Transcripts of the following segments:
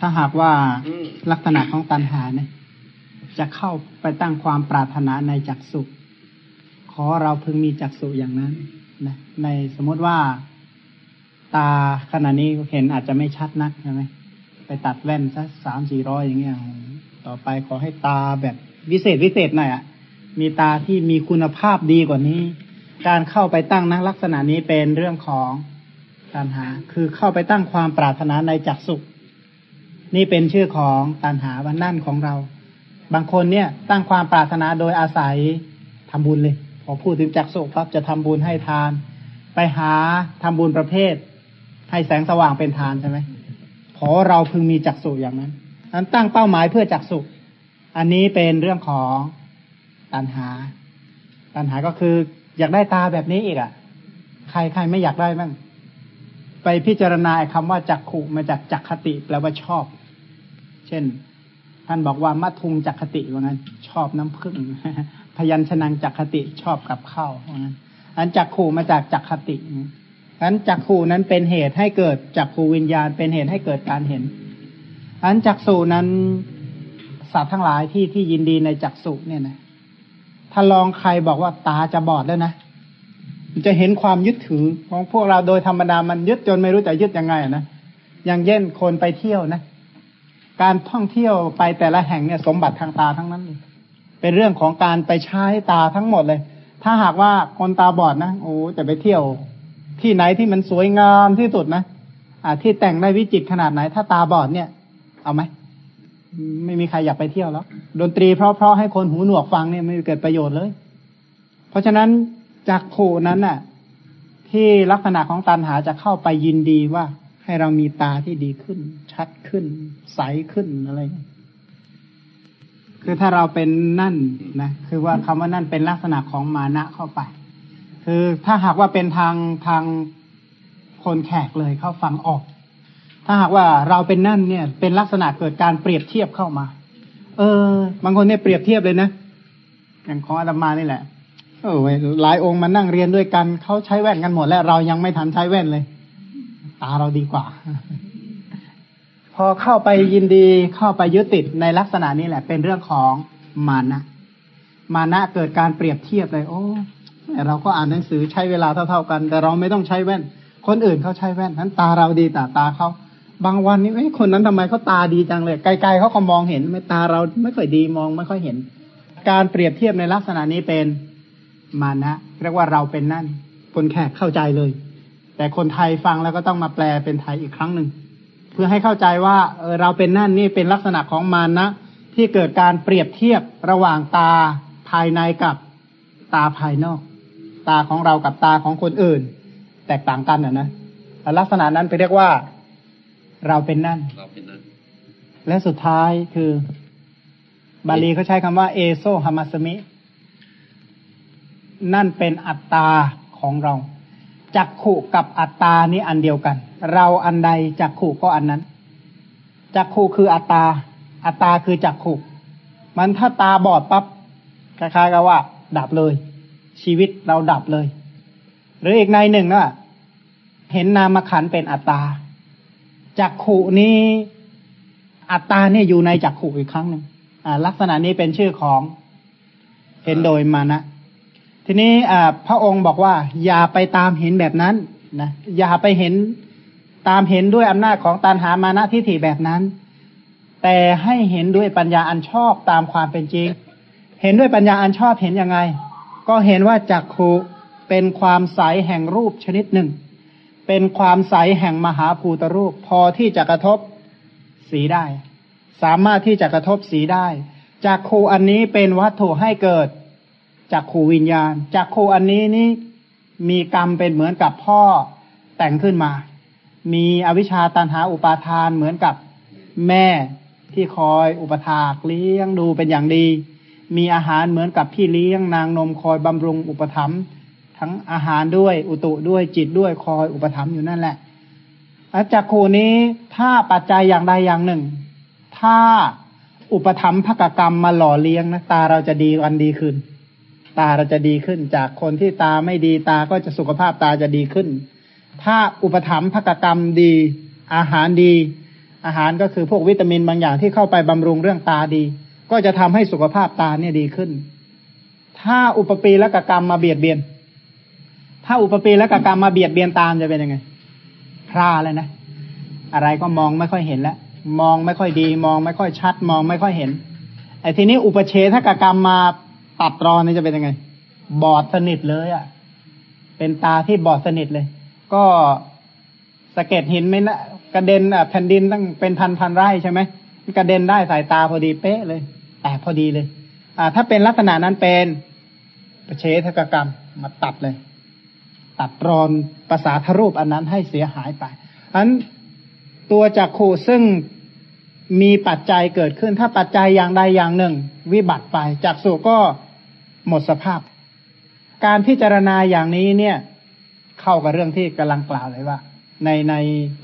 ถ้าหากว่าลักษณะของตัณหาเนี่ยจะเข้าไปตั้งความปรารถนาในจักสุขอเราพึงมีจักสุอย่างนั้นนะในสมมติว่าตาขณะนี้เห็นอาจจะไม่ชัดนักใช่ไหมไปตัดแว่นสักสามสี่ร้อยอย่างเงี้ยต่อไปขอให้ตาแบบวิเศษวิเศษหน่อยอะ่ะ มีตาที่มีคุณภาพดีกว่านี้ การเข้าไปตั้งนักลักษณะนี้เป็นเรื่องของตัณหา คือเข้าไปตั้งความปรารถนาในจักสุ นี่เป็นชื่อของตัณหาวันนั่นของเรา บางคนเนี่ยตั้งความปรารถนาโดยอาศัยทำบุญเลย พอพูดถึงจักสุปั๊บจะทำบุญให้ทาน ไปหาทำบุญประเภท ให้แสงสว่างเป็นทานใช่ไหมขอเราพึงมีจักสุอย่างนั้นนั้นตั้งเป้าหมายเพื่อจักสุอันนี้เป็นเรื่องของตัณหา ตัณหาก็คืออยากได้ตาแบบนี้อีกอะ่ะ ใครใครไม่อยากได้บ้างไปพิจารณาคำว่าจักขุมาจากจักขติแปลว่าชอบ เช่น ท่านบอกว่ามัทุงจักขติว่างั้น ชอบน้ำผึ้งพยัญชนะจักขติชอบกับข้าวว่างั้นอันจักขู่มาจากจักขติอันจักขู่นั้นเป็นเหตุให้เกิดจักขูวิญญาณเป็นเหตุให้เกิดการเห็น อันจักสูนั้นสัตว์ทั้งหลายที่ที่ยินดีในจักสุเนี่ยนะถ้าลองใครบอกว่าตาจะบอดแล้วนะจะเห็นความยึดถือของพวกเราโดยธรรมดามันยึดจนไม่รู้จะยึดยังไงนะอย่างเช่นคนไปเที่ยวนะ การท่องเที่ยวไปแต่ละแห่งเนี่ยสมบัติทางตาทั้งนั้น เป็นเรื่องของการไปใช้ตาทั้งหมดเลย ถ้าหากว่าคนตาบอดนะโอ้จะไปเที่ยว ที่ไหนที่มันสวยงามที่สุดนะอ่าที่แต่งได้วิจิตรขนาดไหน ถ้าตาบอดเนี่ย เอาไหมไม่มีใครอยากไปเที่ยวแล้วดนตรีเพราะๆให้คนหูหนวกฟังเนี่ยไม่เกิดประโยชน์เลย เพราะฉะนั้นจากโคนั้นน่ะ ที่ลักษณะของตันหาจะเข้าไปยินดีว่าให้เรามีตาที่ดีขึ้น ชัดขึ้น ใสขึ้นอะไรคือถ้าเราเป็นนั่นนะคือว่าคำว่านั่นเป็นลักษณะของมานะเข้าไป คือถ้าหากว่าเป็นทางทางคนแขกเลยเขาฟังออก ถ้าหากว่าเราเป็นนั่นเนี่ย เป็นลักษณะเกิดการเปรียบเทียบเข้ามา เออ บางคนเนี่ยเปรียบเทียบเลยนะอย่างของอาตมานี่แหละเออหลายองค์มานั่งเรียนด้วยกันเขาใช้แว่นกันหมดแล้ว เรายังไม่ทันใช้แว่นเลย ตาเราดีกว่า อเข้าไปยินดีเข้าไปยึดติดในลักษณะนี้แหละ เป็นเรื่องของมานะมานะเกิดการเปรียบเทียบเลย โอ้เราก็อ่านหนังสือใช้เวลาเท่าๆกัน แต่เราไม่ต้องใช้แว่น คนอื่นเขาใช้แว่นนั้นตาเราดีแต่ตาเขาบางวันนี้ไอ้คนนั้นทำไมเขาตาดีจังเลยไกลๆเขาก็มองเห็นไม่ตาเราไม่ค่อยดีมองไม่ค่อยเห็น การเปรียบเทียบในลักษณะนี้เป็นมานะเรียกว่าเราเป็นนั่น คนแขกเข้าใจเลย แต่คนไทยฟังแล้วก็ต้องมาแปลเป็นไทยอีกครั้งหนึ่ง เพื่อให้เข้าใจว่าเออเราเป็นนั่นนี่เป็นลักษณะของมานะ ที่เกิดการเปรียบเทียบระหว่างตาภายในกับตาภายนอก ตาของเรากับตาของคนอื่น แตกต่างกันนะนะลักษณะนั้นไปเรียกว่าเราเป็นนั่นเราเป็นนั่นและสุดท้ายคือ บาลีเขาใช้คำว่า เอโซฮามาสมิ นั่นเป็นอัตตาของเราจักขุกับอัตตานี่อันเดียวกัน เราอันใดจักขุก็อันนั้นจักขุคืออัตตา อัตตาคือจักขุมันถ้าตาบอดปับ๊บคล้ายๆกับว่า ดับเลย ชีวิตเราดับเลย หรืออีกในหนึ่งนะเห็นนามขันเป็นอัตตาจักขุนี้อัตตาเนี่ยอยู่ในจักขุอีกครั้งหนึ่งลักษณะนี้เป็นชื่อของเห็นโดยมานะ ทีนี้พระองค์บอกว่า อย่าไปตามเห็นแบบนั้นนะอย่าไปเห็น ตามเห็นด้วยอำนาจของตันหามานะทิฏฐิแบบนั้น แต่ให้เห็นด้วยปัญญาอันชอบตามความเป็นจริง เห็นด้วยปัญญาอันชอบเห็นยังไง ก็เห็นว่าจักขุเป็นความใสแห่งรูปชนิดหนึ่ง เป็นความใสแห่งมหาภูตรูป พอที่จะกระทบสีได้ สามารถที่จะกระทบสีได้จักขูอันนี้เป็นวัตถุให้เกิดจากขูวิญญาณจากขูอันนี้นี่มีกรรมเป็นเหมือนกับพ่อแต่งขึ้นมา มีอวิชชาตันหาอุปาทานเหมือนกับแม่ที่คอยอุปถากเลี้ยงดูเป็นอย่างดี มีอาหารเหมือนกับพี่เลี้ยงนางนมคอยบำรุงอุปถัมภ์ทั้งอาหารด้วยอุตุด้วยจิตด้วยคอยอุปถัมภ์อยู่นั่นแหละอาจากขูนี้ถ้าปัจจัยอย่างใดอย่างหนึ่ง ถ้าอุปถัมภ์ภกกรรมมาหล่อเลี้ยงนะตาเราจะดีวันดีขึ้น ตาเราจะดีขึ้นจากคนที่ตาไม่ดีตาก็จะสุขภาพตาจะดีขึ้น ถ้าอุปถัมภกกรรมดี อาหารดี อาหารก็คือพวกวิตามินบางอย่างที่เข้าไปบำรุงเรื่องตาดี ก็จะทำให้สุขภาพตาเนี่ยดีขึ้น ถ้าอุปปีและกกรรมมาเบียดเบียน ถ้าอุปปีและกกรรมมาเบียดเบียนตามจะเป็นยังไงพร่าเลยนะ อะไรก็มองไม่ค่อยเห็นแล้วมองไม่ค่อยดี มองไม่ค่อยชัด มองไม่ค่อยเห็น ไอ้ทีนี้อุปเชษกกรรมมาตัดรอนนี่จะเป็นยังไง บอดสนิทเลยอะ่ะ เป็นตาที่บอดสนิทเลย ก็สะเก็ดหินไม่นะกระเด็นอะแผ่นดินตั้งเป็นพันพันไร่ใช่ไหมกระเด็นได้สายตาพอดีเป๊ะเลยแตกพอดีเลย อ่า ถ้าเป็นลักษณะนั้นเป็นประเชษกกรรมมาตัดเลย ตัดรอนภาษาทรูปอันนั้นให้เสียหายไปอันตัวจักขู่ซึ่งมีปัจจัยเกิดขึ้น ถ้าปัจจัยอย่างใดอย่างหนึ่ง วิบัติไปจักสุก็หมดสภาพ การพิจารณาอย่างนี้เนี่ย เข้ากับเรื่องที่กำลังกล่าวเลยว่า ในใน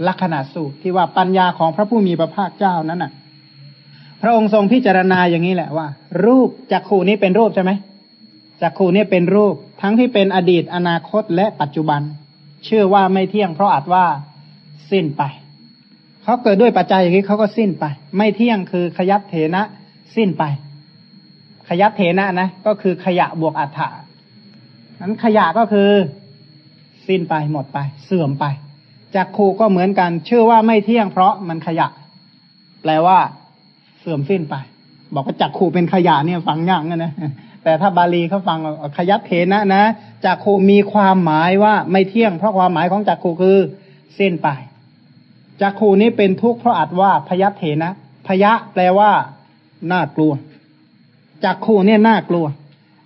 ลักษณะสูตรที่ว่าปัญญาของพระผู้มีพระภาคเจ้านั้นน่ะ พระองค์ทรงพิจารณาอย่างนี้แหละว่า รูปจักขู่นี้เป็นรูปใช่ไหมจักขู่นี้เป็นรูป ทั้งที่เป็นอดีตอนาคตและปัจจุบัน เชื่อว่าไม่เที่ยงเพราะอาจว่าสิ้นไปเขาเกิดด้วยปัจจัยอย่างนี้เขาก็สิ้นไป ไม่เที่ยงคือขยับเถนะสิ้นไป ขยับเถนะนะ ก็คือขยะบวกอัฏฐานั้นขยะก็คือ สิ้นไปหมดไป เสื่อมไปจักขู่ก็เหมือนกัน ชื่อว่าไม่เที่ยงเพราะมันขยะ แปลว่า เสื่อมสิ้นไป บอกว่าจักขู่เป็นขยะเนี่ยฟังยากนะแต่ถ้าบาลีเขาฟังขยับเถนะนะจักขู่มีความหมายว่าไม่เที่ยง เพราะความหมายของจักขู่คือสิ้นไปจักขู่นี้เป็นทุกข์เพราะอาจว่าพยับเถนะพยะแปลว่าน่ากลัวจักขู่เนี่ยน่ากลัว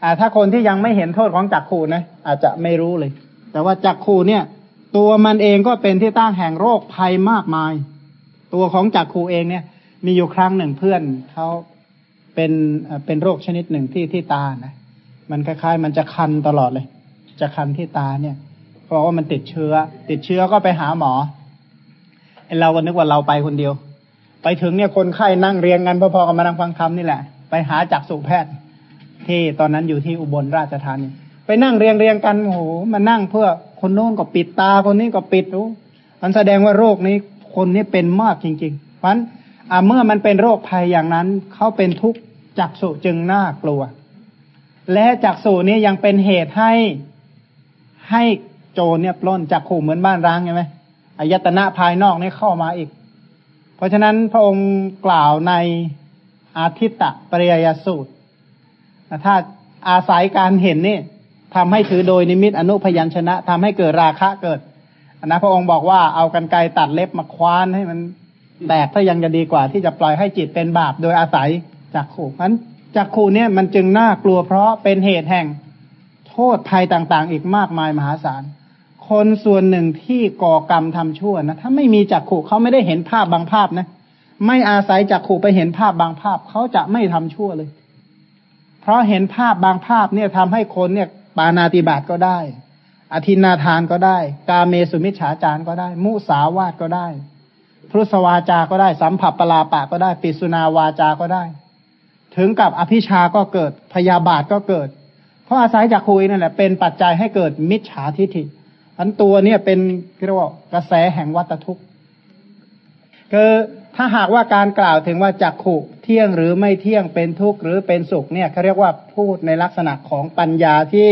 อ่าถ้าคนที่ยังไม่เห็นโทษของจักขู่นะอาจจะไม่รู้เลย แต่ว่าจักขูเนี่ย ตัวมันเองก็เป็นที่ตั้งแห่งโรคภัยมากมาย ตัวของจักขูเองเนี่ย มีอยู่ครั้งหนึ่งเพื่อนเขาเป็นเป็นโรคชนิดหนึ่งที่ที่ตานะมันคล้ายๆ มันจะคันตลอดเลย จะคันที่ตาเนี่ยเพราะว่ามันติดเชื้อ ติดเชื้อก็ไปหาหมอเราก็นึกว่าเราไปคนเดียว ไปถึงเนี่ยคนไข้นั่งเรียงกันพอๆกับมานั่งฟังธรรมนี่แหละ ไปหาจักษุแพทย์ ที่ตอนนั้นอยู่ที่อุบลราชธานี ไปนั่งเรียงเรียงกันโอ้โหมานั่งเพื่อคนโน้นก็ปิดตาคนนี้ก็ปิดรู้มันแสดงว่าโรคนี้คนนี้เป็นมากจริงๆเพราะฉะนั้นเมื่อมันเป็นโรคภัยอย่างนั้นเขาเป็นทุกข์จักษุจึงน่ากลัว และจักษุนี้ยังเป็นเหตุให้ให้โจรเนี่ยปล้นจักขู่เหมือนบ้านร้างใช่ไหมอายตนะภายนอกนี่เข้ามาอีก เพราะฉะนั้นพระองค์กล่าวในอาทิตตะปริยสูตรถ้าอาศัยการเห็นนี่ ทำให้ถือโดยนิมิตอนุพยัญชนะทำให้เกิดราคะเกิดนะพระองค์บอกว่าเอากันไกตัดเล็บมาคว้านให้มันแตกถ้ายังจะดีกว่า ที่จะปล่อยให้จิตเป็นบาปโดยอาศัยจากขู่นั้นจากขู่เนี่ยมันจึงน่ากลัวเพราะเป็นเหตุแห่งโทษภัยต่างๆ อีกมากมายมหาศาล คนส่วนหนึ่งที่ก่อกรรมทำชั่วนะถ้าไม่มีจักขู่เขาไม่ได้เห็นภาพบางภาพนะ ไม่อาศัยจักขู่ไปเห็นภาพบางภาพเขาจะไม่ทำชั่วเลย เพราะเห็นภาพบางภาพเนี่ยทำให้คนเนี่ยานาติบาตก็ได้ อธินาทานก็ได้ กาเมสุมิฉาจารก็ได้ มุสาวาตก็ได้พุทธวาจาก็ได้ สัมผัสปลาปะก็ได้ ปิสุนาวาจาก็ได้ ถึงกับอภิชาก็เกิด พยาบาทก็เกิด เพราะอาศัยจากคุยนั่นแหละเป็นปัจจัยให้เกิดมิจฉาทิฏฐิ อันตัวเนี่ยเป็นเรียกว่ากระแสแห่งวัตทุกข์คือถ้าหากว่าการกล่าวถึงว่าจักขุเที่ยงหรือไม่เที่ยงเป็นทุกข์หรือเป็นสุขเนี่ยเขาเรียกว่าพูดในลักษณะของปัญญาที่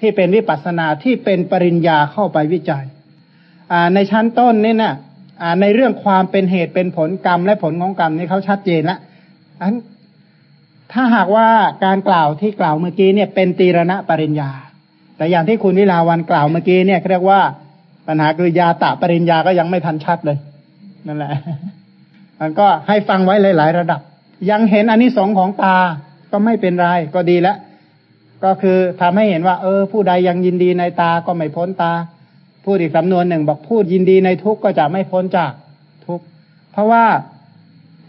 ที่เป็นวิปัสนาที่เป็นปริญญาเข้าไปวิจัยในชั้นต้นนี่นะอ่าในเรื่องความเป็นเหตุเป็นผลกรรมและผลของกรรมนี่เขาชัดเจนละอันถ้าหากว่าการกล่าวที่กล่าวเมื่อกี้เนี่ยเป็นตีรณะปริญญา แต่อย่างที่คุณวิลาวันกล่าวเมื่อกี้เนี่ยเรียกว่าปัญหาคือยาตะปริญญาก็ยังไม่ทันชัดเลยนั่นแหละ มันก็ให้ฟังไว้หลาย ๆ ระดับ ยังเห็นอันนี้สองของตาก็ไม่เป็นไรก็ดีแล้ว ก็คือทำให้เห็นว่า เออ ผู้ใดยังยินดีในตาก็ไม่พ้นตา พูดอีกสำนวนหนึ่งบอกพูดยินดีในทุกก็จะไม่พ้นจากทุกเพราะว่า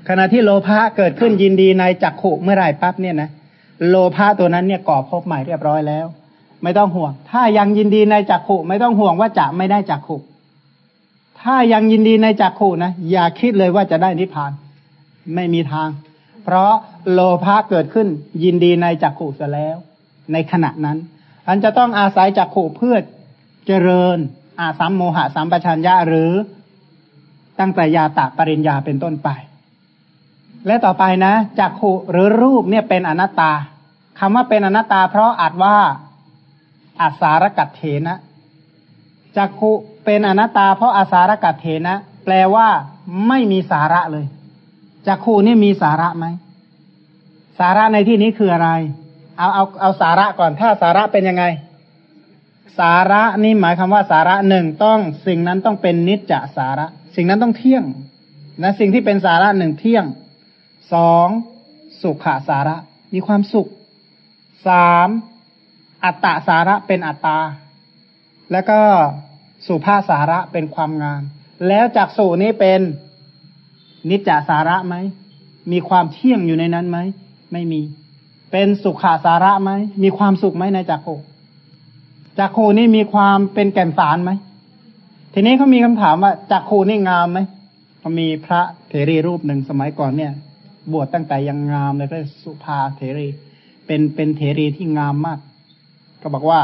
ขณะที่โลภะเกิดขึ้นยินดีในจักขุเมื่อไหร่ปั๊บเนี่ยนะโลภะตัวนั้นเนี่ยก่อภพใหม่เรียบร้อยแล้ว ไม่ต้องห่วง ถ้ายังยินดีในจักขุไม่ต้องห่วงว่าจะไม่ได้จักขุถ้ายังยินดีในจักขุนะอย่าคิดเลยว่าจะได้นิพพาน ไม่มีทาง เพราะโลภะเกิดขึ้นยินดีในจักขุเสียแล้ว ในขณะนั้น อันจะต้องอาศัยจักขุเพื่อเจริญ อาสัมโมหะสัมปชัญญะหรือตั้งแต่ยาตะปริญญาเป็นต้นไป และต่อไปนะจักขุหรือรูปเนี่ยเป็นอนัตตาคำว่าเป็นอนัตตา เพราะอาจว่าอาสารกัตเถนะจักขุเป็นอนัตตา เพราะอาสารกัตเถนะ แปลว่าไม่มีสาระเลยจักขุนี่มีสาระไหมสาระในที่นี้คืออะไร เอาเอาเอาสาระก่อน ถ้าสาระเป็นยังไง สาระนี่หมายคำว่าสาระหนึ่งต้องสิ่งนั้นต้องเป็นนิจจสาระ สิ่งนั้นต้องเที่ยงนะสิ่งที่เป็นสาระหนึ่งเที่ยงสองสุขสาระ มีความสุขสามอัตตาสาระเป็นอัตตา แล้วก็สุภาสาระเป็นความงาม แล้วจากสูนี้เป็นนิจจสาระไหม มีความเที่ยงอยู่ในนั้นไหม ไม่มี เป็นสุขาสาระไหม มีความสุขไหมในจักโคจักโคนี่มีความเป็นแก่นสารไหม ทีนี้เขามีคำถามว่าจักโคนี่งามไหมเขามีพระเถรีรูปหนึ่งสมัยก่อนเนี่ย บวชตั้งแต่ยังงามเลยก็สุภาเถรี เป็นเป็นเถรีที่งามมาก ก็บอกว่า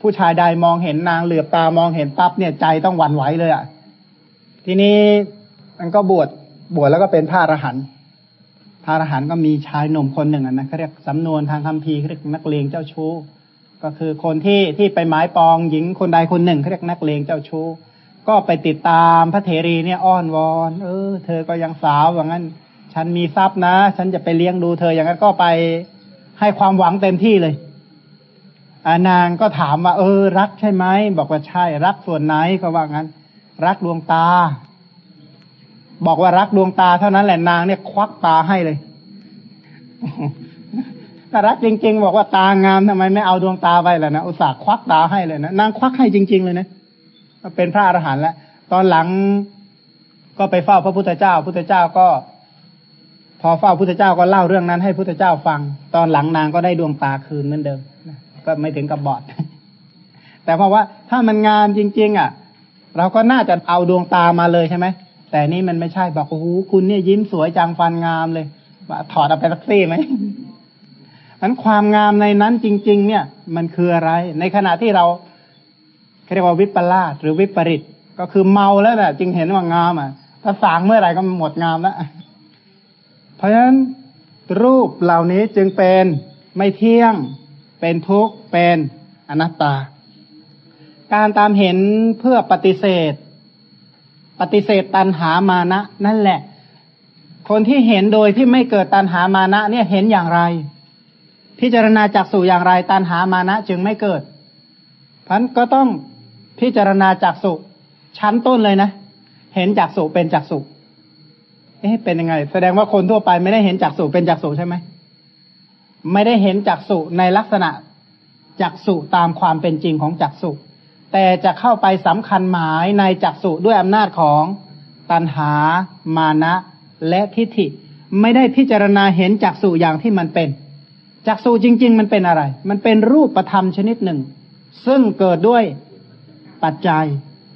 ผู้ชายใดมองเห็นนางเหลือบตามองเห็นปั๊บเนี่ยใจต้องหวั่นไหวเลยอะ่ะ ทีนี้มันก็บวชบวชแล้วก็เป็นพระอรหันต์ พระอรหันต์ก็มีชายหนุ่มคนหนึ่งนะเขาเรียกสำนวนทางคัมภีร์เรียกนักเลงเจ้าชู้ ก็คือคนที่ที่ไปหมายปองหญิงคนใดคนหนึ่งเขาเรียกนักเลงเจ้าชู้ ก็ไปติดตามพระเถรีเนี่ยอ้อนวอน เออ เธอก็ยังสาวอย่างนั้น ฉันมีทรัพย์นะ ฉันจะไปเลี้ยงดูเธออย่างนั้นก็ไปให้ความหวังเต็มที่เลยอนางก็ถามว่า เออ รักใช่ไหมบอกว่าใช่ รักส่วนไหนก็ว่างั้น รักดวงตา บอกว่ารักดวงตาเท่านั้นแหละนางเนี่ยควักตาให้เลยถ้ารักจริง ๆ บอกว่าตางามทำไมไม่เอาดวงตาไปล่ะนะอุตส่าห์ควักตาให้เลยนะนางควักให้จริง ๆ เลยนะเป็นพระอรหันต์แล้วตอนหลังก็ไปเฝ้าพระพุทธเจ้า พุทธเจ้าก็ พอเฝ้าพุทธเจ้าก็เล่าเรื่องนั้นให้พุทธเจ้าฟัง ตอนหลังนางก็ได้ดวงตาคืนเหมือนเดิมก็ไม่ถึงกับบอด แต่เพราะว่าถ้ามันงามจริง ๆ อะ เราก็น่าจะเอาดวงตามาเลยใช่ไหม แต่นี่มันไม่ใช่บอกโอ้โหคุณเนี่ยยิ้มสวยจังฟันงามเลยถอดเอาไปสักซี่ไหมนั้นความงามในนั้นจริง ๆ เนี่ย มันคืออะไร ในขณะที่เราเรียกว่าวิปลาสหรือวิปริต ก็คือเมาแล้วแหละจึงเห็นว่างามอะ ถ้าสางเมื่อไหร่ก็หมดงามแล้วเพราะฉะนั้นรูปเหล่านี้จึงเป็นไม่เที่ยง เป็นทุกข์เป็นอนัตตา การตามเห็นเพื่อปฏิเสธ ปฏิเสธตันหามานะ นั่นแหละ คนที่เห็นโดยที่ไม่เกิดตันหามานะ เนี่ยเห็นอย่างไร พิจารณาจากสู่อย่างไรตันหามานะจึงไม่เกิดพันก็ต้องพิจารณาจากสุชั้นต้นเลยนะ เห็นจากสุเป็นจากสุเอ๊ะเป็นยังไง แสดงว่าคนทั่วไปไม่ได้เห็นจากสุเป็นจากสุใช่ไหมไม่ได้เห็นจากสุในลักษณะจากสุตามความเป็นจริงของจากสุ แต่จะเข้าไปสำคัญหมายในจักสุด้วยอำนาจของตัณหา มานะ และทิฏฐิ ไม่ได้พิจารณาเห็นจักสุอย่างที่มันเป็นจักสุจริง ๆ มันเป็นอะไร มันเป็นรูปประธรรมชนิดหนึ่ง ซึ่งเกิดด้วยปัจจัย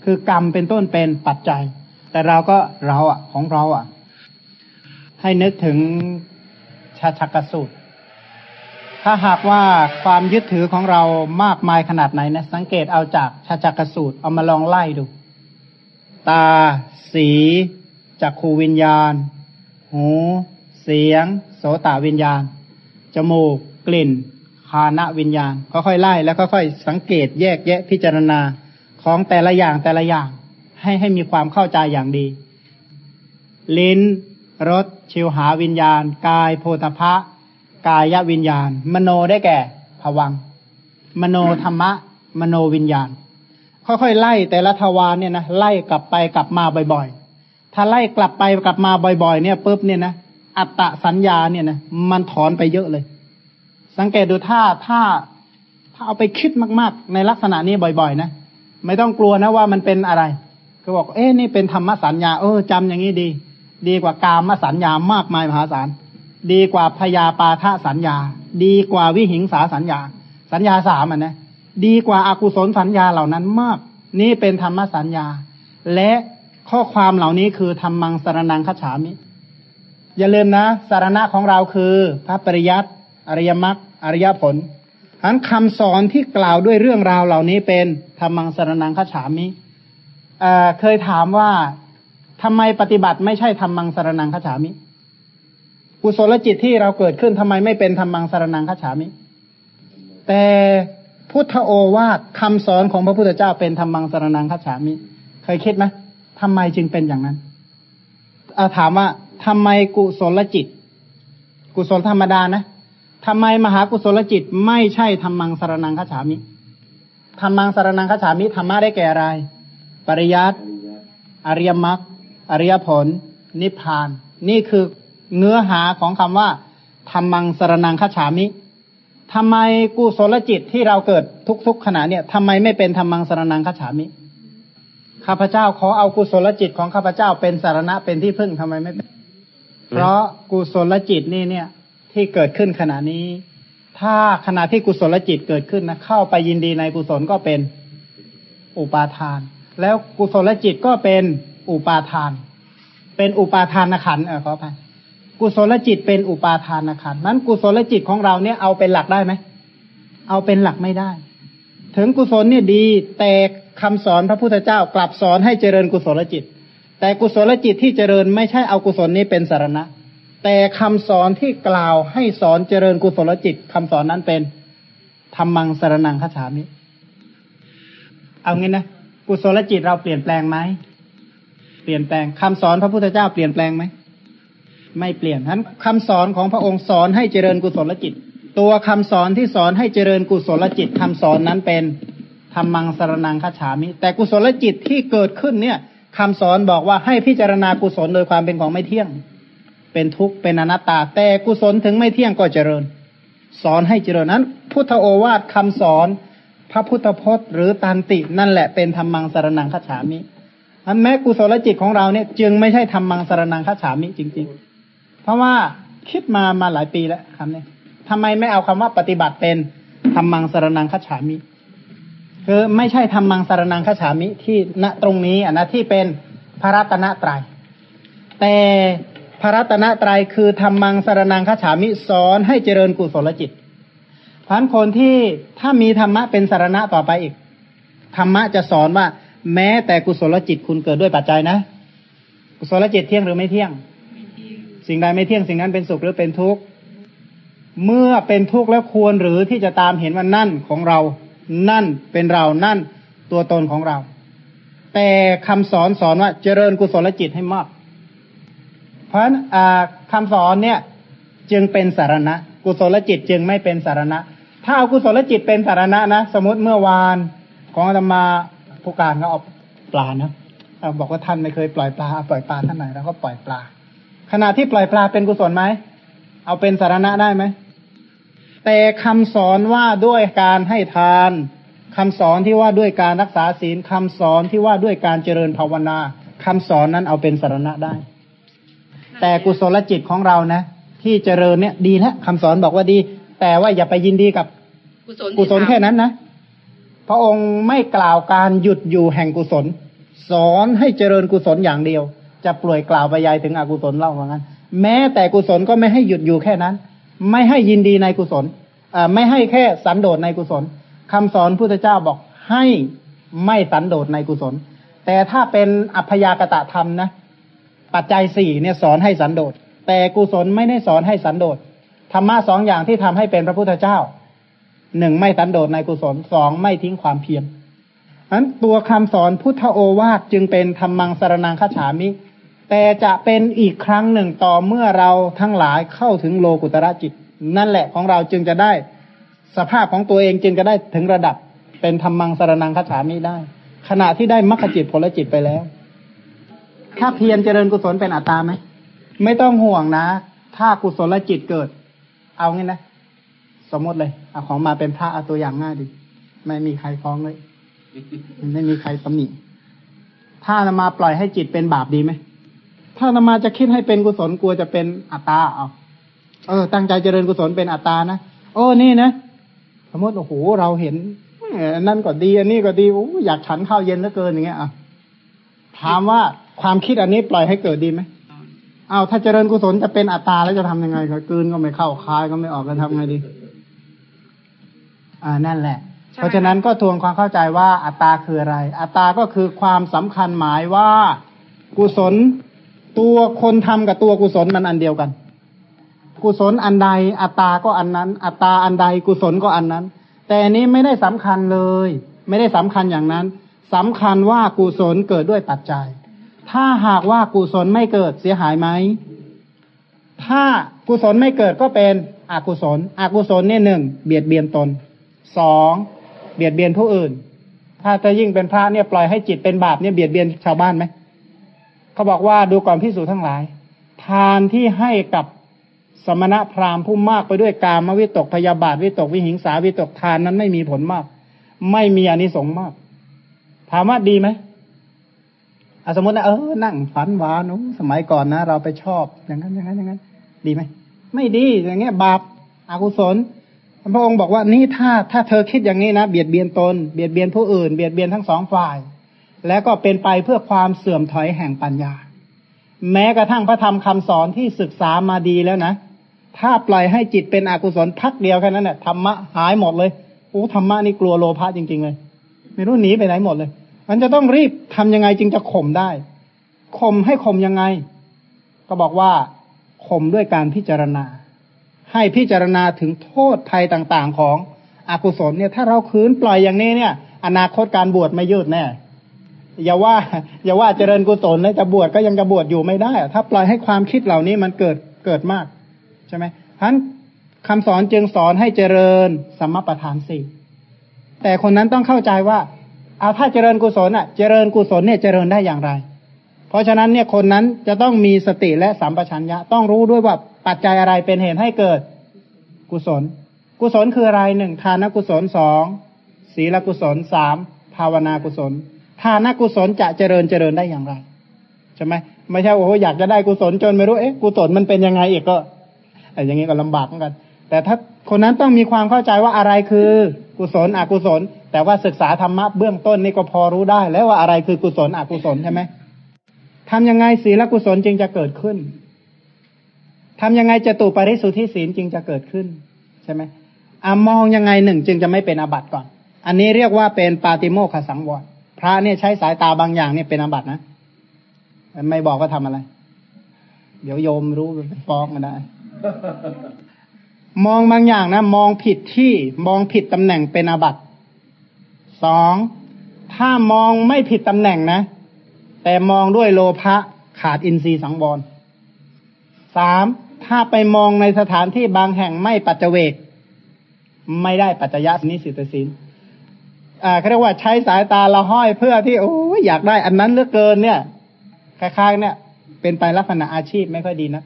คือกรรมเป็นต้นเป็นปัจจัย แต่เราก็เราอะของเราอะ ให้นึกถึงชาชักสูตร ถ้าหากว่าความยึดถือของเรามากมายขนาดไหนนะ สังเกตเอาจากชาจักรสูตรเอามาลองไล่ดู ตา สีจักขูวิญญาณ หู เสียง โสตวิญญาณ จมูก กลิ่นคานะวิญญาณ ค่อยๆไล่แล้วค่อยๆสังเกตแยกแยะพิจารณาของแต่ละอย่างแต่ละอย่างให้ให้มีความเข้าใจอย่างดี ลิ้นรสชิวหาวิญญาณ กายโพธพะ กายวิญญาณ มโนได้แก่ภวัง มโนธรรมะ มโนวิญญาณ ค่อยๆไล่แต่ละทวารเนี่ยนะไล่กลับไปกลับมาบ่อยๆ ถ้าไล่กลับไปกลับมาบ่อยๆ เนี่ยปุ๊บเนี่ยนะอัตตะสัญญาเนี่ยนะมันถอนไปเยอะเลย สังเกตดูถ้าถ้าถ้าเอาไปคิดมากๆ ในลักษณะนี้บ่อยๆ นะไม่ต้องกลัวนะว่ามันเป็นอะไร ก็บอกเอ๊ะนี่เป็นธรรมสัญญา เออจำอย่างนี้ดี ดีกว่ากามสัญญามากมายมหาศาล ดีกว่าพยาปาทะสัญญา ดีกว่าวิหิงสาสัญญา สัญญาสามอะนะดีกว่าอากุศลสัญญาเหล่านั้นมาก นี่เป็นธรรมสัญญา และข้อความเหล่านี้คือธรรมังสารนังคฉามิ อย่าลืมนะ สารณะของเราคือพระปริยัติอริยมรรคอริยผลทั้นคำสอนที่กล่าวด้วยเรื่องราวเหล่านี้เป็นธรรมังสารนังคฉามิเคยถามว่าทำไมปฏิบัติไม่ใช่ธรรมังสารนังคฉามิ กุศลจิตที่เราเกิดขึ้นทำไมไม่เป็นธรรมังสารนังคฉามิ แต่พุทธโอวาทคำสอนของพระพุทธเจ้าเป็นธรรมังสารนังคฉามิ เคยคิดไหมทำไมจึงเป็นอย่างนั้นอาถามว่าทำไมกุศลจิต กุศลธรรมดานะทำไมมหากุศลจิตไม่ใช่ธรรมังสารนังคฉามิธรรมังสารนังคฉามิธรรมะได้แก่อะไร ปริยัติอริยมรรคอริยผล นิพพาน นี่คือ เนื้อหาของคำว่าธรรมังสารนังคฉามิทำไมกุศลจิตที่เราเกิดทุก ๆ ขณะเนี่ยทำไมไม่เป็นธรรมังสารนังคฉามิข้าพเจ้าขอเอากุศลจิตของข้าพเจ้าเป็นสารณะเป็นที่พึ่งทำไมไม่เป็นเพราะกุศลจิตนี่เนี่ย ที่เกิดขึ้นขณะนี้ ถ้าขณะที่กุศลจิตเกิดขึ้นนะเข้าไปยินดีในกุศลก็เป็นอุปาทาน แล้วกุศลจิตก็เป็นอุปาทาน เป็นอุปาทานขันเออขออภัย กุศลจิตเป็นอุปาทานขันนั้นกุศลจิตของเราเนี่ยเอาเป็นหลักได้ไหม เอาเป็นหลักไม่ได้ ถึงกุศลเนี่ยดีแต่คำสอนพระพุทธเจ้ากลับสอนให้เจริญกุศลจิต แต่กุศลจิตที่เจริญไม่ใช่เอากุศลนี้เป็นสารณะ แต่คำสอนที่กล่าวให้สอนเจริญกุศลจิตคำสอนนั้นเป็นธรรมังสารนังคาฉามิ เอางี้นะกุศลจิตเราเปลี่ยนแปลงไหมเปลี่ยนแปลงคำสอนพระพุทธเจ้าเปลี่ยนแปลงไหม ไม่เปลี่ยนทั้นคำสอนของพระองค์สอนให้เจริญกุศลจิต ตัวคำสอนที่สอนให้เจริญกุศลจิตคำสอนนั้นเป็นธรรมังสารนังคาฉามิ แต่กุศลจิตที่เกิดขึ้นเนี่ยคำสอนบอกว่าให้พิจารณากุศลโดยความเป็นของไม่เที่ยง เป็นทุกข์เป็นอนัตตา แต่กุศลถึงไม่เที่ยงก็เจริญ สอนให้เจริญนั้น พุทธโอวาทคำสอน พระพุทธพจน์ หรือตันตินั่นแหละเป็นธรรมังสารนังคาฉามิอันแม้กุศลจิตของเราเนี่ยจึงไม่ใช่ธรรมังสารนังคาฉามิจริง ๆ เพราะว่าคิดมามาหลายปีแล้วคำนี้ทำไมไม่เอาคำว่าปฏิบัติเป็นธรรมังสารนังคาฉามิ คือไม่ใช่ทำมังสารนังคฉามิที่ณตรงนี้อะนะที่เป็นพระรัตนตรยัยแต่พระรัตนตรัยคือทำมังสารนังคฉามิสอนให้เจริญกุศลจิตพันคนที่ถ้ามีธรรมะเป็นสารณะต่อไปอีก ธรรมะจะสอนว่า แม้แต่กุศลจิตคุณเกิดด้วยปัจจัยนะ กุศลจิตเที่ยงหรือไม่เที่ยง สิ่งใดไม่เที่ยงสิ่งนั้นเป็นสุขหรือเป็นทุกข์เมื่อเป็นทุกข์แล้วควรหรือที่จะตามเห็นว่านั่นของเรา นั่นเป็นเรา นั่นตัวตนของเรา แต่คำสอนสอนว่าเจริญกุศลจิตให้มาก เพราะฉะนั้นคำสอนเนี่ยจึงเป็นสารณะ กุศลจิตจึงไม่เป็นสารณะ ถ้าเอากุศลจิตเป็นสารณะนะ สมมติเมื่อวานของอาตมาผู้การก็เอาปลานะบอกว่าท่านไม่เคยปล่อยปลาปล่อยปลาท่านไหนแล้วก็ปล่อยปลา ขณะที่ปล่อยปลาเป็นกุศลไหม เอาเป็นสารณะได้ไหม แต่คำสอนว่าด้วยการให้ทานคำสอนที่ว่าด้วยการรักษาศีลคำสอนที่ว่าด้วยการเจริญภาวนาคำสอนนั้นเอาเป็นสารณะได้ แต่กุศลจิตของเรานะ ที่เจริญเนี่ยดีแล้วคำสอนบอกว่าดี แต่ว่าอย่าไปยินดีกับกุศลแค่นั้นนะพระองค์ไม่กล่าวการหยุดอยู่แห่งกุศล สอนให้เจริญกุศลอย่างเดียว จะปล่วยกล่าวไปยายถึงอกุศลเล่าเหมือนกันแม้แต่กุศลก็ไม่ให้หยุดอยู่แค่นั้น ไม่ให้ยินดีในกุศลไม่ให้แค่สันโดษในกุศลคำสอนพุทธเจ้าบอกให้ไม่สันโดษในกุศล แต่ถ้าเป็นอัพยากตะธรรมนะปัจจัยสี่เนี่ยสอนให้สันโดษแต่กุศลไม่ได้สอนให้สันโดษธรรมะสองอย่างที่ทำให้เป็นพระพุทธเจ้าหนึ่งไม่สันโดษในกุศลสองไม่ทิ้งความเพียรนั้นตัวคำสอนพุทธโอวาทจึงเป็นธรรมังสารนังคฉามิ แต่จะเป็นอีกครั้งหนึ่งต่อเมื่อเราทั้งหลายเข้าถึงโลกุตระจิต นั่นแหละของเราจึงจะได้สภาพของตัวเองจึงจะได้ถึงระดับ เป็นธรรมังสารนังคาฉามิได้ ขณะที่ได้มรรคจิตผลจิตไปแล้ว ถ้าเพียรเจริญกุศลเป็นอัตตาไหมไม่ต้องห่วงนะ ถ้ากุศลจิตเกิด เอางี้นะ สมมติเลยเอาของมาเป็นพระเอาตัวอย่างง่ายดิไม่มีใครฟ้องเลย ไม่มีใครตำหนิถ้ามาปล่อยให้จิตเป็นบาปดีไหม ถ้านมาจะคิดให้เป็นกุศลกลัวจะเป็นอัตตาเอาเออ ตั้งใจเจริญกุศลเป็นอัตตานะโอ้นี่นะสมมติโอ้โหเราเห็นนั่นก็ดี อันนี้ก็ดีโอ้อยากฉันข้าวเย็นเหลือเกินอย่างเงี้ยอะถามว่าความคิดอันนี้ปล่อยให้เกิดดีไหมเอาถ้าเจริญกุศลจะเป็นอัตตาแล้วจะทำยังไงก็กืนก็ไม่เข้าคายก็ไม่ออกกันทำไงดี อ่านั่นแหละ เพราะฉะนั้นก็ทวงความเข้าใจว่าอัตตาคืออะไร อัตตาก็คือความสำคัญหมายว่ากุศล ตัวคนทำกับตัวกุศลมันอันเดียวกัน กุศลอันใดอัตตาก็อันนั้น อัตตาอันใดกุศลก็อันนั้น แต่อันนี้ไม่ได้สำคัญเลย ไม่ได้สำคัญอย่างนั้นสำคัญว่ากุศลเกิดด้วยปัจจัย ถ้าหากว่ากุศลไม่เกิดเสียหายไหมถ้ากุศลไม่เกิดก็เป็นอกุศล อกุศลเนี่ยหนึ่งเบียดเบียนตนสองเบียดเบียนผู้อื่น ถ้าจะยิ่งเป็นพระเนี่ยปล่อยให้จิตเป็นบาปเนี่ยเบียดเบียนชาวบ้านไหม เขาบอกว่าดูก่อนพิสูจทั้งหลาย ทานที่ให้กับสมณะพราหมณ์ผู้มากไปด้วยกามวิตกพยาบาทวิตกวิหิงสาวิตกทานนั้นไม่มีผลมาก ไม่มีอนิสงส์มาก ถามว่าดีไหมอสมมตินะเออนั่งฝันหวานสมัยก่อนนะ เราไปชอบอย่างนั้นอย่างนั้นอย่างนั้น ดีไหมไม่ดีอย่างเงี้ยบาปอากุศลพระองค์บอกว่านี่ถ้าถ้าเธอคิดอย่างนี้นะเบียดเบียนตนเบียดเบียนผู้อื่นเบียดเบียนทั้งสองฝ่าย แล้วก็เป็นไปเพื่อความเสื่อมถอยแห่งปัญญา แม้กระทั่งพระธรรมคำสอนที่ศึกษามาดีแล้วนะ ถ้าปล่อยให้จิตเป็นอกุศลพักเดียวแค่นั้นเนี่ยธรรมะหายหมดเลยโอ้ธรรมะนี่กลัวโลภะจริง ๆ เลย ไม่รู้หนีไปไหนหมดเลย มันจะต้องรีบทำยังไงจึงจะข่มได้ข่มให้ข่มยังไง ก็บอกว่าข่มด้วยการพิจารณา ให้พิจารณาถึงโทษภัยต่างๆ ของอกุศลเนี่ย ถ้าเราคืนปล่อยอย่างนี้เนี่ย อนาคตการบวชไม่ยืดแน่ อย่าว่าอย่าว่าเจริญกุศลเลยจะบวชก็ยังจะบวชอยู่ไม่ได้ ถ้าปล่อยให้ความคิดเหล่านี้มันเกิดเกิดมากใช่ไหมท่านคำสอนจึงสอนให้เจริญสัมมาประธานสี่แต่คนนั้นต้องเข้าใจว่าเอาถ้าเจริญกุศลอะ เจริญกุศลเนี่ยเจริญได้อย่างไร เพราะฉะนั้นเนี่ยคนนั้นจะต้องมีสติและสัมปชัญญะต้องรู้ด้วยว่าปัจจัยอะไรเป็นเหตุให้เกิดกุศล กุศลคืออะไรหนึ่งทานกุศลสองศีลกุศลสามภาวนากุศล ทานกุศลจะเจริญเจริญได้อย่างไรใช่ไหมไม่ใช่โอ้โหอยากจะได้กุศลจนไม่รู้เอ๊ะกุศลมันเป็นยังไงอีกก็ไอ้อย่างนี้ก็ลำบากเหมือนกัน แต่ถ้าคนนั้นต้องมีความเข้าใจว่าอะไรคือกุศลอกุศล แต่ว่าศึกษาธรรมะเบื้องต้นนี่ก็พอรู้ได้ แล้วว่าอะไรคือกุศลอกุศลใช่ไหมทำยังไงศีลกุศลจึงจะเกิดขึ้นทำยังไงจะตุปริสุทธิศีลจึงจะเกิดขึ้นใช่ไหมอามองยังไงหนึ่งจึงจะไม่เป็นอาบัติก่อน อันนี้เรียกว่าเป็นปาติโมขสังวร พระเนี่ยใช้สายตาบางอย่างเนี่ยเป็นอาบัตินะไม่บอกว่าทำอะไร เดี๋ยวโยมรู้ฟ้องกันได้ มองบางอย่างนะมองผิดที่มองผิดตำแหน่งเป็นอาบัติสองถ้ามองไม่ผิดตำแหน่งนะ แต่มองด้วยโลภะขาดอินทรีย์สังวรสามถ้าไปมองในสถานที่บางแห่งไม่ปัจเจเวก ไม่ได้ปัจจยะนิสิตศีล อ่าเขาเรียกว่าใช้สายตาละห้อยเพื่อที่โอ้อยากได้อันนั้นเหลือเกินเนี่ยคล้ายๆ เนี่ย เป็นไปลักษณะอาชีพไม่ค่อยดีนะ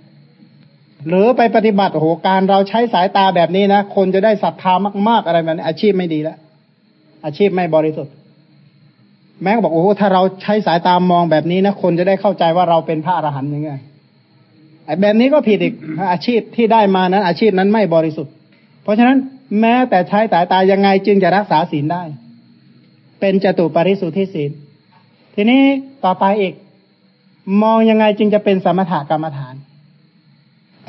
หรือไปปฏิบัติโอ้โหการเราใช้สายตาแบบนี้นะคนจะได้ศรัทธามาก ๆอะไรแบบนี้อาชีพไม่ดีแล้วอาชีพไม่บริสุทธิ์ แม้ก็บอกโอ้โหถ้าเราใช้สายตามองแบบนี้นะคนจะได้เข้าใจว่าเราเป็นพระอรหันต์ยังไงไอ้แบบนี้ก็ผิดอีกอาชีพที่ได้มานั้น อาชีพนั้นไม่บริสุทธิ์ เพราะฉะนั้นแม้แต่ใช้สายตายังไงจึงจะรักษาศีลได้ เป็นจตุปริสุทธิศีล ทีนี้ต่อไปอีก มองยังไงจึงจะเป็นสมถกรรมฐาน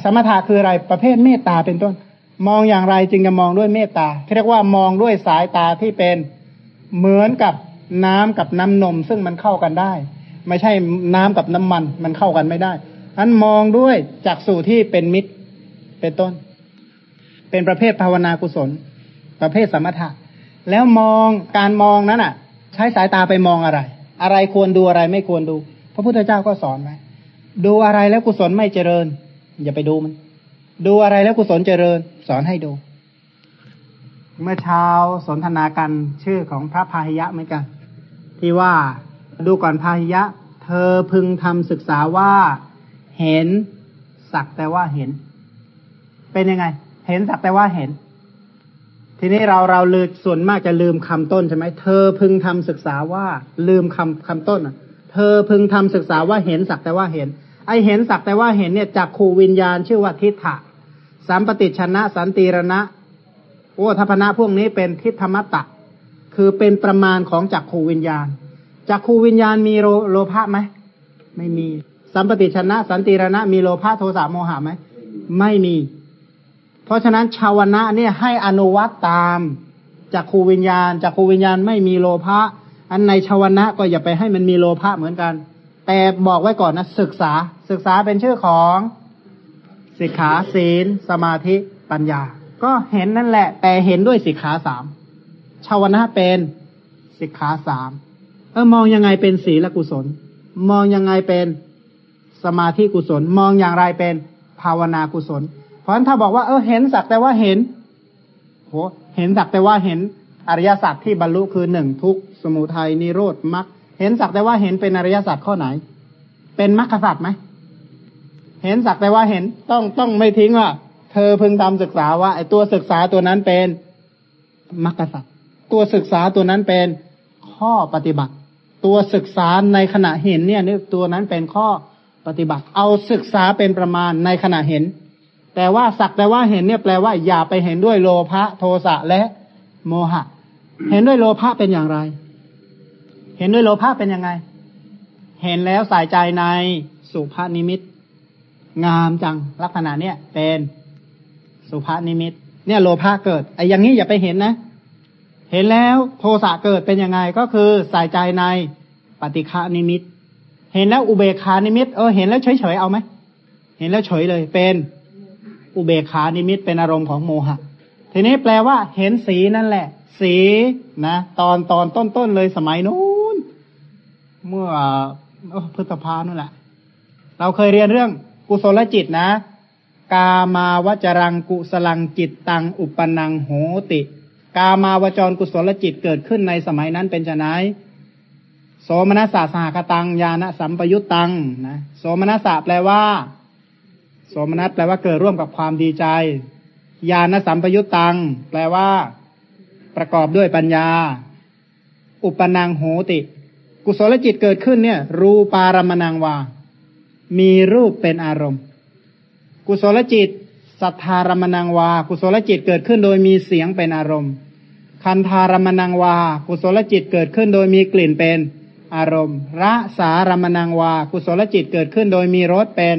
สมถะคืออะไรประเภทเมตตาเป็นต้น มองอย่างไรจึงจะมองด้วยเมตตาเรียกว่ามองด้วยสายตาที่เป็นเหมือนกับน้ำกับน้ำนม ซึ่งมันเข้ากันได้ ไม่ใช่น้ำกับน้ำมันมันเข้ากันไม่ได้อันมองด้วยจากสู่ที่เป็นมิตรเป็นต้น เป็นประเภทภาวนากุศล ประเภทสมถะ แล้วมองการมองนั้นอะ ใช้สายตาไปมองอะไร อะไรควรดูอะไรไม่ควรดู พระพุทธเจ้าก็สอนไว้ดูอะไรแล้วกุศลไม่เจริญ อย่าไปดูมัน ดูอะไรแล้วกุศลเจริญ สอนให้ดู เมื่อเช้าสนทนากันชื่อของพระพาหิยะเหมือนกัน ที่ว่าดูก่อนพาหิยะ เธอพึงทำศึกษาว่า เห็นสักแต่ว่าเห็น เป็นยังไง เห็นสักแต่ว่าเห็น ทีนี้เราเราลืมส่วนมากจะลืมคำต้นใช่ไหมเธอพึงทำศึกษาว่าลืมคำคำต้นอะเธอพึงทำศึกษาว่าเห็นสักแต่ว่าเห็น ไอเห็นสักแต่ว่าเห็นเนี่ยจากขูวิญญาณชื่อว่าทิฏฐะสัมปติชนะสันติรณะโอ้ทัพนะพวกนี้เป็นทิฏฐมัตตะ คือเป็นประมาณของจักขูวิญญาณจักขูวิญญาณมีโลโลภะไหมไม่มี สัมปติชนะ สันติรณะ มีโลภะโทสะโมหะไหมไม่มี เพราะฉะนั้นชาวนะเนี่ยให้อนุวัตตามจากขูวิญญาณจากขูวิญญาณไม่มีโลภะอันในชาวนะก็อย่าไปให้มันมีโลภะเหมือนกัน แต่บอกไว้ก่อนนะศึกษาศึกษาเป็นชื่อของสิกขาศีล สมาธิปัญญา ก็เห็นนั่นแหละ แต่เห็นด้วยสิกขาสามชาวนะเป็นสิกขาสามเออมองยังไงเป็นศีลกุศล มองยังไงเป็นสมาธิกุศล มองอย่างไรเป็นภาวนากุศล ราะฉะนั้นถ้าบอกว่าเออเห็นสักแต่ว่าเห็นโหเห็นสักแต่ว่าเห็นอริยสัจที่บรรลุคือหนึ่งทุกสมุทัยนิโรธมรรคเห็นสักแต่ว่าเห็นเป็นอริยสัจข้อไหน เป็นมรรคสัจไหมเห็นสักแต่ว่าเห็นต้องต้องไม่ทิ้งว่า เธอพึงทำศึกษาว่าไอ้ตัวศึกษาตัวนั้นเป็นมรรคสัจตัวศึกษาตัวนั้นเป็นข้อปฏิบัติ ตัวศึกษาในขณะเห็นเนี่ยนี่ตัวนั้นเป็นข้อปฏิบัติ เอาศึกษาเป็นประมาณในขณะเห็น แต่ว่าสักแต่ว่าเห็นเนี่ยแปลว่าอย่าไปเห็นด้วยโลภะโทสะและโมหะ เห็นด้วยโลภะเป็นอย่างไร เห็นด้วยโลภะเป็นยังไง เห็นแล้วใส่ใจในสุภานิมิต งามจังลักษณะเนี่ยเป็นสุภานิมิต เนี่ยโลภะเกิดไอ้อย่างนี้อย่าไปเห็นนะ เห็นแล้วโทสะเกิดเป็นยังไงก็คือใส่ใจในปฏิฆานิมิต เห็นแล้วอุเบคานิมิต เออเห็นแล้วเฉยเฉยเอาไหมเห็นแล้วเฉยเลยเป็น อุเบคานิมิตเป็นอารมณ์ของโมหะ ทีนี้แปลว่า เห็นสีนั่นแหละ สีนะตอนตอนต้นต้นเลยสมัยนู้นเมื่อพฤษภานั่นแหละ เราเคยเรียนเรื่องกุศลจิตนะ กามาวจรังกุสลังจิตตังอุปนังโหติ กามาวจรกุศลจิตเกิดขึ้นในสมัยนั้นเป็นไนโสมนัสสะสหกตังญาณสัมปยุตตังนะโสมนัสสะแปลว่า โสมนัสแปลว่าเกิดร่วมกับความดีใจ ญาณสัมปยุตตัง แปลว่า ประกอบด้วยปัญญา อุปนังโหติ กุศลจิตเกิดขึ้นเนี่ย รูปารมณังวา มีรูปเป็นอารมณ์ กุศลจิตสัทธารมณังวา กุศลจิตเกิดขึ้นโดยมีเสียงเป็นอารมณ์ คันธารมณังวา กุศลจิตเกิดขึ้นโดยมีกลิ่นเป็นอารมณ์ ระสารมณังวา กุศลจิตเกิดขึ้นโดยมีรสเป็น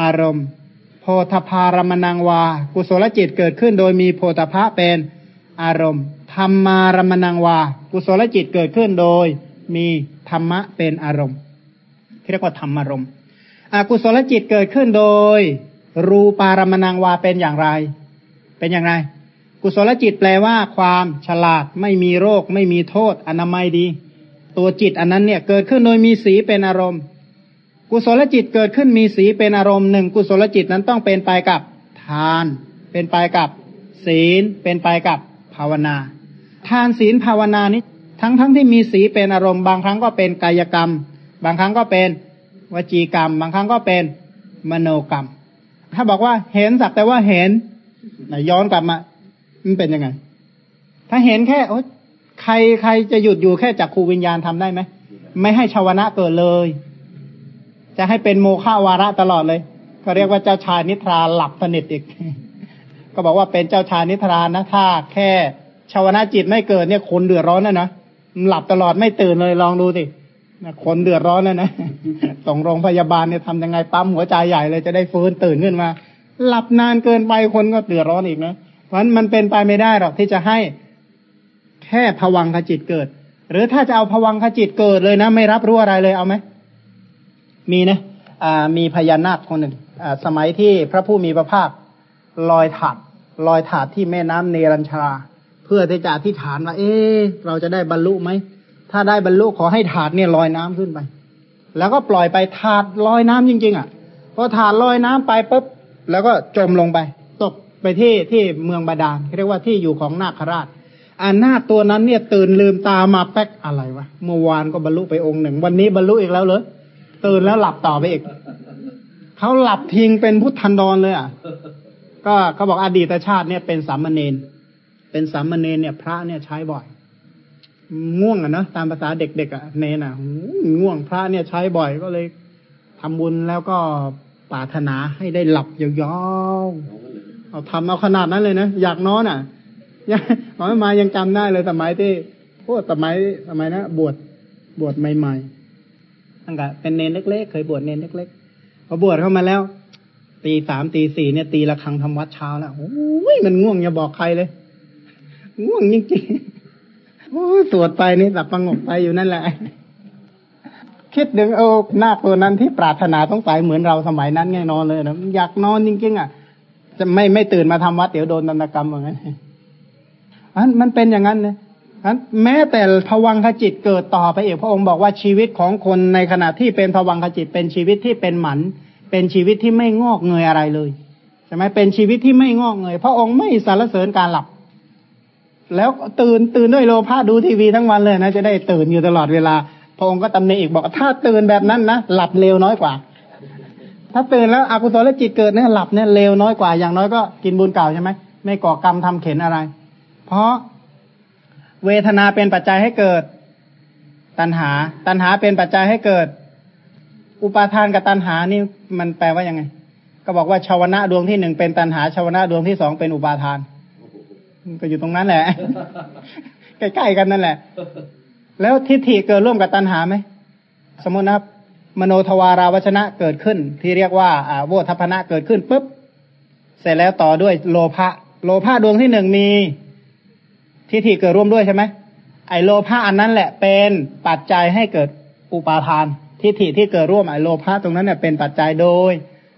อารมณ์ โพธพารมณังวา กุศลจิตเกิดขึ้นโดยมีโพธพะเป็นอารมณ์ธรรมารมณังวา กุศลจิตเกิดขึ้นโดยมีธรรมะเป็นอารมณ์ ที่เรียกว่าธรรมารมณ์อกุศลจิตเกิดขึ้นโดย รูปารมณังวาเป็นอย่างไร เป็นอย่างไร กุศลจิตแปลว่า ความฉลาดไม่มีโรค ไม่มีโทษ อนามัยดี ตัวจิตอันนั้นเนี่ยเกิดขึ้นโดยมีสีเป็นอารมณ์ กุศลจิตเกิดขึ้นมีสีเป็นอารมณ์หนึ่งกุศลจิตนั้นต้องเป็นไปกับทาน เป็นไปกับศีล เป็นไปกับภาวนา ทานศีลภาวนานี้ทั้งทั้งที่มีสีเป็นอารมณ์บางครั้งก็เป็นกายกรรม บางครั้งก็เป็นวจีกรรม บางครั้งก็เป็นมโนกรรม ถ้าบอกว่าเห็นสักแต่ว่าเห็นย้อนกลับมามันเป็นยังไง ถ้าเห็นแค่โอ๊ใครใครจะหยุดอยู่แค่จักขูวิญญาณทำได้ไหมไม่ให้ชาวนะเกิดเลย จะให้เป็นโมฆะวาระตลอดเลย ก็เรียกว่าเจ้าชายนิทราหลับสนิทอีก ก็บอกว่าเป็นเจ้าชายนิทรานะถ้าแค่ชาวนาจิตไม่เกิดเนี่ยคนเดือดร้อนนะนะหลับตลอดไม่ตื่นเลยลองดูสิคนเดือดร้อนแล้วนะส่งโรงพยาบาลเนี่ยทำยังไงปั๊มหัวใจใหญ่เลยจะได้ฟื้นตื่นขึ้นมา หลับนานเกินไปคนก็เดือดร้อนอีกนะเพราะมันเป็นไปไม่ได้หรอกที่จะให้แค่ผวังขจิตเกิด หรือถ้าจะเอาผวังขจิตเกิดเลยนะ ไม่รับรู้อะไรเลยเอาไหม มีนะมีพญานาคคนหนึ่งสมัยที่พระผู้มีพระภาคลอยถาดลอยถาดที่แม่น้ำเนรัญชา เพื่อที่จะอธิษฐานว่า เอ๊เราจะได้บรรลุไหม ถ้าได้บรรลุขอให้ถาดเนี่ยลอยน้ำขึ้นไป แล้วก็ปล่อยไปถาดลอยน้ำจริง ๆ อะพอถาดลอยน้ำไปปุ๊บแล้วก็จมลงไป ตกไปที่ที่เมืองบาดาลเรียกว่าที่อยู่ของนาคราชอานาคตัวนั้นเนี่ยตื่นลืมตามาแป๊กอะไรวะเมื่อวานก็บรรลุไปองค์หนึ่ง วันนี้บรรลุอีกแล้วเหรอ ตื่นแล้วหลับต่อไปอีกเขาหลับทิ้งเป็นพุทธันดรเลยอะ ก็เขาบอกอดีตชาติเนี่ยเป็นสามเณรเป็นสามเณรเนี่ย พระเนี่ยใช้บ่อย ง่วงอะนะตามภาษาเด็กๆอะเนนอะง่วงพระเนี่ยใช้บ่อยก็เลยทำบุญแล้วก็ปรารถนาให้ได้หลับยาวๆเอาทำเอาขนาดนั้นเลยนะอยากนอนอะยังหมอมายังจำได้เลยสมัยที่พวกสมัยสมัยนะบวชบวชใหม่ ๆ ตั้งแต่เป็นเนนเล็กๆ เคยบวชเนนเล็กๆพอบวชเข้ามาแล้ว ตีสามตีสี่เนี่ยตีละครังทำวัดเช้าแล้วโอ้ยมันง่วงอย่าบอกใครเลย ง่วงจริงๆโอ้ยสวดไปนี่หลับประงกไปอยู่นั่นแหละ คิดถึงเออนาคตัวนั้นที่ปรารถนาต้องสายเหมือนเราสมัยนั้นไงนอนเลยนะอยากนอนจริงๆอะ จะไม่ไม่ตื่นมาทำวัดเดี๋ยวโดนนันกรรมเหมือนกันอันมันเป็นอย่างนั้นเลย อันแม้แต่ภวังคจิตเกิดต่อไปเอกพระองค์บอกว่าชีวิตของคนในขณะที่เป็นภวังคจิตเป็นชีวิตที่เป็นหมัน เป็นชีวิตที่ไม่งอกเงยอะไรเลยใช่ไหมเป็นชีวิตที่ไม่งอกเงยพระองค์ไม่สารเสริญการหลับ แล้วตื่นตื่นด้วยโลภะดูทีวีทั้งวันเลยนะจะได้ตื่นอยู่ตลอดเวลา พระองค์ก็ตำหนิอีกบอกถ้าตื่นแบบนั้นนะหลับเร็วน้อยกว่า ถ้าตื่นแล้วอกุศลจิตเกิดเนี่ยหลับเนี่ยเร็วน้อยกว่าอย่างน้อยก็กินบุญเก่าใช่ไหมไม่ก่อกรรมทำเข็นอะไร เพราะ เวทนาเป็นปัจจัยให้เกิด ตัณหา ตัณหาเป็นปัจจัยให้เกิด อุปาทานกับตัณหานี่มันแปลว่ายังไง ก็บอกว่าชาวนะดวงที่หนึ่งเป็นตัณหาชาวนะดวงที่สองเป็นอุปาทาน ก็อยู่ตรงนั้นแหละ ใกล้ๆกันนั่นแหละ แล้วทิฏฐิเกิดร่วมกับตัณหาไหม สมมตินะมโนทวาราวชนะเกิดขึ้น ที่เรียกว่าอาโวทัพนะเกิดขึ้นปุ๊บ เสร็จแล้วต่อด้วยโลภะ โลภะดวงที่หนึ่งมี ทิฏฐิเกิดร่วมด้วยใช่ไหมไอโลภะอันนั้นแหละเป็นปัจจัยให้เกิดอุปาทาน ทิฏฐิที่เกิดร่วมไอโลภะตรงนั้นเนี่ยเป็นปัจจัยโดย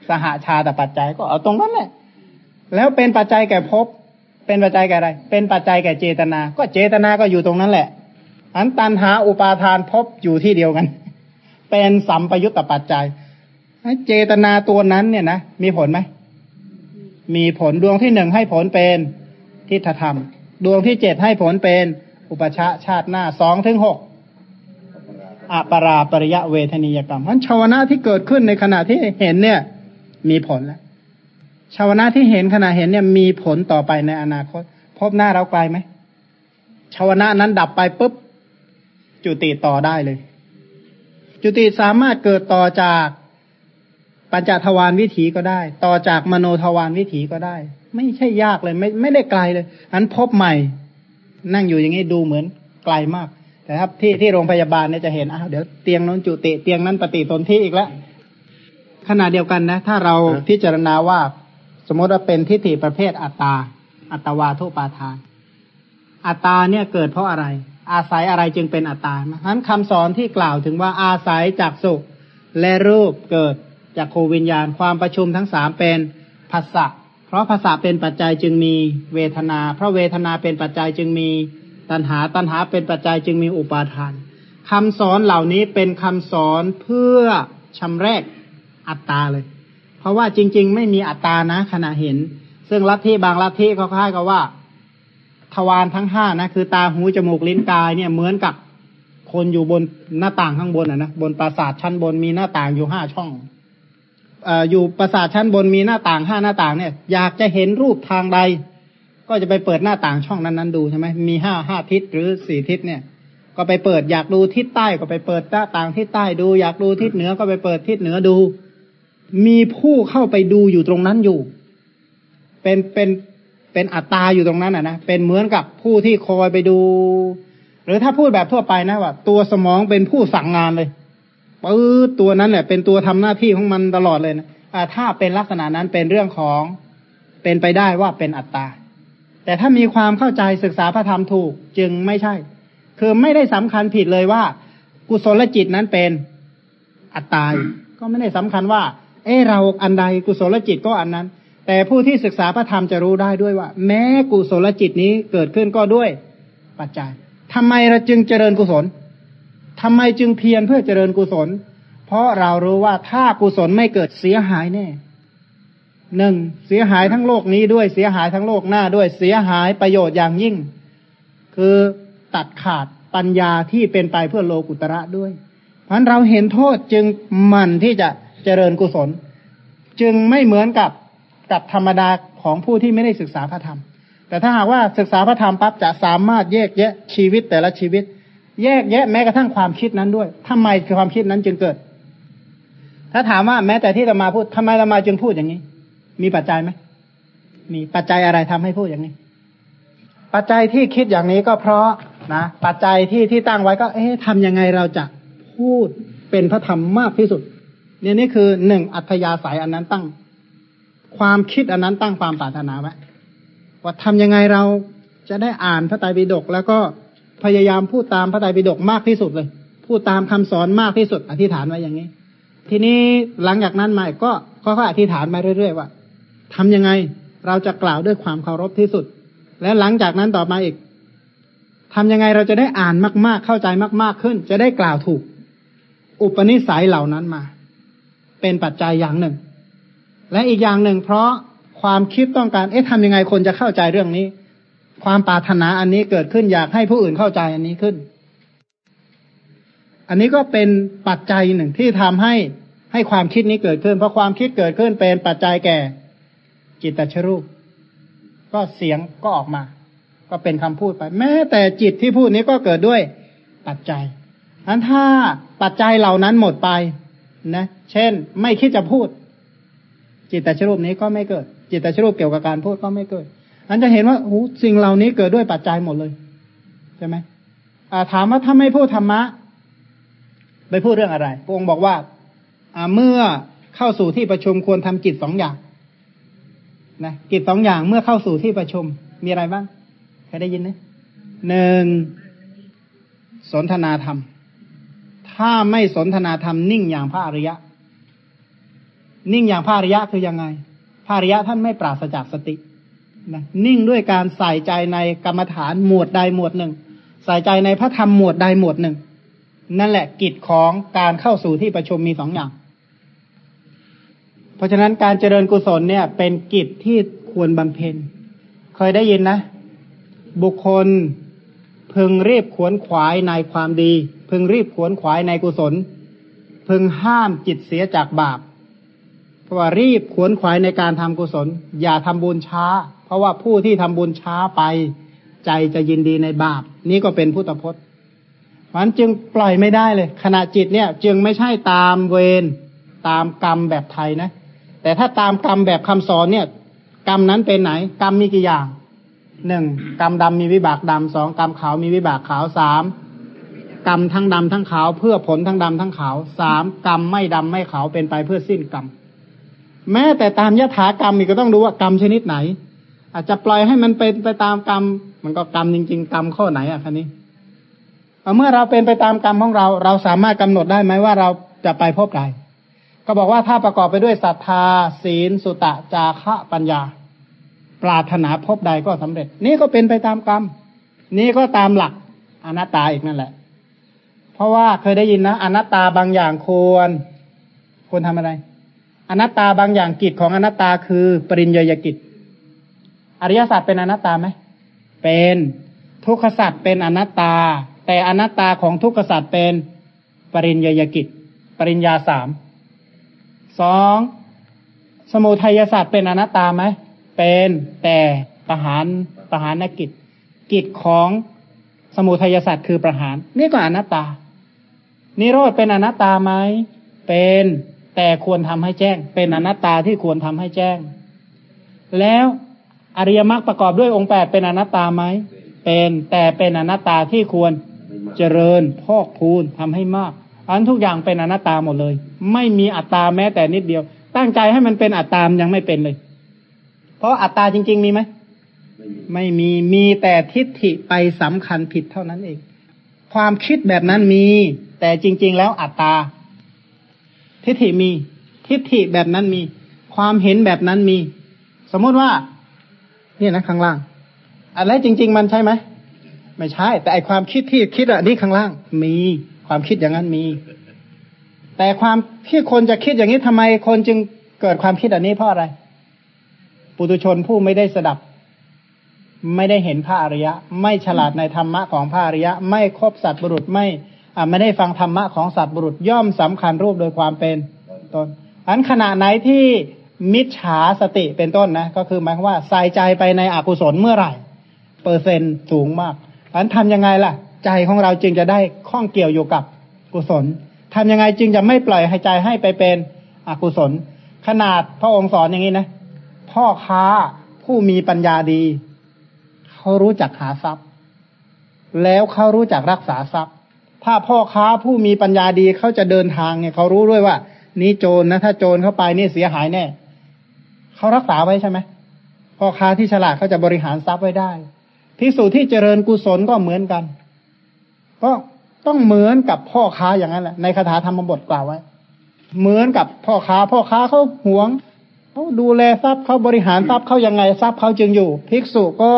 สหาชาแต่ปัจจัยก็เอาตรงนั้นแหละแล้วเป็นปัจจัยแก่ภพเป็นปัจจัยแก่อะไร เป็นปัจจัยแก่เจตนา ก็เจตนาก็อยู่ตรงนั้นแหละ อันตันหาอุปาทานภพอยู่ที่เดียวกัน เป็นสัมปยุตตปัจจัยเจตนาตัวนั้นเนี่ยนะมีผลไหมมีผลดวงที่หนึ่งให้ผลเป็นทิฏฐธรรม ดวงที่เจ็ดให้ผลเป็นอุปชาชาติหน้าสองถึงหกอปราปริยะเวทนียกรรมเพราะชาวนะที่เกิดขึ้นในขณะที่เห็นเนี่ย มีผลแล้วชาวนะที่เห็นขณะเห็นเนี่ยมีผลต่อไปในอนาคต พบหน้าเราไกลไหมชาวนะนั้นดับไปปุ๊บ จุติต่อได้เลย จุติสามารถเกิดต่อจากปัญจทวารวิถีก็ได้ ต่อจากมโนทวารวิถีก็ได้ ไม่ใช่ยากเลย ไม่ไม่ได้ไกลเลย อันพบใหม่ นั่งอยู่อย่างนี้ดูเหมือนไกลมาก แต่ครับที่ที่โรงพยาบาลเนี่ยจะเห็นอ้าวเดี๋ยวเตียงนั้นจุติเตียงนั้นปฏิสนธิอีกแล้วขณะเดียวกันนะ ถ้าเราพิจารณาว่า สมมติว่าเป็นทิฏฐิประเภทอัตตา อัตวาทุปาทาน อัตตาเนี่ยเกิดเพราะอะไร อาศัยอะไรจึงเป็นอัตตาเพราะฉะนั้นคำสอนที่กล่าวถึงว่าอาศัยจากสุขและรูปเกิดจากโควิญญาณ ความประชุมทั้งสามเป็นภาษะพ ราะภาษาเป็นปัจจัยจึงมีเวทนา เพราะเวทนาเป็นปัจจัยจึงมีตัณหา ตัณหาเป็นปัจจัยจึงมีอุปาทานคำสอนเหล่านี้เป็นคำสอนเพื่อชำแรกอัตตาเลย เพราะว่าจริง ๆ ไม่มีอัตตานะขณะเห็น ซึ่งลัทธิบางลัทธิเขาคล้ายกับว่า ทวารทั้งห้านะคือตาหูจมูกลิ้นกายเนี่ยเหมือนกับคนอยู่บนหน้าต่างข้างบนอะนะบนปราสาทชั้นบนมีหน้าต่างอยู่ห้าช่อง อยู่ปราสาทชั้นบนมีหน้าต่างห้าหน้าต่างเนี่ย อยากจะเห็นรูปทางใด ก็จะไปเปิดหน้าต่างช่องนั้นนั้นดูใช่ไหมมีห้าห้าทิศหรือสี่ทิศเนี่ย ก็ไปเปิดอยากดูทิศใต้ก็ไปเปิดหน้าต่างทิศใต้ดู อยากดูทิศเหนือก็ไปเปิดทิศเหนือดู มีผู้เข้าไปดูอยู่ตรงนั้นอยู่ เป็นเป็นเป็นอัตตาอยู่ตรงนั้นอะนะเป็นเหมือนกับผู้ที่คอยไปดู หรือถ้าพูดแบบทั่วไปนะว่า ตัวสมองเป็นผู้สั่งงานเลย ปื๊ดตัวนั้นแหละเป็นตัวทำหน้าที่ของมันตลอดเลยนะถ้าเป็นลักษณะนั้นเป็นเรื่องของเป็นไปได้ว่าเป็นอัตตา แต่ถ้ามีความเข้าใจศึกษาพระธรรมถูกจึงไม่ใช่ คือไม่ได้สำคัญผิดเลยว่า กุศลจิตนั้นเป็นอัตตา ก็ไม่ได้สำคัญว่า เออเราอันใดกุศลจิตก็อันนั้น แต่ผู้ที่ศึกษาพระธรรมจะรู้ได้ด้วยว่า แม้กุศลจิตนี้เกิดขึ้นก็ด้วยปัจจัยทำไมเราจึงเจริญกุศล ทำไมจึงเพียรเพื่อเจริญกุศล เพราะเรารู้ว่าถ้ากุศลไม่เกิดเสียหายแน่หนึ่งเสียหายทั้งโลกนี้ด้วยเสียหายทั้งโลกหน้าด้วยเสียหายประโยชน์อย่างยิ่ง คือตัดขาดปัญญาที่เป็นไปเพื่อโลกุตระด้วย เพราะเราเห็นโทษจึงมันที่จะเจริญกุศล จึงไม่เหมือนกับกับธรรมดาของผู้ที่ไม่ได้ศึกษาพระธรรม แต่ถ้าหากว่าศึกษาพระธรรมปั๊บจะสามารถแยกแยะชีวิตแต่ละชีวิต แยกแยะแม้กระทั่งความคิดนั้นด้วยทำไมความคิดนั้นจึงเกิด ถ้าถามว่าแม้แต่ที่เรามาพูดทำไมเรามาจึงพูดอย่างนี้ มีปัจจัยไหมมีปัจจัยอะไรทำให้พูดอย่างนี้ ปัจจัยที่คิดอย่างนี้ก็เพราะนะ ปัจจัยที่ที่ตั้งไว้ก็ เอ๊ะทำยังไงเราจะพูดเป็นพระธรรมมากที่สุดเนี่ยนี่คือหนึ่งอัธยาศัยอันนั้นตั้ง ความคิดอันนั้นตั้งความปรารถนาไว้ว่าทำยังไงเราจะได้อ่านพระไตรปิฎกแล้วก็ พยายามพูดตามพระไตรปิฎกมากที่สุดเลย พูดตามคำสอนมากที่สุด อธิษฐานไว้อย่างนี้ ทีนี้หลังจากนั้นมาก็ค่อยๆอธิษฐานมาเรื่อยๆว่าทำยังไงเราจะกล่าวด้วยความเคารพที่สุด และหลังจากนั้นต่อมาอีกทำยังไงเราจะได้อ่านมาก ๆ เข้าใจมาก ๆขึ้น จะได้กล่าวถูก อุปนิสัยเหล่านั้นมา เป็นปัจจัยอย่างหนึ่ง และอีกอย่างหนึ่ง เพราะความคิดต้องการ เอ๊ะทำยังไงคนจะเข้าใจเรื่องนี้ ความปรารถนาอันนี้เกิดขึ้นอยากให้ผู้อื่นเข้าใจอันนี้ขึ้น อันนี้ก็เป็นปัจจัยหนึ่งที่ทำให้ให้ความคิดนี้เกิดขึ้น เพราะความคิดเกิดขึ้นเป็นปัจจัยแก่จิตตชรูป ก็เสียงก็ออกมา ก็เป็นคำพูดไป แม้แต่จิตที่พูดนี้ก็เกิดด้วยปัจจัยอันถ้าปัจจัยเหล่านั้นหมดไปนะ เช่น ไม่คิดจะพูด จิตตชรูปนี้ก็ไม่เกิด จิตตชรูปเกี่ยวกับการพูดก็ไม่เกิด อันจะเห็นว่าโอ้สิ่งเหล่านี้เกิดด้วยปัจจัยหมดเลยใช่ไหมถามว่าถ้าไม่พูดธรรมะ ไปพูดเรื่องอะไรพระองค์บอกว่าเมื่อเข้าสู่ที่ประชุมควรทำกิจสองอย่างนะกิจสองอย่างเมื่อเข้าสู่ที่ประชุมมีอะไรบ้างเคยได้ยินไหมหนึ่งสนทนาธรรม ถ้าไม่สนทนาธรรมนิ่งอย่างพระอริยะ นิ่งอย่างพระอริยะคือยังไงพระอริยะท่านไม่ปราศจากสติ นะนิ่งด้วยการใส่ใจในกรรมฐานหมวดใดหมวดหนึ่ง ใส่ใจในพระธรรมหมวดใดหมวดหนึ่ง นั่นแหละกิจของการเข้าสู่ที่ประชุมมีสองอย่าง เพราะฉะนั้นการเจริญกุศลเนี่ย เป็นกิจที่ควรบำเพ็ญ เคยได้ยินนะ บุคคลพึงรีบขวนขวายในความดี พึงรีบขวนขวายในกุศล พึงห้ามจิตเสียจากบาปเพราะว่ารีบขวนขวายในการทำกุศล อย่าทำบุญช้า ราะว่าผู้ที่ทำบุญช้าไป ใจจะยินดีในบาป นี่ก็เป็นพุทธพจน์มันจึงปล่อยไม่ได้เลยขณะจิตเนี่ยจึงไม่ใช่ตามเวรตามกรรมแบบไทยนะ แต่ถ้าตามกรรมแบบคำสอนเนี่ย กรรมนั้นเป็นไหน กรรมมีกี่อย่างหนึ่งกรรมดำมีวิบากดำสองกรรมขาวมีวิบากขาวสามกรรมทั้งดำทั้งขาวเพื่อผลทั้งดำทั้งขาวสามกรรมไม่ดำไม่ขาวเป็นไปเพื่อสิ้นกรรมแม้แต่ตามยถากรรมอีกก็ต้องดูว่ากรรมชนิดไหน อาจจะปล่อยให้มันเป็นไปตามกรรม มันก็กรรมจริง ๆ กรรมข้อไหนอะคันนี้เมื่อเราเป็นไปตามกรรมของเรา เราสามารถกำหนดได้ไหมว่าเราจะไปพบใดก็บอกว่าถ้าประกอบไปด้วยศรัทธา ศีล สุตะ จาคะปัญญา ปรารถนาพบใดก็สำเร็จ นี่ก็เป็นไปตามกรรม นี่ก็ตามหลักอนัตตาอีกนั่นแหละ เพราะว่าเคยได้ยินนะอนัตตาบางอย่างควรควรทำอะไร อนัตตาบางอย่างกิจของอนัตตาคือปริญญยกิจ อริยสัจเป็นอนัตตาไหม เป็นทุกขสัจเป็นอนัตตา แต่อนัตตาของทุกขสัจเป็นปริญญยกิจ ปริญญาสามสองสมุทัยศาสตร์เป็นอนัตตาไหม เป็นแต่ประหารประหารนกิจ กิจของสมุทัยศาสตร์คือประหาร นี่ก็อนัตตา นิโรธเป็นอนัตตาไหม เป็นแต่ควรทำให้แจ้ง เป็นอนัตตาที่ควรทำให้แจ้ง แล้ว อริยมรรคประกอบด้วยองค์แปดเป็นอนัตตาไหม เป็นแต่เป็นอนัตตาที่ควรเจริญพอกพูนทำให้มากอันทุกอย่างเป็นอนัตตาหมดเลย ไม่มีอัตตาแม้แต่นิดเดียว ตั้งใจให้มันเป็นอัตตามยังไม่เป็นเลย เพราะอัตตาจริง ๆ มีไหมไม่มีมีแต่ทิฏฐิไปสำคัญผิดเท่านั้นเอง ความคิดแบบนั้นมี แต่จริง ๆ แล้วอัตตา ทิฏฐิมี ทิฏฐิแบบนั้นมี ความเห็นแบบนั้นมี สมมติว่า นี่นะข้างล่างอะไรจริง ๆ มันใช่ไหมไม่ใช่ แต่ไอความคิดที่คิดอะนี่ข้างล่าง มีความคิดอย่างนั้นมี แต่ความที่คนจะคิดอย่างนี้ทำไมคนจึงเกิดความคิดอันนี้เพราะอะไร ปุตุชนผู้ไม่ได้สดับ ไม่ได้เห็นพระอริยะ ไม่ฉลาดในธรรมะของพระอริยะ ไม่ครบสัตว์บุรุษไม่อ่าไม่ได้ฟังธรรมะของสัตว์บุรุษย่อมสำคัญรูปโดยความเป็นตนอันขณะไหนที่ มิจฉาสติเป็นต้นนะ ก็คือหมายความว่าใส่ใจไปในอกุศลเมื่อไหร่ เปอร์เซ็นต์สูงมากอันทำยังไงล่ะ ใจของเราจึงจะได้ข้องเกี่ยวอยู่กับกุศลทำยังไงจึงจะไม่ปล่อยให้ใจให้ไปเป็นอกุศล ขนาดพระองค์สอนอย่างนี้นะ พ่อค้าผู้มีปัญญาดี เขารู้จักหาทรัพย์ แล้วเขารู้จักรักษาทรัพย์ ถ้าพ่อค้าผู้มีปัญญาดีเขาจะเดินทางเนี่ยเขารู้ด้วยว่า นี่โจรนะถ้าโจรเข้าไปนี่เสียหายแน่ เขารักษาไว้ใช่ไหมพ่อค้าที่ฉลาดเขาจะบริหารทรัพย์ไว้ได้พิสูจที่เจริญกุศลก็เหมือนกัน ก็ต้องเหมือนกับพ่อค้าอย่างนั้นแหละในคาถาธรรมบทกล่าวไว้ เหมือนกับพ่อค้า พ่อค้าเขาหวงเขาดูแลทรัพย์เขาบริหารทรัพย์เขายังไงทรัพย์เขาจึงอยู่ ภิกษุก็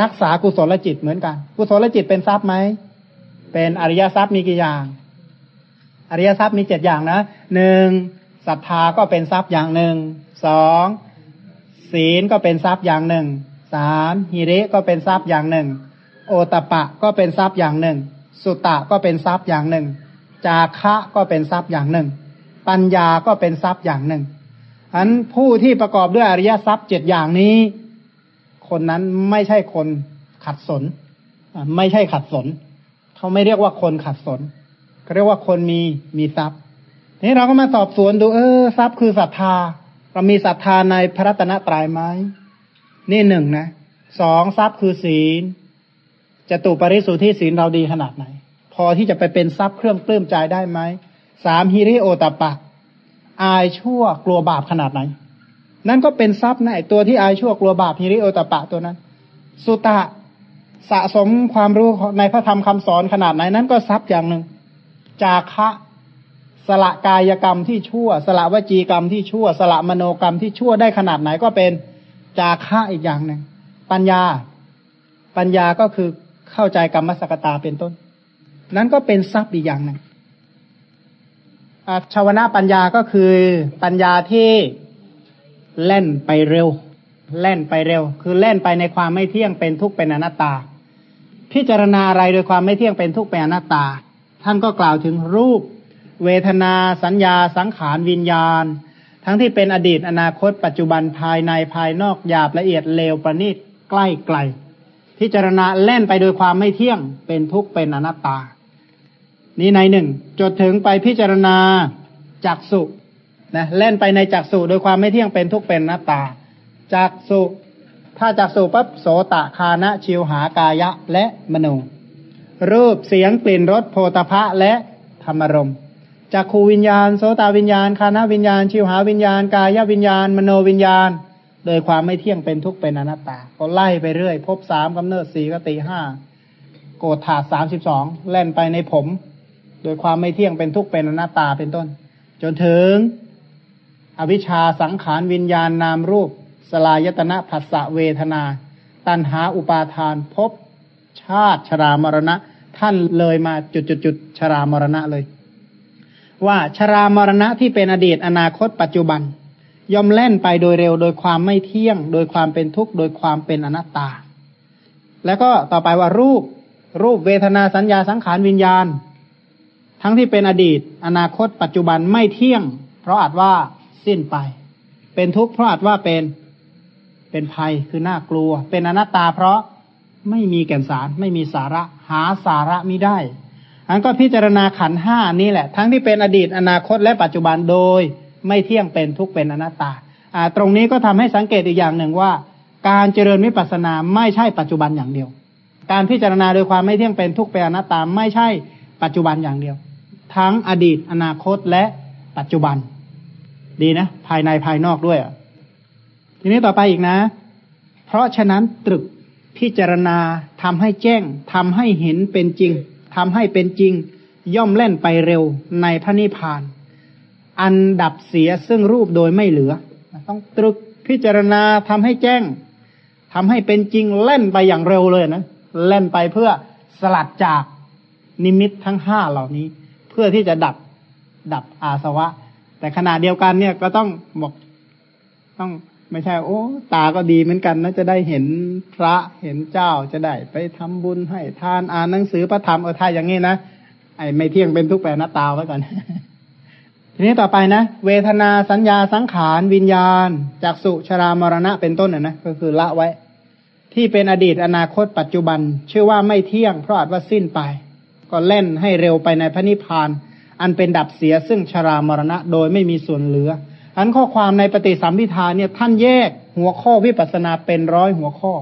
รักษากุศลจิตเหมือนกัน กุศลจิตเป็นทรัพย์ไหมเป็นอริยทรัพย์มีกี่อย่าง อริยทรัพย์มีเจ็ดอย่างนะหนึ่งศรัทธาก็เป็นทรัพย์อย่างหนึ่ง สองศีลก็เป็นทรัพย์อย่างหนึ่งสามหิริก็เป็นทรัพย์อย่างหนึ่ง โอตปะก็เป็นทรัพย์อย่างหนึ่ง สุตตะก็เป็นทรัพย์อย่างหนึ่ง จาคะก็เป็นทรัพย์อย่างหนึ่ง ปัญญาก็เป็นทรัพย์อย่างหนึ่งอันผู้ที่ประกอบด้วยอริยทรัพย์เจ็ดอย่างนี้ คนนั้นไม่ใช่คนขัดสน ไม่ใช่ขัดสน เขาไม่เรียกว่าคนขัดสนเขาเรียกว่าคนมีมีทรัพย์ นี้เราก็มาสอบสวนดู เออทรัพย์คือศรัทธา เรามีศรัทธาในพระรัตนตรัยไหมนี่หนึ่งนะสองทรัพย์คือศีลจะตุปริสุทธิศีลเราดีขนาดไหน พอที่จะไปเป็นทรัพย์เครื่องปลื้มใจได้ไหมสามฮิริโอตปะอายชั่วกลัวบาปขนาดไหน นั่นก็เป็นทรัพย์นะตัวที่อายชั่วกลัวบาปฮิริโอตปะตัวนั้น สุตะสะสมความรู้ในพระธรรมคำสอนขนาดไหน นั้นก็ทรัพย์อย่างหนึ่ง จาคะ สละกายกรรมที่ชั่ว สละวจีกรรมที่ชั่ว สละมโนกรรมที่ชั่วได้ขนาดไหนก็เป็นจาคะอีกอย่างหนึ่งปัญญา ปัญญาก็คือเข้าใจกรรมสกตาเป็นต้น นั้นก็เป็นทรัพย์อีกอย่างหนึ่งชาวนาปัญญาก็คือปัญญาที่เล่นไปเร็วเล่นไปเร็ว คือเล่นไปในความไม่เที่ยงเป็นทุกข์เป็นอนัตตา พิจารณาอะไรโดยความไม่เที่ยงเป็นทุกข์เป็นอนัตตา ท่านก็กล่าวถึงรูป เวทนาสัญญาสังขารวิญญาณ ทั้งที่เป็นอดีตอนาคต ปัจจุบันภายในภายนอกหยาบละเอียดเลวประณีตใกล้ไกล พิจารณาเล่นไปโดยความไม่เที่ยงเป็นทุกข์เป็นอนัตตา นี้ในหนึ่งจดถึงไปพิจารณาจักสุนะเล่นไปในจักสุโดยความไม่เที่ยงเป็นทุกข์เป็นอนัตตาจักสุถ้าจักสุปั๊บโสตะคานะชิวหากายะและมโนรูปเสียงกลิ่นรสโพธพะและธรรมรม จักขูวิญญาณ โสตวิญญาณ คานะวิญญาณ ชิวหาวิญญาณ กายวิญญาณ มโนวิญญาณ โดยความไม่เที่ยงเป็นทุกข์เป็นอนัตตา ก็ไล่ไปเรื่อย พบสามกำเนิดสี่กติห้าโกฏฐาสามสิบสองแล่นไปในผม โดยความไม่เที่ยงเป็นทุกข์เป็นอนัตตาเป็นต้น จนถึง อวิชชาสังขารวิญญาณนามรูป สลายตนะผัสสะเวทนา ตันหาอุปาทานพบชาติชรามรณะ ท่านเลยมาจุดจุดจุดชรามรณะเลย ว่าชรามรณะที่เป็นอดีตอนาคตปัจจุบัน ย่อมเล่นไปโดยเร็ว โดยความไม่เที่ยง โดยความเป็นทุกข์โดยความเป็นอนัตตา แล้วก็ต่อไปว่ารูปรูปเวทนาสัญญาสังขารวิญญาณ ทั้งที่เป็นอดีต อนาคต ปัจจุบันไม่เที่ยง เพราะอาจว่าสิ้นไป เป็นทุกข์เพราะอาจว่าเป็นเป็นภัยคือน่ากลัว เป็นอนัตตาเพราะไม่มีแก่นสารไม่มีสาระ หาสาระมิได้ อันก็พิจารณาขันห้านี่แหละ ทั้งที่เป็นอดีตอนาคตและปัจจุบันโดย ไม่เที่ยงเป็นทุกเป็นอนัตตาอ่าตรงนี้ก็ทำให้สังเกตอีกอย่างหนึ่งว่า การเจริญวิปัสสนาไม่ใช่ปัจจุบันอย่างเดียว การพิจารณาโดยความไม่เที่ยงเป็นทุกเป็นอนัตตาไม่ใช่ปัจจุบันอย่างเดียว ทั้งอดีตอนาคตและปัจจุบัน ดีนะ ภายในภายนอกด้วยอะทีนี้ต่อไปอีกนะ เพราะฉะนั้นตรึกพิจารณาทำให้แจ้งทำให้เห็นเป็นจริง ทำให้เป็นจริง ย่อมเล่นไปเร็วในพระนิพพาน อันดับเสียซึ่งรูปโดยไม่เหลือ ต้องตรึกพิจารณาทำให้แจ้งทำให้เป็นจริงเล่นไปอย่างเร็วเลยนะเล่นไปเพื่อสลัดจากนิมิตทั้งห้าเหล่านี้ เพื่อที่จะดับดับอาสวะ แต่ขณะเดียวกันเนี่ยก็ต้องบอกต้อง ไม่ใช่ โอ้ ตาก็ดีเหมือนกันนะจะได้เห็นพระเห็นเจ้าจะได้ไปทำบุญให้ทานอ่านหนังสือพระธรรมเออถ้าอย่างนี้นะไอ้ไม่เที่ยงเป็นทุกแปรหน้าตาไว้ก่อนทีนี้ต่อไปนะ เวทนาสัญญาสังขารวิญญาณจากสุชรามรณะเป็นต้นนะนะก็คือละไว้ ที่เป็นอดีตอนาคตปัจจุบัน ชื่อว่าไม่เที่ยงเพราะอาจว่าสิ้นไป ก็เล่นให้เร็วไปในพระนิพพาน อันเป็นดับเสียซึ่งชรามรณะโดยไม่มีส่วนเหลือ อันข้อความในปฏิสัมพิธาเนี่ยท่านแยกหัวข้อวิปัสนาเป็นร้อยหัวข้อ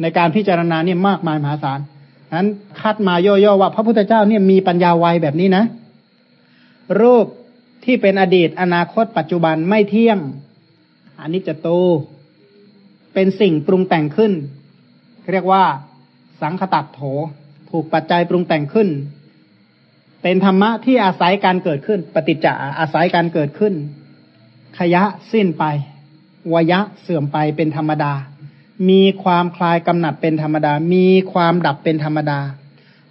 ในการพิจารณาเนี่ยมากมายมหาศาลนั้นคัดมาย่อๆว่า พระพุทธเจ้าเนี่ยมีปัญญาไวแบบนี้นะ รูปที่เป็นอดีตอนาคตปัจจุบันไม่เที่ยงอันนี้จะโตเป็นสิ่งปรุงแต่งขึ้น เรียกว่า สังคตัดโถ ถูกปัจจัยปรุงแต่งขึ้น เป็นธรรมะที่อาศัยการเกิดขึ้น ปฏิจจะอาศัยการเกิดขึ้น ขยะสิ้นไป วยะเสื่อมไปเป็นธรรมดา มีความคลายกำหนัดเป็นธรรมดา มีความดับเป็นธรรมดา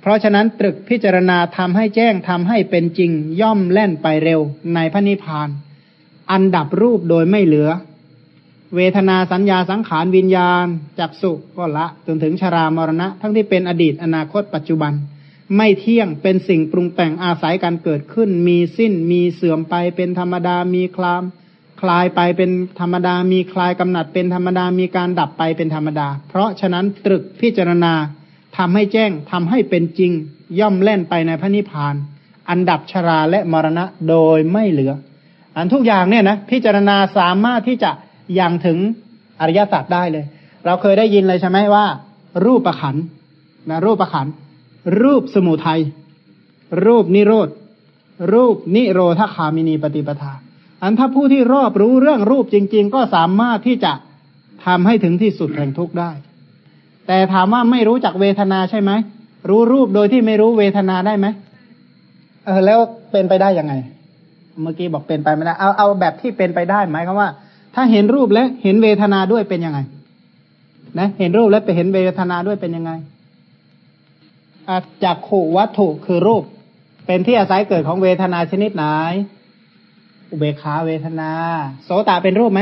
เพราะฉะนั้นตรึกพิจารณาทำให้แจ้งทำให้เป็นจริง ย่อมแล่นไปเร็ว ในพระนิพพาน อันดับรูปโดยไม่เหลือ เวทนาสัญญาสังขารวิญญาณจักสุก็ละจนถึงชรามรณะ ทั้งที่เป็นอดีตอนาคตปัจจุบันไม่เที่ยงเป็นสิ่งปรุงแต่งอาศัยการเกิดขึ้น มีสิ้นมีเสื่อมไปเป็นธรรมดามีคลาม คลายไปเป็นธรรมดา มีคลายกำหนัดเป็นธรรมดา มีการดับไปเป็นธรรมดา เพราะฉะนั้นตรึกพิจารณาทำให้แจ้งทำให้เป็นจริง ย่อมแล่นไปในพระนิพพาน อันดับชราและมรณะโดยไม่เหลือ อันทุกอย่างเนี่ยนะพิจารณาสามารถที่จะยังถึงอริยสัจได้เลย เราเคยได้ยินเลยใช่ไหมว่า รูปประขันนะรูปประขันรูปสมุทัยรูปนิโรธรูปนิโรธคามินีปฏิปทา อันถ้าผู้ที่รอบรู้เรื่องรูปจริง ๆ ก็สามารถที่จะทำให้ถึงที่สุดแห่งทุกข์ได้ แต่ถามว่าไม่รู้จักเวทนาใช่ไหม รู้รูปโดยที่ไม่รู้เวทนาได้ไหมเออแล้วเป็นไปได้ยังไง เมื่อกี้บอกเป็นไปไม่ได้ เอาเอาแบบที่เป็นไปได้หมายความว่า ถ้าเห็นรูปและเห็นเวทนาด้วยเป็นยังไง นะ เห็นรูปและไปเห็นเวทนาด้วยเป็นยังไงจากขู่วัตถุคือรูป เป็นที่อาศัยเกิดของเวทนาชนิดไหน อุเบกขาเวทนา โสตเป็นรูปไหม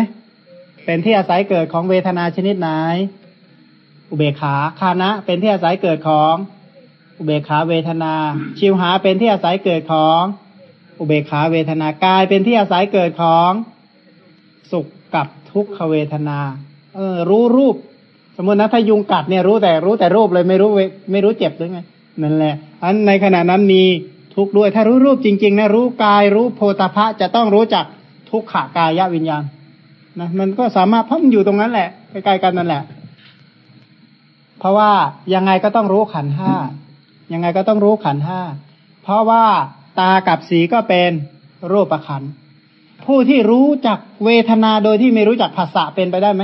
เป็นที่อาศัยเกิดของเวทนาชนิดไหน อุเบกขาคานะเป็นที่อาศัยเกิดของ อุเบกขาเวทนา ชิวหาเป็นที่อาศัยเกิดของ อุเบกขาเวทนากายเป็นที่อาศัยเกิดของ สุขกับทุกขเวทนา เออ รู้รูป สมมตินะถ้ายุงกัดเนี่ยรู้แต่รู้แต่รูปเลยไม่รู้ไม่รู้เจ็บหรือไงนั่นแหละอันในขณะนั้นมี ทุกข์ด้วย ถ้ารู้รูปจริงๆนะรู้กายรู้โพธพะจะต้องรู้จักทุกขากายวิญญาณนะมันก็สามารถพัมอยู่ตรงนั้นแหละใกล้ๆกันนั่นแหละ เพราะว่ายังไงก็ต้องรู้ขันห้ายังไงก็ต้องรู้ขันห้าเพราะว่าตากับสีก็เป็นรูปประขันผู้ที่รู้จักเวทนาโดยที่ไม่รู้จักภาษาเป็นไปได้ไหม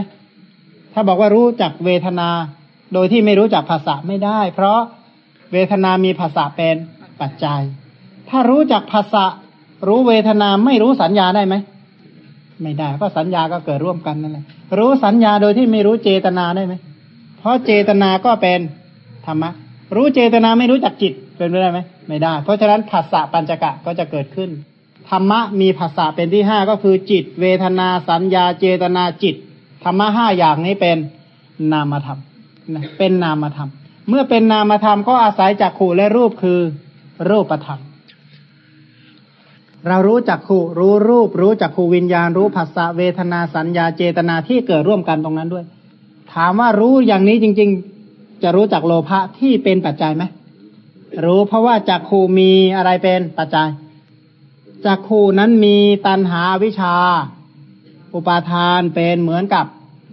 ถ้าบอกว่ารู้จักเวทนา โดยที่ไม่รู้จักภาษาไม่ได้ เพราะเวทนามีภาษาเป็นปัจจัย ถ้ารู้จักภาษารู้เวทนาไม่รู้สัญญาได้ไหม ไม่ได้ เพราะสัญญาก็เกิดร่วมกันนั่นแหละรู้สัญญาโดยที่ไม่รู้เจตนาได้ไหม เพราะเจตนาก็เป็นธรรมะ รู้เจตนาไม่รู้จักจิตเป็นไปได้ไหมไม่ได้ เพราะฉะนั้นภาษาปัญจกะก็จะเกิดขึ้นธรรมะมีภาษาเป็นที่ห้าก็คือจิต เวทนาสัญญาเจตนาจิตธรรมะห้าอย่างนี้เป็นนามธรรมเป็นนามธรรม เมื่อเป็นนามธรรมก็อาศัยจากขู่และรูปคือรูปธรรม เรารู้จักขูรู้รูป รู้จักขูวิญญาณ รู้ภาษาเวทนาสัญญาเจตนาที่เกิดร่วมกันตรงนั้นด้วย ถามว่ารู้อย่างนี้จริง ๆ จะรู้จักโลภะที่เป็นปัจจัยไหมรู้เพราะว่าจักขูมีอะไรเป็นปัจจัยจักขูนั้นมีตันหาวิชา อุปาทานเป็นเหมือนกับ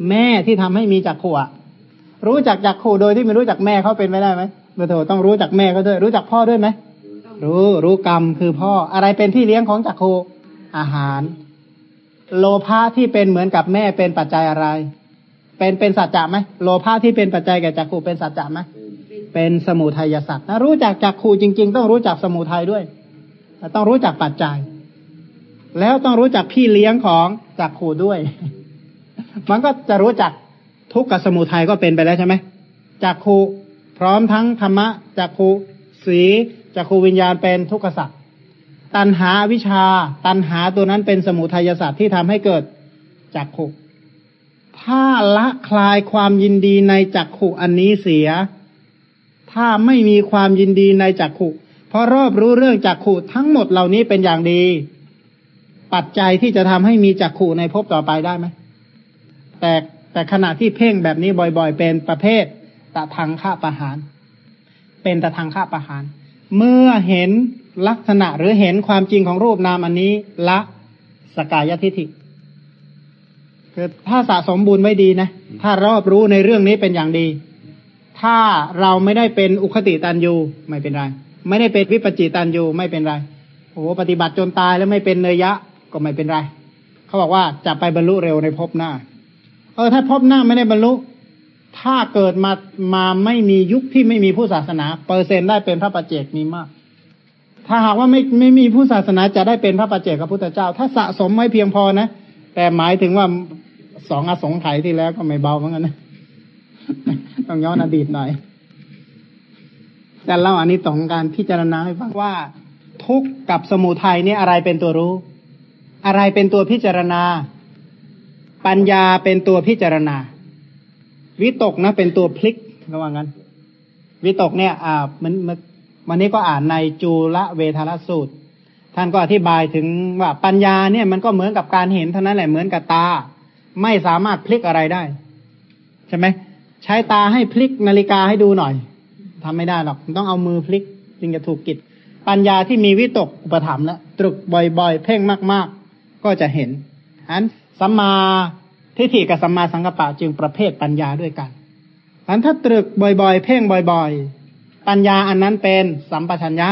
แม่ที่ทำให้มีจักขูอะรู้จักจักขูโดยที่ไม่รู้จักแม่เขาเป็นไม่ได้ไหมเมื่อเธอต้องรู้จักแม่เขาด้วย รู้จักพ่อด้วยไหม รู้รู้กรรมคือพ่ออะไรเป็นที่เลี้ยงของจักโคอาหาร โลภะที่เป็นเหมือนกับแม่เป็นปัจจัยอะไร เป็นเป็นสัจจะไหมโลภะที่เป็นปัจจัยแก่จักขูเป็นสัจจะไหมเป็นสมุทัยสัตว์นะรู้จักจักขูจริง ๆ ต้องรู้จักสมุทัยด้วยต้องรู้จักปัจจัย แล้วต้องรู้จักพี่เลี้ยงของจักขูด้วย มันก็จะรู้จักทุกข์กับสมุทัยก็เป็นไปแล้วใช่ไหมจักขูพร้อมทั้งธรรมะจักขูสี จักขูวิญญาณเป็นทุกขสัตว์ตันหาวิชา ตันหาตัวนั้นเป็นสมุทัยสัตว์ที่ทำให้เกิดจักขุถ้าละคลายความยินดีในจักขุอันนี้เสีย ถ้าไม่มีความยินดีในจักขุเพราะรอบรู้เรื่องจักขุทั้งหมดเหล่านี้เป็นอย่างดี ปัจจัยที่จะทำให้มีจักขุในภพต่อไปได้ไหมแต่แต่ขณะที่เพ่งแบบนี้บ่อยๆ เป็นประเภทตะทางฆ่าประหาร เป็นตะทางฆ่าประหาร เมื่อเห็นลักษณะหรือเห็นความจริงของรูปนามอันนี้ ละสกายทิฏฐิคือถ้าสะสมบุญไว้ดีนะ ถ้ารอบรู้ในเรื่องนี้เป็นอย่างดี ถ้าเราไม่ได้เป็นอุคติตันยูไม่เป็นไร ไม่ได้เป็นวิปจิตันยูไม่เป็นไรโอ้ปฏิบัติจนตายแล้วไม่เป็นเนยยะก็ไม่เป็นไร เขาบอกว่าจะไปบรรลุเร็วในภพหน้า เออถ้าภพหน้าไม่ได้บรรลุ ถ้าเกิดมามาไม่มียุคที่ไม่มีผู้ศาสนา เปอร์เซ็นต์ได้เป็นพระประเจกมีมาก ถ้าหากว่าไม่ไม่มีผู้ศาสนาจะได้เป็นพระปัจเจกพระพุทธเจ้า ถ้าสะสมไม่เพียงพอนะ แต่หมายถึงว่าสองอสงไขยที่แล้วก็ไม่เบาเหมือนกันนะต้องย้อนอดีตหน่อยแต่เล่าอันนี้ตองการพิจารณาให้ฟังว่า ทุกข์กับสมุทัยนี่อะไรเป็นตัวรู้ อะไรเป็นตัวพิจารณา ปัญญาเป็นตัวพิจารณา วิตกนะเป็นตัวพลิกระว่างั้น วิตกเนี่ย อ่า มันมันวันนี้ก็อ่านในจูละเวทารสูตร ท่านก็อธิบายถึงว่าปัญญาเนี่ยมันก็เหมือนกับการเห็นเท่านั้นแหละเหมือนกับตา ไม่สามารถพลิกอะไรได้ ใช่ไหมใช้ตาให้พลิกนาฬิกาให้ดูหน่อยทำไม่ได้หรอกต้องเอามือพลิกจึงจะถูกกิจปัญญาที่มีวิตกอุปถัมภ์แล้วตรึกบ่อยๆ เพ่งมากๆ ก็จะเห็นอันสัมมา ทิฏฐิกับสัมมาสังกัปปะจึงประเภทปัญญาด้วยกันอันถ้าตรึกบ่อยๆ เพ่งบ่อยๆ ปัญญาอันนั้นเป็นสัมปชัญญะ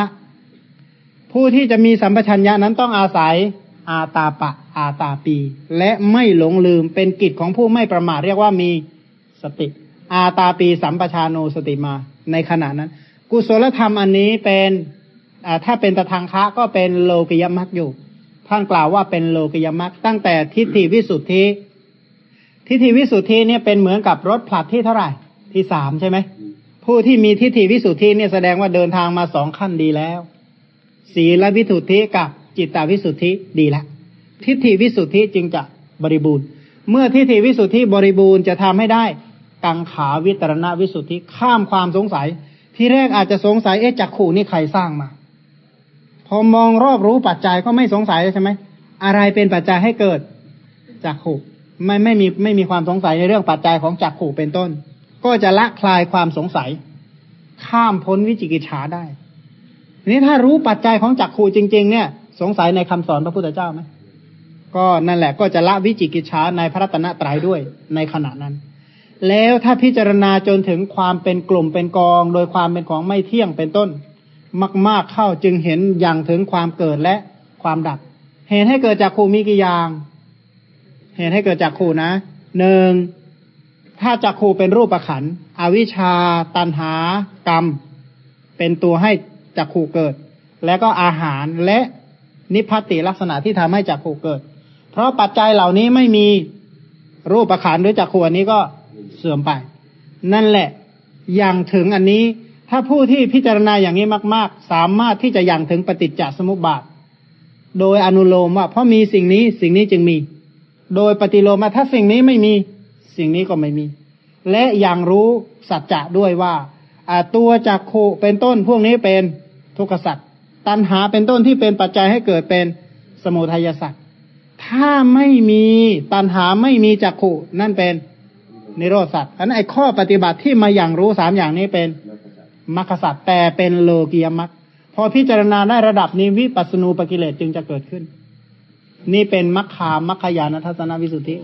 ผู้ที่จะมีสัมปชัญญะนั้นต้องอาศัยอาตาปะ อาตาปี และไม่หลงลืมเป็นกิจของผู้ไม่ประมาทเรียกว่ามีสติ อาตาปีสัมปชาโนสติมา ในขณะนั้น กุศลธรรมอันนี้เป็นถ้าเป็นตะทางคะก็เป็นโลกิยมักอยู่ ท่านกล่าวว่าเป็นโลกิยมักตั้งแต่ทิฏฐิวิสุทธิ ทิฏฐิวิสุทธิเนี่ยเป็นเหมือนกับรถผลัดที่เท่าไหร่ที่สามใช่ไหมผู้ที่มีทิฏฐิวิสุทธิเนี่ยแสดงว่าเดินทางมาสองขั้นดีแล้ว ศีลวิสุทธิกับจิตตวิสุทธิดีแล้วทิฏฐิวิสุทธิจึงจะบริบูรณ์ เมื่อทิฏฐิวิสุทธิบริบูรณ์จะทำให้ได้กังขาวิตรณวิสุทธิข้ามความสงสัย ที่แรกอาจจะสงสัยเอ๊ะจักขู่นี่ใครสร้างมา พอมองรอบรู้ปัจจัยก็ไม่สงสัยใช่ไหมอะไรเป็นปัจจัยให้เกิดจักขู่ ไม่ไม่มีไม่มีความสงสัยในเรื่องปัจจัยของจักขู่เป็นต้น ก็จะละคลายความสงสัย ข้ามพ้นวิจิกิจฉาได้ทีนี้ถ้ารู้ปัจจัยของจักขู่จริง ๆ เนี่ย สงสัยในคำสอนพระพุทธเจ้าไหมก็นั่นแหละก็จะละวิจิกิจฉาในพระรัตนตรัยด้วยในขณะนั้น แล้วถ้าพิจารณาจนถึงความเป็นกลุ่มเป็นกอง โดยความเป็นของไม่เที่ยงเป็นต้น มาก ๆเข้าจึงเห็นอย่างถึงความเกิดและความดับ เห็นให้เกิดจากขูมีกี่อย่าง เห็นให้เกิดจากขูนะหนึ่งถ้าจากขูเป็นรูปประขันอวิชชา ตันหากรรม เป็นตัวให้จักขูเกิด แล้วก็อาหารและนิพพติลักษณะที่ทำให้จักขูเกิด เพราะปัจจัยเหล่านี้ไม่มีรูปประขันหรือจักขูอันนี้ก็เสื่อมไป นั่นแหละอย่างถึงอันนี้ถ้าผู้ที่พิจารณาอย่างนี้มาก ๆ สามารถที่จะอย่างถึงปฏิจจสมุปบาท โดยอนุโลมว่าเพราะมีสิ่งนี้สิ่งนี้จึงมี โดยปฏิโลมาถ้าสิ่งนี้ไม่มีสิ่งนี้ก็ไม่มี และอย่างรู้สัจจะด้วยว่าตัวจักโคเป็นต้นพวกนี้เป็นทุกขสัจตัณหาเป็นต้นที่เป็นปัจจัยให้เกิดเป็นสมุทัยสัจถ้าไม่มีตัณหาไม่มีจักขุนั่นเป็นนิโรธสัตว์อันนั้นไอข้อปฏิบัติที่มาอย่างรู้สามอย่างนี้เป็นมรรคสัตว์แต่เป็นโลกียมรรคพอพิจารณาได้ระดับนี้วิปัสสนูปกิเลสจึงจะเกิดขึ้น นี่เป็นมรรคามัคคยานทัศนวิสุทธิ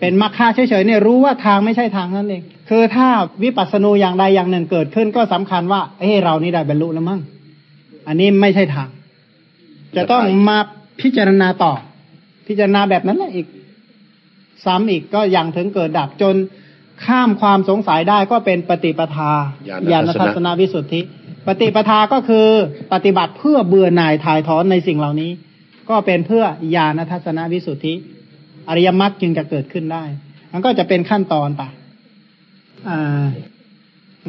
เป็นมรรคาเฉยๆเนี่ยรู้ว่าทางไม่ใช่ทางนั่นเองคือถ้าวิปัสสนูอย่างใดอย่างหนึ่งเกิดขึ้นก็สำคัญว่าเอ้เรานี่ได้บรรลุแล้วมั้งอันนี้ไม่ใช่ทาง จะต้องมาพิจารณาต่อ พิจารณาแบบนั้นแหละอีก ซ้ำอีกก็ยังถึงเกิดดับจนข้ามความสงสัยได้ก็เป็นปฏิปทาญาณทัศนวิสุทธิ ปฏิปทาก็คือปฏิบัติเพื่อเบื่อหน่ายถ่ายถอนในสิ่งเหล่านี้ ก็เป็นเพื่อญาณทัศนวิสุทธิ อริยมรรคจึงจะเกิดขึ้นได้ มันก็จะเป็นขั้นตอนไป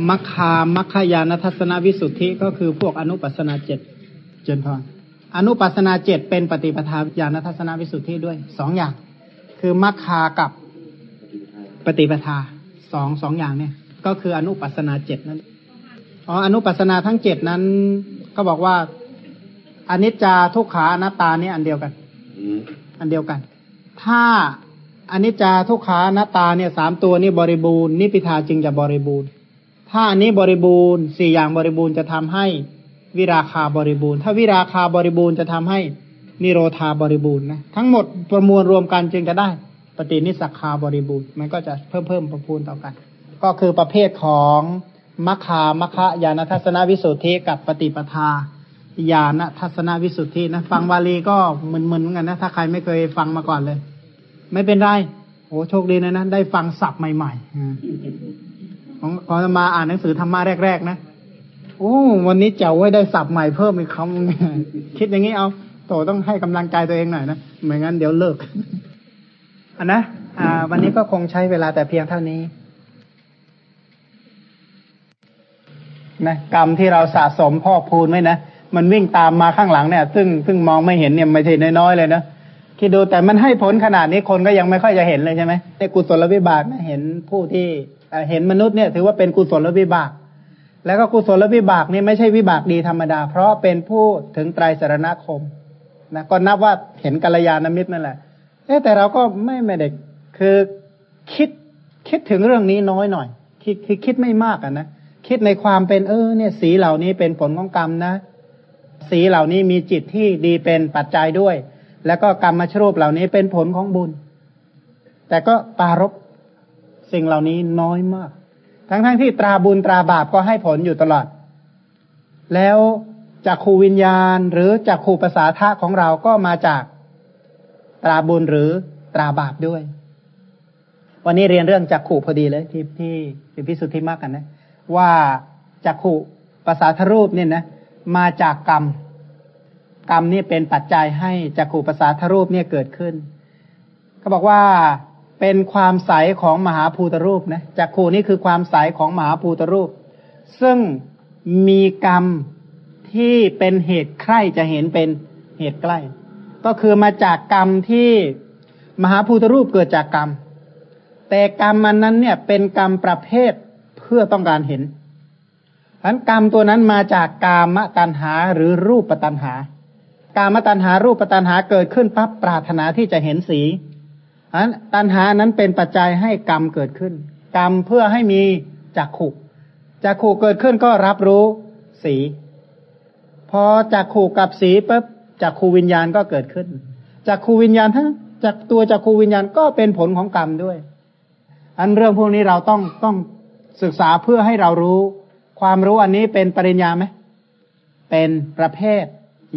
มัคคามัคคายานทัศนวิสุทธิก็คือพวกอนุปัสนาเจ็ดเจนพรอนุปัสนาเจ็ดเป็นปฏิปทาญาณทัศนวิสุทธิด้วยสองอย่าง คือมัคคากับปฏิปทาสองสองอย่างเนี่ย ก็คืออนุปัสนาเจ็ดนั้นอ๋ออนุปัสนาทั้งเจ็ดนั้น ก็บอกว่า อนิจจาทุกขาอนัตตาเนี่ยอันเดียวกันอันเดียวกัน ถ้าอนิจจาทุกขาอนัตตาเนี่ยสามตัวนี้บริบูรณ์นิพิทาจึงจะบริบูรณ์ ถ้าอันนี้บริบูรณ์สี่อย่างบริบูรณ์จะทำให้วิราคาบริบูรณ์ ถ้าวิราคาบริบูรณ์จะทำให้นิโรธาบริบูรณ์นะทั้งหมดประมวลรวมกันจึงจะได้ปฏินิสักคาบริบูรณ์มันก็จะเพิ่มเพิ่มประพูนต่อกัน ก็คือประเภทของมัคคามัคคายานทัศนวิสุทธิกับปฏิปทา ญาณทัศนวิสุทธินะฟังวาลีก็มึนๆเหมือนกันนะถ้าใครไม่เคยฟังมาก่อนเลย ไม่เป็นไรโอ้โชคดีนะนะได้ฟังศัพท์ใหม่ๆของของมาอ่านหนังสือธรรมะแรกๆนะโอ้วันนี้เจ้าไว้ได้สับใหม่เพิ่มอีกคำคิดอย่างนี้เอาโตต้องให้กำลังใจตัวเองหน่อยนะไม่งั้นเดี๋ยวเลิกอันนะอ่า วันนี้ก็คงใช้เวลาแต่เพียงเท่านี้นะกรรมที่เราสะสมพอกพูนไว้นะ มันวิ่งตามมาข้างหลังเนี่ย ซึ่งซึ่งมองไม่เห็นเนี่ยไม่ใช่น้อยๆเลยนะคิดดูแต่มันให้ผลขนาดนี้คนก็ยังไม่ค่อยจะเห็นเลยใช่ไหมในกุศลวิบากนะเห็นผู้ที่เห็นมนุษย์เนี่ย ถือว่าเป็นกุศลวิบาก แล้วก็กุศลวิบากนี่ไม่ใช่วิบากดีธรรมดา เพราะเป็นผู้ถึงไตรสรณคมนะก็นับว่าเห็นกัลยาณมิตรนั่นแหละเอ๊แต่เราก็ไม่ไม่ได้คือคิดคิดถึงเรื่องนี้น้อยหน่อยคิดคือคิดไม่มากอะนะคิดในความเป็นเออเนี่ยสีเหล่านี้เป็นผลของกรรมนะ สีเหล่านี้มีจิตที่ดีเป็นปัจจัยด้วย แล้วก็กรรมชรูปเหล่านี้เป็นผลของบุญ แต่ก็ปารบสิ่งเหล่านี้น้อยมาก ทั้งๆทที่ตราบุญตราบาปก็ให้ผลอยู่ตลอด แล้วจากขูวิญญาณหรือจากขูภาษาทะของเราก็มาจากตราบุญหรือตราบาปด้วย วันนี้เรียนเรื่องจักขู่พอดีเลยที่ที่ที่พิสุทธิมากกันนะ ว่าจักขู่ภาษาทรูปเนี่ยนะ มาจากกรรม กรรมนี่เป็นปัจจัยให้จักขู่ภาษาทรูปเนี่ยเกิดขึ้นเขาบอกว่าเป็นความใสของมหาภูตรูปนะจักขู่นี่คือความใสของมหาภูตรูป ซึ่งมีกรรมที่เป็นเหตุใคร่จะเห็นเป็นเหตุใกล้ ก็คือมาจากกรรมที่มหาภูตรูปเกิดจากกรรม แต่กรรมมันนั้นเนี่ยเป็นกรรมประเภทเพื่อต้องการเห็น อันกรรมตัวนั้นมาจากกามตัณหาหรือรูปตัณหา กามตัณหารูปตัณหาเกิดขึ้นปั๊บปรารถนาที่จะเห็นสีอันตัณหานั้นเป็นปัจจัยให้กรรมเกิดขึ้น กรรมเพื่อให้มีจักขุจักขุเกิดขึ้นก็รับรู้สี พอจักขุกับสีปั๊บจักขูวิญญาณก็เกิดขึ้นจักขูวิญญาณทั้งจากตัวจักขูวิญญาณก็เป็นผลของกรรมด้วย อันเรื่องพวกนี้เราต้องต้องศึกษาเพื่อให้เรารู้ ความรู้อันนี้เป็นปริญญาไหม เป็นประเภท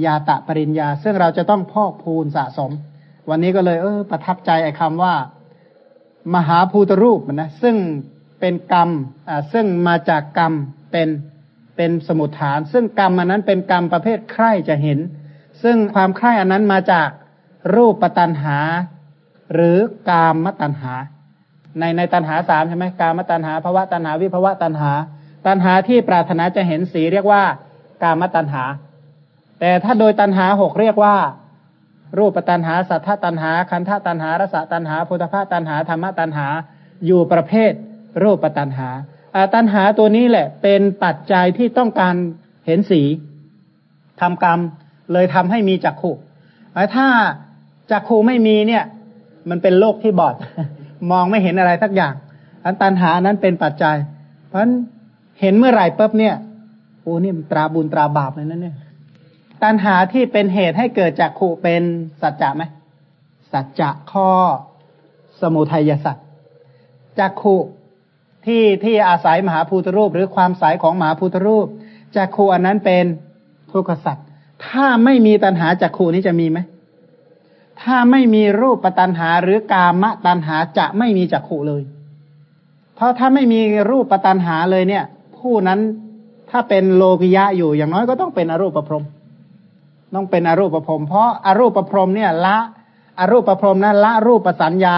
ยาตะปริญญา ซึ่งเราจะต้องพอกพูนสะสม วันนี้ก็เลย เออ ประทับใจไอ้คำว่า มหาภูตรูปนะ ซึ่งเป็นกรรม อ่า ซึ่งมาจากกรรมเป็นเป็นสมุทฐาน ซึ่งกรรมอันนั้นเป็นกรรมประเภทใคร่จะเห็น ซึ่งความใคร่อันนั้นมาจากรูปปัตันหา หรือกามตันหา ในในตันหาสามใช่ไหมกามตันหาภวะตันหาวิภวะตันหา ตันหาที่ปรารถนาจะเห็นสีเรียกว่ากามตันหา แต่ถ้าโดยตันหาหกเรียกว่า รูปตันหา สัทธตันหา คันธตันหารสตันหาพุทธภาตันหาธรรมตันหา อยู่ประเภท รูปตันหาตันหาตัวนี้แหละ เป็นปัจจัยที่ต้องการเห็นสีทำกรรมเลยทำให้มีจักขุถ้าจักขูไม่มีเนี่ย มันเป็นโลกที่บอด มองไม่เห็นอะไรสักอย่างอันตันหานั้นเป็นปัจจัย เพราะฉะนั้น เห็นเมื่อไหร่ปุ๊บเนี่ยโอ้นี่มันตราบุญตราบาปเลยนั่นเนี่ยตันหาที่เป็นเหตุให้เกิดจักขู่เป็นสัจจะไหมสัจจะข้อสมุทัยสัจจักขู่ที่ที่อาศัยมหาภูตรูป หรือความสายของมหาภูตรูปจักขู่อันนั้นเป็นทุกขสัจถ้าไม่มีตันหาจักขู่นี้จะมีไหมถ้าไม่มีรูปปัตันหาหรือกามตันหาจะไม่มีจักขุเลย เพราะถ้าไม่มีรูปปัตันหาเลยเนี่ย ผู้นั้น ถ้าเป็นโลกิยะอยู่อย่างน้อยก็ต้องเป็นอรูปประพรมต้องเป็นอรูปประพรมเพราะอารูปประพรมเนี่ยละอรูปประพรมนั้นละรูปประสัญญา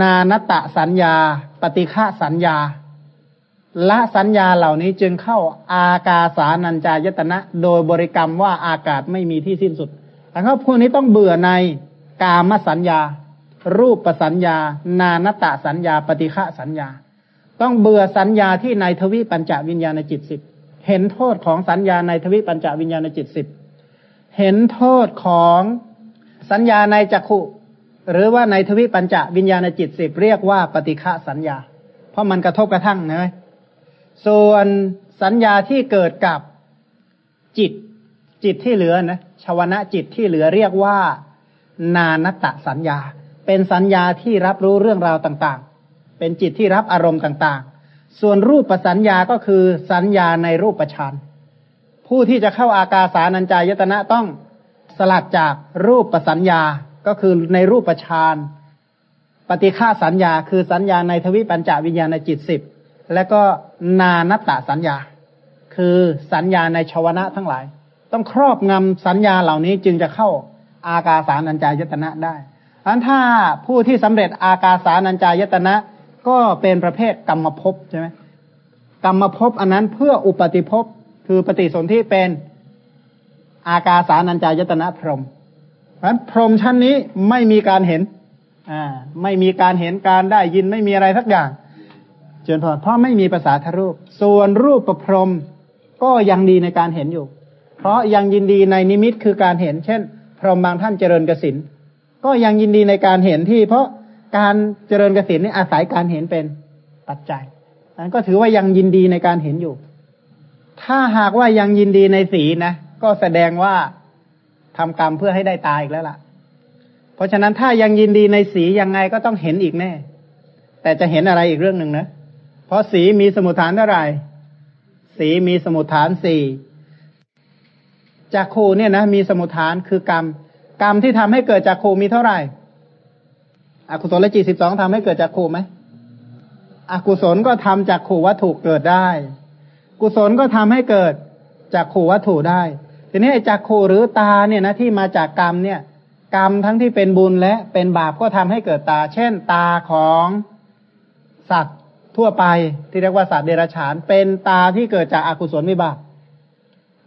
นานตะสัญญา ปฏิฆะสัญญาละสัญญาเหล่านี้จึงเข้าอากาสานัญจายตนะ โดยบริกรรมว่าอากาศไม่มีที่สิ้นสุดนะครับพวกนี้ต้องเบื่อในกามสัญญา รูปประสัญญา นานตะสัญญา ปฏิฆะสัญญา ต้องเบื่อสัญญาที่ในทวิปัญจวิญญาณจิตสิบเห็นโทษของสัญญาในทวิปัญจวิญญาณจิตสิบเห็นโทษของสัญญาในจักขุ หรือว่าในทวิปัญจวิญญาณจิตสิบเรียกว่าปฏิฆะสัญญา เพราะมันกระทบกระทั่งนะส่วนสัญญาที่เกิดกับจิตจิตที่เหลือนะชาวนะจิตที่เหลือเรียกว่า นานตะสัญญา เป็นสัญญาที่รับรู้เรื่องราวต่าง เป็นจิตที่รับอารมณ์ต่างๆ ส่วนรูปประสัญญาก็คือสัญญาในรูปประชานผู้ที่จะเข้าอากาสานัญจายตนะต้องสลัดจากรูปประสัญญาก็คือในรูปประชานปฏิฆาสัญญาคือสัญญาในทวิปัญจวิญญาณจิตสิบและก็นานัตะสัญญา คือสัญญาในชวนะทั้งหลาย ต้องครอบงำสัญญาเหล่านี้จึงจะเข้าอากาสานัญจายตนะได้อันถ้าผู้ที่สำเร็จอากาสานัญจายตนะ ก็เป็นประเภทกรรมภพใช่ไหมกรรมภพอันนั้นเพื่ออุปติภพคือปฏิสนธิเป็นอากาสานัญจายตนะพรหมเพราะฉะนั้นพรหมชั้นนี้ไม่มีการเห็น อ่า ไม่มีการเห็นการได้ยินไม่มีอะไรสักอย่างเจนพอเพราะไม่มีภาษาทรูป ส่วนรูปประพรมก็ยังดีในการเห็นอยู่ เพราะยังยินดีในนิมิตคือการเห็น เช่น พรหมบางท่านเจริญกสินก็ยังยินดีในการเห็นที่ เพราะ การเจริญกสินนี่อาศัยการเห็นเป็นปัจจัยนั้นก็ถือว่ายังยินดีในการเห็นอยู่ ถ้าหากว่ายังยินดีในสีนะก็แสดงว่าทำกรรมเพื่อให้ได้ตายอีกแล้วล่ะ เพราะฉะนั้นถ้ายังยินดีในสียังไงก็ต้องเห็นอีกแน่ แต่จะเห็นอะไรอีกเรื่องหนึ่งนะ เพราะสีมีสมุทฐานเท่าไหร่ สีมีสมุทฐานสี่จากคูเนี่ยนะมีสมุทฐานคือกรรม กรรมที่ทำให้เกิดจากคูมีเท่าไหร่ อกุศลจิตสิบสองทำให้เกิดจากคูไหมอกุศลก็ทำจากขู่วัตถุเกิดได้ กุศลก็ทำให้เกิดจากขู่วัตถุได้ ทีนี้จากขู่หรือตาเนี่ยนะที่มาจากกรรมเนี่ย กรรมทั้งที่เป็นบุญและเป็นบาปก็ทำให้เกิดตา เช่น ตาของสัตว์ทั่วไปที่เรียกว่าสัตว์เดรัจฉาน เป็นตาที่เกิดจากอากุศลวิบาก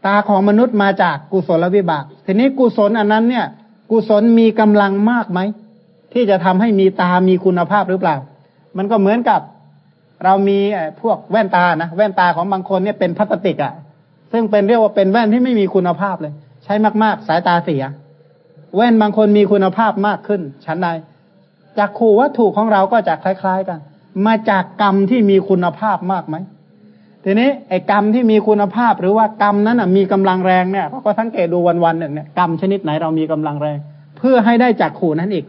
ตาของมนุษย์มาจากกุศลวิบาก ทีนี้กุศลอันนั้นเนี่ย กุศลมีกำลังมากไหม ที่จะทำให้มีตามีคุณภาพหรือเปล่า มันก็เหมือนกับ เรามีพวกแว่นตานะแว่นตาของบางคนเนี่ยเป็นพลาสติกอะ่ะ ซึ่งเป็นเรียกว่าเป็นแว่นที่ไม่มีคุณภาพเลย ใช้มาก ๆ สายตาเสีย แว่นบางคนมีคุณภาพมากขึ้น ชั้นใดจากขู่วัตถุของเราก็จะคล้าย ๆ กัน มาจากกรรมที่มีคุณภาพมากไหมทีนี้ไอ้กรรมที่มีคุณภาพหรือว่ากรรมนั้นอะมีกำลังแรงเนี่ยเราก็สังเกตดูวันๆหนึ่งเนี่ยกรรมชนิดไหนเรามีกำลังแรง เพื่อให้ได้จากขู่นั้นอีก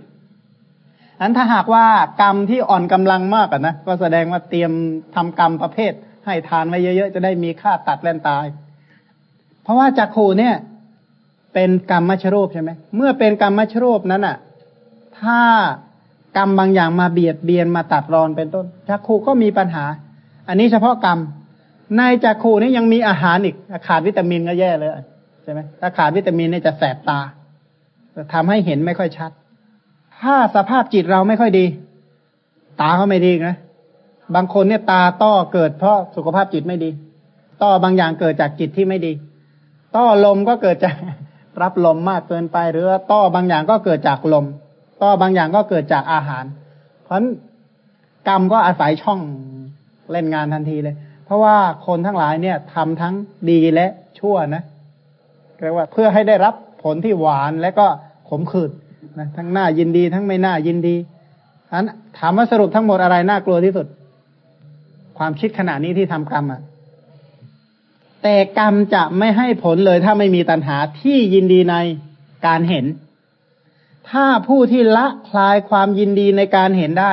อันถ้าหากว่ากรรมที่อ่อนกำลังมากอะนะก็แสดงว่าเตรียมทำกรรมประเภท ให้ทานไว้เยอะๆจะได้มีค่าตัดแล่นตาย เพราะว่าจักขูเนี่ย เป็นกรรมมัชรูปใช่ไหมเมื่อเป็นกรรมมัชรูปนั้นอะ ถ้ากรรมบางอย่างมาเบียดเบียนมาตัดรอนเป็นต้นจักขูก็มีปัญหา อันนี้เฉพาะกรรมในจักขูนี่ยังมีอาหารอีกขาดวิตามินก็แย่เลยใช่ไหมถ้าขาดวิตามินเนี่ยจะแสบตาจะทำให้เห็นไม่ค่อยชัด ถ้าสภาพจิตเราไม่ค่อยดี ตาเขาไม่ดีนะบางคนเนี่ยตาต้อเกิดเพราะสุขภาพจิตไม่ดี ต้อบางอย่างเกิดจากจิตที่ไม่ดี ต้อลมก็เกิดจากรับลมมากเกินไป หรือต้อบางอย่างก็เกิดจากลม ต้อบางอย่างก็เกิดจากอาหาร เพราะกรรมก็อาศัยช่องเล่นงานทันทีเลย เพราะว่าคนทั้งหลายเนี่ยทำทั้งดีและชั่วนะเรียกว่าเพื่อให้ได้รับผลที่หวานและก็ขมขื่น นะทั้งหน้ายินดีทั้งไม่น่ายินดีอันถามว่าสรุปทั้งหมดอะไรน่ากลัวที่สุด ความคิดขณะนี้ที่ทำกรรมอะ แต่กรรมจะไม่ให้ผลเลยถ้าไม่มีตัณหาที่ยินดีในการเห็น ถ้าผู้ที่ละคลายความยินดีในการเห็นได้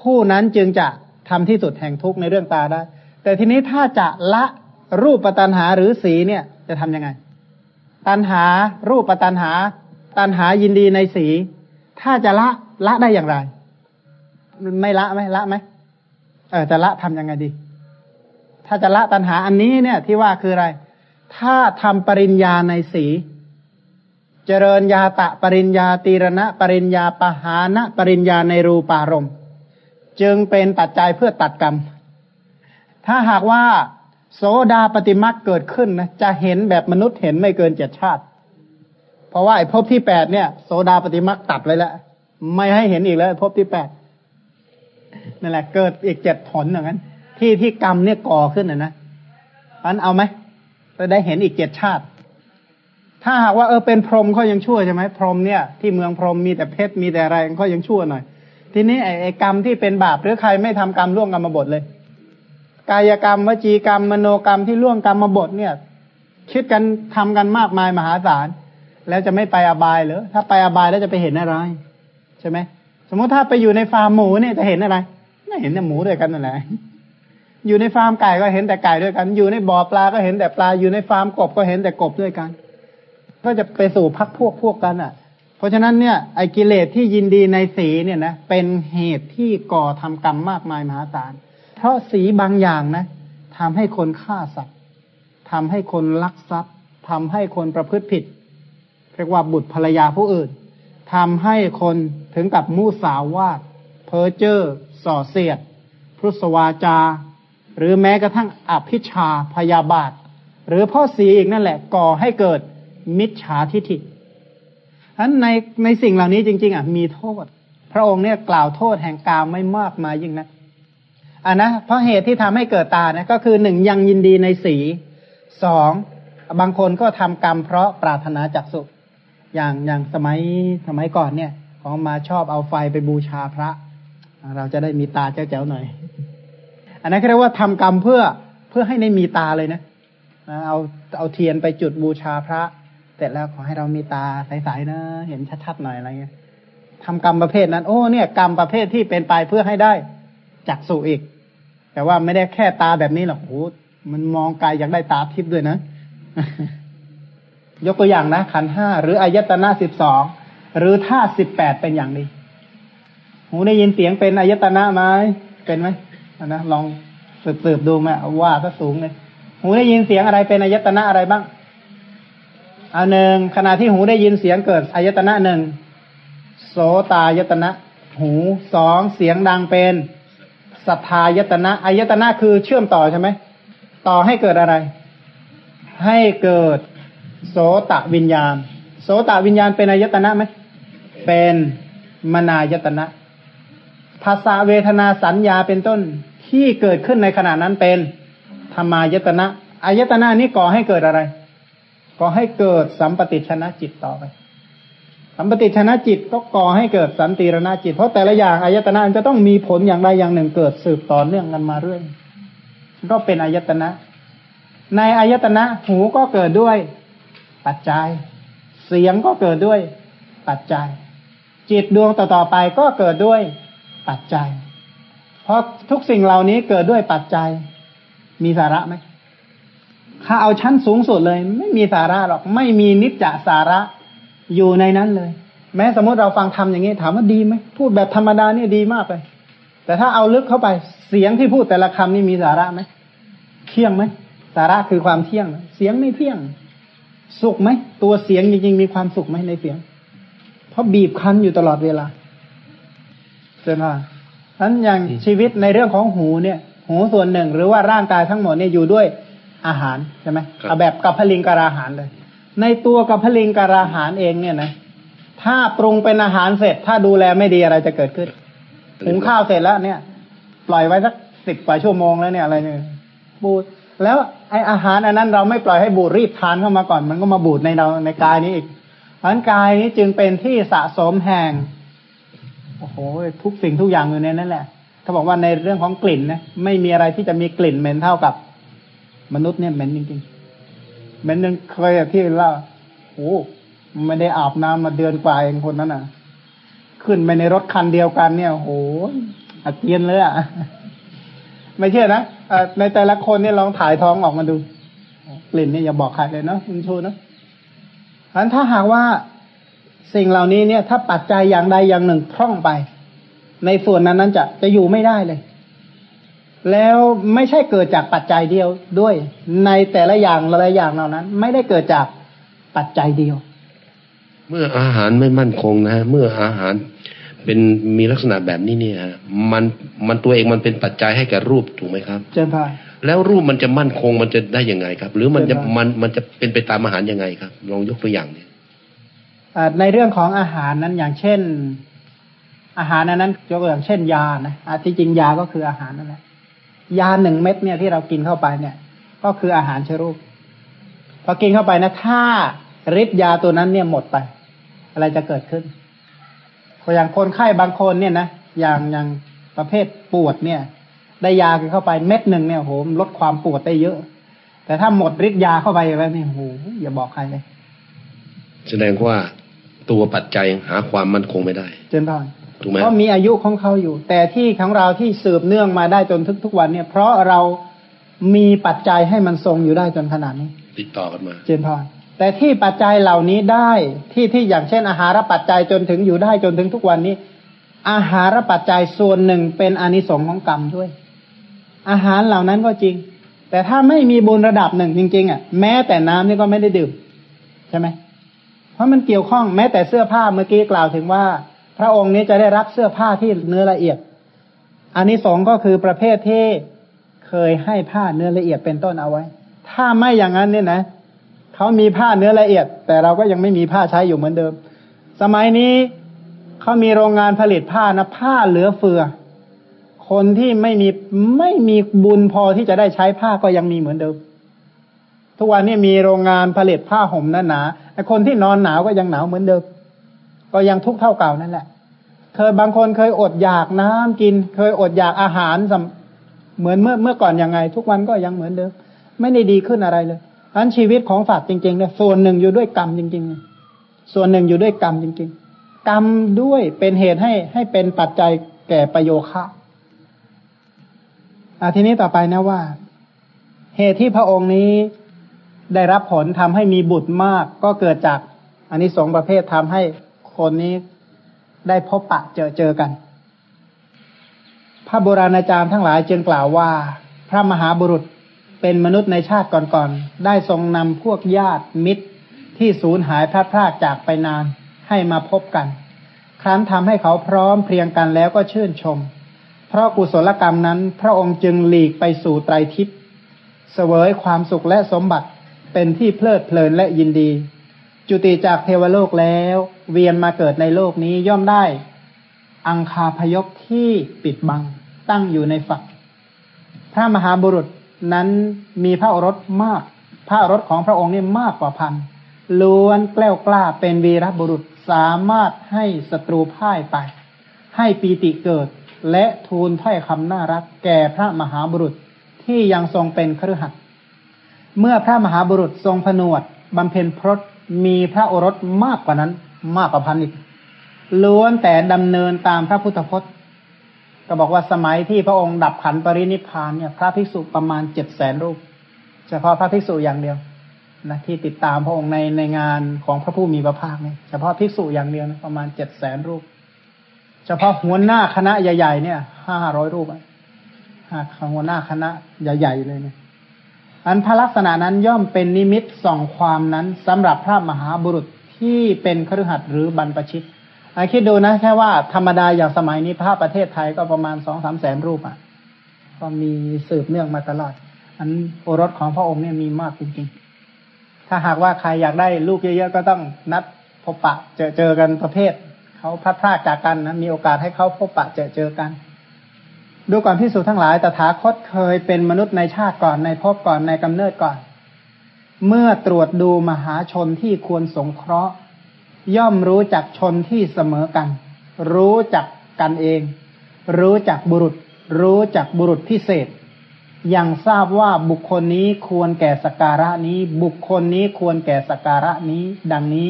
ผู้นั้นจึงจะทำที่สุดแห่งทุกข์ในเรื่องตาได้ แต่ทีนี้ถ้าจะละรูปปัตนหาหรือสีเนี่ย จะทํำยังไง ตันหา รูปปัตนหา ตัณหายินดีในสี ถ้าจะละละได้อย่างไร ไม่ละไหมละไหมเออจะละทํำยังไงดี ถ้าจะละตัณหาอันนี้เนี่ย ที่ว่าคืออะไร ถ้าทำปริญญาในสี เจริญญาตะปริญญาตีรณะ ปริญญาปหานะปริญญาในรูปารมณ์จึงเป็นปัจจัยเพื่อตัดกรรม ถ้าหากว่า โสดาปฏิมักเกิดขึ้นนะจะเห็นแบบมนุษย์เห็นไม่เกินเจ็ดชาติ เพราะว่าไอ้ภพที่แปดเนี่ยโซดาปฏิมักตัดไว้แล้ว ไม่ให้เห็นอีกแล้วภพที่แปดนั่นแหละ เกิดอีกเจ็ดผลอย่างนั้น ที่ที่กรรมเนี่ยก่อขึ้นนะนะอันเอาไหมจะได้เห็นอีกเจ็ดชาติ ถ้าหากว่าเออเป็นพรหมเขายังชั่วใช่ไหมพรหมเนี่ยที่เมืองพรหมมีแต่เพชรมีแต่อะไรเขายังชั่วหน่อย ทีนี้ไอ้กรรมที่เป็นบาปหรือใครไม่ทำกรรมล่วงกรรมบทเลย กายกรรมวจีกรรมมโนกรรมที่ล่วงกรรมบทเนี่ย คิดกันทำกันมากมายมหาศาล แล้วจะไม่ไปอบายเหรอถ้าไปอบายแล้วจะไปเห็นอะไร ใช่ไหมสมมติถ้าไปอยู่ในฟาร์มหมูเนี่ยจะเห็นอะไรไม่เห็นแต่หมูด้วยกันนั่นแหละอยู่ในฟาร์มไก่ก็เห็นแต่ไก่ด้วยกัน อยู่ในบ่อปลาก็เห็นแต่ปลา อยู่ในฟาร์มกบก็เห็นแต่กบด้วยกัน ก็จะไปสู่พักพวกพวกกันอะ เพราะฉะนั้นเนี่ยไอ้กิเลสที่ยินดีในสีเนี่ยนะเป็นเหตุที่ก่อทำกรรมมากมายมหาศาล เพราะสีบางอย่างนะทำให้คนฆ่าสัตว์ทำให้คนลักทรัพย์ทำให้คนประพฤติผิด เรียกว่าบุตรภรรยาผู้อื่นทำให้คนถึงกับมูสาวาดเพ้อเจ้อส่อเสียด พุทธวาจา หรือแม้กระทั่งอภิชาพยาบาท หรือพ่อสีอีกนั่นแหละก่อให้เกิดมิจฉาทิฐิฉะนั้นในในสิ่งเหล่านี้จริง ๆอะมีโทษ พระองค์เนี่ยกล่าวโทษแห่งกามไม่มากมายยิ่งนะอ่านะเพราะเหตุที่ทำให้เกิดตานะก็คือหนึ่งยังยินดีในสีสองบางคนก็ทำกรรมเพราะปรารถนาจักสุ อย่างอย่างสมัยสมัยก่อนเนี่ย ของมาชอบเอาไฟไปบูชาพระ เราจะได้มีตาเจ้าๆหน่อย อันนั้นเรียกว่าทำกรรมเพื่อเพื่อให้ได้มีตาเลยนะเอาเอาเทียนไปจุดบูชาพระ เสร็จแล้วขอให้เรามีตาใสๆนะ เห็นชัดๆหน่อยอะไรเงี้ยทำกรรมประเภทนั้น โอ้เนี่ย กรรมประเภทที่เป็นไปเพื่อให้ได้จักสุอีก แต่ว่าไม่ได้แค่ตาแบบนี้หรอกโอ้มันมองไกลอยากได้ตาทิพย์ด้วยนะ ยกตัวอย่างนะ ขันห้าหรืออายตนะสิบสองหรือท่าสิบแปดเป็นอย่างนี้ หูได้ยินเสียงเป็นอายตนะไหมเป็นไหมนะลองสืบดูไหมว่าก็สูงเลยหูได้ยินเสียงอะไรเป็นอายตนะอะไรบ้างอันหนึ่งขณะที่หูได้ยินเสียงเกิดอายตนะหนึ่งโสตายตนะ หูสองเสียงดังเป็นสัทธายตนะอายตนะคือเชื่อมต่อใช่ไหมต่อให้เกิดอะไร ให้เกิด โสตวิญญาณ โสตวิญญาณเป็นอายตนะไหมเป็นมนายตนะภาษาเวทนาสัญญาเป็นต้นที่เกิดขึ้นในขณะนั้นเป็นธรรมายตนะอายตนะนี้ก่อให้เกิดอะไรก่อให้เกิดสัมปติชนะจิตต่อไป สัมปติชนะจิตก็ก่อให้เกิดสันติรณจิต เพราะแต่ละอย่างอายตนะจะต้องมีผลอย่างใดอย่างหนึ่งเกิดสืบต่อเนื่องกันมาเรื่อยก็เป็นอายตนะ ในอายตนะหูก็เกิดด้วย ปัจจัย เสียงก็เกิดด้วย ปัจจัย จิตดวงต่อๆไปก็เกิดด้วยปัจจัย เพราะทุกสิ่งเหล่านี้เกิดด้วยปัจจัย มีสาระไหมถ้าเอาชั้นสูงสุดเลย ไม่มีสาระหรอก ไม่มีนิจจสาระอยู่ในนั้นเลย แม้สมมติเราฟังทำอย่างนี้ ถามว่าดีไหมพูดแบบธรรมดานี่ดีมากเลยแต่ถ้าเอาลึกเข้าไปเสียงที่พูดแต่ละคำนี่มีสาระไหมเที่ยงไหมสาระคือความเที่ยง เสียงไม่เที่ยง สุขไหมตัวเสียงจริงๆมีความสุขไหมในเสียง เพราะบีบคั้นอยู่ตลอดเวลาเจนว่าฉะนั้นอย่างชีวิตในเรื่องของหูเนี่ย หูส่วนหนึ่ง หรือว่าร่างกายทั้งหมดเนี่ยอยู่ด้วยอาหารใช่ไหมเอาแบบกับพลิงกราหารเลย ในตัวกับพลิงกราหารเองเนี่ยนะถ้าปรุงเป็นอาหารเสร็จ ถ้าดูแลไม่ดีอะไรจะเกิดขึ้นหุงข้าวเสร็จแล้วเนี่ย ปล่อยไว้สักสิบกว่าชั่วโมงแล้วเนี่ยอะไรเนี่ยบูด แล้วไออาหารอันนั้นเราไม่ปล่อยให้บูดรีบทานเข้ามาก่อน มันก็มาบูดในเราในกายนี้อีกร่างกายนี้จึงเป็นที่สะสมแห่งโอ้โหทุกสิ่งทุกอย่างอยู่ในนั้นแหละเขาบอกว่าในเรื่องของกลิ่นนะไม่มีอะไรที่จะมีกลิ่นเหม็นเท่ากับ มนุษย์เนี่ยเหม็นจริงๆเหม็นนึงเคยที่เล่าโอ้ไม่ได้อาบน้ำมาเดือนกว่าเองคนนั้นอะ ขึ้นไปในรถคันเดียวกันเนี่ยโหอาเจียนเลยอะ ไม่เชื่อนะในแต่ละคนเนี่ยลองถ่ายท้องออกมาดู กลิ่นเนี่ยอย่าบอกใครเลยเนาะคุณชูนะอันถ้าหากว่าสิ่งเหล่านี้เนี่ย ถ้าปัจจัยอย่างใดอย่างหนึ่งพร่องไป ในส่วนนั้นนั้นจะจะอยู่ไม่ได้เลย แล้วไม่ใช่เกิดจากปัจจัยเดียวด้วย ในแต่ละอย่างละอย่างเหล่านั้น ไม่ได้เกิดจากปัจจัยเดียว เมื่ออาหารไม่มั่นคงนะ เมื่ออาหาร เป็นมีลักษณะแบบนี้เนี่ยมันมันตัวเองมันเป็นปัจจัยให้แก่รูปถูกไหมครับเจนพายแล้วรูปมันจะมั่นคงมันจะได้ยังไงครับ หรือมันจะมันมันจะเป็นไปตามอาหารยังไงครับ ลองยกตัวอย่างเนี่ยในเรื่องของอาหารนั้นอย่างเช่น อาหารนั้นยกตัวอย่างเช่นยานะที่จริงยาก็คืออาหารนั่นแหละยาหนึ่งเม็ดเนี่ยที่เรากินเข้าไปเนี่ย ก็คืออาหารเชื้อโรคพอกินเข้าไปนะถ้าฤทธิ์ยาตัวนั้นเนี่ยหมดไป อะไรจะเกิดขึ้น พออย่างคนไข้บางคนเนี่ยนะอย่างอย่างประเภทปวดเนี่ย ได้ยากินเข้าไปเม็ดหนึ่งเนี่ยโหมลดความปวดได้เยอะ แต่ถ้าหมดฤทธิ์ยาเข้าไปแล้วนี่โหอย่าบอกใครเลย แสดงว่าตัวปัจจัยหาความมั่นคงไม่ได้เจนพานเพราะมีอายุของเขาอยู่ แต่ที่ของเราที่สืบเนื่องมาได้จนทุกทุกวันเนี่ย เพราะเรามีปัจจัยให้มันทรงอยู่ได้จนขนาดนี้ ติดต่อกันมา เจนพร แต่ที่ปัจจัยเหล่านี้ได้ที่ที่อย่างเช่น อาหารปัจจัยจนถึงอยู่ได้จนถึงทุกวันนี้ อาหารปัจจัยส่วนหนึ่งเป็นอนิสงค์ของกรรมด้วย อาหารเหล่านั้นก็จริง แต่ถ้าไม่มีบุญระดับหนึ่งจริง ๆ อะ แม้แต่น้ำนี่ก็ไม่ได้ดื่มใช่ไหมเพราะมันเกี่ยวข้องแม้แต่เสื้อผ้าเมื่อกี้กล่าวถึงว่า พระองค์นี้จะได้รับเสื้อผ้าที่เนื้อละเอียดอันนี้สองก็คือประเภทที่เคยให้ผ้าเนื้อละเอียดเป็นต้นเอาไว้ ถ้าไม่อย่างนั้นเนี่ยนะ เขามีผ้าเนื้อละเอียด แต่เราก็ยังไม่มีผ้าใช้อยู่เหมือนเดิม สมัยนี้เขามีโรงงานผลิตผ้านะผ้าเหลือเฟือ คนที่ไม่มีไม่มีบุญพอที่จะได้ใช้ผ้าก็ยังมีเหมือนเดิม ทุกวันนี้มีโรงงานผลิตผ้าห่มหนาหนาคนที่นอนหนาวก็ยังหนาวเหมือนเดิม ก็ยังทุกข์เท่าเก่านั่นแหละ เคยบางคนเคยอดอยากน้ำกิน เคยอดอยากอาหารเหมือนเมื่อเมื่อก่อนยังไง ทุกวันก็ยังเหมือนเดิม ไม่ได้ดีขึ้นอะไรเลย อันชีวิตของสัตว์จริงๆเนี่ยส่วนหนึ่งอยู่ด้วยกรรมจริง ๆ ส่วนหนึ่งอยู่ด้วยกรรมจริง ๆ กรรมด้วยเป็นเหตุให้ให้เป็นปัจจัยแก่ประโยคะอาทีนี้ต่อไปนะว่า เหตุที่พระองค์นี้ได้รับผลทำให้มีบุตรมากก็เกิดจากอันนี้สองประเภททำให้คนนี้ได้พบปะเจอเจอกัน พระโบราณอาจารย์ทั้งหลายจึงกล่าวว่า พระมหาบุรุษ เป็นมนุษย์ในชาติก่อนๆ ได้ทรงนำพวกญาติมิตรที่สูญหายพลาดพลาดจากไปนานให้มาพบกัน ครั้นทำให้เขาพร้อมเพรียงกันแล้วก็ชื่นชม เพราะกุศลกรรมนั้นพระองค์จึงหลีกไปสู่ไตรทิพย์เสวยความสุขและสมบัติเป็นที่เพลิดเพลินและยินดี จุติจากเทวโลกแล้ว เวียนมาเกิดในโลกนี้ย่อมได้ อังคาพยพที่ปิดบังตั้งอยู่ในฝักพระมหาบุรุษ นั้นมีพระโอรสมาก พระโอรสของพระองค์นี่มากกว่าพันล้วนแกล้วกล้าเป็นวีรบุรุษสามารถให้ศัตรูพ่ายไป ให้ปีติเกิด และทูลถ้อยคำน่ารัก แก่พระมหาบุรุษที่ยังทรงเป็นครือขัดเมื่อพระมหาบุรุษทรงผนวดบำเพ็ญพรตมีพระโอรสมากกว่านั้น มากกว่าพันอีกล้วนแต่ดำเนินตามพระพุทธพจน์ ก็บอกว่าสมัยที่พระองค์ดับขันปรินิพานเนี่ย พระภิกษุประมาณเจ็ดแสนรูป เฉพาะพระภิกษุอย่างเดียวนะที่ติดตามพระองค์ในในงานของพระผู้มีพระภาคเนี่ยเฉพาะภิกษุอย่างเดียวนะประมาณเจ็ดแสนรูป เฉพาะหัวหน้าคณะใหญ่ ๆ เนี่ยห้าร้อยรูปอะหัวหน้าคณะใหญ่ๆเลยเนี่ยอันพระลักษณะนั้นย่อมเป็นนิมิตส่องความนั้นสำหรับพระมหาบุรุษที่เป็นครือขัดหรือบรรพชิต คิดดูนะ แค่ว่าธรรมดาอย่างสมัยนี้พระประเทศไทยก็ประมาณสองสามแสนรูปอะ ก็มีสืบเนื่องมาตลอด อันโอรสของพระองค์เนี่ยมีมากจริงๆ ถ้าหากว่าใครอยากได้ลูกเยอะๆ ก็ต้องนัดพบปะเจอเจอกันประเภทเขาพัดพลาดจากกันนะมีโอกาสให้เขาพบปะเจอเจอกันดูก่อนที่สุทั้งหลายตถาคตเคยเป็นมนุษย์ในชาติก่อนในภพก่อนในกำเนิดก่อน เมื่อตรวจดูมหาชนที่ควรสงเคราะห์ ย่อมรู้จักชนที่เสมอกัน รู้จักกันเอง รู้จักบุรุษ รู้จักบุรุษพิเศษ ยังทราบว่าบุคคลนี้ควรแก่สการะนี้ บุคคลนี้ควรแก่สการะนี้ ดังนี้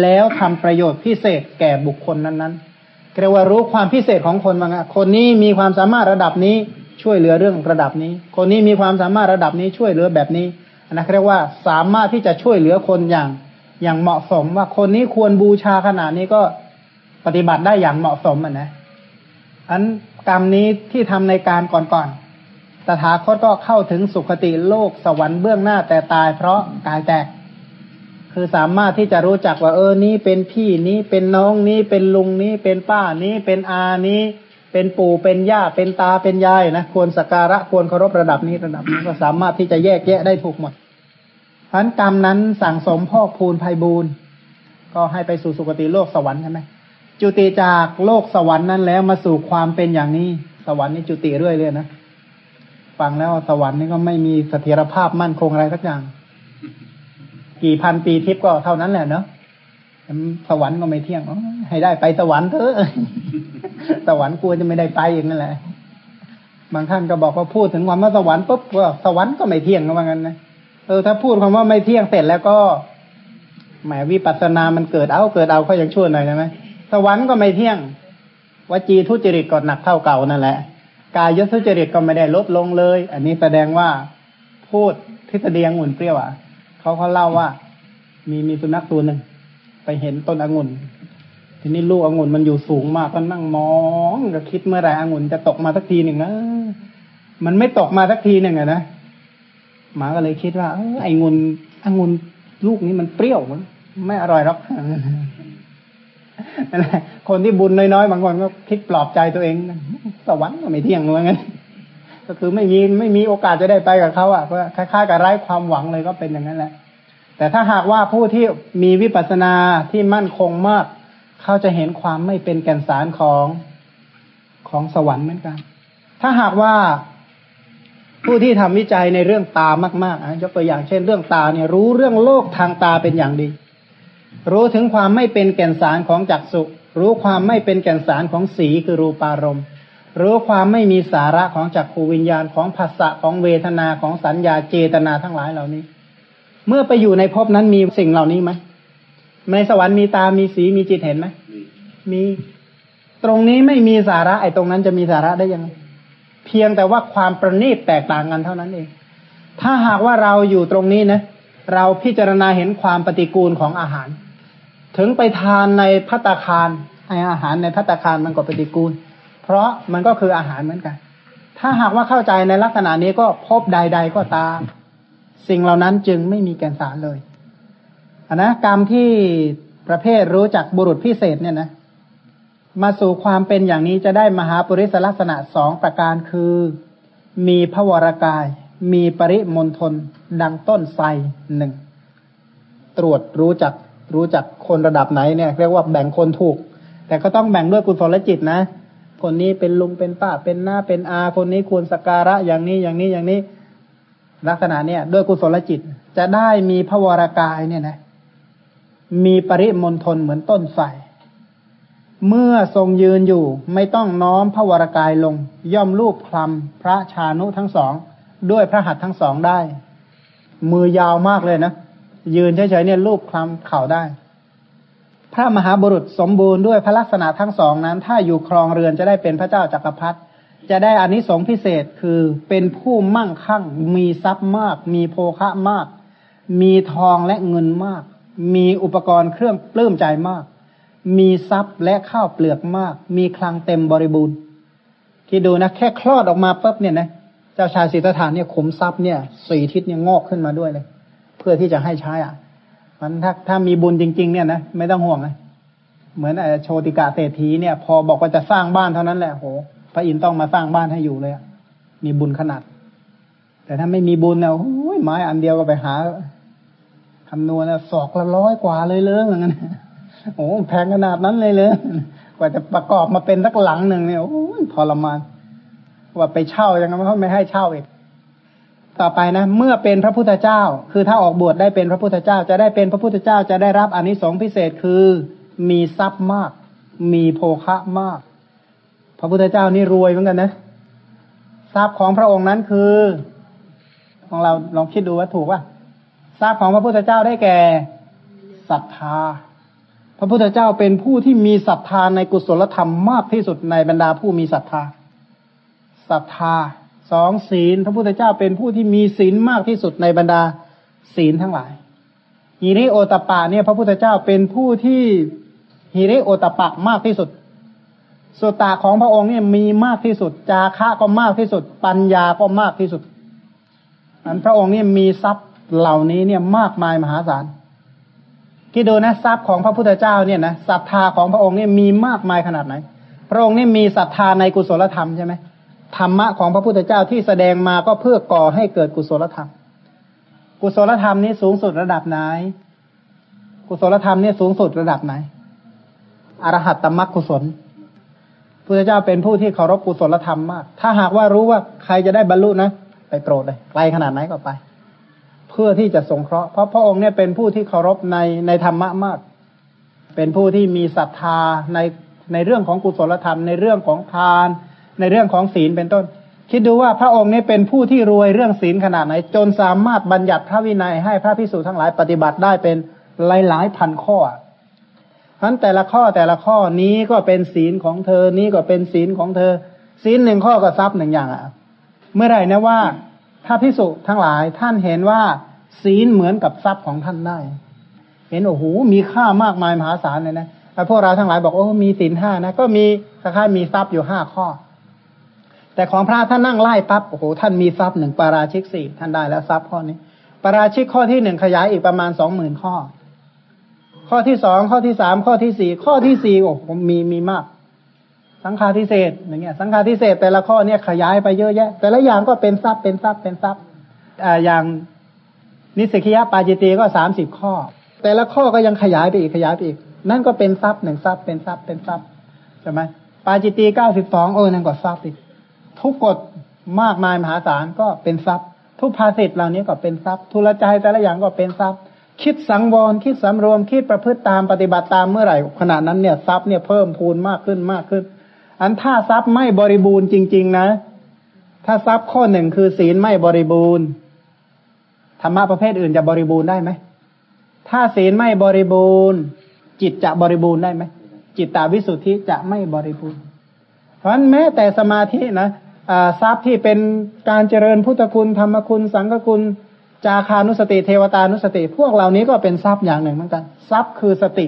แล้วทำประโยชน์พิเศษแก่บุคคลนั้นๆเรียกว่ารู้ความพิเศษของคนบางคนนี้มีความสามารถระดับนี้ช่วยเหลือเรื่องระดับนี้ คนนี้มีความสามารถระดับนี้ช่วยเหลือแบบนี้นะเรียกว่าสามารถที่จะช่วยเหลือคนอย่าง อย่างเหมาะสมว่าคนนี้ควรบูชาขนาดนี้ก็ปฏิบัติได้อย่างเหมาะสมอะนะอันกรรมนี้ที่ทำในการก่อนๆตถาคตก็เข้าถึงสุคติโลกสวรรค์เบื้องหน้าแต่ตายเพราะกายแตก คือสามารถที่จะรู้จักว่าเออนี้เป็นพี่นี้เป็นน้องนี้เป็นลุงนี้เป็นป้านี้เป็นอานี้ เป็นปู่เป็นย่าเป็นตาเป็นยายนะควรสักการะควรเคารพระดับนี้ระดับนี้ก็สามารถที่จะแยกแยะได้ถูกหมด พันกรรมนั้นสั่งสมพอกพูนภัยบูนก็ให้ไปสู่สุคติโลกสวรรค์ใช่ไหมจุติจากโลกสวรรค์นั้นแล้วมาสู่ความเป็นอย่างนี้ สวรรค์นี่จุติเรื่อยเลยนะฟังแล้วสวรรค์นี่ก็ไม่มีเสถียรภาพมั่นคงอะไรสักอย่าง กี่พันปีทิพย์ก็เท่านั้นแหละเนาะสวรรค์ก็ไม่เที่ยงให้ได้ไปสวรรค์เถอะสวรรค์กลัวจะไม่ได้ไปอย่างนั้นแหละบางท่านก็บอกว่าพูดถึงความว่าสวรรค์ปุ๊บก็สวรรค์ก็ไม่เที่ยงก็ว่างั้นนะ เออถ้าพูดคำว่าไม่เที่ยงเสร็จแล้วก็แหมวิปัสสนามันเกิดเอาเกิดเอาเขายังช่วยหน่อยใช่ไหมสวรรค์ก็ไม่เที่ยงวจีทุจริตก็หนักเท่าเก่านั่นแหละ กายยศทุจริตก็ไม่ได้ลดลงเลย อันนี้แสดงว่าพูดทฤษฎีองุ่นเปรี้ยวอะเขาเขาเล่าว่า มีมีสุนัขตัวหนึ่งไปเห็นต้นองุ่น ทีนี้ลูกองุ่นมันอยู่สูงมากก็นั่งมองก็คิดเมื่อไรองุ่นจะตกมาสักทีหนึ่งนะมันไม่ตกมาสักทีหนึ่งอะนะ หมาก็เลยคิดว่าไอ้งุนองุนลูกนี้มันเปรี้ยวมันไม่อร่อยหรอกนั่นแหละคนที่บุญน้อยๆบางคนก็คิดปลอบใจตัวเองสวรรค์ก็ไม่เที่ยงเหมือนกันก็คือไม่มีไม่มีโอกาสจะได้ไปกับเขาอะก็คล้ายๆกับไร้ความหวังเลยก็เป็นอย่างนั้นแหละ แต่ถ้าหากว่าผู้ที่มีวิปัสสนาที่มั่นคงมาก เขาจะเห็นความไม่เป็นแก่นสารของของสวรรค์เหมือนกัน ถ้าหากว่า ผู้ที่ทำวิจัยในเรื่องตามากๆยกตัวอย่างเช่นเรื่องตาเนี่ยรู้เรื่องโลกทางตาเป็นอย่างดี รู้ถึงความไม่เป็นแก่นสารของจักษุ รู้ความไม่เป็นแก่นสารของสีคือรูปารมณ์รู้ความไม่มีสาระของจักขูวิญญาณของภาษะของเวทนาของสัญญาเจตนาทั้งหลายเหล่านี้ เมื่อไปอยู่ในภพนั้นมีสิ่งเหล่านี้ไหมในสวรรค์มีตา มีสีมีจิตเห็นไหมมี ตรงนี้ไม่มีสาระไอ้ตรงนั้นจะมีสาระได้ยังไง พียงแต่ว่าความประณีตแตกต่างกันเท่านั้นเอง ถ้าหากว่าเราอยู่ตรงนี้นะ เราพิจารณาเห็นความปฏิกูลของอาหาร ถึงไปทานในพัตคารไออาหารในพัตคารมันก็ปฏิกูล เพราะมันก็คืออาหารเหมือนกัน ถ้าหากว่าเข้าใจในลักษณะนี้ก็พบใด ๆ ก็ตาม สิ่งเหล่านั้นจึงไม่มีแกนสารเลยนนะกรรมที่ประเภทรู้จักบุรุษพิเศษเนี่ยนะ มาสู่ความเป็นอย่างนี้จะได้มหาปริศลักษณะสองประการคือ มีพระวรากาย มีปริมณฑลดังต้นไทรหนึ่งตรวจรู้จักรู้จักคนระดับไหนเนี่ย เรียกว่าแบ่งคนถูก แต่ก็ต้องแบ่งด้วยกุศลจิตนะ คนนี้เป็นลุงเป็นป้าเป็นหน้าเป็นอาคนนี้ควรสการะอย่างนี้อย่างนี้อย่างนี้ ลักษณะเนี่ย ด้วยกุศลจิต จะได้มีพระวรากายเนี่ยนะ มีปริมณฑลเหมือนต้นไทร เมื่อทรงยืนอยู่ไม่ต้องน้อมพระวรกายลง ย่อมรูปคลำพระชานุทั้งสอง ด้วยพระหัตถ์ทั้งสองได้ มือยาวมากเลยนะ ยืนเฉยๆเนี่ยรูปคลำเข่าได้ พระมหาบุรุษสมบูรณ์ด้วยพระลักษณะทั้งสองนั้น ถ้าอยู่ครองเรือนจะได้เป็นพระเจ้าจักรพรรดิจะได้อานิสงส์พิเศษคือเป็นผู้มั่งคั่ง มีทรัพย์มาก มีโภคะมาก มีทองและเงินมาก มีอุปกรณ์เครื่องปลื้มใจมาก มีทรัพย์และข้าวเปลือกมาก มีคลังเต็มบริบูรณ์คิดดูนะแค่คลอดออกมาปุ๊บเนี่ยนะเจ้าชายสิทธัตถะเนี่ยขุมทรัพย์เนี่ยสี่ทิศเนี่ยงอกขึ้นมาด้วยเลย เพื่อที่จะให้ใช้อะ มันถ้าถ้ามีบุญจริง ๆ เนี่ยนะไม่ต้องห่วงนะเหมือนโชติกาเศรษฐีเนี่ย พอบอกว่าจะสร้างบ้านเท่านั้นแหละโหพระอินทร์ต้องมาสร้างบ้านให้อยู่เลยมีบุญขนาด แต่ถ้าไม่มีบุญเนี่ยโอ้ยไม้อันเดียวก็ไปหาคำนวณแล้วศอกละร้อยกว่าเลยเลยอย่างนั้น โอ้แพงขนาดนั้นเลยเลยกว่าจะประกอบมาเป็นสักหลังหนึ่งเนี่ยโอ้ทรมาน ว่าไปเช่ายังไงเขาไม่ให้เช่าอีกต่อไปนะ เมื่อเป็นพระพุทธเจ้า คือถ้าออกบวชได้เป็นพระพุทธเจ้า จะได้เป็นพระพุทธเจ้าจะได้รับอนนิสงส์พิเศษคือ มีทรัพย์มาก มีโภคะมาก พระพุทธเจ้านี่รวยเหมือนกันนะทรัพย์ของพระองค์นั้นคือ ของเราลองคิดดูว่าถูกป่ะทรัพย์ของพระพุทธเจ้าได้แก่ศรัทธา ระพุทธเจ้าเป็นผู้ที่มีศรัทธาในกุศลธรรมมากที่สุดในบรรดาผู้มีศรัทธา ศรัทธาสองศีล พระพุทธเจ้าเป็นผู้ที่มีศีลมากที่สุดในบรรดาศีลทั้งหลายฮิริโอตปะเนี่ย พระพุทธเจ้าเป็นผู้ที่ฮิริโอตปะมากที่สุดสุตตาของพระองค์เนี่ยมีมากที่สุด จาคะก็มากที่สุด ปัญญาก็มากที่สุดอันพระองค์เนี่ยมีทรัพย์เหล่านี้เนี่ยมากมายมหาศาล คิดดูนะทรัพย์ของพระพุทธเจ้าเนี่ยนะศรัทธาของพระองค์เนี่ยมีมากมายขนาดไหน พระองค์นี่มีศรัทธาในกุศลธรรมใช่ไหมธรรมะของพระพุทธเจ้าที่แสดงมาก็เพื่อก่อให้เกิดกุศลธรรม กุศลธรรมนี้สูงสุดระดับไหน กุศลธรรมนี่สูงสุดระดับไหน อรหัตตมรรคกุศลพุทธเจ้าเป็นผู้ที่เคารพกุศลธรรมมาก ถ้าหากว่ารู้ว่าใครจะได้บรรลุนะ ไปโปรดเลยไกลขนาดไหนก็ไป เพื่อที่จะสงเคราะห์เพราะพระองค์เนี่ยเป็นผู้ที่เคารพในในธรรมะมาก เป็นผู้ที่มีศรัทธาในในเรื่องของกุศลธรรม ในเรื่องของทาน ในเรื่องของศีลเป็นต้น คิดดูว่าพระองค์นี้เป็นผู้ที่รวยเรื่องศีลขนาดไหน จนสามารถบัญญัติพระวินัยให้พระพิสุทั้งหลายปฏิบัติได้เป็นหลายหลายพันข้อทั้นแต่ละข้อแต่ละข้อนี้ก็เป็นศีลของเธอนี้ก็เป็นศีลของเธอ ศีลหนึ่งข้อก็ทรัพย์หนึ่งอย่างอะ เมื่อไหร่นะว่า ถ้าพิสุทั้งหลายท่านเห็นว่า ศีลเหมือนกับทรัพย์ของท่านได้ เห็นโอ้โหมีค่ามากมายมหาศาลเลยนะแต่พวกเราทั้งหลายบอกโอ้มีศีลห้านะก็มีคล้ายๆมีทรัพย์อยู่ห้าข้อ แต่ของพระท่านนั่งไล่ปั๊บโอ้โหท่านมีทรัพย์หนึ่งปาราชิกสี่ท่านได้แล้วทรัพย์ข้อนี้ปาราชิกข้อที่หนึ่งขยายอีกประมาณสองหมื่นข้อ ข้อที่สองข้อที่สามข้อที่สี่ข้อที่สี่โอ้ผมมีมีมาก สังฆาทิเศษอย่างเงี้ยสังฆาทิเศษแต่ละข้อเนี่ยขยายไปเยอะแยะ แต่ละอย่างก็เป็นทรัพย์เป็นทรัพย์เป็นทรัพย์อ่าอย่างนิสกิยะปาจิตีก็สามสิบข้อ แต่ละข้อก็ยังขยายไปอีกขยายไปอีก นั่นก็เป็นทรัพย์หนึ่งทรัพย์เป็นทรัพย์เป็นทรัพย์ใช่ไหมปาจิตีเก้าสิบสองเออนั่นก็ทรัพย์อีกทุกกฎมากมายมหาศาลก็เป็นทรัพย์ ทุกภาษิตเหล่านี้ก็เป็นทรัพย์ ทุลใจแต่ละอย่างก็เป็นทรัพย์ คิดสังวรคิดสำรวมคิดประพฤติตามปฏิบัติตามเมื่อไหร่ขณะนั้นเนี่ยทรัพย์เนี่ยเพิ่มพูนมากขึ้นมากขึ้น อันถ้าทรัพย์ไม่บริบูรณ์จริง ๆ นะ ถ้าทรัพย์ข้อหนึ่งคือศีลไม่บริบูรณ์ธรรมะประเภทอื่นจะบริบูรณ์ได้ไหม ถ้าศีลไม่บริบูรณ์ จิตจะบริบูรณ์ได้ไหม จิตตาวิสุทธิจะไม่บริบูรณ์ เพราะฉะนั้นแม้แต่สมาธินะทรัพย์ที่เป็นการเจริญพุทธคุณธรรมคุณ สังฆคุณ จาคานุสติเทวตานุสติ พวกเหล่านี้ก็เป็นทรัพย์อย่างหนึ่งเหมือนกัน ทรัพย์คือสติ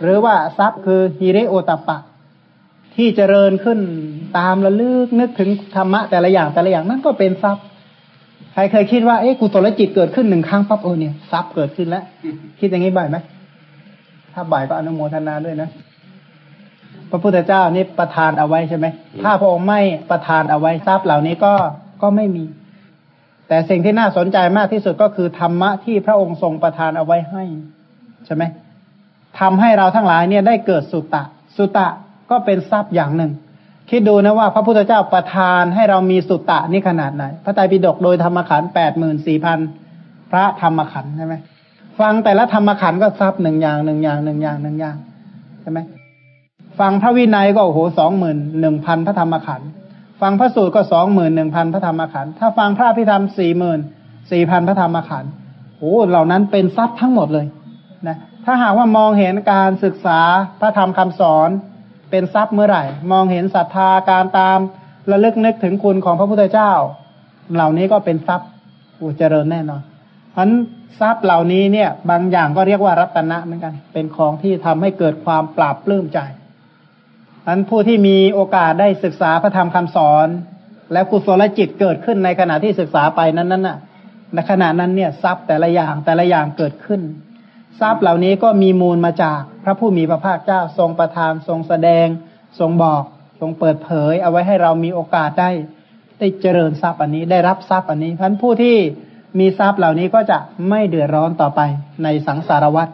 หรือว่าทรัพย์คือฮิริโอตปะ ที่เจริญขึ้นตามระลึกนึกถึงธรรมะแต่ละอย่างแต่ละอย่างนั่นก็เป็นทรัพย์ใครเคยคิดว่าเอ๊ะกุศลจิตเกิดขึ้นหนึ่งครั้งปั๊บโอ้เนี่ยทรัพย์เกิดขึ้นแล้ว คิดอย่างนี้บ่อยไหมถ้าบ่อยก็อนุโมทนาด้วยนะพระพุทธเจ้านี่ประทานเอาไว้ใช่ไหมถ้าพระองค์ไม่ประทานเอาไว้ทรัพย์เหล่านี้ก็ก็ไม่มี แต่สิ่งที่น่าสนใจมากที่สุดก็คือธรรมะที่พระองค์ทรงประทานเอาไว้ให้ใช่ไหมทำให้เราทั้งหลายเนี่ยได้เกิดสุตตะ สุตตะ ก็เป็นทรัพย์อย่างหนึ่ง คิดดูนะว่าพระพุทธเจ้าประทานให้เรามีสุตตะนี่ขนาดไหน พระไตรปิฎกโดยธรรมขันแปดหมื่นสี่พันพระธรรมขันใช่ไหมฟังแต่ละธรรมขันก็ทรัพย์หนึ่งอย่างหนึ่งอย่างหนึ่งอย่างหนึ่งอย่างใช่ไหมฟังพระวินัยก็โอ้โหสองหมื่นหนึ่งพันพระธรรมขันธ์ฟังพระสูตรก็สองหมื่นหนึ่งพันพระธรรมขันธ์ถ้าฟังพระพิธรรมสี่หมื่นสี่พันพระธรรมขันธ์โอ้เหล่านั้นเป็นทรัพย์ทั้งหมดเลยนะถ้าหากว่ามองเห็นการศึกษาพระธรรมคำสอน เป็นทรัพย์เมื่อไหร่ มองเห็นศรัทธาการตามระลึกนึกถึงคุณของพระพุทธเจ้า เหล่านี้ก็เป็นทรัพย์อุเจริญแน่นอนเพราะทรัพย์เหล่านี้เนี่ย บางอย่างก็เรียกว่ารัตนะเหมือนกัน เป็นของที่ทำให้เกิดความปราบปลื้มใจอันผู้ที่มีโอกาสได้ศึกษาพระธรรมคำสอน และกุศลจิตเกิดขึ้นในขณะที่ศึกษาไปนั้นนั้นน่ะในขณะนั้นเนี่ยทรัพย์แต่ละอย่างแต่ละอย่างเกิดขึ้น ทรัพย์เหล่านี้ก็มีมูลมาจากพระผู้มีพระภาคเจ้าทรงประทานทรงแสดง ทรงบอก ทรงเปิดเผย เอาไว้ให้เรามีโอกาสได้ ได้เจริญทรัพย์อันนี้ได้รับทรัพย์อันนี้เพราะผู้ที่มีทรัพย์เหล่านี้ก็จะไม่เดือดร้อนต่อไปในสังสารวัฏ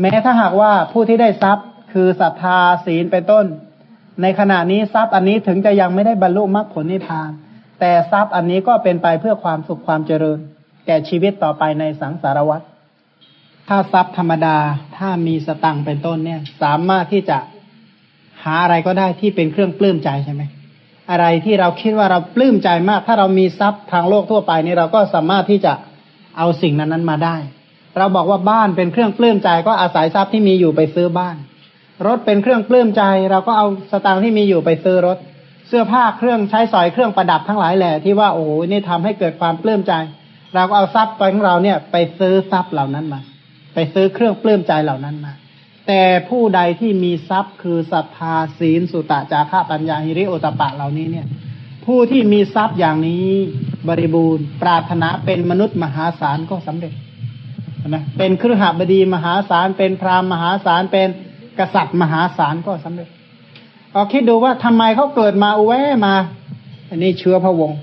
แม้ถ้าหากว่าผู้ที่ได้ทรัพย์คือศรัทธาศีลเป็นต้น ในขณะนี้ทรัพย์อันนี้ถึงจะยังไม่ได้บรรลุมรรคผลนิพพาน แต่ทรัพย์อันนี้ก็เป็นไปเพื่อความสุขความเจริญ แก่ชีวิตต่อไปในสังสารวัฏ ถ้าทรัพย์ธรรมดาถ้ามีสตังเป็นต้นเนี่ย สามารถที่จะหาอะไรก็ได้ที่เป็นเครื่องปลื้มใจใช่ไหมอะไรที่เราคิดว่าเราปลื้มใจมาก ถ้าเรามีทรัพย์ทางโลกทั่วไปนี่เราก็สามารถที่จะเอาสิ่งนั้นนั้นมาได้ เราบอกว่าบ้านเป็นเครื่องปลื้มใจ ก็อาศัยทรัพย์ที่มีอยู่ไปซื้อบ้าน รถเป็นเครื่องปลื้มใจ เราก็เอาสตางค์ที่มีอยู่ไปซื้อรถ เสื้อผ้าเครื่องใช้สอยเครื่องประดับทั้งหลายแหละที่ว่าโอ้โหนี่ทำให้เกิดความปลื้มใจ เราก็เอาทรัพย์ของเราเนี่ยไปซื้อทรัพย์เหล่านั้นมา ไปซื้อเครื่องปลื้มใจเหล่านั้นมา แต่ผู้ใดที่มีทรัพย์คือศรัทธาศีลสุตะจาระปัญญาหิริโอตปะเหล่านี้เนี่ย ผู้ที่มีทรัพย์อย่างนี้บริบูรณ์ ปรารถนาเป็นมนุษย์มหาศาลก็สำเร็จนะเป็นครหบดีมหาศาลเป็นพราหมณ์มหาศาลเป็นกษัตริย์มหาศาลก็สำเร็จเอาคิดดูว่าทำไมเขาเกิดมาอุแวมา อันนี้เชื้อพระวงศ์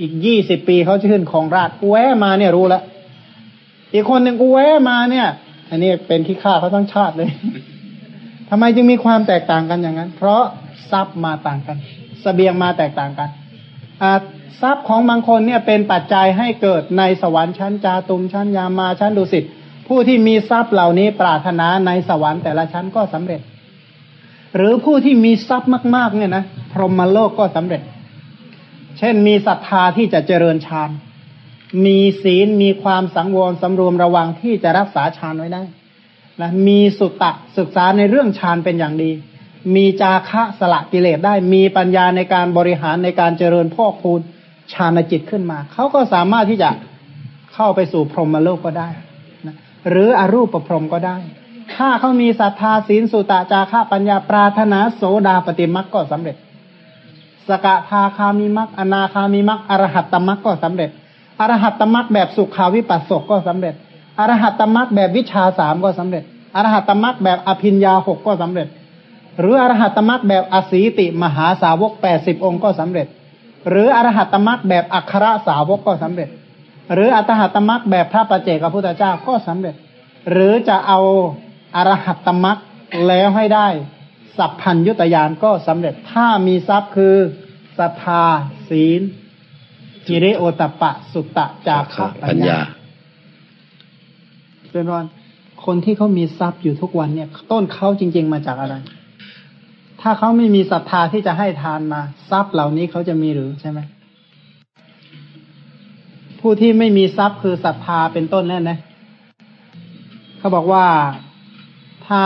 อีกยี่สิบปีเขาจะขึ้นของราชอุแวมาเนี่ยรู้แล้ว อีกคนหนึ่งอุแวมาเนี่ย อันนี้เป็นที่ฆ่าเขาทั้งชาติเลยทำไมจึงมีความแตกต่างกันอย่างนั้น เพราะทรัพย์มาต่างกันสเสบียงมาแตกต่างกันทรัพย์ของบางคนเนี่ยเป็นปัจจัยให้เกิดในสวรรค์ชั้นจาตุมชั้นยามาชั้นดุสิตผู้ที่มีทรัพย์เหล่านี้ปรารถนาในสวรรค์แต่ละชั้นก็สำเร็จ หรือผู้ที่มีทรัพย์มาก ๆ เนี่ยนะพรหมโลกก็สำเร็จ เช่นมีศรัทธาที่จะเจริญฌาน มีศีลมีความสังวรสำรวมระวังที่จะรักษาฌานไว้ได้นะมีสุตตะศึกษาในเรื่องฌานเป็นอย่างดี มีจาคะสละกิเลสได้ มีปัญญาในการบริหารในการเจริญพ่อคูณฌานจิตขึ้นมา เขาก็สามารถที่จะเข้าไปสู่พรหมโลกก็ได้นะหรืออรูปประพรหมก็ได้ ถ้าเขามีศรัทธาศีลสุตตะจาคะปัญญาปราถนาโสดาปฏิมักก็สำเร็จ สกทาคามิมักอนาคามิมักอรหัตตมักก็สำเร็จ อรหัตตมักแบบสุขาวิปัสสกก็สำเร็จ อรหัตตมักแบบวิชาสามก็สำเร็จ อรหัตตมักแบบอภิญญาหกก็สำเร็จ หรืออรหัตตมักแบบอสีติมหาสาวกแปดสิบองค์ก็สำเร็จ หรืออรหัตตมักแบบอัครสาวกก็สำเร็จ หรืออัตหัตตมักแบบพระปัจเจกพุทธเจ้าก็สำเร็จ หรือจะเอาอรหัตตมักแล้วให้ได้ สัพพัญยุตยานก็สำเร็จถ้ามีทรัพย์คือศรัทธาศีล จิริโอตปปะ สุตตะจาคะปัญญาเป็นวันคนที่เขามีทรัพย์อยู่ทุกวันเนี่ย ต้นเขาจริง ๆ มาจากอะไร ถ้าเขาไม่มีศรัทธาที่จะให้ทานมา ทรัพย์เหล่านี้เขาจะมีหรือใช่ไหมผู้ที่ไม่มีทรัพย์คือศรัทธาเป็นต้นนั่นนะเขาบอกว่าถ้า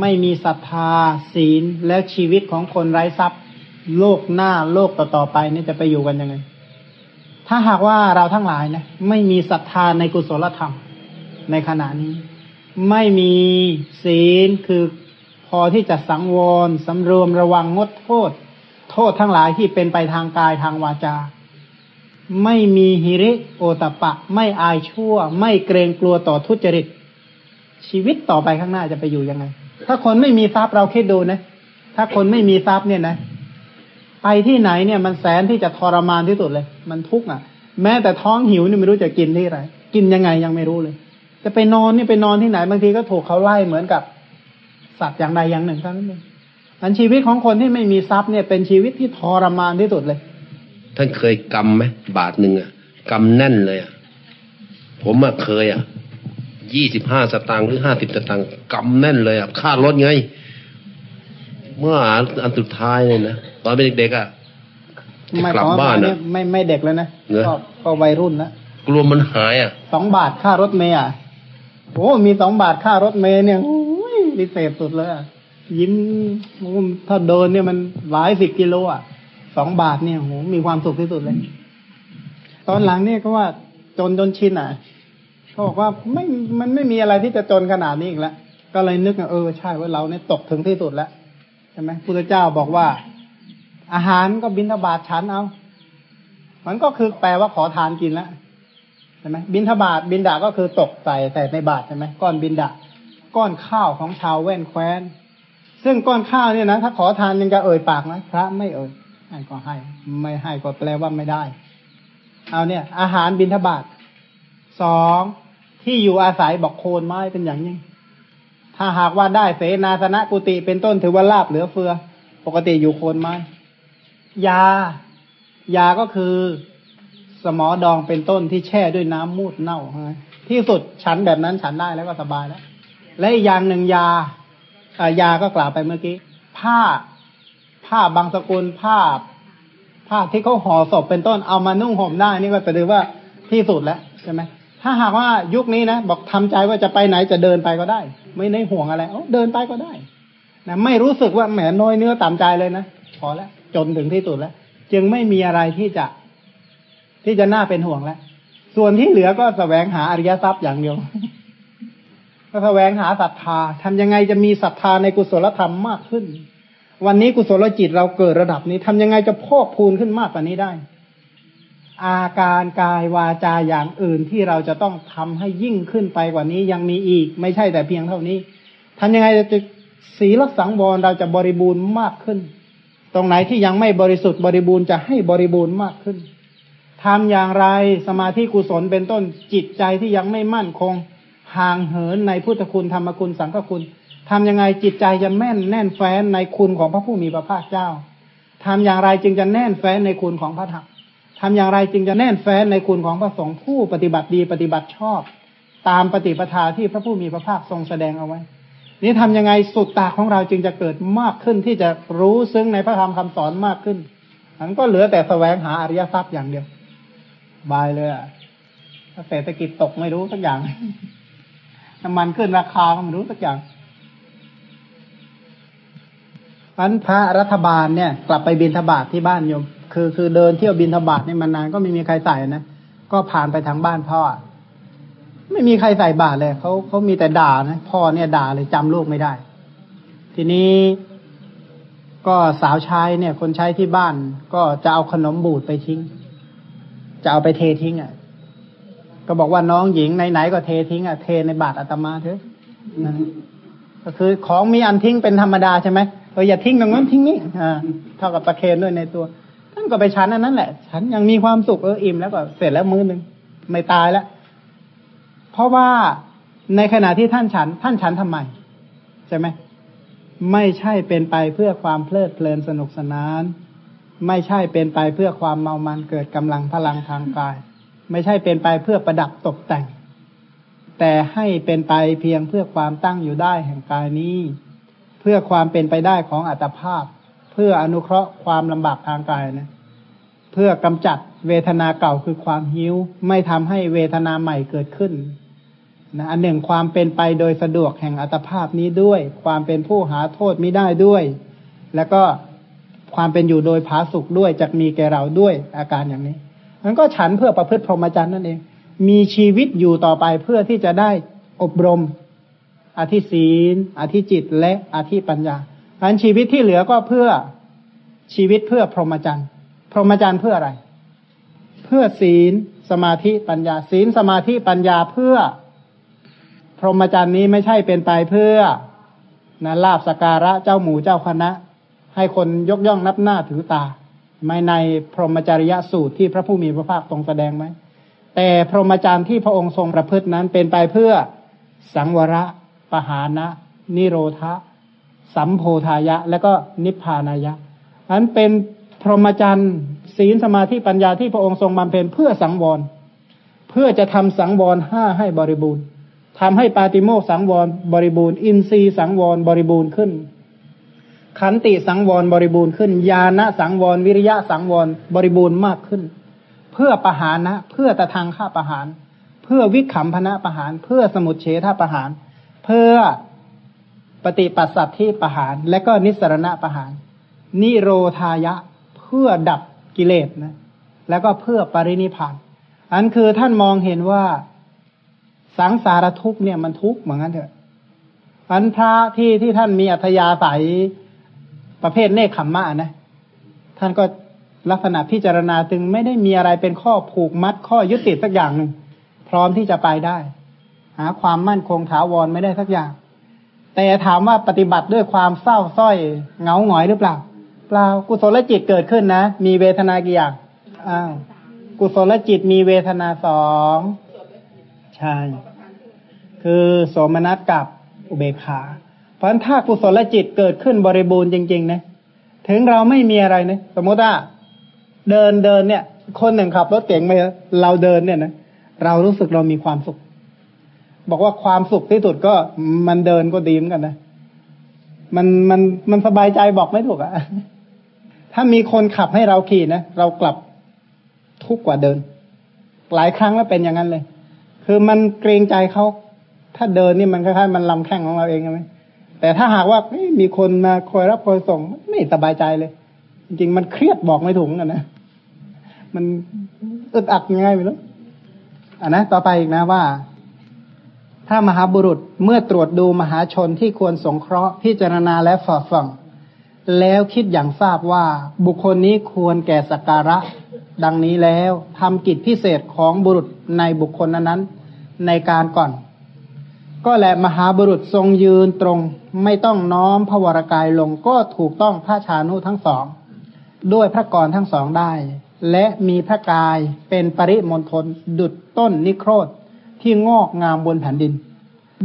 ไม่มีศรัทธาศีลแล้วชีวิตของคนไร้ทรัพย์ โลกหน้าโลกต่อๆไปนี่จะไปอยู่กันยังไง ถ้าหากว่าเราทั้งหลายนะไม่มีศรัทธาในกุศลธรรม ในขณะนี้ ไม่มีศีลคือพอที่จะสังวรสำรวมระวังงดโทษ โทษทั้งหลายที่เป็นไปทางกายทางวาจา ไม่มีหิริโอตปะ ไม่อายชั่ว ไม่เกรงกลัวต่อทุจริต ชีวิตต่อไปข้างหน้าจะไปอยู่ยังไง ถ้าคนไม่มีทรัพย์เราคิดดูนะ ถ้าคนไม่มีทรัพย์เนี่ยนะ ไปที่ไหนเนี่ยมันแสนที่จะทรมานที่สุดเลย มันทุกข์อะ แม้แต่ท้องหิวนี่ไม่รู้จะกินที่ไหนกินยังไงยังไม่รู้เลย จะไปนอนนี่ไปนอนที่ไหนบางทีก็ถูกเขาไล่เหมือนกับ สัตว์อย่างใดอย่างหนึ่งเท่านั้นเองอันชีวิตของคนที่ไม่มีทรัพย์เนี่ยเป็นชีวิตที่ทรมานที่สุดเลย ท่านเคยกำไหมบาทหนึ่งอะกำแน่นเลยอะผมอะเคยอะยี่สิบห้าสตางค์หรือห้าสิบสตางค์กำแน่นเลยอะค่ารถไง เมื่ออันสุดท้ายเลยนะตอนเป็นเด็กๆอะจะไม่กลับขอบ้านเนี่อะยไม่ไม่เด็กแล้วนะเหรอก็ก็วัยรุ่นแล้วกลัวมันหายอะสองบาทค่ารถเมย์อะโอ้มีสองบาทค่ารถเมย์เนี่ยโอ้ยพิเศษสุดเลยอะยิ้มโอ้ถ้าเดินเนี่ยมันหลายสิบกิโลอะสองบาทเนี่ยโหมีความสุขที่สุดเลย ตอนหลังเนี่ยก็ว่าจนจนชินอะเขาบอกว่าไม่มันไม่มีอะไรที่จะจนขนาดนี้อีกแล้วก็เลยนึกว่าเออใช่ว่าเราเนี่ยตกถึงที่สุดแล้ว ใช่ไหมพุทธเจ้าบอกว่า อาหารก็บินทบาทฉันเอา มันก็คือแปลว่าขอทานกินแล้วใช่ไหมบินทบาทบินดาก็คือตกใส่แต่ในบาทใช่ไหมก้อนบินดาก้อนข้าวของชาวแว่นแคว้น ซึ่งก้อนข้าวเนี่ยนะถ้าขอทานยังจะเอ่ยปากนะพระไม่เอ่ยให้ก็ให้ ไม่ให้ก็แปลว่าไม่ได้ เอาเนี่ย อาหารบินทบาทสองที่อยู่อาศัยบอกโคนไม้เป็นอย่างยิ่ง ถ้าหากว่าได้เสนาสนะกุฏิเป็นต้นถือว่าลาบเหลือเฟือ ปกติอยู่โคนไม้ยายาก็คือสมอดองเป็นต้นที่แช่ด้วยน้ำมูดเน่าใช่ไหมที่สุดฉันแบบนั้นฉันได้แล้วก็สบายแล้ว และอีกอย่างหนึ่งยาอ่ายาก็กล่าวไปเมื่อกี้ ผ้าผ้าบางสกุลผ้าผ้าที่เขาห่อศพเป็นต้นเอามานุ่งห่มได้นี่ก็ถือว่าที่สุดแล้วใช่ไหม ถ้าหากว่ายุคนี้นะบอกทำใจว่าจะไปไหนจะเดินไปก็ได้ ไม่ได้ห่วงอะไรเอเดินไปก็ได้นะไม่รู้สึกว่าแหมน้อยเนื้อต่ำใจเลยนะพอแล้วจนถึงที่สุดแล้ว จึงไม่มีอะไรที่จะ ที่จะน่าเป็นห่วงแล้ว ส่วนที่เหลือก็แสวงหาอริยทรัพย์อย่างเดียว ก็แสวงหาศรัทธาทำยังไงจะมีศรัทธาในกุศลธรรมมากขึ้น วันนี้กุศลจิตเราเกิดระดับนี้ทำยังไงจะพอกพูนขึ้นมากกว่านี้ได้ อาการกายวาจาอย่างอื่นที่เราจะต้องทำให้ยิ่งขึ้นไปกว่านี้ยังมีอีก ไม่ใช่แต่เพียงเท่านี้ทำยังไงจะศีลสังวรเราจะบริบูรณ์มากขึ้น ตรงไหนที่ยังไม่บริสุทธิ์บริบูรณ์จะให้บริบูรณ์มากขึ้นทำอย่างไรสมาธิกุศลเป็นต้นจิตใจที่ยังไม่มั่นคง ห่างเหินในพุทธคุณธรรมคุณสังฆคุณทำยังไงจิตใจจะแม่นแน่นแฟ้นในคุณของพระผู้มีพระภาคเจ้าทำอย่างไรจึงจะแน่นแฟ้นในคุณของพระธรรม ทำอย่างไรจึงจะแน่นแฟ้นในคุณของพระสงฆ์ผู้ปฏิบัติดีปฏิบัติชอบ ตามปฏิปทาที่พระผู้มีพระภาคทรงแสดงเอาไว้ นี่ทำยังไงสุดตาของเราจึงจะเกิดมากขึ้นที่จะรู้ซึ้งในพระธรรมคำสอนมากขึ้นมันก็เหลือแต่แสวงหาอริยทรัพย์อย่างเดียว บายเลยอะเศรษฐกิจตกไม่รู้สักอย่างน้ำมันขึ้นราคาก็ไม่รู้สักอย่างพันพระรัฐบาลเนี่ย กลับไปบินทบาทที่บ้านโยม คือคือเดินเที่ยวบินทบาทนี่มันนานก็ไม่มีใครใส่นะก็ผ่านไปทางบ้านพ่อไม่มีใครใส่บาตรเลยเขาเขามีแต่ด่านะพ่อเนี่ยด่าเลยจำลูกไม่ได้ ทีนี้ก็สาวใช้เนี่ย คนใช้ที่บ้าน ก็จะเอาขนมบูดไปทิ้ง จะเอาไปเททิ้งอะ ก็บอกว่าน้องหญิงไหนๆก็เททิ้งอะเทในบาตรอาตมาเถอะนั่นก็คือของมีอันทิ้งเป็นธรรมดาใช่ไหมเอออย่าทิ้งตรงนั้นทิ้งนี้อ่าเท่ากับประเคนด้วยในตัว ท่านก็ไปชั้นอันนั้นแหละ ฉันยังมีความสุขเอออิ่มแล้วก็เสร็จแล้วมื้อหนึ่งไม่ตายแล้ว เพราะว่าในขณะที่ท่านฉัน ท่านฉันทำไมใช่ไหมไม่ใช่เป็นไปเพื่อความเพลิดเพลินสนุกสนาน ไม่ใช่เป็นไปเพื่อความเมามันเกิดกำลังพลังทางกาย ไม่ใช่เป็นไปเพื่อประดับตกแต่ง แต่ให้เป็นไปเพียงเพื่อความตั้งอยู่ได้แห่งกายนี้ เพื่อความเป็นไปได้ของอัตภาพ เพื่ออนุเคราะห์ความลำบากทางกายนะ เพื่อกำจัดเวทนาเก่าคือความหิว ไม่ทำให้เวทนาใหม่เกิดขึ้นนะอันหนึ่งความเป็นไปโดยสะดวกแห่งอัตภาพนี้ด้วย ความเป็นผู้หาโทษไม่ได้ด้วย แล้วก็ความเป็นอยู่โดยผาสุกด้วยจะมีแก่เราด้วยอาการอย่างนี้มันก็ฉันเพื่อประพฤติพรหมจรรย์นั่นเอง มีชีวิตอยู่ต่อไปเพื่อที่จะได้อบรมอธิศีลอธิจิตและอธิปัญญา อันชีวิตที่เหลือก็เพื่อชีวิตเพื่อพรหมจรรย์ พรหมจรรย์เพื่ออะไร เพื่อศีลสมาธิปัญญา ศีลสมาธิปัญญาเพื่อ พรหมจรรย์นี้ไม่ใช่เป็นไปเพื่อนะลาบสการะเจ้าหมู่เจ้าคณะ ให้คนยกย่องนับหน้าถือตา ไม่ในพรหมจริยสูตรที่พระผู้มีพระภาคทรงแสดงไหมแต่พรหมจรรย์ที่พระองค์ทรงประพฤตินั้นเป็นไปเพื่อสังวระ ปหานะ นิโรธะ สัมโพธายะ และก็นิพพานายะอันเป็นพรหมจรรย์ศีลสมาธิปัญญาที่พระองค์ทรงบำเพ็ญเพื่อสังวร เพื่อจะทำสังวรห้าให้บริบูรณ์ทำให้ปาติโมกสังวรบริบูรณ์ อินทรีย์สังวรบริบูรณ์ขึ้น ขันติสังวรบริบูรณ์ขึ้น ญาณสังวรวิริยะสังวรบริบูรณ์มากขึ้น เพื่อประหารนะ เพื่อตะทางฆ่าประหาร เพื่อวิขำพนะประหาร เพื่อสมุดเฉทประหาร เพื่อ ปฏิปัสสัตที่ประหาร และก็นิสรณะประหาร นิโรธายะเพื่อดับกิเลสนะแล้วก็เพื่อปรินิพานอันคือท่านมองเห็นว่าสังสารทุกเนี่ยมันทุกเหมือนกันเถอะอันพระที่ที่ท่านมีอัธยาศัยประเภทเนคขมมะนะ ท่านก็ลักษณะพิจารณาจึงไม่ได้มีอะไรเป็นข้อผูกมัดข้อยุติสักอย่างหนึ่งพร้อมที่จะไปได้ หาความมั่นคงถาวรไม่ได้สักอย่าง แต่ถามว่าปฏิบัติด้วยความเศร้าส้อยเหงาหงอยหรือเปล่า เปล่ากุศลจิตเกิดขึ้นนะ มีเวทนากี่อย่างอ้าวกุศลจิตมีเวทนาสองใช่ คือโสมนัสกับอุเบกขา เพราะนั้นถ้ากุศลจิตเกิดขึ้นบริบูรณ์จริงๆนะถึงเราไม่มีอะไรนะสมมติว่าเดินเดินเนี่ย คนหนึ่งขับรถเก่งไปเราเดินเนี่ยนะเรารู้สึกเรามีความสุข บอกว่าความสุขที่สุดก็มันเดินก็ดีเหมือนกันนะมันมันมันสบายใจบอกไม่ถูกอะถ้ามีคนขับให้เราขี่นะเรากลับทุกกว่าเดิน หลายครั้งแล้วเป็นอย่างนั้นเลย คือมันเกรงใจเขาถ้าเดินนี่มันคล้ายๆมันลำแข้งของเราเองใช่ไหมแต่ถ้าหากว่ามีคนมาคอยรับคอยส่งไม่สบายใจเลย จริงๆมันเครียดบอกไม่ถูกกันนะมันอึดอัดยังไงไม่รู้อ่านะต่อไปอีกนะว่า ถ้ามหาบุรุษเมื่อตรวจดูมหาชนที่ควรสงเคราะห์พิจารณาและฝ่าฟังแล้วคิดอย่างทราบว่าบุคคลนี้ควรแก่สักการะ ดังนี้แล้วทำกิจพิเศษของบุรุษในบุคคลนั้นในการก่อน ก็แหละมหาบุรุษทรงยืนตรง ไม่ต้องน้อมพระวรกายลงก็ถูกต้องพระชานุทั้งสอง ด้วยพระกรทั้งสองได้ และมีพระกายเป็นปริมณฑลดุดต้นนิโครธ ที่งอกงามบนแผ่นดิน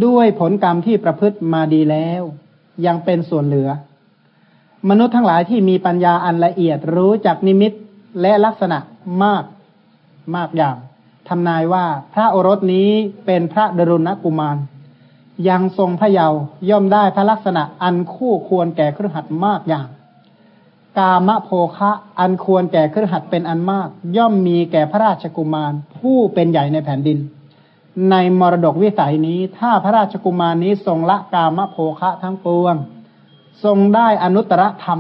ด้วยผลกรรมที่ประพฤติมาดีแล้ว ยังเป็นส่วนเหลือ มนุษย์ทั้งหลายที่มีปัญญาอันละเอียดรู้จักนิมิตและลักษณะมากมากอย่างทำนายว่าพระโอรสนี้เป็นพระดรุณกุมาร ยังทรงพระเยาว์ย่อมได้พระลักษณะอันคู่ควรแก่เครือขัดมากอย่าง กามโภคะอันควรแก่เครือขัดเป็นอันมาก ย่อมมีแก่พระราชกุมาร ผู้เป็นใหญ่ในแผ่นดิน ในมรดกวิสัยนี้ ถ้าพระราชกุมารนี้ทรงละกามโภคะทั้งปวง ทรงได้อนุตตรธรรม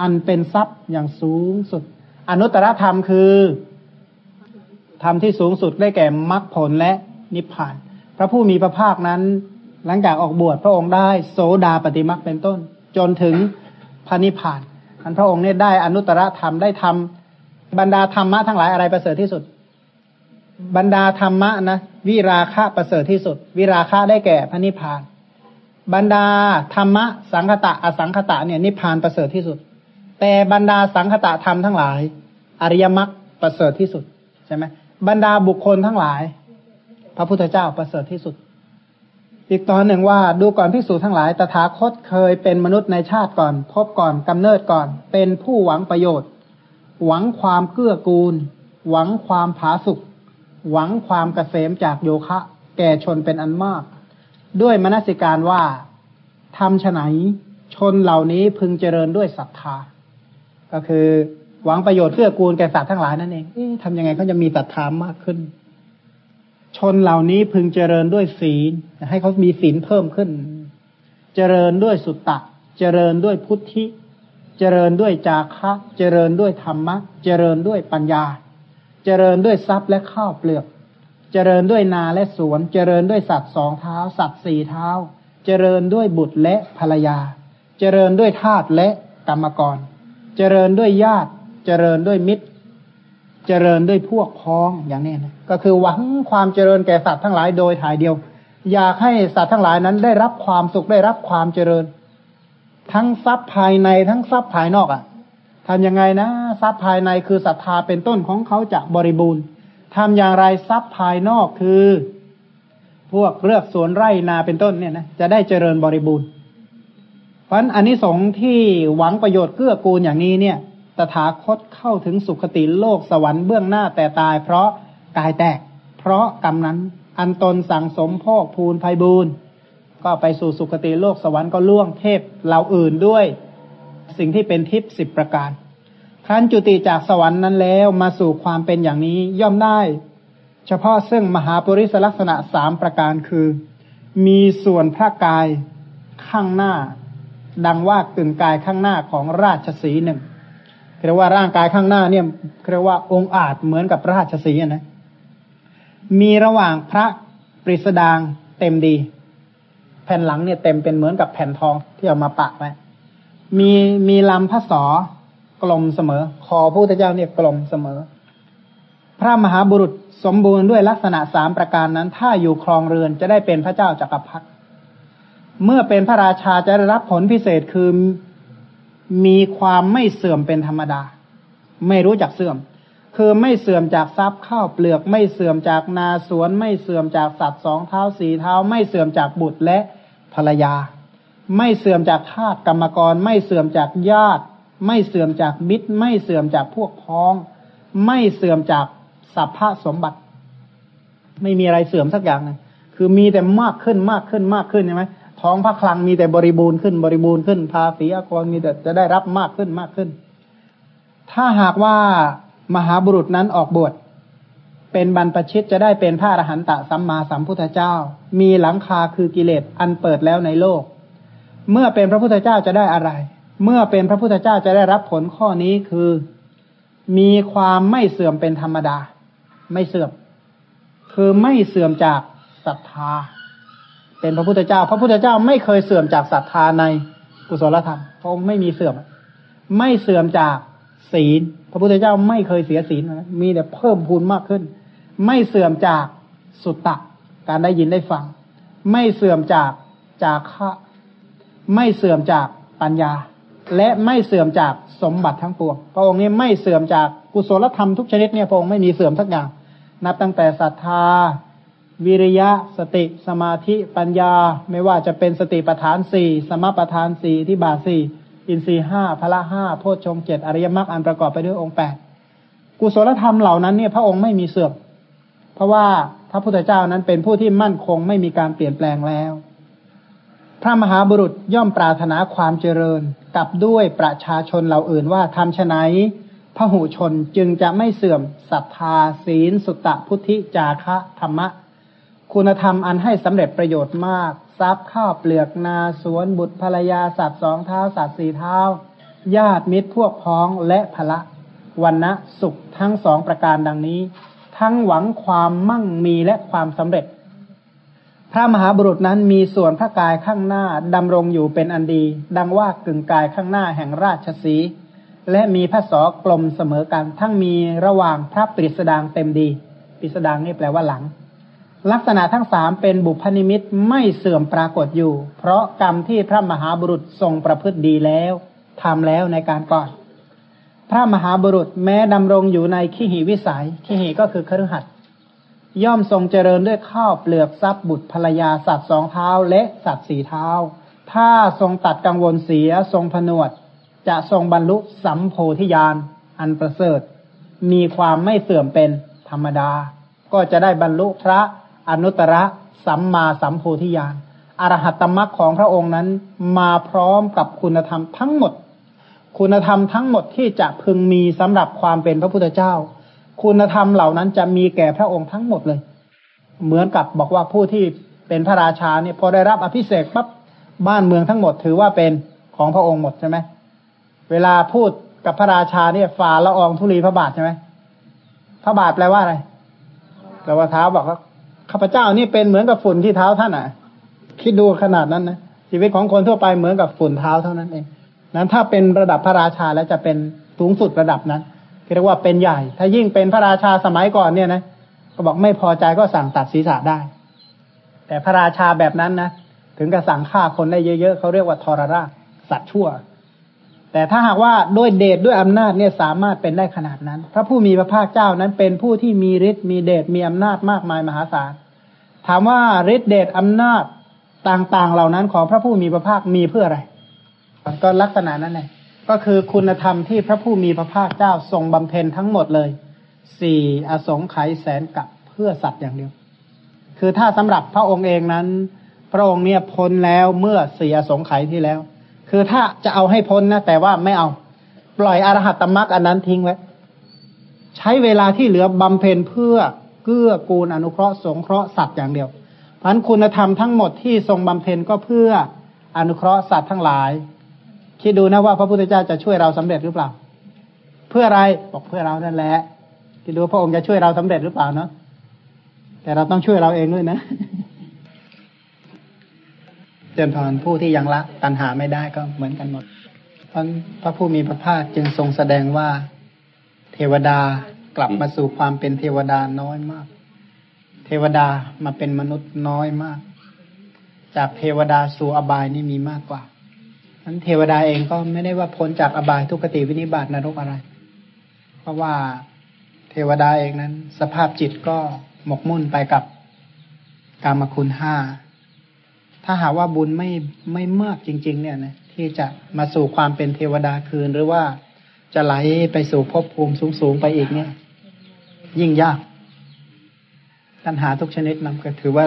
อันเป็นทรัพย์อย่างสูงสุด อนุตตรธรรมคือธรรมที่สูงสุดได้แก่มรรคผลและนิพพาน พระผู้มีพระภาคนั้น หลังจากออกบวชพระองค์ได้โสดาปฏิมรรคเป็นต้น จนถึงพระนิพพานอันพระองค์เนี่ยได้อนุตตรธรรมได้ทำบรรดาธรรมะทั้งหลายอะไรประเสริฐที่สุด บรรดาธรรมะนะวิราคะประเสริฐที่สุด วิราคะได้แก่พระนิพพาน บรรดาธรรมะสังคตะอสังคตะเนี่ยนิพพานประเสริฐที่สุด แต่บรรดาสังคตะธรรมทั้งหลาย อริยมรรคประเสริฐที่สุดใช่ไหมบรรดาบุคคลทั้งหลาย พระพุทธเจ้าประเสริฐที่สุด อีกตอนหนึ่งว่าดูก่อนพิสูจทั้งหลายตถาคตเคยเป็นมนุษย์ในชาติก่อน พบก่อนกำเนิดก่อน เป็นผู้หวังประโยชน์ หวังความเกื้อกูล หวังความผาสุก หวังความกเกษมจากโยคะ แก่ชนเป็นอันมาก ด้วยมนสิการว่าทำฉไหนชนเหล่านี้พึงเจริญด้วยศรัทธา ก็คือหวังประโยชน์เพื่อกูลแก่สัตว์ทั้งหลายนั่นเองทำยังไงเขาจะมีศรัทธามากขึ้น ชนเหล่านี้พึงเจริญด้วยศีลให้เขามีศีลเพิ่มขึ้น เจริญด้วยสุตตะ เจริญด้วยพุทธิ เจริญด้วยจาคะ เจริญด้วยธรรมะ เจริญด้วยปัญญา เจริญด้วยทรัพย์และข้าวเปลือก เจริญด้วยนาและสวน เจริญด้วยสัตว์สองเท้า สัตว์สี่เท้า เจริญด้วยบุตรและภรรยา เจริญด้วยทาสและกรรมกร เจริญด้วยญาติ เจริญด้วยมิตร เจริญด้วยพวกพ้องอย่างนี้นะก็คือหวังความเจริญแก่สัตว์ทั้งหลายโดยถ่ายเดียว อยากให้สัตว์ทั้งหลายนั้นได้รับความสุขได้รับความเจริญ ทั้งทรัพย์ภายในทั้งทรัพย์ภายนอกอะ่ะ ทำยังไงนะทรัพย์ภายในคือศรัทธาเป็นต้นของเขาจะบริบูรณ์ทำอย่างไรทรัพย์ภายนอกคือ พวกเลือกสวนไร่นาเป็นต้นเนี่ยนะจะได้เจริญบริบูรณ์เพราะอันนี้สงที่หวังประโยชน์เกื้อกูลอย่างนี้เนี่ย ตถาคตเข้าถึงสุคติโลกสวรรค์เบื้องหน้าแต่ตาย เพราะกายแตก เพราะกรรมนั้น อันตนสั่งสมพอกพูนภัยบูนก็ไปสู่สุคติโลกสวรรค์ก็ล่วงเทพเราอื่นด้วย สิ่งที่เป็นทิพย์สิบประการครั้นจุติจากสวรรค์นั้นแล้วมาสู่ความเป็นอย่างนี้ย่อมได้ เฉพาะซึ่งมหาปริศลักษณะสามประการคือ มีส่วนพระกายข้างหน้า ดังว่ากึ่งกายข้างหน้าของราชสีหนึ่งเรียกว่าร่างกายข้างหน้าเนี่ยเรียกว่าองค์อาจเหมือนกับราชสีนะมีระหว่างพระปริสดางเต็มดี แผ่นหลังเนี่ยเต็มเป็นเหมือนกับแผ่นทองที่เอามาปะไว้ มีมีลำพระสอกลมเสมอ คอพระพุทธเจ้าเนี่ยกลมเสมอ พระมหาบุรุษสมบูรณ์ด้วยลักษณะสามประการนั้น ถ้าอยู่ครองเรือนจะได้เป็นพระเจ้าจากักรพรรดิเมื่อเป็นพระราชาจะได้รับผลพิเศษคือมีความไม่เสื่อมเป็นธรรมดา ไม่รู้จักเสื่อม คือไม่เสื่อมจากทรัพย์ข้าวเปลือก ไม่เสื่อมจากนาสวน ไม่เสื่อมจากสัตว์สองเท้าสี่เท้า ไม่เสื่อมจากบุตรและภรรยา ไม่เสื่อมจากทาสกรรมกร ไม่เสื่อมจากญาติ ไม่เสื่อมจากมิตร ไม่เสื่อมจากพวกพ้อง ไม่เสื่อมจากสัพพะสมบัติ ไม่มีอะไรเสื่อมสักอย่างนะคือมีแต่มากขึ้นมากขึ้นมากขึ้นใช่ไหมท้องพระคลังมีแต่บริบูรณ์ขึ้นบริบูรณ์ขึ้นภาษีอากรมีแต่จะได้รับมากขึ้นมากขึ้น ถ้าหากว่ามหาบุรุษนั้นออกบวชเป็นบรรพชิตจะได้เป็นพระอรหันตสัมมาสัมพุทธเจ้า มีหลังคาคือกิเลสอันเปิดแล้วในโลก เมื่อเป็นพระพุทธเจ้าจะได้อะไร เมื่อเป็นพระพุทธเจ้าจะได้รับผลข้อนี้คือ มีความไม่เสื่อมเป็นธรรมดา ไม่เสื่อม คือไม่เสื่อมจากศรัทธา เป็นพระพุทธเจ้า พระพุทธเจ้าไม่เคยเสื่อมจากศรัทธาในกุศลธรรมพระองค์ไม่มีเสื่อม ไม่เสื่อมจากศีล พระพุทธเจ้าไม่เคยเสียศีลมีแต่เพิ่มพูนมากขึ้น ไม่เสื่อมจากสุตตะ การได้ยินได้ฟัง ไม่เสื่อมจากจากะ ไม่เสื่อมจากปัญญา และไม่เสื่อมจากสมบัติทั้งปวงพระองค์นี้ไม่เสื่อมจากกุศลธรรมทุกชนิดเนี่ยพระองค์ไม่มีเสื่อมสักอย่าง นับตั้งแต่ศรัทธา วิริยะ สติ สมาธิปัญญา ไม่ว่าจะเป็นสติปัฏฐานสี่สมปัฏฐานสี่ที่บาสี่อินทรีห้าพละห้าโพชฌงเจ็ดอริยมรรคอันประกอบไปด้วยองค์แปดกุศลธรรมเหล่านั้นเนี่ยพระองค์ไม่มีเสื่อมเพราะว่าพระพุทธเจ้านั้นเป็นผู้ที่มั่นคงไม่มีการเปลี่ยนแปลงแล้ว ระมหาบุรุษย่อมปรารถนาความเจริญกับด้วยประชาชนเหล่าอื่นว่าทำชะไหนพระหูชนจึงจะไม่เสื่อมศรัทธาศีล สุตตะพุทธิจาคะธรรมะ คุณธรรมอันให้สำเร็จประโยชน์มาก ทรัพย์ข้าวเปลือกนาสวนบุตรภรรยาสัตว์สองเท้าสัตว์สี่เท้า ญาติมิตรพวกพ้องและพละวันนะสุขทั้งสองประการดังนี้ ทั้งหวังความมั่งมีและความสำเร็จ ระมหาบุรุษนั้นมีส่วนพระกายข้างหน้าดำรงอยู่เป็นอันดี ดังว่ากึ่งกายข้างหน้าแห่งราชสีและมีพระสอกลมเสมอกัน ทั้งมีระหว่างพระปริสดางเต็มดีปริสดางนี่แปลว่าหลัง ลักษณะทั้งสามเป็นบุพนิมิตไม่เสื่อมปรากฏอยู่ เพราะกรรมที่พระมหาบุรุษทรงประพฤติดีแล้วทำแล้วในการก่อน พระมหาบุรุษแม้ดำรงอยู่ในขีหิวิสัยขีหิก็คือคฤหัสถ์ ย่อมทรงเจริญด้วยข้าวเปลือกทรัพย์บุตรภรรยาสัตว์สองเท้าและสัตว์สี่เท้า ถ้าทรงตัดกังวลเสียทรงผนวด จะทรงบรรลุสัมโพธิญาณอันประเสริฐ มีความไม่เสื่อมเป็นธรรมดา ก็จะได้บรรลุพระอนุตตรสัมมาสัมโพธิญาณอรหัตตมรรคของพระองค์นั้นมาพร้อมกับคุณธรรมทั้งหมด คุณธรรมทั้งหมดที่จะพึงมีสำหรับความเป็นพระพุทธเจ้า คุณธรรมเหล่านั้นจะมีแก่พระองค์ทั้งหมดเลย เหมือนกับบอกว่าผู้ที่เป็นพระราชาเนี่ยพอได้รับอภิเษกปั๊บบ้านเมืองทั้งหมดถือว่าเป็นของพระองค์หมดใช่ไหมเวลาพูดกับพระราชาเนี่ยฝ่าละอองธุลีพระบาทใช่ไหมพระบาทแปลว่าอะไรแปลว่าเท้าบอกว่าข้าพเจ้านี่เป็นเหมือนกับฝุ่นที่เท้าท่านอะ คิดดูขนาดนั้นนะชีวิตของคนทั่วไปเหมือนกับฝุ่นเท้าเท่านั้นเองนั้นถ้าเป็นระดับพระราชาแล้วจะเป็นสูงสุดระดับนั้น เรียกว่าเป็นใหญ่ ถ้ายิ่งเป็นพระราชาสมัยก่อนเนี่ยนะก็บอกไม่พอใจก็สั่งตัดศีรษะได้ แต่พระราชาแบบนั้นนะถึงกับสั่งฆ่าคนได้เยอะๆเขาเรียกว่าทรราชสัตว์ชั่ว แต่ถ้าหากว่าด้วยเดชด้วยอำนาจเนี่ยสามารถเป็นได้ขนาดนั้น พระผู้มีพระภาคเจ้านั้นเป็นผู้ที่มีฤทธิ์มีเดชมีอำนาจมากมายมหาศาล ถามว่าฤทธิ์เดชอำนาจต่างๆเหล่านั้นของพระผู้มีพระภาคมีเพื่ออะไร ก็ลักษณะนั้นเอง ก็คือคุณธรรมที่พระผู้มีพระภาคเจ้าทรงบำเพ็ญทั้งหมดเลยสี่อสงไขยแสนกับเพื่อสัตว์อย่างเดียว คือถ้าสำหรับพระองค์เองนั้น พระองค์เนี่ยพ้นแล้วเมื่อสี่อสงไขยที่แล้ว คือถ้าจะเอาให้พ้นนะแต่ว่าไม่เอา ปล่อยอรหัตตมรรคอันนั้นทิ้งไว้ ใช้เวลาที่เหลือบำเพ็ญเพื่อเกื้อกูลอนุเคราะห์สงเคราะห์สัตว์อย่างเดียวพันคุณธรรมทั้งหมดที่ทรงบำเพ็ญก็เพื่ออนุเคราะห์สัตว์ทั้งหลาย คิดดูนะว่าพระพุทธเจ้าจะช่วยเราสำเร็จหรือเปล่า เพื่ออะไรบอกเพื่อเรานั่นแหละคิดดูพระองค์จะช่วยเราสำเร็จหรือเปล่าเนาะแต่เราต้องช่วยเราเองด้วยนะเจนพรผู้ที่ยังละตัณหาไม่ได้ก็เหมือนกันหมดเพราะพระผู้มีพระภาคจึงทรงแสดงว่า เทวดากลับมาสู่ความเป็นเทวดาน้อยมาก เทวดามาเป็นมนุษย์น้อยมาก จากเทวดาสู่อบายนี่มีมากกว่า นั้นเทวดาเองก็ไม่ได้ว่าพ้นจากอบายทุกขติวินิบาตนรกอะไร เพราะว่าเทวดาเองนั้น สภาพจิตก็หมกมุ่นไปกับกามคุณห้า ถ้าหาว่าบุญไม่ไม่มากจริง ๆ เนี่ยนะที่จะมาสู่ความเป็นเทวดาคืนหรือว่าจะไหลไปสู่ภพภูมิสูง ๆ ไปอีกเนี่ย ยิ่งยากตัณหาทุกชนิดนำเกิดถือว่า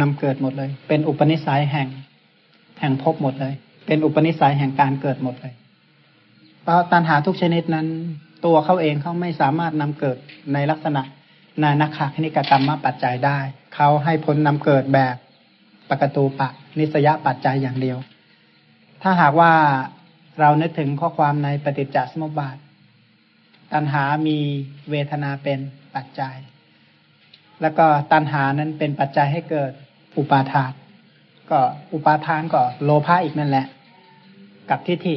นำเกิดหมดเลย เป็นอุปนิสัยแห่ง แห่งภพหมดเลย เป็นอุปนิสัยแห่งการเกิดหมดเลยเพราะตัณหาทุกชนิดนั้น ตัวเขาเองเขาไม่สามารถนำเกิดในลักษณะนานาคาคณิกกรรมมาปัจจัยได้ เขาให้พ้นนำเกิดแบบปกตูปะ นิสยปัจจัยอย่างเดียว ถ้าหากว่าเรานึกถึงข้อความในปฏิจจสมุปบาท ตัณหามีเวทนาเป็นปัจจัย แล้วก็ตัณหานั้นเป็นปัจจัยให้เกิดอุปาทานก็อุปาทานก็โลภะอีกนั่นแหละ กับทิฏฐิ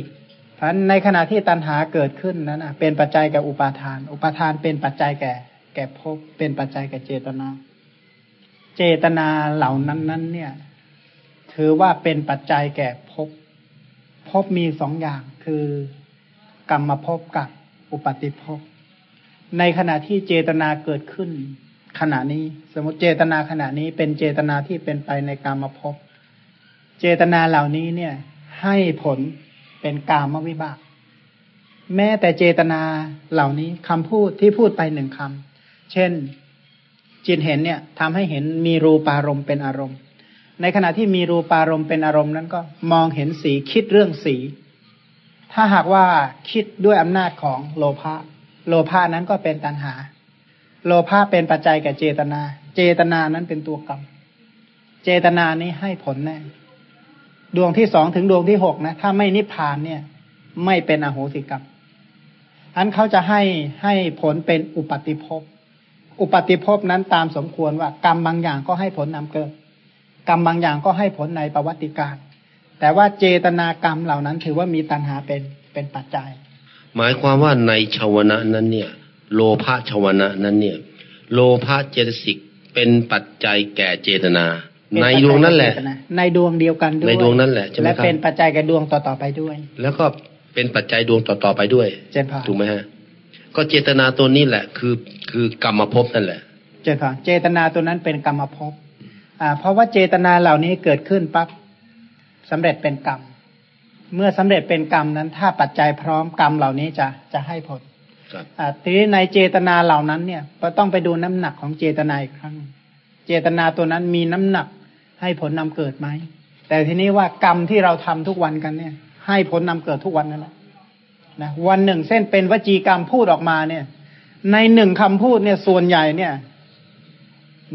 เพราะในขณะที่ตัณหาเกิดขึ้นนั้นเป็นปัจจัยแก่อุปาทาน อุปาทานเป็นปัจจัยแก่ แก่ภพเป็นปัจจัยแก่เจตนา เจตนาเหล่านั้นนั้นเนี่ย ถือว่าเป็นปัจจัยแก่ภพภพมีสองอย่างคือกรรมภพกับอุปาติภพในขณะที่เจตนาเกิดขึ้น ขณะนี้สมมติเจตนาขณะนี้เป็นเจตนาที่เป็นไปในกรรมภพเจตนาเหล่านี้เนี่ย ให้ผลเป็นกามวิบาก แม้แต่เจตนาเหล่านี้คำพูดที่พูดไปหนึ่งคำเช่นจิตเห็นเนี่ยทำให้เห็นมีรูปารมณ์เป็นอารมณ์ ในขณะที่มีรูปารมณ์เป็นอารมณ์นั้นก็มองเห็นสีคิดเรื่องสี ถ้าหากว่าคิดด้วยอำนาจของโลภะโลภะนั้นก็เป็นตัณหา โลภะเป็นปัจจัยแก่เจตนา เจตนานั้นเป็นตัวกรรม เจตนานี้ให้ผลแน่ ดวงที่สองถึงดวงที่หกนะ ถ้าไม่นิพพานเนี่ย ไม่เป็นอโหสิกรรมอันเขาจะให้ให้ผลเป็นอุปติภพ อุปติภพนั้นตามสมควรว่า กรรมบางอย่างก็ให้ผลนำเกิด กรรมบางอย่างก็ให้ผลในประวัติการ แต่ว่าเจตนากรรมเหล่านั้นถือว่ามีตัณหาเป็นเป็นปัจจัย หมายความว่าในชาวนะนั้นเนี่ย โลภะชาวนะนั้นเนี่ย โลภะเจตสิกเป็นปัจจัยแก่เจตนา ในดวงนั่นแหละ ในดวงเดียวกันด้วยในดวงนั่นแหละใช่ไหมและครับเป็นปัจจัยกับดวงต่อๆไปด้วย แล้วก็เป็นปัจจัยดวงต่อๆไปด้วยเจนพรถูกไหมฮะ ก็เจตนาตัวนี้แหละ คือคือกรรมภพนั่นแหละ เจนพรเจตนาตัวนั้นเป็นกรรมภพอ่า เพราะว่าเจตนาเหล่านี้เกิดขึ้นปั๊บสำเร็จเป็นกรรม เมื่อสำเร็จเป็นกรรมนั้น ถ้าปัจจัยพร้อมกรรมเหล่านี้จะจะให้ผลครับอ่าทีนี้ในเจตนาเหล่านั้นเนี่ยก็ต้องไปดูน้ำหนักของเจตนาอีกครั้ง เจตนาตัวนั้นมีน้ำหนัก ให้ผลนำเกิดไหม แต่ทีนี้ว่ากรรมที่เราทำทุกวันกันเนี่ย ให้ผลนำเกิดทุกวันนั่นแหละนะวันหนึ่งเส้นเป็นวจีกรรมพูดออกมาเนี่ย ในหนึ่งคำพูดเนี่ยส่วนใหญ่เนี่ย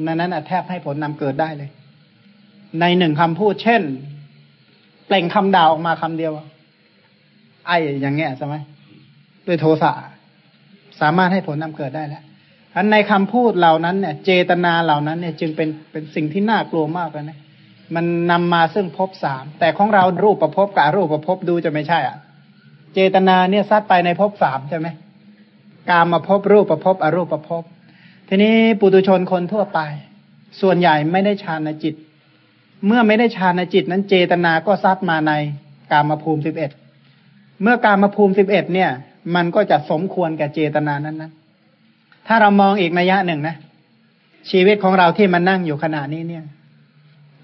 นนั้นอะแทบให้ผลนำเกิดได้เลย ในหนึ่งคำพูด เช่น เปล่งคำด่าออกมาคำเดียว ไอ้อย่างเงี้ยใช่ไหมด้วยโทสะสามารถให้ผลนำเกิดได้แล้ว อันในคำพูดเหล่านั้นเนี่ย เจตนาเหล่านั้นเนี่ย จึงเป็นเป็นสิ่งที่น่ากลัวมากเลยนะมันนำมาซึ่งภพสามแต่ของเรารูปประพบกับรูปประพบดูจะไม่ใช่อะ เจตนาเนี่ยซัดไปในภพสามใช่ไหมกามมาพบรูปประพบอรูปประพบทีนี้ปุตุชนคนทั่วไป ส่วนใหญ่ไม่ได้ฌานในจิต เมื่อไม่ได้ฌานในจิต นั้นเจตนาก็ซัดมาในกามภูมิสิบเอ็ดเมื่อการมาภูมิสิบเอ็ดเนี่ย มันก็จะสมควรแก่เจตนานั้นนะ ถ้าเรามองอีกนัยยะหนึ่งนะ ชีวิตของเราที่มันนั่งอยู่ขณะนี้เนี่ย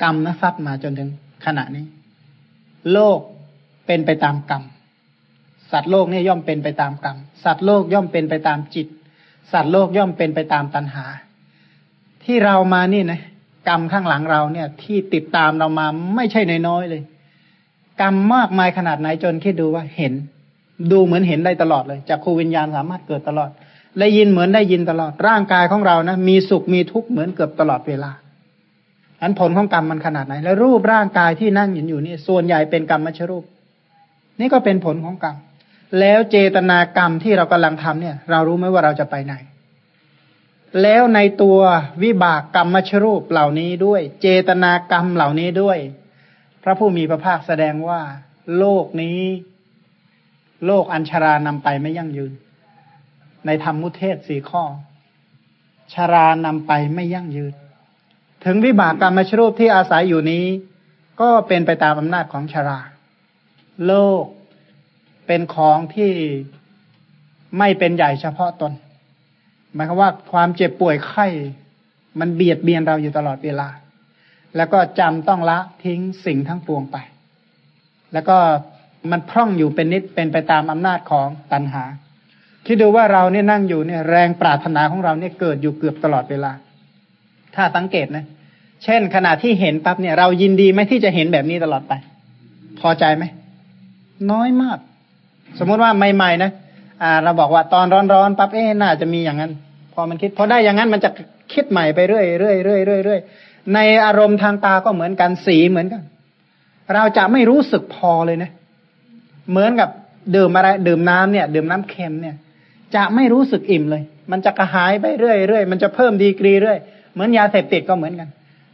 กรรมนะซัดมาจนถึงขณะนี้ โลกเป็นไปตามกรรม สัตว์โลกเนี่ยย่อมเป็นไปตามกรรม สัตว์โลกย่อมเป็นไปตามจิต สัตว์โลกย่อมเป็นไปตามตัณหา ที่เรามานี่นะกรรมข้างหลังเราเนี่ย ที่ติดตามเรามาไม่ใช่น้อยๆเลย กรรมมากมายขนาดไหนจนคิดดูว่าเห็น ดูเหมือนเห็นได้ตลอดเลยจากครูวิญญาณสามารถเกิดตลอด ได้ยินเหมือนได้ยินตลอด ร่างกายของเรานะมีสุขมีทุกข์เหมือนเกือบตลอดเวลาอันผลของกรรมมันขนาดไหน แล้วรูปร่างกายที่นั่งอยู่อยู่นี่ส่วนใหญ่เป็นกรรมมชรูป นี่ก็เป็นผลของกรรมแล้วเจตนากรรมที่เรากำลังทำเนี่ย เรารู้ไหมว่าเราจะไปไหน แล้วในตัววิบากกรรมมชรูปเหล่านี้ด้วย เจตนากรรมเหล่านี้ด้วย พระผู้มีพระภาคแสดงว่า โลกนี้ โลกอัญชารานำไปไม่ยั่งยืน ในธรรมมุเทศสี่ข้อ ชารานำไปไม่ยั่งยืน ถึงวิบากกรรมมชรูปที่อาศัยอยู่นี้ ก็เป็นไปตามอำนาจของชารา โลกเป็นของที่ไม่เป็นใหญ่เฉพาะตน หมายความว่าความเจ็บป่วยไข้ มันเบียดเบียนเราอยู่ตลอดเวลา แล้วก็จำต้องละทิ้งสิ่งทั้งปวงไป แล้วก็มันพร่องอยู่เป็นนิดเป็นไปตามอำนาจของตัณหา คิดดูว่าเราเนี่ยนั่งอยู่เนี่ย แรงปรารถนาของเราเนี่ยเกิดอยู่เกือบตลอดเวลา ถ้าสังเกตนะ เช่นขณะที่เห็นปั๊บเนี่ย เรายินดีไหมที่จะเห็นแบบนี้ตลอดไป พอใจไหม น้อยมาก สมมุติว่าใหม่ๆนะอ่า เราบอกว่าตอนร้อนๆปั๊บเอ๊ะน่าจะมีอย่างนั้น พอมันคิดพอได้อย่างนั้นมันจะคิดใหม่ไปเรื่อยเรื่อยเรื่อยเรื่อยเรื่อยในอารมณ์ทางตาก็เหมือนกันสีเหมือนกัน เราจะไม่รู้สึกพอเลยนะ เหมือนกับดื่มอะไรดื่มน้ำเนี่ย ดื่มน้ำเค็มเนี่ย จะไม่รู้สึกอิ่มเลย มันจะกระหายไปเรื่อยเรื่อยมันจะเพิ่มดีกรีเรื่อย เหมือนยาเสพติดก็เหมือนกัน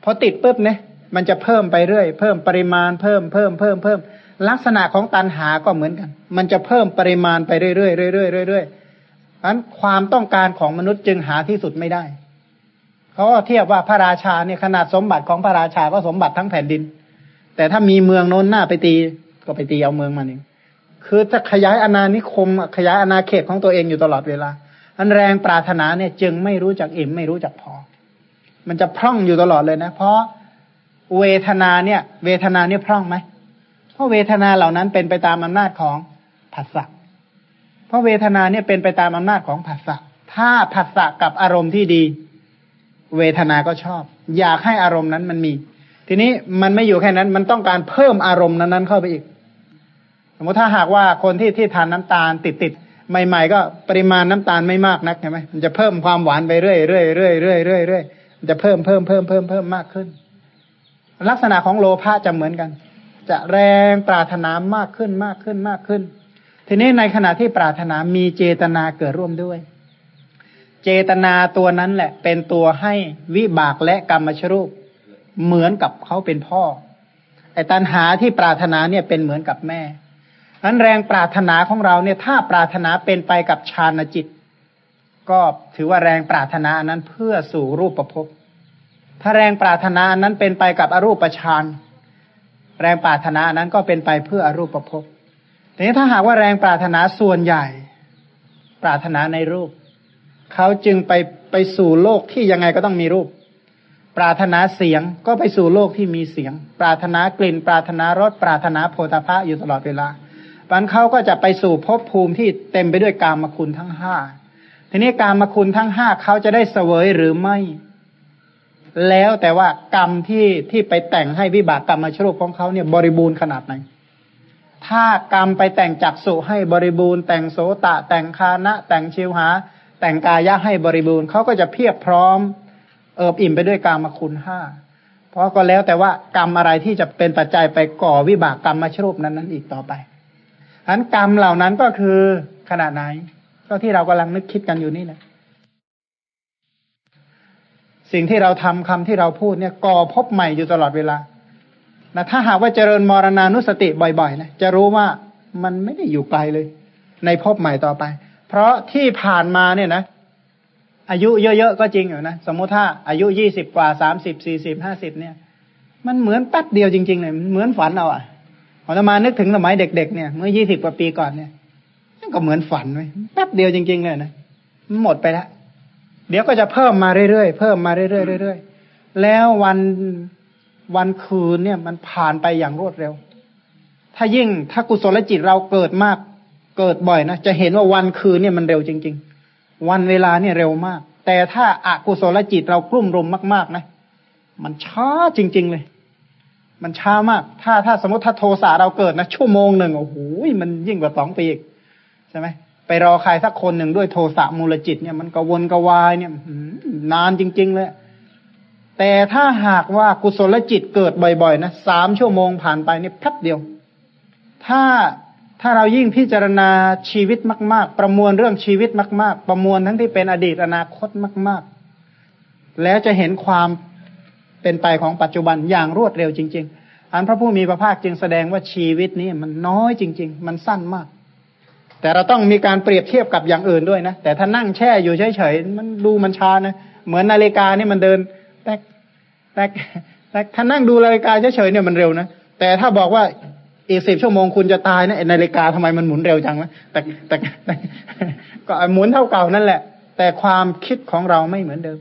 พอติดปุ๊บเนี่ย มันจะเพิ่มไปเรื่อย เพิ่มปริมาณ เพิ่ม เพิ่ม เพิ่ม เพิ่ม ลักษณะของตันหาก็เหมือนกัน มันจะเพิ่มปริมาณไปเรื่อยๆ เรื่อยเรื่อยเรื่อยๆนั้นความต้องการของมนุษย์จึงหาที่สุดไม่ได้ เขาก็เทียบว่าพระราชาเนี่ยขนาดสมบัติของพระราชาก็สมบัติทั้งแผ่นดิน แต่ถ้ามีเมืองโน้นหน้าไปตี ก็ไปตีเอาเมืองมันเอง คือจะขยายอาณานิคม ขยายอาณาเขตของตัวเองอยู่ตลอดเวลา อันแรงปรารถนาเนี่ยจึงไม่รู้จักอิ่มไม่รู้จักพอ มันจะพร่องอยู่ตลอดเลยนะ เพราะเวทนาเนี่ย เวทนาเนี่ยพร่องไหมเพราะเวทนาเหล่านั้นเป็นไปตามอำนาจของผัสสะเพราะเวทนาเนี่ยเป็นไปตามอำนาจของผัสสะถ้าผัสสะกับอารมณ์ที่ดี เวทนาก็ชอบ อยากให้อารมณ์นั้นมันมี ทีนี้มันไม่อยู่แค่นั้น มันต้องการเพิ่มอารมณ์นั้นๆเข้าไปอีก สมมติถ้าหากว่าคนที่ที่ทานน้ำตาลติดติดๆใหม่ๆ ก็ปริมาณน้ำตาลไม่มากนักใช่ไหมมันจะเพิ่มความหวานไปเรื่อยเรื่อยเรื่อยเรื่อยเรื่อยเรื่อยมันจะเพิ่มเพิ่มเพิ่มเพิ่มเพิ่มมากขึ้น ลักษณะของโลภะจะเหมือนกัน จะแรงปรารถนามากขึ้นมากขึ้นมากขึ้น ทีนี้ในขณะที่ปรารถนามีเจตนาเกิดร่วมด้วย เจตนาตัวนั้นแหละ เป็นตัวให้วิบากและกรรมชรูป เหมือนกับเขาเป็นพ่อไอ้ตัณหาที่ปรารถนาเนี่ยเป็นเหมือนกับแม่ นั้นแรงปรารถนาของเราเนี่ยถ้าปรารถนาเป็นไปกับฌานจิต ก็ถือว่าแรงปรารถนานั้นเพื่อสู่รูปประพบถ้าแรงปรารถนานั้นเป็นไปกับอรูปฌานแรงปรารถนานั้นก็เป็นไปเพื่ออรูปประพบทีนี้ถ้าหากว่าแรงปรารถนาส่วนใหญ่ ปรารถนาในรูปเขาจึงไปไปสู่โลกที่ยังไงก็ต้องมีรูป ปรารถนาเสียงก็ไปสู่โลกที่มีเสียง ปรารถนากลิ่น ปรารถนารสปรารถนาโพธาภะอยู่ตลอดเวลา บันเขาก็จะไปสู่ภพภูมิที่เต็มไปด้วยกามคุณทั้งห้าทีนี้กามคุณทั้งห้าเขาจะได้เสวยหรือไม่ แล้วแต่ว่ากรรมที่ที่ไปแต่งให้วิบากกรรมมาชรูปของเขาเนี่ยบริบูรณ์ขนาดไหนถ้ากรรมไปแต่งจักสุให้บริบูรณ์ แต่งโสตะ แต่งคานะ แต่งชิวหา แต่งกายะให้บริบูรณ์เขาก็จะเพียบพร้อม เอิบอิ่มไปด้วยกรรมคุณห้าเพราะก็แล้วแต่ว่ากรรมอะไรที่จะเป็นปัจจัยไปก่อวิบากกรรมมาชรูปนั้นนั้นอีกต่อไป อันกรรมเหล่านั้นก็คือขนาดไหน ก็ที่เรากำลังนึกคิดกันอยู่นี่แหละสิ่งที่เราทำคำที่เราพูดเนี่ยก่อพบใหม่อยู่ตลอดเวลานะถ้าหากว่าเจริญมรณานุสติบ่อยๆนะจะรู้ว่ามันไม่ได้อยู่ไกลเลย ในพบใหม่ต่อไป เพราะที่ผ่านมาเนี่ยนะ อายุเยอะๆก็จริงอยู่นะสมมติถ้าอายุยี่สิบกว่าสามสิบสี่สิบห้าสิบเนี่ย มันเหมือนแป๊บเดียวจริงๆเลยเหมือนฝันเอาอะ อจะมานึกถึงสมัยเด็กๆเนี่ยเมื่อยี่สิบกว่าปีก่อนเนี่ยก็เหมือนฝันไว้แป๊บเดียวจริง ๆ เลยนะหมดไปแล้วเดี๋ยวก็จะเพิ่มมาเรื่อยๆเพิ่มมาเรื่อยๆเรื่อยๆแล้ววันวันคืนเนี่ย มันผ่านไปอย่างรวดเร็ว ถ้ายิ่งถ้ากุศลจิตเราเกิดมาก เกิดบ่อยนะจะเห็นว่าวันคืนเนี่ยมันเร็วจริง ๆ วันเวลาเนี่ยเร็วมาก แต่ถ้าอากุศลจิตเรากลุ่มรุมมาก ๆ นะ มันช้าจริง ๆ เลย มันช้ามาก ถ้าถ้าสมมติถ้าโทสะเราเกิดนะชั่วโมงหนึ่งโอ้โหมันยิ่งกว่าสองปีอีกใช่ไหมไปรอใครสักคนหนึ่งด้วยโทสะมูลจิตเนี่ยมันกวนกวายเนี่ยนานจริง ๆ เลย แต่ถ้าหากว่ากุศลจิตเกิดบ่อยๆนะสามชั่วโมงผ่านไปนี่แป๊บเดียว ถ้าถ้าเรายิ่งพิจารณาชีวิตมาก ๆ ประมวลเรื่องชีวิตมาก ๆ ประมวลทั้งที่เป็นอดีตอนาคตมาก ๆ แล้วจะเห็นความ เป็นไปของปัจจุบันอย่างรวดเร็วจริง ๆ อันพระผู้มีพระภาคจึงแสดงว่าชีวิตนี้มันน้อยจริง ๆ มันสั้นมาก แต่เราต้องมีการเปรียบเทียบกับอย่างอื่นด้วยนะ แต่ถ้านั่งแช่อยู่เฉยๆมันดูมันช้านะ เหมือนนาฬิกานี่มันเดินแต่แต่แต่ถ้านั่งดูนาฬิกาเฉยๆเนี่ยมันเร็วนะ แต่ถ้าบอกว่าอีกสิบชั่วโมงคุณจะตายนะนาฬิกาทำไมมันหมุนเร็วจังวะแต่แต่ก็หมุนเท่าเก่านั่นแหละ แต่ความคิดของเราไม่เหมือนเดิม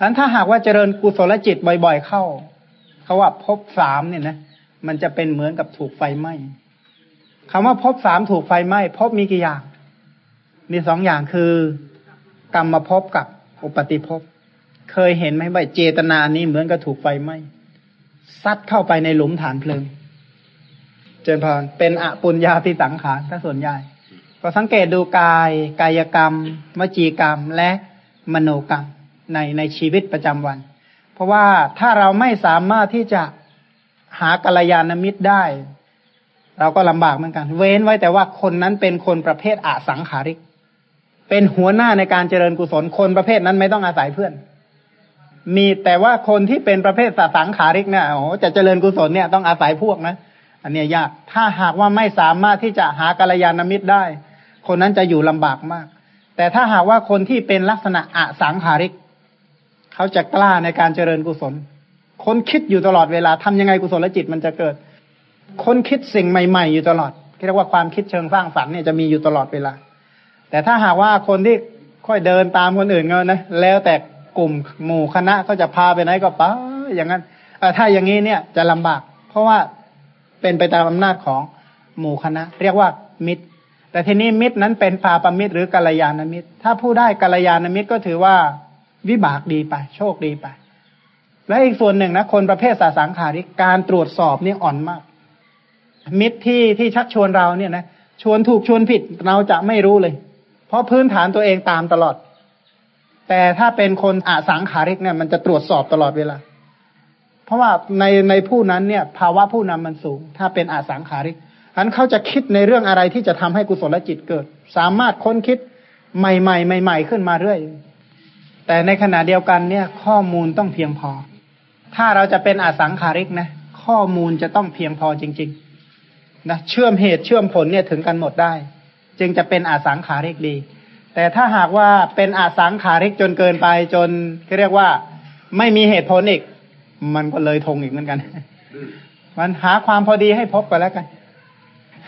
อันถ้าหากว่าเจริญกุศลจิตบ่อย ๆ เข้าเขาว่าพบสามเนี่ยนะมันจะเป็นเหมือนกับถูกไฟไหม้คำว่าพบสามถูกไฟไหม้พบมีกี่อย่าง มีสองอย่างคือกรรมมาพบกับอุปติภพ เคยเห็นไหมว่าเจตนานี้เหมือนกับถูกไฟไหม้ซัดเข้าไปในหลุมฐานเพลิง เจนพรเป็นอปุญญาติสังขารถ้าส่วนใหญ่ ก็สังเกตดูกาย กายกรรม วจีกรรมและมโนกรรม ในในชีวิตประจำวัน เพราะว่าถ้าเราไม่สามารถที่จะหากัลยาณมิตรได้ เราก็ลำบากเหมือนกัน เว้นไว้แต่ว่าคนนั้นเป็นคนประเภทอสังขาริก เป็นหัวหน้าในการเจริญกุศลคนประเภทนั้นไม่ต้องอาศัยเพื่อน มีแต่ว่าคนที่เป็นประเภทสังขาริกเนี่ยโอ้จะเจริญกุศลเนี่ยต้องอาศัยพวกนะอันนี้ยากถ้าหากว่าไม่สามารถที่จะหากัลยาณมิตรได้ คนนั้นจะอยู่ลำบากมาก แต่ถ้าหากว่าคนที่เป็นลักษณะอสังขาริก เขาจะกล้าในการเจริญกุศล คนคิดอยู่ตลอดเวลาทำยังไงกุศลจิตมันจะเกิด คนคิดสิ่งใหม่ ๆ อยู่ตลอดเรียกว่าความคิดเชิงสร้างสรรค์เนี่ยจะมีอยู่ตลอดเวลา แต่ถ้าหากว่าคนที่ค่อยเดินตามคนอื่นเงินนะแล้วแต่กลุ่มหมู่คณะก็จะพาไปไหนก็ไปอย่างนั้นถ้าอย่างนี้เนี่ยจะลำบาก เพราะว่าเป็นไปตามอำนาจของหมู่คณะ เรียกว่ามิตร แต่ทีนี้มิตรนั้นเป็นพาปมิตรหรือกัลยาณมิตร ถ้าผู้ได้กัลยาณมิตรก็ถือว่า วิบากดีไป โชคดีไป และอีกส่วนหนึ่งนะคนประเภทสาสังขาริการตรวจสอบนี่อ่อนมาก มิตรที่ที่ชักชวนเราเนี่ยนะชวนถูกชวนผิดเราจะไม่รู้เลย เพราะพื้นฐานตัวเองตามตลอด แต่ถ้าเป็นคนอาสังขาริกเนี่ย มันจะตรวจสอบตลอดเวลา เพราะว่าในในผู้นั้นเนี่ย ภาวะผู้นำมันสูง ถ้าเป็นอาสังขาริกอันเขาจะคิดในเรื่องอะไรที่จะทำให้กุศลจิตเกิด สามารถค้นคิดใหม่ๆใหม่ๆขึ้นมาเรื่อย แต่ในขณะเดียวกันเนี่ย ข้อมูลต้องเพียงพอ ถ้าเราจะเป็นอสังขาริกนะ ข้อมูลจะต้องเพียงพอจริง ๆ นะเชื่อมเหตุเชื่อมผลเนี่ยถึงกันหมดได้ จึงจะเป็นอสังขาริกดี แต่ถ้าหากว่าเป็นอสังขาริกจนเกินไปจนเรียกว่าไม่มีเหตุผลอีก มันก็เลยทงอีกเหมือนกัน มันหาความพอดีให้พบกันแล้วกัน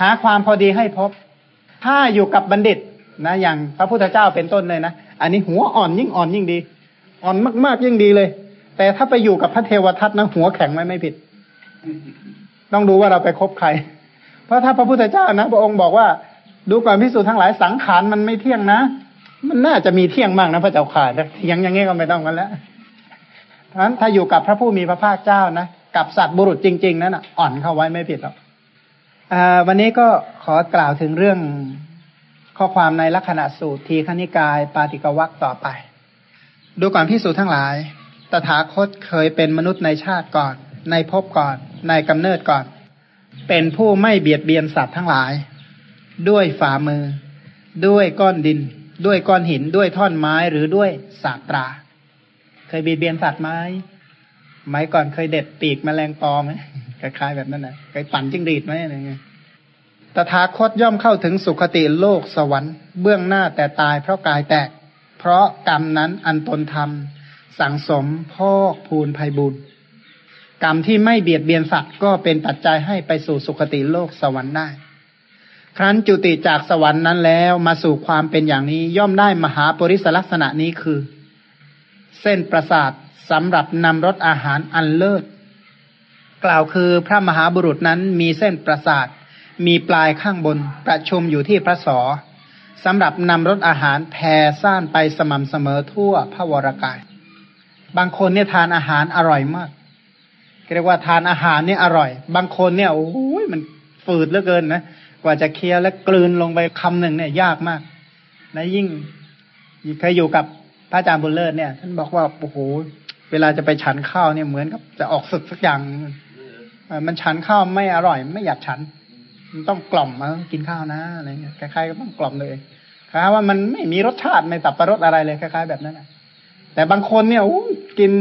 หาความพอดีให้พบ ถ้าอยู่กับบัณฑิตนะ อย่างพระพุทธเจ้าเป็นต้นเลยนะ อันนี้หัวอ่อนยิ่งอ่อนยิ่งดี อ่อนมาก ๆ ยิ่งดีเลย แต่ถ้าไปอยู่กับพระเทวทัตนะหัวแข็งไม่ไม่ผิด ต้องดูว่าเราไปคบใคร เพราะถ้าพระพุทธเจ้านะพระองค์บอกว่า ดูก่อนพิสูจน์ทั้งหลายสังขารมันไม่เที่ยงนะ มันน่าจะมีเที่ยงบ้างนะพระเจ้าข่าแต่เที่ยงย่างงี้ก็ไม่ต้องกันแล้วเพราะฉะนั้นถ้าอยู่กับพระผู้มีพระภาคเจ้านะกับสัตว์บุรุษจริง ๆ นั้นอ่อ่อนเข้าไว้ไม่ผิดหรอกวันนี้ก็ขอกล่าวถึงเรื่อง ข้อความในลักษณะสูตรทีขณิกาย ปาติกวักต่อไป ดูก่อนพิสูจน์ทั้งหลาย ตถาคตเคยเป็นมนุษย์ในชาติก่อน ในภพก่อน ในกำเนิดก่อน เป็นผู้ไม่เบียดเบียนสัตว์ทั้งหลาย ด้วยฝ่ามือ ด้วยก้อนดิน ด้วยก้อนหิน ด้วยท่อนไม้ หรือด้วยสาตรา เคยเบียดเบียนสัตว์ไหมไม้ก่อนเคยเด็ดปีกแมลงปอไหมคล้ายๆแบบนั้นนะเคยปั่นจิ้งหรีดไหมอะไรเงี้ย ตถาคตย่อมเข้าถึงสุคติโลกสวรรค์เบื้องหน้าแต่ตายเพราะกายแตก เพราะกรรมนั้นอันตนทำสั่งสมพอกพูนภัยบุญกรรมที่ไม่เบียดเบียนสัตว์ก็เป็นปัจจัยให้ไปสู่สุคติโลกสวรรค์ได้ ครั้นจุติจากสวรรค์นั้นแล้วมาสู่ความเป็นอย่างนี้ย่อมได้มหาปริศลักษณะนี้คือ เส้นประสาทสำหรับนำรสอาหารอันเลิศ กล่าวคือพระมหาบุรุษนั้นมีเส้นประสาท มีปลายข้างบนประชุมอยู่ที่พระสอสำหรับนำรสอาหารแผ่ซ่านไปสม่ำเสมอทั่วพระวรากาย บางคนเนี่ยทานอาหารอร่อยมากเรียกว่าทานอาหารเนี่ยอร่อย บางคนเนี่ยโอ้ยมันฝืดเหลือเกินนะกว่าจะเคี้ยวและกลืนลงไปคำหนึ่งเนี่ยยากมากนะยิ่งเคยอยู่กับพระอาจารย์บุญเลิศเนี่ย ท่านบอกว่าโอ้โหเวลาจะไปฉันข้าวเนี่ยเหมือนกับจะออกสึกสักอย่าง มันฉันข้าวไม่อร่อย ไม่อยากฉัน ต้องกล่อมมากินข้าวนะอะไรเงี้ยคล้ายๆก็ต้องกล่อมเลยคล้ายว่ามันไม่มีรสชาติไม่ตับประรสอะไรเลยคล้ายๆแบบนั้นแต่บางคนเนี่ยกิน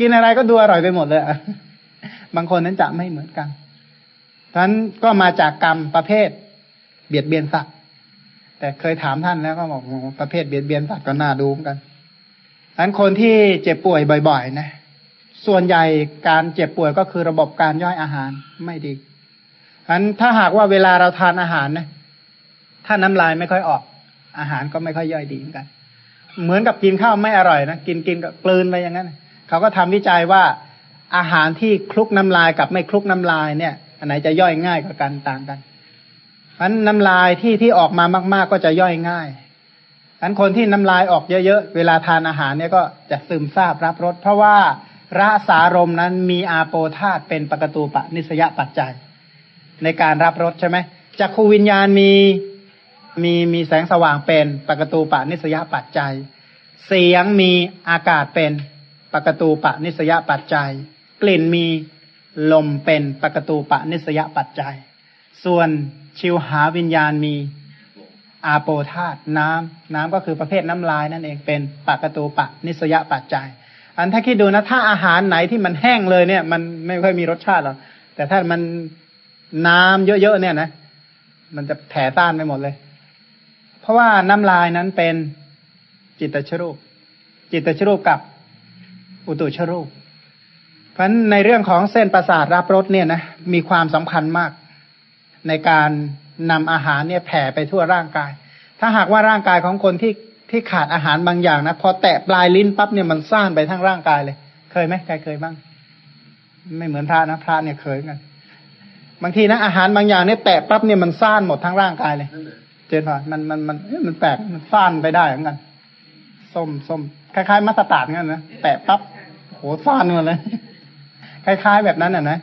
กินอะไรก็ดูอร่อยไปหมดเลยบางคนนั้นจะไม่เหมือนกันท่านั้นก็มาจากกรรมประเภท เบียดเบียนสัตว์แต่เคยถามท่านแล้วก็บอกประเภทเบียดเบียนสัตว์ก็น่าดูเหมือนกันท่านคนที่เจ็บป่วยบ่อย ๆ นะ ส่วนใหญ่การเจ็บป่วยก็คือระบบการย่อยอาหารไม่ดี อันถ้าหากว่าเวลาเราทานอาหารนะถ้าน้ำลายไม่ค่อยออก อาหารก็ไม่ค่อยย่อยดีเหมือนกัน เหมือนกับกินข้าวไม่อร่อยนะกินกินก็กลืนไปอย่างนั้นเขาก็ทำวิจัยว่าอาหารที่คลุกน้ำลายกับไม่คลุกน้ำลายเนี่ย อันไหนจะย่อยง่ายกว่ากันต่างกันอันน้ำลายที่ที่ออกมามาก ๆ ก็จะย่อยง่ายอันคนที่น้ำลายออกเยอะๆเวลาทานอาหารเนี่ยก็จะซึมซาบรับรสเพราะว่าระสารมนั้นมีอาโปธาตเป็นปกตูปะนิสยปัจจัย ในการรับรสใช่ไหมจักขูวิญญาณมีมีมีแสงสว่างเป็นปกตูปะนิสยปัจจัย เสียงมีอากาศเป็นปกตูปะนิสยปัจจัย กลิ่นมีลมเป็นปกตูปะนิสยปัจจัย ส่วนชิวหาวิญญาณมีอาโปธาตน้ำน้ำก็คือประเภทน้ำลายนั่นเองเป็นปกตูปะนิสยปัจจัย อันถ้าคิดดูนะถ้าอาหารไหนที่มันแห้งเลยเนี่ย มันไม่ค่อยมีรสชาติหรอกแต่ถ้ามัน น้ำเยอะๆเนี่ยนะ มันจะแผ่ต้านไปหมดเลย เพราะว่าน้ำลายนั้นเป็นจิตตชรูป จิตตชรูปกับอุตุชรูป เพราะฉะนั้นในเรื่องของเส้นประสาทรับรสเนี่ยนะมีความสำคัญมาก ในการนำอาหารเนี่ยแผ่ไปทั่วร่างกาย ถ้าหากว่าร่างกายของคนที่ที่ขาดอาหารบางอย่างนะพอแตะปลายลิ้นปั๊บเนี่ยมันซ่านไปทั้งร่างกายเลย เคยไหมใครเคยบ้าง ไม่เหมือนพระนะพระเนี่ยเคยกัน บางทีนะอาหารบางอย่างเนี่ยแตะปั๊บเนี่ยมันซ่านหมดทั้งร่างกายเลย เจนพอมันมันมันมันแปลกมันซ่านไปได้เหมือนกันส้มส้มคล้ายๆมัสตาร์ดงั้นนะแตะปั๊บโหซ่านหมดเลยคล้ายๆแบบนั้นอะนะ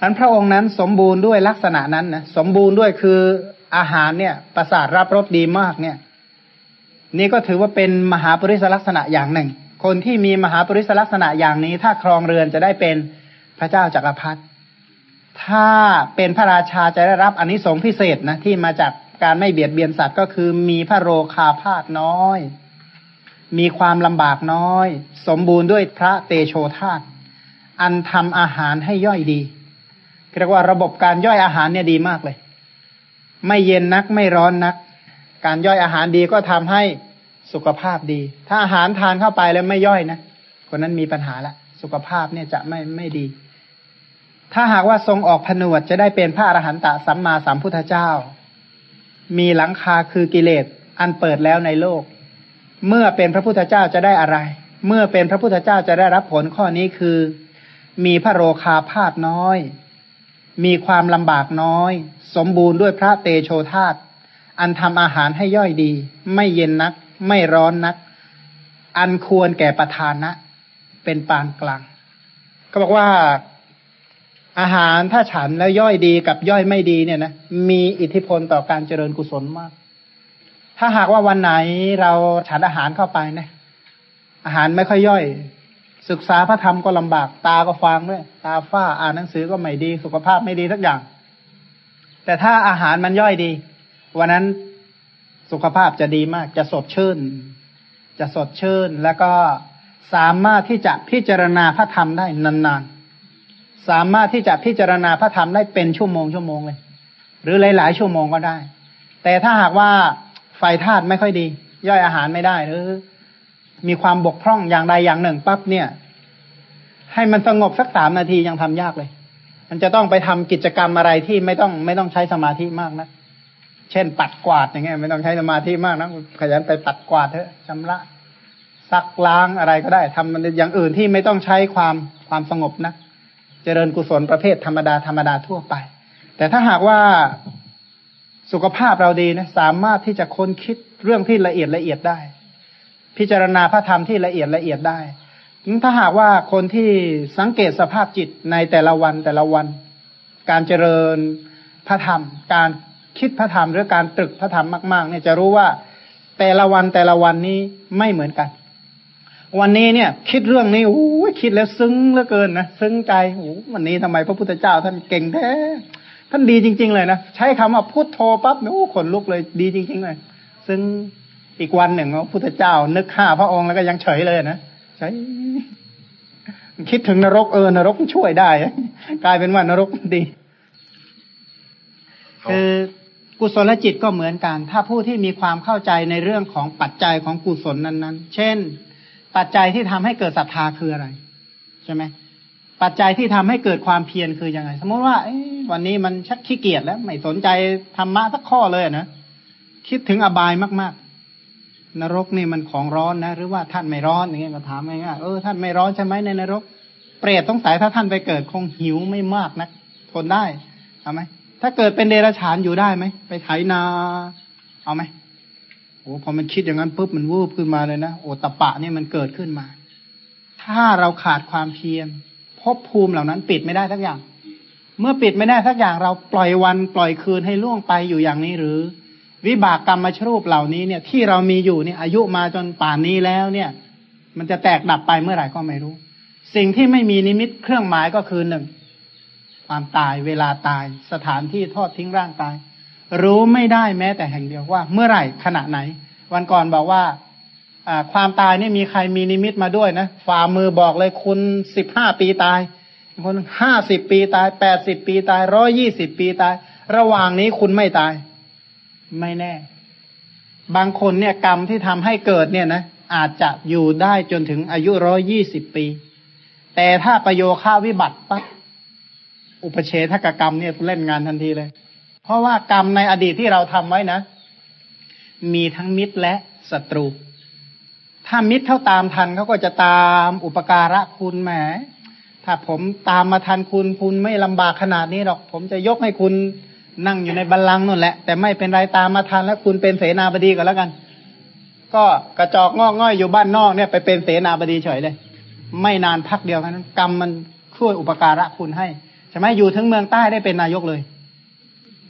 อันพระองค์นั้นสมบูรณ์ด้วยลักษณะนั้นนะสมบูรณ์ด้วยคืออาหารเนี่ย ประสาทรับรสดีมากเนี่ย นี่ก็ถือว่าเป็นมหาปริศลักษณะอย่างหนึ่ง คนที่มีมหาปริศลักษณะอย่างนี้ ถ้าครองเรือนจะได้เป็นพระเจ้าจากักรพรรดิ ถ้าเป็นพระราชาจะได้รับอนนิสงส์พิเศษนะที่มาจากการไม่เบียดเบียนสัตว์ก็คือมีพระโรคาพาธน้อย มีความลำบากน้อย สมบูรณ์ด้วยพระเตโชธาตอันทำอาหารให้ย่อยดีเรียกว่าระบบการย่อยอาหารเนี่ยดีมากเลย ไม่เย็นนักไม่ร้อนนัก การย่อยอาหารดีก็ทำให้สุขภาพดี ถ้าอาหารทานเข้าไปแล้วไม่ย่อยนะคนนั้นมีปัญหาละ สุขภาพเนี่ยจะไม่ไม่ดี ถ้าหากว่าทรงออกผนวดจะได้เป็นพระอรหันตสัมมาสัมพุทธเจ้า มีหลังคาคือกิเลสอันเปิดแล้วในโลก เมื่อเป็นพระพุทธเจ้าจะได้อะไร เมื่อเป็นพระพุทธเจ้าจะได้รับผลข้อนี้คือ มีพระโรคาพาธน้อย มีความลำบากน้อย สมบูรณ์ด้วยพระเตโชธาตอันทำอาหารให้ย่อยดี ไม่เย็นนัก ไม่ร้อนนัก อันควรแก่ประทานะ เป็นปานกลาง ก็บอกว่า อาหารถ้าฉันแล้วย่อยดีกับย่อยไม่ดีเนี่ยนะมีอิทธิพลต่อการเจริญกุศลมาก ถ้าหากว่าวันไหนเราฉันอาหารเข้าไปนะอาหารไม่ค่อยย่อย ศึกษาพระธรรมก็ลำบากตาก็ฟังด้วยตาฝ้าอ่านหนังสือก็ไม่ดี สุขภาพไม่ดีสักอย่าง แต่ถ้าอาหารมันย่อยดี วันนั้นสุขภาพจะดีมาก จะสดชื่น จะสดชื่น แล้วก็สามารถที่จะพิจารณาพระธรรมได้นานๆ สามารถที่จะพิจารณาพระธรรมได้เป็นชั่วโมงชั่วโมงเลย หรือหลาย ๆ ชั่วโมงก็ได้ แต่ถ้าหากว่าไฟธาตุไม่ค่อยดี ย่อยอาหารไม่ได้หรือ มีความบกพร่องอย่างใดอย่างหนึ่งปั๊บเนี่ย ให้มันสงบสักสามนาทียังทำยากเลย มันจะต้องไปทำกิจกรรมอะไรที่ไม่ต้องไม่ต้องใช้สมาธิมากนะเช่น ปัดกวาดอย่างเงี้ยไม่ต้องใช้สมาธิมากนะขยันไปปัดกวาดเถอะชำระซักล้างอะไรก็ได้ทำมันอย่างอื่นที่ไม่ต้องใช้ความความสงบนะ เจริญกุศลประเภทธรรมดาธรรมดาทั่วไป แต่ถ้าหากว่าสุขภาพเราดีนะสามารถที่จะค้นคิดเรื่องที่ละเอียดละเอียดได้ พิจารณาพระธรรมที่ละเอียดละเอียดได้ถ้าหากว่าคนที่สังเกตสภาพจิตในแต่ละวันแต่ละวัน การเจริญพระธรรม การคิดพระธรรมหรือการตรึกพระธรรมมากๆ เนี่ยจะรู้ว่าแต่ละวันแต่ละวันนี้ไม่เหมือนกัน วันนี้เนี่ย คิดเรื่องนี้โอ้คิดแล้วซึ้งเหลือเกินนะซึ้งใจโอ้วันนี้ทำไมพระพุทธเจ้าท่านเก่งแท้ท่านดีจริง ๆ เลยนะใช้คำว่าพุทโธปั๊บเนี่ยโอ้ขนลุกเลยดีจริง ๆ เลย ซึ่งอีกวันหนึ่งพระพุทธเจ้า นึกฆ่าพระองค์แล้วก็ยังเฉยเลยนะใช่คิดถึงนรกเออนรกช่วยได้ กลายเป็นว่านรกดีคือกุศลจิตก็เหมือนกัน ถ้าผู้ที่มีความเข้าใจในเรื่องของปัจจัยของกุศลนั้น ๆ เช่น ปัจจัยที่ทำให้เกิดศรัทธาคืออะไร ใช่ไหมปัจจัยที่ทำให้เกิดความเพียรคือยังไง สมมติว่าวันนี้มันชักขี้เกียจแล้ว ไม่สนใจธรรมะสักข้อเลยนะคิดถึงอบายมาก ๆ นรกนี่มันของร้อนนะ หรือว่าท่านไม่ร้อนอย่างเงี้ยก็ถามง่ายๆเออท่านไม่ร้อนใช่ไหมในนรก เปรตต้องสายถ้าท่านไปเกิดคงหิวไม่มากนะทนได้ทำไหมถ้าเกิดเป็นเดรัจฉานอยู่ได้ไหมไปไถนา เอาไหม โอ้พอมันคิดอย่างนั้นปุ๊บมันวูบขึ้นมาเลยนะโอตปะนี่มันเกิดขึ้นมา ถ้าเราขาดความเพียรภพภูมิเหล่านั้นปิดไม่ได้สักอย่าง เมื่อปิดไม่ได้สักอย่างเราปล่อยวันปล่อยคืนให้ล่วงไปอยู่อย่างนี้หรือ วิบากกรรมมาชรูปเหล่านี้เนี่ย ที่เรามีอยู่เนี่ยอายุมาจนป่านนี้แล้วเนี่ย มันจะแตกดับไปเมื่อไหร่ก็ไม่รู้ สิ่งที่ไม่มีนิมิตเครื่องหมายก็คือหนึ่งความตายเวลาตายสถานที่ทอดทิ้งร่างกาย รู้ไม่ได้แม้แต่แห่งเดียวว่า เมื่อไหร่ขณะไหน วันก่อนบอกว่าความตายนี่มีใครมีนิมิตมาด้วยนะฝ่ามือบอกเลยคุณสิบห้าปีตายคนห้าสิบปีตายแปดสิบปีตายร้อยี่สิบปีตาย ระหว่างนี้คุณไม่ตาย ไม่แน่ บางคนเนี่ยกรรมที่ทำให้เกิดเนี่ยนะอาจจะอยู่ได้จนถึงอายุร้อยี่สิบปี แต่ถ้าประโยค่าวิบัติปั๊บอุปเชษทกกรรมเนี่ยเล่นงานทันทีเลย เพราะว่ากรรมในอดีตที่เราทำไว้นะ มีทั้งมิตรและศัตรู ถ้ามิตรเท่าตามทันเขาก็จะตามอุปการะคุณแหมถ้าผมตามมาทันคุณคุณไม่ลำบากขนาดนี้หรอก ผมจะยกให้คุณนั่งอยู่ในบัลลังก์นั่นแหละ แต่ไม่เป็นไรตามมาทันแล้วคุณเป็นเสนาบดีก็แล้วกัน ก็กระจอกงอกง่อยอยู่บ้านนอกเนี่ยไปเป็นเสนาบดีเฉยเลย ไม่นานพักเดียวนั้นกรรมมันช่วยอุปการะคุณให้ใช่ไหมอยู่ถึงเมืองใต้ได้เป็นนายกเลย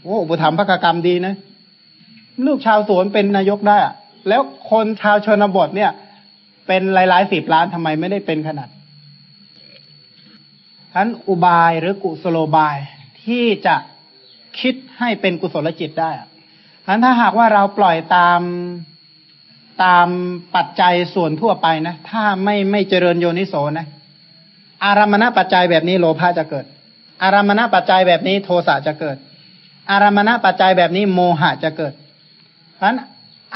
โอ้อุปถัมภกกรรมดีนะ ลูกชาวสวนเป็นนายกได้อะแล้วคนชาวชนบทเนี่ย เป็นหลายๆสิบล้านทำไมไม่ได้เป็นขนาดทั้นอุบายหรือกุสโลบายที่จะคิดให้เป็นกุศลจิตได้ทั้นถ้าหากว่าเราปล่อยตามตามปัจจัยส่วนทั่วไปนะ ถ้าไม่ไม่เจริญโยนิโสนะ อารมณปัจจัยแบบนี้โลภะจะเกิด อารามณปัจจัยแบบนี้โทสะจะเกิด อารมณปัจจัยแบบนี้โมหะจะเกิดเพราะฉะนั้น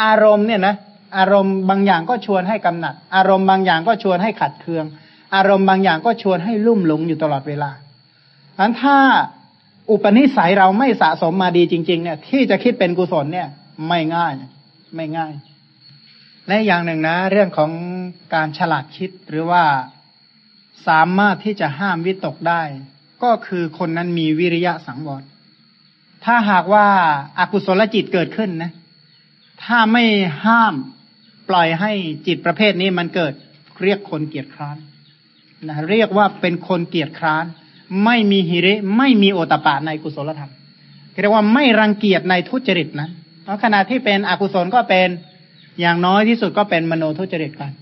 อารมณ์เนี่ยนะอารมณ์บางอย่างก็ชวนให้กำหนัด อารมณ์บางอย่างก็ชวนให้ขัดเคือง อารมณ์บางอย่างก็ชวนให้ลุ่มหลงอยู่ตลอดเวลาเพราะฉะนั้นถ้าอุปนิสัยเราไม่สะสมมาดีจริง ๆ เนี่ย ที่จะคิดเป็นกุศลเนี่ย ไม่ง่าย ไม่ง่าย และอย่างหนึ่งนะ เรื่องของการฉลาดคิดหรือว่าสามารถที่จะห้ามวิตกได้ ก็คือคนนั้นมีวิริยะสังวร ถ้าหากว่าอากุศลจิตเกิดขึ้นนะ ถ้าไม่ห้ามปล่อยให้จิตประเภทนี้มันเกิดเรียกคนเกียจคร้านนะเรียกว่าเป็นคนเกียจคร้าน ไม่มีหิริไม่มีโอตปะในกุศลธรรมเรียกว่าไม่รังเกียจในทุจริตนะเพราะขณะที่เป็นอกุศลก็เป็นอย่างน้อยที่สุดก็เป็นมโนทุจริตกัน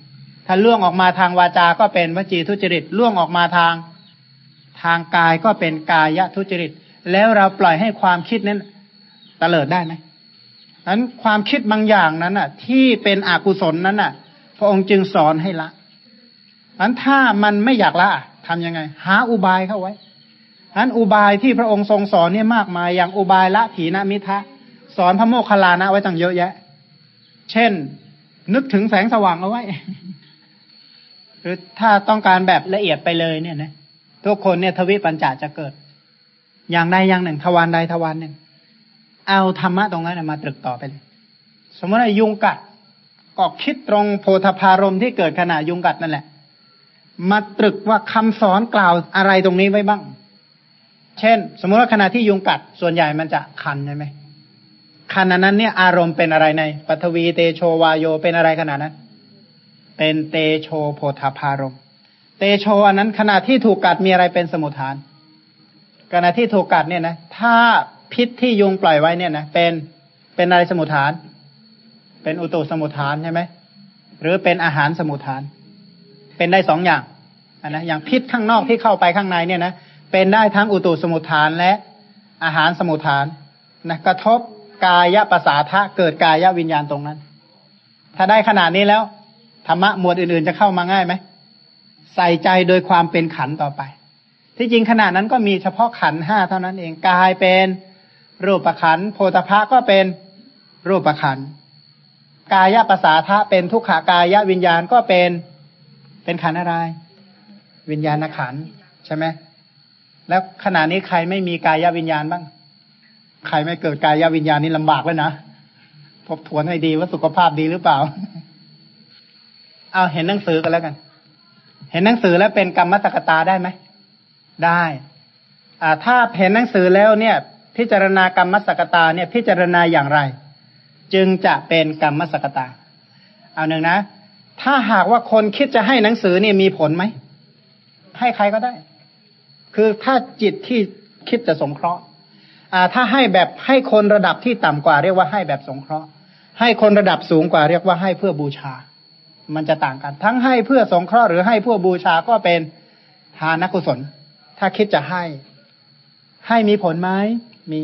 ถ้าล่วงออกมาทางวาจา ก็เป็นวจีทุจริตล่วงออกมาทางทางกายก็เป็นกายทุจริต แล้วเราปล่อยให้ความคิดนั้นตะเลิดได้ไหมนั้นความคิดบางอย่างนั้นอะ ที่เป็นอกุศลนั้นอะ พระองค์จึงสอนให้ละนั้นถ้ามันไม่อยากละทํำยังไง หาอุบายเข้าไว้นั้นอุบายที่พระองค์ทรงสอนเนี่ยมากมาย อย่างอุบายละถีนมิทะสอนพระโมคคัลลานะไว้ตั้งเยอะแยะ เช่น นึกถึงแสงสว่างเอาไว้ หรือถ้าต้องการแบบละเอียดไปเลยเนี่ยนะทุกคนเนี่ยทวิปัญจาจะเกิด อย่างใดอย่างหนึ่ง ทวารใดทวารหนึ่ง เอาธรรมะตรงนั้นมาตรึกต่อไปเลย สมมติว่ายุงกัดก็คิดตรงโพธพารมที่เกิดขณะยุงกัดนั่นแหละ มาตรึกว่าคำสอนกล่าวอะไรตรงนี้ไว้บ้าง เช่น สมมติว่าขณะที่ยุงกัด ส่วนใหญ่มันจะคันใช่ไหมขณะนั้นเนี่ยอารมณ์เป็นอะไรในปัทวีเตโชวาโยเป็นอะไรขนาดนั้น เป็นเตโชโพธพารม เตโชอันนั้นขณะที่ถูกกัดมีอะไรเป็นสมุทฐาน ขณะที่ถูกกัดเนี่ยนะถ้าพิษที่ยุงปล่อยไว้เนี่ยนะเป็นเป็นอะไรสมุทฐาน เป็นอุตุสมุทฐานใช่ไหมหรือเป็นอาหารสมุทฐาน เป็นได้สองอย่างนนะอย่างพิษข้างนอกที่เข้าไปข้างในเนี่ยนะเป็นได้ทั้งอุตุสมุทฐานและอาหารสมุทฐานนะกระทบกายะภาษาทะเกิดกายะวิญญาณตรงนั้น ถ้าได้ขนาดนี้แล้วธรรมะหมวดอื่นๆจะเข้ามาง่ายไหมใส่ใจโดยความเป็นขันต่อไป ที่จริงขนาดนั้นก็มีเฉพาะขันห้าเท่านั้นเองกายเป็นรูปขันโพธพะก็เป็นรูปขันกายะภาษาทะเป็นทุกขากายะวิญญาณก็เป็นเป็นขันอะไร วิญญาณขันใช่ไหมแล้วขณะนี้ใครไม่มีกายวิญญาณบ้าง ใครไม่เกิดกายวิญญาณนี่ลำบากแล้วนะทบทวนให้ดีว่าสุขภาพดีหรือเปล่า เอาเห็นหนังสือกันแล้วกัน เห็นหนังสือแล้วเป็นกรรมสกตาได้ไหม ได้อ่าถ้าเห็นหนังสือแล้วเนี่ย พิจารณากรรมสกตาเนี่ยพิจารณาอย่างไร จึงจะเป็นกรรมสกตา เอาหนึ่งนะ ถ้าหากว่าคนคิดจะให้หนังสือเนี่ยมีผลไหม ให้ใครก็ได้ คือถ้าจิตที่คิดจะสงเคราะห์อ่าถ้าให้แบบให้คนระดับที่ต่ำกว่า เรียกว่าให้แบบสงเคราะห์ ให้คนระดับสูงกว่า เรียกว่าให้เพื่อบูชา มันจะต่างกัน ทั้งให้เพื่อสงเคราะห์หรือให้เพื่อบูชาก็เป็นทานกุศล ถ้าคิดจะให้ ให้มีผลไหมมี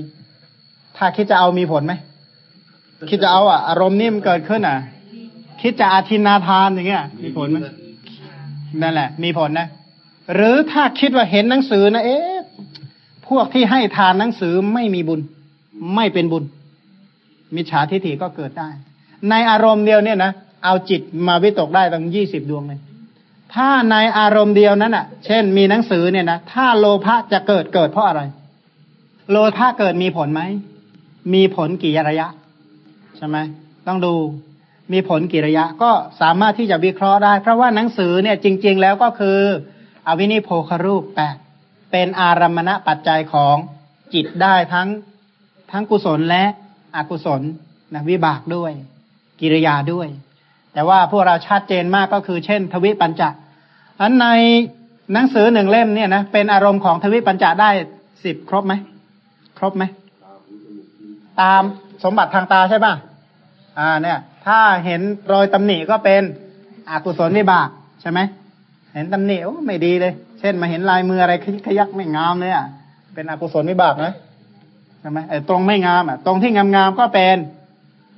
ถ้าคิดจะเอามีผลไหมคิดจะเอาอะอารมณ์นี่มันเกิดขึ้นอะ คิดจะอาทินนาทานอย่างเงี้ย มีผลไหมนั่นแหละ มีผลนะ หรือถ้าคิดว่าเห็นหนังสือนะเอ๊ะพวกที่ให้ทานหนังสือไม่มีบุญ ไม่เป็นบุญ มิจฉาทิฏฐิก็เกิดได้ ในอารมณ์เดียวเนี่ยนะเอาจิตมาวิตกได้ตั้งยี่สิบดวงเลย ถ้าในอารมณ์เดียวนั้นอะ เช่น มีหนังสือเนี่ยนะถ้าโลภะจะเกิดเกิดเพราะอะไร โลภะเกิดมีผลไหมมีผลกี่ระยะใช่ไหมต้องดูมีผลกี่ระยะ ก็สามารถที่จะวิเคราะห์ได้ เพราะว่าหนังสือเนี่ยจริง ๆ แล้วก็คือ อวินิโพคารูปแปดเป็นอารมณะปัจจัยของจิตได้ทั้งทั้งกุศลและอกุศลนะวิบากด้วย กิริยาด้วย แต่ว่าพวกเราชัดเจนมากก็คือ เช่น ทวิปัญจะ อันในหนังสือหนึ่งเล่มเนี่ยนะเป็นอารมณ์ของทวิปัญจะได้สิบครบไหมครบไหมตามสมบัติทางตาใช่ป่ะอ่าเนี่ย ถ้าเห็นรอยตำหนิก็เป็นอกุศลวิบากใช่ไหมเห็นตำหนิโอ้ไม่ดีเลย เช่นมาเห็นลายมืออะไรขยักไม่งามเลยอะเป็นอกุศลวิบากนะใช่ไหมไอ้ตรงไม่งามอะ ตรงที่งามๆก็เป็น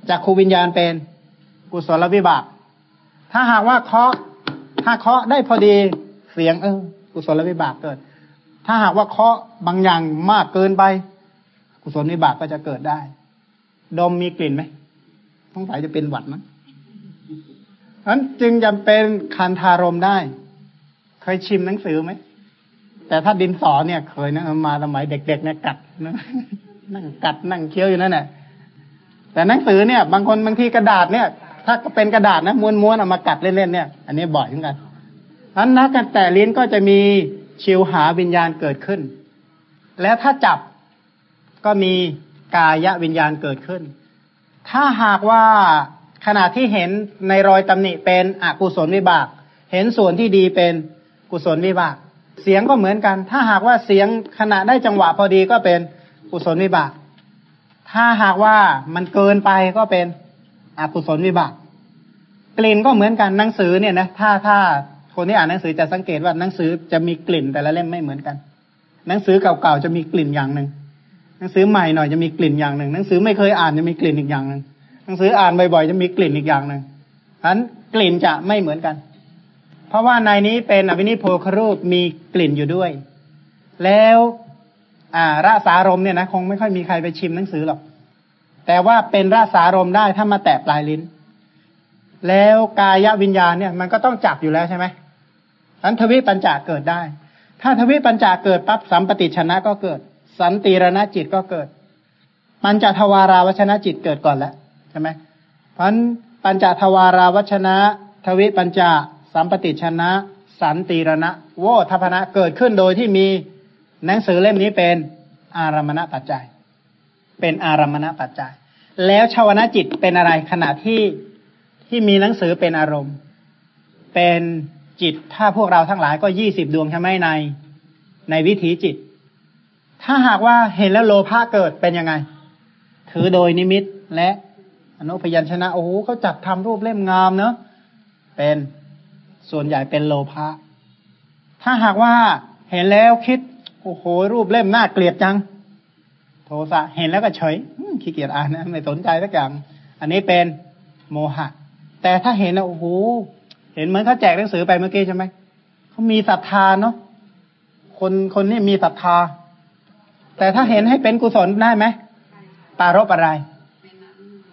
จากครูวิญญาณเป็นกุศลวิบาก ถ้าหากว่าเคาะ ถ้าเคาะได้พอดีเสียง เออกุศลวิบากเกิด ถ้าหากว่าเคาะบางอย่างมากเกินไป กุศลวิบากก็จะเกิดได้ ดมมีกลิ่นไหมต้องสายจะเป็นหวัดมั้งนั้นจึงจำเป็นคันทารมได้ เคยชิมหนังสือไหมแต่ถ้าดินสอเนี่ยเคยนะมาสมัยเด็กๆเนี่ยกัดนะนั่งกัดนั่งเคี้ยวอยู่นั่นแหละแต่หนังสือเนี่ย บางคนบางทีกระดาษเนี่ย ถ้าเป็นกระดาษนะม้วนๆเอามากัดเล่นๆเนี่ย อันนี้บ่อยเหมือนกันอันนักกันแต่ลิ้นก็จะมีชิวหาวิญญาณเกิดขึ้น แล้วถ้าจับก็มีกายวิญญาณเกิดขึ้น ถ้าหากว่าขณะที่เห็นในรอยตำหนิเป็นอกุศลวิบาก เห็นส่วนที่ดีเป็นกุศลวิบาก เสียงก็เหมือนกัน ถ้าหากว่าเสียงขณะได้จังหวะพอดีก็เป็นกุศลวิบาก ถ้าหากว่ามันเกินไปก็เป็น อกุศลวิบากกลิ่นก็เหมือนกันหนังสือเนี่ยนะถ้าถ้าคนที่อ่านหนังสือจะสังเกตว่าหนังสือจะมีกลิ่นแต่ละเล่มไม่เหมือนกัน หนังสือเก่าๆจะมีกลิ่นอย่างหนึ่งหนังสือใหม่หน่อยจะมีกลิ่นอย่างหนึ่งหนังสือไม่เคยอ่านจะมีกลิ่นอีกอย่างหนึ่งหนังสืออ่านบ่อยๆจะมีกลิ่นอีกอย่างหนึ่งฉะนั้นกลิ่นจะไม่เหมือนกัน เพราะว่าในนี้เป็นอภินิโพครูปมีกลิ่นอยู่ด้วย แล้ว อ่าราสารมเนี่ยนะคงไม่ค่อยมีใครไปชิมหนังสือหรอก แต่ว่าเป็นราสารมได้ถ้ามาแตะปลายลิ้น แล้วกายวิญญาณเนี่ย มันก็ต้องจับอยู่แล้วใช่ไหมอันทวิปัญจาเกิดได้ ถ้าทวิปัญจาเกิดปั๊บสัมปติชนะก็เกิด สันติรณจิตก็เกิด ปัญจทวาราวชนะจิตเกิดก่อนแล้วใช่ไหมเพราะปัญจทวาราวชนะ ทวิปัญจาสัมปติชนะ สันติรณะโวทัพนะเกิดขึ้นโดยที่มีหนังสือเล่มนี้เป็นอารมณปัจจัย เป็นอารมณปัจจัย แล้วชาวนะจิตเป็นอะไรขณะที่ที่มีหนังสือเป็นอารมณ์ เป็นจิตถ้าพวกเราทั้งหลายก็ยี่สิบดวงใช่ไหมใน ในวิถีจิต ถ้าหากว่าเห็นแล้วโลภะเกิดเป็นยังไง ถือโดยนิมิตและอนุพยัญชนะโอ้โหเขาจัดทำรูปเล่มงามเนอะเป็นส่วนใหญ่เป็นโลภะถ้าหากว่าเห็นแล้วคิดโอ้โหรูปเล่มน่าเกลียดจัง โทสะเห็นแล้วก็เฉยขี้เกียจอ่านนะไม่สนใจสักอย่าง อันนี้เป็นโมหะ แต่ถ้าเห็นแล้วโอ้โหเห็นเหมือนเขาแจกหนังสือไปเมื่อกี้ใช่ไหมเขามีศรัทธาเนาะคนคนนี้มีศรัทธา แต่ถ้าเห็นให้เป็นกุศลได้ไหมปรารบอะไร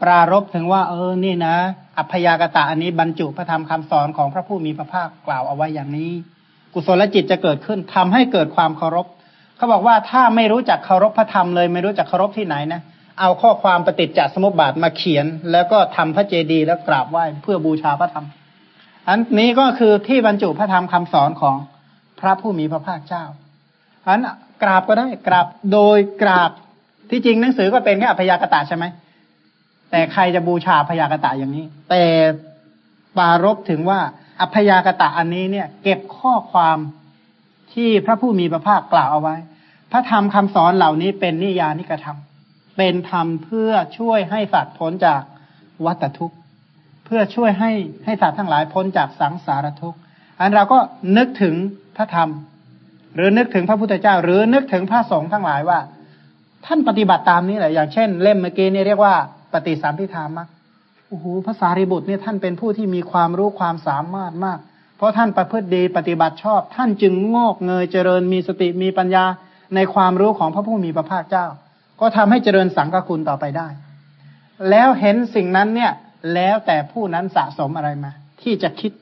ปรารบถึงว่า เออนี่นะ อัพยากตะอันนี้บรรจุพระธรรมคำสอนของพระผู้มีพระภาคกล่าวเอาไว้อย่างนี้ กุศลจิตจะเกิดขึ้นทำให้เกิดความเคารพ เขาบอกว่าถ้าไม่รู้จักเคารพพระธรรมเลย ไม่รู้จักเคารพที่ไหนนะเอาข้อความปฏิจจสมุปบาทมาเขียน แล้วก็ทำพระเจดีย์แล้วกราบไหว้เพื่อบูชาพระธรรม อันนี้ก็คือที่บรรจุพระธรรมคำสอนของพระผู้มีพระภาคเจ้าอันกราบก็ได้กราบโดยกราบที่จริงหนังสือก็เป็นแค่อพยากตะใช่ไหมแต่ใครจะบูชาพยากตะอย่างนี้ แต่ปารบถึงว่าอพยากตะอันนี้เนี่ย เก็บข้อความ ที่พระผู้มีพระภาคกล่าวเอาไว้ พระธรรมคำสอนเหล่านี้เป็นนิยานิกระทำเป็นธรรมเพื่อช่วยให้สัตว์พ้นจากวัฏทุกข์ เพื่อช่วยให้ให้สัตว์ทั้งหลายพ้นจากสังสารทุกข์ อันเราก็นึกถึงพระธรรม หรือนึกถึงพระพุทธเจ้า หรือนึกถึงพระสงฆ์ทั้งหลายว่า ท่านปฏิบัติตามนี้แหละอย่างเช่น เล่มเมื่อกี้นี่เรียกว่าปฏิสัมพิธามักโอ้โหพระสารีบุตรเนี่ยท่านเป็นผู้ที่มีความรู้ความสามารถมาก เพราะท่านประพฤติดีปฏิบัติชอบ ท่านจึงงอกเงยเจริญมีสติมีปัญญาในความรู้ของพระผู้มีพระภาคเจ้า ก็ทำให้เจริญสังฆคุณต่อไปได้ แล้วเห็นสิ่งนั้นเนี่ย แล้วแต่ผู้นั้นสะสมอะไรมา ที่จะคิด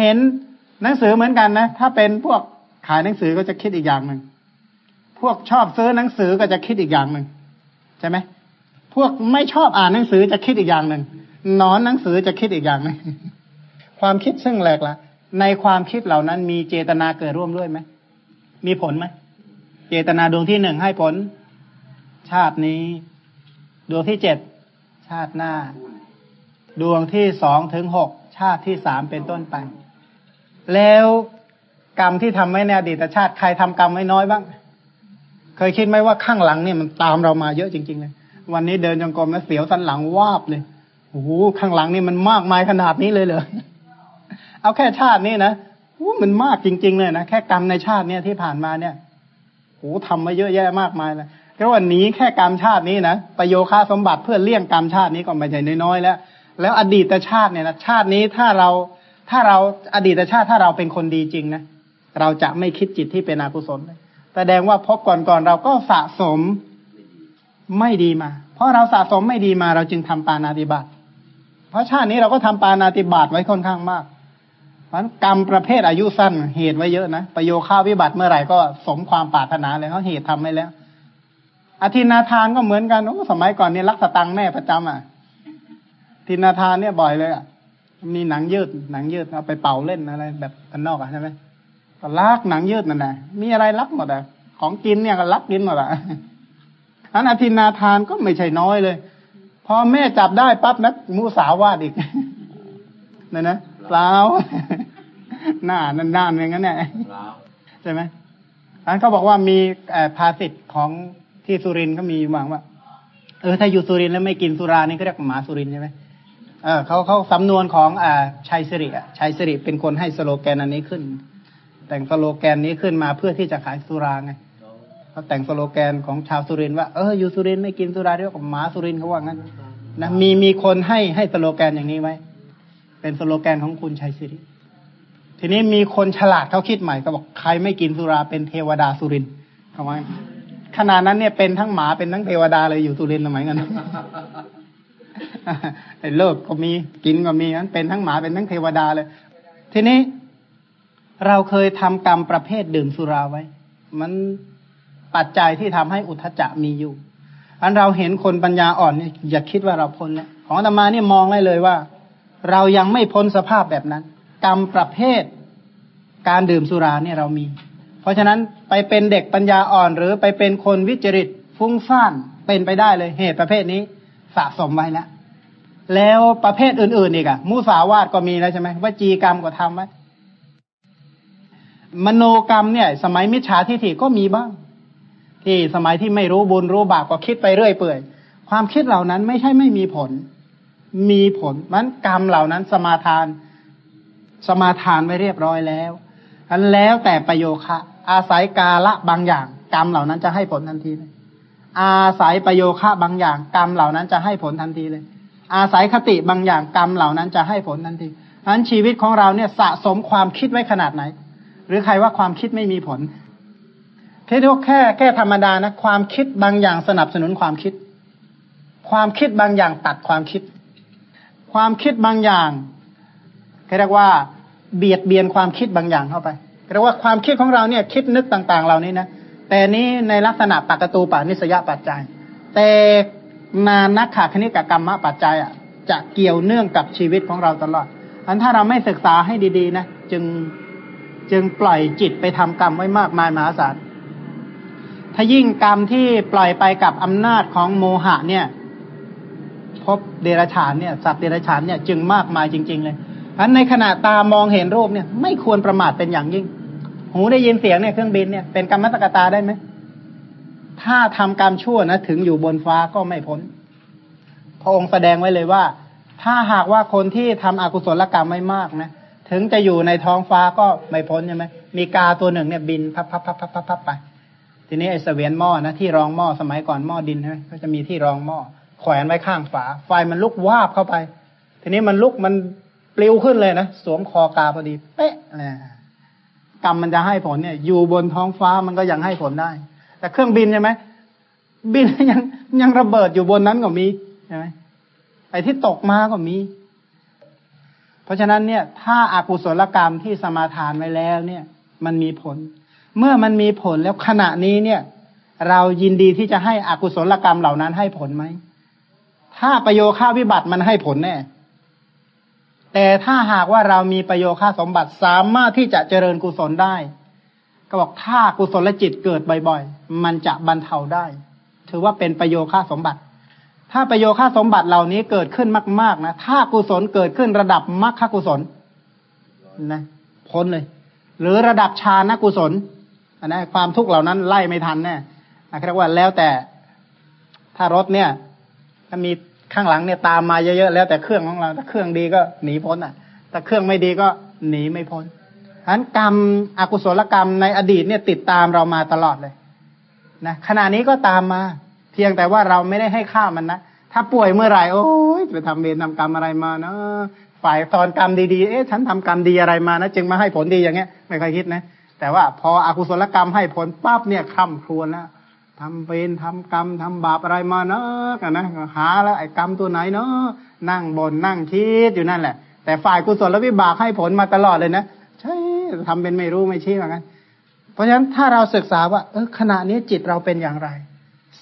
เห็นหนังสือเหมือนกันนะ ถ้าเป็นพวกขายหนังสือก็จะคิดอีกอย่างหนึ่งพวกชอบซื้อหนังสือก็จะคิดอีกอย่างหนึ่งใช่ไหมพวกไม่ชอบอ่านหนังสือจะคิดอีกอย่างหนึ่งนอนหนังสือจะคิดอีกอย่างหนึ่ง ความคิดซึ่งแหลกละในความคิดเหล่านั้นมีเจตนาเกิดร่วมด้วยไหมมีผลไหมเจตนาดวงที่หนึ่งให้ผล ชาตินี้ ดวงที่เจ็ดชาติหน้า ดวงที่สองถึงหกชาติที่สามเป็นต้นไป แล้วกรรมที่ทำไว้ในอดีตชาติใครทำกรรมไว้น้อยบ้าง เคยคิดไหมว่าข้างหลังเนี่ยมันตามเรามาเยอะจริง ๆ เลย วันนี้เดินจงกรมแล้วเสียวสันหลังวาบเลยโอ้โหข้างหลังนี่มันมากมายขนาดนี้เลยเหรอ เอาแค่ชาตินี้นะมันมากจริง ๆ เลยนะแค่กรรมในชาติเนี่ยที่ผ่านมาเนี่ยโอ้ทำมาเยอะแยะมากมายเลยก็วันนี้แค่กรรมชาตินี้นะประโยคาสมบัติเพื่อเลี่ยงกรรมชาตินี้ก็ไม่ใช่น้อยๆแล้ว แล้วอดีตชาติเนี่ยนะชาตินี้ถ้าเราถ้าเราอดีตชาติถ้าเราเป็นคนดีจริงนะเราจะไม่คิดจิตที่เป็นอกุศลแสดงว่าพบก่อนๆเราก็สะสมไม่ดีมา เพราะเราสะสมไม่ดีมาเราจึงทำปานาติบาตเพราะชาตินี้เราก็ทำปานาติบาตไว้ค่อนข้างมาก เพราะกรรมประเภทอายุสั้นเหตุไว้เยอะนะ ประโยค่าวิบัติเมื่อไหร่ก็สมความปรารถนาเลยเขาเหตุทำไว้แล้ว อธินาทานก็เหมือนกันโอ้สมัยก่อนนี่รักสตังแม่ประจำอะทินาทานเนี่ยบ่อยเลยอะมีหนังยืดหนังยืดเอาไปเป่าเล่นอะไร แบบกันนอกอะใช่ไหมก็ลักหนังยืดนั่นแหละมีอะไรรักหมดอะของกินเนี่ยก็รักกินหมดอะอันอธินาทานก็ไม่ใช่น้อยเลย พอแม่จับได้ปั๊บนักมูสาวาดอีกนั่นนะเปล่า หน้านั่นนานอย่างนั้นแหละใช่ไหมอันเขาบอกว่ามีภาษิตของที่สุรินทร์ก็มีหวังว่า เออถ้าอยู่สุรินทร์แล้วไม่กินสุรานี่ก็เรียกหมาสุรินทร์ใช่ไหมเออเขาเขาสำนวนของอ่าชัยสิริอะชัยสิริเป็นคนให้สโลแกนอันนี้ขึ้น แต่งสโลแกนนี้ขึ้นมาเพื่อที่จะขายสุราไงเขาแต่งสโลแกนของชาวสุรินทร์ว่าเอออยู่สุรินทร์ไม่กินสุราเรียกว่าหมาสุรินทร์เขาว่างั้นนะมีมีคนให้ให้สโลแกนอย่างนี้ไว้ เป็นสโลแกนของคุณชัยสิริ ทีนี้มีคนฉลาดเขาคิดใหม่ก็บอกใครไม่กินสุราเป็นเทวดาสุรินทร์เขาว่าขนาดนั้นเนี่ยเป็นทั้งหมาเป็นทั้งเทวดาเลยอยู่สุรินทร์สมัยนั้นไอ้เลิกก็มีกินก็มีนั้นเป็นทั้งหมาเป็นทั้งเทวดาเลย ทีนี้เราเคยทำกรรมประเภทดื่มสุราไว้ มันปัจจัยที่ทำให้อุทจจะมีอยู่ อันเราเห็นคนปัญญาอ่อนเนี่ยอย่าคิดว่าเราพ้นเนี่ยของธรรมานี่มองได้เลยว่า เรายังไม่พ้นสภาพแบบนั้น กรรมประเภท การดื่มสุราเนี่ยเรามี เพราะฉะนั้นไปเป็นเด็กปัญญาอ่อน หรือไปเป็นคนวิจริตฟุ้งซ่านเป็นไปได้เลยเหตุประเภทนี้สะสมไว้แล้วแล้วประเภทอื่น ๆ อีกอะมุสาวาทก็มีแล้วใช่ไหมวจีกรรมก็ทำไว้มโนกรรมเนี่ย สมัยมิจฉาทิฏฐิก็มีบ้าง ที่สมัยที่ไม่รู้บุญรู้บาปก็คิดไปเรื่อยเปื่อย ความคิดเหล่านั้นไม่ใช่ไม่มีผล มีผลมันกรรมเหล่านั้นสมาทาน สมาทานไว้เรียบร้อยแล้วอันแล้วแต่ประโยคะอาศัยกาละบางอย่าง กรรมเหล่านั้นจะให้ผลทันทีเลยอาศัยประโยคะบางอย่าง กรรมเหล่านั้นจะให้ผลทันทีเลย อาศัยคติบางอย่างกรรมเหล่านั้นจะให้ผลทันทีนั้นชีวิตของเราเนี่ยสะสมความคิดไว้ขนาดไหน หรือใครว่าความคิดไม่มีผลแค่แค่แค่ธรรมดานะความคิดบางอย่างสนับสนุนความคิด ความคิดบางอย่างตัดความคิด ความคิดบางอย่าง เรียกว่าเบียดเบียนความคิดบางอย่างเข้าไปเรียกว่าความคิดของเราเนี่ยคิดนึกต่าง ๆ เหล่านี้นะแต่นี้ในลักษณะปกตูปานิสยปัจจัย แต่นานักขาคณิกกรรมปัจจัยอะจะเกี่ยวเนื่องกับชีวิตของเราตลอด อันถ้าเราไม่ศึกษาให้ดีๆนะจึงจึงปล่อยจิตไปทำกรรมไว้มากมายมหาศาล ถ้ายิ่งกรรมที่ปล่อยไปกับอำนาจของโมหะเนี่ย พบเดรัจฉานเนี่ย สัตว์เดรัจฉานเนี่ยจึงมากมายจริง ๆ เลย อันในขณะตามองเห็นรูปเนี่ย ไม่ควรประมาทเป็นอย่างยิ่ง หูได้ยินเสียงเนี่ยเครื่องบินเนี่ยเป็นกรรมสกตาได้ไหมถ้าทำกรรมชั่วนะถึงอยู่บนฟ้าก็ไม่พ้นพระองค์แสดงไว้เลยว่า ถ้าหากว่าคนที่ทำอกุศลกรรมไม่มากนะถึงจะอยู่ในท้องฟ้าก็ไม่พ้นใช่ไหมมีกาตัวหนึ่งเนี่ยบินพับพับพับพับพับพับไป ทีนี้ไอ้เสวียนหม้อนะที่รองหม้อสมัยก่อนหม้อดินใช่ไหมก็จะมีที่รองหม้อแขวนไว้ข้างฝา ไฟมันลุกวาบเข้าไป ทีนี้มันลุกมัน ปลิวขึ้นเลยนะสวมคอกาพอดี เป๊ะนะกรรมมันจะให้ผลเนี่ย อยู่บนท้องฟ้ามันก็ยังให้ผลได้ แต่เครื่องบินใช่ไหมบินยังยังระเบิดอยู่บนนั้นก็มีใช่ไหมไอ้ที่ตกมาก็มี เพราะฉะนั้นเนี่ย ถ้าอากุศลกรรมที่สมาทานไว้แล้วเนี่ย มันมีผล เมื่อมันมีผลแล้วขณะนี้เนี่ย เรายินดีที่จะให้อากุศลกรรมเหล่านั้นให้ผลไหมถ้าประโยค่าวิบัติมันให้ผลแน่ แต่ถ้าหากว่าเรามีประโยชน์ค่าสมบัติสามารถที่จะเจริญกุศลได้ ก็บอกถ้ากุศลจิตเกิดบ่อยๆ มันจะบรรเทาได้ ถือว่าเป็นประโยชน์ค่าสมบัติ ถ้าประโยชน์ค่าสมบัติเหล่านี้เกิดขึ้นมากๆนะถ้ากุศลเกิดขึ้นระดับมรรคกุศลนะพ้นเลย หรือระดับฌานกุศลอันนั้นความทุกข์เหล่านั้นไล่ไม่ทันแน่เรียกว่าแล้วแต่ถ้ารถเนี่ยถ้ามี ข้างหลังเนี่ยตามมาเยอะๆแล้วแต่เครื่องของเราถ้าเครื่องดีก็หนีพ้นอะถ้าเครื่องไม่ดีก็หนีไม่พ้นฉะนั้นกรรมอกุศลกรรมในอดีตเนี่ยติดตามเรามาตลอดเลยนะขณะนี้ก็ตามมา เพียงแต่ว่าเราไม่ได้ให้ค่ามันนะถ้าป่วยเมื่อไหร่โอ้ยไปทำเวรทำกรรมอะไรมาเนาะฝ่ายตอนกรรมดีๆเอ๊ะฉันทำกรรมดีอะไรมานะจึงมาให้ผลดีอย่างเงี้ย ไม่เคยคิดนะ แต่ว่าพออกุศลกรรมให้ผลปั๊บเนี่ยคร่ำครวญแล้ว ทำเป็นทำกรรมทำบาปอะไรมาเนาะกันนะหาแล้วไอ้กรรมตัวไหนเนาะนั่งบนนั่งคิดอยู่นั่นแหละ แต่ฝ่ายกุศลวิบากให้ผลมาตลอดเลยนะใช่ทำเป็นไม่รู้ไม่ชี้เหมือนกันเพราะฉะนั้นถ้าเราศึกษาว่า เออขณะนี้จิตเราเป็นอย่างไร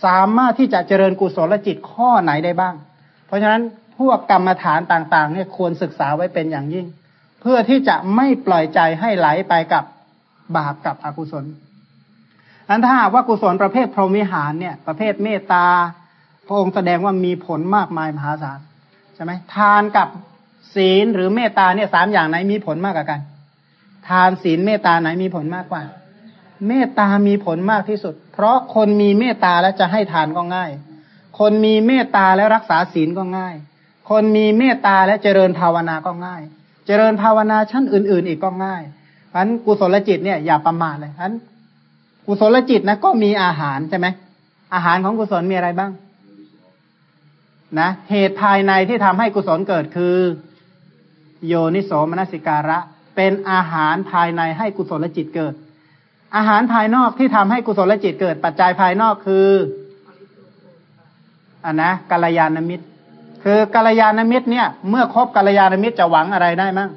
สามารถที่จะเจริญกุศลจิตข้อไหนได้บ้าง เพราะฉะนั้นพวกกรรมฐานต่างๆ เนี่ยควรศึกษาไว้เป็นอย่างยิ่ง เพื่อที่จะไม่ปล่อยใจให้ไหลไปกับบาปกับอกุศล นั้นถ้าว่ากุศลประเภทพรหมิหารเนี่ย ประเภทเมตตา พระองค์แสดงว่ามีผลมากมายมหาศาลใช่ไหมทานกับศีลหรือเมตตาเนี่ยสามอย่างไหนมีผลมากกว่ากัน ทานศีลเมตตาไหนมีผลมากกว่า เมตตามีผลมากที่สุด เพราะคนมีเมตตาแล้วจะให้ทานก็ง่าย คนมีเมตตาแล้วรักษาศีลก็ง่าย คนมีเมตตาและเจริญภาวนาก็ง่าย เจริญภาวนาชั้นอื่น ๆ อีกก็ง่ายเพราะนั้นกุศลจิตเนี่ยอย่าประมาทเลยเพราะนั้น กุศลจิตนะก็มีอาหารใช่ไหมอาหารของกุศลมีอะไรบ้าง นะเหตุภายในที่ทำให้กุศลเกิดคือ โยนิโสมนสิการะ เป็นอาหารภายในให้กุศลจิตเกิด อาหารภายนอกที่ทำให้กุศลจิตเกิด ปัจจัยภายนอกคืออันนะกัลยาณมิตร คือกัลยาณมิตรเนี่ย เมื่อคบกัลยาณมิตรจะหวังอะไรได้มั้ง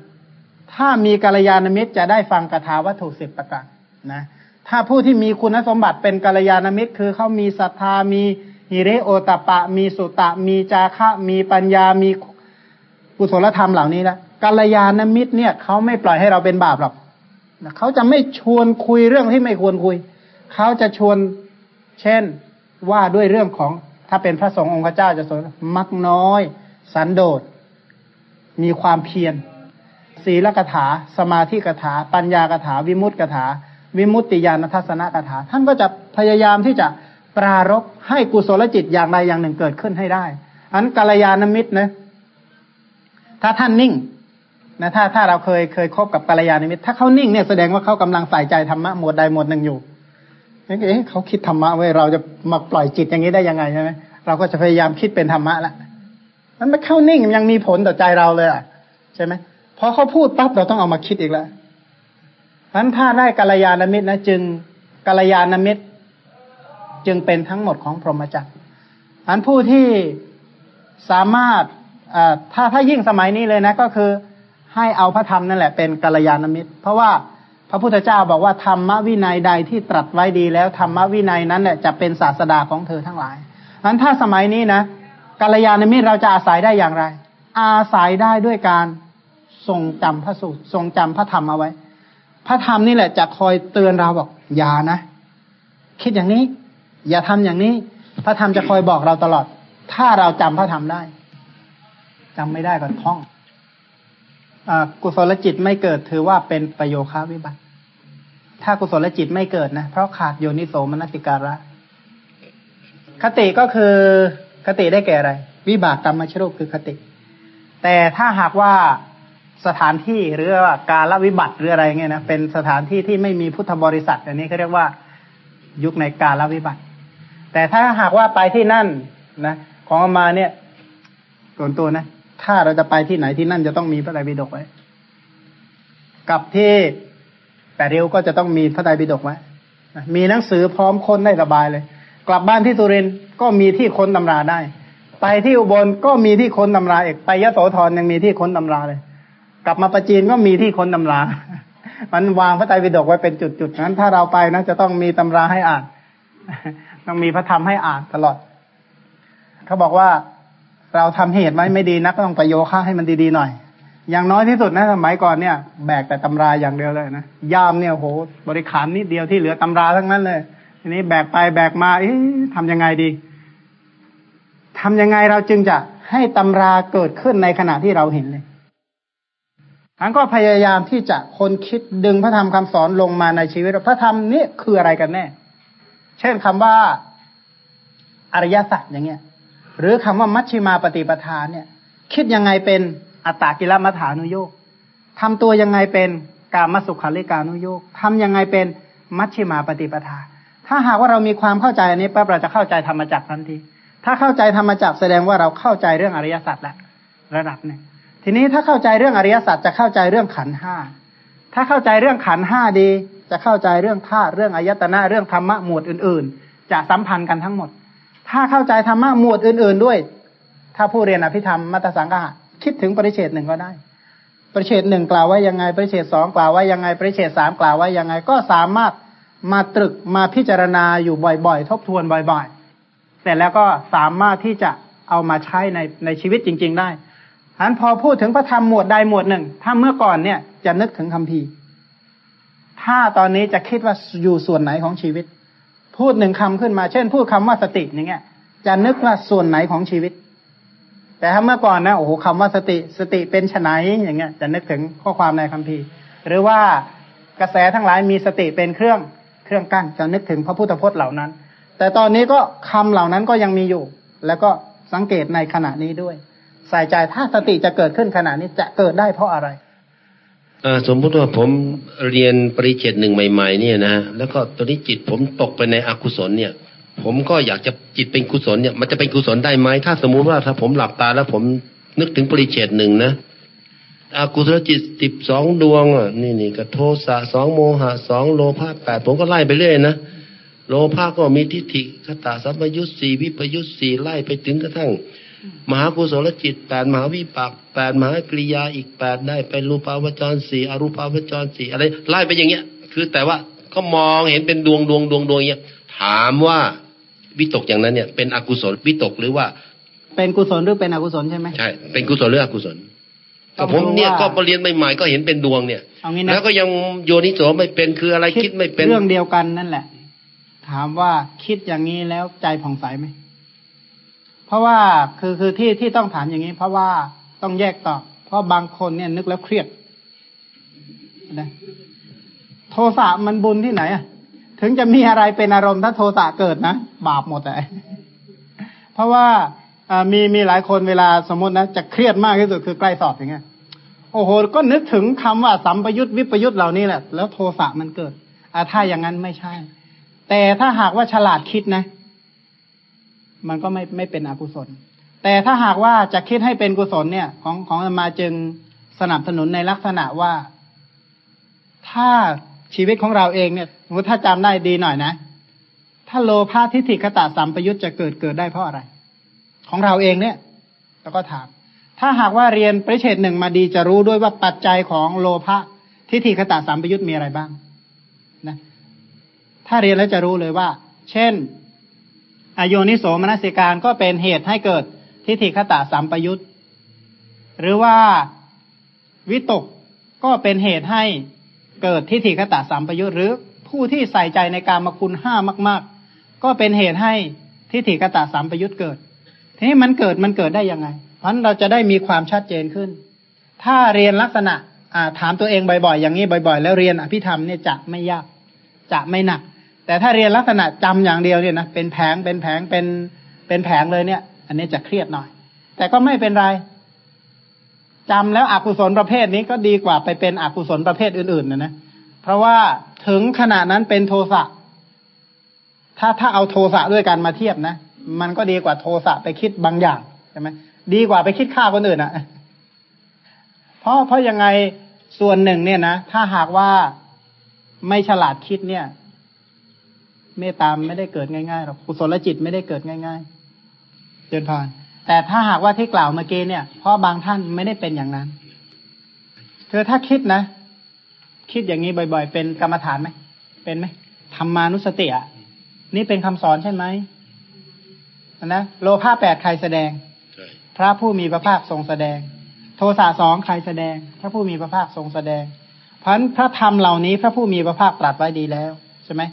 ถ้ามีกัลยาณมิตรจะได้ฟังกถาวัตถุสิบประการนะ ถ้าผู้ที่มีคุณสมบัติเป็นกัลยาณมิตร คือเขามีศรัทธามีฮิริโอตปะ มีสุตะ มีจาคะมีปัญญามีกุศลธรรมเหล่านี้แล้วกัลยาณมิตรเนี่ยเขาไม่ปล่อยให้เราเป็นบาปหรอกเขาจะไม่ชวนคุยเรื่องที่ไม่ควรคุย เขาจะชวนเช่นว่าด้วยเรื่องของถ้าเป็นพระสงฆ์องค์พระเจ้าจะสอนมักน้อย สันโดษ มีความเพียรศีลกถา สมาธิกถา ปัญญากถา วิมุตติกถา วิมุตติญาณทัศนกถาท่านก็จะพยายามที่จะปรารบให้กุศลจิตอย่างใดอย่างหนึ่งเกิดขึ้นให้ได้ อันกัลยาณมิตรนะถ้าท่านนิ่งนะถ้าถ้าเราเคยเคยคบกับกัลยาณมิตร ถ้าเขานิ่งเนี่ยแสดงว่าเขากำลังใส่ใจธรรมะหมวดใดหมวดหนึ่งอยู่เอ๊ะเขาคิดธรรมะไว้เราจะมาปล่อยจิตอย่างนี้ได้ยังไงใช่ไหมเราก็จะพยายามคิดเป็นธรรมะละมันไม่เข้านิ่งยังมีผลต่อใจเราเลยอะใช่ไหมพอเขาพูดปั๊บเราต้องเอามาคิดอีกแล้ว พันถ้าได้กัลยาณมิตรนะจึงกัลยาณมิตร จึงเป็นทั้งหมดของพรหมจรรอันผู้ที่สามารถถ้าถ้ายิ่งสมัยนี้เลยนะ ก็คือให้เอาพระธรรมนั่นแหละเป็นกัลยาณมิตร เพราะว่าพระพุทธเจ้าบอกว่าธรรมวินัยใดที่ตรัสไว้ดีแล้วธรรมวินัยนั้นเนี่ยจะเป็นศาสดาของเธอทั้งหลายอันถ้าสมัยนี้นะกัลยาณมิตรเราจะอาศัยได้อย่างไร อาศัยได้ด้วยการทรงจำพระสูตรทรงจำพระธรรมเอาไว้ พระธรรมนี่แหละจะคอยเตือนเราบอกอย่านะคิดอย่างนี้ อย่าทำอย่างนี้ พระธรรมจะคอยบอกเราตลอด ถ้าเราจำพระธรรมได้จำไม่ได้ก็ท่องอกุศลจิตไม่เกิดถือว่าเป็นประโยคาวิบัติ ถ้ากุศลจิตไม่เกิดนะ เพราะขาดโยนิโสมนสิการะ คติก็คือคติได้แก่อะไร วิบากกรรมชรูปคือคติ แต่ถ้าหากว่า สถานที่หรือว่าการละวิบัติหรืออะไรเงี้ยนะเป็นสถานที่ที่ไม่มีพุทธบริษัท อันนี้เขาเรียกว่ายุคในการละวิบัติ แต่ถ้าหากว่าไปที่นั่นนะ ของมาเนี่ยส่วนตัวนะ ถ้าเราจะไปที่ไหนที่นั่นจะต้องมีพระไตรปิฎกไว้ กับที่แต่เร็วก็จะต้องมีพระไตรปิฎกไว้มีหนังสือพร้อมค้นได้สบายเลย กลับบ้านที่สุรินทร์ก็มีที่ค้นตำราได้ ไปที่อุบลก็มีที่ค้นตำราเอกไปยะโสธรยังมีที่ค้นตำราเลย กลับมาประจีนก็มีที่คนตำรา มันวางพระไตรปิฎกไว้เป็นจุดๆนั้น ถ้าเราไปนะจะต้องมีตำราให้อ่าน ต้องมีพระธรรมให้อ่านตลอด เขาบอกว่าเราทำเหตุไหมไม่ดีนักก็ต้องไปโยคะให้มันดีๆหน่อย อย่างน้อยที่สุดนะสมัยก่อนเนี่ย แบกแต่ตำราอย่างเดียวเลยนะยามเนี่ยโห บริขารนิดเดียวที่เหลือตำราทั้งนั้นเลยทีนี้แบกไปแบกมาเอ๊ะทำยังไงดีทำยังไงเราจึงจะให้ตำราเกิดขึ้นในขณะที่เราเห็นเลย อันก็พยายามที่จะคนคิดดึงพระธรรมคำสอนลงมาในชีวิตพระธรรมนี่คืออะไรกันแน่ เช่นคำว่าอริยสัจอย่างเงี้ย หรือคำว่ามัชชิมาปฏิปทานเนี่ย คิดยังไงเป็นอัตตากิลมัฐานุโยกทำตัวยังไงเป็นกามสุขาริกานุโยกทำยังไงเป็นมัชชิมาปฏิปทา ถ้าหากว่าเรามีความเข้าใจอันนี้ปั๊บเราจะเข้าใจธรรมจักรทันที ถ้าเข้าใจธรรมจักรแสดงว่าเราเข้าใจเรื่องอริยสัจแล้วระดับหนึ่ง ทีนี้ถ้าเข้าใจเรื่องอริยสัจจะเข้าใจเรื่องขันห้าถ้าเข้าใจเรื่องขันห้าดี จะเข้าใจเรื่องธาตุเรื่องอายตนะเรื่องธรรมะหมวดอื่น ๆ จะสัมพันธ์กันทั้งหมด ถ้าเข้าใจธรรมะหมวดอื่น ๆ ด้วย ถ้าผู้เรียนอภิธรรมมัตสังกะคิดถึงปริเฉดหนึ่งก็ได้ ปริเฉดหนึ่งกล่าวว่ายังไงปริเฉดสองกล่าวว่ายังไงปริเฉดสามกล่าวว่ายังไงก็สามารถมาตรึกมาพิจารณาอยู่บ่อยๆ ทบทวนบ่อยๆ เสร็จแล้วก็สามารถที่จะเอามาใช้ในในชีวิตจริง ๆ ได้ ฉะนั้นพอพูดถึงพระธรรมหมวดใดหมวดหนึ่ง ถ้าเมื่อก่อนเนี่ยจะนึกถึงคำพีถ้าตอนนี้จะคิดว่าอยู่ส่วนไหนของชีวิต พูดหนึ่งคำขึ้นมา เช่น พูดคำว่าสติอย่างเงี้ย จะนึกว่าส่วนไหนของชีวิต แต่ถ้าเมื่อก่อนนะโอ้โหคำว่าสติสติเป็นไนอย่างเงี้ย จะนึกถึงข้อความในคัมภีร์หรือว่ากระแสทั้งหลายมีสติเป็นเครื่องเครื่องกั้นจะนึกถึงพระพุทธพจน์เหล่านั้น แต่ตอนนี้ก็คำเหล่านั้นก็ยังมีอยู่ แล้วก็สังเกตในขณะนี้ด้วย ใส่ใจถ้าสติจะเกิดขึ้นขณะนี้จะเกิดได้เพราะอะไรสมมติว่าผมเรียนปริเจตหนึ่งใหม่ ๆ เนี่ยนะแล้วก็ตอนนี้จิตผมตกไปในอกุศลเนี่ย ผมก็อยากจะจิตเป็นกุศลเนี่ย มันจะเป็นกุศลได้ไหมถ้าสมมุติว่าถ้าผมหลับตาแล้วผมนึกถึงปริเจตหนึ่งนะอากุศลจิตสิบสองดวงอะนี่นี่ก็โทสะสองโมหะสองโลภะแปดผมก็ไล่ไปเรื่อยนะโลภะก็มีทิฏฐิคตาสัมยุตสี่วิปยุตสี่ไล่ไปถึงกระทั่ง มหากุศลจิตแปดมหาวิปากแปดมหากริยาอีกแปดได้เป็นรูปาวจรสี่อรูปาวจรสี่อะไรไล่ไปอย่างเงี้ย คือแต่ว่าก็มองเห็นเป็นดวงดวงดวงดวงเงี้ยถามว่าวิตกอย่างนั้นเนี่ยเป็นอกุศลวิตกหรือว่า เป็นกุศลหรือเป็นอกุศลใช่ไหมใช่เป็นกุศลหรืออกุศลแต่ผมเนี่ยก็เรียนใหม่ๆก็เห็นเป็นดวงเนี่ยแล้วก็ยังโยนิโสไม่เป็นคืออะไรคิดไม่เป็นเรื่องเดียวกันนั่นแหละ ถามว่าคิดอย่างนี้แล้วใจผ่องใสไหม เพราะว่าคือคือที่ที่ต้องถามอย่างนี้ เพราะว่าต้องแยกตอบ เพราะบางคนเนี่ยนึกแล้วเครียดนะโทสะมันบุญที่ไหนอะถึงจะมีอะไรเป็นอารมณ์ถ้าโทสะเกิดนะบาปหมดเลยเพราะว่ามีมีหลายคนเวลาสมมตินะจะเครียดมากที่สุดคือใกล้สอบอย่างเงี้ยโอ้โห ก็นึกถึงคำว่าสัมปยุตวิปยุตเหล่านี้แหละ แล้วโทสะมันเกิดอ่าถ้าอย่างนั้นไม่ใช่ แต่ถ้าหากว่าฉลาดคิดนะ มันก็ไม่ไม่เป็นอกุศล แต่ถ้าหากว่าจะคิดให้เป็นกุศลเนี่ย ของของมาจึงสนับสนุนในลักษณะว่า ถ้าชีวิตของเราเองเนี่ยสมมติถ้าจำได้ดีหน่อยนะ ถ้าโลภะทิฏฐิคตาสัมปยุตจะเกิดเกิดได้เพราะอะไร ของเราเองเนี่ย แล้วก็ถาม ถ้าหากว่าเรียนปริเฉดหนึ่งมาดีจะรู้ด้วยว่าปัจจัยของโลภะทิฏฐิคตาสัมปยุตมีอะไรบ้างนะ ถ้าเรียนแล้วจะรู้เลยว่า เช่น อโยนิโสมนสิการก็เป็นเหตุให้เกิดทิฏฐิคตาสัมปยุตหรือว่าวิตกก็เป็นเหตุให้เกิดทิฏฐิคตาสัมปยุตหรือผู้ที่ใส่ใจในการมคุณห้ามาก ๆ ก็เป็นเหตุให้ทิฏฐิคตาสัมปยุตเกิด ทีนี้มันเกิดมันเกิดได้ยังไง เพราะเราจะได้มีความชัดเจนขึ้น ถ้าเรียนลักษณะถามตัวเองบ่อย ๆ อย่างนี้บ่อย ๆ แล้วเรียนอภิธรรมเนี่ยจะไม่ยากจะไม่หนัก แต่ถ้าเรียนลักษณะจำอย่างเดียวเนี่ยนะเป็นแผงเป็นแผงเป็นเป็นแผงเลยเนี่ย อันนี้จะเครียดหน่อย แต่ก็ไม่เป็นไรจำแล้วอกุศลประเภทนี้ก็ดีกว่าไปเป็นอกุศลประเภทอื่นๆนะนะเพราะว่าถึงขณะนั้นเป็นโทสะถ้าถ้าเอาโทสะด้วยกันมาเทียบนะมันก็ดีกว่าโทสะไปคิดบางอย่างใช่ไหมดีกว่าไปคิดฆ่าคนอื่นอะ เพราะเพราะยังไงส่วนหนึ่งเนี่ยนะถ้าหากว่าไม่ฉลาดคิดเนี่ย เมตตามไม่ได้เกิดง่ายๆหรอกกุศลจิตไม่ได้เกิดง่ายๆเดินผ่านแต่ถ้าหากว่าที่กล่าวเมื่อกี้เนี่ยเพราะบางท่านไม่ได้เป็นอย่างนั้นเธอถ้าคิดนะ คิดอย่างนี้บ่อย ๆ เป็นกรรมฐานไหมเป็นไหมธรรมานุสติอะนี่เป็นคำสอนใช่ไหมนะโลภะแปดใครแสดงพระผู้มีพระภาคทรงแสดง โทสะสองใครแสดง พระผู้มีพระภาคทรงแสดง เพราะพระธรรมเหล่านี้พระผู้มีพระภาคตรัสไว้ดีแล้วใช่ไหม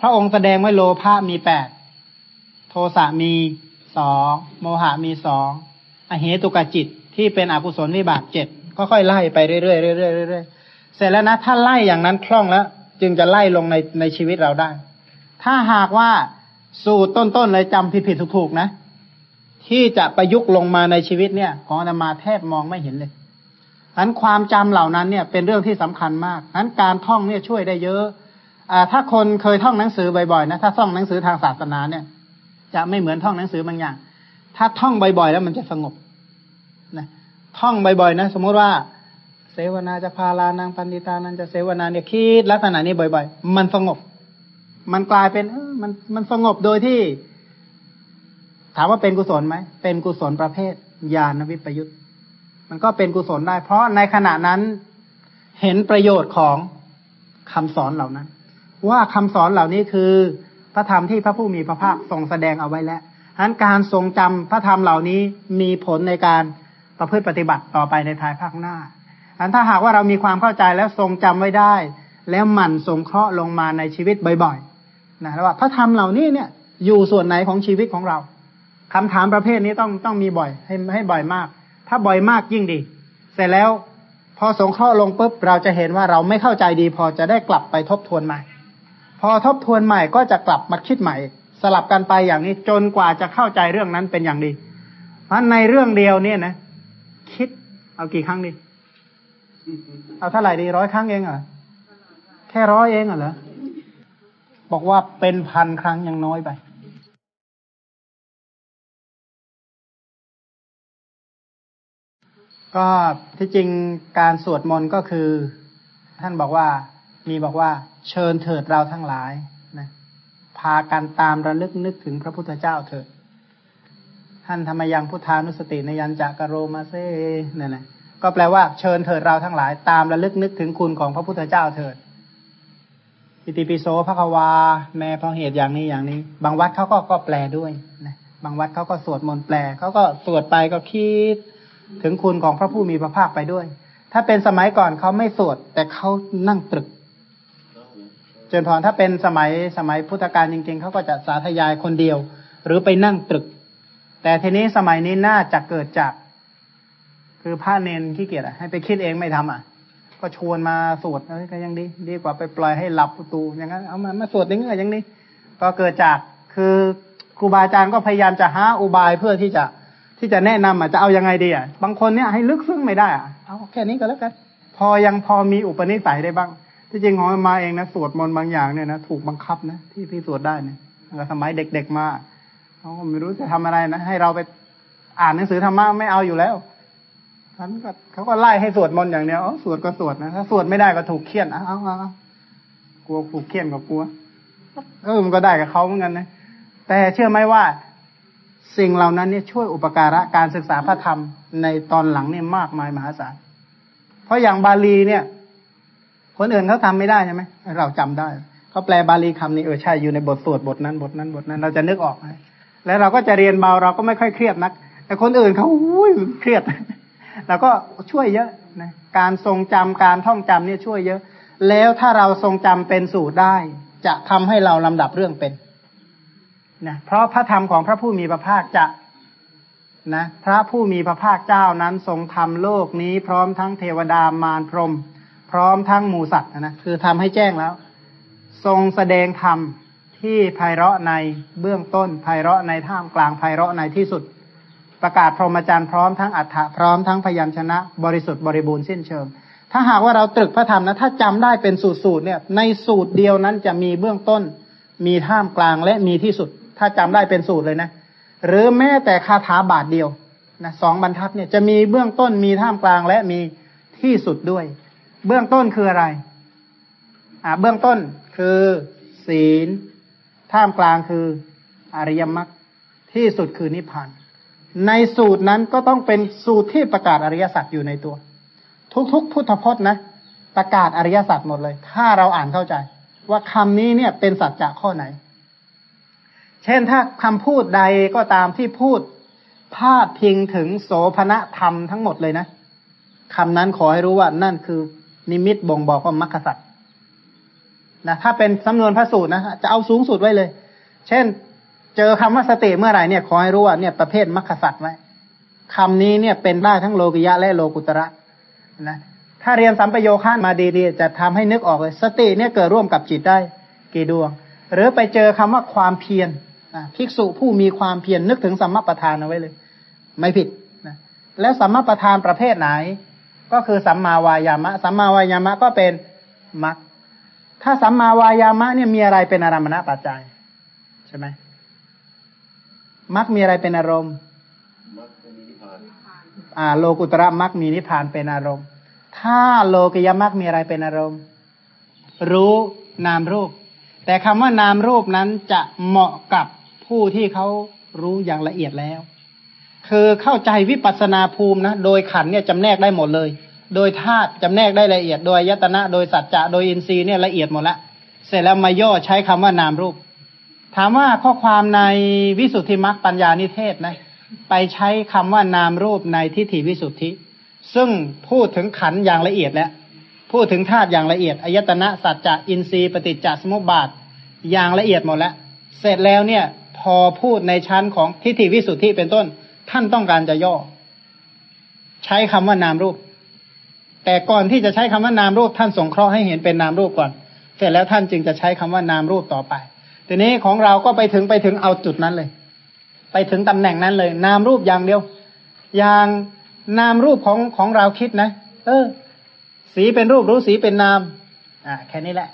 พระองค์แสดงไว้โลภะมีแปด โทสะมีสอง โมหะมีสอง อเหตุกจิตที่เป็นอกุศลวิบากเจ็ดก็ค่อยไล่ไปเรื่อยๆเรื่อยๆเรื่อยๆเสร็จแล้วนะ ถ้าไล่อย่างนั้นคล่องแล้ว จึงจะไล่ลงในในชีวิตเราได้ ถ้าหากว่าสูตรต้นๆเลยจำผิดๆถูกๆนะ ที่จะประยุกต์ลงมาในชีวิตเนี่ย ของอามาแทบมองไม่เห็นเลยอันความจำเหล่านั้นเนี่ยเป็นเรื่องที่สำคัญมากอันการท่องเนี่ยช่วยได้เยอะ ถ้าคนเคยท่องหนังสือบ่อยๆนะถ้าท่องหนังสือทางศาสนาเนี่ย จะไม่เหมือนท่องหนังสือบางอย่าง ถ้าท่องบ่อยๆแล้วมันจะสงบนะท่องบ่อยๆนะ สมมติว่าเสวนาจะพาลานางปันติตานันจะเสวนาเนี่ยคิดลักษณะนี้บ่อย ๆ มันสงบ มันกลายเป็นเออมันมันสงบโดยที่ ถามว่าเป็นกุศลไหมเป็นกุศลประเภทญาณวิปยุตมันก็เป็นกุศลได้ เพราะในขณะนั้นเห็นประโยชน์ของคำสอนเหล่านั้น ว่าคำสอนเหล่านี้คือพระธรรมที่พระผู้มีพระภาคทรงแสดงเอาไว้แล้วฉะนั้นการทรงจำพระธรรมเหล่านี้มีผลในการประพฤติปฏิบัติต่อไปในภายภาคหน้า อันถ้าหากว่าเรามีความเข้าใจแล้วทรงจำไว้ได้ แล้วหมั่นสงเคราะห์ลงมาในชีวิตบ่อยๆนะว่าพระธรรมเหล่านี้เนี่ยอยู่ส่วนไหนของชีวิตของเราคำถามประเภทนี้ต้องต้องมีบ่อยให้ให้บ่อยมาก ถ้าบ่อยมากยิ่งดี เสร็จแล้วพอสงเคราะห์ลงปุ๊บเราจะเห็นว่าเราไม่เข้าใจดีพอจะได้กลับไปทบทวนใหม่ พอทบทวนใหม่ก็จะกลับมาคิดใหม่ สลับกันไปอย่างนี้จนกว่าจะเข้าใจเรื่องนั้นเป็นอย่างดีเพราะในเรื่องเดียวเนี่ยนะ คิดเอากี่ครั้งดี เอาเท่าไหร่ดีร้อยครั้งเองเหรอแค่ร้อยเองเหรอบอกว่าเป็นพันครั้งยังน้อยไปก็ที่จริงการสวดมนต์ก็คือ ท่านบอกว่ามีบอกว่า เชิญเถิดเราทั้งหลายนะพากันตามระลึกนึกถึงพระพุทธเจ้าเถิด ท่านธรรมยังพุทธานุสติในยันจักรโรมาเซนั่นแหละก็แปลว่าเชิญเถิดเราทั้งหลาย ตามระลึกนึกถึงคุณของพระพุทธเจ้าเถิดอิติปิโสพระควา แม่พราะเหตุอย่างนี้อย่างนี้ บางวัดเขาก็ก็แปลด้วยนะบางวัดเขาก็สวดมนต์แปลเขาก็สวดไปก็คิดถึงคุณของพระผู้มีพระภาคไปด้วย ถ้าเป็นสมัยก่อนเขาไม่สวด แต่เขานั่งตรึก จนพรถ้าเป็นสมัยสมัยพุทธกาลจริง ๆเขาก็จะสาธยายคนเดียว หรือไปนั่งตรึก แต่ทีนี้สมัยนี้น่าจะเกิดจาก คือพระเนนขี้เกียจอะให้ไปคิดเองไม่ทำอะ ก็ชวนมาสวดเอ้ยก็ยังดี ดีกว่าไปปล่อยให้หลับตูอย่างนั้นเอามามาสวดอย่เงยอย่างนี้ ก็เกิดจากคือครูบาอาจารย์ก็พยายามจะหาอุบายเพื่อที่จะที่จะแนะนำอะจะเอายังไงดีอะบางคนเนี่ยให้ลึกซึ้งไม่ได้อะเอาแค่นี้ก็แล้วกันพอยังพอมีอุปนิสัยได้บ้าง ที่จริงของมาเองนะสวดมนต์บางอย่างเนี่ยนะถูกบังคับนะที่พี่สวดได้เนี่ยสมัยเด็กๆมาเขาไม่รู้จะทำอะไรนะให้เราไปอ่านหนังสือธรรมะไม่เอาอยู่แล้วท่านก็เขาก็ไล่ให้สวดมนต์อย่างเดียวสวดก็สวดนะถ้าสวดไม่ได้ก็ถูกเคี่ยนเอาเอาเอากลัวถูกเคี่ยนก็กลัวเออมันก็ได้กับเขาเหมือนกันนะแต่เชื่อไหมว่าสิ่งเหล่านั้นเนี่ยช่วยอุปการะการศึกษาพระธรรมในตอนหลังเนี่ยมากมายมหาศาลเพราะอย่างบาลีเนี่ย คนอื่นเขาทำไม่ได้ใช่ไหมเราจำได้เขาแปลบาลีคำนี้เออใช่อยู่ในบทสวดบทนั้นบทนั้นบทนั้น เราจะนึกออกแล้วเราก็จะเรียนเบาเราก็ไม่ค่อยเครียดนัก แต่คนอื่นเขาอุ้ยเครียดเราก็ช่วยเยอะนะการทรงจำการท่องจำเนี่ยช่วยเยอะ แล้วถ้าเราทรงจำเป็นสูตรได้ จะทำให้เราลำดับเรื่องเป็นนะเพราะพระธรรมของพระผู้มีพระภาคจะนะพระผู้มีพระภาคเจ้านั้นทรงทำโลกนี้พร้อมทั้งเทวดามารพรม พร้อมทั้งหมูสัตว์นะคือทำให้แจ้งแล้ว ทรงแสดงธรรมที่ไพเราะในเบื้องต้นไพเราะในท่ามกลางไพเราะในที่สุด ประกาศพรหมจรรย์พร้อมทั้งอัฏฐะพร้อมทั้งพยัญชนะ บริสุทธิ์บริบูรณ์สิ้นเชิง ถ้าหากว่าเราตรึกพระธรรมนะถ้าจำได้เป็นสูตรสูตรเนี่ยในสูตรเดียวนั้นจะมีเบื้องต้น มีท่ามกลางและมีที่สุด ถ้าจำได้เป็นสูตรเลยนะหรือแม้แต่คาถาบาทเดียวนะสองบรรทัดเนี่ยจะมีเบื้องต้นมีท่ามกลางและมีที่สุดด้วย เบื้องต้นคืออะไร อ่า เบื้องต้นคือ ศีล ท่ามกลางคือ อริยมรรคที่สุดคือนิพพาน ในสูตรนั้นก็ต้องเป็นสูตรที่ประกาศอริยสัจอยู่ในตัว ทุกๆ พุทธพจน์นะ ประกาศอริยสัจหมดเลย ถ้าเราอ่านเข้าใจ ว่าคำนี้เนี่ยเป็นสัจจะข้อไหน เช่นถ้าคำพูดใดก็ตามที่พูดพาดพิงถึงโสภณธรรมทั้งหมดเลยนะคำนั้นขอให้รู้ว่านั่นคือ นิมิตบ่งบอกว่ามรรคสัตว์นะถ้าเป็นสำนวนพระสูตรนะจะเอาสูงสุดไว้เลย เช่น เจอคำว่าสติเมื่อไหร่เนี่ยขอให้รู้ว่าเนี่ยประเภทมรรคสัตว์ไว้คำนี้เนี่ยเป็นได้ทั้งโลกิยะและโลกุตระนะถ้าเรียนสัมปโยคานมาดีๆ จะทำให้นึกออกเลย สติเนี่ยเกิดร่วมกับจิตได้กี่ดวง หรือไปเจอคำว่าความเพียรภิกษุผู้มีความเพียรนึกถึงสัมมาประธานเอาไว้เลย ไม่ผิดนะแล้วสัมมาประธานประเภทไหน ก็คือสัมมาวายามะ สัมมาวายามะก็เป็นมรรคถ้าสัมมาวายามะเนี่ยมีอะไรเป็นอารมณปัจจัยใช่ไหมมรรคมีอะไรเป็นอารมณ์อ่า โลกุตระมรรคมีนิพพานเป็นอารมณ์ ถ้าโลกิยมักมีอะไรเป็นอารมณ์ รู้นามรูป แต่คำว่านามรูปนั้นจะเหมาะกับผู้ที่เขารู้อย่างละเอียดแล้ว คือเข้าใจวิปัสนาภูมินะ โดยขันเนี่ยจำแนกได้หมดเลย โดยธาตุจำแนกได้ละเอียด โดยยตนะ โดยสัจจะ โดยอินทรีย์เนี่ยละเอียดหมดละ เสร็จแล้วมาย่อใช้คำว่านามรูป ถามว่าข้อความในวิสุทธิมรรคปัญญานิเทศนะ ไปใช้คำว่านามรูปในทิฏฐิวิสุทธิ ซึ่งพูดถึงขันอย่างละเอียดแล้วพูดถึงธาตุอย่างละเอียด อายตนะสัจจะอินทรีย์ปฏิจจสมุปบาท อย่างละเอียดหมดแล้ว เสร็จแล้วเนี่ยพอพูดในชั้นของทิฏฐิวิสุทธิเป็นต้น ท่านต้องการจะย่อ ใช้คำว่านามรูป แต่ก่อนที่จะใช้คำว่านามรูป ท่านสงเคราะห์ให้เห็นเป็นนามรูปก่อน เสร็จแล้วท่านจึงจะใช้คำว่านามรูปต่อไป ทีนี้ของเราก็ไปถึงไปถึงเอาจุดนั้นเลย ไปถึงตำแหน่งนั้นเลย นามรูปอย่างเดียว อย่างนามรูปของของเราคิดนะ เออ สีเป็นรูปรู้สีเป็นนาม อ่า แค่นี้แหละ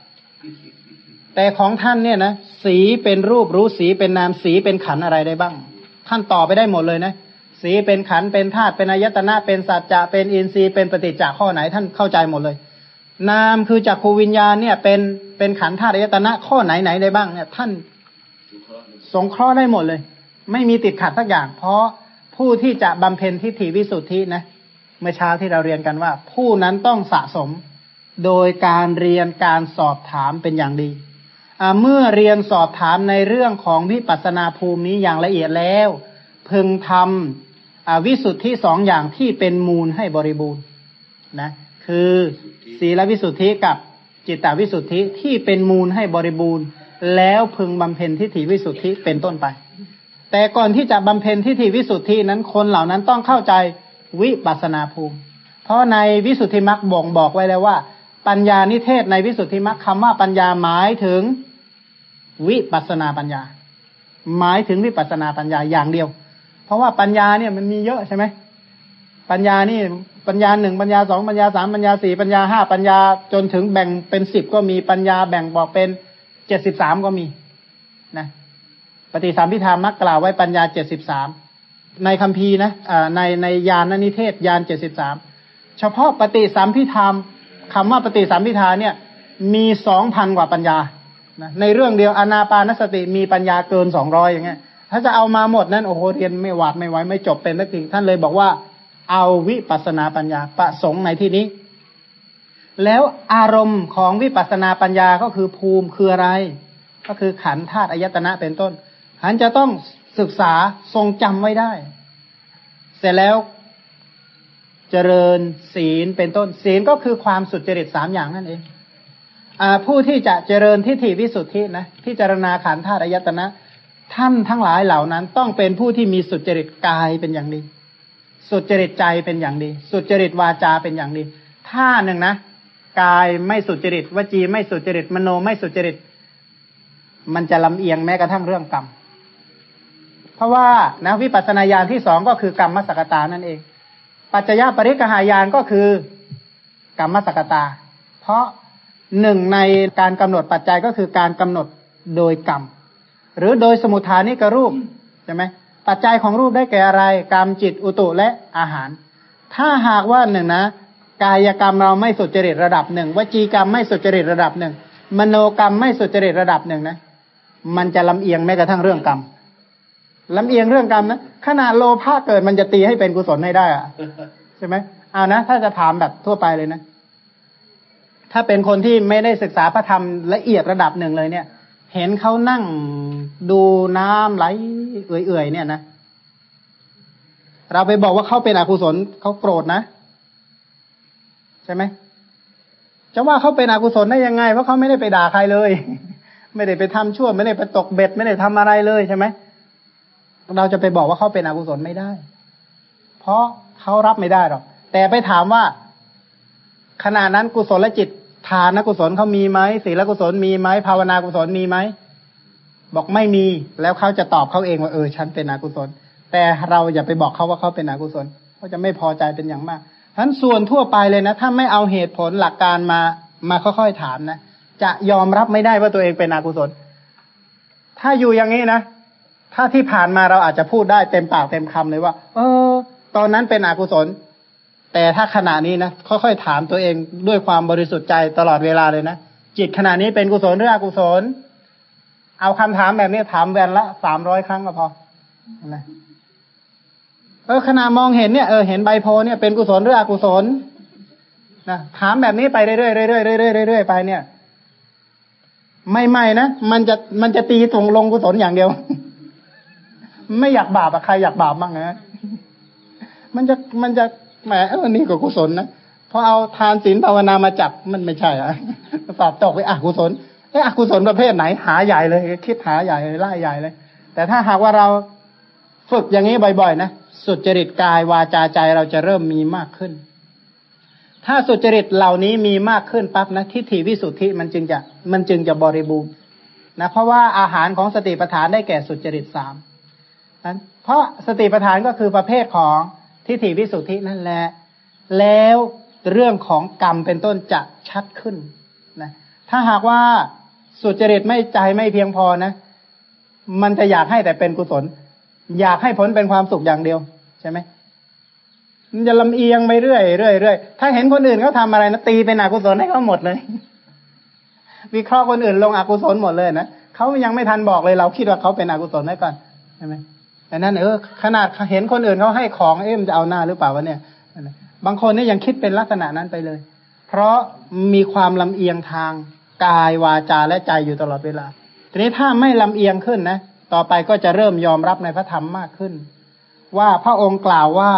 แต่ของท่านเนี่ยนะสีเป็นรูปรู้สีเป็นนามสีเป็นขันอะไรได้บ้าง ท่านตอบไปได้หมดเลยนะ สีเป็นขันเป็นธาตุเป็นอายตนะเป็นสัจจะเป็นอินทรีย์เป็นปฏิจจข้อไหนท่านเข้าใจหมดเลย นามคือจักขูวิญญาณเนี่ยเป็นเป็นขันธาตุอายตนะข้อไหนไหนได้บ้างเนี่ยท่านสงเคราะห์ได้หมดเลย ไม่มีติดขัดสักอย่าง เพราะผู้ที่จะบำเพ็ญทิฏฐิวิสุทธินะเมื่อเช้าที่เราเรียนกันว่า ผู้นั้นต้องสะสมโดยการเรียนการสอบถามเป็นอย่างดีเมื่อเรียนสอบถามในเรื่องของวิปัสสนาภูมินี้อย่างละเอียดแล้ว พึงทำ วิสุทธิสองอย่างที่เป็นมูลให้บริบูรณ์นะคือศีลวิสุทธิกับจิตตวิสุทธิที่เป็นมูลให้บริบูรณ์ แล้วพึงบำเพ็ญทิฏฐิวิสุทธิเป็นต้นไป แต่ก่อนที่จะบำเพ็ญทิฏฐิวิสุทธินั้นคนเหล่านั้นต้องเข้าใจวิปัสนาภูมิ เพราะในวิสุทธิมรรคบ่งบอกไว้แล้วว่า ปัญญานิเทศในวิสุทธิมรรคคำว่าปัญญาหมายถึงวิปัสนาปัญญา หมายถึงวิปัสนาปัญญาอย่างเดียว เพราะว่าปัญญาเนี่ยมันมีเยอะใช่ไหมปัญญานี่ปัญญาหนึ่งปัญญาสองปัญญาสามปัญญาสี่ปัญญาห้าปัญญาจนถึงแบ่งเป็นสิบก็มีปัญญาแบ่งบอกเป็นเจ็ดสิบสามก็มีนะปฏิสามพิธามักกล่าวไว้ปัญญาเจ็ดสิบสามในคัมภีร์นะในในยานนิเทศยานเจ็ดสิบสามเฉพาะปฏิสัมพิธามคำว่าปฏิสัมพิธาเนี่ย มีสองพันกว่าปัญญานะในเรื่องเดียวอนาปานสติมีปัญญาเกินสองร้อยอย่างเงี้ย ถ้าจะเอามาหมดนั้นโอ้โหเรียนไม่หวาดไม่ไหวไม่จบเป็นสักทีท่านเลยบอกว่า เอาวิปัสนาปัญญาประสงค์ในที่นี้ แล้วอารมณ์ของวิปัสนาปัญญาก็คือภูมิคืออะไร ก็คือขันธาตุอายตนะเป็นต้นขันจะต้องศึกษาทรงจำไว้ได้ เสร็จแล้วเจริญศีลเป็นต้นศีลก็คือความสุจริตสามอย่างนั่นเองอผู้ที่จะเจริญทิฏฐิวิสุทธินะพิจารณาขันธ์ธาตุอายตนะ ท่านทั้งหลายเหล่านั้น ต้องเป็นผู้ที่มีสุจริตกายเป็นอย่างดี สุจริตใจเป็นอย่างดี สุจริตวาจาเป็นอย่างดี ถ้าหนึ่งนะ กายไม่สุจริตวจีไม่สุจริตมโนไม่สุจริต มันจะลำเอียงแม้กระทั่งเรื่องกรรม เพราะว่านะวิปัสสนาญาณที่สองก็คือกรรมมสกตานั่นเอง ปัจจยปริกหายานก็คือกรรมมสกตา เพราะหนึ่งในการกำหนดปัจจัยก็คือการกำหนดโดยกรรม หรือโดยสมุทฐานิกรูปใช่ไหมปัจจัยของรูปได้แก่อะไร กรรมจิตอุตุและอาหาร ถ้าหากว่าหนึ่งนะ กายกรรมเราไม่สุจริตระดับหนึ่งวจีกรรมไม่สุจริตระดับหนึ่งมโนกรรมไม่สุจริตระดับหนึ่งนะ มันจะลำเอียงแม้กระทั่งเรื่องกรรมลำเอียงเรื่องกรรมนะขนาดโลภะเกิดมันจะตีให้เป็นกุศลให้ได้อะใช่ไหมเอานะ ถ้าจะถามแบบทั่วไปเลยนะ ถ้าเป็นคนที่ไม่ได้ศึกษาพระธรรมละเอียดระดับหนึ่งเลยเนี่ย เห็นเขานั่งดูน้ำไหลเอื่อยๆเนี่ยนะ เราไปบอกว่าเขาเป็นอกุศลเขาโกรธนะ ใช่ไหมจะว่าเขาเป็นอกุศลได้ยังไง เพราะเขาไม่ได้ไปด่าใครเลย ไม่ได้ไปทำชั่ว ไม่ได้ไปตกเบ็ด ไม่ได้ทำอะไรเลยใช่ไหมเราจะไปบอกว่าเขาเป็นอกุศลไม่ได้ เพราะเขารับไม่ได้หรอกแต่ไปถามว่าขณะนั้นกุศลจิต ทานกุศลเขามีไหมศีลกุศลมีไหมภาวนากุศลมีไหมบอกไม่มีแล้วเขาจะตอบเขาเองว่าเออ ฉันเป็นอกุศล แต่เราอย่าไปบอกเขาว่าเขาเป็นอกุศลเขาจะไม่พอใจเป็นอย่างมากฉะนั้นส่วนทั่วไปเลยนะ ถ้าไม่เอาเหตุผลหลักการมามาค่อยๆถามนะจะยอมรับไม่ได้ว่าตัวเองเป็นอกุศล ถ้าอยู่อย่างนี้นะถ้าที่ผ่านมาเราอาจจะพูดได้เต็มปากเต็มคำเลยว่า เออ ตอนนั้นเป็นอกุศล แต่ถ้าขณะนี้นะค่อยๆถามตัวเองด้วยความบริสุทธิ์ใจตลอดเวลาเลยนะจิตขณะนี้เป็นกุศลหรืออกุศล เอาคำถามแบบนี้ถามแวนละสามร้อยครั้งก็พอนะเออขณะมองเห็นเนี่ยเออเห็นใบโพเนี่ยเป็นกุศลหรืออกุศลนะถามแบบนี้ไปเรื่อยๆเรื่อยๆเรื่อยๆเรื่อยๆไปเนี่ย ไม่ไม่นะมันจะมันจะตีตรงลงกุศลอย่างเดียว ไม่อยากบาปอะใครอยากบาปบ้างนะมันจะมันจะ แหมเออนี่ก็กุศลนะพอเอาทานศีลภาวนามาจับมันไม่ใช่อะสอบตกไปอกุศลเอออกุศลประเภทไหนหาใหญ่เลย คิดหาใหญ่ไล่ใหญ่เลย แต่ถ้าหากว่าเราฝึกอย่างนี้บ่อยๆนะสุจริตกายวาจาใจเราจะเริ่มมีมากขึ้น ถ้าสุจริตเหล่านี้มีมากขึ้นปั๊บนะทิฏฐิวิสุทธิมันจึงจะมันจึงจะบริบูรณ์นะเพราะว่าอาหารของสติปัฏฐานได้แก่สุจริตสามนั้นเพราะสติปัฏฐานก็คือประเภทของ ทิฏฐิวิสุทธินั่นแหละ แล้วเรื่องของกรรมเป็นต้นจะชัดขึ้นนะถ้าหากว่าสุจริตไม่ใจไม่เพียงพอนะ มันจะอยากให้แต่เป็นกุศล อยากให้ผลเป็นความสุขอย่างเดียว ใช่ไหมมันจะลำเอียงไปเรื่อยเรื่อยเรื่อยถ้าเห็นคนอื่นเขาทาอะไรนะตีเป็นอกุศลให้เขาหมดเลย วิเคราะห์คนอื่นลงอกุศลหมดเลยนะเขายังไม่ทันบอกเลยเราคิดว่าเขาเป็นอกุศลไว้ก่อนใช่ไหม แต่นั้นเออขนาดเห็นคนอื่นเขาให้ของเอ๊ะมันจะเอาหน้าหรือเปล่าวะเนี่ย บางคนเนี่ยยังคิดเป็นลักษณะนั้นไปเลย เพราะมีความลำเอียงทางกายวาจาและใจอยู่ตลอดเวลา ทีนี้ถ้าไม่ลำเอียงขึ้นนะ ต่อไปก็จะเริ่มยอมรับในพระธรรมมากขึ้น ว่าพระองค์กล่าวว่า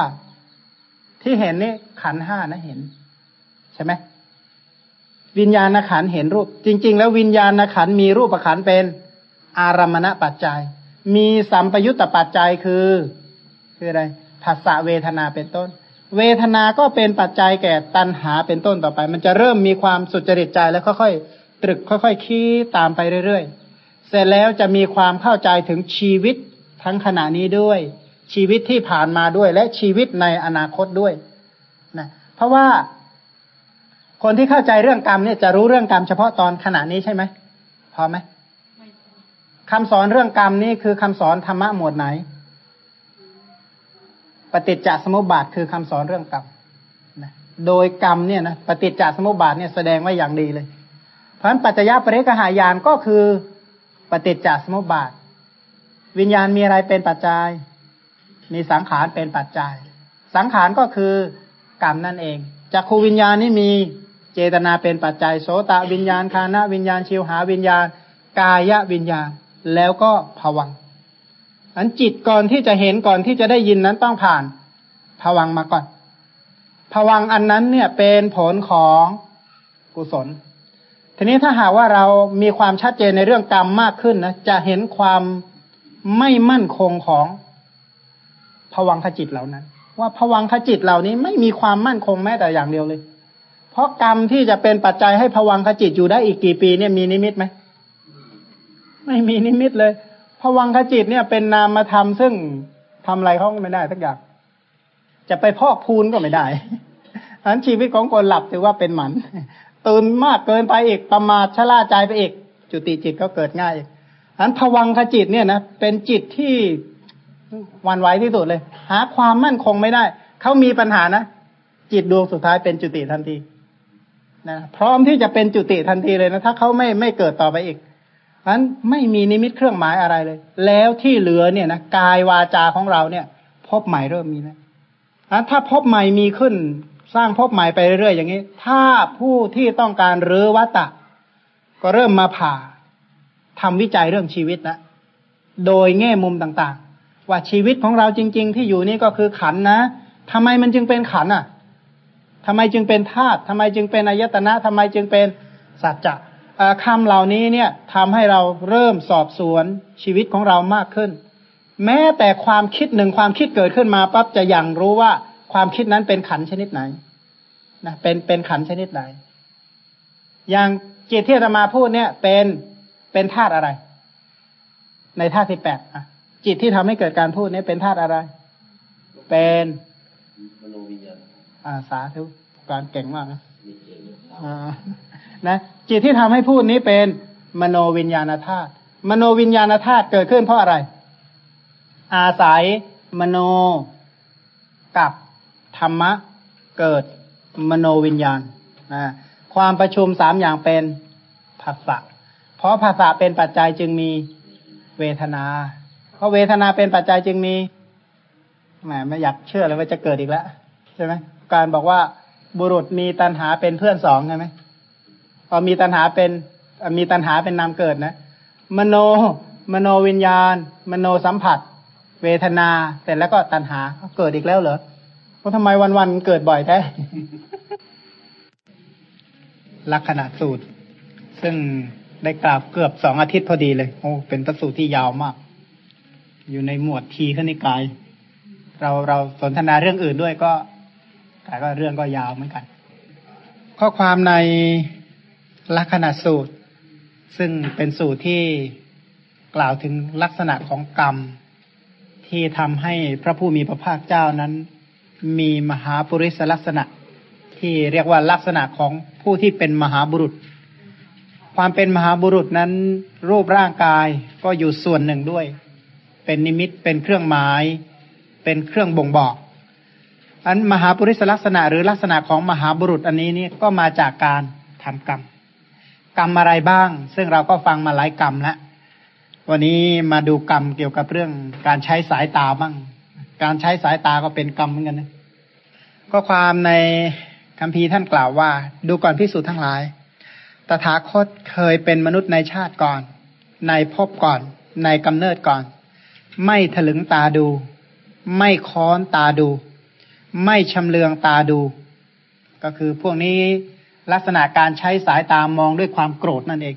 ที่เห็นนี่ขันห้านะเห็น ใช่ไหมวิญญาณขันเห็นรูป จริง ๆ แล้ววิญญาณขันมีรูปขันเป็นอารมณปัจจัย มีสัมปยุตตปัจจัยคือ คืออะไรภาษาเวทนาเป็นต้น เวทนาก็เป็นปัจจัยแก่ตัณหาเป็นต้นต่อไป มันจะเริ่มมีความสุจริตใจแล้วค่อยๆตรึกค่อยๆคิดตามไปเรื่อยๆ เสร็จแล้วจะมีความเข้าใจถึงชีวิตทั้งขณะนี้ด้วย ชีวิตที่ผ่านมาด้วย และชีวิตในอนาคตด้วยนะเพราะว่าคนที่เข้าใจเรื่องกรรมเนี่ยจะรู้เรื่องกรรมเฉพาะตอนขณะนี้ใช่ไหมพอไหม คำสอนเรื่องกรรมนี่คือคำสอนธรรมะหมวดไหน ปฏิจจสมุปบาทคือคำสอนเรื่องกรรมนะโดยกรรมเนี่ยนะปฏิจจสมุปบาทเนี่ยแสดงไว้อย่างดีเลย เพราะฉะนั้นปัจจยปริกหายานก็คือปฏิจจสมุปบาท วิญญาณมีอะไรเป็นปัจจัย มีสังขารเป็นปัจจัย สังขารก็คือกรรมนั่นเองจักขูวิญญาณนี่มีเจตนาเป็นปัจจัย โสตวิญญาณคานะวิญญาณชิวหาวิญญาณ กายวิญญาณ แล้วก็ภวังอันจิตก่อนที่จะเห็นก่อนที่จะได้ยินนั้นต้องผ่านผวังมาก่อนผวังอันนั้นเนี่ยเป็นผลของกุศล ทีนี้ถ้าหากว่าเรามีความชัดเจนในเรื่องกรรมมากขึ้นนะจะเห็นความไม่มั่นคงของผวังขจิตเหล่านั้น ว่าผวังขจิตเหล่านี้ไม่มีความมั่นคงแม้แต่อย่างเดียวเลย เพราะกรรมที่จะเป็นปัจจัยให้ผวังขจิตอยู่ได้อีกกี่ปีเนี่ยมีนิมิตไหม ไม่มีนิมิตเลยผวังขจิตเนี่ยเป็นนามธรรมซึ่งทำอะไรเขาไม่ได้สักอย่างจะไปพอกพูนก็ไม่ได้อันชีวิตของคนหลับถือว่าเป็นหมันตื่นมากเกินไปอีกประมาทชะล่าใจไปอีก จุติจิตก็เกิดง่ายอันผวังขจิตเนี่ยนะเป็นจิตที่วันไหวที่สุดเลย หาความมั่นคงไม่ได้เขามีปัญหานะจิตดวงสุดท้ายเป็นจุติทันทีนะพร้อมที่จะเป็นจุติทันทีเลยนะถ้าเขาไม่ไม่เกิดต่อไปอีก นั้นไม่มีนิมิตเครื่องหมายอะไรเลย แล้วที่เหลือเนี่ยนะกายวาจาของเราเนี่ย พบใหม่เริ่มมีแล้วนั้นถ้าพบใหม่มีขึ้น สร้างพบใหม่ไปเรื่อยๆอย่างนี้ ถ้าผู้ที่ต้องการรื้อวัตตะ ก็เริ่มมาผ่าทำวิจัยเรื่องชีวิตนะโดยแง่มุมต่างๆ ว่าชีวิตของเราจริง ๆ ที่อยู่นี่ก็คือขันนะทำไมมันจึงเป็นขันอะทำไมจึงเป็นธาตุทำไมจึงเป็นอายตนะทำไมจึงเป็นสัจจะ คำเหล่านี้เนี่ยทำให้เราเริ่มสอบสวนชีวิตของเรามากขึ้น แม้แต่ความคิดหนึ่งความคิดเกิดขึ้นมาปั๊บจะยังรู้ว่าความคิดนั้นเป็นขันชนิดไหนนะเป็นเป็นขันชนิดไหน อย่างจิตที่จะมาพูดเนี่ยเป็นเป็นธาตุอะไร ในธาตุที่แปดอะ จิตที่ทำให้เกิดการพูดนี้เป็นธาตุอะไร เป็นมโนวิญญาณอ่าสาธุการเก่งมากนะอ่า นะจิตที่ทำให้พูดนี้เป็นมโนวิญญาณธาตุมโนวิญญาณธาตุเกิดขึ้นเพราะอะไร อาศัยมโนกับธรรมะเกิดมโนวิญญาณนะความประชุมสามอย่างเป็นภาษะเพราะภาษาเป็นปัจจัยจึงมีเวทนา เพราะเวทนาเป็นปัจจัยจึงมีแหมไม่อยากเชื่อเลยว่าจะเกิดอีกแล้วใช่ไหมการบอกว่าบุรุษมีตัณหาเป็นเพื่อนสองใช่ไหม พอมีตัณหาเป็นมีตัณหาเป็นนามเกิดนะ มโน มโนวิญญาณ มโนสัมผัส เวทนาเสร็จแล้วก็ตัณหาเกิดอีกแล้วเหรอเพราะทำไมวันๆเกิดบ่อยแท้ลักษณะสูตร ซึ่งได้กราบเกือบสองอาทิตย์พอดีเลย โอ้เป็นพระสูตรที่ยาวมาก อยู่ในหมวดทีขณิกาย เราเราสนทนาเรื่องอื่นด้วยก็ แต่ก็เรื่องก็ยาวเหมือนกัน ข้อความใน ลักษณะสูตร ซึ่งเป็นสูตรที่กล่าวถึงลักษณะของกรรม ที่ทำให้พระผู้มีพระภาคเจ้านั้น มีมหาปุริสลักษณะ ที่เรียกว่าลักษณะของผู้ที่เป็นมหาบุรุษ ความเป็นมหาบุรุษนั้น รูปร่างกายก็อยู่ส่วนหนึ่งด้วย เป็นนิมิตเป็นเครื่องหมาย เป็นเครื่องบ่งบอกอันมหาปุริสลักษณะหรือลักษณะของมหาบุรุษอันนี้นี่ก็มาจากการทำกรรม กรรมอะไรบ้าง ซึ่งเราก็ฟังมาหลายกรรมแล้ววันนี้มาดูกรรมเกี่ยวกับเรื่องการใช้สายตาบ้าง การใช้สายตาก็เป็นกรรมเหมือนกันนะก็ความในคำพีท่านกล่าวว่า ดูก่อนพิสูจน์ทั้งหลาย ตถาคตเคยเป็นมนุษย์ในชาติก่อน ในภพก่อน ในกำเนิดก่อน ไม่ถลึงตาดู ไม่ค้อนตาดู ไม่ชำเลืองตาดู ก็คือพวกนี้ ลักษณะการใช้สายตามองด้วยความโกรธนั่นเอง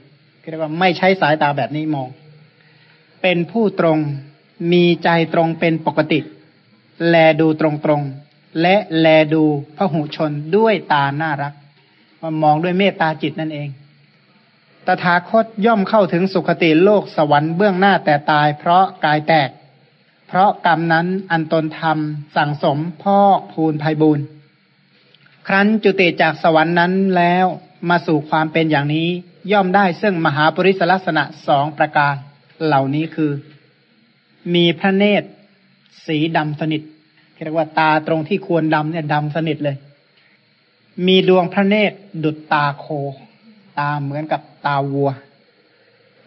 เรียกว่าไม่ใช้สายตาแบบนี้มอง เป็นผู้ตรงมีใจตรงเป็นปกติ แลดูตรงตรงและแลดูพระหูชนด้วยตาน่ารักมามองด้วยเมตตาจิตนั่นเอง ตถาคตย่อมเข้าถึงสุคติโลกสวรรค์เบื้องหน้าแต่ตายเพราะกายแตก เพราะกรรมนั้นอันตนทำสั่งสมพอกพูนภัยบูน ครั้นจุติจากสวรรค์นั้นแล้วมาสู่ความเป็นอย่างนี้ ย่อมได้ซึ่งมหาปริศลักษณะสองประการ เหล่านี้คือ มีพระเนตร สีดำสนิทเรียกว่าตาตรงที่ควรดำเนี่ยดำสนิทเลย มีดวงพระเนตรดุจตาโค ตาเหมือนกับตาวัว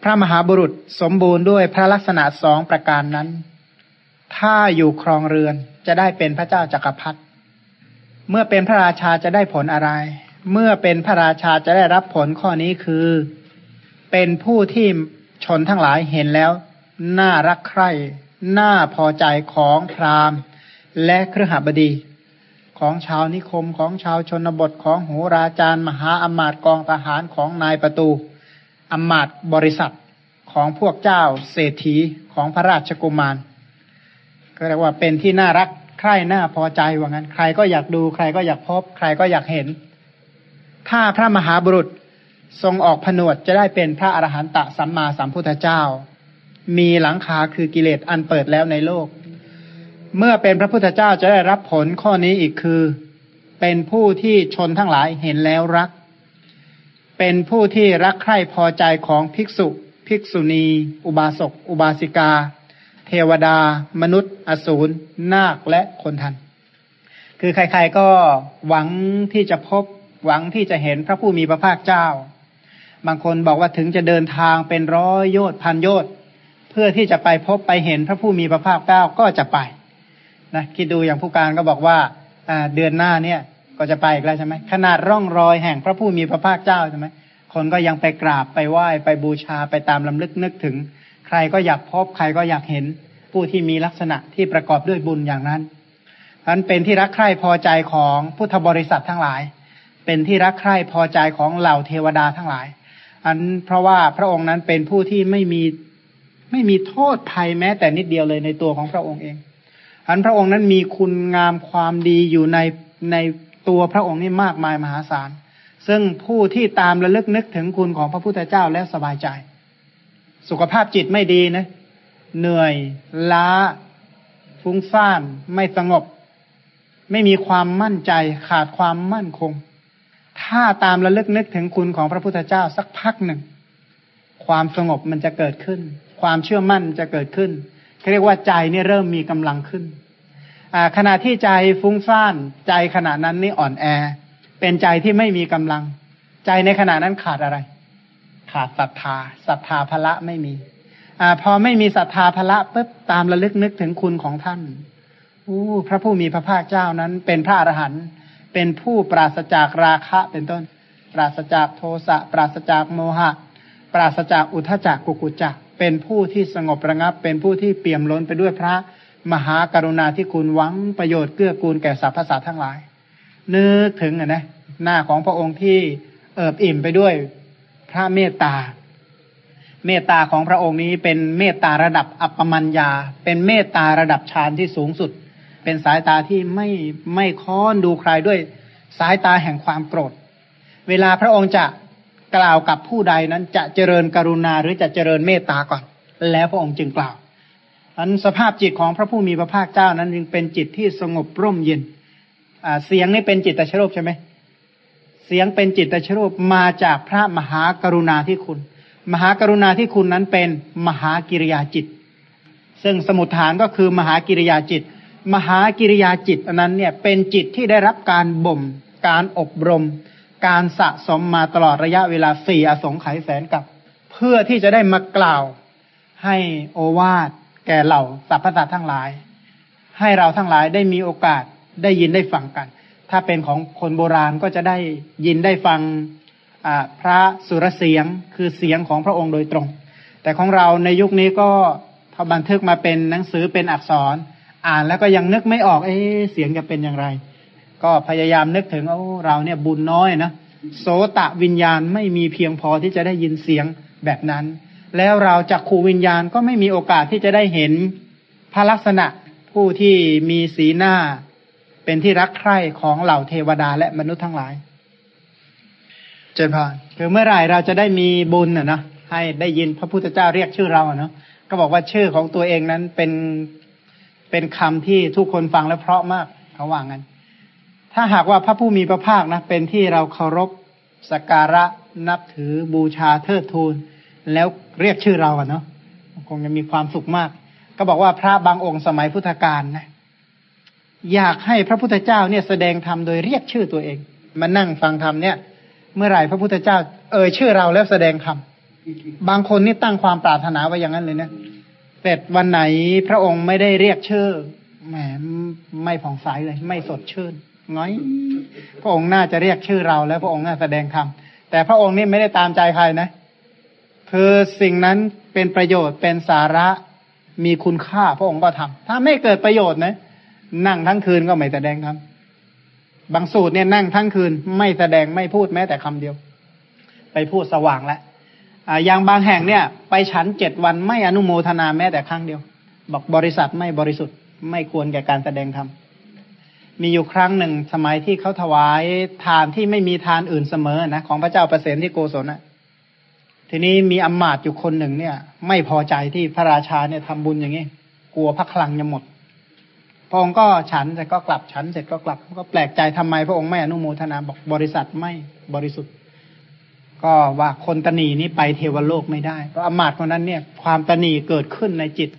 พระมหาบุรุษสมบูรณ์ด้วยพระลักษณะสองประการนั้น ถ้าอยู่ครองเรือนจะได้เป็นพระเจ้าจากักรพรรดิ เมื่อเป็นพระราชาจะได้ผลอะไร เมื่อเป็นพระราชาจะได้รับผลข้อนี้คือ เป็นผู้ที่ชนทั้งหลายเห็นแล้ว น่ารักใคร่น่าพอใจของพราหมณ์ และเครือหบดี ของชาวนิคมของชาวชนบทของโหราจารย์ มหาอมาตย์กองทหารของนายประตูอมาตย์บริษัทของพวกเจ้าเศรษฐีของพระราชกุมาร ก็เรียกว่าเป็นที่น่ารัก ใคร่หน่าพอใจว่างั้น ใครก็อยากดู ใครก็อยากพบ ใครก็อยากเห็น ถ้าพระมหาบุรุษทรงออกผนวดจะได้เป็นพระอรหันตสัมมาสัมพุทธเจ้า มีหลังคาคือกิเลสอันเปิดแล้วในโลก เมื่อเป็นพระพุทธเจ้าจะได้รับผลข้อนี้อีกคือ เป็นผู้ที่ชนทั้งหลายเห็นแล้วรัก เป็นผู้ที่รักใคร่พอใจของภิกษุ ภิกษุณี อุบาสก อุบาสิกา วดา มนุษย์ อสูรนาคและคนทัน คือใครๆก็หวังที่จะพบหวังที่จะเห็นพระผู้มีพระภาคเจ้า บางคนบอกว่าถึงจะเดินทางเป็นร้อยโยชน์พันโยชน์เพื่อที่จะไปพบไปเห็นพระผู้มีพระภาคเจ้าก็จะไปนะคิดดูอย่างผู้การก็บอกว่าอ่าเดือนหน้าเนี่ยก็จะไปอีกแล้วใช่ไหมขนาดร่องรอยแห่งพระผู้มีพระภาคเจ้าใช่ไหมคนก็ยังไปกราบไปไหว้ไปบูชาไปตามลำลึกนึกถึง ใครก็อยากพบใครก็อยากเห็น ผู้ที่มีลักษณะที่ประกอบด้วยบุญอย่างนั้นนั้นเป็นที่รักใคร่พอใจของพุทธบริษัททั้งหลาย เป็นที่รักใคร่พอใจของเหล่าเทวดาทั้งหลาย อันเพราะว่าพระองค์นั้นเป็นผู้ที่ไม่มีไม่มีโทษภัยแม้แต่นิดเดียวเลยในตัวของพระองค์เอง อันพระองค์นั้นมีคุณงามความดีอยู่ในในตัวพระองค์นี่มากมายมหาศาล ซึ่งผู้ที่ตามระลึกนึกถึงคุณของพระพุทธเจ้าแล้วสบายใจ สุขภาพจิตไม่ดีนะ เหนื่อย ล้า ฟุ้งซ่าน ไม่สงบ ไม่มีความมั่นใจ ขาดความมั่นคง ถ้าตามระลึกนึกถึงคุณของพระพุทธเจ้าสักพักหนึ่ง ความสงบมันจะเกิดขึ้น ความเชื่อมั่นจะเกิดขึ้นเขาเรียกว่าใจนี่เริ่มมีกำลังขึ้นขณะที่ใจฟุ้งซ่าน ใจขณะนั้นนี่อ่อนแอ เป็นใจที่ไม่มีกำลัง ใจในขณะนั้นขาดอะไร ขาดศรัทธาศรัทธาภละไม่มี อ่า พอไม่มีศรัทธาภละปุ๊บตามระลึกนึกถึงคุณของท่านอู้พระผู้มีพระภาคเจ้านั้น เป็นพระอรหันต์เป็นผู้ปราศจากราคะเป็นต้น ปราศจากโทสะปราศจากโมหะ ปราศจากอุทจักกุกุจักเป็นผู้ที่สงบระงับ เป็นผู้ที่เปี่ยมล้นไปด้วยพระมหากรุณาที่คุณหวังประโยชน์เกื้อกูลแก่สรรพสัตว์ทั้งหลาย นึกถึงอะนะหน้าของพระองค์ที่เอิบอิ่มไปด้วยพระเมตตา เมตตาของพระองค์นี้เป็นเมตตาระดับอัปปมัญญา เป็นเมตตาระดับฌานที่สูงสุด เป็นสายตาที่ไม่ไม่ค้อนดูใครด้วยสายตาแห่งความโกรธ เวลาพระองค์จะกล่าวกับผู้ใดนั้นจะเจริญกรุณาหรือจะเจริญเมตตาก่อน แล้วพระองค์จึงกล่าวอันสภาพจิตของพระผู้มีพระภาคเจ้านั้นจึงเป็นจิตที่สงบร่มเย็นเสียงนี่เป็นจิตตชรูปใช่ไหมเสียงเป็นจิตตชรูปมาจากพระมหากรุณาที่คุณ มหากรุณาที่คุณนั้นเป็นมหากิริยาจิต ซึ่งสมุทฐานก็คือมหากิริยาจิต มหากิริยาจิตอันนั้นเนี่ยเป็นจิตที่ได้รับการบ่ม การอบรม การสะสมมาตลอดระยะเวลาสี่อสงไขยแสนกับ เพื่อที่จะได้มากล่าวให้โอวาทแก่เหล่าสรรพสัตว์ทั้งหลาย ให้เราทั้งหลายได้มีโอกาสได้ยินได้ฟังกัน ถ้าเป็นของคนโบราณก็จะได้ยินได้ฟัง พระสุรเสียงคือเสียงของพระองค์โดยตรง แต่ของเราในยุคนี้ก็พอบันทึกมาเป็นหนังสือเป็นอักษร อ่านแล้วก็ยังนึกไม่ออกเอ๊เสียงจะเป็นอย่างไร ก็พยายามนึกถึงโอ้เราเนี่ยบุญน้อยนะโสตะวิญญาณไม่มีเพียงพอที่จะได้ยินเสียงแบบนั้น แล้วเราจากขูวิญญาณก็ไม่มีโอกาสที่จะได้เห็นพระลักษณะผู้ที่มีสีหน้าเป็นที่รักใคร่ของเหล่าเทวดาและมนุษย์ทั้งหลาย เจนพานคือเมื่อไหร่เราจะได้มีบุญอะนะให้ได้ยินพระพุทธเจ้าเรียกชื่อเราอะเนาะก็บอกว่าชื่อของตัวเองนั้นเป็นเป็นคำที่ทุกคนฟังแล้วเพราะมากเขาว่างั้น ถ้าหากว่าพระผู้มีพระภาคนะเป็นที่เราเคารพสักการะนับถือบูชาเทิดทูน แล้วเรียกชื่อเราอะเนาะคงจะมีความสุขมาก ก็บอกว่าพระบางองค์สมัยพุทธกาลนะอยากให้พระพุทธเจ้าเนี่ยแสดงธรรมโดยเรียกชื่อตัวเอง มานั่งฟังธรรมเนี่ย เมื่อไหร่พระพุทธเจ้า เอ่ยชื่อเราแล้วแสดงธรรมบางคนนี่ตั้งความปรารถนาไว้อย่างนั้นเลยนะเสร็จวันไหนพระองค์ไม่ได้เรียกชื่อแหมไม่ผ่องใสเลย ไม่สดชื่นง้อย พระองค์น่าจะเรียกชื่อเราแล้วพระองค์น่าแสดงธรรมแต่พระองค์นี่ไม่ได้ตามใจใครนะคือสิ่งนั้นเป็นประโยชน์เป็นสาระมีคุณค่าพระองค์ก็ทำถ้าไม่เกิดประโยชน์นะ นั่งทั้งคืนก็ไม่แสดงครั บางสูตรเนี่ยนั่งทั้งคืน ไม่แสดงไม่พูดแม้แต่คำเดียว ไปพูดสว่างแล้วอย่างบางแห่งเนี่ย ไปฉันเจ็ดวันไม่อนุโมทนาแม้แต่ครั้งเดียว บอกบริษัทไม่บริสุทธิ์ไม่ควรแก่การแสดงธรรมมีอยู่ครั้งหนึ่งสมัยที่เขาถวายทานที่ไม่มีทานอื่นเสมอนะของพระเจ้าประเสนที่โกศลนะทีนี้มีอมาตอยู่คนหนึ่งเนี่ย ไม่พอใจที่พระราชาเนี่ยทำบุญอย่างนี้ กลัวพระคลังจะหมด ระองค์ก็ฉันเสร็จก็กลับฉันเสร็จก็กลับก็แปลกใจทำไมพระองค์ไม่อนุโมทนาบอกบริษัทไม่บริสุทธิ์ ก็ว่าคนตนีนี้ไปเทวโลกไม่ได้เพราะอมาตย์คนนั้นเนี่ย ความตนีเกิดขึ้นในจิต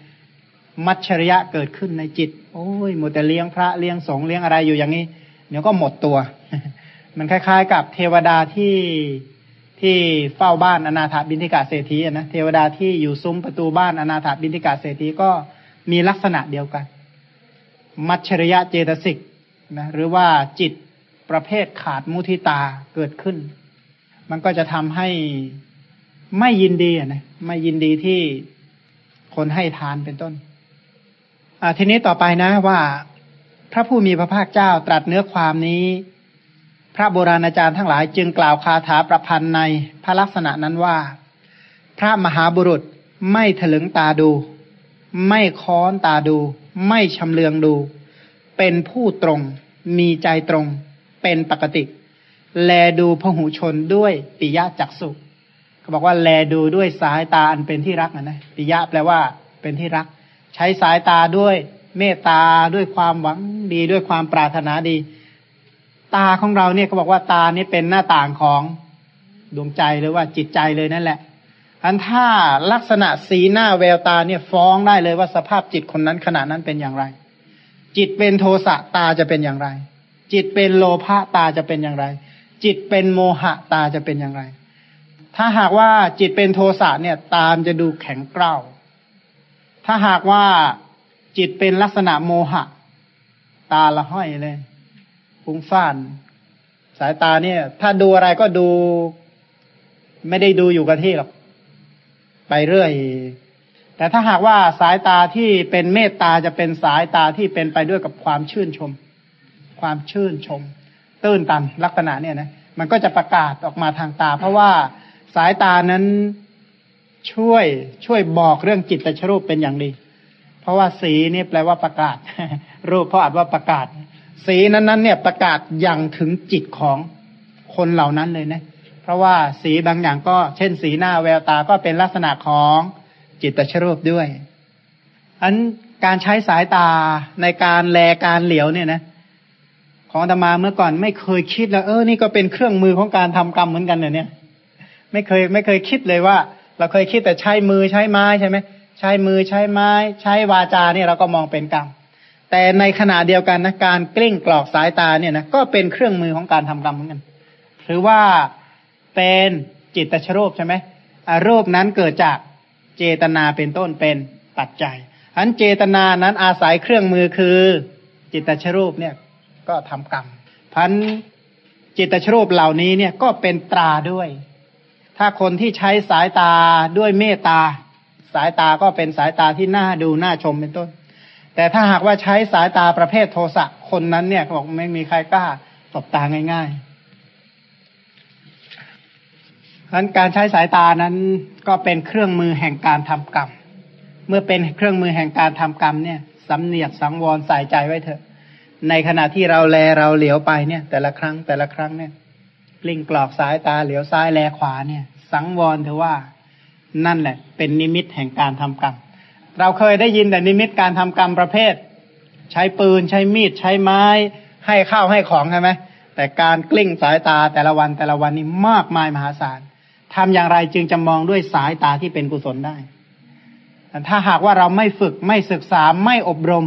มัจฉริยะเกิดขึ้นในจิต โอ้ยหมดแต่เลี้ยงพระเลี้ยงสงเลี้ยงอะไรอยู่อย่างนี้เดี๋ยวก็หมดตัว มันคล้าย ๆ กับเทวดาที่ที่เฝ้าบ้านอนาถาบินทิกาเศรษฐีนะเทวดาที่อยู่ซุ้มประตูบ้านอนาถาบินทิกาเศรษฐีก็มีลักษณะเดียวกัน มัจฉริยะเจตสิกนะหรือว่าจิตประเภทขาดมุทิตาเกิดขึ้น มันก็จะทำให้ไม่ยินดีนะไม่ยินดีที่คนให้ทานเป็นต้นอ่าทีนี้ต่อไปนะว่า พระผู้มีพระภาคเจ้าตรัสเนื้อความนี้ พระโบราณอาจารย์ทั้งหลายจึงกล่าวคาถาประพันธ์ในพระลักษณะนั้นว่า พระมหาบุรุษไม่ถลึงตาดู ไม่ค้อนตาดู ไม่ชำเลืองดู เป็นผู้ตรง มีใจตรง เป็นปกติ แลดูพหูชนด้วยปิยะจักสุเขาบอกว่าแลดูด้วยสายตาอันเป็นที่รักนะนะปิยะแปลว่า เป็นที่รัก ใช้สายตาด้วยเมตตาด้วยความหวังดีด้วยความปรารถนาดี ตาของเราเนี่ยเขาบอกว่าตานี่เป็นหน้าต่างของดวงใจหรือว่าจิตใจเลยนั่นแหละ อันถ้าลักษณะสีหน้าแววตาเนี่ยฟ้องได้เลยว่าสภาพจิตคนนั้นขณะนั้นเป็นอย่างไร จิตเป็นโทสะตาจะเป็นอย่างไร จิตเป็นโลภะตาจะเป็นอย่างไร จิตเป็นโมหะตาจะเป็นอย่างไร ถ้าหากว่าจิตเป็นโทสะเนี่ยตามจะดูแข็งเกร้าถ้าหากว่าจิตเป็นลักษณะโมหะ ตาละห้อยเลยฟุ้งซ่าน สายตาเนี่ย ถ้าดูอะไรก็ดู ไม่ได้ดูอยู่กับที่หรอก ไปเรื่อย แต่ถ้าหากว่าสายตาที่เป็นเมตตาจะเป็นสายตาที่เป็นไปด้วยกับความชื่นชม ความชื่นชม ตื้นตันลักษณะเนี่ยนะมันก็จะประกาศออกมาทางตา เพราะว่าสายตานั้นช่วยช่วยบอกเรื่องจิตตชรูปเป็นอย่างดี เพราะว่าสีนี่แปลว่าประกาศ รูปเพราะอาจว่าประกาศ สีนั้นๆเนี่ยประกาศอย่างถึงจิตของคนเหล่านั้นเลยนะ เพราะว่าสีบางอย่างก็เช่นสีหน้าแววตาก็เป็นลักษณะของจิตตชรูปด้วย อันการใช้สายตาในการแลการเหลียวเนี่ยนะ ของธรรมาเมื่อก่อนไม่เคยคิดแล้ว เออนี่ก็เป็นเครื่องมือของการทำกรรมเหมือนกันเนี่ย ไม่เคยไม่เคยคิดเลยว่า เราเคยคิดแต่ใช้มือใช้ไม้ใช่ไหมใช้มือใช้ไม้ ใช้วาจาเนี่ยเราก็มองเป็นกรรมแต่ในขณะเดียวกันนะการกลิ้งกรอกสายตาเนี่ยนะก็เป็นเครื่องมือของการทำกรรมเหมือนกัน หรือว่า เป็นจิตตชรูปใช่ไหมรูปนั้นเกิดจากเจตนาเป็นต้นเป็นปัจจัยอันเจตนานั้นอาศัยเครื่องมือคือจิตตชรูปเนี่ยก็ทำกรรมพันจิตตชรูปเหล่านี้เนี่ยก็เป็นตราด้วย ถ้าคนที่ใช้สายตาด้วยเมตตา สายตาก็เป็นสายตาที่น่าดูน่าชมเป็นต้น แต่ถ้าหากว่าใช้สายตาประเภทโทสะคนนั้นเนี่ยบอกไม่มีใครกล้าตบตาง่าย ๆฉะ นั้นการใช้สายตานั้นก็เป็นเครื่องมือแห่งการทำกรรม เมื่อเป็นเครื่องมือแห่งการทำกรรมเนี่ยสำเนียกสังวรใส่ใจไว้เถอะ ในขณะที่เราแลเราเหลียวไปเนี่ย แต่ละครั้งแต่ละครั้งเนี่ยกลิ้งกรอกสายตาเหลียวซ้ายแลขวาเนี่ย สังวรเถอะว่านั่นแหละ เป็นนิมิตแห่งการทำกรรม เราเคยได้ยินแต่นิมิตการทำกรรมประเภท ใช้ปืนใช้มีดใช้ไม้ ให้ข้าวให้ของใช่ไหมแต่การกลิ้งสายตาแต่ละวันแต่ละวันนี่มากมายมหาศาล ทำอย่างไรจึงจะมองด้วยสายตาที่เป็นกุศลได้ถ้าหากว่าเราไม่ฝึกไม่ศึกษาไม่อบรม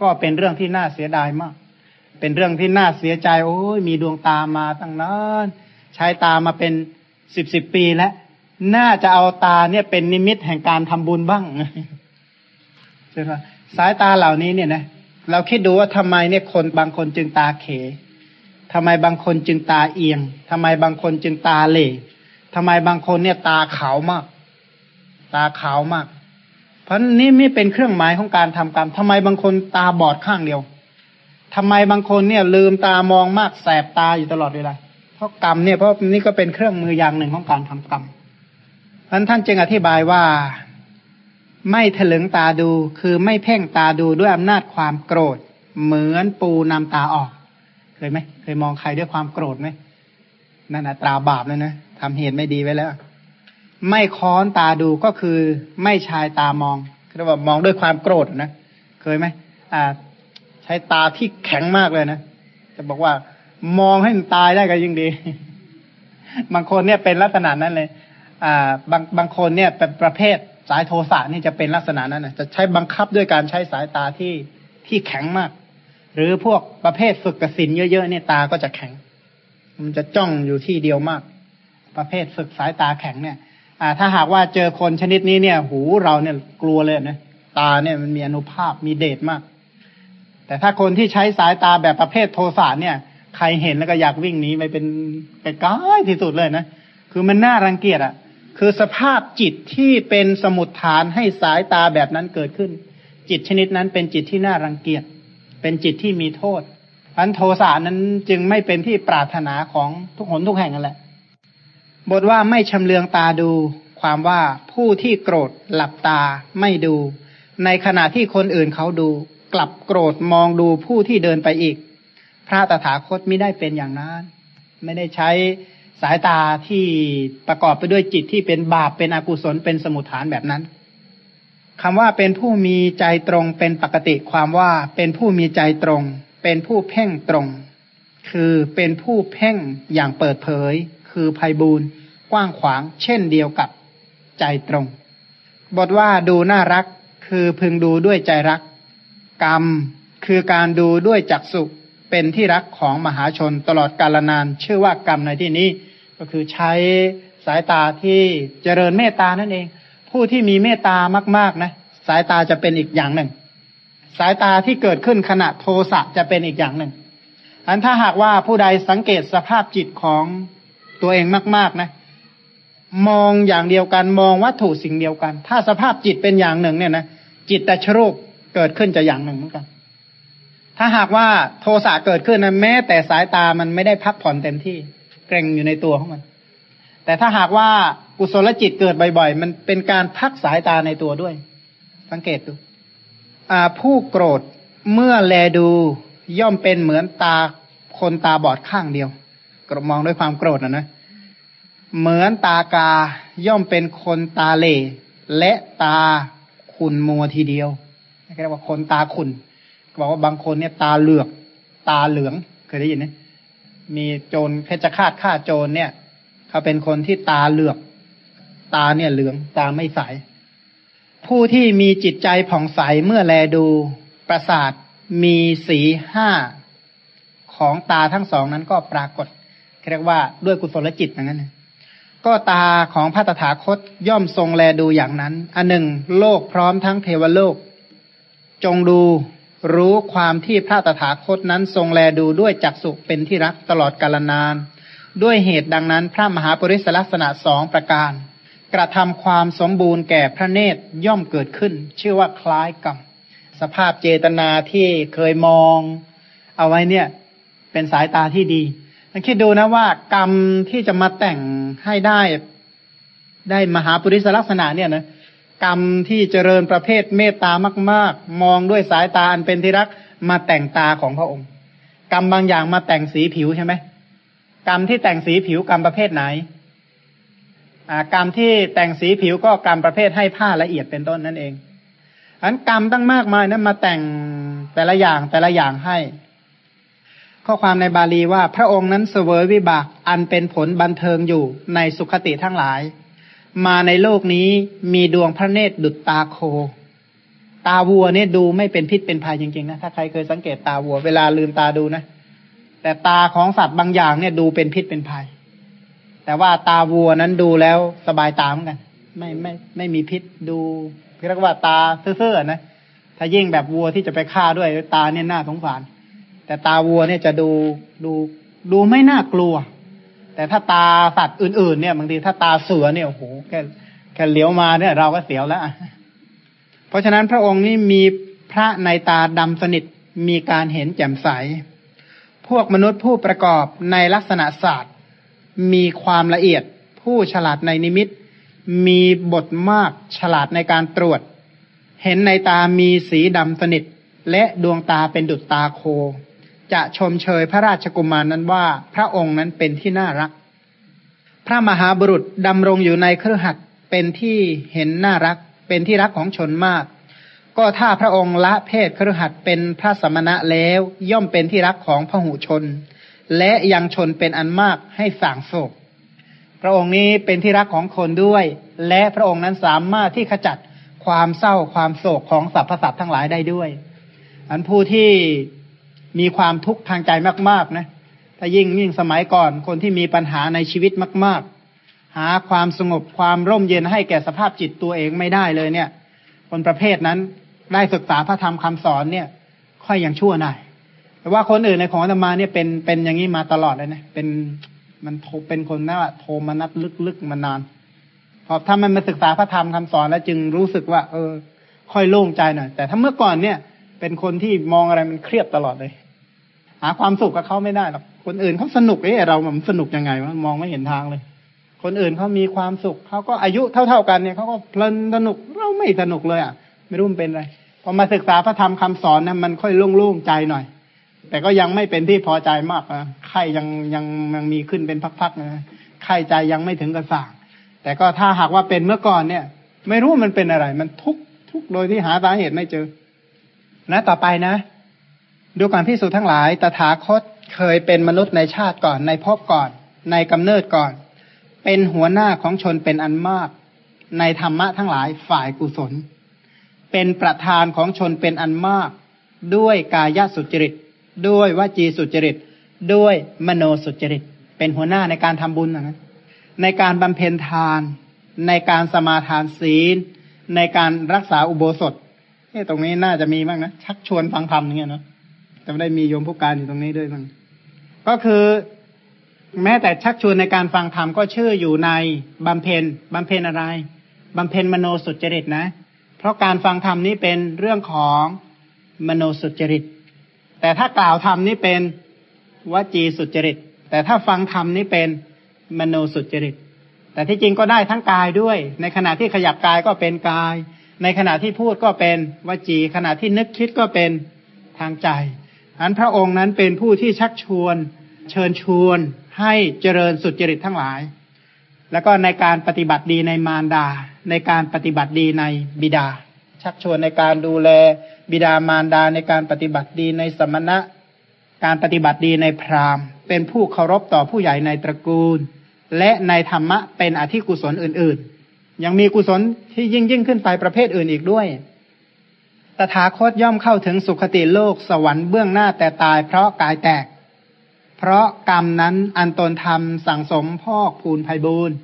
ก็เป็นเรื่องที่น่าเสียดายมาก เป็นเรื่องที่น่าเสียใจ โอ้ยมีดวงตามาตั้งนานใช้ตามาเป็นสิบสิบปีแล้ว น่าจะเอาตาเนี่ยเป็นนิมิตแห่งการทำบุญบ้างใช่ไหมสายตาเหล่านี้เนี่ยนะเราคิดดูว่าทำไมเนี่ยคนบางคนจึงตาเขทำไมบางคนจึงตาเอียงทำไมบางคนจึงตาเหล่ ทำไมบางคนเนี่ยตาขาวมาก ตาขาวมาก เพราะนี่ไม่เป็นเครื่องหมายของการทำกรรมทำไมบางคนตาบอดข้างเดียวทำไมบางคนเนี่ย ลืมตามองมากแสบตาอยู่ตลอดเวลาเพราะกรรมเนี่ยเพราะนี่ก็เป็นเครื่องมืออย่างหนึ่งของการทำกรรมท่านท่านจึงอธิบายว่าไม่ถลึงตาดูคือไม่เพ่งตาดูด้วยอำนาจความโกรธ เหมือนปูนำตาออก เคยไหมเคยมองใครด้วยความโกรธไหมนั่นนะตราบาปเลยนะ ทำเหตุไม่ดีไว้แล้ว ไม่ค้อนตาดูก็คือไม่ชายตามองเรียกว่ามองด้วยความโกรธนะเคยไหมอ่า ใช้ตาที่แข็งมากเลยนะจะบอกว่ามองให้มันตายได้ก็ยิ่งดี บางคนเนี่ยเป็นลักษณะนั้นเลย อ่า บางบางคนเนี่ยเป็นประเภทสายโทสะนี่จะเป็นลักษณะนั้นนะจะใช้บังคับด้วยการใช้สายตาที่ที่แข็งมาก หรือพวกประเภทฝึกกสินเยอะๆเนี่ยตาก็จะแข็ง มันจะจ้องอยู่ที่เดียวมาก ประเภทฝึกสายตาแข็งเนี่ยถ้าหากว่าเจอคนชนิดนี้เนี่ย หูเราเนี่ยกลัวเลยนะตาเนี่ยมันมีอนุภาพมีเดชมาก แต่ถ้าคนที่ใช้สายตาแบบประเภทโทสะเนี่ย ใครเห็นแล้วก็อยากวิ่งหนีไปเป็นไปไกลที่สุดเลยนะคือมันน่ารังเกียจอะ คือสภาพจิตที่เป็นสมุดฐานให้สายตาแบบนั้นเกิดขึ้น จิตชนิดนั้นเป็นจิตที่น่ารังเกียจ เป็นจิตที่มีโทษพันโทสะนั้นจึงไม่เป็นที่ปรารถนาของทุกหนทุกแห่งนั่นแหละ บทว่าไม่ชำเลืองตาดู ความว่าผู้ที่โกรธหลับตาไม่ดู ในขณะที่คนอื่นเขาดู กลับโกรธมองดูผู้ที่เดินไปอีก พระตถาคตไม่ได้เป็นอย่างนั้น ไม่ได้ใช้สายตาที่ประกอบไปด้วยจิตที่เป็นบาปเป็นอกุศลเป็นสมุทฐานแบบนั้นคำว่าเป็นผู้มีใจตรงเป็นปกติความว่าเป็นผู้มีใจตรง เป็นผู้เพ่งตรง คือเป็นผู้เพ่งอย่างเปิดเผย คือภัยบูนกว้างขวาง เช่นเดียวกับใจตรง บทว่าดูน่ารักคือพึงดูด้วยใจรัก กรรมคือการดูด้วยจักษุเป็นที่รักของมหาชนตลอดกาลนาน ชื่อว่ากรรมในที่นี้ ก็คือใช้สายตาที่เจริญเมตตานั่นเอง ผู้ที่มีเมตตามากๆนะสายตาจะเป็นอีกอย่างหนึ่ง สายตาที่เกิดขึ้นขณะโทสะจะเป็นอีกอย่างหนึ่งอันถ้าหากว่าผู้ใดสังเกตสภาพจิตของ ตัวเองมาก ๆนะ มองอย่างเดียวกันมองวัตถุสิ่งเดียวกัน ถ้าสภาพจิตเป็นอย่างหนึ่งเนี่ยนะจิตแต่ชรูปเกิดขึ้นจะอย่างหนึ่งเหมือนกัน ถ้าหากว่าโทสะเกิดขึ้นนะแม้แต่สายตามันไม่ได้พักผ่อนเต็มที่ เกร็งอยู่ในตัวของมัน แต่ถ้าหากว่ากุศลจิตเกิดบ่อยๆ มันเป็นการพักสายตาในตัวด้วย สังเกตดูอ่าผู้โกรธเมื่อแลดูย่อมเป็นเหมือนตาคนตาบอดข้างเดียว มองด้วยความโกรธนะนะ เหมือนตากาย่อมเป็นคนตาเล่และตาขุนมัวทีเดียวเรียกว่าคนตาขุนบอกว่าบางคนเนี่ยตาเหลือก ตาเหลืองเคยได้ยินไหมมีโจรเพชฌฆาตฆ่าโจรเนี่ย เขาเป็นคนที่ตาเหลือก ตาเนี่ยเหลือง ตาไม่ใส ผู้ที่มีจิตใจผ่องใสเมื่อแลดูประสาทมีสีห้าของตาทั้งสองนั้นก็ปรากฏ เรียกว่าด้วยกุศลจิตอย่างนั้น ก็ตาของพระตถาคตย่อมทรงแลดูอย่างนั้น อันหนึ่ง โลกพร้อมทั้งเทวโลก จงดูรู้ความที่พระตถาคตนั้นทรงแลดูด้วยจักสุเป็นที่รักตลอดกาลนาน ด้วยเหตุดังนั้นพระมหาปริศลักษณะสองประการ กระทำความสมบูรณ์แก่พระเนตรย่อมเกิดขึ้น ชื่อว่าคล้ายกรรมสภาพเจตนาที่เคยมอง เอาไว้เนี่ย เป็นสายตาที่ดี ลองคิดดูนะว่ากรรมที่จะมาแต่งให้ได้ ได้มหาปุริสลักษณะเนี่ยนะกรรมที่เจริญประเภทเมตตามาก ๆ มองด้วยสายตาอันเป็นที่รักมาแต่งตาของพระองค์ กรรมบางอย่างมาแต่งสีผิวใช่ไหมกรรมที่แต่งสีผิวกรรมประเภทไหนกรรมที่แต่งสีผิวก็กรรมประเภทให้ผ้าละเอียดเป็นต้นนั่นเองอันกรรมตั้งมากมายนะั้นมาแต่งแต่ละอย่างแต่ละอย่างให้ ข้อความในบาลีว่าพระองค์นั้นเสวยวิบากอันเป็นผลบันเทิงอยู่ในสุขติทั้งหลาย มาในโลกนี้มีดวงพระเนตรดุจตาโค ตาวัวเนี่ยดูไม่เป็นพิษเป็นภัยจริงๆนะถ้าใครเคยสังเกตตาวัวเวลาลืมตาดูนะ แต่ตาของสัตว์บางอย่างเนี่ยดูเป็นพิษเป็นภัย แต่ว่าตาวัวนั้นดูแล้วสบายตาเหมือนกัน ไม่ไม่ไม่มีพิษดูเรียกว่าตาเซื่อๆนะถ้ายิ่งแบบวัวที่จะไปฆ่าด้วยตาเนี่ยน่าสงสาร แต่ตาวัวเนี่ยจะดูดูดูไม่น่ากลัว แต่ถ้าตาสัตว์อื่น ๆ เนี่ยบางทีถ้าตาเสือเนี่ยโอ้โหแค่แค่เลี้ยวมาเนี่ย เราก็เสียวแล้วเพราะฉะนั้นพระองค์นี้มีพระในตาดำสนิทมีการเห็นแจ่มใส พวกมนุษย์ผู้ประกอบในลักษณะศาสตร์ มีความละเอียด ผู้ฉลาดในนิมิต มีบทมากฉลาดในการตรวจ เห็นในตามีสีดำสนิท และดวงตาเป็นดุจตาโค จะชมเชยพระราชกุมารนั้นว่า พระองค์นั้นเป็นที่น่ารัก พระมหาบุรุษดำรงอยู่ในเครือขัดเป็นที่เห็นน่ารัก เป็นที่รักของชนมาก ก็ถ้าพระองค์ละเพศเครือขัดเป็นพระสมณะแล้วย่อมเป็นที่รักของพหูชน และยังชนเป็นอันมากให้สางโศก พระองค์นี้เป็นที่รักของคนด้วย และพระองค์นั้นสามารถที่ขจัดความเศร้าความโศกของสรรพสัตว์ทั้งหลายได้ด้วย อันผู้ที่ มีความทุกข์ทางใจมากๆนะถ้ายิ่งยิ่งสมัยก่อนคนที่มีปัญหาในชีวิตมาก ๆ หาความสงบความร่มเย็นให้แก่สภาพจิตตัวเองไม่ได้เลยเนี่ย คนประเภทนั้นได้ศึกษาพระธรรมคำสอนเนี่ย ค่อยยังชั่วหน่อยแต่ว่าคนอื่นในของธรรมาเนี่ยเป็นเป็นอย่างนี้มาตลอดเลยนะเป็นมันโทเป็นคนนะว่าโทมนัดลึกๆมานานพอถ้ามันมาศึกษาพระธรรมคำสอนแล้วจึงรู้สึกว่า เออ ค่อยโล่งใจหน่อยแต่ถ้าเมื่อก่อนเนี่ย เป็นคนที่มองอะไรมันเครียดตลอดเลย หาความสุขกับเขาไม่ได้หรอกคนอื่นเขาสนุกเอ้เรามันสนุกยังไงวะมองไม่เห็นทางเลย คนอื่นเขามีความสุขเขาก็อายุเท่าๆกันเนี่ยเขาก็เพลินสนุกเราไม่สนุกเลยอะ ไม่รู้มันเป็นอะไรพอมาศึกษาพระธรรมคำสอนนะมันค่อยโล่งๆใจหน่อย แต่ก็ยังไม่เป็นที่พอใจมากนะไข้ยังยังยังมีขึ้นเป็นพักๆนะไข้ใจยังไม่ถึงกระสางแต่ก็ถ้าหากว่าเป็นเมื่อก่อนเนี่ย ไม่รู้มันเป็นอะไร มันทุกทุกโดยที่หาสาเหตุไม่เจอ นะต่อไปนะ ดูการพิสูจน์ทั้งหลาย ตถาคตเคยเป็นมนุษย์ในชาติก่อน ในภพก่อน ในกำเนิดก่อน เป็นหัวหน้าของชนเป็นอันมาก ในธรรมะทั้งหลายฝ่ายกุศล เป็นประธานของชนเป็นอันมาก ด้วยกายสุจริต ด้วยวจีสุจริต ด้วยมโนสุจริต เป็นหัวหน้าในการทำบุญนะในการบำเพ็ญทาน ในการสมาทานศีล ในการรักษาอุโบสถเฮ้ตรงนี้น่าจะมีบ้างนะ ชักชวนฟังธรรมอย่างเงี้ยเนาะ จะไม่ได้มีโยมผู้การอยู่ตรงนี้ด้วยบ้งก็คือแม้แต่ชักชวนในการฟังธรรมก็ชื่ออยู่ในบำเพ็ญบำเพ็ญอะไรบำเพ็ญมโนสุจริตนะ เพราะการฟังธรรมนี้เป็นเรื่องของมโนสุจริต แต่ถ้ากล่าวธรรมนี้เป็นวจีสุจริต แต่ถ้าฟังธรรมนี้เป็นมโนสุจริต แต่ที่จริงก็ได้ทั้งกายด้วย ในขณะที่ขยับกายก็เป็นกาย ในขณะที่พูดก็เป็นวจี ขณะที่นึกคิดก็เป็นทางใจ อันพระองค์นั้นเป็นผู้ที่ชักชวน เชิญชวนให้เจริญสุจริตทั้งหลาย แล้วก็ในการปฏิบัติดีในมารดา ในการปฏิบัติดีในบิดา ชักชวนในการดูแลบิดามารดาในการปฏิบัติดีในสมณะ การปฏิบัติดีในพราหมณ์ เป็นผู้เคารพต่อผู้ใหญ่ในตระกูล และในธรรมะเป็นอธิกุศลอื่นๆ ยังมีกุศลที่ยิ่งยิ่งขึ้นไปประเภทอื่นอีกด้วย ตถาคตย่อมเข้าถึงสุคติโลกสวรรค์เบื้องหน้าแต่ตายเพราะกายแตก เพราะกรรมนั้นอันตนทำสั่งสมพอกพูนภัยบูรณ์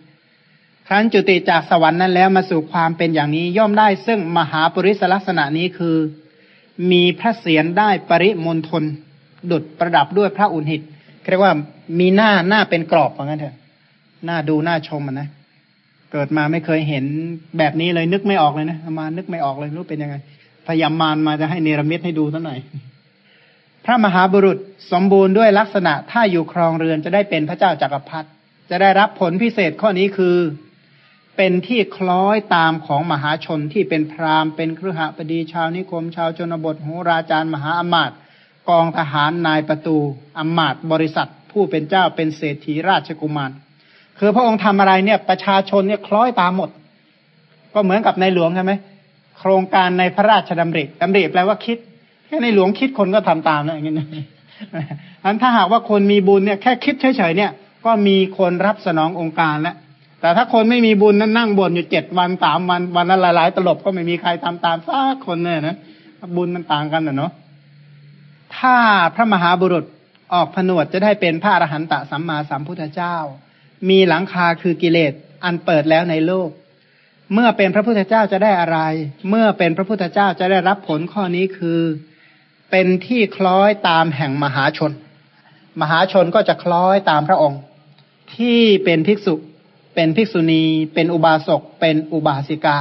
ครั้นจุติจากสวรรค์นั้นแล้วมาสู่ความเป็นอย่างนี้ย่อมได้ซึ่งมหาปริศลักษณะนี้คือ มีพระเศียรได้ปริมณฑลดุดประดับด้วยพระอุณหิตเรียกว่ามีหน้าหน้าเป็นกรอบเหมือนกันเถอะหน้าดูหน้าชมมันนะเกิดมาไม่เคยเห็นแบบนี้เลยนึกไม่ออกเลยนะมานึกไม่ออกเลยรู้เป็นยังไง พยายามมานมาจะให้เนรมิตให้ดูสักหน่อย พระมหาบุรุษสมบูรณ์ด้วยลักษณะถ้าอยู่ครองเรือนจะได้เป็นพระเจ้าจากักรพรรดิจะได้รับผลพิเศษข้อนี้คือเป็นที่คล้อยตามของมหาชนที่เป็นพราหมณ์เป็นครหบดีชาวนิคม ชาวชนบทโหราจารย์มหาอมาตย์กองทหารนายประตูอมาตย์บริษัท ผู้เป็นเจ้าเป็นเศรษฐีราชกุมาร คือพระองค์ทำอะไรเนี่ยประชาชนเนี่ยคล้อยตามหมด ก็เหมือนกับในหลวงใช่ไหม โครงการในพระราชดำริดำริแปลว่าคิด แค่ในหลวงคิดคนก็ทำตามนะอย่างนี้อันถ้าหากว่าคนมีบุญเนี่ยแค่คิดเฉยๆเนี่ย ก็มีคนรับสนององค์การแล้วแต่ถ้าคนไม่มีบุญนั้นนั่งบ่นอยู่เจ็ดวันสามวันวันละหลายๆตลบก็ไม่มีใครทำตามสักคนเนี่ยนะบุญมันต่างกันนะเนาะถ้าพระมหาบุรุษออกผนวดจะได้เป็นพระอรหันตสัมมาสัมพุทธเจ้า มีหลังคาคือกิเลสอันเปิดแล้วในโลก เมื่อเป็นพระพุทธเจ้าจะได้อะไร เมื่อเป็นพระพุทธเจ้าจะได้รับผลข้อนี้คือ เป็นที่คล้อยตามแห่งมหาชน มหาชนก็จะคล้อยตามพระองค์ ที่เป็นภิกษุ เป็นภิกษุณี เป็นอุบาสก เป็นอุบาสิกา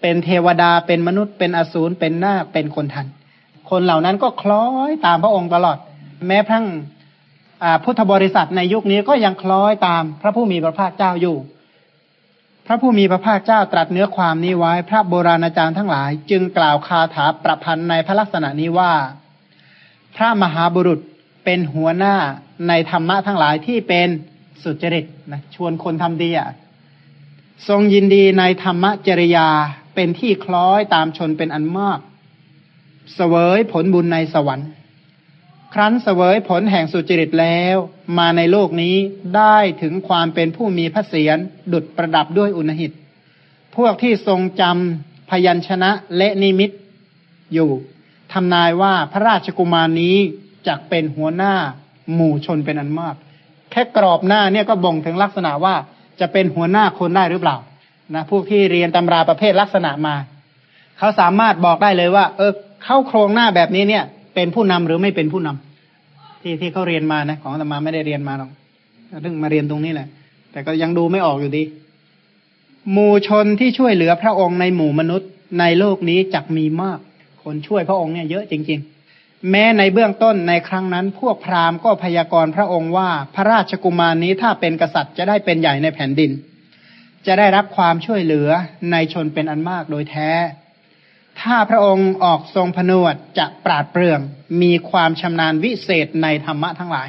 เป็นเทวดา เป็นมนุษย์ เป็นอสูร เป็นนาค เป็นคนทัน คนเหล่านั้นก็คล้อยตามพระองค์ตลอด แม้พังพุทธบริษัทในยุคนี้ก็ยังคล้อยตามพระผู้มีพระภาคเจ้าอยู่ ระผู้มีพระภาคเจ้าตรัสเนื้อความนี้ไว้ พระโบราณอาจารย์ทั้งหลาย จึงกล่าวคาถาประพันธ์ในพระลักษณะนี้ว่า พระมหาบุรุษเป็นหัวหน้าในธรรมะทั้งหลายที่เป็นสุจริตนะชวนคนทำดีอะทรงยินดีในธรรมจริยาเป็นที่คล้อยตามชนเป็นอันมากเสวยผลบุญในสวรรค์ ครั้นเสวยผลแห่งสุจริตแล้ว มาในโลกนี้ได้ถึงความเป็นผู้มีพระเศียรดุดประดับด้วยอุณหิต พวกที่ทรงจำพยัญชนะและนิมิตอยู่ทำนายว่าพระราชกุมารนี้จะเป็นหัวหน้าหมู่ชนเป็นอันมาก แค่กรอบหน้าเนี่ยก็บ่งถึงลักษณะว่าจะเป็นหัวหน้าคนได้หรือเปล่านะพวกที่เรียนตำราประเภทลักษณะมา เขาสามารถบอกได้เลยว่า เออเข้าโครงหน้าแบบนี้เนี่ย เป็นผู้นำหรือไม่เป็นผู้นำที่ที่เขาเรียนมานะ ของธรรมาไม่ได้เรียนมาหรอกเพิ่งมาเรียนตรงนี้แหละ แต่ก็ยังดูไม่ออกอยู่ดี หมู่ชนที่ช่วยเหลือพระองค์ในหมู่มนุษย์ ในโลกนี้จักมีมาก คนช่วยพระองค์เนี่ยเยอะจริง ๆ แม้ในเบื้องต้นในครั้งนั้น พวกพราหมณ์ก็พยากรณ์พระองค์ว่าพระราชกุมารนี้ถ้าเป็นกษัตริย์จะได้เป็นใหญ่ในแผ่นดิน จะได้รับความช่วยเหลือในชนเป็นอันมากโดยแท้ ถ้าพระองค์ออกทรงผนวดจะปราดเปรื่อง มีความชำนาญวิเศษในธรรมะทั้งหลาย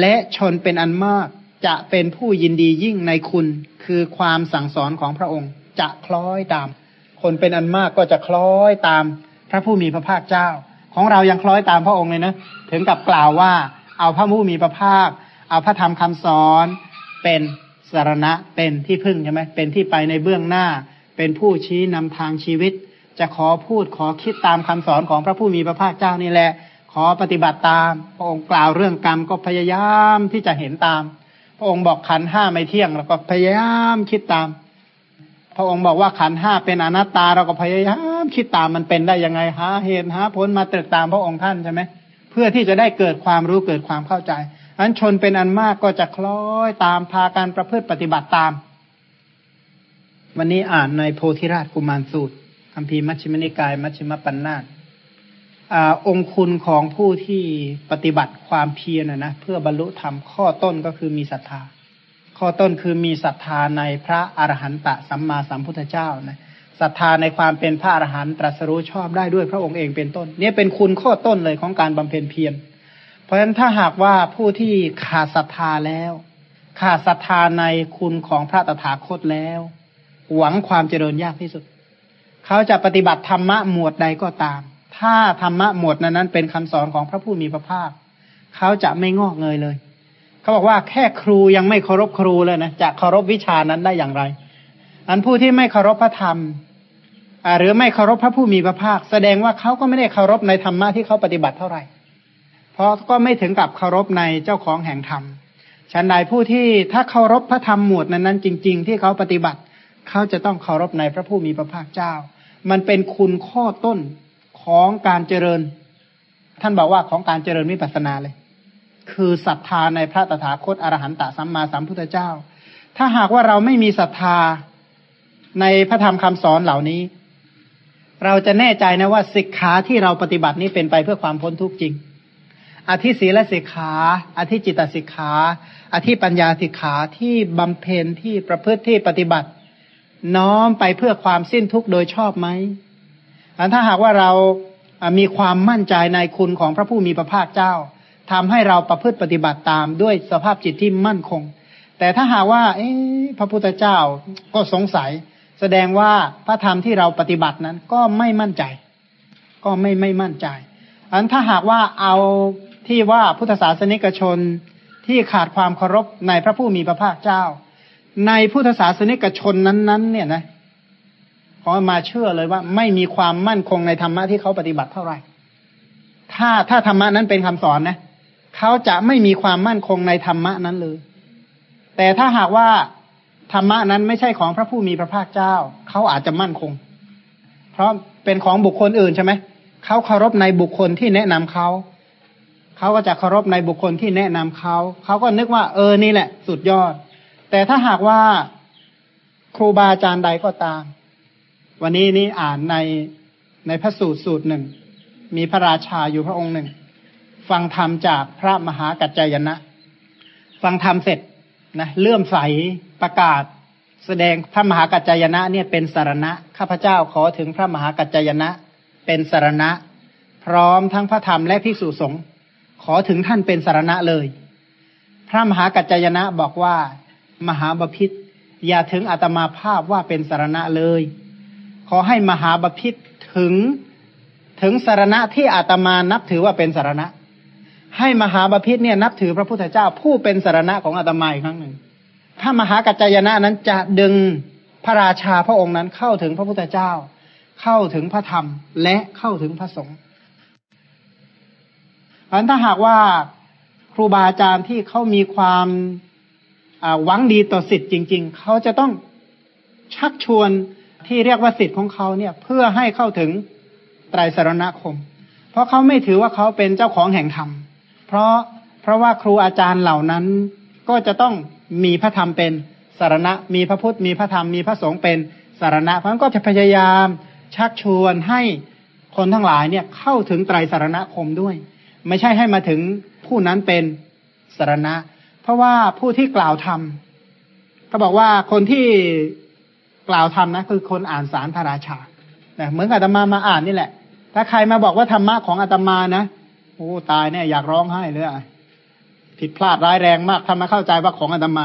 และชนเป็นอันมากจะเป็นผู้ยินดียิ่งในคุณคือความสั่งสอนของพระองค์จะคล้อยตาม คนเป็นอันมากก็จะคล้อยตามพระผู้มีพระภาคเจ้า ของเรายังคล้อยตามพระองค์เลยนะ ถึงกับกล่าวว่า เอาพระผู้มีพระภาค เอาพระธรรมคำสอนเป็นสารณะเป็นที่พึ่งใช่ไหมเป็นที่ไปในเบื้องหน้า เป็นผู้ชี้นำทางชีวิต จะขอพูดขอคิดตามคำสอนของพระผู้มีพระภาคเจ้านี่แหละ ขอปฏิบัติตาม พระองค์กล่าวเรื่องกรรมก็พยายามที่จะเห็นตาม พระองค์บอกขันห้าไม่เที่ยงเราก็พยายามคิดตาม พระองค์บอกว่าขันห้าเป็นอนัตตาเราก็พยายามคิดตามมันเป็นได้ยังไงหาเหตุหาผลมาตรึกตามพระองค์ท่านใช่ไหมเพื่อที่จะได้เกิดความรู้เกิดความเข้าใจอันชนเป็นอันมากก็จะคล้อยตามพาการประพฤติปฏิบัติตาม วันนี้อ่านในโพธิราชกุมารสูตร คำพีมัชฌิมนิกาย มัชฌิมปัญนาตองคุณของผู้ที่ปฏิบัติความเพียรนะนะเพื่อบรรลุธรรมข้อต้นก็คือมีศรัทธา ข้อต้นคือมีศรัทธาในพระอรหันตสัมมาสัมพุทธเจ้านะศรัทธาในความเป็นพระอรหันตรัสรู้ชอบได้ด้วยพระองค์เองเป็นต้น นี่เป็นคุณข้อต้นเลยของการบำเพ็ญเพียรเพราะฉะนั้นถ้าหากว่าผู้ที่ขาดศรัทธาแล้วขาดศรัทธาในคุณของพระตถาคตแล้ว หวังความเจริญยากที่สุด เขาจะปฏิบัติธรรมะหมวดใดก็ตาม ถ้าธรรมะหมวดนั้นนั้นเป็นคำสอนของพระผู้มีพระภาค เขาจะไม่งอกเงยเลย เขาบอกว่าแค่ครูยังไม่เคารพครูเลยนะจะเคารพวิชานั้นได้อย่างไร อันผู้ที่ไม่เคารพพระธรรมหรือไม่เคารพพระผู้มีพระภาค แสดงว่าเขาก็ไม่ได้เคารพในธรรมะที่เขาปฏิบัติเท่าไหร่ เพราะก็ไม่ถึงกับเคารพในเจ้าของแห่งธรรมฉันใดผู้ที่ถ้าเคารพพระธรรมหมวดนั้นนั้นจริง ๆ ที่เขาปฏิบัติ เขาจะต้องเคารพในพระผู้มีพระภาคเจ้า มันเป็นคุณข้อต้นของการเจริญ ท่านบอกว่าของการเจริญวิปัสสนาเลย คือศรัทธาในพระตถาคตอรหันตสัมมาสัมพุทธเจ้า ถ้าหากว่าเราไม่มีศรัทธาในพระธรรมคำสอนเหล่านี้ เราจะแน่ใจนะว่าสิกขาที่เราปฏิบัตินี้เป็นไปเพื่อความพ้นทุกข์จริงอธิศีลสิกขาอธิจิตสิกขาอธิปัญญาสิกขาที่บำเพ็ญที่ประพฤติที่ปฏิบัติ น้อมไปเพื่อความสิ้นทุกข์โดยชอบไหมอันถ้าหากว่าเรามีความมั่นใจในคุณของพระผู้มีพระภาคเจ้าทำให้เราประพฤติปฏิบัติตามด้วยสภาพจิตที่มั่นคง แต่ถ้าหากว่า เอ๊พระพุทธเจ้าก็สงสัย แสดงว่าพระธรรมที่เราปฏิบัตินั้นก็ไม่มั่นใจ ก็ไม่ไม่มั่นใจอันถ้าหากว่าเอาที่ว่าพุทธศาสนิกชนที่ขาดความเคารพในพระผู้มีพระภาคเจ้า ในพุทธศาสนิกชนนั้นๆ เนี่ยนะขอมาเชื่อเลยว่า ไม่มีความมั่นคงในธรรมะที่เขาปฏิบัติเท่าไหร่ ถ้าถ้าธรรมะนั้นเป็นคำสอนนะเขาจะไม่มีความมั่นคงในธรรมะนั้นเลย แต่ถ้าหากว่าธรรมะนั้นไม่ใช่ของพระผู้มีพระภาคเจ้า เขาอาจจะมั่นคง เพราะเป็นของบุคคลอื่นใช่ไหมเขาเคารพในบุคคลที่แนะนำเขาเขาก็จะเคารพในบุคคลที่แนะนำเขาเขาก็นึกว่าเออนี่แหละ สุดยอด แต่ถ้าหากว่าครูบาอาจารย์ใดก็ตาม วันนี้นี่อ่านในในพระสูตรสูตรหนึ่ง มีพระราชาอยู่พระองค์หนึ่ง ฟังธรรมจากพระมหากัจจายนะ ฟังธรรมเสร็จนะเลื่อมใสประกาศ แสดงพระมหากัจจายนะเนี่ยเป็นสารณะข้าพเจ้าขอถึงพระมหากัจจายนะเป็นสารณะ พร้อมทั้งพระธรรมและภิกษุสงฆ์ขอถึงท่านเป็นสารณะเลย พระมหากัจจยนะบอกว่า มหาบพิษอย่าถึงอาตมาภาพว่าเป็นสารณะเลย ขอให้มหาบพิษถึงถึงสารณะที่อาตมานับถือว่าเป็นสารณะ ให้มหาบพิษเนี่ยนับถือพระพุทธเจ้าผู้เป็นสารณะของอาตมาอีกครั้งหนึ่งพระมหากัจจยนะนั้นจะดึงพระราชาพระองค์นั้นเข้าถึงพระพุทธเจ้า เข้าถึงพระธรรม และเข้าถึงพระสงฆ์เพราะถ้าหากว่าครูบาอาจารย์ที่เขามีความ หวังดีต่อสิทธิ์จริง ๆ เขาจะต้องชักชวนที่เรียกว่าสิทธิ์ของเขาเนี่ย เพื่อให้เข้าถึงไตรสรณคม เพราะเขาไม่ถือว่าเขาเป็นเจ้าของแห่งธรรม เพราะเพราะว่าครูอาจารย์เหล่านั้นก็จะต้องมีพระธรรมเป็นสารณะ มีพระพุทธ มีพระธรรม มีพระสงฆ์เป็นสารณะ เพราะนั้นก็จะพยายามชักชวนให้คนทั้งหลายเนี่ยเข้าถึงไตรสารณคมด้วย ไม่ใช่ให้มาถึงผู้นั้นเป็นสารณะ เพราะว่าผู้ที่กล่าวธรรมเขาบอกว่าคนที่กล่าวธรรมนะคือคนอ่านสารพระราชาเนี่ยเหมือนกับอาตมามาอ่านนี่แหละ ถ้าใครมาบอกว่าธรรมะของอาตมานะโอ้ตายเนี่ยอยากร้องไห้เลยผิดพลาดร้ายแรงมากทำมาเข้าใจว่าของอาตมา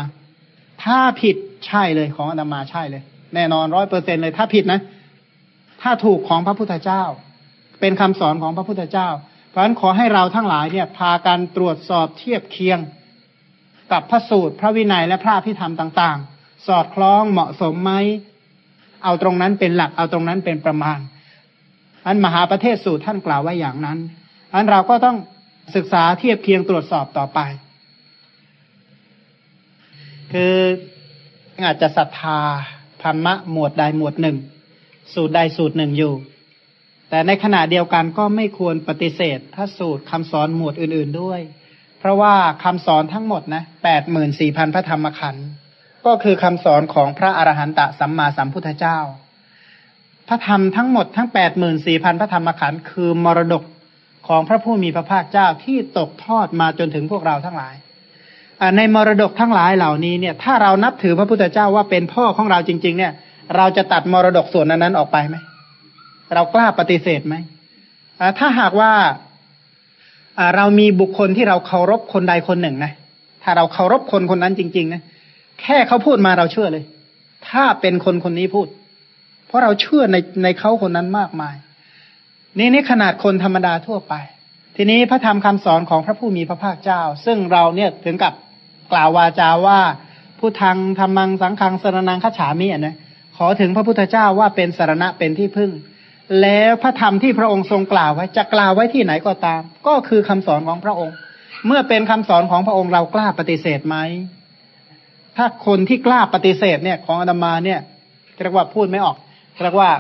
ถ้าผิดใช่เลยของอาตมาใช่เลย แน่นอนร้อยเปอร์เซ็นเลย ถ้าผิดนะ ถ้าถูกของพระพุทธเจ้า เป็นคำสอนของพระพุทธเจ้า เพราะฉะนั้นขอให้เราทั้งหลายเนี่ย พากันตรวจสอบเทียบเคียง กับพระสูตร พระวินัยและพระพิธรรมต่าง ๆ สอดคล้องเหมาะสมไหมเอาตรงนั้นเป็นหลักเอาตรงนั้นเป็นประมาณ อันมหาประเทศสูตรท่านกล่าวไว้อย่างนั้น อันเราก็ต้องศึกษาเทียบเคียงตรวจสอบต่อไป คืออาจจะศรัทธาธรรมะหมวดใดหมวดหนึ่ง สูตรใดสูตรหนึ่งอยู่ แต่ในขณะเดียวกันก็ไม่ควรปฏิเสธพระสูตรคำสอนหมวดอื่น ๆด้วย เพราะว่าคำสอนทั้งหมดนะแปดหมื่นสี่พันพระธรรมขันธ์ก็คือคำสอนของพระอรหันตสัมมาสัมพุทธเจ้า พระธรรมทั้งหมดทั้งแปดหมื่นสี่พันพระธรรมขันธ์คือมรดกของพระผู้มีพระภาคเจ้าที่ตกทอดมาจนถึงพวกเราทั้งหลายในมรดกทั้งหลายเหล่านี้เนี่ย ถ้าเรานับถือพระพุทธเจ้าว่าเป็นพ่อของเราจริง ๆ เนี่ย เราจะตัดมรดกส่วนนั้นๆออกไปไหมเรากล้าปฏิเสธไหมถ้าหากว่า เรามีบุคคลที่เราเคารพคนใดคนหนึ่งนะถ้าเราเคารพคนคนนั้นจริง ๆ นะแค่เขาพูดมาเราเชื่อเลย ถ้าเป็นคนคนนี้พูด เพราะเราเชื่อในในเขาคนนั้นมากมาย นี่นี่ขนาดคนธรรมดาทั่วไป ทีนี้พระธรรมคำสอนของพระผู้มีพระภาคเจ้า ซึ่งเราเนี่ยถึงกับกล่าววาจาว่าผู้ทางธรรมังสังฆังสรนังขฉามิอะนะขอถึงพระพุทธเจ้าว่าเป็นสารณะเป็นที่พึ่ง แล้วพระธรรมที่พระองค์ทรงกล่าวไว้จะกล่าวไว้ที่ไหนก็ตาม ก็คือคำสอนของพระองค์ เมื่อเป็นคำสอนของพระองค์เรากล้าปฏิเสธไหมถ้าคนที่กล้าปฏิเสธเนี่ยของอาตมาเนี่ยเรียกว่าพูดไม่ออกเรียกว่า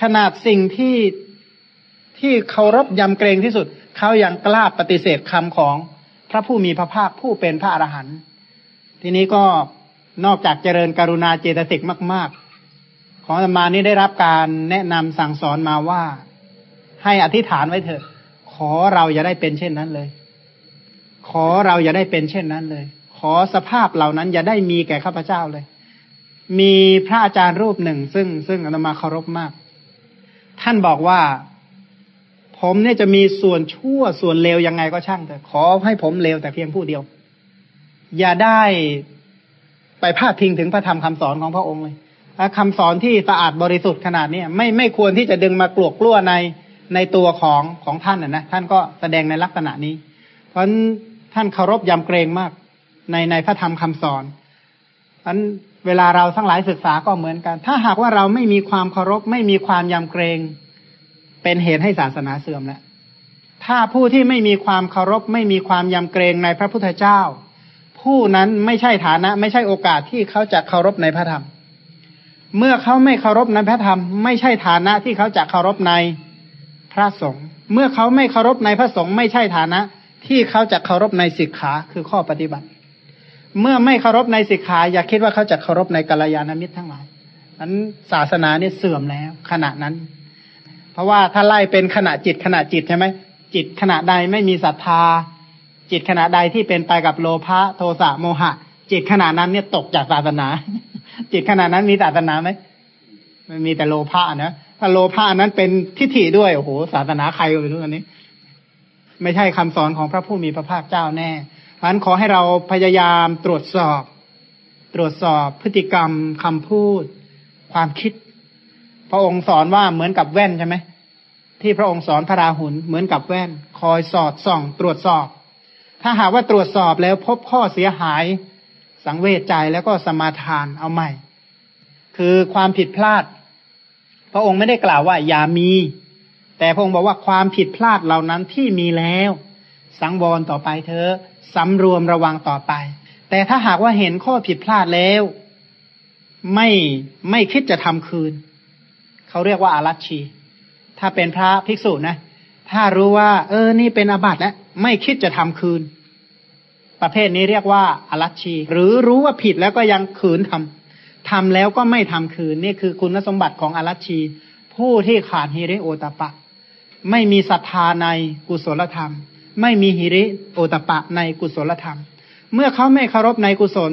ขนาดสิ่งที่ที่เคารพยำเกรงที่สุด เขายังกล้าปฏิเสธคำของพระผู้มีพระภาคผู้เป็นพระอรหันต์ทีนี้ก็นอกจากเจริญกรุณาเจตสิกมาก ๆ ของอาตมานี้ได้รับการแนะนำสั่งสอนมาว่า ให้อธิษฐานไว้เถอะ ขอเราอย่าได้เป็นเช่นนั้นเลย ขอเราอย่าได้เป็นเช่นนั้นเลย ขอสภาพเหล่านั้นอย่าได้มีแก่ข้าพเจ้าเลย มีพระอาจารย์รูปหนึ่ง ซึ่งซึ่งอาตมาเคารพมาก ท่านบอกว่า ผมเนี่ยจะมีส่วนชั่วส่วนเลวยังไงก็ช่างแต่ขอให้ผมเลวแต่เพียงผู้เดียว อย่าได้ไปพาดพิงถึงพระธรรมคำสอนของพระองค์เลย คำสอนที่สะอาดบริสุทธิ์ขนาดนี้ไม่ไม่ควรที่จะดึงมากลวกกลั้วในในตัวของของท่านนะนะท่านก็แสดงในลักษณะนี้ เพราะท่านเคารพยำเกรงมากในในพระธรรมคำสอนอันเวลาเราทั้งหลายศึกษาก็เหมือนกัน ถ้าหากว่าเราไม่มีความเคารพไม่มีความยำเกรง เป็นเหตุให้ศาสนาเสื่อมแล้วถ้าผู้ที่ไม่มีความเคารพไม่มีความยำเกรงในพระพุทธเจ้า ผู้นั้นไม่ใช่ฐานะ ไม่ใช่โอกาสที่เขาจะเคารพในพระธรรม เมื่อเขาไม่เคารพในพระธรรม ไม่ใช่ฐานะที่เขาจะเคารพในพระสงฆ์เมื่อเขาไม่เคารพในพระสงฆ์ไม่ใช่ฐานะ ที่เขาจะเคารพในสิกขาคือข้อปฏิบัติ เมื่อไม่เคารพในสิกขา อย่าคิดว่าเขาจะเคารพในกัลยาณมิตรทั้งหลายนั้นศาสนาเนี่ยเสื่อมแล้ว ขณะนั้น เพราะว่าถ้าไล่เป็นขณะจิตขณะจิตใช่ไหมจิตขณะใดไม่มีศรัทธา จิตขณะใดที่เป็นไปกับโลภะโทสะโมหะ จิตขณะนั้นเนี่ยตกจากศาสนา จิตขณะนั้นมีศาสนาไหมไม่มีแต่โลภะนะถ้าโลภะนั้นเป็นทิฏฐิด้วยโอ้โหศาสนาใครก็ไม่รู้อันนี้ ไม่ใช่คำสอนของพระผู้มีพระภาคเจ้าแน่เพราะนั้นขอให้เราพยายามตรวจสอบ ตรวจสอบพฤติกรรมคำพูด ความคิด พระองค์สอนว่าเหมือนกับแว่นใช่ไหมที่พระองค์สอนพระราหุลเหมือนกับแว่น คอยสอดส่อง ตรวจสอบ ถ้าหากว่าตรวจสอบแล้วพบข้อเสียหาย สังเวชใจแล้วก็สมาทานเอาใหม่ คือความผิดพลาด พระองค์ไม่ได้กล่าวว่าอย่ามี แต่พระองค์บอกว่าความผิดพลาดเหล่านั้นที่มีแล้ว สังวรต่อไปเธอสำรวมระวังต่อไป แต่ถ้าหากว่าเห็นข้อผิดพลาดแล้ว ไม่ไม่คิดจะทำคืน เขาเรียกว่าอารัชชี ถ้าเป็นพระภิกษุนะ ถ้ารู้ว่า เออ นี่เป็นอาบัติแล้วไม่คิดจะทำคืน ประเภทนี้เรียกว่าอารัชชี หรือรู้ว่าผิดแล้วก็ยังคืนทำทำแล้วก็ไม่ทำคืนนี่คือคุณสมบัติของอารัชชี ผู้ที่ขาดฮิริโอตปะ ไม่มีศรัทธาในกุศลธรรม ไม่มีหิริโอตปะในกุศลธรรม เมื่อเขาไม่เคารพในกุศล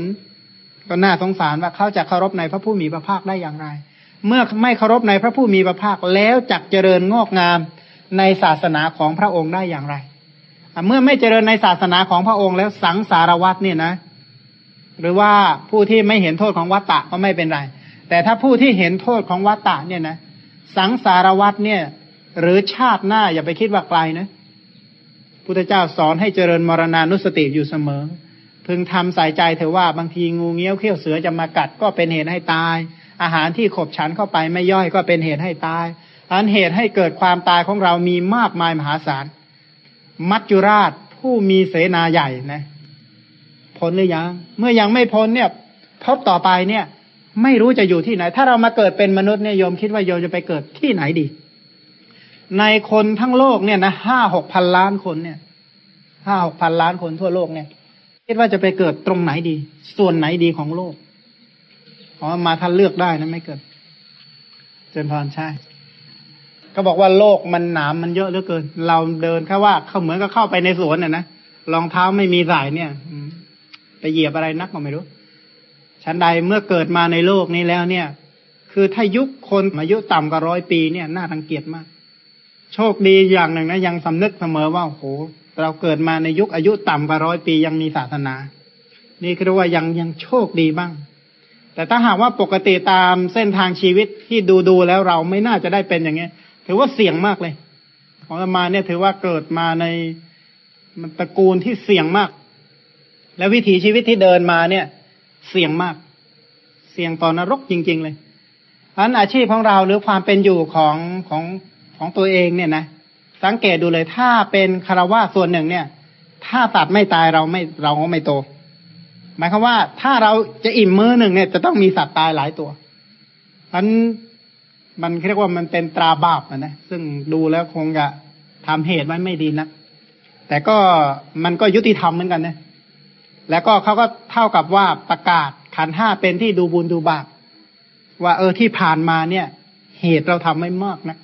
ก็น่าสงสารว่าเขาจะเคารพในพระผู้มีพระภาคได้อย่างไร เมื่อไม่เคารพในพระผู้มีพระภาคแล้วจักเจริญงอกงามในศาสนาของพระองค์ได้อย่างไร เมื่อไม่เจริญในศาสนาของพระองค์แล้วสังสารวัตเนี่ยนะ หรือว่าผู้ที่ไม่เห็นโทษของวัตตะก็ไม่เป็นไร แต่ถ้าผู้ที่เห็นโทษของวัตตะเนี่ยนะ สังสารวัตเนี่ย หรือชาติหน้าอย่าไปคิดว่าไกลนะพุทธเจ้าสอนให้เจริญมรณานุสติอยู่เสมอ พึงทำใส่ใจเถอะว่าบางทีงูเงี้ยวเขี้ยวเสือจะมากัดก็เป็นเหตุให้ตาย อาหารที่ขบฉันเข้าไปไม่ย่อยก็เป็นเหตุให้ตายอันเหตุให้เกิดความตายของเรามีมากมายมหาศาล มัจจุราชผู้มีเสนาใหญ่นะพ้นหรือยัง เมื่อยังไม่พ้นเนี่ยพบต่อไปเนี่ย ไม่รู้จะอยู่ที่ไหน ถ้าเรามาเกิดเป็นมนุษย์เนี่ยโยมคิดว่าโยมจะไปเกิดที่ไหนดี ในคนทั้งโลกเนี่ยนะห้าหกพันล้านคนเนี่ยห้าหกพันล้านคนทั่วโลกเนี่ย คิดว่าจะไปเกิดตรงไหนดี ส่วนไหนดีของโลกอ๋อมาท่านเลือกได้นะไม่เกิด เจนพรใช่ ก็บอกว่าโลกมันหนามมันเยอะเหลือเกิน เราเดินแค่ว่าเขาเหมือนกับเข้าไปในสวนน่ะนะรองเท้าไม่มีสายเนี่ยไปเหยียบอะไรนักก็ไม่รู้ชั้นใดเมื่อเกิดมาในโลกนี้แล้วเนี่ย คือถ้ายุคคนอายุต่ำกว่าร้อยปีเนี่ยน่ารังเกียจมาก โชคดีอย่างหนึ่งนะยังสำนึกเสมอว่าโอ้โหเราเกิดมาในยุคอายุต่ำกว่าร้อยปียังมีศาสนา นี่คือว่ายังยังโชคดีบ้าง แต่ถ้าหากว่าปกติตามเส้นทางชีวิตที่ดูดูแล้วเราไม่น่าจะได้เป็นอย่างเงี้ย ถือว่าเสี่ยงมากเลย ของมาเนี่ยถือว่าเกิดมาในมันตระกูลที่เสี่ยงมาก และวิถีชีวิตที่เดินมาเนี่ย เสี่ยงมาก เสี่ยงต่อนรกจริง ๆ เลยเพราะอาชีพของเราหรือความเป็นอยู่ของของของตัวเองเนี่ยนะสังเกตดูเลยถ้าเป็นคารวะส่วนหนึ่งเนี่ย ถ้าตัดไม่ตายเราไม่เราก็ไม่โต หมายความว่าถ้าเราจะอิ่มมือหนึ่งเนี่ยจะต้องมีสัตว์ตายหลายตัวเพราะ มันเรียกว่ามันเป็นตราบาปนะซึ่งดูแล้วคงจะทำเหตุมันไม่ดีนะแต่ก็มันก็ยุติธรรมเหมือนกันนะแล้วก็เขาก็เท่ากับว่าประกาศขันห้าเป็นที่ดูบุญดูบาปว่าเออที่ผ่านมาเนี่ย เหตุเราทำไม่มากนะ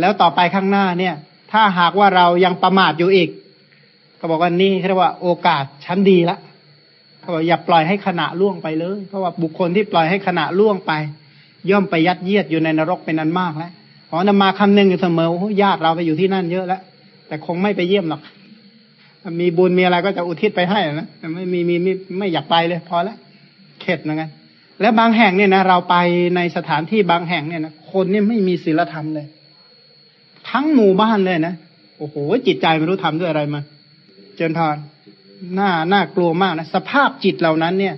แล้วต่อไปข้างหน้าเนี่ย ถ้าหากว่าเรายังประมาทอยู่อีก ก็บอกว่านี่เรียกว่าโอกาสชั้นดีละเขาบอกอย่าปล่อยให้ขณะล่วงไปเลย เพราะว่าบุคคลที่ปล่อยให้ขณะล่วงไป ย่อมไปยัดเยียดอยู่ในนรกเป็นอันมากแล้วขอนำมาคำหนึ่งอยู่เสมอญาติเราไปอยู่ที่นั่นเยอะแล้วแต่คงไม่ไปเยี่ยมหรอกมีบุญมีอะไรก็จะอุทิศไปให้นะไม่มีมีไม่ไม่อยากไปเลย พอแล้วเข็ดเหมือนกันและบางแห่งเนี่ยนะเราไปในสถานที่บางแห่งเนี่ยนะคนเนี่ยไม่มีศีลธรรมเลย ทั้งหมู่บ้านเลยนะโอ้โหจิตใจไม่รู้ทำด้วยอะไรมาเจนทอนน่าน่ากลัวมากนะสภาพจิตเหล่านั้นเนี่ย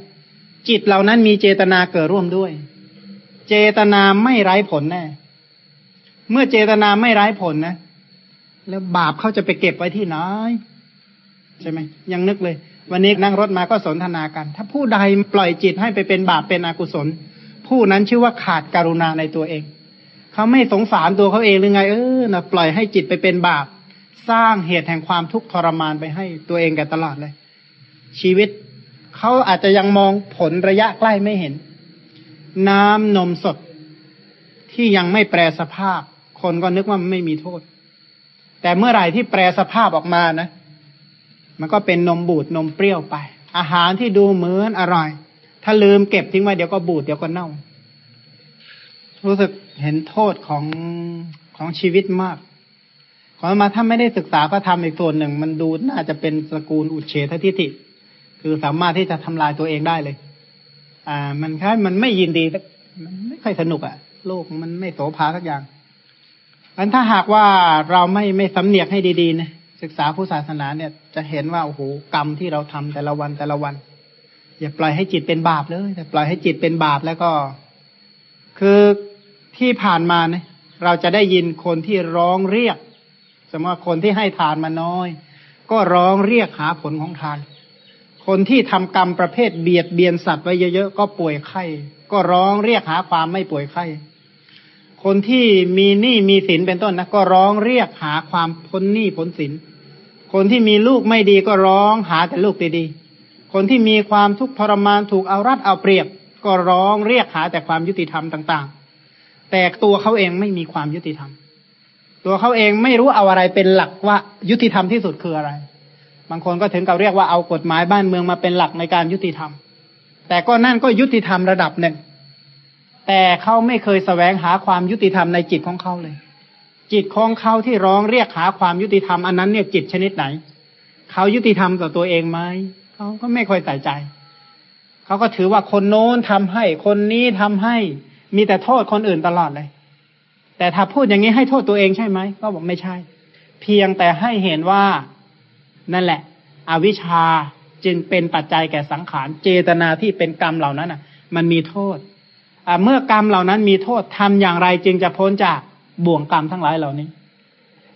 จิตเหล่านั้นมีเจตนาเกิดร่วมด้วย เจตนาไม่ไร้ผลแน่เมื่อเจตนาไม่ไร้ผลนะ แล้วบาปเขาจะไปเก็บไว้ที่ไหนใช่ไหมยังนึกเลย วันนี้นั่งรถมาก็สนทนากัน ถ้าผู้ใดปล่อยจิตให้ไปเป็นบาปเป็นอกุศล ผู้นั้นชื่อว่าขาดการุณาในตัวเอง เขาไม่สงสารตัวเขาเองหรือไง เออนะปล่อยให้จิตไปเป็นบาป สร้างเหตุแห่งความทุกข์ทรมานไปให้ตัวเองกันตลอดเลย ชีวิตเขาอาจจะยังมองผลระยะใกล้ไม่เห็น น้ำนมสดที่ยังไม่แปรสภาพ คนก็นึกว่าไม่มีโทษ แต่เมื่อไหร่ที่แปรสภาพออกมานะ มันก็เป็นนมบูดนมเปรี้ยวไป อาหารที่ดูเหมือนอร่อย ถ้าลืมเก็บทิ้งไว้เดี๋ยวก็บูดเดี๋ยวก็เน่า รู้สึกเห็นโทษของของชีวิตมากขอมาถ้าไม่ได้ศึกษาพระธรรมอีกส่วนหนึ่ง มันดูน่าจะเป็นสกุลอุเฉททิฏฐิคือสามารถที่จะทำลายตัวเองได้เลย อ่า มันแค่มันไม่ยินดีมันไม่ค่อยสนุกอะ่ะ โลกมันไม่โสภาสักอย่างอันถ้าหากว่าเราไม่ไม่สำเนียกให้ดีๆนะศึกษาผู้ศาสนาเนี่ยจะเห็นว่าโอ้โหกรรมที่เราทำแต่ละวันแต่ละวัน อย่าปล่อยให้จิตเป็นบาปเลยแต่ปล่อยให้จิตเป็นบาปแล้วก็ คือที่ผ่านมาเนี่ยเราจะได้ยินคนที่ร้องเรียก สมมติว่าคนที่ให้ทานมาน้อย ก็ร้องเรียกหาผลของทาน คนที่ทำกรรมประเภทเบียดเบียนสัตว์ไว้เยอะๆก็ป่วยไข้ก็ร้องเรียกหาความไม่ป่วยไข้ คนที่มีหนี้มีสินเป็นต้นนะก็ร้องเรียกหาความพ้นหนี้พ้นสิน คนที่มีลูกไม่ดีก็ร้องหาแต่ลูกดีๆ คนที่มีความทุกข์ทรมานถูกเอารัดเอาเปรียบ ก็ร้องเรียกหาแต่ความยุติธรรมต่าง ๆ แต่ตัวเขาเองไม่มีความยุติธรรม ตัวเขาเองไม่รู้เอาอะไรเป็นหลักว่ายุติธรรมที่สุดคืออะไร บางคนก็ถึงกับเรียกว่าเอากฎหมายบ้านเมืองมาเป็นหลักในการยุติธรรม แต่ก็นั่นก็ยุติธรรมระดับหนึ่ง แต่เขาไม่เคยสแสวงหาความยุติธรรมในจิตของเขาเลย จิตของเขาที่ร้องเรียกหาความยุติธรรมอันนั้นเนี่ยจิตชนิดไหน เขายุติธรรมต่อตัวเองไหมเขาก็ไม่ค่อยใส่ใจ เขาก็ถือว่าคนโน้นทำให้ คนนี้ทำให้ มีแต่โทษคนอื่นตลอดเลย แต่ถ้าพูดอย่างนี้ให้โทษตัวเองใช่ไหมก็บอกไม่ใช่ เพียงแต่ให้เห็นว่า นั่นแหละ อวิชชาจึงเป็นปัจจัยแก่สังขาร เจตนาที่เป็นกรรมเหล่านั้นอะ มันมีโทษเมื่อกรรมเหล่านั้นมีโทษทำอย่างไรจึงจะพ้นจากบ่วงกรรมทั้งหลายเหล่านี้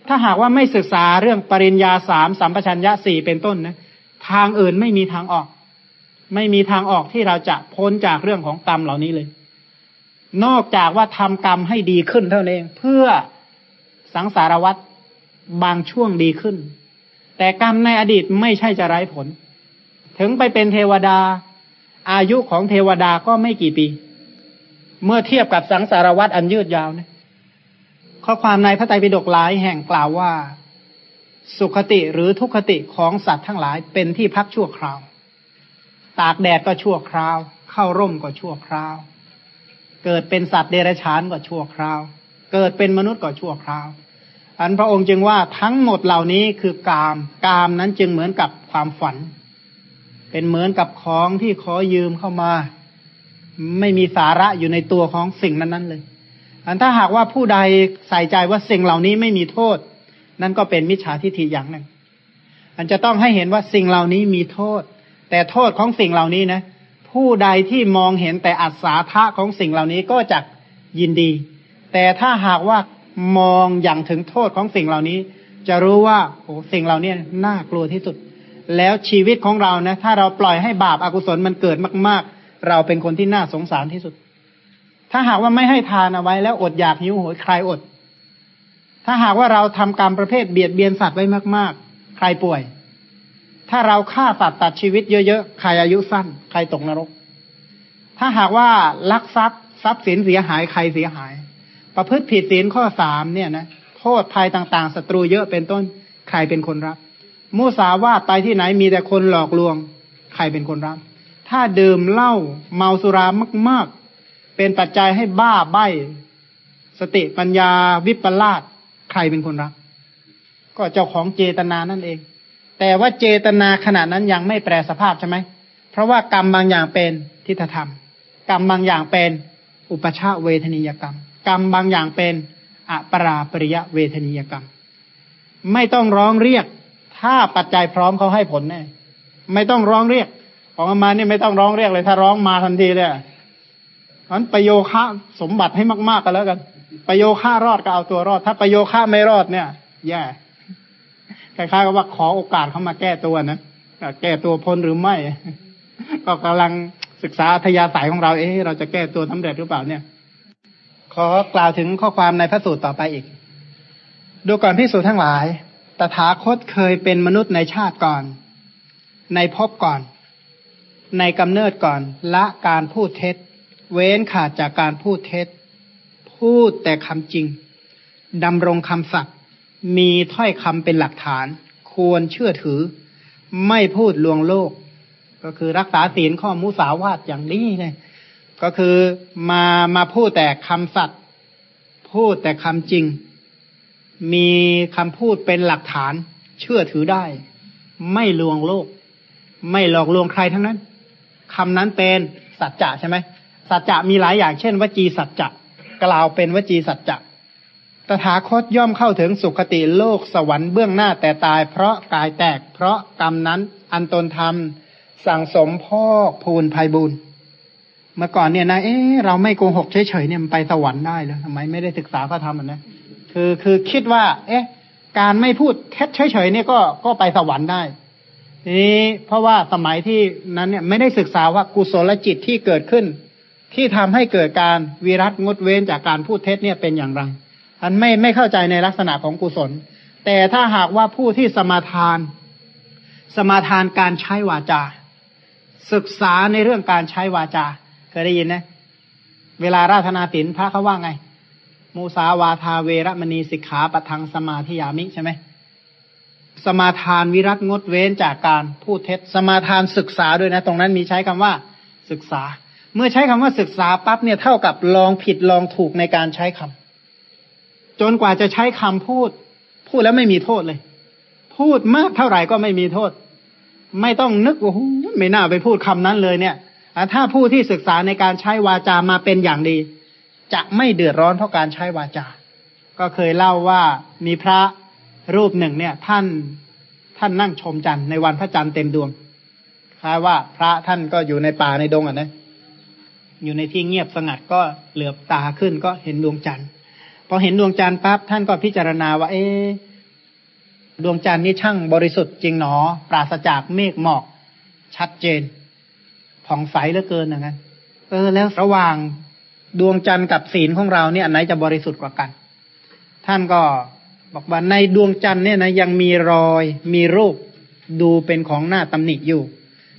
ถ้าหากว่าไม่ศึกษาเรื่องปริญญาสามสัมปชัญญะสี่เป็นต้นนะทางอื่นไม่มีทางออก ไม่มีทางออกที่เราจะพ้นจากเรื่องของกรรมเหล่านี้เลย นอกจากว่าทำกรรมให้ดีขึ้นเท่านั้นเอง เพื่อสังสารวัตรบางช่วงดีขึ้น แต่กรรมในอดีตไม่ใช่จะไร้ผล ถึงไปเป็นเทวดา อายุของเทวดาก็ไม่กี่ปี เมื่อเทียบกับสังสารวัตรอันยืดยาวนะข้อความในพระไตรปิฎกหลายแห่งกล่าวว่า สุขติหรือทุกขติของสัตว์ทั้งหลายเป็นที่พักชั่วคราว ตากแดดก็ชั่วคราว เข้าร่มก็ชั่วคราว เกิดเป็นสัตว์เดรัจฉานก็ชั่วคราว เกิดเป็นมนุษย์ก็ชั่วคราว อันพระองค์จึงว่าทั้งหมดเหล่านี้คือกาม กามนั้นจึงเหมือนกับความฝัน เป็นเหมือนกับของที่ขอยืมเข้ามา ไม่มีสาระอยู่ในตัวของสิ่งนั้นๆเลย อันถ้าหากว่าผู้ใดใส่ใจว่าสิ่งเหล่านี้ไม่มีโทษ นั่นก็เป็นมิจฉาทิฏฐิอย่างหนึ่ง อันจะต้องให้เห็นว่าสิ่งเหล่านี้มีโทษ แต่โทษของสิ่งเหล่านี้นะ ผู้ใดที่มองเห็นแต่อัศาธาของสิ่งเหล่านี้ก็จะยินดี แต่ถ้าหากว่า มองอย่างถึงโทษของสิ่งเหล่านี้ จะรู้ว่าโอ้สิ่งเหล่านี้น่ากลัวที่สุด แล้วชีวิตของเรานะ ถ้าเราปล่อยให้บาปอากุศลมันเกิดมาก ๆ เราเป็นคนที่น่าสงสารที่สุด ถ้าหากว่าไม่ให้ทานเอาไว้แล้วอดอยากหิวโหยใครอด ถ้าหากว่าเราทำกรรมประเภทเบียดเบียนสัตว์ไว้มาก ๆ ใครป่วย ถ้าเราฆ่าสัตว์ตัดชีวิตเยอะๆใครอายุสั้น ใครตกนรก ถ้าหากว่าลักทรัพย์ทรัพย์สินเสียหายใครเสียหาย ประพฤติผิดศีลข้อสามเนี่ยนะโทษภัยต่างๆศัตรูเยอะเป็นต้นใครเป็นคนรับมูสาวาไปที่ไหนมีแต่คนหลอกลวง ใครเป็นคนรับ ถ้าดื่มเหล้าเมาสุรามาก ๆ เป็นปัจจัยให้บ้าใบสติปัญญาวิปลาสใครเป็นคนรับ ก็เจ้าของเจตนานั่นเอง แต่ว่าเจตนาขณะนั้นยังไม่แปรสภาพใช่ไหมเพราะว่ากรรมบางอย่างเป็นทิฏฐธรรม กรรมบางอย่างเป็นอุปชาเวทนิยกรรม กรรมบางอย่างเป็นอปราปริยะเวทนิยกรรม ไม่ต้องร้องเรียก ถ้าปัจจัยพร้อมเขาให้ผลแน่ไม่ต้องร้องเรียก ของอามานี่ไม่ต้องร้องเรียกเลย ถ้าร้องมาทันทีเลยนั้นประโยคะสมบัติให้มากๆกันแล้วกัน ประโยคะรอดก็เอาตัวรอด ถ้าประโยคะไม่รอดเนี่ย แย่คล้ายๆกับว่าขอโอกาสเข้ามาแก้ตัวนะแก้ตัวพ้นหรือไม่ ก็กำลังศึกษาทยาสายของเราเอ๊ะเราจะแก้ตัวสาเร็จหรือเปล่าเนี่ย ขอกล่าวถึงข้อความในพระสูตรต่อไปอีก ดูก่อนพิสูจทั้งหลาย ตถาคตเคยเป็นมนุษย์ในชาติก่อน ในภพก่อน ในกำเนิดก่อน ละการพูดเท็จ เว้นขาดจากการพูดเท็จ พูดแต่คำจริงดำรงคำสัตย์มีถ้อยคำเป็นหลักฐาน ควรเชื่อถือ ไม่พูดลวงโลก ก็คือรักษาศีลข้อมุสาวาทอย่างนี้เลย ก็คือมามาพูดแต่คำสัตย์พูดแต่คำจริง มีคำพูดเป็นหลักฐาน เชื่อถือได้ ไม่ลวงโลก ไม่หลอกลวงใครทั้งนั้นคำนั้นเป็นสัจจะใช่ไหมสัจจะมีหลายอย่างเช่น วจีสัจจะกล่าวเป็นวจีสัจจะตถาคตย่อมเข้าถึงสุคติโลกสวรรค์เบื้องหน้าแต่ตาย เพราะกายแตกเพราะกรรมนั้นอันตนทำสั่งสมพ่อพูนภัยบุญ เมื่อก่อนเนี่ยนะเอ๊เราไม่โกหกเฉยๆเนี่ยมันไปสวรรค์ได้เลยทำไมไม่ได้ศึกษาพระธรรมนะคือคือคิดว่า เอ๊ะ การไม่พูดเท็จเฉยๆเนี่ยก็ก็ไปสวรรค์ได้ทีนี้เพราะว่าสมัยที่นั้นเนี่ยไม่ได้ศึกษาว่ากุศลจิตที่เกิดขึ้น ที่ทำให้เกิดการวิรัตงดเว้นจากการพูดเท็จเนี่ยเป็นอย่างไรอันไม่ไม่เข้าใจในลักษณะของกุศล แต่ถ้าหากว่าผู้ที่สมาทาน สมาทานการใช้วาจา ศึกษาในเรื่องการใช้วาจา เคยได้ยินนะ เวลาราธนาตินพระเขาว่าไง มูสาวาทาเวรมณีสิกขาปทังสมาธิยามิใช่ไหมสมาทานวิรัตงดเว้นจากการพูดเท็จ สมาทานศึกษาด้วยนะ ตรงนั้นมีใช้คำว่าศึกษา เมื่อใช้คำว่าศึกษาปั๊บเนี่ยเท่ากับลองผิดลองถูกในการใช้คำจนกว่าจะใช้คำพูด พูดแล้วไม่มีโทษเลย พูดมากเท่าไหร่ก็ไม่มีโทษ ไม่ต้องนึกว่าไม่น่าไปพูดคำนั้นเลยเนี่ย ถ้าผู้ที่ศึกษาในการใช้วาจามาเป็นอย่างดี จะไม่เดือดร้อนเพราะการใช้วาจา ก็เคยเล่าว่ามีพระรูปหนึ่งเนี่ย ท่านท่านนั่งชมจันทร์ในวันพระจันทร์เต็มดวงคล้ายว่าพระท่านก็อยู่ในป่าในดงอะนะอยู่ในที่เงียบสงัดก็เหลือบตาขึ้นก็เห็นดวงจันทร์พอเห็นดวงจันทร์ปั๊บท่านก็พิจารณาว่า เอ๊ดวงจันทร์นี่ช่างบริสุทธิ์จริงหนอ ปราศจากเมฆหมอก ชัดเจน ผ่องใสเหลือเกินอย่างนั้นเออแล้วระหว่างดวงจันทร์กับศีลของเราเนี่ยอันไหนจะบริสุทธิ์กว่ากัน ท่านก็บอกว่าในดวงจันทร์เนี่ยนะยังมีรอยมีรูปดูเป็นของหน้าตำหนิอยู่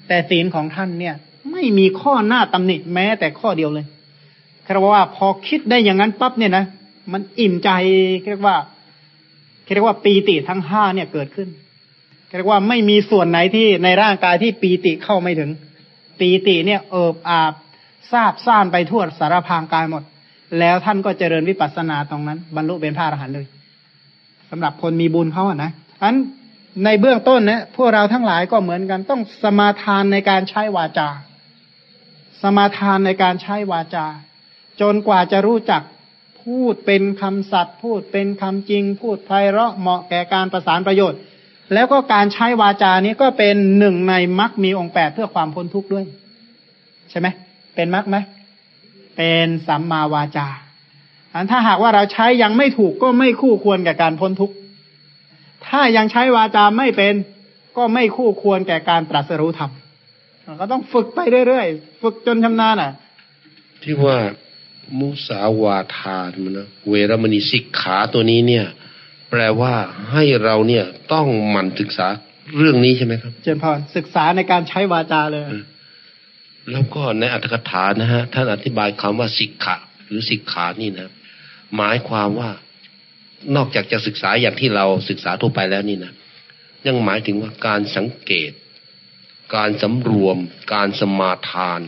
แต่ศีลของท่านเนี่ย ไม่มีข้อหน้าตำหนิแม้แต่ข้อเดียวเลยคือว่าพอคิดได้อย่างนั้นปั๊บเนี่ยนะมันอิ่มใจเรียกว่าเรียกว่าปีติทั้งห้าเนี่ยเกิดขึ้นเรียกว่าไม่มีส่วนไหนที่ในร่างกายที่ปีติเข้าไม่ถึง ปีติเนี่ยเอิบอาบซาบซ่านไปทั่วสารพางกายหมด แล้วท่านก็เจริญวิปัสสนาตรงนั้น บรรลุเป็นพระอรหันต์เลยสำหรับคนมีบุญเขาอะนะอันในเบื้องต้นเนี่ยพวกเราทั้งหลายก็เหมือนกันต้องสมาทานในการใช้วาจา สมาทานในการใช้วาจา จนกว่าจะรู้จักพูดเป็นคำสัตย์พูดเป็นคำจริง พูดไพเราะเหมาะแก่การประสานประโยชน์ แล้วก็การใช้วาจานี้ก็เป็นหนึ่งในมรรคมีองค์แปดเพื่อความพ้นทุกข์ด้วย ใช่ไหมเป็นมรรคไหมเป็นสัมมาวาจาอันถ้าหากว่าเราใช้ยังไม่ถูกก็ไม่คู่ควรแก่การพ้นทุกข์ถ้ายังใช้วาจาไม่เป็น ก็ไม่คู่ควรแก่การตรัสรู้ธรรมก็ต้องฝึกไปเรื่อยๆฝึกจนชำนาญอะ ที่ว่ามุสาวาทานมันนะเวรมณีสิกขาตัวนี้เนี่ย แปลว่าให้เราเนี่ยต้องหมั่นศึกษาเรื่องนี้ใช่ไหมครับ เจนพรศึกษาในการใช้วาจาเลย แล้วก็ในอัตถกถานะฮะท่านอธิบายคำว่าสิกขะหรือสิกขานี่นะ หมายความว่านอกจากจะศึกษาอย่างที่เราศึกษาทั่วไปแล้วนี่นะยังหมายถึงว่าการสังเกต การสำรวม การสมาทาน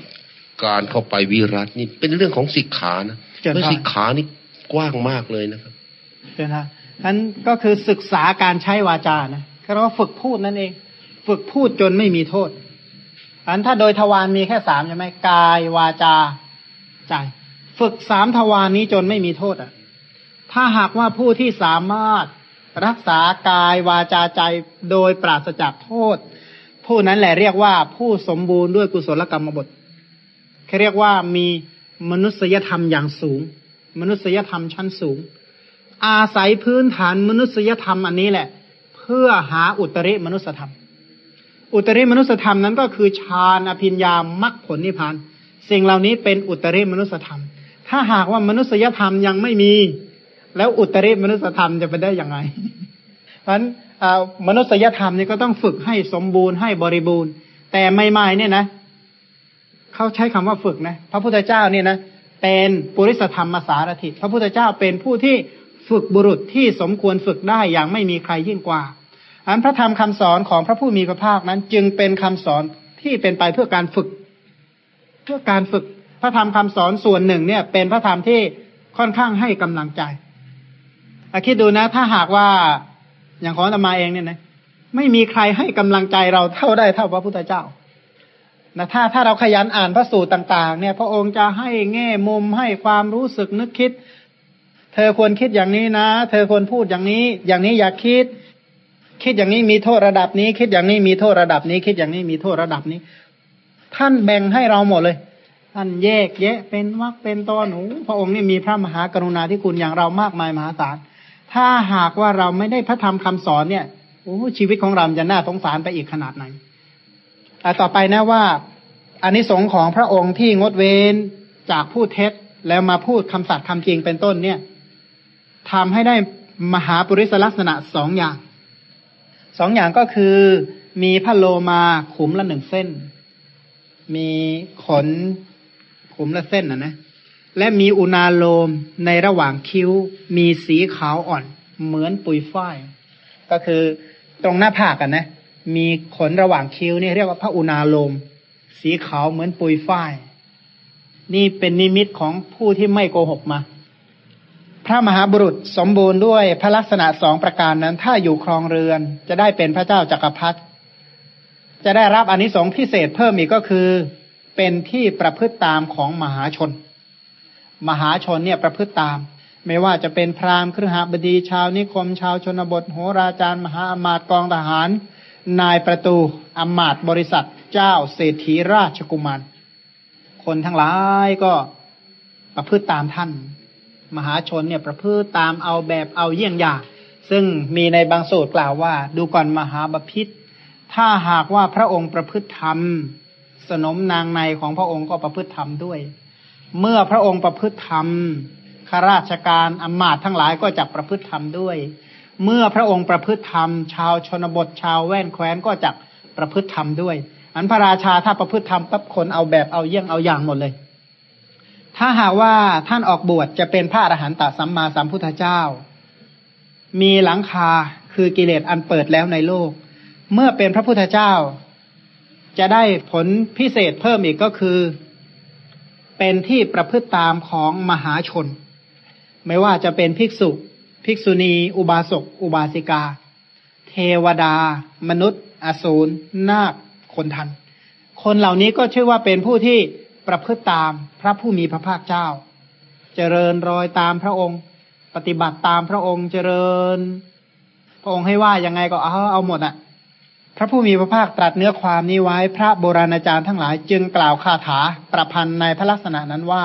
การเข้าไปวิรัตนี่เป็นเรื่องของสิกขานะแล้วสิกขานี่กว้างมากเลยนะครับเช่ไหม นั้นก็คือศึกษาการใช้วาจานะเราฝึกพูดนั่นเอง ฝึกพูดจนไม่มีโทษ อันถ้าโดยทวารมีแค่สามใช่ไหมกายวาจาใจ ฝึกสามทวารนี้จนไม่มีโทษอะ ถ้าหากว่าผู้ที่สามารถรักษากายวาจาใจโดยปราศจากโทษ ผู้นั้นแหละเรียกว่าผู้สมบูรณ์ด้วยกุศลกรรมบทเขาเรียกว่ามีมนุษยธรรมอย่างสูง มนุษยธรรมชั้นสูง อาศัยพื้นฐานมนุษยธรรมอันนี้แหละ เพื่อหาอุตริมนุสธรรม อุตริมนุสธรรมนั้นก็คือฌานอภิญญามรรคผลนิพพาน สิ่งเหล่านี้เป็นอุตริมนุสธรรม ถ้าหากว่ามนุษยธรรมยังไม่มี แล้วอุตริมนุสธรรมจะไปได้อย่างไรเพราะฉะนั้นมนุษยธรรมนี่ก็ต้องฝึกให้สมบูรณ์ให้บริบูรณ์ แต่ไม่ไม่เนี่ยนะเขาใช้คำว่าฝึกนะ พระพุทธเจ้าเนี่ยนะเป็นปุริสธรรมมาสารถิพระพุทธเจ้าเป็นผู้ที่ ฝึกบุรุษที่สมควรฝึกได้อย่างไม่มีใครยิ่งกว่า อันพระธรรมคำสอนของพระผู้มีพระภาคนั้นจึงเป็นคำสอนที่เป็นไปเพื่อการฝึก เพื่อการฝึกพระธรรมคำสอนส่วนหนึ่งเนี่ย เป็นพระธรรมที่ค่อนข้างให้กำลังใจอคิดดูนะ ถ้าหากว่าอย่างของธรรมาเองเนี่ยนะไม่มีใครให้กำลังใจเราเท่าได้เท่าพระพุทธเจ้านะถ้าถ้าเราขยันอ่านพระสูตรต่าง ๆ เนี่ย พระองค์จะให้แง่มุมให้ความรู้สึกนึกคิด ธอควรคิดอย่างนี้นะ เธอควรพูดอย่างนี้ อย่างนี้อย่าคิด คิดอย่างนี้มีโทษระดับนี้ คิดอย่างนี้มีโทษระดับนี้ คิดอย่างนี้มีโทษระดับนี้ ท่านแบ่งให้เราหมดเลย ท่านแยกแยะ เป็นวรรคเป็นตอนหนู พระองค์นี่มีพระมหากรุณาธิคุณอย่างเรามากมายมหาศาล ถ้าหากว่าเราไม่ได้พระธรรมคำสอนเนี่ย โอ้ชีวิตของเราจะน่าสงสารไปอีกขนาดไหนต่อไปนะว่าอันนี้สงของพระองค์ที่งดเว้นจากพูดเท็จแล้วมาพูดคำสัตย์คำจริงเป็นต้นเนี่ย ทำให้ได้มหาปุริสลักษณะสองอย่าง สองอย่างก็คือมีพระโลมาขุมละหนึ่งเส้น มีขนขุมละเส้นนะนะ และมีอุณาโลมในระหว่างคิ้ว มีสีขาวอ่อน เหมือนปุยฝ้าย ก็คือตรงหน้าผากกันนะ มีขนระหว่างคิ้วนี่เรียกว่าพระอุณาโลม สีขาวเหมือนปุยฝ้าย นี่เป็นนิมิตของผู้ที่ไม่โกหกมา พระมหาบุรุษสมบูรณ์ด้วยพระลักษณะสองประการนั้น ถ้าอยู่ครองเรือนจะได้เป็นพระเจ้าจากักรพรรดิจะได้รับอนิสงส์พิเศษเพิ่มอีกก็คือ เป็นที่ประพฤติตามของมหาชน มหาชนเนี่ยประพฤติตาม ไม่ว่าจะเป็นพราหมณ์ครหบดีชาวนิคม ชาวชนบทโหราจารย์มหาอมาตย์กองทหาร นายประตูอมาตย์บริษัท เจ้าเศรษฐีราชกุมารคนทั้งหลายก็ประพฤติตามท่าน มหาชนเนี่ยประพฤติตามเอาแบบเอาเยี่ยงอย่าง ซึ่งมีในบางสูตรกล่าวว่า ดูก่อนมหาบพิษถ้าหากว่าพระองค์ประพฤติธรรม สนมนางในของพระองค์ก็ประพฤติธรรมด้วย เมื่อพระองค์ประพฤติธรรมข้าราชการอำมาตย์ทั้งหลายก็จะประพฤติธรรมด้วย เมื่อพระองค์ประพฤติธรรม ชาวชนบทชาวแว่นแคว้นก็จะประพฤติธรรมด้วย อันพระราชาถ้าประพฤติธรรมปั๊บคนเอาแบบเอาเยี่ยงเอาอย่างหมดเลย ถ้าหากว่าท่านออกบวชจะเป็นพระอรหันตสัมมาสัมพุทธเจ้า มีหลังคาคือกิเลสอันเปิดแล้วในโลก เมื่อเป็นพระพุทธเจ้า จะได้ผลพิเศษเพิ่มอีกก็คือ เป็นที่ประพฤติตามของมหาชน ไม่ว่าจะเป็นภิกษุ ภิกษุณี อุบาสก อุบาสิกา เทวดา มนุษย์ อสูร นาค คนทัน คนเหล่านี้ก็ชื่อว่าเป็นผู้ที่ ประพฤติตามพระผู้มีพระภาคเจ้า เจริญรอยตามพระองค์ ปฏิบัติตามพระองค์เจริญ พระองค์ให้ว่ายังไงก็เอาเอาหมดอะ พระผู้มีพระภาคตรัสเนื้อความนี้ไว้พระโบราณอาจารย์ทั้งหลายจึงกล่าวคาถาประพันธ์ในพระลักษณะนั้นว่า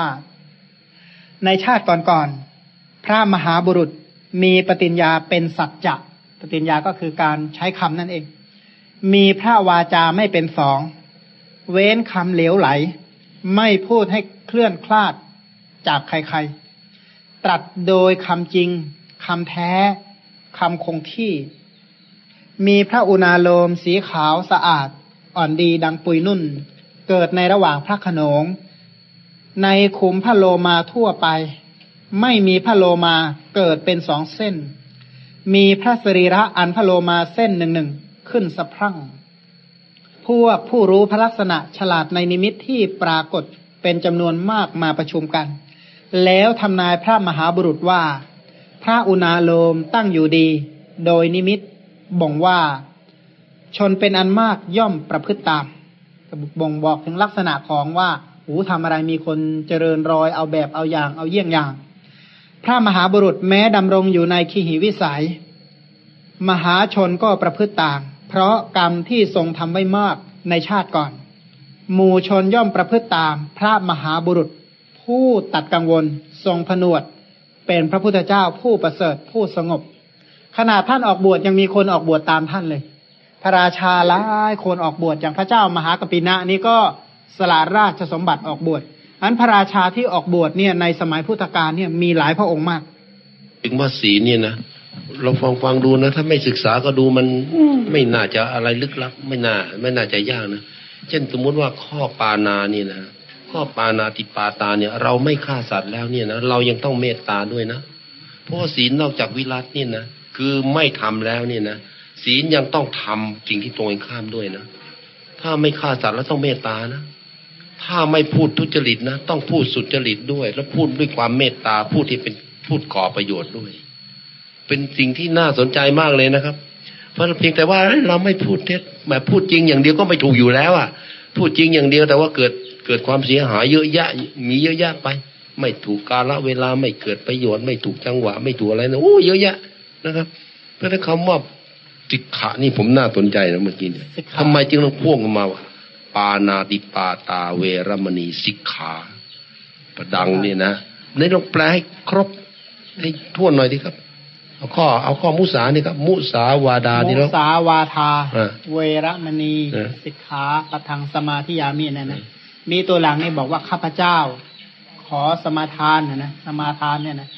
ในชาติก่อนๆพระมหาบุรุษมีปฏิญญาเป็นสัจจะปฏิญญาก็คือการใช้คำนั่นเอง มีพระวาจาไม่เป็นสอง เว้นคำเหลวไหล ไม่พูดให้เคลื่อนคลาดจากใครๆ ตรัสโดยคำจริงคำแท้คำคงที่ มีพระอุณาโลมสีขาวสะอาด อ่อนดีดังปุยนุ่น เกิดในระหว่างพระขนง ในขุมพระโลมาทั่วไป ไม่มีพระโลมาเกิดเป็นสองเส้น มีพระสรีระอันพระโลมาเส้นหนึ่งหนึ่งขึ้นสะพรั่ง พวกผู้รู้พระลักษณะฉลาดในนิมิตที่ปรากฏเป็นจำนวนมากมาประชุมกัน แล้วทำนายพระมหาบุรุษว่า พระอุณาโลมตั้งอยู่ดี โดยนิมิตบ่งว่า ชนเป็นอันมากย่อมประพฤติตามบ่งบอกถึงลักษณะของว่าหูทำอะไรมีคนเจริญรอยเอาแบบเอาอย่างเอาเยี่ยงอย่าง พระมหาบุรุษแม้ดำรงอยู่ในขีหิวิสัย มหาชนก็ประพฤติตาม เพราะกรรมที่ทรงทำไว้มากในชาติก่อน หมู่ชนย่อมประพฤติตามพระมหาบุรุษ ผู้ตัดกังวลทรงผนวด เป็นพระพุทธเจ้าผู้ประเสริฐผู้สงบขนาดท่านออกบวชยังมีคนออกบวชตามท่านเลย พระราชาหลายคนออกบวชอย่างพระเจ้ามหากปินะนี่ก็สละราชสมบัติออกบวชอันพระราชาที่ออกบวชเนี่ยในสมัยพุทธกาลเนี่ยมีหลายพระองค์มากถึงว่าศีเนี่ยนะ เราฟังฟังดูนะ ถ้าไม่ศึกษาก็ดูมันไม่น่าจะอะไรลึกลับ ไม่น่า ไม่น่าจะยากนะเช่นสมมุติว่าข้อปานานี่นะข้อปานาติปาตาเนี่ย เราไม่ฆ่าสัตว์แล้วเนี่ยนะเรายังต้องเมตตาด้วยนะเพราะศีลนอกจากวิรัตนี่นะคือไม่ทำแล้วเนี่ยนะศีลยังต้องทำสิ่งที่ตรงกันข้ามด้วยนะถ้าไม่ฆ่าสัตว์แล้วต้องเมตตานะถ้าไม่พูดทุจริตนะต้องพูดสุจริตด้วย แล้วพูดด้วยความเมตตาพูดที่เป็นพูดก่อประโยชน์ด้วย เป็นสิ่งที่น่าสนใจมากเลยนะครับ เพราะเพียงแต่ว่าเราไม่พูดเท็จแบบพูดจริงอย่างเดียวก็ไม่ถูกอยู่แล้วอะ พูดจริงอย่างเดียวแต่ว่าเกิดเกิดความเสียหายเยอะแยะ มีเยอะแยะไป ไม่ถูกกาลเวลาไม่เกิดประโยชน์ไม่ถูกจังหวะ ไม่ถูกอะไรนะโอ้เยอะแยะนะครับ เพราะฉะนั้นคำว่าสิกขานี่ผมน่าสนใจนะเมื่อกี้เนี่ยทำไมจึงต้องพ่วงกันมาว่าปานาติปาตาเวรมณีสิกขาประดังเนี่ยนะในลองแปลให้ครบให้ทั่วหน่อยดีครับ เอาข้อเอาข้อมุสานี่ครับมุสาวาดานี่มุแล้วสาวาทาเออเวรมณีเออสิกขาปะทังสมาธิยามีนั่นนะมีตัวหลังนี่บอกว่าข้าพเจ้า ขอสมาทานนะนะสมาทานเนี่ยนะ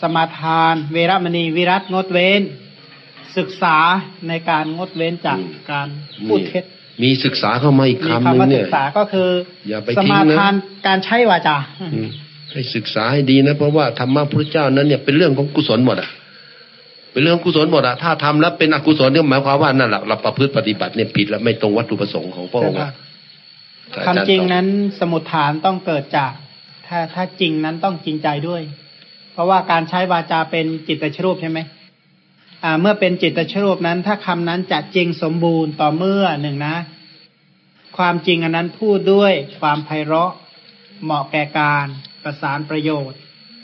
สมาทาน เวรมณีวิรัตงดเว้น ศึกษาในการงดเว้นจากการพูดเท็จมีศึกษาเข้ามาอีกมีคำหคำนึ่งว่าเนี่ศึยกษาก็คืออย่าไปสทิ้งมานะทานการใช้วาจาอืมให้ศึกษาให้ดีนะ เพราะว่าธรรมะพระเจ้านั้นเนี่ยเป็นเรื่องของกุศลหมดอะ เป็นเรื่องกุศลหมดอะถ้าทำแล้วเป็นอกุศลเนี่ยหมายความว่านั่นแหละเราประพฤติปฏิบัติเนี่ยผิดแล้วไม่ตรงวัตถุประสงค์ของพระองค์อะคำจริงนั้นสมุทฐานต้องเกิดจาก ถ้าถ้าจริงนั้นต้องจริงใจด้วย เพราะว่าการใช้วาจาเป็นจิตตชรูปใช่ไหมอ่า เมื่อเป็นจิตตชรูปนั้น ถ้าคำนั้นจะจริงสมบูรณ์ต่อเมื่อหนึ่งนะ ความจริงอันนั้นพูดด้วยความไพเราะเหมาะแก่การประสานประโยชน์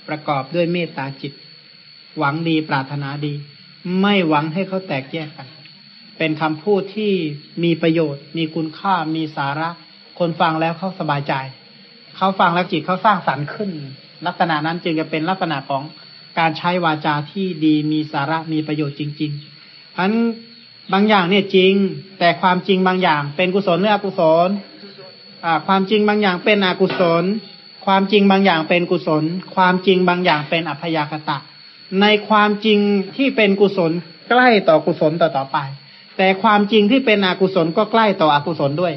ประกอบด้วยเมตตาจิต หวังดีปรารถนาดี ไม่หวังให้เขาแตกแยกกัน เป็นคำพูดที่มีประโยชน์ มีคุณค่ามีสาระ คนฟังแล้วเขาสบายใจ เขาฟังแล้วจิตเขาสร้างสรรค์ขึ้น ลักษณะนั้นจึงจะเป็นลักษณะของการใช้วาจาที่ดีมีสาระมีประโยชน์จริงๆเพราะนั้นบางอย่างเนี่ยจริง แต่ความจริงบางอย่าง เป็นกุศลหรืออกุศลอ่าความจริงบางอย่างเป็นอกุศล ความจริงบางอย่างเป็นกุศล ความจริงบางอย่างเป็นอัพยากตะ ในความจริงที่เป็นกุศลใกล้ต่อกุศลต่อต่อไป แต่ความจริงที่เป็นอกุศลก็ใกล้ต่ออกุศลด้วย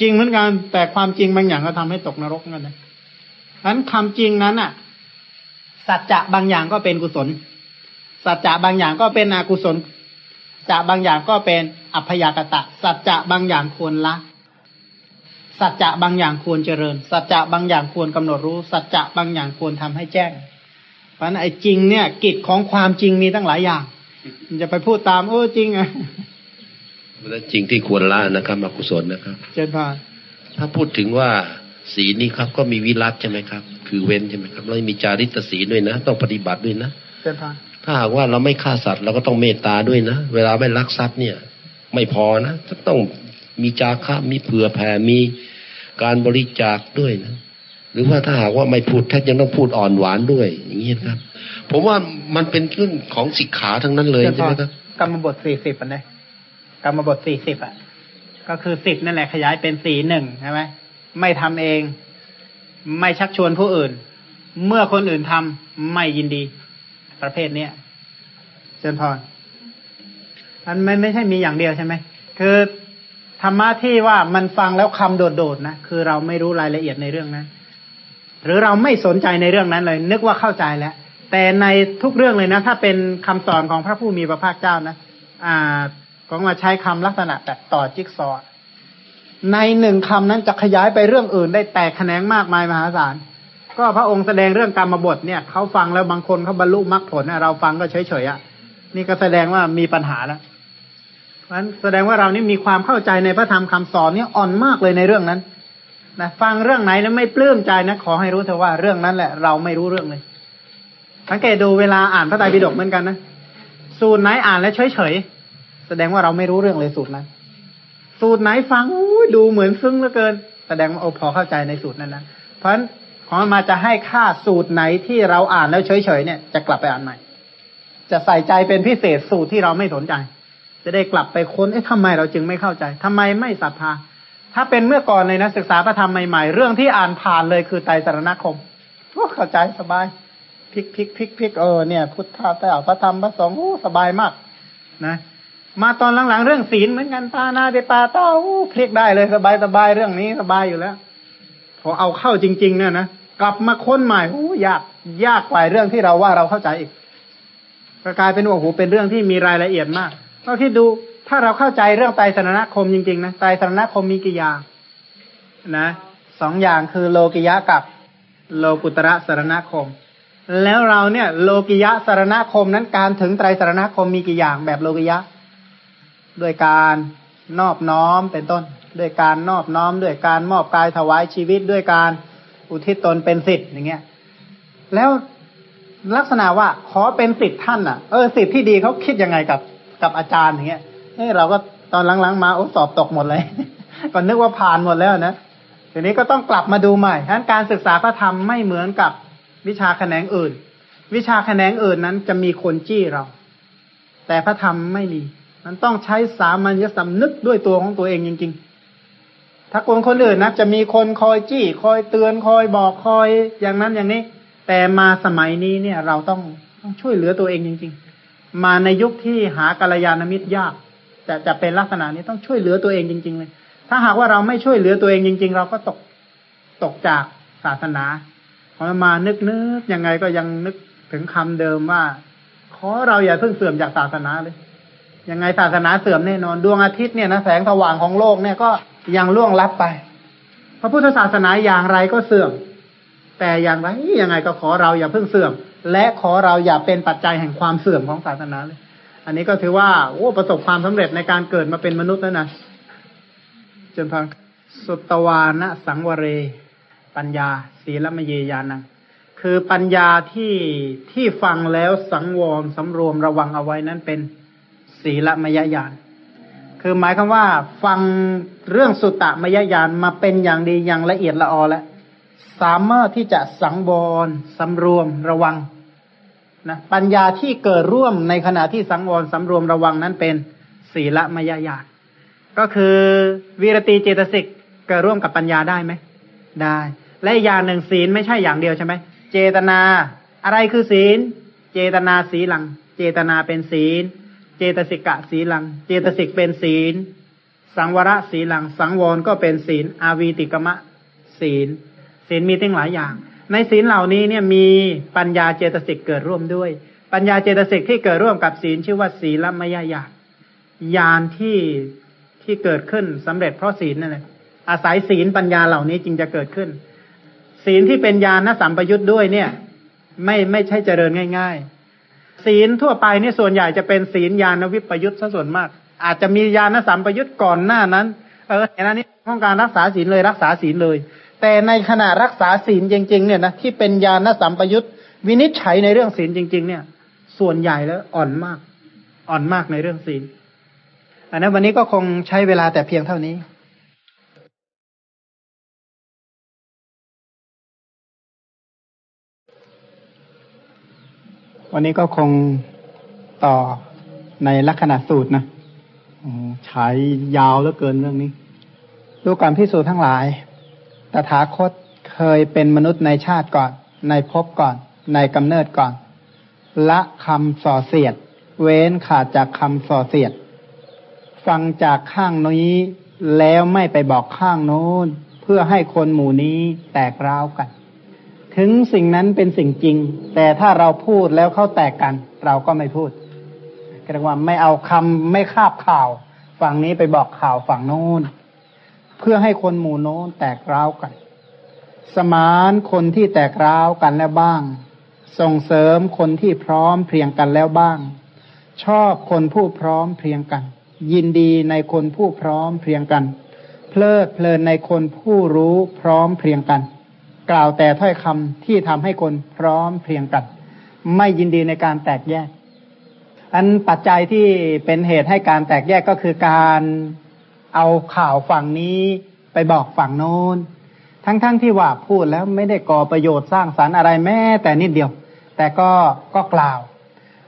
จริงเหมือนกันแต่ความจริงบางอย่างก็ทำให้ตกนรกนั่นนะฉะนั้นคำจริงนั้นอะ สัจจะบางอย่างก็เป็นกุศล สัจจะบางอย่างก็เป็นอกุศลจะบางอย่างก็เป็นอัพยากตะ สัจจะบางอย่างควรละสัจจะบางอย่างควรเจริญ สัจจะบางอย่างควรกำหนดรู้ สัจจะบางอย่างควรทำให้แจ้ง เพราะนั้นไอ้จริงเนี่ย กิจของความจริงมีตั้งหลายอย่าง มันจะไปพูดตามโอ้จริงอะแล้วจริงที่ควรละนะครับอกุศลนะครับ เจนพานถ้าพูดถึงว่าศีลนี่ครับก็มีวิรัตใช่ไหมครับ คือเว้นใช่ไหมครับแล้วมีจาริตศีลด้วยนะ ต้องปฏิบัติด้วยนะเจนพานถ้าหากว่าเราไม่ฆ่าสัตว์เราก็ต้องเมตตาด้วยนะ เวลาไม่ลักทรัพย์เนี่ย ไม่พอนะต้องมีจาคะมีเผื่อแผ่มีการบริจาคด้วยนะ หรือว่าถ้าหากว่าไม่พูดแท้ยังต้องพูดอ่อนหวานด้วย อย่างนี้นะครับ ผมว่ามันเป็นเรื่องของสิกขาทั้งนั้นเลยใช่ไหมครับกรรมบทสี่สิบอันนี้กรรมบทสี่สิบอะ ก็คือสิบนั่นแหละขยายเป็นสี่หนึ่งใช่ไหมไม่ทำเอง ไม่ชักชวนผู้อื่น เมื่อคนอื่นทำไม่ยินดี ประเภทเนี้ยเจนพรอันไม่ไม่ใช่มีอย่างเดียวใช่ไหมคือธรรมะที่ว่ามันฟังแล้วคำโดดๆนะคือเราไม่รู้รายละเอียดในเรื่องนั้น หรือเราไม่สนใจในเรื่องนั้นเลย นึกว่าเข้าใจแล้ว แต่ในทุกเรื่องเลยนะ ถ้าเป็นคำสอนของพระผู้มีพระภาคเจ้านะ อ่าของมาใช้คำลักษณะแบบต่อจิ๊กซอในหนึ่งคำนั้นจะขยายไปเรื่องอื่นได้แตกแขนงมากมายมหาศาลก็พระองค์แสดงเรื่องกรรมบทเนี่ยเขาฟังแล้วบางคนเขาบรรลุมรรคผลเราฟังก็เฉยเฉยอะนี่ก็แสดงว่ามีปัญหาแล้วเพราะฉะนั้นแสดงว่าเรานี่มีความเข้าใจในพระธรรมคำสอนเนี่ยอ่อนมากเลยในเรื่องนั้น นะฟังเรื่องไหนแล้วไม่ปลื้มใจนะขอให้รู้เถอะว่าเรื่องนั้นแหละ เราไม่รู้เรื่องเลยสังเกตดูเวลาอ่านพระไตรปิฎกเหมือนกันนะสูตรไหนอ่านแล้วเฉยเฉยแสดงว่าเราไม่รู้เรื่องเลยสูตรนั้น สูตรไหนฟังดูเหมือนซึ้งเหลือเกิน แสดงว่าโอพอเข้าใจในสูตรนั้นนะเพราะฉะนั้นของมาจะให้ค่าสูตรไหนที่เราอ่านแล้วเฉยๆเนี่ยจะกลับไปอ่านใหม่ จะใส่ใจเป็นพิเศษสูตรที่เราไม่สนใจ จะได้กลับไปค้นเอ๊ะทำไมเราจึงไม่เข้าใจทำไมไม่ศรัทธา ถ้าเป็นเมื่อก่อนเลยนะศึกษาพระธรรมใหม่ๆ เรื่องที่อ่านผ่านเลยคือไตรสรณคมโอ้เข้าใจสบายพลิกพลิกพลิกพลิกเออเนี่ย พุทธะแต่เอาพระธรรมพระสงฆ์โอ้สบายมาก นะ มาตอนหลังๆ เรื่องศีลเหมือนกันปานาเดปาเต้าอู้พลิกได้เลยสบายสบายเรื่องนี้สบายอยู่แล้วพอเอาเข้าจริง ๆ เนี่ยนะกลับมาค้นใหม่โอ้ยากยากกว่าเรื่องที่เราว่าเราเข้าใจอีกกลายเป็นว่าโอ้โหเป็นเรื่องที่มีรายละเอียดมากก็ที่ดู ถ้าเราเข้าใจเรื่องไตรสรณคมจริงๆนะไตรสรณคมมีกี่อย่าง นะสองอย่างคือโลกิยะกับโลกุตระสรณคม แล้วเราเนี่ย โลกิยะสรณคมนั้นการถึงไตรสรณคมมีกี่อย่างแบบโลกิยะด้วยการนอบน้อมเป็นต้น ด้วยการนอบน้อม ด้วยการมอบกายถวายชีวิตด้วยการอุทิศตนเป็นสิทธิ์อย่างเงี้ย แล้วลักษณะว่าขอเป็นสิทธิ์ท่านอะ เออสิทธิ์ที่ดีเขาคิดยังไงกับกับอาจารย์อย่างเงี้ย เฮ้เราก็ตอนหลังๆมาโอ้สอบตกหมดเลยก็นึกว่าผ่านหมดแล้วนะทีนี้ก็ต้องกลับมาดูใหม่ฉะนั้นการศึกษาพระธรรมไม่เหมือนกับวิชาแขนงอื่น วิชาแขนงอื่นนั้นจะมีคนจี้เรา แต่พระธรรมไม่มี มันต้องใช้สามัญญสำนึกด้วยตัวของตัวเองจริง ๆ ถ้าคนคนอื่นนะจะมีคนคอยจี้ คอยเตือนคอยบอกคอยอย่างนั้นอย่างนี้ แต่มาสมัยนี้เนี่ยเราต้องต้องช่วยเหลือตัวเองจริง ๆ มาในยุคที่หากัลยาณมิตรยาก จะจะเป็นลักษณะนี้ต้องช่วยเหลือตัวเองจริง ๆ เลย ถ้าหากว่าเราไม่ช่วยเหลือตัวเองจริง ๆ เราก็ตกตกจากศาสนาพอมานึกนึกยังไงก็ยังนึกถึงคำเดิมว่า ขอเราอย่าเพิ่งเสื่อมจากศาสนาเลย ยังไงศาสนาเสื่อมแน่นอนดวงอาทิตย์เนี่ยนะแสงสว่างของโลกเนี่ยก็ยังล่วงลับไป พระพุทธศาสนาอย่างไรก็เสื่อม แต่อย่างไรยังไงก็ขอเราอย่าเพิ่งเสื่อม และขอเราอย่าเป็นปัจจัยแห่งความเสื่อมของศาสนาเลย อันนี้ก็ถือว่าโอ้ประสบความสำเร็จในการเกิดมาเป็นมนุษย์แล้วนะจนพังสุตวานะสังวเร ปัญญา ศีลมเยยานังคือปัญญาที่ที่ฟังแล้วสังวรสำรวมระวังเอาไว้นั้นเป็นศีลมยญาณคือหมายคำว่า ฟังเรื่องสุตตะมยญาณมาเป็นอย่างดีอย่างละเอียดละออแล้วสามารถที่จะสังวรสำรวมระวัง นะปัญญาที่เกิดร่วมในขณะที่สังวรสำรวมระวังนั้นเป็นศีละมยญาณก็คือวีรตีเจตสิกเกิดร่วมกับปัญญาได้ไหมได้ และอย่างหนึ่งศีลไม่ใช่อย่างเดียวใช่ไหมเจตนา อะไรคือศีล เจตนาสีลัง เจตนาเป็นศีล เจตสิกะสีลัง เจตสิกเป็นศีล สังวรสีลัง สังวรก็เป็นศีล อาวีติกมะศีล ศีลมีตั้งหลายอย่าง ในศีลเหล่านี้เนี่ยมีปัญญาเจตสิกเกิดร่วมด้วย ปัญญาเจตสิกที่เกิดร่วมกับศีลชื่อว่าศีลมยญาณญาณที่ที่เกิดขึ้นสำเร็จเพราะศีลนั่นแหละอาศัยศีลปัญญาเหล่านี้จึงจะเกิดขึ้น ศีลที่เป็นญาณสัมปยุทธ์ด้วยเนี่ย ไม่ไม่ใช่เจริญง่าย ๆ ศีลทั่วไปนี่ส่วนใหญ่จะเป็นศีลญาณวิปยุทธ์ซะส่วนมาก อาจจะมีญาณสัมปยุทธ์ก่อนหน้านั้น เอออย่างนี้ต้องการรักษาศีลเลยรักษาศีลเลย แต่ในขณะรักษาศีลจริง ๆ เนี่ยนะที่เป็นญาณสัมปยุทธ์วินิจฉัยในเรื่องศีลจริง ๆ เนี่ย ส่วนใหญ่แล้วอ่อนมาก อ่อนมากในเรื่องศีลอันนั้นวันนี้ก็คงใช้เวลาแต่เพียงเท่านี้วันนี้ก็คงต่อในลักษณะสูตรนะใช้ยาวเหลือเกินเรื่องนี้ดูก่อนพิสูจน์ทั้งหลาย ถาคตเคยเป็นมนุษย์ในชาติก่อน ในภพก่อน ในกำเนิดก่อน ละคำส่อเสียด เว้นขาดจากคำส่อเสียด ฟังจากข้างนี้แล้วไม่ไปบอกข้างโน้น เพื่อให้คนหมู่นี้แตกร้าวกัน ถึงสิ่งนั้นเป็นสิ่งจริง แต่ถ้าเราพูดแล้วเขาแตกกัน เราก็ไม่พูดกระว่าไม่เอาคำไม่คาบข่าว ฝั่งนี้ไปบอกข่าวฝั่งโน้น เพื่อให้คนหมู่โน้นแตกร้าวกัน สมานคนที่แตกร้าวกันแล้วบ้าง ส่งเสริมคนที่พร้อมเพรียงกันแล้วบ้าง ชอบคนผู้พร้อมเพรียงกัน ยินดีในคนผู้พร้อมเพรียงกัน เพลิดเพลินในคนผู้รู้พร้อมเพรียงกัน กล่าวแต่ถ้อยคำที่ทำให้คนพร้อมเพรียงกัน ไม่ยินดีในการแตกแยกอันปัจจัยที่เป็นเหตุให้การแตกแยกก็คือการ เอาข่าวฝั่งนี้ไปบอกฝั่งโน้น ทั้งๆทที่ว่าพูดแล้วไม่ได้ก่อประโยชน์สร้างสารรค์อะไรแม้แต่นิดเดียว แต่ก็ก็กล่าว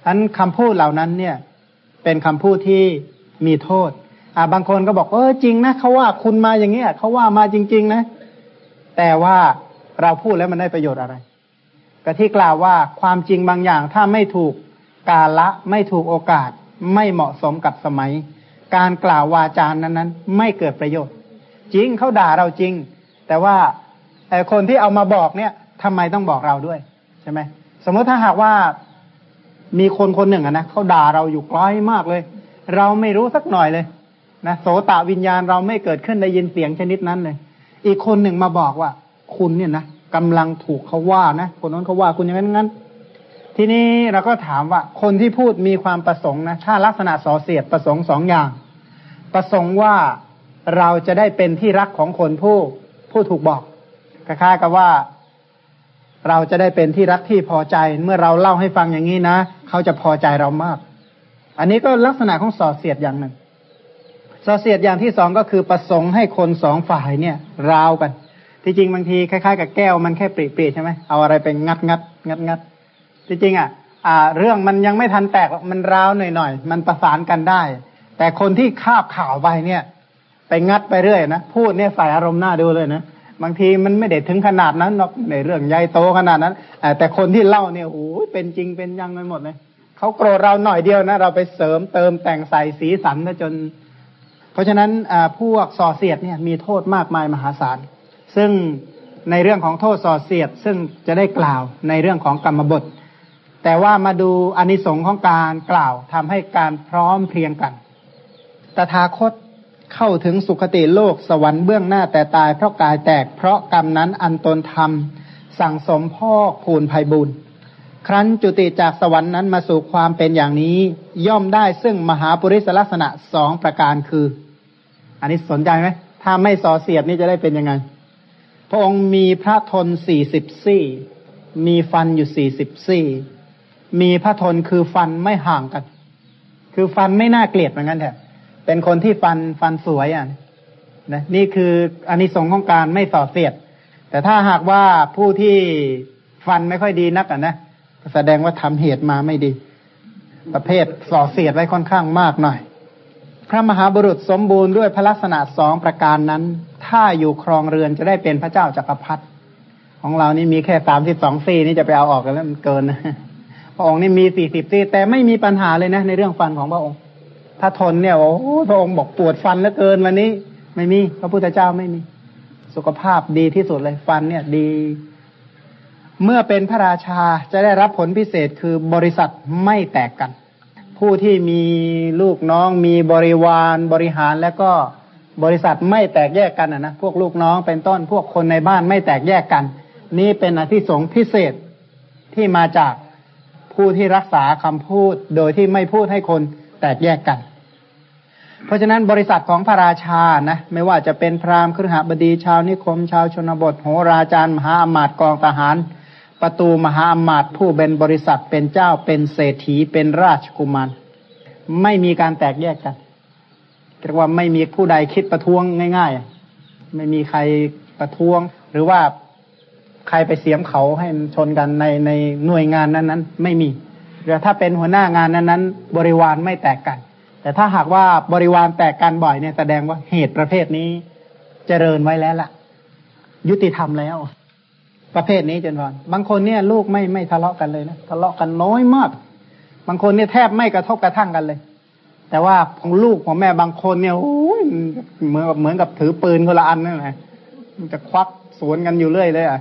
อันคำพูดเหล่านั้นเนี่ย เป็นคำพูดที่มีโทษ อ่าบางคนก็บอกเออจริงนะเขาว่าคุณมาอย่างเงี้ยเขาว่ามาจริง ๆ นะ แต่ว่าเราพูดแล้วมันได้ประโยชน์อะไรก็ที่กล่าวว่าความจริงบางอย่างถ้าไม่ถูกกาละไม่ถูกโอกาสไม่เหมาะสมกับสมัย การกล่าววาจานั้นนั้นไม่เกิดประโยชน์ จริงเขาด่าเราจริง แต่ว่าไอ้คนที่เอามาบอกเนี่ยทำไมต้องบอกเราด้วยใช่ไหมสมมติถ้าหากว่ามีคนคนหนึ่งอะนะเขาด่าเราอยู่ไกลมากเลย เราไม่รู้สักหน่อยเลยนะโสตวิญญาณเราไม่เกิดขึ้นได้ยินเสียงชนิดนั้นเลย อีกคนหนึ่งมาบอกว่า คุณเนี่ยนะกำลังถูกเขาว่านะคนนั้นเขาว่าคุณอย่างนั้นงั้น ทีนี้เราก็ถามว่าคนที่พูดมีความประสงค์นะถ้าลักษณะสอเสียดประสงค์สองอย่าง ประสงค์ว่าเราจะได้เป็นที่รักของคนผู้ผู้ถูกบอกคล้ายๆกับว่า เราจะได้เป็นที่รักที่พอใจ เมื่อเราเล่าให้ฟังอย่างนี้นะเขาจะพอใจเรามาก อันนี้ก็ลักษณะของส่อเสียดอย่างหนึ่งส่อเสียดอย่างที่สองก็คือประสงค์ให้คนสองฝ่ายเนี่ยราวกัน ที่จริงบางทีคล้ายๆ กับแก้วมันแค่ปริๆใช่ไหมเอาอะไรไปงัดงัดงัดงัด จริงอะอ่า เรื่องมันยังไม่ทันแตกมันราวหน่อยๆมันประสานกันได้ แต่คนที่คาบข่าวไปเนี่ย ไปงัดไปเรื่อยนะพูดเนี่ยใส่อารมณ์หน้าดูเลยนะบางทีมันไม่ได้ถึงขนาดนั้นหรอกในเรื่องใหญ่โตขนาดนั้นแต่คนที่เล่าเนี่ยโอ้ยเป็นจริงเป็นยังไปหมดเลยเขาโกรธเราหน่อยเดียวนะ เราไปเสริมเติมแต่งใส่สีสันนะจน เพราะฉะนั้นพวกส่อเสียดเนี่ยมีโทษมากมายมหาศาล ซึ่งในเรื่องของโทษส่อเสียด ซึ่งจะได้กล่าวในเรื่องของกรรมบท แต่ว่ามาดูอนิสงค์ของการกล่าวทำให้การพร้อมเพรียงกัน ตถาคตเข้าถึงสุคติโลกสวรรค์เบื้องหน้าแต่ตายเพราะกายแตกเพราะกรรมนั้นอันตนทำสั่งสมพ่อคูณภัยบุญครั้นจุติจากสวรรค์นั้นมาสู่ความเป็นอย่างนี้ ย่อมได้ซึ่งมหาปุริสลักษณะสองประการคือ อันนี้สนใจไหมถ้าไม่สอเสียดนี่จะได้เป็นยังไง พระองค์มีพระทนสี่สิบซี่ มีฟันอยู่สี่สิบซี่ มีพระทนคือฟันไม่ห่างกัน คือฟันไม่น่าเกลียดเหมือนกันแท้เป็นคนที่ฟันฟันสวยอะนะนี่คืออันนี้สงของการไม่ส่อเสียด แต่ถ้าหากว่าผู้ที่ฟันไม่ค่อยดีนักอะนะแสดงว่าทำเหตุมาไม่ดี ประเภทส่อเสียดไว้ค่อนข้างมากหน่อย พระมหาบุรุษสมบูรณ์ด้วยพระลักษณะสองประการนั้น ถ้าอยู่ครองเรือนจะได้เป็นพระเจ้าจากักรพรรดิของเรานี่มีแค่สามสิบสองซี่นี่จะไปเอาออกกันแล้วมันเกินนะ ระองค์นี่มีสี่สิบซี่แต่ไม่มีปัญหาเลยนะ ในเรื่องฟันของพระองค์ ถ้าทนเนี่ยโอ้พระองค์บอกปวดฟันเหลือเกินวันนี้ ไม่มี พระพุทธเจ้าไม่มี สุขภาพดีที่สุดเลยฟันเนี่ยดี เมื่อเป็นพระราชาจะได้รับผลพิเศษคือบริษัทไม่แตกกัน ผู้ที่มีลูกน้องมีบริวารบริหารแล้วก็บริษัทไม่แตกแยกกันนะนะพวกลูกน้องเป็นต้นพวกคนในบ้านไม่แตกแยกกัน นี่เป็นอธิสงพิเศษที่มาจาก ผู้ที่รักษาคำพูดโดยที่ไม่พูดให้คนแตกแยกกัน เพราะฉะนั้นบริษัทของพระราชานะไม่ว่าจะเป็นพราหมณ์ครหบดีชาวนิคม ชาวชนบทโหราจารย์มหาอมาตย์กองทหาร ประตูมหาอมาตย์ผู้เป็นบริษัทเป็นเจ้าเป็นเศรษฐีเป็นราชกุมารไม่มีการแตกแยกกันเรียกว่าไม่มีผู้ใดคิดประท้วงง่าย ๆ ไม่มีใครประท้วง หรือว่า ใครไปเสียมเขาให้ชนกันในในหน่วยงานนั้นๆไม่มีหรือถ้าเป็นหัวหน้างานนั้นๆบริวารไม่แตกกัน แต่ถ้าหากว่าบริวารแตกกันบ่อยเนี่ยแสดงว่าเหตุประเภทนี้เจริญไว้แล้วล่ะ ยุติธรรมแล้ว ประเภทนี้จนวันบางคนเนี่ย ลูกไม่ไม่ทะเลาะกันเลยนะทะเลาะกันน้อยมาก บางคนเนี่ยแทบไม่กระทบกระทั่งกันเลย แต่ว่าของลูกของแม่บางคนเนี่ยโอ้ยเหมือนกับเหมือนกับถือปืนคนละอันนั่นแหละมันจะควักสวนกันอยู่เรื่อยเลยอะ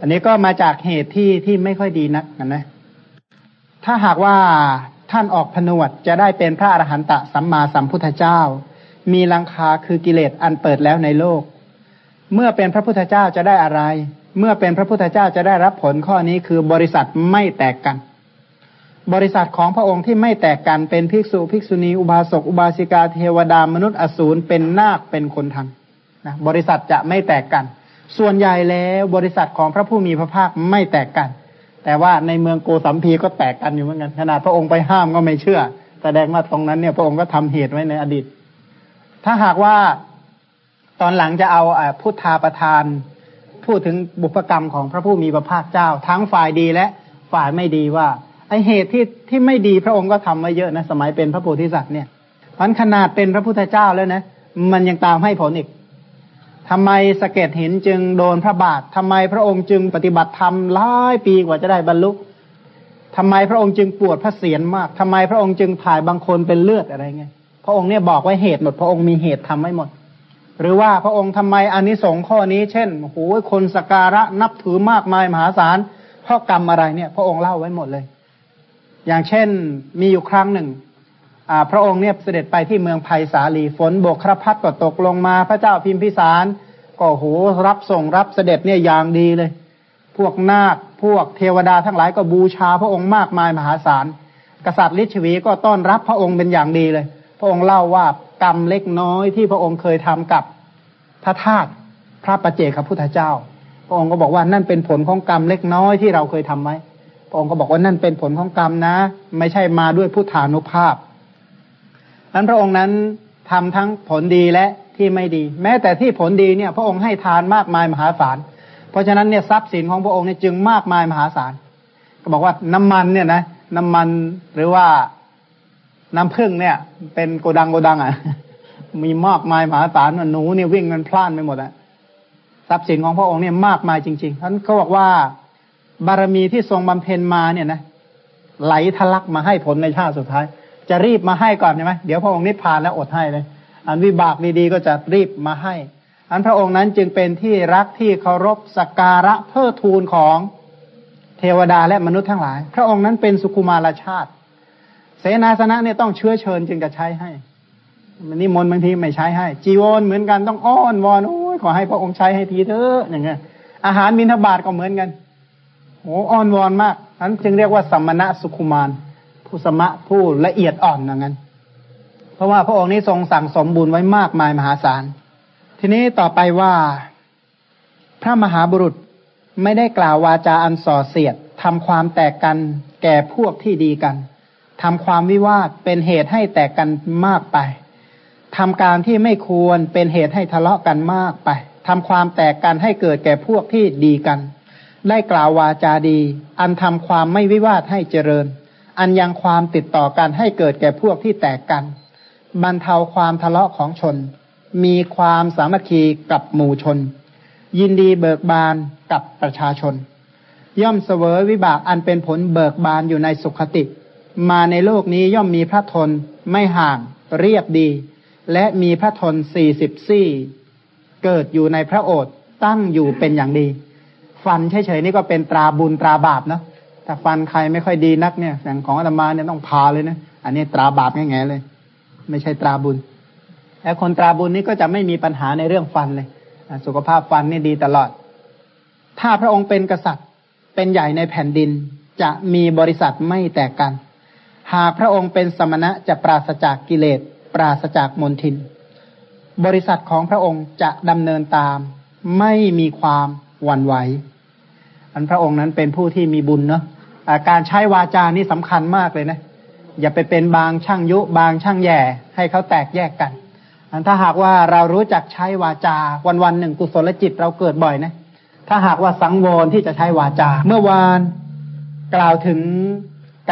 อันนี้ก็มาจากเหตุที่ที่ไม่ค่อยดีนักนะ ถ้าหากว่าท่านออกผนวดจะได้เป็นพระอรหันตสัมมาสัมพุทธเจ้า มีลังคาคือกิเลสอันเปิดแล้วในโลก เมื่อเป็นพระพุทธเจ้าจะได้อะไร เมื่อเป็นพระพุทธเจ้าจะได้รับผลข้อนี้คือบริษัทไม่แตกกัน บริษัทของพระองค์ที่ไม่แตกกันเป็นภิกษุภิกษุณีอุบาสกอุบาสิกาเทวดามนุษย์อสูรเป็นนาคเป็นคนทำนะบริษัทจะไม่แตกกัน ส่วนใหญ่แล้วบริษัทของพระผู้มีพระภาคไม่แตกกัน แต่ว่าในเมืองโกสัมพีก็แตกกันอยู่เหมือนกันขนาดพระองค์ไปห้ามก็ไม่เชื่อ แสดงว่าตรงนั้นเนี่ยพระองค์ก็ทำเหตุไว้ในอดีต ถ้าหากว่าตอนหลังจะเอาพุทธาประทาน พูดถึงบุพกรรมของพระผู้มีพระภาคเจ้า ทั้งฝ่ายดีและฝ่ายไม่ดีว่าไอเหตุที่ที่ไม่ดีพระองค์ก็ทำไว้เยอะนะสมัยเป็นพระโพธิสัตว์เนี่ยมันขนาดเป็นพระพุทธเจ้าแล้วนะ มันยังตามให้ผลอีก ทำไมสะเก็ดหินจึงโดนพระบาททำไมพระองค์จึงปฏิบัติธรรมหลายปีกว่าจะได้บรรลุทำไมพระองค์จึงปวดพระเศียรมากทำไมพระองค์จึงถ่ายบางคนเป็นเลือดอะไรเงี้ยพระองค์เนี่ยบอกไว้เหตุหมด พระองค์มีเหตุทำไว้หมด หรือว่าพระองค์ทำไมอานิสงส์ข้อนี้ เช่นโอ้โหคนสการะนับถือมากมายมหาศาลเพราะกรรมอะไรเนี่ย พระองค์เล่าไว้หมดเลย อย่างเช่นมีอยู่ครั้งหนึ่ง พระองค์เนี่ยเสด็จไปที่เมืองไผ่สาลีฝนโบกครพัดก็ตกลงมาพระเจ้าพิมพิสารก็โหรับส่งรับเสด็จเนี่ยอย่างดีเลย พวกนาคพวกเทวดาทั้งหลายก็บูชาพระองค์มากมายมหาศาล กษัตริย์ลิชวีก็ต้อนรับพระองค์เป็นอย่างดีเลย พระองค์เล่าว่ากรรมเล็กน้อยที่พระองค์เคยทำกับพระธาตุพระประเจกพุทธเจ้า พระองค์ก็บอกว่านั่นเป็นผลของกรรมเล็กน้อยที่เราเคยทำไว้พระองค์ก็บอกว่านั่นเป็นผลของกรรมนะ ไม่ใช่มาด้วยพุทธานุภาพ นั้นพระองค์นั้นทำทั้งผลดีและที่ไม่ดี แม้แต่ที่ผลดีเนี่ย พระองค์ให้ทานมากมายมหาศาล เพราะฉะนั้นเนี่ยทรัพย์สินของพระองค์เนี่ยจึงมากมายมหาศาล ก็บอกว่าน้ำมันเนี่ยนะน้ำมันหรือว่าน้ำผึ้งเนี่ย เป็นโกดังโกดังอะ มีมากมายมหาศาลหนูเนี่ยวิ่งกันพล่านไปหมดอะทรัพย์สินของพระองค์เนี่ยมากมายจริงๆท่านเขาบอกว่าบารมีที่ทรงบำเพ็ญมาเนี่ยนะไหลทะลักมาให้ผลในชาติสุดท้าย จะรีบมาให้ก่อนใช่ไหมเดี๋ยวพระองค์นิพพานแล้วอดให้เลย อันวิบากดีๆก็จะรีบมาให้ อันพระองค์นั้นจึงเป็นที่รักที่เคารพสักการะเพื่อทูลของเทวดาและมนุษย์ทั้งหลาย พระองค์นั้นเป็นสุคุมารชาติ เสนาสนะเนี่ยต้องเชื้อเชิญจึงจะใช้ให้มันนิมนต์บางทีไม่ใช้ให้ จีวรเหมือนกันต้องอ้อนวอนโอ้ยขอให้พระองค์ใช้ให้ทีเถอะอย่างเงี้ยอาหารมินทบาทก็เหมือนกันโอ้อ้อนวอนมากนั้นจึงเรียกว่าสัมมณะสุขุมาร ผู้สมะผู้ละเอียดอ่อนอย่างนั้น เพราะว่าพระองค์นี้ทรงสั่งสมบุญไว้มากมายมหาศาล ทีนี้ต่อไปว่า พระมหาบุรุษไม่ได้กล่าววาจาอันส่อเสียดทำความแตกกันแก่พวกที่ดีกันทำความวิวาทเป็นเหตุให้แตกกันมากไปทำการที่ไม่ควรเป็นเหตุให้ทะเลาะกันมากไปททำความแตกกันให้เกิดแก่พวกที่ดีกัน ได้กล่าววาจาดี อันทำความไม่วิวาทให้เจริญ อันยังความติดต่อกันให้เกิดแก่พวกที่แตกกันบรรเทาความทะเลาะของชน มีความสามัคคีกับหมู่ชน ยินดีเบิกบานกับประชาชน ย่อมเสวยวิบากอันเป็นผลเบิกบานอยู่ในสุขติ มาในโลกนี้ย่อมมีพระทนไม่ห่างเรียบดี และมีพระทนสี่สิบซี่เกิดอยู่ในพระโอษฐ์ตั้งอยู่เป็นอย่างดี ฟันเฉยๆนี่ก็เป็นตราบุญตราบาปเนาะ ถ้าฟันใครไม่ค่อยดีนักเนี่ยอย่างของอาตมาเนี่ยต้องพาเลยนะอันนี้ตราบาปแง่ๆเลย ไม่ใช่ตราบุญและคนตราบุญนี่ก็จะไม่มีปัญหาในเรื่องฟันเลยสุขภาพฟันนี่ดีตลอด ถ้าพระองค์เป็นกษัตริย์เป็นใหญ่ในแผ่นดินจะมีบริษัทไม่แตกกัน หากพระองค์เป็นสมณะจะปราศจากกิเลส ปราศจากมนทิน บริษัทของพระองค์จะดำเนินตาม ไม่มีความหวั่นไหว อันพระองค์นั้นเป็นผู้ที่มีบุญเนาะ การใช้วาจานี่สำคัญมากเลยนะ อย่าไปเป็นบางช่างยุบางช่างแย่ ให้เขาแตกแยกกัน อันถ้าหากว่าเรารู้จักใช้วาจาวันวันหนึ่งกุศลจิตเราเกิดบ่อยนะ ถ้าหากว่าสังวรที่จะใช้วาจา เมื่อวานกล่าวถึง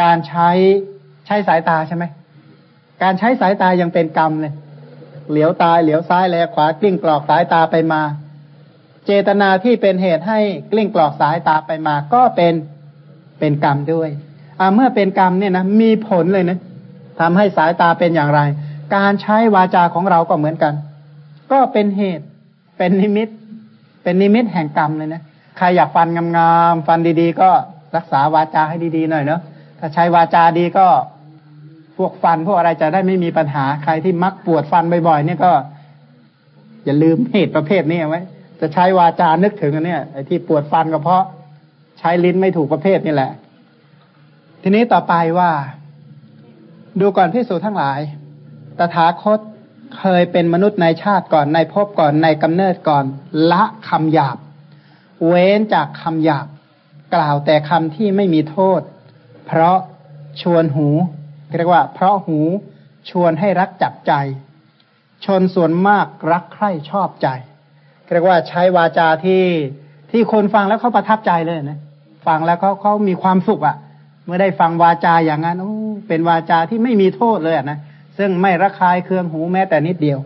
การใช้ใช้สายตาใช่ไหม การใช้สายตายังเป็นกรรมเลย เหลียวตายเหลียวซ้ายแลขวากลิ้งกรอกสายตาไปมา เจตนาที่เป็นเหตุให้กลิ้งกรอกสายตาไปมาก็เป็น เป็นกรรมด้วยอ่าเมื่อเป็นกรรมเนี่ยนะมีผลเลยนะทำให้สายตาเป็นอย่างไร การใช้วาจาของเราก็เหมือนกัน ก็เป็นเหตุ เป็นนิมิต เป็นนิมิตแห่งกรรมเลยนะใครอยากฟันงามๆฟันดีๆ ก็รักษาวาจาให้ดีๆหน่อยเนาะถ้าใช้วาจาดีก็พวกฟันพวกอะไรจะได้ไม่มีปัญหาใครที่มักปวดฟันบ่อยๆเนี่ยก็ อย่าลืมเหตุประเภทนี้ไว้ จะใช้วาจานึกถึงอันเนี้ยไอ้ที่ปวดฟันก็เพราะ ช้ลิ้นไม่ถูกประเภทนี่แหละ ทีนี้ต่อไปว่า ดูก่อนพิสูจทั้งหลาย ตถาคตเคยเป็นมนุษย์ในชาติก่อนในภพก่อนในกำเนิดก่อน ละคำหยาบ เว้นจากคำหยาบ กล่าวแต่คำที่ไม่มีโทษ เพราะชวนหูเรียกว่า เพราะหูชวนให้รักจับใจ ชนส่วนมากรักใคร่ชอบใจเรียกว่าใช้วาจาที่ที่คนฟังแล้วเขาประทับใจเลยนะ ฟังแล้วเขาเขามีความสุขอะ่ะ เมื่อได้ฟังวาจาอย่างนั้นโอ้เป็นวาจาที่ไม่มีโทษเลยนะซึ่งไม่ระคายเคืองหูแม้แต่นิดเดียว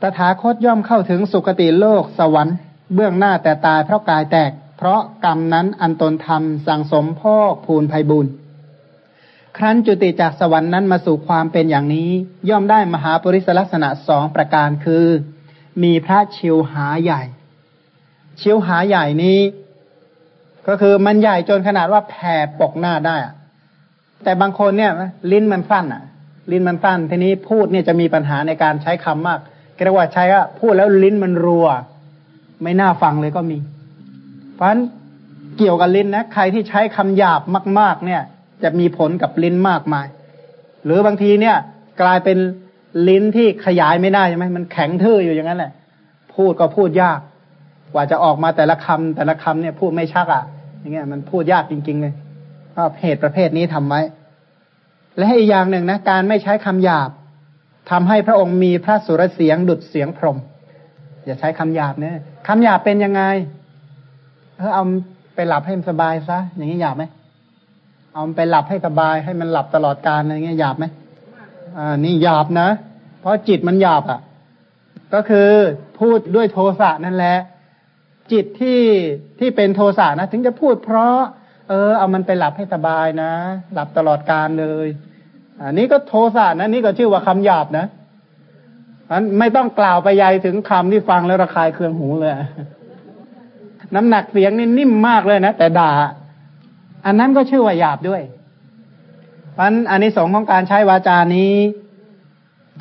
ตถาคตย่อมเข้าถึงสุคติโลกสวรรค์ เบื้องหน้าแต่ตายเพราะกายแตก เพราะกรรมนั้นอันตนทำสั่งสมพ่อภูนภัยบุญครั้นจุติจากสวรรค์นั้นมาสู่ความเป็นอย่างนี้ ย่อมได้มหาปริศลักษณะสองประการคือ มีพระชิวหาใหญ่ ชิวหาใหญ่นี้ ก็คือมันใหญ่จนขนาดว่าแผ่ปกหน้าได้แต่บางคนเนี่ยลิ้นมันสั้นอะ ลิ้นมันสั้นทีนี้พูดเนี่ยจะมีปัญหาในการใช้คำมากเรียกว่าใช้ว่าพูดแล้วลิ้นมันรัว ไม่น่าฟังเลยก็มี เพราะฉะนั้นเกี่ยวกับลิ้นนะใครที่ใช้คำหยาบมาก ๆ เนี่ย จะมีผลกับลิ้นมากมาย หรือบางทีเนี่ย กลายเป็นลิ้นที่ขยายไม่ได้ใช่ไหมมันแข็งทื่ออยู่อย่างนั้นแหละ พูดก็พูดยาก กว่าจะออกมาแต่ละคำแต่ละคำเนี่ยพูดไม่ชักอะ อย่างเงี้ย มันพูดยากจริง ๆ เลยก็เหตุประเภทนี้ทำไว้ และอีกอย่างหนึ่งนะ การไม่ใช้คำหยาบทำให้พระองค์มีพระสุรเสียงดุดเสียงพรหมอย่าใช้คำหยาบเนี่ยคำหยาบเป็นยังไงเออเอาไปหลับให้มันสบายซะอย่างนี้หยาบไหมเอาไปหลับให้สบายให้มันหลับตลอดการอะไรเงี้ยหยาบไหมอ่านี่หยาบนะ เพราะจิตมันหยาบอะ ก็คือพูดด้วยโทสะนั่นแหละ จิตที่ที่เป็นโทสะนะ ถึงจะพูดเพราะ เออ เอามันไปหลับให้สบายนะ หลับตลอดการเลย อันนี้ก็โทสะนะนี่ก็ชื่อว่าคำหยาบนะอันไม่ต้องกล่าวไปยายถึงคำที่ฟังแล้วระคายเคืองหูเลย น้ำหนักเสียงนี่นิ่มมากเลยนะแต่ด่า อันนั้นก็ชื่อว่าหยาบด้วยเพราะอันนี้สองของการใช้วาจานี้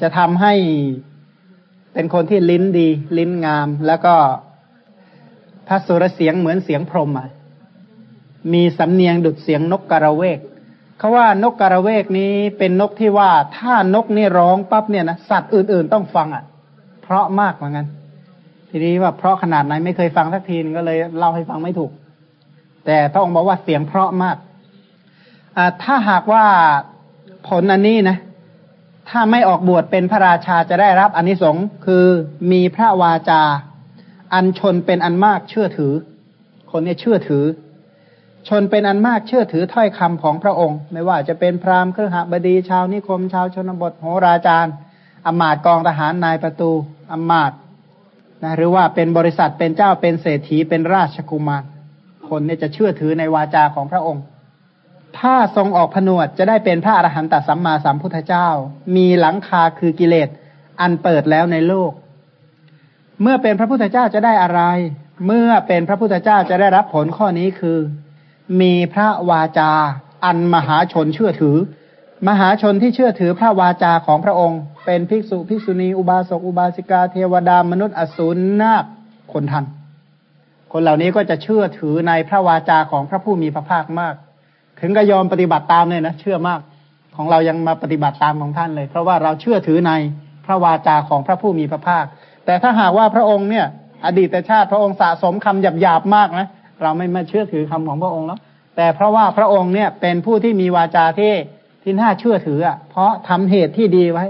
จะทำให้เป็นคนที่ลิ้นดี ลิ้นงาม แล้วก็ พระสุรเสียงเหมือนเสียงพรหมอะมีสำเนียงดุดเสียงนกกระเวกเขาว่านกกระเวกนี้เป็นนกที่ว่าถ้านกนี่ร้องปั๊บเนี่ยนะสัตว์อื่นๆต้องฟังอะ เพราะมากเหมือนกันทีนี้ว่าเพราะขนาดไหนไม่เคยฟังสักทีก็เลยเล่าให้ฟังไม่ถูก แต่พระองค์บอกว่าเสียงเพราะมากถ้าหากว่าผลอันนี้นะถ้าไม่ออกบวชเป็นพระราชาจะได้รับอนนิสงส์คือมีพระวาจา อันชนเป็นอันมากเชื่อถือ คนนี้เชื่อถือ ชนเป็นอันมากเชื่อถือถ้อยคำของพระองค์ ไม่ว่าจะเป็นพราหมณ์เครือหบดีชาวนิคม ชาวชนบทโหราจารย์อมาตกองทหารนายประตูอมาตนะหรือว่าเป็นบริษัทเป็นเจ้าเป็นเศรษฐีเป็นราชกุมาร คนเนี่ยจะเชื่อถือในวาจาของพระองค์ ถ้าทรงออกผนวดจะได้เป็นพระอรหันตสัมมาสัมพุทธเจ้า มีหลังคาคือกิเลสอันเปิดแล้วในโลก เมื่อเป็นพระพุทธเจ้าจะได้อะไร เมื่อเป็นพระพุทธเจ้าจะได้รับผลข้อนี้คือ มีพระวาจา อันมหาชนเชื่อถือ มหาชนที่เชื่อถือพระวาจาของพระองค์ เป็นภิกษุภิกษุณีอุบาสกอุบาสิกาเทวดามนุษย์อสูรนาคคนทัน คนเหล่านี้ก็จะเชื่อถือในพระวาจาของพระผู้มีพระภาคมาก ถึงก็ยอมปฏิบัติตามเลยนะเชื่อมากของเรายังมาปฏิบัติตามของท่านเลย เพราะว่าเราเชื่อถือในพระวาจาของพระผู้มีพระภาค แต่ถ้าหากว่าพระองค์เนี่ย อดีตชาติพระองค์สะสมคำหยาบๆมากนะเราไม่มาเชื่อถือคำของพระองค์แล้วแต่เพราะว่าพระองค์เนี่ยเป็นผู้ที่มีวาจาที่ที่น่าเชื่อถืออะเพราะทำเหตุที่ดีไว้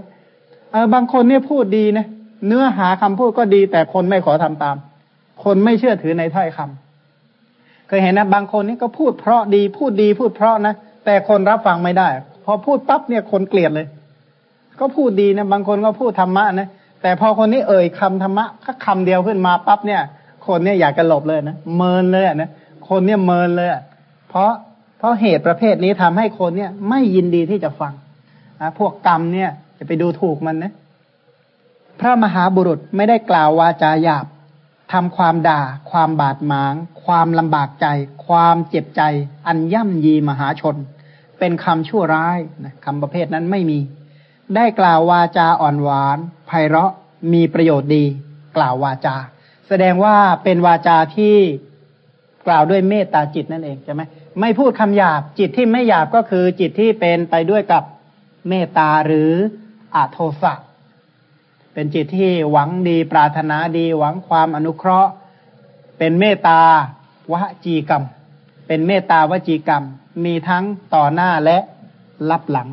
เออบางคนเนี่ยพูดดีนะเนื้อหาคำพูดก็ดี แต่คนไม่ขอทำตาม คนไม่เชื่อถือในถ้อยคำเคยเห็นนะบางคนนี่ก็พูดเพราะดีพูดดีพูดเพราะนะแต่คนรับฟังไม่ได้ พอพูดปั๊บเนี่ยคนเกลียดเลย ก็พูดดีนะบางคนก็พูดธรรมะนะ แต่พอคนนี้เอ่ยคำธรรมะก็คำเดียวขึ้นมาปั๊บเนี่ย คนเนี่ยอยากจะหลบเลยนะเมินเลยนะคนเนี่ยเมินเลยเพราะเพราะเหตุประเภทนี้ทำให้คนเนี่ย ไม่ยินดีที่จะฟังนะพวกกรรมเนี่ยจะไปดูถูกมันนะพระมหาบุรุษไม่ได้กล่าววาจาหยาบทำความด่า ความบาดหมาง ความลำบากใจ ความเจ็บใจ อันย่ำยีมหาชน เป็นคำชั่วร้ายนะคำประเภทนั้นไม่มี ได้กล่าววาจาอ่อนหวานไพเราะมีประโยชน์ดี กล่าววาจา แสดงว่าเป็นวาจาที่กล่าวด้วยเมตตาจิตนั่นเองใช่ไหมไม่พูดคำหยาบจิตที่ไม่หยาบก็คือจิตที่เป็นไปด้วยกับเมตตาหรืออาโทสะเป็นจิตที่หวังดีปรารถนาดี หวังความอนุเคราะห์ เป็นเมตตาวจีกรรม เป็นเมตตาวจีกรรม มีทั้งต่อหน้าและรับหลัง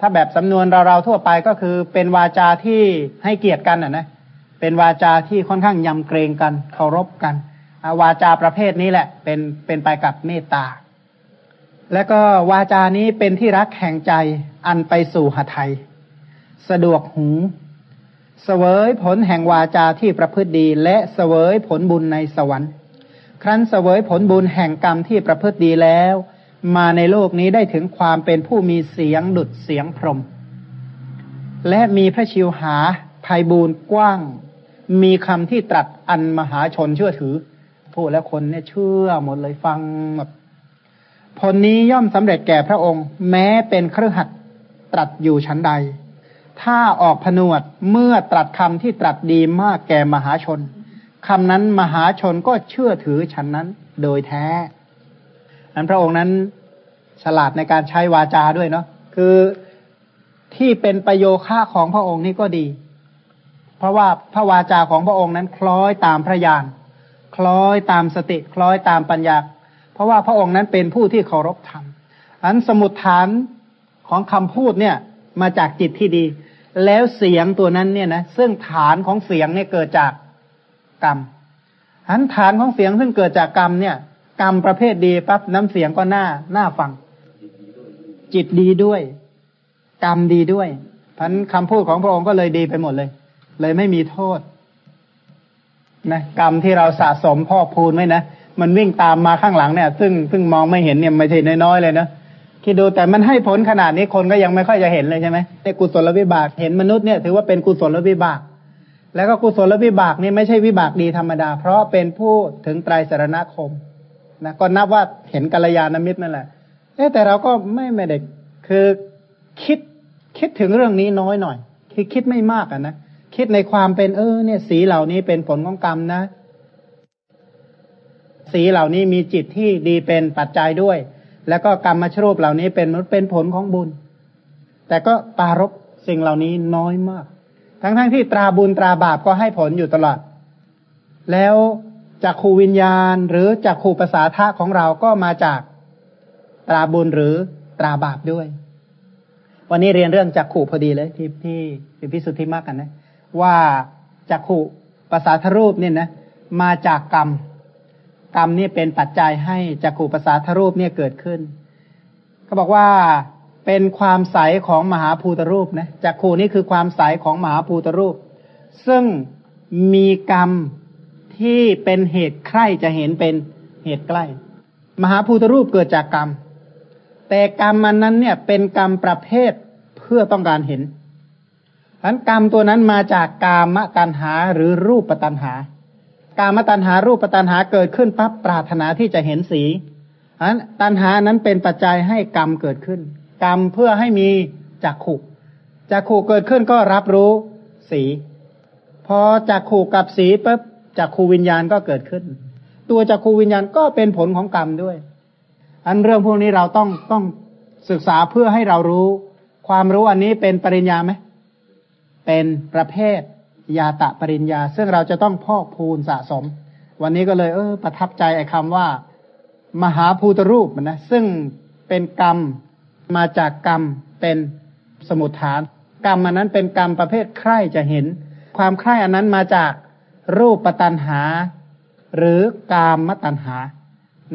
ถ้าแบบสำนวนเราเราทั่วไปก็คือเป็นวาจาที่ให้เกียรติกันอะนะ เป็นวาจาที่ค่อนข้างยำเกรงกันเคารพกันวาจาประเภทนี้แหละ เป็นเป็นไปกับเมตตา และก็วาจานี้เป็นที่รักแห่งใจอันไปสู่หทัยสะดวกหูเสวยผลแห่งวาจาที่ประพฤติดี และเสวยผลบุญในสวรรค์ ครั้นเสวยผลบุญแห่งกรรมที่ประพฤติดีแล้ว มาในโลกนี้ได้ถึงความเป็นผู้มีเสียงดุดเสียงพรม และมีพระชิวหาภัยบูรณ์กว้าง มีคำที่ตรัสอันมหาชนเชื่อถือพูดแล้วคนเนี่ยเชื่อหมดเลยฟังหมดผลนี้ย่อมสำเร็จแก่พระองค์ แม้เป็นเครือขัดตรัสอยู่ชั้นใด ถ้าออกผนวดเมื่อตรัสคำที่ตรัสดีมากแก่มหาชนคำนั้นมหาชนก็เชื่อถือฉันนั้นโดยแท้ นั้นพระองค์นั้นฉลาดในการใช้วาจาด้วยเนาะคือที่เป็นประโยค่าของพระองค์นี่ก็ดี เพราะว่าพระวาจาของพระองค์นั้นคล้อยตามพระญาณคล้อยตามสติคล้อยตามปัญญา เพราะว่าพระองค์นั้นเป็นผู้ที่เคารพธรรมอันสมุดฐานของคำพูดเนี่ยมาจากจิตที่ดี แล้วเสียงตัวนั้นเนี่ยนะซึ่งฐานของเสียงเนี่ยเกิดจากกรรมอันฐานของเสียงซึ่งเกิดจากกรรมเนี่ย กรรมประเภทดีปั๊บน้ำเสียงก็น่าน่าฟัง จิตดีด้วย กรรมดีด้วยพันคำพูดของพระองค์ก็เลยดีไปหมดเลย เลยไม่มีโทษนะกรรมที่เราสะสมพ่อพูนไว้นะมันวิ่งตามมาข้างหลังเนี่ย ซึ่งซึ่งมองไม่เห็นเนี่ยไม่ใช่น้อยๆเลยนะคิดดูแต่มันให้ผลขนาดนี้คนก็ยังไม่ค่อยจะเห็นเลยใช่ไหมในกุศลวิบากเห็นมนุษย์เนี่ยถือว่าเป็นกุศลวิบาก แล้วก็กุศลวิบากนี่ไม่ใช่วิบากดีธรรมดา เพราะเป็นผู้ถึงไตรสรณคม นะก็นับว่าเห็นกัลยาณมิตรนั่นแหละเอ๊แต่เราก็ไม่ไม่เด็กคือคิดคิดถึงเรื่องนี้น้อยหน่อยคือคิดไม่มากอะนะคิดในความเป็นเออเนี่ยสีเหล่านี้เป็นผลของกรรมนะ สีเหล่านี้มีจิตที่ดีเป็นปัจจัยด้วย แล้วก็กรรมมาชรูปเหล่านี้เป็นมันเป็นผลของบุญ แต่ก็ปารบสิ่งเหล่านี้น้อยมาก ทั้งๆทที่ตราบุญตราบาปก็ให้ผลอยู่ตลอด แล้ว จากขูวิญญาณ หรือจากขูภาษาทะของเราก็มาจากตราบุญหรือตราบาปด้วย วันนี้เรียนเรื่องจักขู่พอดีเลยที่ที่ที่พิสุทธิมากกันนะ ว่าจักขู่ภาษาทรูปเนี่ยนะมาจากกรรม กรรมนี่เป็นปัจจัยให้จักขู่ภาษาทรูปเนี่ยเกิดขึ้นเขาบอกว่าเป็นความใสของมหาภูตรูปนะจักขู่นี่คือความใสของมหาภูตรูป ซึ่งมีกรรม ที่เป็นเหตุใคร่จะเห็นเป็นเหตุใกล้ มหาภูตรูปเกิดจากกรรม แต่กรรมมันนั้นเนี่ยเป็นกรรมประเภทเพื่อต้องการเห็นอันกรรมตัวนั้นมาจากกามตัณหาหรือรูปตัณหา กามตัณหารูปตัณหาเกิดขึ้นปั๊บปรารถนาที่จะเห็นสีอันตัณหานั้นเป็นปัจจัยให้กรรมเกิดขึ้น กรรมเพื่อให้มีจักขุจักขุเกิดขึ้นก็รับรู้สี พอจักขุกับสีปั๊บ จักขูวิญญาณก็เกิดขึ้น ตัวจักขูวิญญาณก็เป็นผลของกรรมด้วย อันเรื่องพวกนี้เราต้องต้องศึกษาเพื่อให้เรารู้ ความรู้อันนี้เป็นปริญญาไหมเป็นประเภทยาตะปริญญา ซึ่งเราจะต้องพอกพูนสะสม วันนี้ก็เลย เออ ประทับใจไอ้คำว่า มหาภูตรูปนะ ซึ่งเป็นกรรมมาจากกรรมเป็นสมุทฐาน กรรมอันนั้นเป็นกรรมประเภทใคร่จะเห็น ความใคร่อันนั้นมาจาก รูปตันหา หรือกามตันหา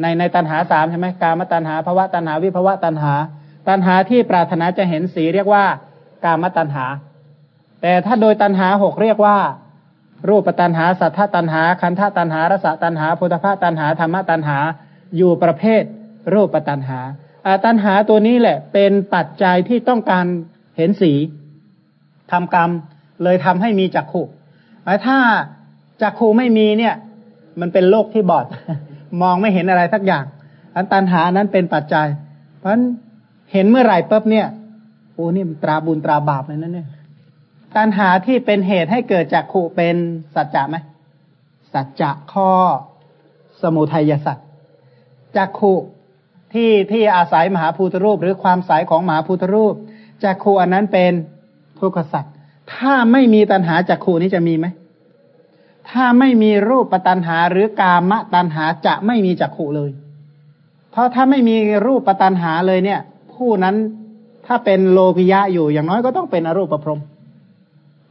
ในในตันหาสามใช่ไหมกามตันหาภวะตันหาวิภวะตันหา ตันหาที่ปรารถนาจะเห็นสีเรียกว่า กามตันหา แต่ถ้าโดยตันหาหกเรียกว่า รูปตันหาสัทธตันหา คันธตันหารสตันหาพุทธภาตันหาธรรมตันหา อยู่ประเภท รูปตันหาตันหาตัวนี้แหละ เป็นปัจจัยที่ต้องการเห็นสีทำกรรมเลยทำให้มีจักขุถ้า จักขุไม่มีเนี่ย มันเป็นโลกที่บอด มองไม่เห็นอะไรสักอย่างอันตันหานั้นเป็นปัจจัย เพราะฉะนั้นเห็นเมื่อไหร่ปุ๊บเนี่ยโอ้นี่มันตราบุญตราบาปเลยนั่นเนี่ยตัณหาที่เป็นเหตุให้เกิดจากขูเป็นสัจจะไหมสัจจะข้อสมุทัยสัจจากขูที่ที่อาศัยมหาภูตรูป หรือความสายของมหาภูตรูปจากขูอันนั้นเป็นทุกขสัจถ้าไม่มีตัณหาจากขูนี้จะมีไหม ถ้าไม่มีรูปปัตัณหาหรือกามะตัณหาจะไม่มีจักขู่เลย เพราะถ้าไม่มีรูปปัตัณหาเลยเนี่ย ผู้นั้นถ้าเป็นโลภิยะอยู่อย่างน้อยก็ต้องเป็นอรูปประพรม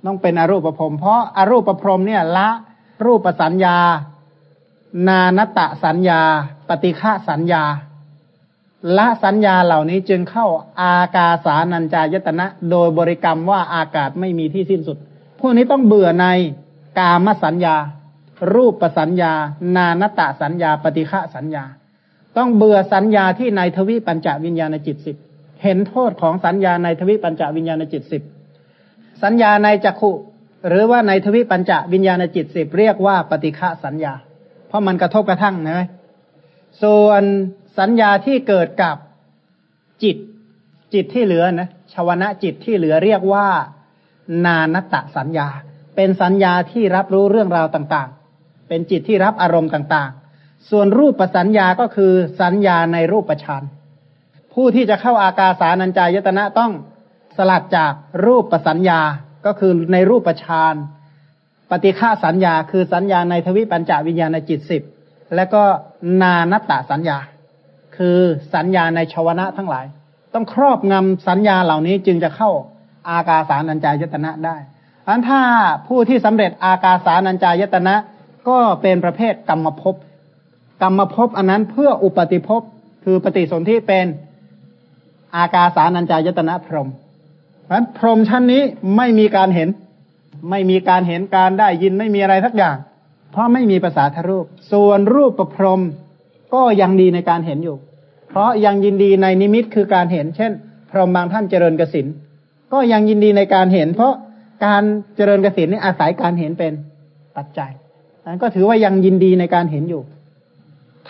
ต้องเป็นอรูปภพเพราะอารูปภพเนี่ยละรูปสัญญา นานตะสัญญา ปฏิฆะสัญญา ละสัญญาเหล่านี้จึงเข้าอากาสานัญจายตนะ โดยบริกรรมว่าอากาศไม่มีที่สิ้นสุด พวกนี้ต้องเบื่อใน กามสัญญา รูปสัญญา นานตะสัญญา ปฏิฆะสัญญา ต้องเบื่อสัญญาที่ในทวิปัญจวิญญาณจิตสิบเห็นโทษของสัญญาในทวิปัญจวิญญาณจิตสิบสัญญาในจักขุหรือว่าในทวิปัญจวิญญาณจิตสิบเรียกว่าปฏิฆะสัญญา เพราะมันกระทบกระทั่งนะส่วนสัญญาที่เกิดกับจิตจิตที่เหลือนะชาวนะจิตที่เหลือเรียกว่านานตะสัญญา เป็นสัญญาที่รับรู้เรื่องราวต่างๆ เป็นจิตที่รับอารมณ์ต่างๆ ส่วนรูปประสัญญาก็คือสัญญาในรูปประชานผู้ที่จะเข้าอากาสานัญจายตนะต้องสลัดจากรูปประสัญญาก็คือในรูปประชานปฏิฆาสัญญาคือสัญญาในทวิปัญจวิญญาณจิตสิบและก็นานัตตสัญญา คือสัญญาในชวนะทั้งหลาย ต้องครอบงำสัญญาเหล่านี้จึงจะเข้าอากาสานัญจายตนะได้ อันถ้าผู้ที่สำเร็จอากาสานัญจายตนะ ก็เป็นประเภทกรรมภพกรรมภพอันนั้นเพื่ออุปติภพคือปฏิสนธิเป็นอากาสานัญจายตนะพรหมเพราะพรหมชั้นนี้ไม่มีการเห็น ไม่มีการเห็นการได้ยินไม่มีอะไรสักอย่าง เพราะไม่มีภาษาทรูป ส่วนรูปประพรมก็ยังดีในการเห็นอยู่ เพราะยังยินดีในนิมิตคือการเห็น เช่น พรหมบางท่านเจริญกสินก็ยังยินดีในการเห็น เพราะ การเจริญกสินนี่อาศัยการเห็นเป็นปัจจัยนั้นก็ถือว่ายังยินดีในการเห็นอยู่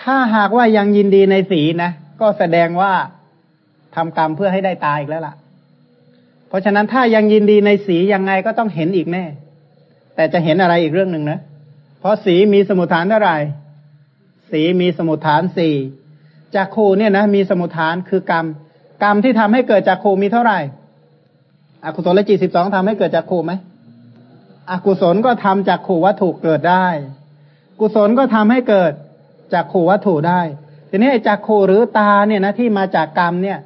ถ้าหากว่ายังยินดีในสีนะ ก็แสดงว่าทำกรรมเพื่อให้ได้ตายอีกแล้วล่ะ เพราะฉะนั้นถ้ายังยินดีในสียังไงก็ต้องเห็นอีกแน่ แต่จะเห็นอะไรอีกเรื่องหนึ่งนะ เพราะสีมีสมุทฐานเท่าไหร่ สีมีสมุทฐานสี่จากคูเนี่ยนะมีสมุทฐานคือกรรม กรรมที่ทำให้เกิดจากคูมีเท่าไหร่ อกุศลจิตสิบสองทำให้เกิดจากคูไหมอกุศลก็ทำจากขูวัตถุเกิดได้ กุศลก็ทำให้เกิดจากขูวัตถุได้ ทีนี้จากขูหรือตาเนี่ยนะที่มาจากกรรมเนี่ย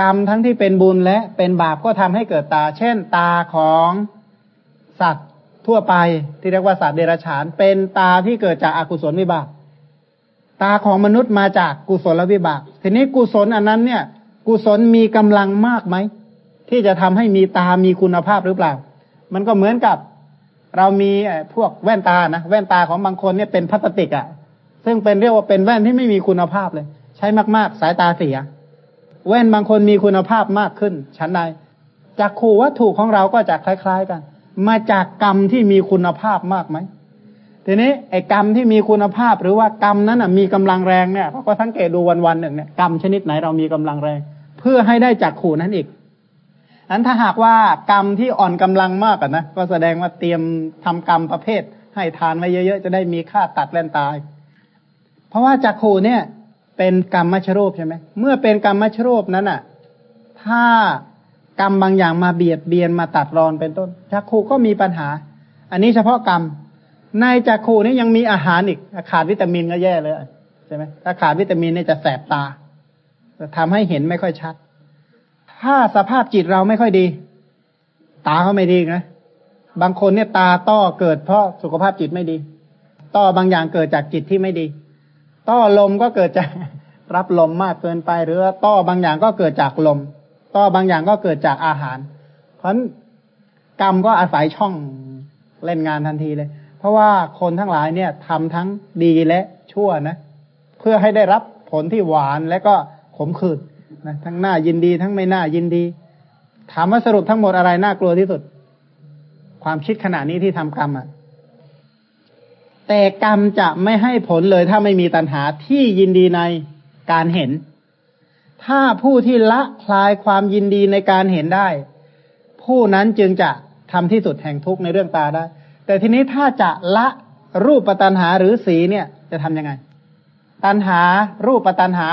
กรรมทั้งที่เป็นบุญและเป็นบาปก็ทำให้เกิดตา เช่น ตาของสัตว์ทั่วไปที่เรียกว่าสัตว์เดรัจฉาน เป็นตาที่เกิดจากอากุศลวิบาก ตาของมนุษย์มาจากกุศลวิบาก ทีนี้กุศลอันนั้นเนี่ย กุศลมีกำลังมากไหม ที่จะทำให้มีตามีคุณภาพหรือเปล่า มันก็เหมือนกับเรามีพวกแว่นตานะแว่นตาของบางคนเนี่ยเป็นพลาสติกอะ่ะ ซึ่งเป็นเรียกว่าเป็นแว่นที่ไม่มีคุณภาพเลย ใช้มากๆ สายตาเสีย แว่นบางคนมีคุณภาพมากขึ้นชั้นใดจากขู่วัตถุของเราก็จะคล้าย ๆกัน มาจากกรรมที่มีคุณภาพมากไหมทีนี้ไอ้กรรมที่มีคุณภาพหรือว่ากรรมนั้นมีกำลังแรงเนี่ยเขาก็สังเกตดูวันๆหนึ่งเนี่ยกรรมชนิดไหนเรามีกำลังแรง เพื่อให้ได้จากขู่นั้นอีก อันถ้าหากว่ากรรมที่อ่อนกำลังมากนะก็แสดงว่าเตรียมทำกรรมประเภท ให้ทานไว้เยอะๆจะได้มีค่าตัดแว่นตาย เพราะว่าจากขูเนี่ยเป็นกรรมมัชรูปใช่ไหมเมื่อเป็นกรรมมัชรูปนั้นอะ ถ้ากรรมบางอย่างมาเบียดเบียนมาตัดรอนเป็นต้นจักขูก็มีปัญหา อันนี้เฉพาะกรรมในจักขูนี้ยังมีอาหารอีกขาดวิตามินก็แย่เลยใช่ไหมถ้าขาดวิตามินเนี่ยจะแสบตาจะทำให้เห็นไม่ค่อยชัด ถ้าสภาพจิตเราไม่ค่อยดี ตาเขาไม่ดีนะบางคนเนี่ยตาต้อเกิดเพราะสุขภาพจิตไม่ดี ต้อบางอย่างเกิดจากจิตที่ไม่ดี ต้อลมก็เกิดจากรับลมมากเกินไป หรือต้อบางอย่างก็เกิดจากลมก็บางอย่างก็เกิดจากอาหาร เพราะกรรมก็อาศัยช่องเล่นงานทันทีเลย เพราะว่าคนทั้งหลายเนี่ยทำทั้งดีและชั่วนะ เพื่อให้ได้รับผลที่หวานและก็ขมขื่น นะทั้งหน้ายินดี ทั้งไม่น่ายินดี ถามว่าสรุปทั้งหมดอะไรน่ากลัวที่สุด ความคิดขณะนี้ที่ทำกรรมอะ แต่กรรมจะไม่ให้ผลเลยถ้าไม่มีตัณหาที่ยินดีในการเห็น ถ้าผู้ที่ละคลายความยินดีในการเห็นได้ ผู้นั้นจึงจะทำที่สุดแห่งทุกข์ในเรื่องตาได้ แต่ทีนี้ถ้าจะละรูปปัตันหาหรือสีเนี่ย จะทํำยังไง ตันหา รูปปัตันหา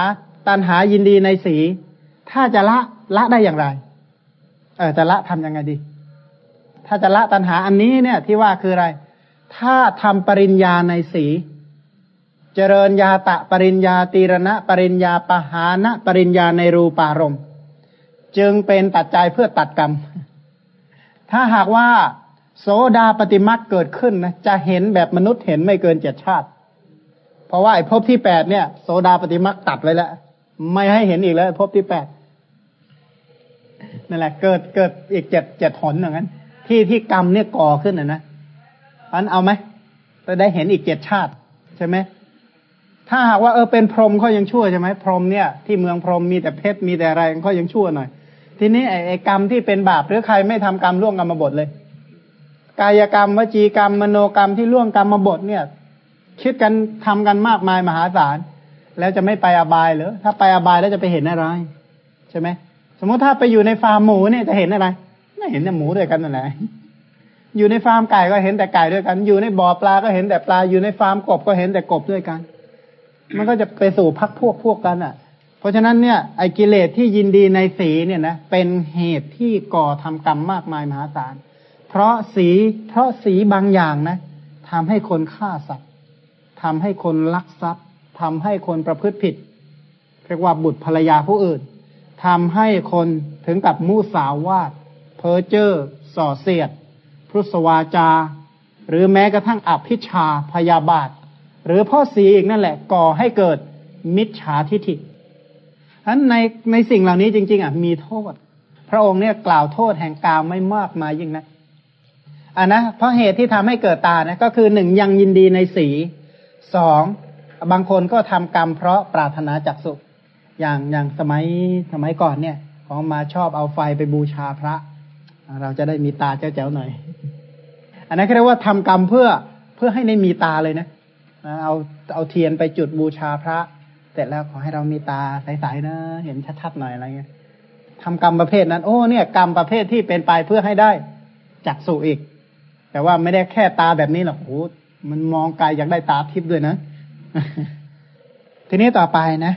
ตันหายินดีในสี ถ้าจะละละได้อย่างไร เออจะละทํำยังไงดี ถ้าจะละตันหาอันนี้เนี่ย ที่ว่าคืออะไร ถ้าทำปริญญาในสี เจริญญาตะปริญญาตีรณะ ปริญญาปหานะปริญญาในรูปารมณ์จึงเป็นปัจจัยเพื่อตัดกรรม ถ้าหากว่าโสดาปฏิมักเกิดขึ้นนะจะเห็นแบบมนุษย์เห็นไม่เกินเจ็ดชาติ เพราะว่าไอ้ภพที่แปดเนี่ย โสดาปฏิมักตัดไว้แล้ว ไม่ให้เห็นอีกแล้วภพที่แปดนั่นแหละ เกิดเกิดอีกเจ็ดเจ็ดหนอย่างนั้น ที่ที่กรรมเนี่ยก่อขึ้นนะนะอันเอาไหมจะได้เห็นอีกเจ็ดชาติ ใช่ไหมถ้าหากว่าเออเป็นพรหมเขายังชั่วใช่ไหมพรหมเนี่ยที่เมืองพรหมมีแต่เพชรมีแต่อะไรเขายังชั่วหน่อย ทีนี้ไอ้กรรมที่เป็นบาปหรือใครไม่ทำกรรมล่วงกรรมบทเลย กายกรรมวจีกรรมมโนกรรมที่ล่วงกรรมบทเนี่ย คิดกันทำกันมากมายมหาศาล แล้วจะไม่ไปอบายหรือถ้าไปอบายแล้วจะไปเห็นอะไร ใช่ไหมสมมติถ้าไปอยู่ในฟาร์มหมูเนี่ยจะเห็นอะไร ไม่เห็นแต่หมูด้วยกันนั่นแหละอยู่ในฟาร์มไก่ก็เห็นแต่ไก่ด้วยกัน อยู่ในบ่อปลาก็เห็นแต่ปลา อยู่ในฟาร์มกบก็เห็นแต่กบด้วยกัน มันก็จะไปสู่พักพวกพวกกันอะ เพราะฉะนั้นเนี่ยไอ้กิเลสที่ยินดีในสีเนี่ยนะเป็นเหตุที่ก่อทำกรรมมากมายมหาศาล เพราะสีเพราะสีบางอย่างนะทำให้คนฆ่าสัตว์ทำให้คนลักทรัพย์ ทำให้คนประพฤติผิด เรียกว่าบุตรภรรยาผู้อื่นทำให้คนถึงกับมูสาวาดเพอเจอร์ส่อเสียด พุทสวาจา หรือแม้กระทั่งอภิชาพยาบาท หรือพ่อสีอีกนั่นแหละ ก่อให้เกิดมิจฉาทิฐิฉะนั้นในในสิ่งเหล่านี้จริง ๆอะมีโทษ พระองค์เนี่ยกล่าวโทษแห่งกามไม่มากมายิ่งนะอ่านะเพราะเหตุที่ทำให้เกิดตานะก็คือหนึ่งยังยินดีในสีสอง บางคนก็ทำกรรมเพราะปรารถนาจักสุข อย่างอย่างสมัยสมัยก่อนเนี่ย ของมาชอบเอาไฟไปบูชาพระ เราจะได้มีตาเจ้าแจ๋วหน่อย อันนั้นเรียกว่าทำกรรมเพื่อเพื่อให้ได้มีตาเลยนะเอาเอาเทียนไปจุดบูชาพระ เสร็จแล้วขอให้เรามีตาใสๆนะเห็นชัดๆหน่อยอะไรเงี้ยทำกรรมประเภทนั้น โอ้เนี่ย กรรมประเภทที่เป็นไปเพื่อให้ได้จักสุอีก แต่ว่าไม่ได้แค่ตาแบบนี้หรอกโอ้มันมองไกลอยากได้ตาทิพย์ด้วยนะ ทีนี้ต่อไปนะ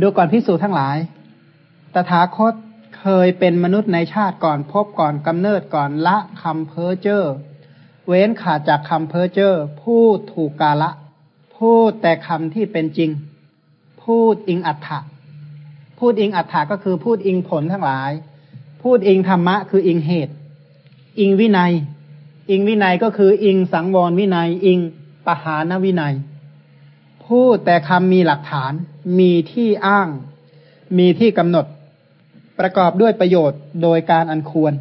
ดูก่อนพิสูจน์ทั้งหลาย ตถาคตเคยเป็นมนุษย์ในชาติก่อนพบก่อนกำเนิดก่อนละคำเพ้อเจ้อเว้นขาดจากคำเพ้อเจ้อพูดถูกกาละ พูดแต่คำที่เป็นจริง พูดอิงอัฏฐะพูดอิงอัฏฐะก็คือพูดอิงผลทั้งหลาย พูดอิงธรรมะคืออิงเหตุ อิงวินัย อิงวินัยก็คืออิงสังวรวินัย อิงปหานวินัย พูดแต่คำมีหลักฐาน มีที่อ้าง มีที่กำหนด ประกอบด้วยประโยชน์โดยการอันควร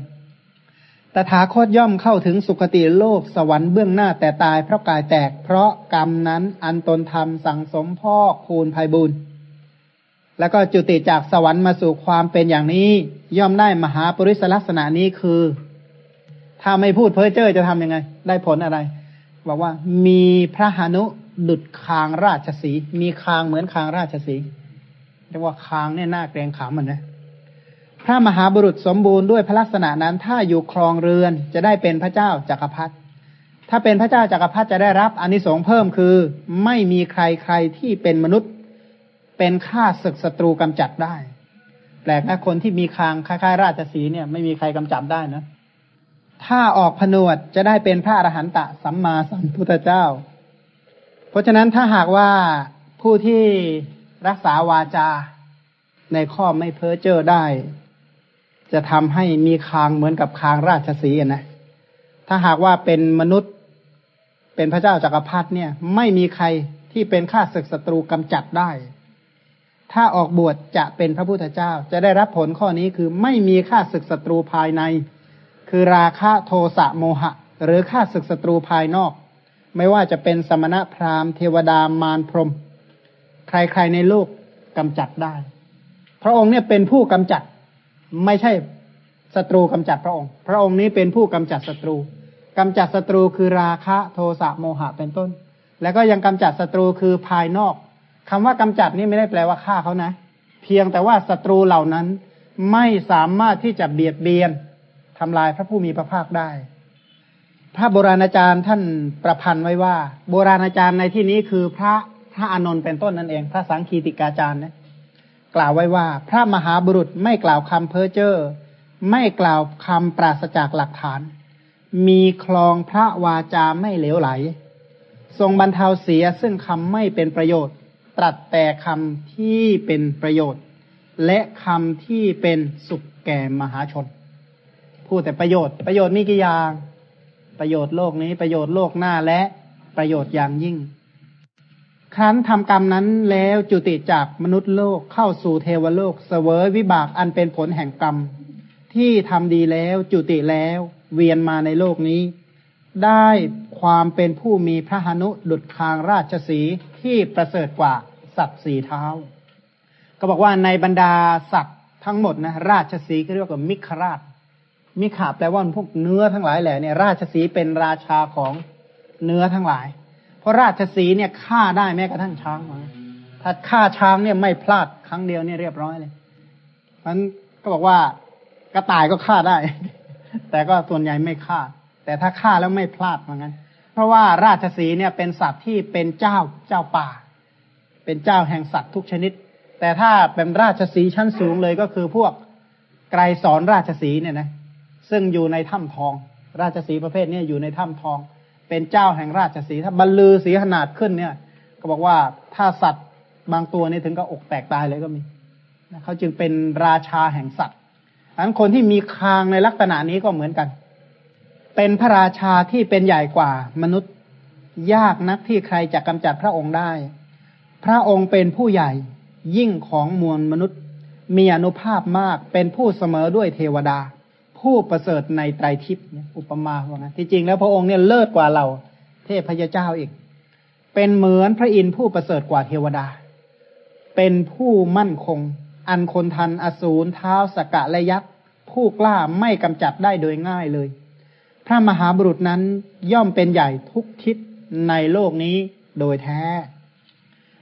ตถาคตย่อมเข้าถึงสุคติโลกสวรรค์เบื้องหน้าแต่ตายเพราะกายแตก เพราะกรรมนั้นอันตนทำสั่งสมพ่อคูณภัยบุญแล้วก็จุติจากสวรรค์มาสู่ความเป็นอย่างนี้ ย่อมได้มหาปริศลักษณะนี้คือ ถ้าไม่พูดเพ้อเจ้อจะทำยังไง ได้ผลอะไร บอกว่ามีพระหานุ ดุดคางราชสี มีคางเหมือนคางราชสีเรียกว่าคางเนี่ยน่าเกรงขามมันนะพระมหาบุรุษสมบูรณ์ด้วยพระลักษณะนั้นถ้าอยู่ครองเรือนจะได้เป็นพระเจ้าจักรพรรดิถ้าเป็นพระเจ้าจักรพรรดิจะได้รับอนนิสงส์เพิ่มคือ ไม่มีใครใครที่เป็นมนุษย์ เป็นข้าศึกศัตรูกำจัดได้ แปลกนะคนที่มีคางคล้ายๆราชสีเนี่ยไม่มีใครกำจัดได้นะถ้าออกผนวดจะได้เป็นพระอรหันตะสัมมาสัมพุทธเจ้า ราะฉะนั้นถ้าหากว่าผู้ที่รักษาวาจาในข้อไม่เพ้อเจ้อได้ จะทำให้มีคางเหมือนกับคางราชสีนะถ้าหากว่าเป็นมนุษย์เป็นพระเจ้าจากักรพรรดิเนี่ย ไม่มีใครที่เป็นข้าศึกศัตรูกำจัดได้ ถ้าออกบวชจะเป็นพระพุทธเจ้า จะได้รับผลข้อนี้คือไม่มีข้าศึกศัตรูภายใน คือราคะโทสะโมหะ หรือข้าศึกศัตรูภายนอก ไม่ว่าจะเป็นสมณะพราหมณ์เทวดามารพรม ใครๆในโลกกำจัดได้ พระองค์เนี่ยเป็นผู้กำจัด ไม่ใช่ศัตรูกำจัดพระองค์ พระองค์นี้เป็นผู้กำจัดศัตรูกำจัดศัตรูคือราคะโทสะโมหะเป็นต้น แล้วก็ยังกำจัดศัตรูคือภายนอกคำว่ากำจัดนี่ไม่ได้แปลว่าฆ่าเขานะ เพียงแต่ว่าศัตรูเหล่านั้นไม่สามารถที่จะเบียดเบียนทำลายพระผู้มีพระภาคได้ พระโบราณอาจารย์ท่านประพันธ์ไว้ว่า โบราณอาจารย์ในที่นี้คือพระพระอานนท์เป็นต้นนั่นเอง พระสังคีติกาจารย์นะกล่าวไว้ว่า พระมหาบุรุษไม่กล่าวคำเพ้อเจ้อไม่กล่าวคำปราศจากหลักฐาน มีคลองพระวาจาไม่เหลวไหล ทรงบรรเทาเสียซึ่งคำไม่เป็นประโยชน์ ตรัสแต่คำที่เป็นประโยชน์ และคำที่เป็นสุขแก่มหาชน พูดแต่ประโยชน์ ประโยชน์มีกี่อย่าง ประโยชน์โลกนี้ประโยชน์โลกหน้าและประโยชน์อย่างยิ่ง ครั้นทำกรรมนั้นแล้วจุติจากมนุษย์โลกเข้าสู่เทวโลกเสวยวิบากอันเป็นผลแห่งกรรม ที่ทำดีแล้วจุติแล้วเวียนมาในโลกนี้ ได้ความเป็นผู้มีพระหนุดุจคางราชสีที่ประเสริฐกว่าสัตว์สี่เท้า ก็บอกว่าในบรรดาสัตว์ทั้งหมดนะราชสีก็เรียกว่ามิคราช มิขาแปลว่าพวกเนื้อทั้งหลายแหละเนี่ยราชสีเป็นราชาของเนื้อทั้งหลาย เพราะราชสีเนี่ยฆ่าได้แม้กระทั่งช้างมาถ้าฆ่าช้างเนี่ยไม่พลาดครั้งเดียวเนี่ยเรียบร้อยเลยมันก็บอกว่ากระต่ายก็ฆ่าได้ แต่ก็ส่วนใหญ่ไม่ฆ่า แต่ถ้าฆ่าแล้วไม่พลาดเหมือนกันเพราะว่าราชสีเนี่ยเป็นสัตว์ที่เป็นเจ้าเจ้าป่า เป็นเจ้าแห่งสัตว์ทุกชนิด แต่ถ้าเป็นราชสีชั้นสูงเลยก็คือพวกไกรสอนราชสีเนี่ยนะ ซึ่งอยู่ในถ้ำทอง ราชสีประเภทนี้อยู่ในถ้ำทอง เป็นเจ้าแห่งราชสีถ้าบรรลือสีขนาดขึ้นเนี่ย ก็บอกว่าถ้าสัตว์บางตัวนี่ถึงก็อกแตกตายเลยก็มีเขาจึงเป็นราชาแห่งสัตว์อันคนที่มีคางในลักษณะนี้ก็เหมือนกัน เป็นพระราชาที่เป็นใหญ่กว่ามนุษย์ ยากนักที่ใครจะกำจัดพระองค์ได้ พระองค์เป็นผู้ใหญ่ยิ่งของมวลมนุษย์ มีอนุภาพมากเป็นผู้เสมอด้วยเทวดา ผู้ประเสริฐในไตรทิพย์อุปมาว่างั้นที่จริงแล้วพระองค์เนี่ยเลิศกว่าเราเทพยเจ้าอีก เป็นเหมือนพระอินทร์ผู้ประเสริฐกว่าเทวดา เป็นผู้มั่นคง อันคนทันอสูรเท้าสกกะและยักษ์ผู้กล้าไม่กำจัดได้โดยง่ายเลย พระมหาบุรุษนั้นย่อมเป็นใหญ่ทุกทิศในโลกนี้โดยแท้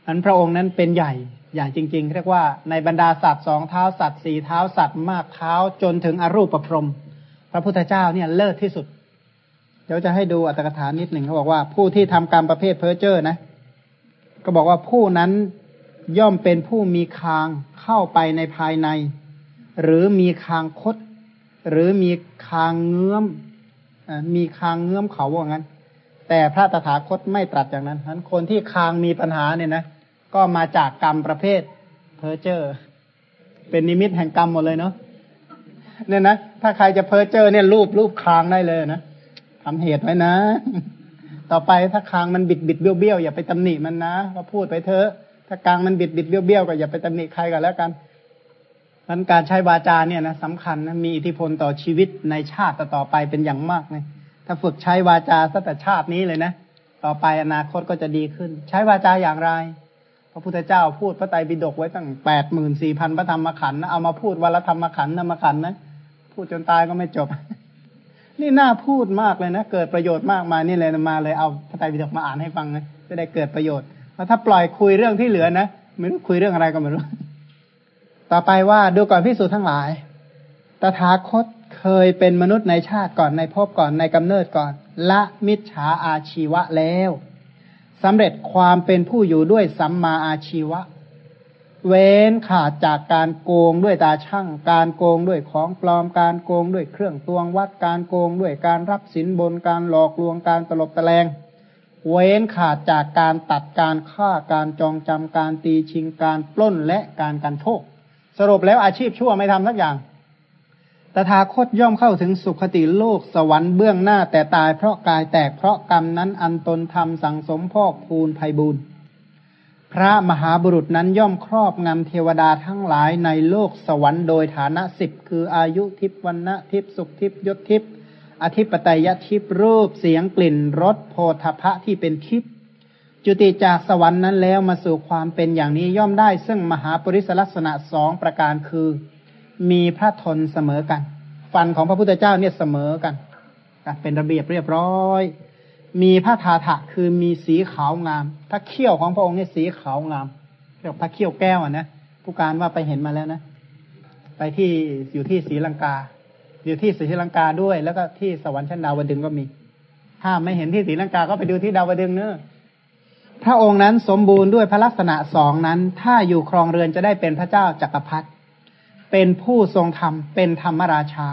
อันพระองค์นั้นเป็นใหญ่ อย่างจริง ๆ เรียกว่าในบรรดาสัตว์สองเท้าสัตว์สี่เท้าสัตว์มากเท้าจนถึงอรูปประพรมพระพุทธเจ้าเนี่ยเลิศที่สุด เดี๋ยวจะให้ดูอัตถกถานิดหนึ่งเขาบอกว่าผู้ที่ทำกรรมประเภทเพ้อเจ้อนะ ก็บอกว่าผู้นั้นย่อมเป็นผู้มีคางเข้าไปในภายใน หรือมีคางคด หรือมีคางเงื้อมมีคางเงื้อมเขาว่างั้น แต่พระตถาคตไม่ตรัสอย่างนั้นนั้นคนที่คางมีปัญหาเนี่ยนะ ก็มาจากกรรมประเภทเพอเจอร์ เป็นนิมิตแห่งกรรมหมดเลยเนาะเนี่ยนะถ้าใครจะเพอเจอร์เนี่ยรูปรูปคางได้เลยนะทำเหตุไว้นะ ต่อไปถ้าคางมันบิดบิดเบี้ยวเบี้ยวอย่าไปตำหนิมันนะก็พูดไปเถอะถ้ากลางมันบิดบิดเบี้ยวเบี้ยวก็อย่าไปตำหนิใครกันแล้วกันมันการใช้วาจาเนี่ยนะสำคัญนะมีอิทธิพลต่อชีวิตในชาติต่อไปเป็นอย่างมากเลยถ้าฝึกใช้วาจาตั้งแต่ชาตินี้เลยนะ ต่อไปอนาคตก็จะดีขึ้น ใช้วาจาอย่างไร พระพุทธเจ้าพูดพระไตรปิฎกไว้ตั้งแปดหมื่นสี่พันพระธรรมขันธ์นะเอามาพูดวันละธรรมขันธ์ธรรมขันธ์นะพูดจนตายก็ไม่จบ นี่น่าพูดมากเลยนะเกิดประโยชน์มากมายนี่เลยมาเลยเอาพระไตรปิฎกมาอ่านให้ฟังนะจะได้เกิดประโยชน์เพราะถ้าปล่อยคุยเรื่องที่เหลือนะไม่รู้คุยเรื่องอะไรก็ไม่รู้ ต่อไปว่าดูก่อนพิสูจน์ทั้งหลาย ตถาคตเคยเป็นมนุษย์ในชาติก่อนในภพก่อนในกำเนิดก่อน ละมิจฉาอาชีวะแล้ว สำเร็จความเป็นผู้อยู่ด้วยสัมมาอาชีวะ เว้นขาดจากการโกงด้วยตาช่าง การโกงด้วยของปลอม การโกงด้วยเครื่องตวงวัด การโกงด้วยการรับสินบน การหลอกลวง การตลบตะแลง เว้นขาดจากการตัดการฆ่า การจองจำ การตีชิง การปล้น และการกันโชค สรุปแล้วอาชีพชั่วไม่ทำสักอย่าง ตถาคตย่อมเข้าถึงสุขติโลกสวรรค์เบื้องหน้าแต่ตายเพราะกายแตกเพราะกรรมนั้นอันตนทำสังสมพอกพูนภัยบุญพระมหาบุรุษนั้นย่อมครอบงำเทวดาทั้งหลายในโลกสวรรค์โดยฐานะสิบคืออายุทิพวันณะทิพสุขทิพยศทิพอธิปไตยทิพรูปเสียงกลิ่นรสโพธพะที่เป็นทิพจุติจากสวรรค์นั้นแล้วมาสู่ความเป็นอย่างนี้ย่อมได้ ซึ่งมหาปริศลักษณะสองประการคือ มีพระทนเสมอกัน ฟันของพระพุทธเจ้าเนี่ยเสมอกัน เป็นระเบียบเรียบร้อย มีพระทาถะคือมีสีขาวงาม พระเขี้ยวของพระองค์เนี่ยสีขาวงามเรียกพระเขี้ยวแก้วอะนะผู้การว่าไปเห็นมาแล้วนะ ไปที่อยู่ที่ศรีลังกา อยู่ที่ศรีลังกาด้วย แล้วก็ที่สวรรค์ชั้นดาวดึงก็มี ถ้าไม่เห็นที่ศรีลังกาก็ไปดูที่ดาวดึงเนอะพระองค์นั้นสมบูรณ์ด้วยพระลักษณะสองนั้น ถ้าอยู่ครองเรือนจะได้เป็นพระเจ้าจักรพรรดิ เป็นผู้ทรงธรรม เป็นธรรมราชา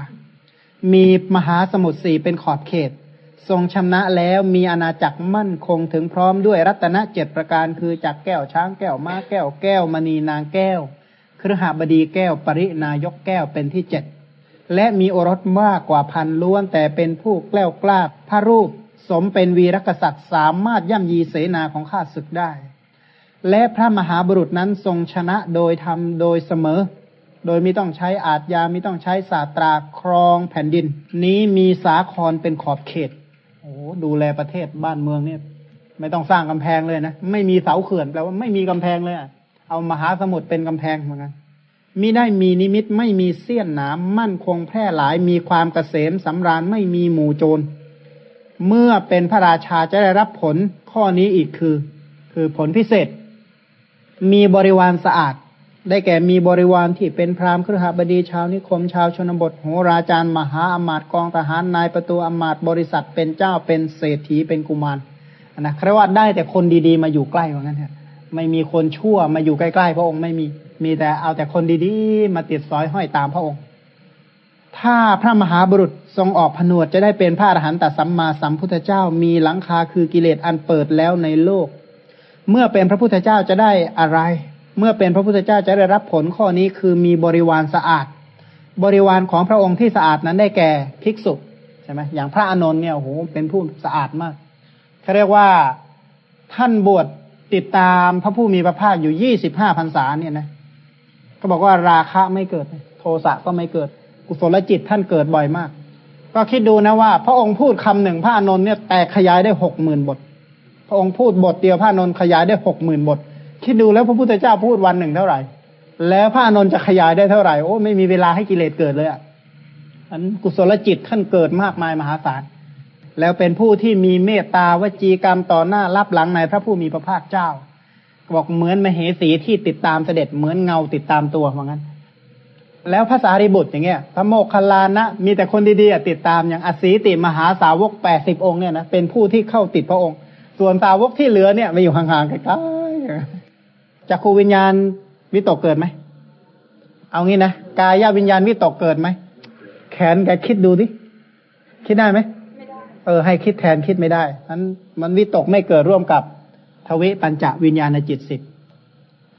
มีมหาสมุทรสี่เป็นขอบเขต ทรงชำนะแล้วมีอาณาจักรมั่นคงถึงพร้อมด้วยรัตนเจ็ดประการคือจักแก้วช้างแก้วม้าแก้วแก้วมณีนางแก้วครหบดีแก้วปรินายกแก้วเป็นที่เจ็ดและมีโอรสมากกว่าพันล้วนแต่เป็นผู้แกล้วกล้าพระรูปสมเป็นวีรกษัตริย์สามารถย่ำยีเสนาของข้าศึกได้ และพระมหาบุรุษนั้นทรงชนะโดยทำโดยเสมอ โดยไม่ต้องใช้อาจยาไม่ต้องใช้ศาสตราครองแผ่นดิน นี้มีสาครเป็นขอบเขตโอ้ดูแลประเทศบ้านเมืองเนี่ยไม่ต้องสร้างกำแพงเลยนะไม่มีเสาเขื่อนแปลว่าไม่มีกำแพงเลยเอามหาสมุทรเป็นกำแพงเหมือนกันมิได้มีนิมิตไม่มีเสี้ยนหนามมั่นคงแพร่หลายมีความเกษมสำราญไม่มีหมู่โจร เมื่อเป็นพระราชาจะได้รับผลข้อนี้อีกคือ คือผลพิเศษ มีบริวารสะอาด ได้แก่มีบริวารที่เป็นพราหมณ์ครหบดีชาวนิคมชาวชนบทโหราจารย์มหาอมาตย์กองทหารนายประตูอมาตย์บริษัทเป็นเจ้าเป็นเศรษฐีเป็นกุมารนะครว่าได้แต่คนดีๆมาอยู่ใกล้เหมือนกันเถอะไม่มีคนชั่วมาอยู่ใกล้ๆพระองค์ไม่มีมีแต่เอาแต่คนดีๆ มาติดสอยห้อยตามพระองค์ ถ้าพระมหาบุรุษทรงออกผนวดจะได้เป็นพระอรหันตสัมมาสัมพุทธเจ้ามีหลังคาคือกิเลสอันเปิดแล้วในโลก เมื่อเป็นพระพุทธเจ้าจะได้อะไร เมื่อเป็นพระพุทธเจ้าจะได้รับผลข้อนี้คือมีบริวารสะอาด บริวารของพระองค์ที่สะอาดนั้นได้แก่ภิกษุใช่ไหมอย่างพระอานนท์เนี่ยโอ้โหเป็นผู้สะอาดมากเขาเรียกว่าท่านบวชติดตามพระผู้มีพระภาคอยู่ยี่สิบห้าพรรษาเนี่ยนะก็บอกว่าราคะไม่เกิด โทสะก็ไม่เกิด กุศลจิตท่านเกิดบ่อยมาก ก็คิดดูนะว่า พระองค์พูดคำหนึ่งพระอานนท์เนี่ยแตกขยายได้หกหมื่นบท พระองค์พูดบทเดียวพระอานนท์ขยายได้หกหมื่นบท คิดดูแล้วพระพุทธเจ้าพูดวันหนึ่งเท่าไหร่ แล้วพระอนนท์จะขยายได้เท่าไหร่ โอ้ไม่มีเวลาให้กิเลสเกิดเลยอะอันกุศลจิตท่านเกิดมากมายมหาศาลแล้วเป็นผู้ที่มีเมตตาวจีกรรมต่อหน้ารับหลังในพระผู้มีพระภาคเจ้า บอกเหมือนมเหสีที่ติดตามเสด็จเหมือนเงาติดตามตัวเหมือนกันแล้วภาษาริบุตรอย่างเงี้ย พระโมคคัลลานะ มีแต่คนดีๆติดตามอย่างอสีติมหาสาวกแปดสิบองค์เนี่ยนะเป็นผู้ที่เข้าติดพระองค์ ส่วนสาวกที่เหลือเนี่ยมาอยู่ห่างๆไกลๆ จักขูวิญญาณวิตกเกิดไหม เอางี้นะกายวิญญาณวิตกเกิดไหม แขนแกคิดดูดิ คิดได้ไหมไม่ได้ เออ ให้คิดแทนคิดไม่ได้นั้นมันวิตกไม่เกิดร่วมกับทวิปัญจวิญญาณจิตสิบ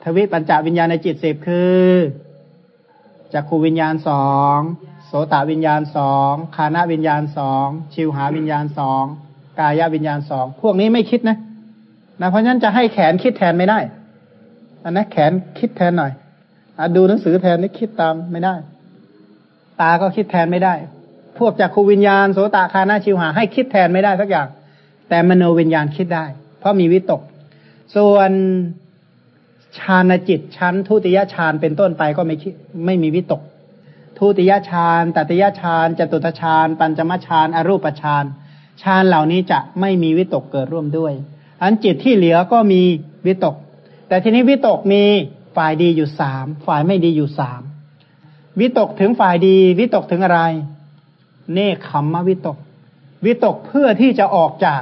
ทวิปัญจวิญญาณจิตสิบคือจจักขูวิญญาณสองโสตวิญญาณสองคานาวิญญาณสองชิวหาวิญญาณสองกายวิญญาณสองพวกนี้ไม่คิดนะนะเพราะฉะนั้นจะให้แขนคิดแทนไม่ได้ อันนั้นแขนคิดแทนหน่อยอดูหนังสือแทนนี่คิดตามไม่ได้ ตาก็คิดแทนไม่ได้ พวกจักขูวิญญาณโสตคานาชิวหา ให้คิดแทนไม่ได้สักอย่าง แต่มโนวิญญาณคิดได้ เพราะมีวิตก ส่วนฌานจิตชั้นทุติยฌานเป็นต้นไปก็ไม่คิดไม่มีวิตก ทุติยฌานตติยฌานจตุตฌานปัญจมฌานอรูปฌานฌานเหล่านี้จะไม่มีวิตกเกิดร่วมด้วย อันจิตที่เหลือก็มีวิตก แต่ทีนี้วิตกมีฝ่ายดีอยู่สามฝ่ายไม่ดีอยู่สามวิตกถึงฝ่ายดีวิตกถึงอะไร เนคขมมวิตก วิตกเพื่อที่จะออกจาก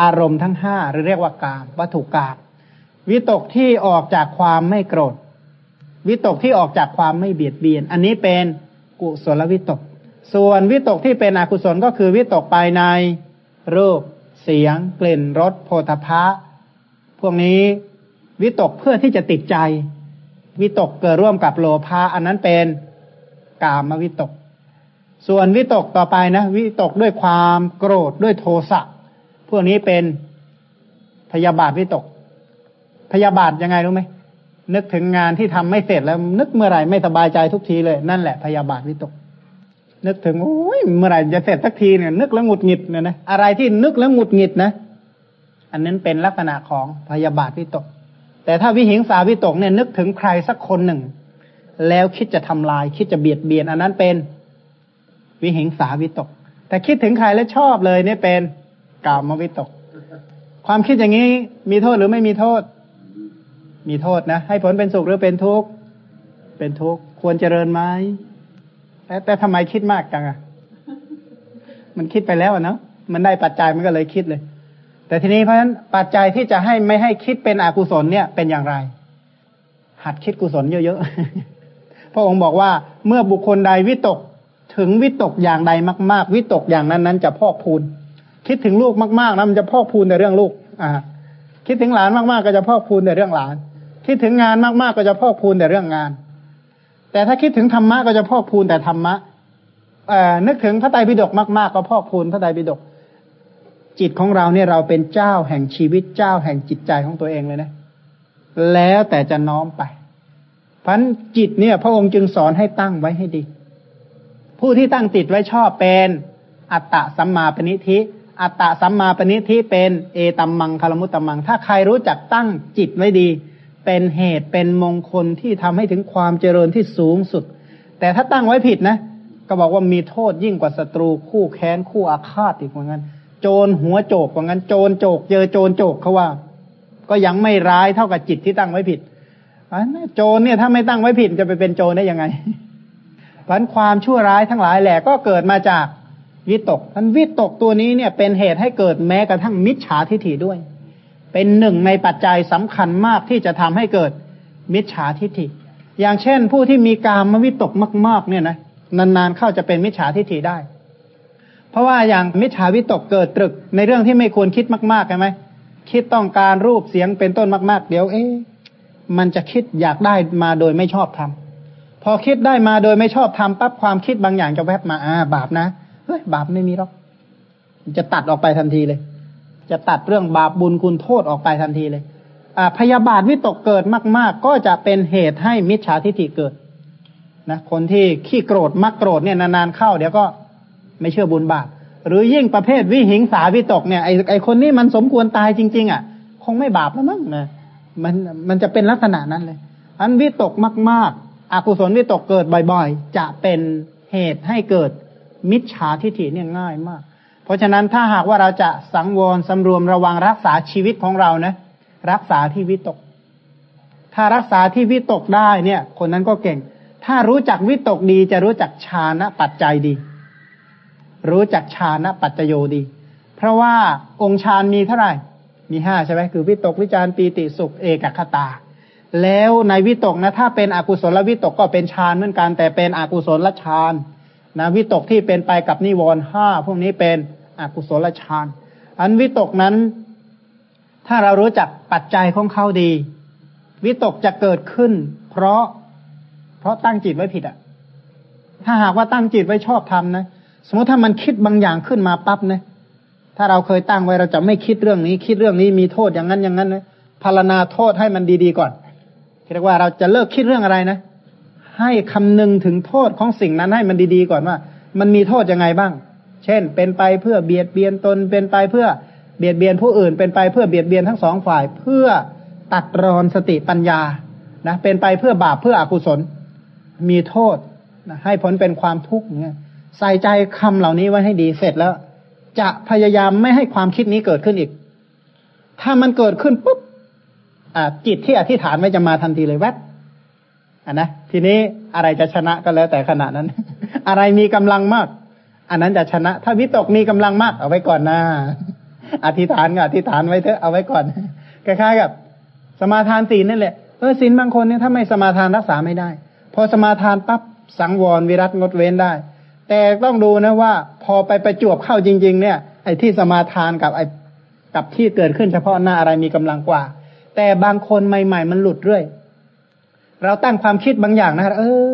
อารมณ์ทั้งห้าหรือเรียกว่ากามวัตถุกามวิตกที่ออกจากความไม่โกรธ วิตกที่ออกจากความไม่เบียดเบียน อันนี้เป็นกุศลวิตก ส่วนวิตกที่เป็นอกุศลก็คือวิตกไปในรูป เสียง กลิ่นรสโพธพะพวกนี้ วิตกเพื่อที่จะติดใจ วิตกเกิดร่วมกับโลภะอันนั้นเป็นกามวิตก ส่วนวิตกต่อไปนะ วิตกด้วยความโกรธด้วยโทสะพวกนี้เป็นพยาบาทวิตก พยาบาทยังไงรู้ไหมนึกถึงงานที่ทำไม่เสร็จแล้ว นึกเมื่อไหร่ไม่สบายใจทุกทีเลย นั่นแหละพยาบาทวิตก นึกถึงโอ้ยเมื่อไหร่จะเสร็จสักทีเนี่ย นึกแล้วหงุดหงิดเนี่ยนะอะไรที่นึกแล้วหงุดหงิดนะ อันนั้นเป็นลักษณะของพยาบาทวิตก แต่ถ้าวิหิงสาวิตกเนี่ยนึกถึงใครสักคนหนึ่ง แล้วคิดจะทำลาย คิดจะเบียดเบียน อันนั้นเป็นวิหิงสาวิตก แต่คิดถึงใครแล้วชอบเลยเนี่ยเป็นกามวิตก ความคิดอย่างนี้มีโทษหรือไม่มีโทษ มีโทษนะ ให้ผลเป็นสุขหรือเป็นทุกข์เป็นทุกข์ควรเจริญไหมแต่แต่ทำไมคิดมากจังอะมันคิดไปแล้วเนาะมันได้ปัจจัยมันก็เลยคิดเลย แต่ทีนี้เพราะฉะนั้นปัจจัยที่จะให้ไม่ให้คิดเป็นอกุศลเนี่ยเป็นอย่างไร หัดคิดกุศลเยอะๆ พระองค์บอกว่าเมื่อบุคคลใดวิตกถึงวิตกอย่างใดมาก ๆ วิตกอย่างนั้นนั้นจะพอกพูน คิดถึงลูกมากๆนะมันจะพอกพูนในเรื่องลูก อ่า คิดถึงหลานมากๆก็จะพอกพูนในเรื่องหลาน คิดถึงงานมากๆก็จะพอกพูนแต่เรื่องงาน แต่ถ้าคิดถึงธรรมะก็จะพอกพูนแต่ธรรมะเอ่อนึกถึงพระไตรปิฎกมากๆ ก็พอกพูนพระไตรปิฎก จิตของเราเนี่ยเราเป็นเจ้าแห่งชีวิตเจ้าแห่งจิตใจของตัวเองเลยนะ แล้วแต่จะน้อมไปพันจิตเนี่ย พระองค์จึงสอนให้ตั้งไว้ให้ดี ผู้ที่ตั้งจิตไว้ชอบเป็นอัตตะสัมมาปณิธิ อัตตะสัมมาปณิธิเป็นเอตัมมังคารมุตตัมมัง ถ้าใครรู้จักตั้งจิตไว้ดี เป็นเหตุเป็นมงคลที่ทำให้ถึงความเจริญที่สูงสุด แต่ถ้าตั้งไว้ผิดนะ ก็บอกว่ามีโทษยิ่งกว่าศัตรูคู่แค้นคู่อาฆาตอีกเหมือนกัน โจรหัวโจกเหมือนกันโจรโจก เจอโจรโจกเขาว่า ก็ยังไม่ร้ายเท่ากับจิตที่ตั้งไว้ผิดโจรเนี่ยถ้าไม่ตั้งไว้ผิดจะไปเป็นโจรได้ยังไงพันความชั่วร้ายทั้งหลายแหละก็เกิดมาจากวิตกพันวิตกตัวนี้เนี่ยเป็นเหตุให้เกิดแม้กระทั่งมิจฉาทิฏฐิด้วย เป็นหนึ่งในปัจจัยสำคัญมากที่จะทำให้เกิดมิจฉาทิฏฐิ อย่างเช่นผู้ที่มีการมวิตกมาก ๆ เนี่ยนะนานๆเข้าจะเป็นมิจฉาทิฏฐิได้ เพราะว่าอย่างมิจฉาวิตกเกิดตรึก ในเรื่องที่ไม่ควรคิดมากๆใช่ไหมคิดต้องการรูปเสียงเป็นต้นมาก ๆ เดี๋ยวเอ๊ะมันจะคิดอยากได้มาโดยไม่ชอบทำพอคิดได้มาโดยไม่ชอบทำปั๊บความคิดบางอย่างจะแวบมาอ่าบาปนะเฮ้ยบาปไม่มีหรอกจะตัดออกไปทันทีเลย จะตัดเรื่องบาปบุญคุณโทษออกไปทันทีเลยอ่าพยาบาทวิตกเกิดมาก ๆ ก็จะเป็นเหตุให้มิจฉาทิฏฐิเกิดนะคนที่ขี้โกรธมักโกรธเนี่ยนานๆเข้าเดี๋ยวก็ ไม่เชื่อบุญบาปหรือยิ่งประเภทวิหิงสาวิตกเนี่ยไอไอคนนี้มันสมควรตายจริง ๆ อะ คงไม่บาปแล้วมั้งนะมันมันจะเป็นลักษณะนั้นเลยอันวิตกมาก ๆอกุศลวิตกเกิดบ่อยๆ จะเป็นเหตุให้เกิดมิจฉาทิฏฐิเนี่ยง่ายมาก เพราะฉะนั้นถ้าหากว่าเราจะสังวรสำรวมระวังรักษาชีวิตของเรานะรักษาที่วิตก ถ้ารักษาที่วิตกได้เนี่ย คนนั้นก็เก่ง ถ้ารู้จักวิตกดีจะรู้จักฌานะปัจจัยดี รู้จักฌานะปัจจโยดี เพราะว่าองค์ฌานมีเท่าไหร่ มีห้าใช่ไหมคือวิตกวิจารปีติสุขเอกคตา แล้วในวิตกนะถ้าเป็นอกุศลวิตกก็เป็นฌานเหมือนกัน แต่เป็นอกุศลฌานนะวิตกที่เป็นไปกับนิวรณ์ห้าพวกนี้เป็นอกุศลฌาน อันวิตกนั้น ถ้าเรารู้จักปัจจัยของเขาดี วิตกจะเกิดขึ้น เพราะเพราะตั้งจิตไว้ผิดอะ ถ้าหากว่าตั้งจิตไว้ชอบทำนะ สมมติถ้ามันคิดบางอย่างขึ้นมาปั๊บนะถ้าเราเคยตั้งไว้เราจะไม่คิดเรื่องนี้ คิดเรื่องนี้มีโทษอย่างนั้นอย่างนั้นนะพารณาโทษให้มันดีๆก่อนเรียกว่าเราจะเลิกคิดเรื่องอะไรนะ ให้คำนึงถึงโทษของสิ่งนั้นให้มันดีๆก่อนว่า มันมีโทษยังไงบ้าง เช่น เป็นไปเพื่อเบียดเบียนตนเป็นไปเพื่อเบียดเบียนผู้อื่น เป็นไปเพื่อเบียดเบียนทั้งสองฝ่าย เพื่อตัดรอนสติปัญญานะเป็นไปเพื่อบาปเพื่ออกุศล มีโทษนะให้ผลเป็นความทุกข์เนี่ย ใส่ใจคำเหล่านี้ไว้ให้ดีเสร็จแล้ว จะพยายามไม่ให้ความคิดนี้เกิดขึ้นอีก ถ้ามันเกิดขึ้นปุ๊บจิตที่อธิษฐานไว้จะมาทันทีเลยแวบอันนะทีนี้อะไรจะชนะก็แล้วแต่ขณะนั้น อะไรมีกำลังมาก อันนั้นจะชนะ ถ้าวิตกมีกำลังมาก เอาไว้ก่อนนะอธิษฐานก็อธิษฐานไว้เถอะเอาไว้ก่อนคล้ายๆกับ สมาทานศีลนั่นแหละเออศีลบางคนเนี่ยถ้าไม่สมาทานรักษาไม่ได้ พอสมาทานปั๊บสังวรวิรัตงดเว้นได้ แต่ต้องดูนะว่า พอไปประจวบเข้าจริง ๆ เนี่ย ไอ้ที่สมาทานกับไอ้กับที่เกิดขึ้นเฉพาะหน้าอะไรมีกำลังกว่า แต่บางคนใหม่ ๆ มันหลุดเรื่อย เราตั้งความคิดบางอย่างนะเออ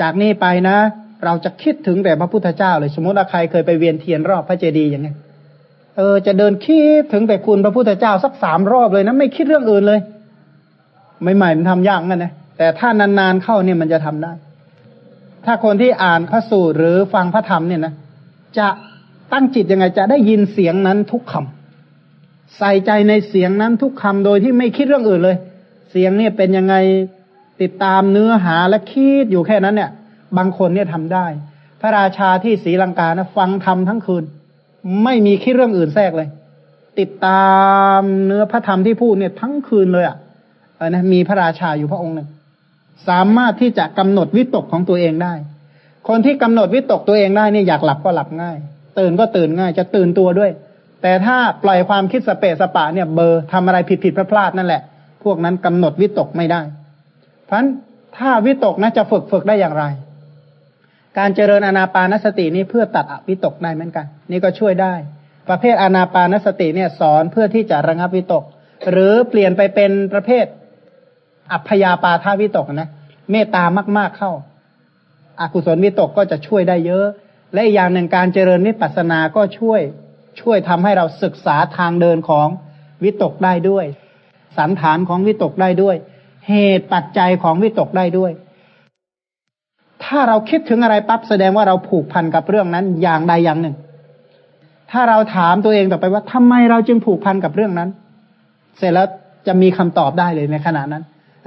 จากนี้ไปนะ เราจะคิดถึงแต่พระพุทธเจ้าเลย สมมติว่าใครเคยไปเวียนเทียนรอบพระเจดีย์อย่างไงเออ จะเดินคิดถึงแต่คุณพระพุทธเจ้าสักสามรอบเลยนะไม่คิดเรื่องอื่นเลยใหม่ๆมันทำยากกันนะแต่ถ้านานๆเข้าเนี่ยมันจะทำได้ ถ้าคนที่อ่านพระสูตรหรือฟังพระธรรมเนี่ยนะจะตั้งจิตยังไงจะได้ยินเสียงนั้นทุกคำใส่ใจในเสียงนั้นทุกคำโดยที่ไม่คิดเรื่องอื่นเลย เสียงเนี่ยเป็นยังไงติดตามเนื้อหาและคิดอยู่แค่นั้นเนี่ย บางคนเนี่ยทำได้ พระราชาที่ศรีลังกานะฟังธรรมทั้งคืน ไม่มีคิดเรื่องอื่นแทรกเลย ติดตามเนื้อพระธรรมที่พูดเนี่ยทั้งคืนเลยอะ่ะนะมีพระราชาอยู่พระองค์หนึ่ง สามารถที่จะกำหนดวิตกของตัวเองได้ คนที่กำหนดวิตกตัวเองได้เนี่ยอยากหลับก็หลับง่าย ตื่นก็ตื่นง่าย จะตื่นตัวด้วย แต่ถ้าปล่อยความคิดสเปสสปะเนี่ยเบอร์ทำอะไรผิดผิดพลาดนั่นแหละ พวกนั้นกำหนดวิตกไม่ได้พราะถ้าวิตกนะจะฝึกฝึกได้อย่างไร การเจริญอานาปานสตินี้เพื่อตัดอวิตกได้เหมือนกัน นี่ก็ช่วยได้ ประเภทอานาปานสติเนี่ยสอนเพื่อที่จะระงับวิตก หรือเปลี่ยนไปเป็นประเภท อัพยาปาทาวิตกนะเมตตามาก ๆเข้าอากุศลวิตกก็จะช่วยได้เยอะ และอีกอย่างหนึ่งการเจริญวิปัสสนาก็ช่วยช่วยทำให้เราศึกษาทางเดินของวิตกได้ด้วย สันฐานของวิตกได้ด้วย เหตุปัจจัยของวิตกได้ด้วย ถ้าเราคิดถึงอะไรปั๊บแสดงว่าเราผูกพันกับเรื่องนั้นอย่างใดอย่างหนึ่ง ถ้าเราถามตัวเองต่อไปว่าทำไมเราจึงผูกพันกับเรื่องนั้น เสร็จแล้วจะมีคำตอบได้เลยในขณะนั้น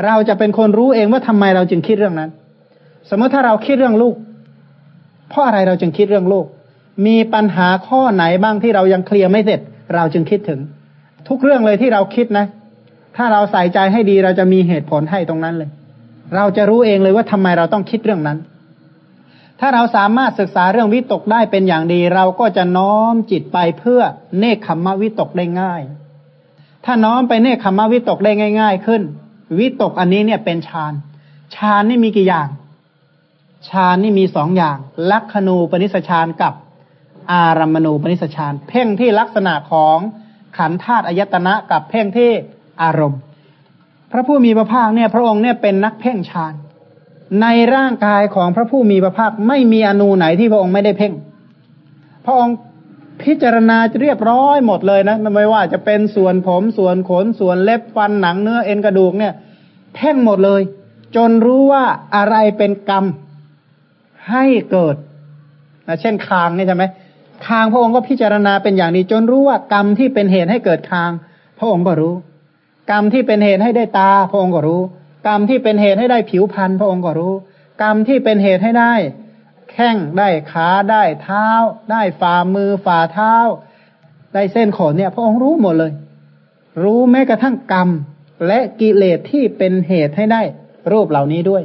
เราจะเป็นคนรู้เองว่าทำไมเราจึงคิดเรื่องนั้น สมมติถ้าเราคิดเรื่องลูก เพราะอะไรเราจึงคิดเรื่องลูก มีปัญหาข้อไหนบ้างที่เรายังเคลียร์ไม่เสร็จ เราจึงคิดถึง ทุกเรื่องเลยที่เราคิดนะ ถ้าเราใส่ใจให้ดีเราจะมีเหตุผลให้ตรงนั้นเลย เราจะรู้เองเลยว่าทำไมเราต้องคิดเรื่องนั้น ถ้าเราสามารถศึกษาเรื่องวิตกได้เป็นอย่างดี เราก็จะน้อมจิตไปเพื่อเนคขมมวิตกได้ง่าย ถ้าน้อมไปเนคขมมวิตกได้ง่าย ๆ ขึ้น วิตกอันนี้เนี่ยเป็นฌานฌานนี่มีกี่อย่างฌานนี่มีสองอย่าง ลักขณูปนิสฌานกับ อารัมมณูปนิสฌาน เพ่งที่ลักษณะของขันธาตุอายตนะกับเพ่งที่อารมณ์ พระผู้มีพระภาคเนี่ยพระองค์เนี่ยเป็นนักเพ่งฌานในร่างกายของพระผู้มีพระภาคไม่มีอนูไหนที่พระองค์ไม่ได้เพ่ง พระองค์ พิจารณาเรียบร้อยหมดเลยนะไม่ว่าจะเป็นส่วนผมส่วนขนส่วนเล็บฟันหนังเนื้อเอ็นกระดูกเนี่ยเพ่งหมดเลย จนรู้ว่าอะไรเป็นกรรมให้เกิดนะเช่นคางนี่ใช่ไหมคางพระองค์ก็พิจารณาเป็นอย่างนี้จนรู้ว่ากรรมที่เป็นเหตุให้เกิดคาง พระองค์ก็รู้ กรรมที่เป็นเหตุให้ได้ตา พระองค์ก็รู้ กรรมที่เป็นเหตุให้ได้ผิวพรรณพระองค์ก็รู้ กรรมที่เป็นเหตุให้ได้ แข้งได้ขาได้เท้า ได้ฝ่ามือฝ่าเท้า ได้เส้นขนเนี่ย พระองค์รู้หมดเลย รู้แม้กระทั่งกรรม และกิเลสที่เป็นเหตุให้ได้รูปเหล่านี้ด้วย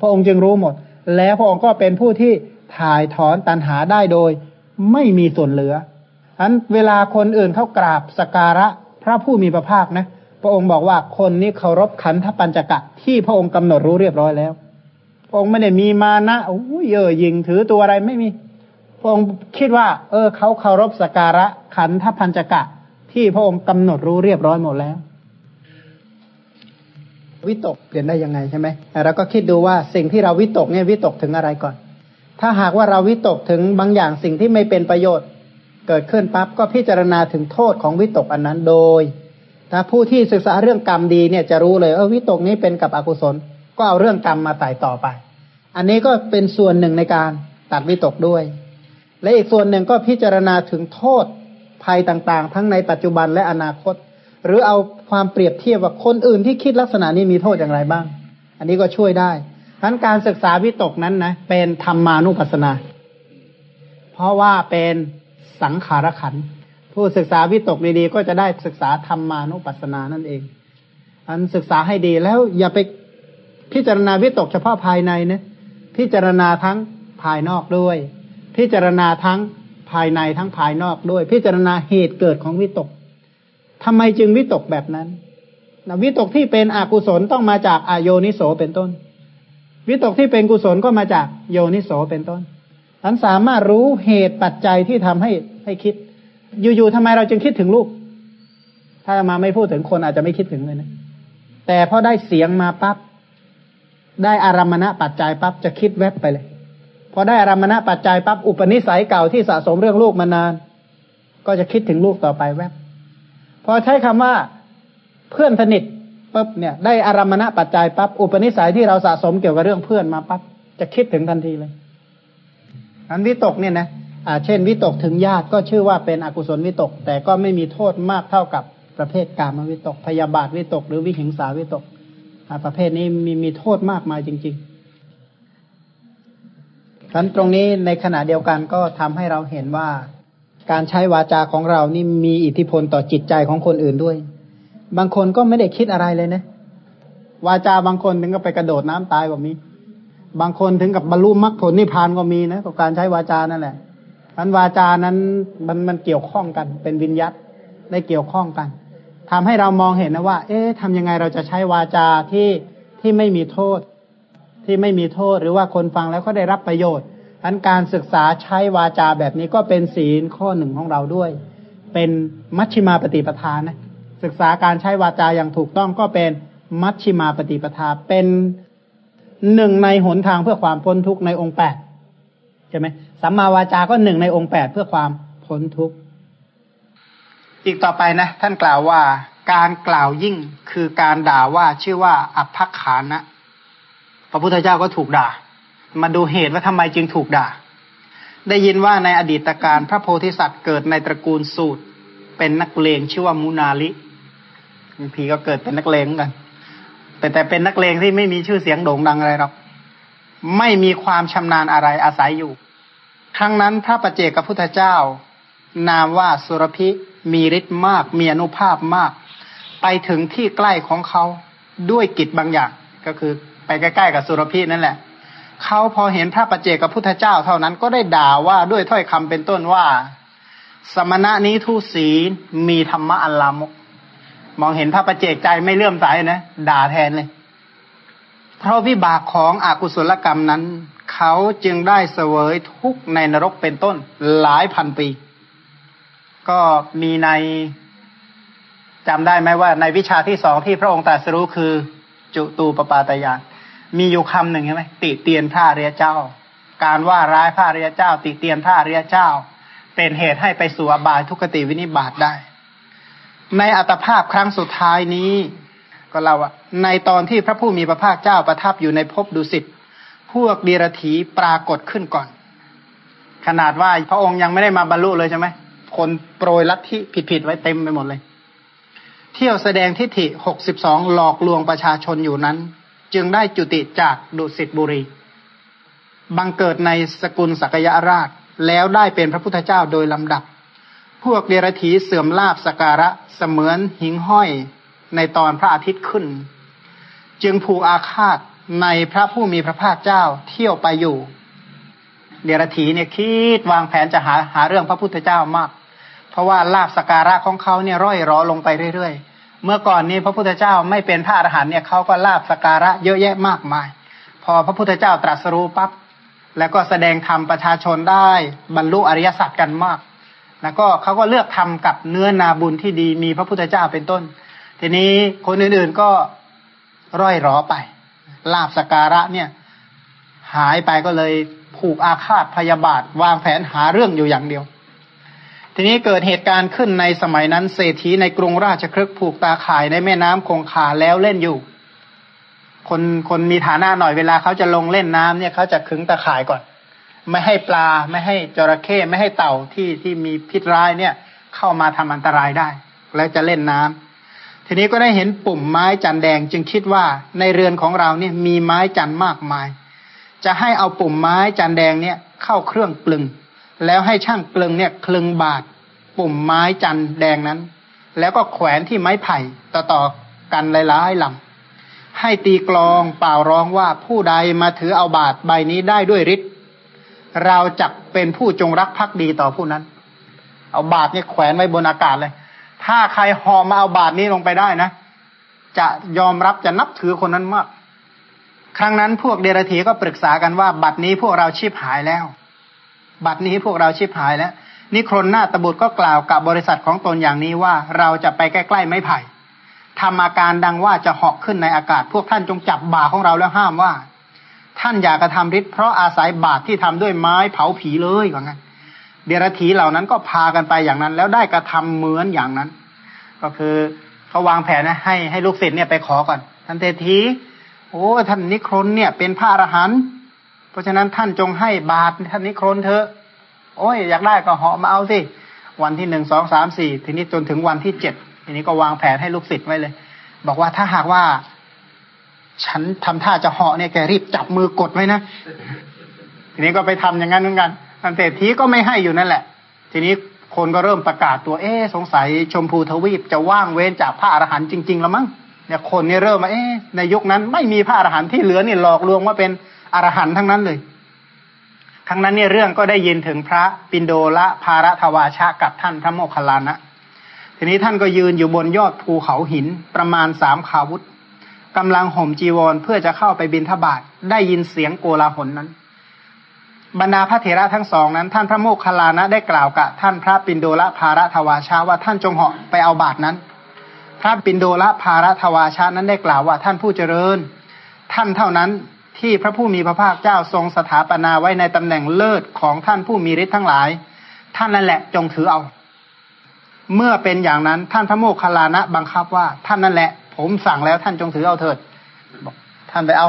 พระองค์จึงรู้หมด แล้วพระองค์ก็เป็นผู้ที่ถ่ายถอนตัณหาได้โดย ไม่มีส่วนเหลืออันเวลาคนอื่นเขากราบสการะพระผู้มีพระภาคนะ พระองค์บอกว่าคนนี้เคารพขันธปัญจกะที่พระองค์กำหนดรู้เรียบร้อยแล้ว พระองค์ไม่ได้มีมานะโอ้ยเย่อยิงถือตัวอะไรไม่มีพระองค์คิดว่า เออเขาเคารพสการะขันธปัญจกะ ที่พระองค์กำหนดรู้เรียบร้อยหมดแล้ว วิตกเปลี่ยนได้ยังไงใช่ไหมเราก็คิดดูว่าสิ่งที่เราวิตกเนี่ยวิตกถึงอะไรก่อน ถ้าหากว่าเราวิตกถึงบางอย่างสิ่งที่ไม่เป็นประโยชน์ เกิดขึ้นปั๊บก็พิจารณาถึงโทษของวิตกอันนั้นโดย ถ้าผู้ที่ศึกษาเรื่องกรรมดีเนี่ยจะรู้เลยเออวิตกนี้เป็นกับอกุศล ก็เอาเรื่องกรรมมาไต่ต่อไป อันนี้ก็เป็นส่วนหนึ่งในการตัดวิตกด้วย และอีกส่วนหนึ่งก็พิจารณาถึงโทษภัยต่างๆ ทั้งในปัจจุบันและอนาคต หรือเอาความเปรียบเทียบว่าคนอื่นที่คิดลักษณะนี้มีโทษอย่างไรบ้าง อันนี้ก็ช่วยได้ทั้นการศึกษาวิตกนั้นนะเป็นธรรมานุปัสสนา เพราะว่าเป็นสังขารขัน ผู้ศึกษาวิตกดีๆก็จะได้ศึกษาธรรมานุปัสสนานั่นเองอันศึกษาให้ดีแล้วอย่าไป พิจารณาวิตกเฉพาะภายในนะพิจารณาทั้งภายนอกด้วย พิจารณาทั้งภายในทั้งภายนอกด้วย พิจารณาเหตุเกิดของวิตกทำไมจึงวิตกแบบนั้นนะวิตกที่เป็นอกุศลต้องมาจากอโยนิโสเป็นต้น วิตกที่เป็นกุศลก็มาจากโยนิโสเป็นต้นฉันสามารถรู้เหตุปัจจัยที่ทำให้ให้คิด อยู่ๆทำไมเราจึงคิดถึงลูก ถ้ามาไม่พูดถึงคนอาจจะไม่คิดถึงเลยนะแต่พอได้เสียงมาปั๊บ ได้อารมณะปัจจัยปั๊บจะคิดแวบไปเลย พอได้อารมณะปัจจัยปั๊บอุปนิสัยเก่าที่สะสมเรื่องลูกมานาน ก็จะคิดถึงลูกต่อไปแวบ พอใช้คำว่าเพื่อนสนิทปั๊บเนี่ย ได้อารมณะปัจจัยปั๊บอุปนิสัยที่เราสะสมเกี่ยวกับเรื่องเพื่อนมาปั๊บจะคิดถึงทันทีเลยอันวิตกเนี่ยนะอ่าเช่นวิตกถึงญาติก็ชื่อว่าเป็นอกุศลวิตก แต่ก็ไม่มีโทษมากเท่ากับประเภทกามวิตก พยาบาทวิตก หรือวิหิงสาวิตก ประเภทนี้มีมีโทษมากมายจริงๆฉั้นตรงนี้ในขณะเดียวกันก็ทำให้เราเห็นว่าการใช้วาจาของเรานี่มีอิทธิพลต่อจิตใจของคนอื่นด้วย บางคนก็ไม่ได้คิดอะไรเลยนะ วาจาบางคนถึงกับไปกระโดดน้ำตายก็มี บางคนถึงกับบรรลุมรรคผลนิพพานก็มีนะกับการใช้วาจานั่นแหละพันวาจานั้นมันมันเกี่ยวข้องกัน เป็นวิญญัตได้เกี่ยวข้องกัน ทำให้เรามองเห็นนะว่า เอ๊ะทำยังไงเราจะใช้วาจาที่ที่ไม่มีโทษ ที่ไม่มีโทษ หรือว่าคนฟังแล้วก็ได้รับประโยชน์อันการศึกษาใช้วาจาแบบนี้ก็เป็นศีลข้อหนึ่งของเราด้วย เป็นมัชชิมาปฏิปทานะ ศึกษาการใช้วาจาอย่างถูกต้องก็เป็นมัชชิมาปฏิปทา เป็นหนึ่งในหนทางเพื่อความพ้นทุกข์ในองค์แปดใช่ไหมสัมมาวาจาก็หนึ่งในองค์แปดเพื่อความพ้นทุกข์ อีกต่อไปนะ ท่านกล่าวว่าการกล่าวยิ่งคือการด่าว่าชื่อว่าอัพพขานะพระพุทธเจ้าก็ถูกด่า มาดูเหตุว่าทำไมจึงถูกด่า ได้ยินว่าในอดีตการพระโพธิสัตว์เกิดในตระกูลสูตร เป็นนักเลงชื่อว่ามูนาลิพีก็เกิดเป็นนักเลงกัน แต่แต่เป็นนักเลงที่ไม่มีชื่อเสียงโด่งดังอะไรหรอกไม่มีความชำนาญอะไรอาศัยอยู่ ครั้งนั้นพระประเจกับพุทธเจ้า นามว่าสุรพิ มีฤทธิ์มาก มีอนุภาพมาก ไปถึงที่ใกล้ของเขาด้วยกิจบางอย่าง ก็คือไปใกล้ๆกับสุรพีนั่นแหละเขาพอเห็นพระประเจกับพุทธเจ้าเท่านั้นก็ได้ด่าว่าด้วยถ้อยคำเป็นต้นว่า สมณะนี้ทุศีมีธรรมะอัลลามก มองเห็นพระประเจกใจไม่เลื่อมใสนะด่าแทนเลย เพราะวิบากของอกุศลกรรมนั้น เขาจึงได้เสวยทุกข์ในนรกเป็นต้นหลายพันปี ก็มีในจำได้ไหมว่า ในวิชาที่สองที่พระองค์ตรัสรู้คือ จุตูปปาตยานมีอยู่คำหนึ่งใช่ไหมติเตียนพระเรียเจ้า การว่าร้ายพระเรียเจ้า ติเตียนพระเรียเจ้า เป็นเหตุให้ไปสู่อบายทุกติวินิบาตได้ ในอัตภาพครั้งสุดท้ายนี้ก็เราอะในตอนที่พระผู้มีพระภาคเจ้าประทับอยู่ในภพดุสิตพวกเดรถีปรากฏขึ้นก่อน ขนาดว่าพระองค์ยังไม่ได้มาบรรลุเลยใช่ไหม คนโปรยลัทธิผิดๆไว้เต็มไปหมดเลย เที่ยวแสดงทิฏฐิหกสิบสองหลอกลวงประชาชนอยู่นั้น จึงได้จุติจากดุสิตบุรี บังเกิดในสกุลสักยราช แล้วได้เป็นพระพุทธเจ้าโดยลำดับ พวกเดรธีเสื่อมลาบสการะเสมือนหิงห้อยในตอนพระอาทิตย์ขึ้น จึงผูกอาฆาตในพระผู้มีพระภาคเจ้าเที่ยวไปอยู่ เดรธีเนี่ยคิดวางแผนจะหาหาเรื่องพระพุทธเจ้ามาก เพราะว่าลาบสการะของเขาเนี่ยร่อยรอลงไปเรื่อยๆ เมื่อก่อนนี้พระพุทธเจ้าไม่เป็นพระอรหันต์เนี่ยเขาก็ลาบสการะเยอะแยะมากมาย พอพระพุทธเจ้าตรัสรู้ปั๊บแล้วก็แสดงธรรมประชาชนได้บรรลุอริยสัจกันมาก แล้วก็เขาก็เลือกทำกับเนื้อนาบุญที่ดีมีพระพุทธเจ้าเป็นต้น ทีนี้คนอื่นๆก็ร่อยรอไปลาบสการะเนี่ย หายไปก็เลย ผูกอาฆาตพยาบาท วางแผนหาเรื่องอยู่อย่างเดียว ทีนี้เกิดเหตุการณ์ขึ้นในสมัยนั้นเศรษฐีในกรุงราชครึกผูกตาข่ายในแม่น้ำคงคาแล้วเล่นอยู่ คนคนมีฐานะหน่อยเวลาเขาจะลงเล่นน้ำเนี่ยเขาจะขึงตาข่ายก่อน ไม่ให้ปลาไม่ให้จระเข้ไม่ให้เต่าที่ที่มีพิษร้ายเนี่ย เข้ามาทำอันตรายได้ แล้วจะเล่นน้ำทีนี้ก็ได้เห็นปุ่มไม้จันแดงจึงคิดว่าในเรือนของเราเนี่ยมีไม้จันมากมาย จะให้เอาปุ่มไม้จันแดงเนี่ยเข้าเครื่องกลึง แล้วให้ช่างกลึงเนี่ยคลึงบาดปุ่มไม้จันแดงนั้น แล้วก็แขวนที่ไม้ไผ่ต่อต่อกันหลายๆลำให้ตีกลองเป่าร้องว่าผู้ใดมาถือเอาบาดใบนี้ได้ด้วยฤทธิ์เราจักเป็นผู้จงรักภักดีต่อผู้นั้น เอาบาดเนี่ยแขวนไว้บนอากาศเลย ถ้าใครหอมาเอาบาดนี้ลงไปได้นะ จะยอมรับจะนับถือคนนั้นมาก ครั้งนั้นพวกเดรธีก็ปรึกษากันว่า บัดนี้พวกเราชีพหายแล้ว บัดนี้พวกเราชีพหายแล้ว นิครนหน้าตบุตรก็กล่าวกับบริษัทของตนอย่างนี้ว่าเราจะไปใกล้ๆไม้ไผ่ทำอาการดังว่าจะเหาะขึ้นในอากาศ พวกท่านจงจับบ่าของเราแล้วห้ามว่า ท่านอย่ากระทำฤทธิ์เพราะอาศัยบาดที่ทำด้วยไม้เผาผีเลยว่างั้นเดรธีเหล่านั้นก็พากันไปอย่างนั้น แล้วได้กระทำเหมือนอย่างนั้น ก็คือเขาวางแผนนะให้ให้ลูกศิษย์เนี่ยไปขอก่อนท่านเศรษฐี โอ้ท่านนิครนเนี่ย เป็นพระอรหันต์เพราะฉะนั้นท่านจงให้บาตรท่านนิครนเถอะ โอ้ยอยากได้ก็เหาะมาเอาสิวันที่หนึ่งสองสามสี่ทีนี้จนถึงวันที่เจ็ดทีนี้ก็วางแผนให้ลูกศิษย์ไว้เลย บอกว่าถ้าหากว่า ฉันทำท่าจะเหาะเนี่ยแกรีบจับมือกดไว้นะทีนี้ก็ไปทำอย่างนั้นเหมือนกันท่านเศรษฐีก็ไม่ให้อยู่นั่นแหละ ทีนี้คนก็เริ่มประกาศตัวเอ๊สงสัยชมพูทวีปจะว่างเว้นจากพระอรหันต์จริง ๆ แล้วมั้ง เนี่ยคนนี่เริ่มมาเอ๊ในยุคนั้นไม่มีพระอรหันต์ที่เหลือนี่หลอกลวงว่าเป็นอรหันต์ทั้งนั้นเลยครั้งนั้นเนี่ยเรื่องก็ได้ยินถึงพระปินโดละภารทวาชะกับท่านพระโมคคัลลานะทีนี้ท่านก็ยืนอยู่บนยอดภูเขาหินประมาณสามขาวุธกำลังห่มจีวรเพื่อจะเข้าไปบินทบาทได้ยินเสียงโกลาหลนั้น บรรดาพระเถระทั้งสองนั้น ท่านพระโมคคัลลานะได้กล่าวกับท่านพระปินโดละภารทวาชาว่าท่านจงเหาะไปเอาบาทนั้น พระปินโดละภารทวาชานั้นได้กล่าวว่าท่านผู้เจริญ ท่านเท่านั้นที่พระผู้มีพระภาคเจ้าทรงสถาปนาไว้ในตำแหน่งเลิศของท่านผู้มีฤทธิ์ทั้งหลาย ท่านนั่นแหละจงถือเอา เมื่อเป็นอย่างนั้นท่านพระโมคคัลลานะบังคับว่า ท่านนั่นแหละ ผมสั่งแล้วท่านจงถือเอาเถิดบอกท่านไปเอา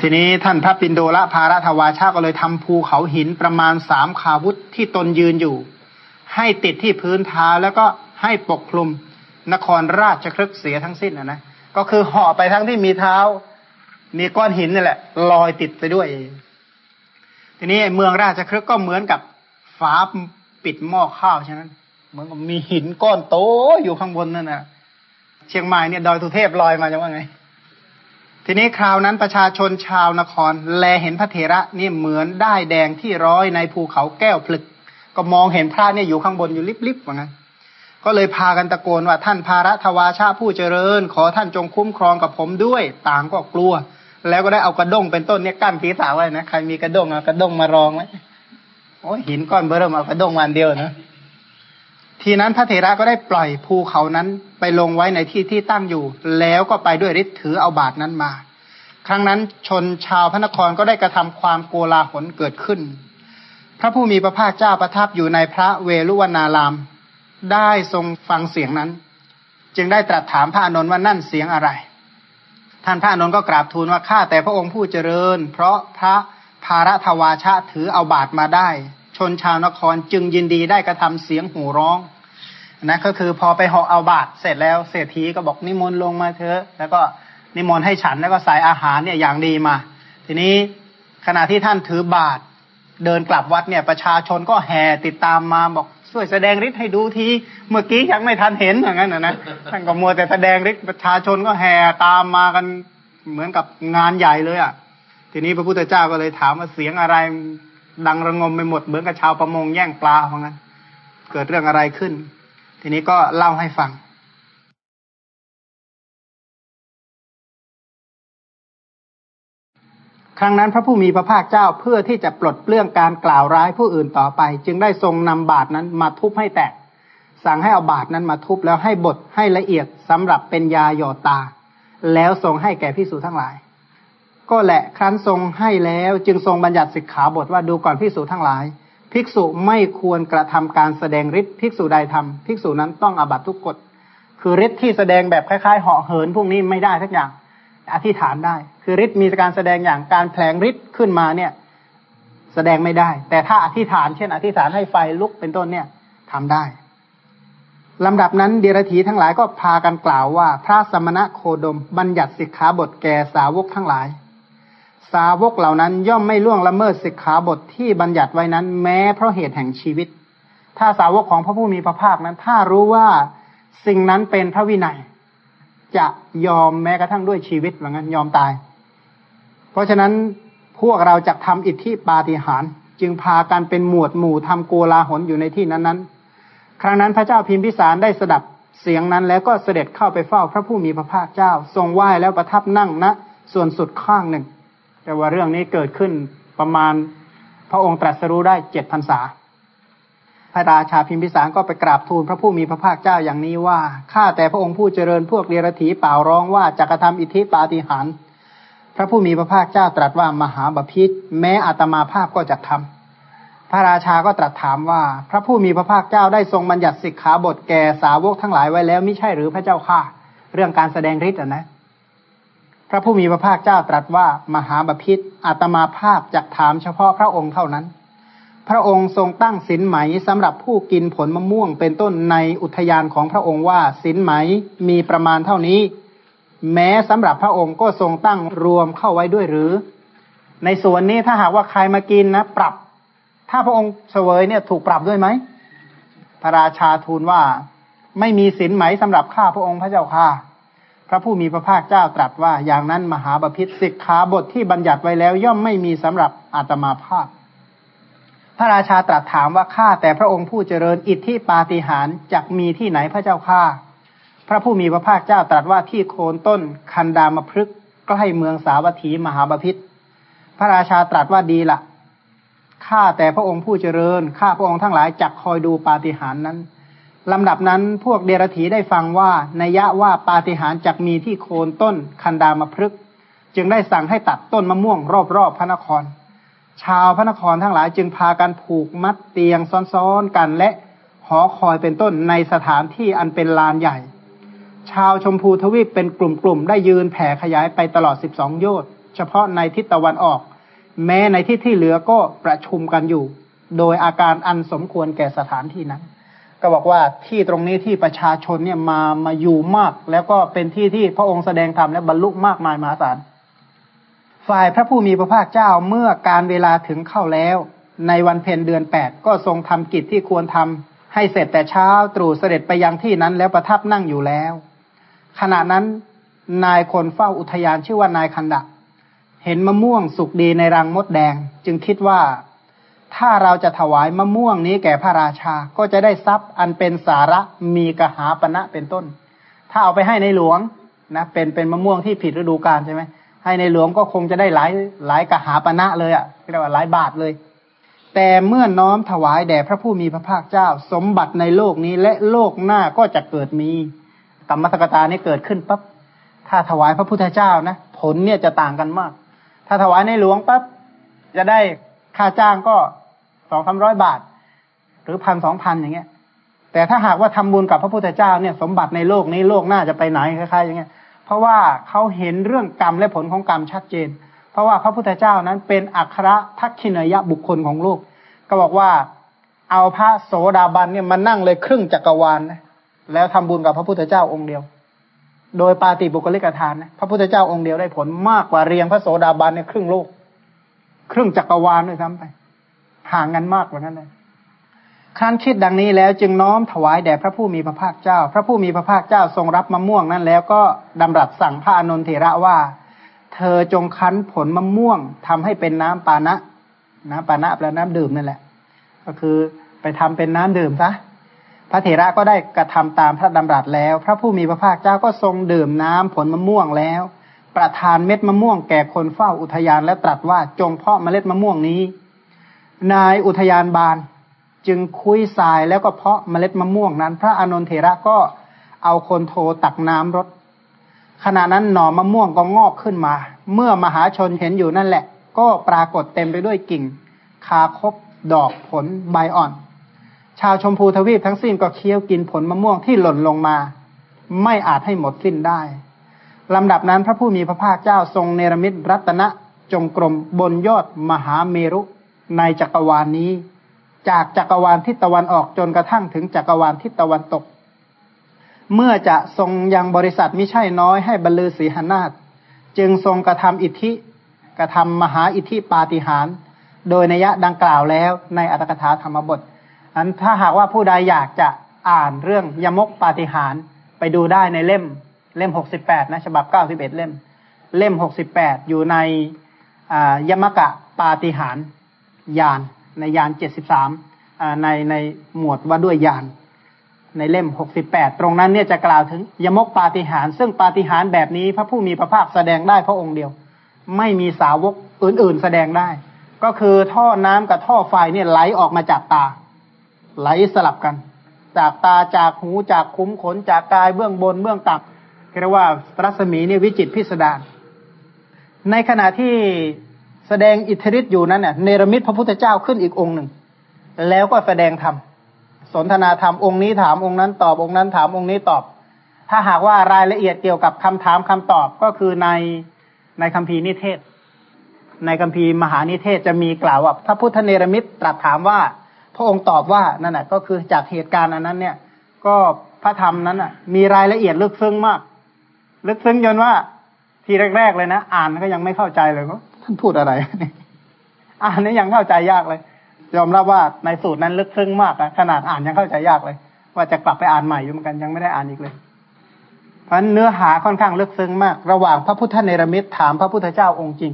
ทีนี้ท่านพระปินโดละภารทวาชาก็เลยทำภูเขาหินประมาณสามขาวุธที่ตนยืนอยู่ ให้ติดที่พื้นเท้าแล้วก็ให้ปกคลุม นครราชครึกเสียทั้งสิ้นนะนะก็คือห่อไปทั้งที่มีเท้า มีก้อนหินนี่แหละ ลอยติดไปด้วย ทีนี้เมืองราชครึกก็เหมือนกับฝาปิดหม้อข้าวฉะนั้นเหมือนกับมีหินก้อนโตอยู่ข้างบนนั่นนะเชียงใหม่เนี่ยดอยสุเทพลอยมาจะว่าไง ทีนี้คราวนั้นประชาชนชาวนคร แลเห็นพระเถระนี่เหมือนได้แดงที่ร้อยในภูเขาแก้วพลึก ก็มองเห็นพระเนี่ยอยู่ข้างบนอยู่ลิบๆว่างั้น ก็เลยพากันตะโกนว่าท่านภาระทวาชาผู้เจริญ ขอท่านจงคุ้มครองกับผมด้วย ต่างก็กลัว แล้วก็ได้เอากระด้งเป็นต้นเนี่ยกั้นศีรษะไว้นะใครมีกระด้งเอากระด้งมารองไว้โอ้หินก้อนเบอร์เริ่มเอากระด้งวันเดียวนะทีนั้นพระเถระก็ได้ปล่อยภูเขานั้นไปลงไว้ในที่ที่ตั้งอยู่ แล้วก็ไปด้วยฤทธิ์ถือเอาบาทนั้นมา ครั้งนั้นชนชาวพระนครก็ได้กระทำความโกลาหลเกิดขึ้น พระผู้มีพระภาคเจ้าประทับอยู่ในพระเวลุวนาราม ได้ทรงฟังเสียงนั้น จึงได้ตรัสถามพระอานนท์ว่านั่นเสียงอะไร ท่านพระอานนท์ก็กราบทูลว่าข้าแต่พระองค์ผู้เจริญ เพราะพระภารทวาชะถือเอาบาทมาได้ ชนชาวนครจึงยินดีได้กระทำเสียงหูร้องนะก็คือพอไปหาะเอาบาทเสร็จแล้วเศรษฐีก็บอกนิมนต์ลงมาเถอะแล้วก็นิมนต์ให้ฉันแล้วก็ใส่อาหารเนี่ยอย่างดีมา ทีนี้ขณะที่ท่านถือบาทเดินกลับวัดเนี่ยประชาชนก็แห่ติดตามมาบอก ช่วยแสดงฤทธิ์ให้ดูที เมื่อกี้ยังไม่ทันเห็นอย่างนั้นนะนะท่านก็มัวแต่แสดงฤทธิ์ประชาชนก็แห่ตามมากันเหมือนกับงานใหญ่เลยอะ ทีนี้พระพุทธเจ้าก็เลยถามว่าเสียงอะไรดังระงมไปหมดเหมือนกับชาวประมงแย่งปลาเพราะงั้นเกิดเรื่องอะไรขึ้น ทีนี้ก็เล่าให้ฟัง ครั้งนั้นพระผู้มีพระภาคเจ้าเพื่อที่จะปลดเปลื้องการกล่าวร้ายผู้อื่นต่อไป จึงได้ทรงนำบาทนั้นมาทุบให้แตก สั่งให้เอาบาทนั้นมาทุบแล้วให้บดให้ละเอียดสำหรับเป็นยาหยอดตา แล้วทรงให้แก่พิสูจทั้งหลาย ก็แหละครั้นทรงให้แล้วจึงทรงบัญญัติสิกขาบทว่าดูก่อนพิสูจทั้งหลาย ภิกษุไม่ควรกระทำการแสดงฤทธิ์ภิกษุใดทำภิกษุนั้นต้องอาบัตทุกกฎคือฤทธิ์ที่แสดงแบบคล้ายๆ เหาะเหินพวกนี้ไม่ได้ทักอย่าง อธิษฐานได้ คือฤทธิ์มีการแสดงอย่างการแผลงฤทธิ์ขึ้นมาเนี่ย แสดงไม่ได้ แต่ถ้าอธิษฐาน เช่น อธิษฐานให้ไฟลุกเป็นต้นเนี่ยทำได้ลำดับนั้นเดรธีทั้งหลายก็พากันกล่าวว่า พระสมณะโคดมบัญญัติสิกขาบทแก่สาวกทั้งหลาย สาวกเหล่านั้นย่อมไม่ล่วงละเมิดสิกขาบทที่บัญญัติไว้นั้น แม้เพราะเหตุแห่งชีวิต ถ้าสาวกของพระผู้มีพระภาคนั้น ถ้ารู้ว่าสิ่งนั้นเป็นพระวินัย จะยอมแม้กระทั่งด้วยชีวิตเหมือนกันยอมตาย เพราะฉะนั้นพวกเราจะทำอิทธิปาฏิหาริย์จึงพากันเป็นหมวดหมู่ทำโกลาหลอยู่ในที่นั้นๆ ครั้งนั้นพระเจ้าพิมพิสารได้สดับเสียงนั้นแล้วก็เสด็จเข้าไปเฝ้าพระผู้มีพระภาคเจ้า ทรงไหว้แล้วประทับนั่งณนะส่วนสุดข้างหนึ่ง แต่ว่าเรื่องนี้เกิดขึ้นประมาณพระองค์ตรัสรู้ได้เจ็ดพรรษา พระราชาพิมพิสารก็ไปกราบทูลพระผู้มีพระภาคเจ้าอย่างนี้ว่าข้าแต่พระองค์ผู้เจริญพวกเดรถีเป่าร้องว่าจะกระทำอิทธิปาฏิหาริย์พระผู้มีพระภาคเจ้าตรัสว่ามหาบพิษแม้อาตมาภาพก็จะทำพระราชาก็ตรัสถามว่า พระผู้มีพระภาคเจ้าได้ทรงบัญญัติสิกขาบทแก่สาวกทั้งหลายไว้แล้วไม่ใช่หรือพระเจ้าข้าเรื่องการแสดงฤทธิ์นะ พระผู้มีพระภาคเจ้าตรัสว่ามหาบพิษอาตมาภาพจะถามเฉพาะพระองค์เท่านั้น พระองค์ทรงตั้งสินไหมสำหรับผู้กินผลมะม่วง เป็นต้นในอุทยานของพระองค์ว่าสินไหมมีประมาณเท่านี้ แม้สำหรับพระองค์ก็ทรงตั้งรวมเข้าไว้ด้วยหรือ ในส่วนนี้ถ้าหากว่าใครมากินนะปรับ ถ้าพระองค์เสวยเนี่ยถูกปรับด้วยไหมพระราชาทูลว่า ไม่มีสินไหมสำหรับข้าพระองค์พระเจ้าข้าพระผู้มีพระภาคเจ้าตรัสว่าอย่างนั้นมหาบพิษสิกขาบทที่บัญญัติไว้แล้ว ย่อมไม่มีสำหรับอาตมาภาพ ระราชาตรัสถามว่าข้าแต่พระองค์ผู้เจริญอิทธิปาฏิหาริย์จักมีที่ไหนพระเจ้าข้าพระผู้มีพระภาคเจ้าตรัสว่าที่โคนต้นคันดามพฤกใกล้เมืองสาวัตถีมหาบพิษพระราชาตรัสว่าดีละข้าแต่พระองค์ผู้เจริญข้าพระองค์ทั้งหลายจักคอยดูปาฏิหาริย์นั้นลำดับนั้นพวกเดรธีได้ฟังว่านัยะว่าปาฏิหาริย์จักมีที่โคนต้นคันดามพฤกจึงได้สั่งให้ตัดต้นมะม่วงรอบๆพระนคร ชาวพระนครทั้งหลายจึงพากันผูกมัดเตียงซ้อนๆกันและหอคอยเป็นต้นในสถานที่อันเป็นลานใหญ่ ชาวชมพูทวีปเป็นกลุ่มๆ ได้ยืนแผ่ขยายไปตลอดสิบสองโยชน์เฉพาะในทิศตะวันออก แม้ในที่ที่เหลือก็ประชุมกันอยู่ โดยอาการอันสมควรแก่สถานที่นั้น ก็บอกว่าที่ตรงนี้ที่ประชาชนเนี่ยมามาอยู่มาก แล้วก็เป็นที่ที่พระองค์แสดงธรรมและบรรลุมากมายมหาศาล ฝ่ายพระผู้มีพระภาคเจ้าเมื่อการเวลาถึงเข้าแล้ว ในวันเพ็ญเดือนแปดก็ทรงทำกิจที่ควรทำให้เสร็จแต่เช้าตรู่เสด็จไปยังที่นั้นแล้วประทับนั่งอยู่แล้ว ขณะนั้นนายคนเฝ้าอุทยานชื่อว่านายคันดะเห็นมะม่วงสุกดีในรังมดแดง จึงคิดว่าถ้าเราจะถวายมะม่วงนี้แก่พระราชาก็จะได้ทรัพย์อันเป็นสาระมีกหาปณะเป็นต้น ถ้าเอาไปให้ในหลวงนะเป็นเป็นมะม่วงที่ผิดฤดูกาลใช่ไหม ให้ในหลวงก็คงจะได้หลายหลายกหาปณะเลยอะ่ะเรียกว่าหลายบาทเลย แต่เมื่อน้อมถวายแด่พระผู้มีพระภาคเจ้า สมบัติในโลกนี้และโลกหน้าก็จะเกิดมีกรรมสกตานี้เกิดขึ้นปั๊บถ้าถวายพระพุทธเจ้านะ ผลเนี่ยจะต่างกันมาก ถ้าถวายในหลวงปั๊บจะได้ค่าจ้างก็สองสามร้อยบาท หรือพันสองพันอย่างเงี้ย แต่ถ้าหากว่าทำบุญกับพระพุทธเจ้าเนี่ย สมบัติในโลกนี้โลกหน้าจะไปไหนคล้ายๆอย่างเงี้ย ราะว่าเขาเห็นเรื่องกรรมและผลของกรรมชัดเจน เพราะว่าพระพุทธเจ้านั้นเป็นอัครทักขินยะบุคคลของโลก ก็บอกว่าเอาพระโสดาบันเนี่ยมานั่งเลยครึ่งจักรวาลนะแล้วทำบุญกับพระพุทธเจ้าองค์เดียว โดยปาติบุคลิกทานนะพระพุทธเจ้าองค์เดียวได้ผลมากกว่าเรียงพระโสดาบันเนี่ยครึ่งโลก ครึ่งจักรวาลด้วยซ้ำไปห่างกันมากกว่านั้นเลย ครั้นคิดดังนี้แล้วจึงน้อมถวายแด่พระผู้มีพระภาคเจ้า พระผู้มีพระภาคเจ้าทรงรับมะม่วงนั้นแล้วก็ดำรัสสั่งพระอนุนเถระว่า เธอจงคั้นผลมะม่วงทำให้เป็นน้ำปานะ น้ำปานะแปลน้ำดื่มนั่นแหละ ก็คือไปทำเป็นน้ำดื่มซะพระเถระก็ได้กระทำตามพระดำรัสแล้ว พระผู้มีพระภาคเจ้าก็ทรงดื่มน้ำผลมะม่วงแล้ว ประทานเม็ดมะม่วงแก่คนเฝ้าอุทยานและตรัสว่าจงเพาะเมล็ดมะม่วงนี้ นายอุทยานบาน จึงคุยทรายแล้วก็เพาะเมล็ดมะม่วงนั้น พระอานนทเถระก็เอาคนโทตักน้ำรดขณะนั้นหน่อมะม่วงก็งอกขึ้นมา เมื่อมหาชนเห็นอยู่นั่นแหละ ก็ปรากฏเต็มไปด้วยกิ่ง คาคบดอกผลใบอ่อน ชาวชมพูทวีปทั้งสิ้นก็เคี้ยวกินผลมะม่วงที่หล่นลงมา ไม่อาจให้หมดสิ้นได้ลำดับนั้นพระผู้มีพระภาคเจ้าทรงเนรมิตรัตนะจงกรมบนยอดมหาเมรุในจักรวาลนนี้ จากจักรวาลทิศตะวันออกจนกระทั่งถึงจักรวาลทิศตะวันตก เมื่อจะทรงยังบริษัทมิใช่น้อยให้บรรลือศีหนาฏจึงทรงกระทำอิทธิกระทำมหาอิทธิปาฏิหารโดยนัยะดังกล่าวแล้วในอัตถกถาธรรมบทอันถ้าหากว่าผู้ใดอยากจะอ่านเรื่องยมกปาฏิหารไปดูได้ในเล่มเล่มหกสิบแปดนะฉบับเก้าสิบเอ็ดเล่ม เล่มหกสิบแปดอยู่ในยมกะปาฏิหารยาน ในยานเจ็ดสิบสามในในหมวดว่าด้วยยานในเล่มหกสิบแปดตรงนั้นเนี่ยจะกล่าวถึงยมกปาฏิหารซึ่งปาฏิหารแบบนี้พระผู้มีพระภาคแสดงได้พระองค์เดียว ไม่มีสาวกอื่นๆแสดงได้ ก็คือท่อน้ำกับท่อไฟเนี่ยไหลออกมาจากตา ไหลสลับกัน จากตาจากหูจากคุ้มขนจากกายเบื้องบนเบื้องต่ำเรียกว่ารัศมีนี่วิจิตพิสดารในขณะที่ แสดงอิทธิฤทธิ์อยู่นั้นเนี่ยเนรมิตพระพุทธเจ้าขึ้นอีกองค์หนึ่ง แล้วก็แสดงธรรมสนทนาธรรมองค์นี้ถามองค์นั้นตอบองค์นั้นถามองค์นี้ตอบ ถ้าหากว่ารายละเอียดเกี่ยวกับคำถามคำตอบก็คือในในคัมภีร์นิเทศ ในคัมภีร์มหานิเทศจะมีกล่าวว่าพระพุทธเนรมิตตรัสถามว่า พระองค์ตอบว่านั่นแหะก็คือจากเหตุการณ์อันนั้น เนี่ย ก็พระธรรมนั้นอะ มีรายละเอียดลึกซึ้งมาก ลึกซึ้งจนว่าทีแรก ๆ เลยนะ อ่านก็ยังไม่เข้าใจเลยว่า ท่านพูดอะไรอ่านนี่ยังเข้าใจยากเลย ยอมรับว่าในสูตรนั้นลึกซึ้งมากนะขนาดอ่านยังเข้าใจยากเลย ว่าจะกลับไปอ่านใหม่อยู่เหมือนกันยังไม่ได้อ่านอีกเลย เพราะเนื้อหาค่อนข้างลึกซึ้งมาก ระหว่างพระพุทธเนรมิตถามพระพุทธเจ้าองค์จริง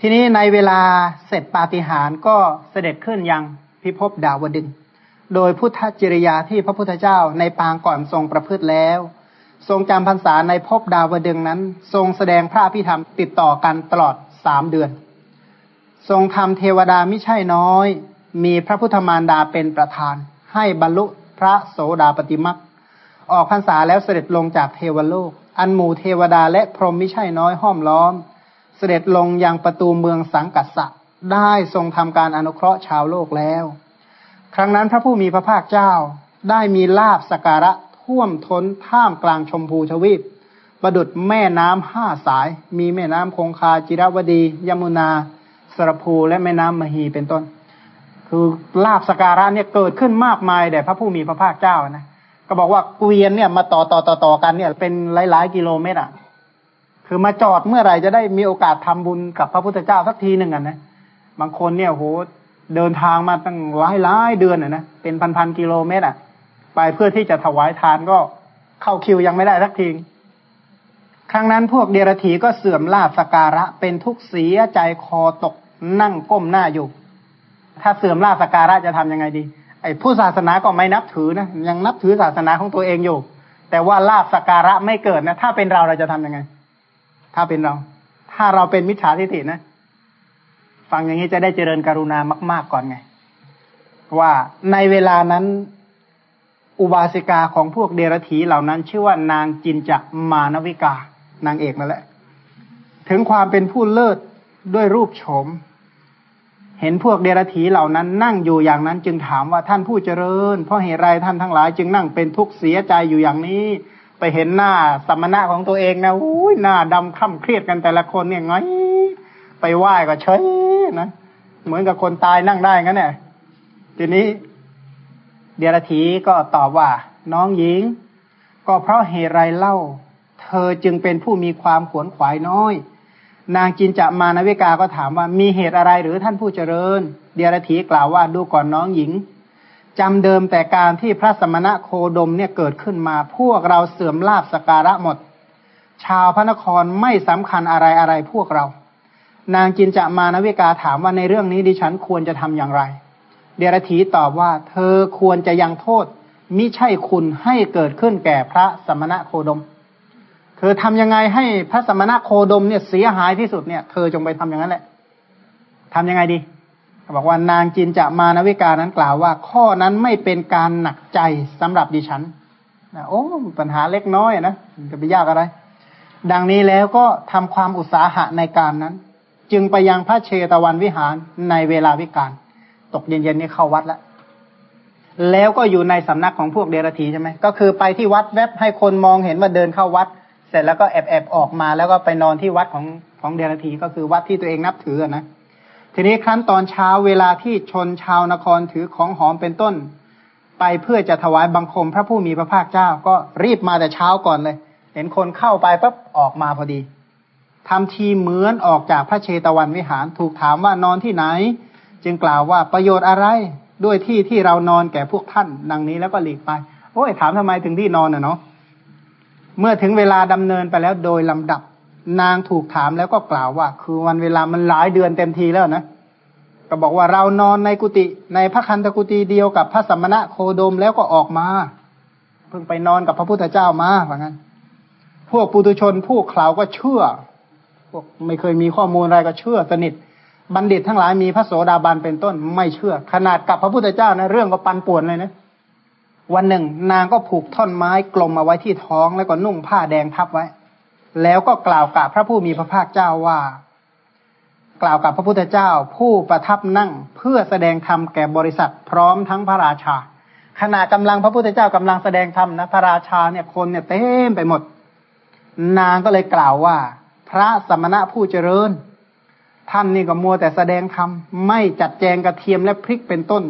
ทีนี้ในเวลาเสร็จปาฏิหาริย์ก็เสด็จขึ้นยังพิภพดาวดึง โดยพุทธจริยาที่พระพุทธเจ้าในปางก่อนทรงประพฤติแล้ว ทรงจำพรรษาในภพดาวดึงนั้น ทรงแสดงพระพิธรรมติดต่อกันตลอดสามเดือน ทรงทำเทวดาไม่ใช่น้อย มีพระพุทธมารดาเป็นประธาน ให้บรรลุพระโสดาปติมักออกพรรษาแล้วเสด็จลงจากเทวโลก อันหมู่เทวดาและพรหมไม่ใช่น้อยห้อมล้อม เสด็จลงยังประตูเมืองสังกัสสะได้ทรงทำการอนุเคราะห์ชาวโลกแล้ว ครั้งนั้นพระผู้มีพระภาคเจ้าได้มีลาบสการะ ท่วมท้นท่ามกลางชมพูทวีปประดุดแม่น้ำห้าสาย มีแม่น้ำคงคาจิรวดี ยมุนาสรภูและแม่น้ำมหีเป็นต้น คือลาบสการะเนี่ยเกิดขึ้นมากมายแด่พระผู้มีพระภาคเจ้านะก็บอกว่าเกวียนเนี่ยมาต่อต่อต่อต่อกันเนี่ย เป็นหลาย ๆ กิโลเมตรอะคือมาจอดเมื่อไหร่จะได้มีโอกาสทำบุญกับพระพุทธเจ้าสักทีหนึ่งอะนะบางคนเนี่ยโหเดินทางมาตั้งหลายหลายเดือนอะนะเป็นพันพันกิโลเมตรอะ ไปเพื่อที่จะถวายทานก็เข้าคิวยังไม่ได้สักทีครั้งนั้นพวกเดรถีก็เสื่อมลาบสการะ เป็นทุกข์เสียใจคอตกนั่งก้มหน้าอยู่ ถ้าเสื่อมลาบสการะจะทํำยังไงดี ไอ้ผู้ศาสนาก็ไม่นับถือนะยังนับถือศาสนาของตัวเองอยู่ แต่ว่าลาบสการะไม่เกิดนะถ้าเป็นเราเราจะทํำยังไง ถ้าเป็นเรา ถ้าเราเป็นมิจฉาทิฏฐินะ ฟังอย่างนี้จะได้เจริญกรุณามาก ๆก่อนไง ว่าในเวลานั้น อุบาสิกาของพวกเดรธีเหล่านั้น ชื่อว่านางจินจะมานวิกา นางเอกนั่นแหละ ถึงความเป็นผู้เลิศด้วยรูปโฉม เห็นพวกเดรธีเหล่านั้น นั่งอยู่อย่างนั้นจึงถามว่าท่านผู้เจริญ เพราะเหตุไรท่านทั้งหลาย จึงนั่งเป็นทุกข์เสียใจอยู่อย่างนี้ ไปเห็นหน้าสัมมณะของตัวเองนะอุ้ยหน้าดำคล่ำเครียดกันแต่ละคนเนี่ยไงไปไหว้ก็เฉยนะ เหมือนกับคนตายนั่งได้งั้นเนี่ยทีนี้ เดียรถีก็ตอบว่า น้องหญิง ก็เพราะเหตุไรเล่า เธอจึงเป็นผู้มีความขวนขวายน้อย นางจินจะมานวิกาก็ถามว่ามีเหตุอะไรหรือท่านผู้เจริญ เดียรถีกล่าวว่าดูก่อนน้องหญิงจำเดิมแต่การที่พระสมณะโคดมเนี่ยเกิดขึ้นมา พวกเราเสื่อมลาบสการะหมด ชาวพระนครไม่สำคัญอะไรอะไรพวกเรา นางจินจะมานวิกาถามว่าในเรื่องนี้ดิฉันควรจะทำอย่างไร เดรธีตอบว่า เธอควรจะยังโทษมิใช่คุณให้เกิดขึ้นแก่พระสมณะโคดม เธอทำยังไงให้พระสมณะโคดมเนี่ยเสียหายที่สุดเนี่ยเธอจงไปทำอย่างนั้นแหละ ทํำยังไงดีบอกว่านางจินจะมานวิกานั้นกล่าวว่า ข้อนั้นไม่เป็นการหนักใจสำหรับดิฉันนะโอ้ปัญหาเล็กน้อยนะจะไปยากอะไร ดังนี้แล้วก็ทำความอุตสาหะในการนั้น จึงไปยังพระเชตวันวิหารในเวลาวิกาล ตกเย็นๆนี้เข้าวัดแล้วแล้วก็อยู่ในสำนักของพวกเดรัจฉีใช่ไหมก็คือไปที่วัดแวบให้คนมองเห็นว่าเดินเข้าวัด เสร็จแล้วก็แอบแอบออกมา แล้วก็ไปนอนที่วัดของของเดรัจฉีก็คือวัดที่ตัวเองนับถือนะทีนี้ครั้นตอนเช้าเวลาที่ชนชาวนครถือของหอมเป็นต้น ไปเพื่อจะถวายบังคมพระผู้มีพระภาคเจ้า ก็รีบมาแต่เช้าก่อนเลย เห็นคนเข้าไปปั๊บออกมาพอดีทำทีเหมือนออกจากพระเชตวันวิหารถูกถามว่านอนที่ไหน จึงกล่าวว่าประโยชน์อะไรด้วยที่ที่เรานอนแก่พวกท่าน ดังนี้แล้วก็หลีกไป โอ้ยถามทำไมถึงที่นอนน่ะเนาะเมื่อถึงเวลาดำเนินไปแล้วโดยลำดับ นางถูกถามแล้วก็กล่าวว่า คือวันเวลามันหลายเดือนเต็มทีแล้วนะก็บอกว่าเรานอนในกุฏิในพระคันตกุฏิเดียวกับพระสัมมณะโคดมแล้วก็ออกมา เพิ่งไปนอนกับพระพุทธเจ้ามาว่างั้น พวกปุตุชนผู้ข่าวก็เชื่อ พวกไม่เคยมีข้อมูลอะไรก็เชื่อสนิท บัณฑิตทั้งหลายมีพระโสดาบันเป็นต้นไม่เชื่อ ขนาดกับพระพุทธเจ้านะเรื่องก็ปันป่วนเลยนะวันหนึ่ง นางก็ผูกท่อนไม้กลมมาไว้ที่ท้องแล้วก็นุ่งผ้าแดงทับไว้ แล้วก็กล่าวกับพระผู้มีพระภาคเจ้าว่า กล่าวกับพระพุทธเจ้า ผู้ประทับนั่งเพื่อแสดงธรรมแก่บริษัทพร้อมทั้งพระราชา ขณะกำลังพระพุทธเจ้ากำลังแสดงธรรมนะพระราชาเนี่ยคนเนี่ยเต็มไปหมด นางก็เลยกล่าวว่า พระสมณะผู้เจริญ ท่านนี่ก็มัวแต่แสดงธรรมไม่จัดแจงกระเทียมและพริกเป็นต้น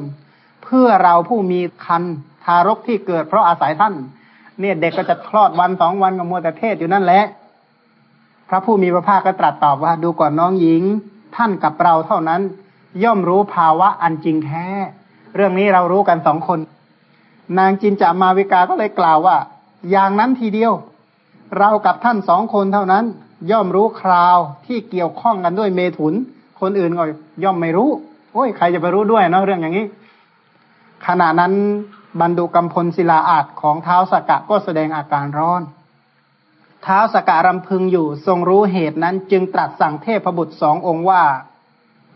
เพื่อเราผู้มีคันทารกที่เกิดเพราะอาศัยท่าน เนี่ยเด็กก็จะคลอดวันสองวันก็มัวแต่เทศอยู่นั่นแหละ พระผู้มีพระภาคก็ตรัสตอบว่า ดูก่อนน้องหญิง ท่านกับเราเท่านั้น ย่อมรู้ภาวะอันจริงแท้ เรื่องนี้เรารู้กันสองคน นางจินจามาวิกาก็เลยกล่าวว่า อย่างนั้นทีเดียว เรากับท่านสองคนเท่านั้น ย่อมรู้คราวที่เกี่ยวข้องกันด้วยเมถุน คนอื่นก็ย่อมไม่รู้โอ้ยใครจะไปรู้ด้วยเนาะเรื่องอย่างนี้ ขณะนั้นบรรดุกำพลศิลาอาจของเท้าสกกะก็แสดงอาการร้อนเท้าสกการำพึงอยู่ทรงรู้เหตุนั้น จึงตรัสสั่งเทพบุตรสององค์ว่า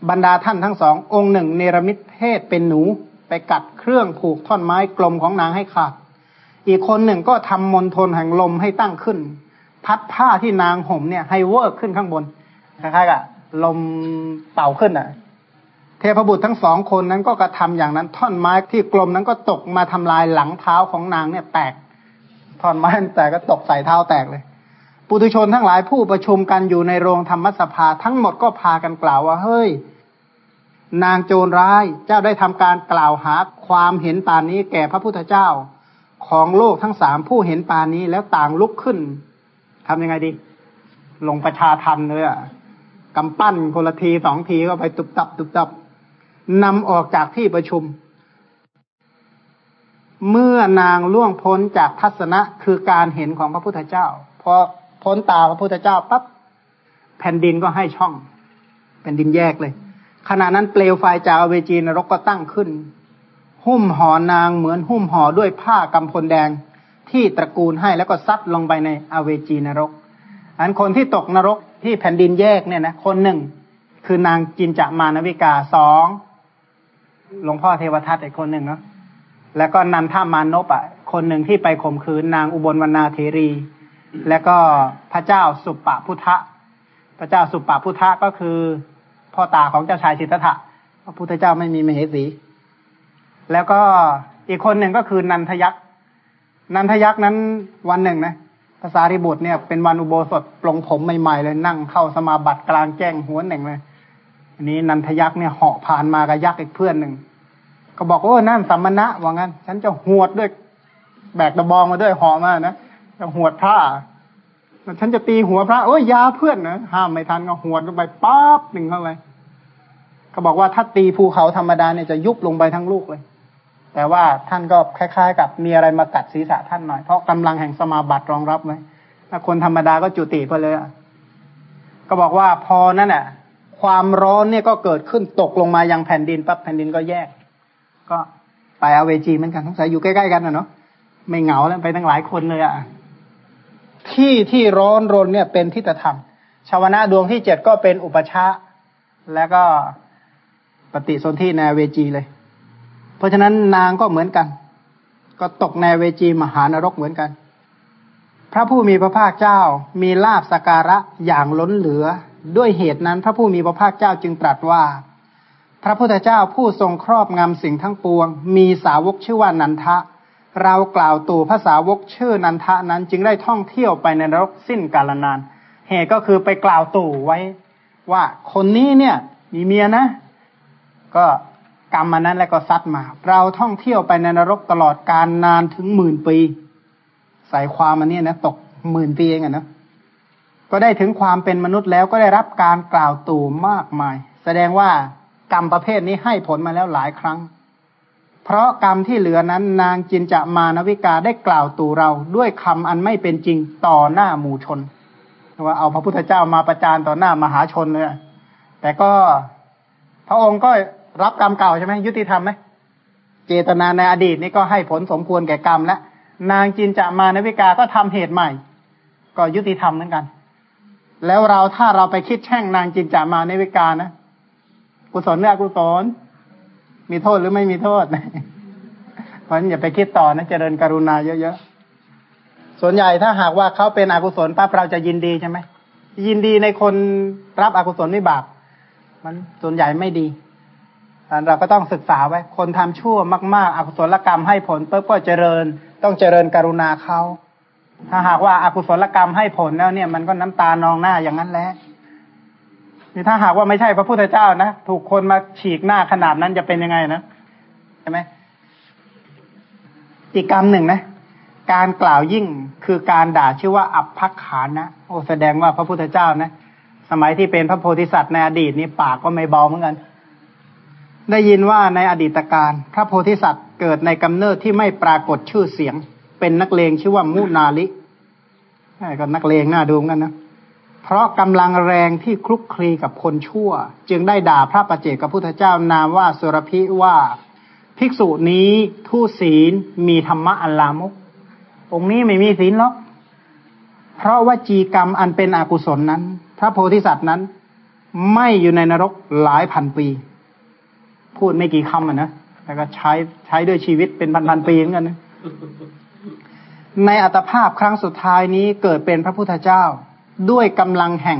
บรรดาท่านทั้งสององค์หนึ่ง เนรมิตเพศเป็นหนู ไปกัดเครื่องผูกท่อนไม้กลมของนางให้ขาด อีกคนหนึ่งก็ทำมนทนแห่งลมให้ตั้งขึ้น พัดผ้าที่นางห่มเนี่ย ให้เวิร์กขึ้นข้างบนคล้ายๆกับลมเป่าขึ้นอะ เทพบุตรทั้งสองคนนั้นก็กระทำอย่างนั้นท่อนไม้ที่กลมนั้นก็ตกมาทำลายหลังเท้าของนางเนี่ยแตกท่อนไม้แต่ก็ตกใส่เท้าแตกเลย ปุถุชนทั้งหลายผู้ประชุมกันอยู่ในโรงธรรมสภาทั้งหมดก็พากันกล่าวว่าเฮ้ย นางโจรร้ายเจ้าได้ทำการกล่าวหาความเห็นปานนี้แก่พระพุทธเจ้า ของโลกทั้งสามผู้เห็นปานนี้แล้วต่างลุกขึ้น ทำยังไงดี ลงประชาทันเลยอะกำปั้นคนละทีสองทีก็ไปตุบตับตุบตับนำออกจากที่ประชุม เมื่อนางล่วงพ้นจากทัศนะคือการเห็นของพระพุทธเจ้าพอพ้นตาพระพุทธเจ้าปั๊บแผ่นดินก็ให้ช่อง แผ่นดินแยกเลยขณะนั้นเปลวไฟจากอเวจีนรกก็ตั้งขึ้น หุ้มห่อนางเหมือนหุ้มห่อด้วยผ้ากำพลแดง ที่ตระกูลให้แล้วก็ซัดลงไปในอเวจีนรก อันคนที่ตกนรกที่แผ่นดินแยกเนี่ยนะคนหนึ่ง คือนางจินจามานวิกาสองหลวงพ่อเทวทัตอีกคนหนึ่งเนาะแล้วก็นันทามานพอะคนหนึ่งที่ไปข่มขืนนางอุบลวรรณาเทรี แล้วก็พระเจ้าสุปปพุทธะพระเจ้าสุปปพุทธะก็คือพ่อตาของเจ้าชายสิทธัตถะพระพุทธเจ้าไม่มีมเหสี แล้วก็อีกคนหนึ่งก็คือนันทยักษ์ นันทยักษ์นั้นวันหนึ่งนะภาษาริบุตรเนี่ยเป็นวันอุโบสถปลงผมใหม่ๆเลยนั่งเข้าสมาบัติกลางแจ้งหัวหนึ่งเลยอันนี้นันทยักษ์เนี่ยเหาะผ่านมากับยักษ์อีกเพื่อนหนึ่งก็บอกโอ้นั่นสัมมณะว่างั้น ฉันจะหวดด้วย แบกตะบองมาด้วยเหาะมานะจะหวดพระฉันจะตีหัวพระโอ้ยยาเพื่อนนะห้ามไม่ทันก็หวดลงไปปั๊บหนึ่งเข้าไปก็บอกว่าถ้าตีภูเขาธรรมดาเนี่ยจะยุบลงไปทั้งลูกเลย แต่ว่าท่านก็คล้าย ๆ กับมีอะไรมากัดศีรษะท่านหน่อย เพราะกำลังแห่งสมาบัติรองรับไว้ถ้าคนธรรมดาก็จุติไปเลยก็บอกว่าพอนั่นแหละความร้อนเนี่ยก็เกิดขึ้นตกลงมายังแผ่นดินปั๊บแผ่นดินก็แยก ก็ไปเอาเวจีเหมือนกันทั้งสายอยู่ใกล้ๆกันนะเนาะไม่เหงาแล้วไปตั้งหลายคนเลยอะ่ะที่ที่ร้อนรนเนี่ยเป็นทิฏฐธรรมชาวนะดวงที่เจ็ดก็เป็นอุปชาแล้วก็ปฏิสนธิในเวจีเลย เพราะฉะนั้นนางก็เหมือนกัน ก็ตกในเวจีมหานรกเหมือนกันพพระผู้มีพระภาคเจ้ามีลาบสการะอย่างล้นเหลือ ด้วยเหตุนั้นพระผู้มีพระภาคเจ้าจึงตรัสว่า พระพุทธเจ้าผู้ทรงครอบงำสิ่งทั้งปวง มีสาวกชื่อว่านันทะ เรากล่าวตู่ภาษาวกชื่อนันทะนั้นจึงได้ท่องเที่ยวไปในนรกสิ้นกาลนาน เหตุก็คือไปกล่าวตู่ไว้ ว่าคนนี้เนี่ยมีเมียนะ ก็ กรรมมันนั้นแล้วก็ซัดมา เราท่องเที่ยวไปในนรกตลอดการนานถึงหมื่นปีใส่ความมันเนี่ยนะตกหมื่นปีเองอะนะก็ได้ถึงความเป็นมนุษย์แล้วก็ได้รับการกล่าวตู่มากมาย แสดงว่ากรรมประเภทนี้ให้ผลมาแล้วหลายครั้ง เพราะกรรมที่เหลือนั้นนางจินจะมานวิกาได้กล่าวตู่เราด้วยคำอันไม่เป็นจริงต่อหน้าหมู่ชนว่าเอาพระพุทธเจ้ามาประจานต่อหน้ามหาชนเลยแต่ก็พระองค์ก็ รับกรรมเก่าใช่ไหมยุติธรรมไหมเจตนาในอดีตนี่ก็ให้ผลสมควรแก่กรรมแล้วนางจินจะมานวิกาก็ทำเหตุใหม่ ก็ยุติธรรมเหมือนกัน แล้วเราถ้าเราไปคิดแช่งนางจินจะมานวิกานะกุศลหรืออกุศลมีโทษหรือไม่มีโทษเพราะฉะนั้นอย่าไปคิดต่อนะเจริญกรุณาเยอะๆส่วนใหญ่ถ้าหากว่าเขาเป็นอกุศลปั๊บเราจะยินดีใช่ไหมยินดีในคนรับอกุศลวิบาก มันส่วนใหญ่ไม่ดี เราก็ต้องศึกษาไว้ คนทำชั่วมาก ๆอกุศลกรรมให้ผลปุ๊บก็เจริญ ต้องเจริญกรุณาเขาถ้าหากว่าอากุศลกรรมให้ผลแล้วเนี่ยมันก็น้ำตานองหน้าอย่างนั้นแหละนี่ถ้าหากว่าไม่ใช่พระพุทธเจ้านะถูกคนมาฉีกหน้าขนาดนั้นจะเป็นยังไงนะใช่ไหมอีกกรรมหนึ่งนะการกล่าวยิ่งคือการด่าชื่อว่าอับพักขานะโอ้แสดงว่าพระพุทธเจ้านะ สมัยที่เป็นพระโพธิสัตว์ในอดีตนี่ปากก็ไม่เบาเหมือนกัน ได้ยินว่าในอดีตการพระโพธิสัตว์เกิดในกำเนิดที่ไม่ปรากฏชื่อเสียง เป็นนักเลงชื่อว่ามุนาลิก็นักเลงน่าดูกันนะเพราะกำลังแรงที่คลุกคลีกับคนชั่ว จึงได้ด่าพระประเจกับพุทธเจ้านามว่าสุรพิว่าภิกษุนี้ทุศีลมีธรรมะอัลลามุกองค์นี้ไม่มีศีลหรอก เพราะว่าจีกรรมอันเป็นอกุศลนั้น พระโพธิสัตว์นั้น ไม่อยู่ในนรกหลายพันปี พูดไม่กี่คำอะนะแต่ก็ใช้ใช้ด้วยชีวิตเป็นพันๆปีเหมือนกันนะในอัตภาพครั้งสุดท้ายนี้เกิดเป็นพระพุทธเจ้า ด้วยกำลังแห่ง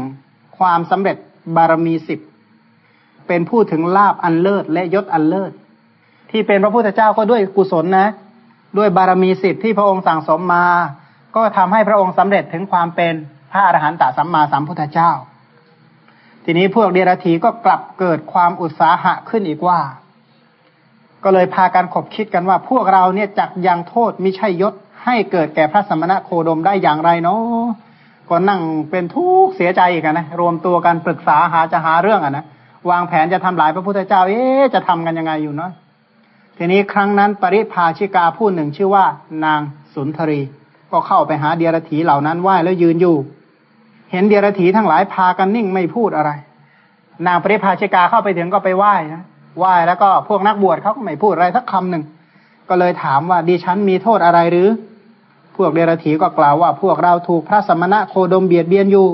ความสำเร็จบารมีสิบเป็นผู้ถึงลาบอันเลิศและยศอันเลิศ ที่เป็นพระพุทธเจ้าก็ด้วยกุศลนะ ด้วยบารมีสิบที่พระองค์สั่งสมมา ก็ทำให้พระองค์สำเร็จถึงความเป็นพระอรหันตสัมมาสัมพุทธเจ้า ทีนี้พวกเดรัจฉีก็กลับเกิดความอุตสาหะขึ้นอีกว่า ก็เลยพากันขบคิดกันว่าพวกเราเนี่ยจักยังโทษมิใช่ยศให้เกิดแก่พระสมณะโคดมได้อย่างไรเนาะก็นั่งเป็นทุกข์เสียใจอีกนะรวมตัวกันปรึกษาหาจะหาเรื่องอะนะวางแผนจะทำลายพระพุทธเจ้า เอ๊จะทำกันยังไงอยู่เนาะทีนี้ครั้งนั้นปริพาชิกาผู้หนึ่งชื่อว่า นางสุนทรี ก็เข้าไปหาเดียรถีเหล่านั้นไหว้แล้วยืนอยู่ เห็นเดียรถีทั้งหลายพากันนิ่งไม่พูดอะไร นางปริพาชิกาเข้าไปถึงก็ไปไหว้นะไหว้แล้วก็พวกนักบวชเขาก็ไม่พูดอะไรสักคำหนึ่งก็เลยถามว่าดิฉันมีโทษอะไรหรือ พวกเดรถีก็กล่าวว่าพวกเราถูกพระสมณะโคดมเบียดเบียนอยู่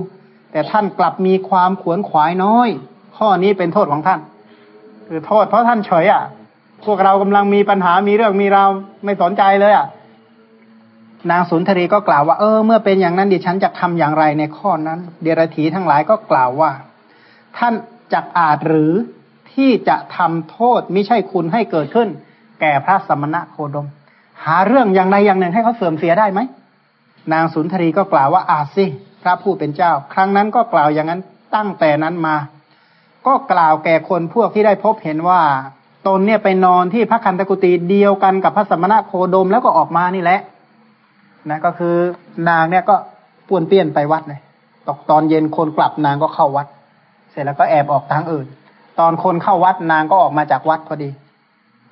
แต่ท่านกลับมีความขวนขวายน้อย ข้อนี้เป็นโทษของท่าน คือโทษเพราะท่านเฉยอะ พวกเรากำลังมีปัญหามีเรื่องมีราวไม่สนใจเลยอะ นางสุนทรีก็กล่าวว่าเออเมื่อเป็นอย่างนั้นดิฉันจะทำอย่างไรในข้อนั้น เดรธีทั้งหลายก็กล่าวว่า ท่านจักอาจหรือที่จะทำโทษไม่ใช่คุณให้เกิดขึ้น แก่พระสมณะโคดม หาเรื่องอย่างใดอย่างหนึ่งให้เขาเสื่อมเสียได้ไหมนางสุนทรีก็กล่าวว่าอาสิพระผู้เป็นเจ้า ครั้งนั้นก็กล่าวอย่างนั้นตั้งแต่นั้นมา ก็กล่าวแก่คนพวกที่ได้พบเห็นว่าตนเนี่ยไปนอนที่พระคันตกุฏิเดียวกันกับพระสมณะโคดมแล้วก็ออกมานี่แหละ นะก็คือนางเนี่ยก็ป่วนเปี้ยนไปวัดเลยตกตอนเย็นคนกลับนางก็เข้าวัด เสร็จแล้วก็แอบออกทางอื่น ตอนคนเข้าวัดนางก็ออกมาจากวัดพอดี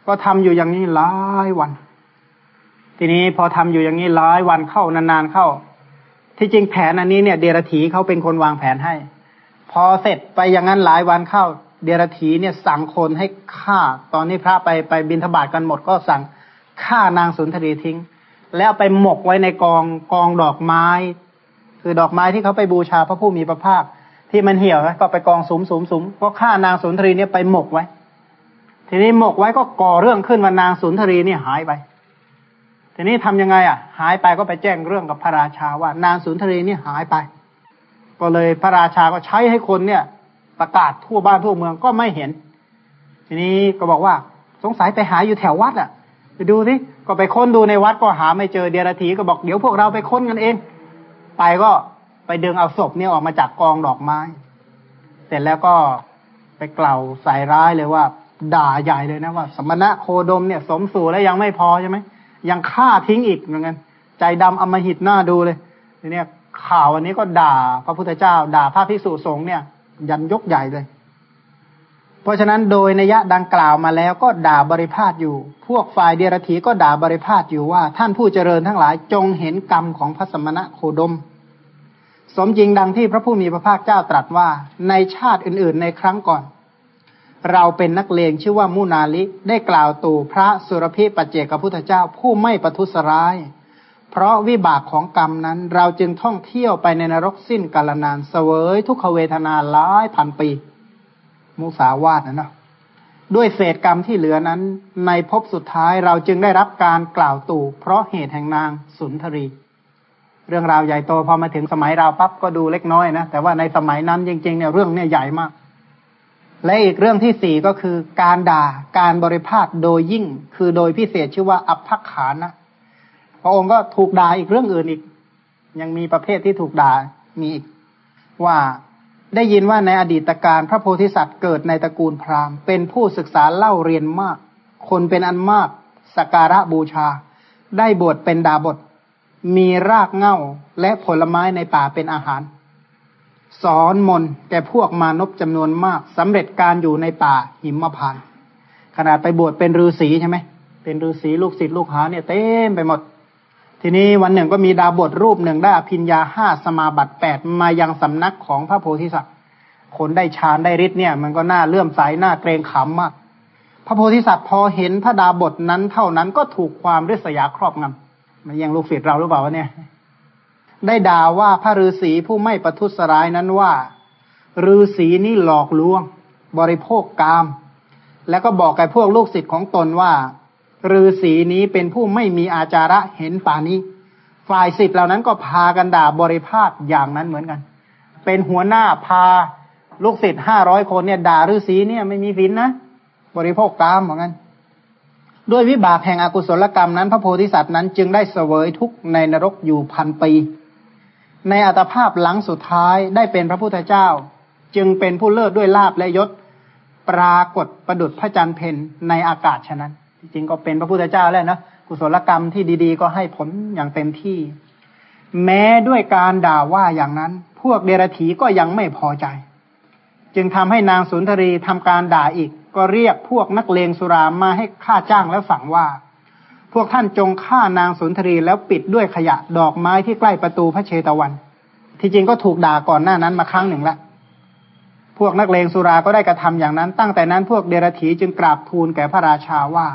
ก็ทำอยู่อย่างนี้หลายวัน ทีนี้พอทำอยู่อย่างนี้หลายวันเข้านานๆเข้า ที่จริงแผนอันนี้เนี่ย เดรถีเขาเป็นคนวางแผนให้ พอเสร็จไปอย่างนั้นหลายวันเข้า เดรถีเนี่ยสั่งคนให้ฆ่า ตอนนี้พระไปไปบินทบาทกันหมดก็สั่งฆ่านางสุนทรีทิ้ง แล้วไปหมกไว้ในกองกองดอกไม้ คือดอกไม้ที่เขาไปบูชาพระผู้มีพระภาค ที่มันเหี่ยวก็ไปกองสุมสุมสุมก็ฆ่านางสุนทรีเนี่ยไปหมกไว้ ทีนี้หมกไว้ก็ก่อเรื่องขึ้นว่านางสุนทรีเนี่ยหายไป ทีนี้ทำยังไงอะ หายไปก็ไปแจ้งเรื่องกับพระราชาว่านางสุนทรีนี่หายไป ก็เลยพระราชาก็ใช้ให้คนเนี่ย ประกาศทั่วบ้านทั่วเมืองก็ไม่เห็น ทีนี้ก็บอกว่าสงสัยไปหาอยู่แถววัดอะ ไปดูสิก็ไปค้นดูในวัดก็หาไม่เจอเดียรถีก็บอกเดี๋ยวพวกเราไปค้นกันเอง ไปก็ไปดึงเอาศพเนี่ยออกมาจากกองดอกไม้ เสร็จแล้วก็ไปกล่าวใส่ร้ายเลยว่า ด่าใหญ่เลยนะว่า สมณะโคดมเนี่ยสมสู่แล้วยังไม่พอใช่ไหมยังฆ่าทิ้งอีกเหมือนกันใจดำอมหิตหน้าดูเลยทีนี้ข่าวอันนี้ก็ด่าพระพุทธเจ้า ด่าพระภิกษุสงฆ์เนี่ย ยันยกใหญ่เลย ราะฉะนั้นโดยนัยะดังกล่าวมาแล้วก็ด่าบริพาทอยู่ พวกฝ่ายเดียรถีก็ด่าบริพาทอยู่ว่า ท่านผู้เจริญทั้งหลายจงเห็นกรรมของพระสมณะโคดม สมจริงดังที่พระผู้มีพระภาคเจ้าตรัสว่า ในชาติอื่นๆในครั้งก่อน เราเป็นนักเลงชื่อว่ามุนาลิได้กล่าวตู่พระสุรพิปัจเจกพุทธเจ้าผู้ไม่ประทุษร้าย เพราะวิบากของกรรมนั้นเราจึงท่องเที่ยวไปในนรกสิ้นกาลนานเสวยทุกขเวทนาหลายพันปี มุสาวาทนะเนาะด้วยเศษกรรมที่เหลือนั้น ในภพสุดท้ายเราจึงได้รับการกล่าวตู่ เพราะเหตุแห่งนางสุนทรี เรื่องราวใหญ่โตพอมาถึงสมัยเราปั๊บก็ดูเล็กน้อยนะ แต่ว่าในสมัยนั้นจริงๆเนี่ยเรื่องเนี่ยใหญ่มาก และอีกเรื่องที่สี่ก็คือ การด่าการบริพาทโดยยิ่ง คือโดยพิเศษชื่อว่าอัพพักขานะพระองค์ก็ถูกด่าอีกเรื่องอื่นอีก ยังมีประเภทที่ถูกด่ามีอีกว่า ได้ยินว่าในอดีตการพระโพธิสัตว์เกิดในตระกูลพราหมณ์ เป็นผู้ศึกษาเล่าเรียนมาก คนเป็นอันมากสการะบูชา ได้บวชเป็นดาบท มีรากเง่าและผลไม้ในป่าเป็นอาหาร สอนมนแก่พวกมานพจำนวนมากสำเร็จการอยู่ในป่าหิมพาน ขนาดไปบวชเป็นฤาษีใช่ไหม เป็นฤาษีลูกศิษย์ลูกหาเนี่ยเต็มไปหมด ทีนี้วันหนึ่งก็มีดาบทรูปหนึ่งได้อภิญญาห้าสมาบัติแปดมายังสำนักของพระโพธิสัตว์คนได้ฌานได้ฤทธิ์เนี่ย มันก็น่าเลื่อมใสน่าเกรงขำมากพระโพธิสัตว์พอเห็นพระดาบทนั้นเท่านั้นก็ถูกความริษยาครอบงำมันยังลูกศิษย์เราหรือเปล่าวะเนี่ย ได้ด่าว่าพระฤาษีผู้ไม่ประทุษร้ายนั้นว่าฤาษีนี่หลอกลวง บริโภคกาม แล้วก็บอกกับพวกลูกศิษย์ของตนว่า ฤาษีนี้เป็นผู้ไม่มีอาจาระเห็นป่านี้ ฝ่ายศิษย์เหล่านั้นก็พากันด่าบริพาทอย่างนั้นเหมือนกัน เป็นหัวหน้าพาลูกศิษย์ห้าร้อยคนเนี่ยด่าฤาษีเนี่ยไม่มีศีลนะบริโภคกามเหมือนกันด้วยวิบากแห่งอกุศลกรรมนั้น พระโพธิสัตว์นั้นจึงได้เสวยทุกข์ในนรกอยู่พันปี ในอัตภาพหลังสุดท้ายได้เป็นพระพุทธเจ้า จึงเป็นผู้เลิศด้วยลาบและยศ ปรากฏประดุจพระจันทร์เพนในอากาศฉะนั้น จริงก็เป็นพระพุทธเจ้าแล้วนะกุศลกรรมที่ดี ๆ ก็ให้ผลอย่างเต็มที่ แม้ด้วยการด่าว่าอย่างนั้น พวกเดรถีก็ยังไม่พอใจ จึงทำให้นางสุนทรีทำการด่าอีก ก็เรียกพวกนักเลงสุรามาให้ค่าจ้างแล้วสั่งว่า พวกท่านจงฆ่านางสุนทรีแล้วปิดด้วยขยะดอกไม้ที่ใกล้ประตูพระเชตวัน ที่จริงก็ถูกด่าก่อนหน้านั้นมาครั้งหนึ่งแล้วพวกนักเลงสุราก็ได้กระทำอย่างนั้น ตั้งแต่นั้นพวกเดรถีจึงกราบทูลแก่พระราชาว่า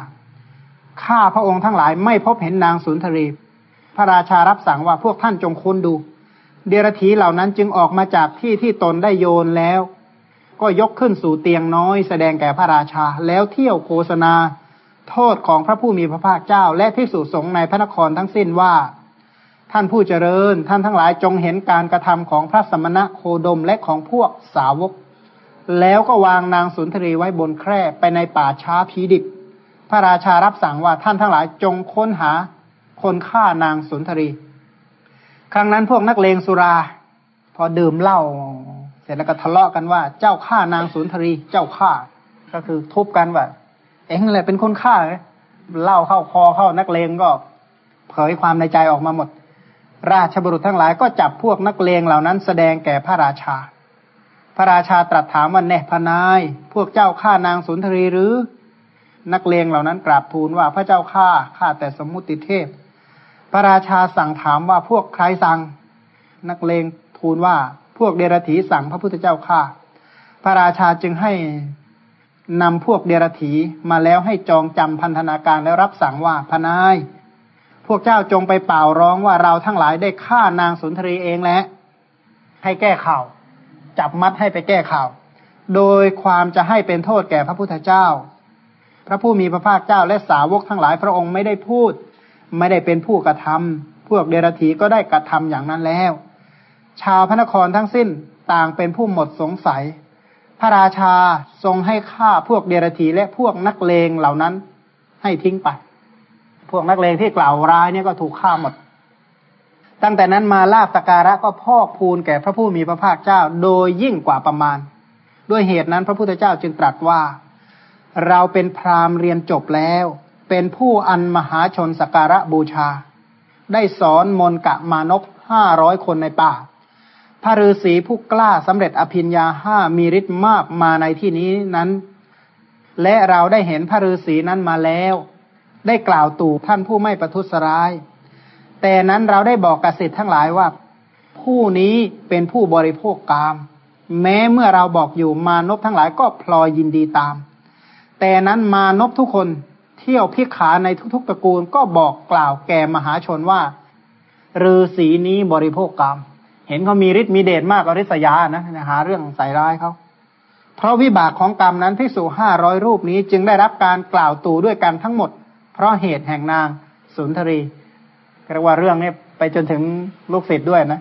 ข้าพระองค์ทั้งหลายไม่พบเห็นนางสุนทรี พระราชารับสั่งว่าพวกท่านจงค้นดู เดรถีเหล่านั้นจึงออกมาจากที่ที่ตนได้โยนแล้ว ก็ยกขึ้นสู่เตียงน้อย แสดงแก่พระราชาแล้วเที่ยวโฆษณา โทษของพระผู้มีพระภาคเจ้า และพิสุสงในพระนครทั้งสิ้นว่า ท่านผู้เจริญ ท่านทั้งหลายจงเห็นการกระทำของพระสมณะโคดมและของพวกสาวก แล้วก็วางนางสุนทรีไว้บนแคร่ไปในป่าช้าพีดิบ พระราชารับสั่งว่าท่านทั้งหลายจงค้นหาคนฆ่านางสุนทรี ครั้งนั้นพวกนักเลงสุรา พอดื่มเหล้าเสร็จแล้วก็ทะเลาะกันว่า เจ้าฆ่านางสุนทรี เจ้าฆ่า ก็คือทุบกันว่าเอ็งอะไรเป็นคนฆ่าเล่าเข้าคอเข้านักเลงก็เผยความในใจออกมาหมด ราชบุรุษทั้งหลายก็จับพวกนักเลงเหล่านั้นแสดงแก่พระราชา พระราชาตรัสถามว่าแน่พนาย พวกเจ้าฆ่านางสุนทรีหรือ นักเลงเหล่านั้นกราบทูลว่าพระเจ้าข้าข้าแต่สมมุติเทพ พระราชาสั่งถามว่าพวกใครสั่ง นักเลงทูลว่าพวกเดรถีสั่งพระพุทธเจ้าข้าพระราชาจึงให้นำพวกเดรถีมาแล้วให้จองจำพันธนาการแล้วรับสั่งว่าพนาย พวกเจ้าจงไปเป่าร้องว่าเราทั้งหลายได้ฆ่านางสุนทรีเองแล้วให้แก้ข่าว จับมัดให้ไปแก้ข่าว โดยความจะให้เป็นโทษแก่พระพุทธเจ้า พระผู้มีพระภาคเจ้าและสาวกทั้งหลายพระองค์ไม่ได้พูด ไม่ได้เป็นผู้กระทำพวกเดรธีก็ได้กระทำอย่างนั้นแล้ว ชาวพระนครทั้งสิ้นต่างเป็นผู้หมดสงสัย พระราชาทรงให้ฆ่าพวกเดรธีและพวกนักเลงเหล่านั้นให้ทิ้งไป พวกนักเลงที่กล่าวร้ายเนี่ยก็ถูกฆ่าหมด ตั้งแต่นั้นมาลาบตการะก็พอกพูนแก่พระผู้มีพระภาคเจ้า โดยยิ่งกว่าประมาณ ด้วยเหตุนั้นพระพุทธเจ้าจึงตรัสว่า เราเป็นพราหมณ์เรียนจบแล้ว เป็นผู้อันมหาชนสการะบูชา ได้สอนมนกะมานพห้าร้อยคนในป่า พระฤาษีผู้กล้าสำเร็จอภิญญาห้ามีฤทธิ์มากมาในที่นี้นั้น และเราได้เห็นพระฤาษีนั้นมาแล้ว ได้กล่าวตู่ท่านผู้ไม่ประทุษร้าย แต่นั้นเราได้บอกกสิทธิ์ทั้งหลายว่า ผู้นี้เป็นผู้บริโภคกาม แม้เมื่อเราบอกอยู่มานพทั้งหลายก็พลอยยินดีตาม แต่นั้นมานพทุกคนเที่ยวพิขาในทุกๆตระกูลก็บอกกล่าวแก่มหาชนว่าฤาษีนี้บริโภคกามเห็นเขามีฤทธิ์มีเดชมากกว่าฤทธิ์ยานะหาเรื่องใส่ร้ายเขาเพราะวิบากของกรรมนั้นที่สู่ห้าร้อยรูปนี้จึงได้รับการกล่าวตู่ด้วยกันทั้งหมด เพราะเหตุแห่งนางสุนทรีเรียกว่าเรื่องนี้ไปจนถึงลูกศิษย์ด้วยนะ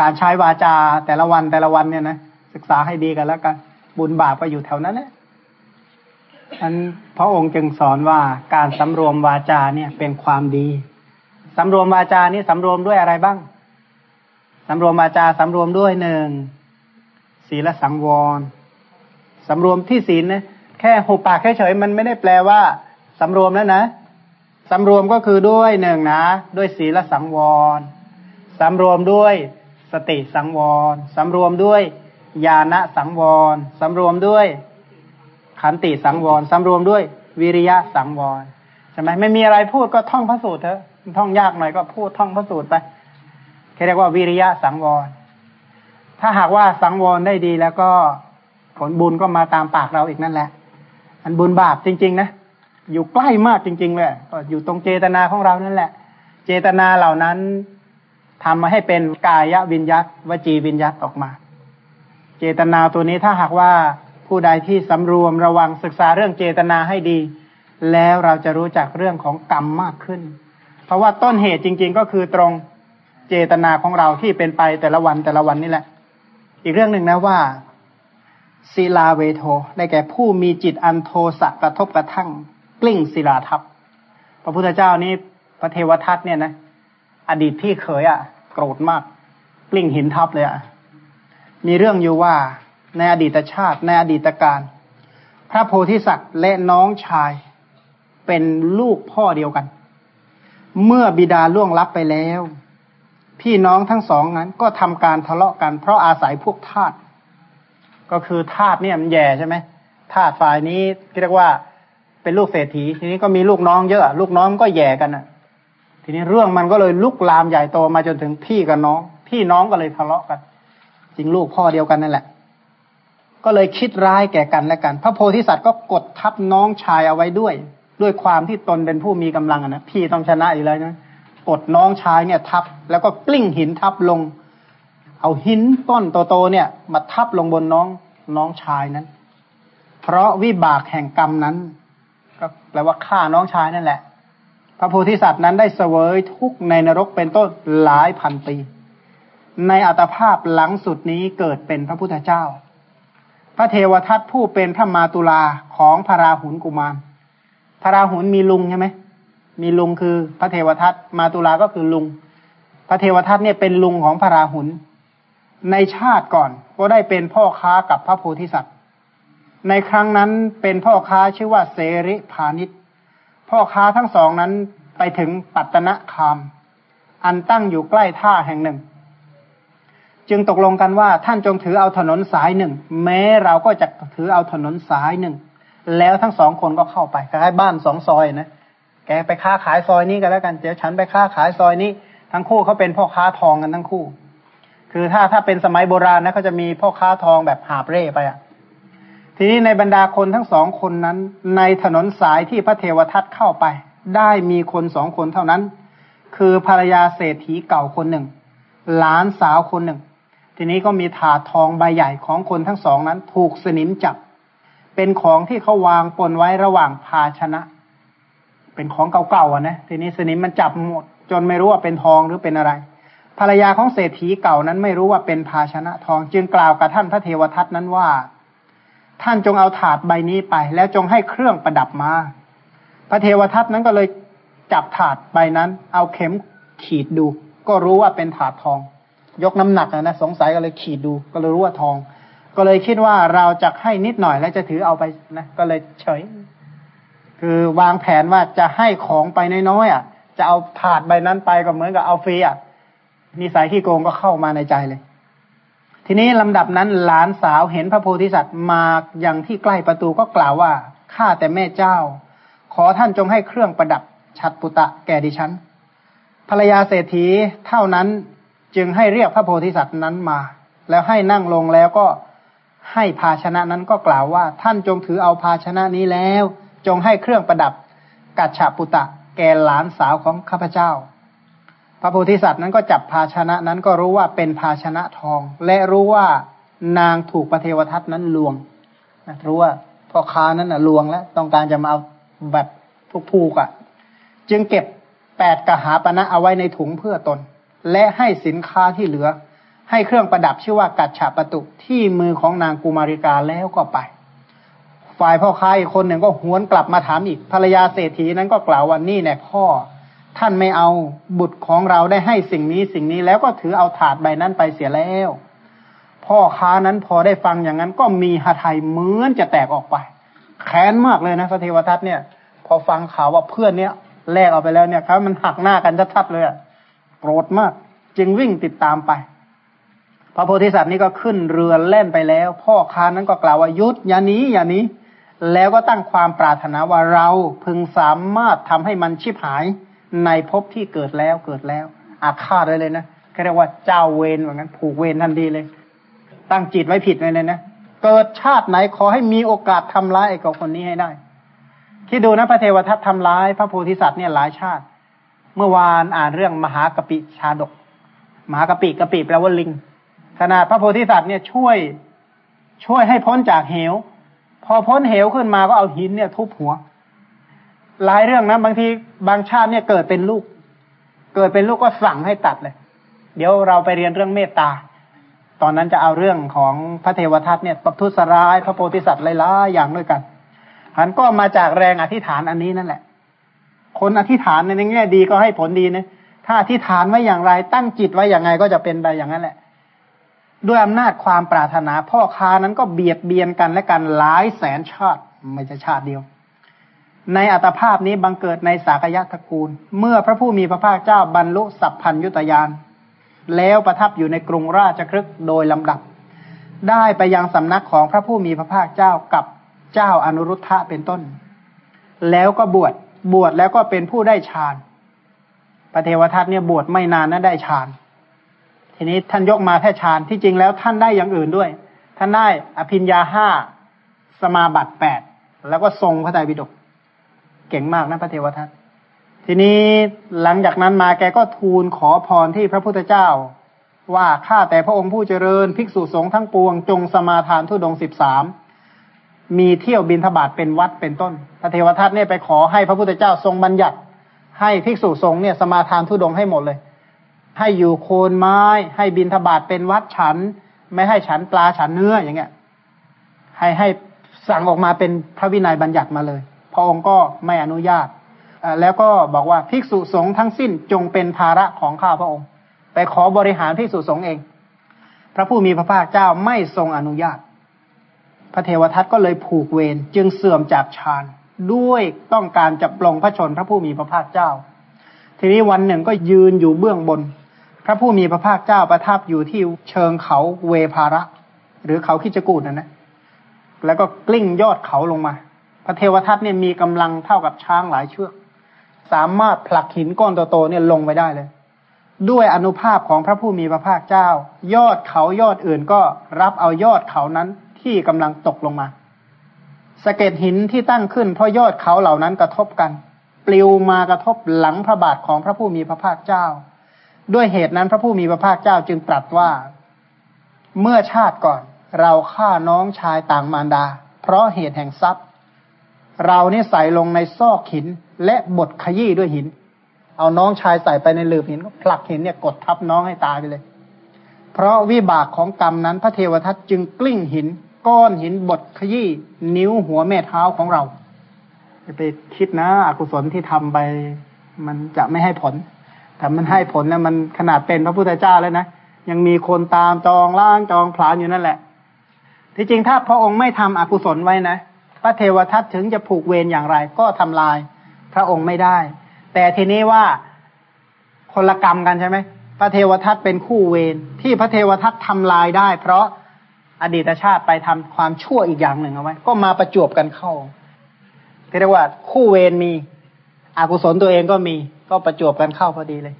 การใช้วาจาแต่ละวันแต่ละวันเนี่ยนะศึกษาให้ดีกันแล้วกัน บุญบาปก็อยู่แถวนั้นแหละ อันพระองค์จึงสอนว่าการสำรวมวาจาเนี่ยเป็นความดีสำรวมวาจานี่สำรวมด้วยอะไรบ้างสำรวมวาจาสำรวมด้วยหนึ่งศีลสังวรสำรวมที่ศีลนะแค่หุบปากเฉยๆมันไม่ได้แปลว่าสำรวมแล้วนะสำรวมก็คือด้วยหนึ่งนะ ด้วยศีลสังวรสำรวมด้วยสติสังวรสำรวมด้วยญาณสังวรสำรวมด้วย ขันติสังวรสำรวมด้วย วิริยะสังวรใช่ไหมไม่มีอะไรพูดก็ท่องพระสูตรเถอะท่องยากหน่อยก็พูดท่องพระสูตรไปเรียกว่าวิริยะสังวร ถ้าหากว่าสังวรได้ดีแล้วก็ผลบุญก็มาตามปากเราอีกนั่นแหละ อันบุญบาปจริง ๆ นะ อยู่ใกล้มากจริง ๆ เลย ก็อยู่ตรงเจตนาของเรานั่นแหละ เจตนาเหล่านั้นทำมาให้เป็นกายวิญญัตวจีวิญญัตออกมา เจตนาตัวนี้ถ้าหากว่า ผู้ใดที่สำรวมระวังศึกษาเรื่องเจตนาให้ดี แล้วเราจะรู้จักเรื่องของกรรมมากขึ้น เพราะว่าต้นเหตุจริง ๆ ก็คือตรงเจตนาของเราที่เป็นไปแต่ละวันแต่ละวันนี่แหละ อีกเรื่องหนึ่งนะว่าศิลาเวโทได้แก่ผู้มีจิตอันโทสะกระทบกระทั่ง กลิ้งศิลาทับพระพุทธเจ้านี่พระเทวทัตเนี่ยนะอดีตพี่เขยอะ่ะ โกรธมาก กลิ้งหินทับเลยอะ่ะ มีเรื่องอยู่ว่า ในอดีตชาติ ในอดีตการ พระโพธิสัตว์และน้องชายเป็นลูกพ่อเดียวกัน เมื่อบิดาล่วงลับไปแล้ว พี่น้องทั้งสองนั้น ก็ทำการทะเลาะกัน เพราะอาศัยพวกทาสก็คือทาสเนี่ยมันแย่ใช่ไหมทาสฝ่ายนี้เรียกว่าเป็นลูกเศรษฐี ทีนี้ก็มีลูกน้องเยอะลูกน้องก็แย่กันอะ ทีนี้เรื่องมันก็เลยลุกลามใหญ่โตมาจนถึงพี่กับน้อง พี่น้องก็เลยทะเลาะกัน จริงลูกพ่อเดียวกันนั่นแหละ ก็เลยคิดร้ายแก่กันและกัน พระโพธิสัตว์ก็กดทับน้องชายเอาไว้ด้วย ด้วยความที่ตนเป็นผู้มีกำลังนะพี่ต้องชนะอยู่แล้วนะกดน้องชายเนี่ยทับ แล้วก็กลิ้งหินทับลง เอาหินต้อนโตๆเนี่ย มาทับลงบนน้องน้องชายนั้น เพราะวิบากแห่งกรรมนั้น ก็แปลว่าฆ่าน้องชายนั่นแหละ พระโพธิสัตว์นั้นได้เสวยทุกในนรกเป็นต้นหลายพันปี ในอัตภาพหลังสุดนี้เกิดเป็นพระพุทธเจ้า พระเทวทัตผู้เป็นพระมาตุลาของพระราหุลกุมาร พระราหุลมีลุงใช่ไหม มีลุงคือพระเทวทัตมาตุลาก็คือลุง พระเทวทัตเนี่ยเป็นลุงของพระราหุล ในชาติก่อนก็ได้เป็นพ่อค้ากับพระโพธิสัตว์ ในครั้งนั้นเป็นพ่อค้าชื่อว่าเสริพานิชพ่อค้าทั้งสองนั้นไปถึงปัตตนะคาม อันตั้งอยู่ใกล้ท่าแห่งหนึ่ง จึงตกลงกันว่าท่านจงถือเอาถนนสายหนึ่ง แม้เราก็จะถือเอาถนนสายหนึ่ง แล้วทั้งสองคนก็เข้าไปคล้ายบ้านสองซอยนะแกไปค้าขายซอยนี้กันแล้วกันเดี๋ยวฉันไปค้าขายซอยนี้ ทั้งคู่เขาเป็นพ่อค้าทองกันทั้งคู่ คือถ้าถ้าเป็นสมัยโบราณนะเขาจะมีพ่อค้าทองแบบหาบเร่ไปอะทีนี้ในบรรดาคนทั้งสองคนนั้น ในถนนสายที่พระเทวทัตเข้าไป ได้มีคนสองคนเท่านั้น คือภรรยาเศรษฐีเก่าคนหนึ่ง หลานสาวคนหนึ่ง ทีนี้ก็มีถาดทองใบใหญ่ของคนทั้งสองนั้น ถูกสนิมจับ เป็นของที่เขาวางปนไว้ระหว่างภาชนะ เป็นของเก่าๆอะนะทีนี้สนิมมันจับหมด จนไม่รู้ว่าเป็นทองหรือเป็นอะไร ภรรยาของเศรษฐีเก่านั้นไม่รู้ว่าเป็นภาชนะทอง จึงกล่าวกับท่านพระเทวทัตนั้นว่า ท่านจงเอาถาดใบนี้ไป แล้วจงให้เครื่องประดับมา พระเทวทัตนั้นก็เลยจับถาดใบนั้น เอาเข็มขีดดู ก็รู้ว่าเป็นถาดทอง ยกน้ำหนักนะนะสงสัยก็เลยขีดดูก็เลยรู้ว่าทอง ก็เลยคิดว่าเราจะให้นิดหน่อยแล้วจะถือเอาไปนะก็เลยเฉย คือวางแผนว่าจะให้ของไปน้อยๆอะ จะเอาถาดใบนั้นไปก็เหมือนกับเอาฟรีอะนิสัยขี้โกงก็เข้ามาในใจเลย ทีนี้ลำดับนั้นหลานสาวเห็นพระโพธิสัตว์มาอย่างที่ใกล้ประตูก็กล่าวว่าข้าแต่แม่เจ้า ขอท่านจงให้เครื่องประดับชัดปุตะแก่ดิฉันภรรยาเศรษฐีเท่านั้น จึงให้เรียกพระโพธิสัตว์นั้นมา แล้วให้นั่งลงแล้วก็ให้ภาชนะนั้นก็กล่าวว่า ท่านจงถือเอาภาชนะนี้แล้ว จงให้เครื่องประดับกัจฉปุตะ แก่หลานสาวของข้าพเจ้า พระโพธิสัตว์นั้นก็จับภาชนะนั้นก็รู้ว่าเป็นภาชนะทอง และรู้ว่านางถูกพระเทวทัตนั้นลวงรู้ว่าพ่อค้านั้นลวงแล้ว ต้องการจะมาเอาแบบผูกๆอะ จึงเก็บแปดกหาปณะเอาไว้ในถุงเพื่อตน และให้สินค้าที่เหลือ ให้เครื่องประดับชื่อว่ากัจฉาประตุที่มือของนางกุมาริกาแล้วก็ไป ฝ่ายพ่อค้าอีกคนหนึ่งก็หวนกลับมาถามอีกภรรยาเศรษฐีนั้นก็กล่าวว่านี่แน่พ่อ ท่านไม่เอาบุตรของเราได้ให้สิ่งนี้สิ่งนี้แล้วก็ถือเอาถาดใบนั้นไปเสียแล้ว พ่อค้านั้นพอได้ฟังอย่างนั้นก็มีหทัยเหมือนจะแตกออกไป แค้นมากเลยนะพระเทวทัตเนี่ย พอฟังข่าวว่าเพื่อนเนี้ยแลกเอาไปแล้วเนี่ยครับมันหักหน้ากันชัดๆเลยอะ โกรธมาก จึงวิ่งติดตามไป พระโพธิสัตว์นี่ก็ขึ้นเรือเล่นไปแล้ว พ่อค้านั้นก็กล่าวว่ายุดอย่านี้อย่านี้ แล้วก็ตั้งความปรารถนาว่าเราพึงสามารถทำให้มันชิบหายในภพที่เกิดแล้วเกิดแล้ว อาฆาตเลยเลยนะเรียกว่าเจ้าเวรเหมือนกันผูกเวรทันทีเลย ตั้งจิตไว้ผิดเลยนะเกิดชาติไหนขอให้มีโอกาสทำร้ายไอ้กับคนนี้ให้ได้คิดดูนะพระเทวทัตทำร้าย พระโพธิสัตว์เนี่ยหลายชาติ เมื่อวานอ่านเรื่องมหากปิชาดก มหากปิกปิแปลว่าลิง ขนาดพระโพธิสัตว์เนี่ยช่วยช่วยให้พ้นจากเหว พอพ้นเหวขึ้นมาก็เอาหินเนี่ยทุบหัว หลายเรื่องนะบางทีบางชาติเนี่ยเกิดเป็นลูก เกิดเป็นลูกก็สั่งให้ตัดเลย เดี๋ยวเราไปเรียนเรื่องเมตตา ตอนนั้นจะเอาเรื่องของพระเทวทัตเนี่ยประทุษร้าย พระโพธิสัตว์หลายๆอย่างด้วยกันหันก็มาจากแรงอธิษฐานอันนี้นั่นแหละ คนอธิษฐานในแง่ดีก็ให้ผลดีนะถ้าอธิษฐานไว้อย่างไร ตั้งจิตไว้อย่างไงก็จะเป็นไปอย่างนั้นแหละ ด้วยอำนาจความปรารถนาพ่อค้านั้นก็เบียดเบียนกันและกันหลายแสนชาติไม่ใช่ชาติเดียว ในอัตภาพนี้บังเกิดในสากยะตระกูล เมื่อพระผู้มีพระภาคเจ้าบรรลุสัพพัญยุตยานแล้วประทับอยู่ในกรุงราชครึกโดยลำดับ ได้ไปยังสำนักของพระผู้มีพระภาคเจ้ากับเจ้าอนุรุทธะเป็นต้น แล้วก็บวช บวชแล้วก็เป็นผู้ได้ฌานพระเทวทัตเนี่ยบวชไม่นานนะได้ฌาน ทีนี้ท่านยกมาแค่ฌานที่จริงแล้วท่านได้อย่างอื่นด้วย ท่านได้อภิญญาห้าสมาบัติแปดแล้วก็ทรงพระไตรปิฎกเก่งมากนะพระเทวทัตทีนี้หลังจากนั้นมาแกก็ทูลขอพรที่พระพุทธเจ้า ว่าข้าแต่พระองค์ผู้เจริญ ภิกษุสงฆ์ทั้งปวงจงสมาทานทุดงสิบสาม มีเที่ยวบินทบาทเป็นวัดเป็นต้น พระเทวทัตเนี่ยไปขอให้พระพุทธเจ้าทรงบัญญัติ ให้ภิกษุสงฆ์เนี่ยสมาทานทุดงให้หมดเลย ให้อยู่โคนไม้ ให้บินทบาทเป็นวัดฉัน ไม่ให้ฉันปลาฉันเนื้ออย่างเงี้ย ให้ให้สั่งออกมาเป็นพระวินัยบัญญัติมาเลย พระองค์ก็ไม่อนุญาต แล้วก็บอกว่าภิกษุสงฆ์ทั้งสิ้นจงเป็นภาระของข้าพระองค์ ไปขอบริหารภิกษุสงฆ์เอง พระผู้มีพระภาคเจ้าไม่ทรงอนุญาต พระเทวทัตก็เลยผูกเวรจึงเสื่อมจากฌานด้วยต้องการจะปลงพระชนพระผู้มีพระภาคเจ้า ทีนี้วันหนึ่งก็ยืนอยู่เบื้องบน พระผู้มีพระภาคเจ้าประทับอยู่ที่เชิงเขาเวภาระ หรือเขาคิจกูดนะนะ แล้วก็กลิ้งยอดเขาลงมา พระเทวทัตเนี่ยมีกำลังเท่ากับช้างหลายเชือก สามารถผลักหินก้อนโตๆเนี่ยลงไปได้เลย ด้วยอนุภาพของพระผู้มีพระภาคเจ้า ยอดเขายอดอื่นก็รับเอายอดเขานั้น ที่กำลังตกลงมาสะเก็ดหินที่ตั้งขึ้นเพราะยอดเขาเหล่านั้นกระทบกัน ปลิวมากระทบหลังพระบาทของพระผู้มีพระภาคเจ้า ด้วยเหตุนั้นพระผู้มีพระภาคเจ้าจึงตรัสว่า เมื่อชาติก่อนเราฆ่าน้องชายต่างมารดา เพราะเหตุแห่งทรัพย์ เรานี่ใส่ลงในซอกหินและบดขยี้ด้วยหิน เอาน้องชายใส่ไปในหลืบหินก็ผลักหินเนี่ยกดทับน้องให้ตายไปเลย เพราะวิบากของกรรมนั้นพระเทวทัตจึงกลิ้งหิน ก้อนหินบดขยี้นิ้วหัวแม่เท้าของเราไปคิดนะอกุศลที่ทำไป มันจะไม่ให้ผลแต่มันให้ผลนะมันขนาดเป็นพระพุทธเจ้าแล้วนะยังมีคนตามจองล่างจองผลานอยู่นั่นแหละ ที่จริงถ้าพระองค์ไม่ทำอกุศลไว้นะพระเทวทัตถึงจะผูกเวรอย่างไร ก็ทำลายพระองค์ไม่ได้ แต่ทีนี้ว่าคนละกรรมกันใช่ไหมพระเทวทัตเป็นคู่เวรที่พระเทวทัตทำลายได้ เพราะ อดีตชาติไปทำความชั่วอีกอย่างหนึ่งเอาไว้ ก็มาประจวบกันเข้าเรียกว่าคู่เวรมีอกุศลตัวเองก็มี ก็ประจวบกันเข้าพอดีเลย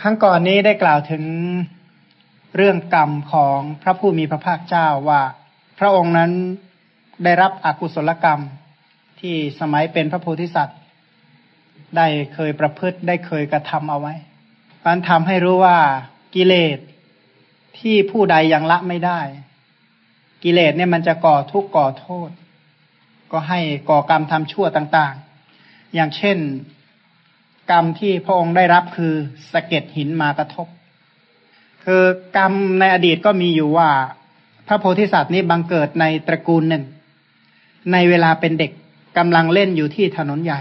ครั้งก่อนนี้ได้กล่าวถึงเรื่องกรรมของพระผู้มีพระภาคเจ้าว่า พระองค์นั้นได้รับอกุศลกรรม ที่สมัยเป็นพระโพธิสัตว์ ได้เคยประพฤติได้เคยกระทำเอาไว้มันทำให้รู้ว่ากิเลสที่ผู้ใดยังละไม่ได้ กิเลสเนี่ยมันจะก่อทุกข์ก่อโทษ ก็ให้ก่อกรรมทำชั่วต่างๆ อย่างเช่น กรรมที่พระองค์ได้รับคือสะเก็ดหินมากระทบ คือกรรมในอดีตก็มีอยู่ว่า พระโพธิสัตว์นี้บังเกิดในตระกูลหนึ่ง ในเวลาเป็นเด็ก กำลังเล่นอยู่ที่ถนนใหญ่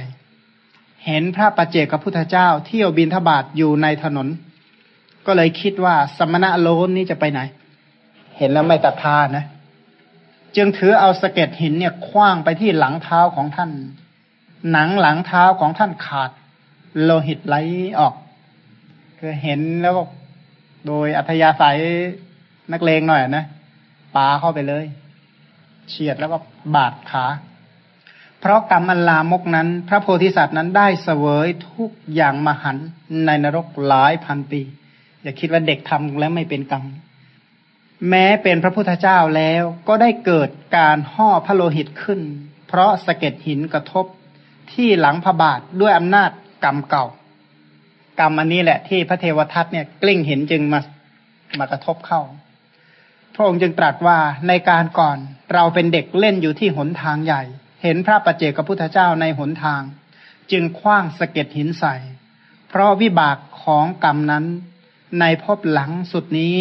เห็นพระประเจกพระพุทธเจ้า เที่ยวบินทบาทอยู่ในถนน ก็เลยคิดว่าสมณะโลนนี้จะไปไหน เห็นแล้วไม่ตัดทานะ จึงถือเอาสะเก็ดหินเนี่ยคว้างไปที่หลังเท้าของท่าน หนังหลังเท้าของท่านขาด โลหิตไหลออก คือเห็นแล้วก็โดยอัธยาศัยนักเลงหน่อยนะปาเข้าไปเลย เฉียดแล้วก็บาดขา เพราะกรรมอันลามกนั้น พระโพธิสัตว์นั้นได้เสวยทุกอย่างมหันในนรกหลายพันปี อย่าคิดว่าเด็กทำแล้วไม่เป็นกรรม แม้เป็นพระพุทธเจ้าแล้วก็ได้เกิดการห่อพระโลหิตขึ้น เพราะสะเก็ดหินกระทบที่หลังพระบาทด้วยอำนาจกรรมเก่า กรรมอันนี้แหละที่พระเทวทัตเนี่ยกลิ้งเห็นจึงมามากระทบเข้า พระองค์จึงตรัสว่าในการก่อนเราเป็นเด็กเล่นอยู่ที่หนทางใหญ่ เห็นพระประเจกพุทธเจ้าในหนทาง จึงคว้างสะเก็ดหินใส่ เพราะวิบากของกรรมนั้น ในภพหลังสุดนี้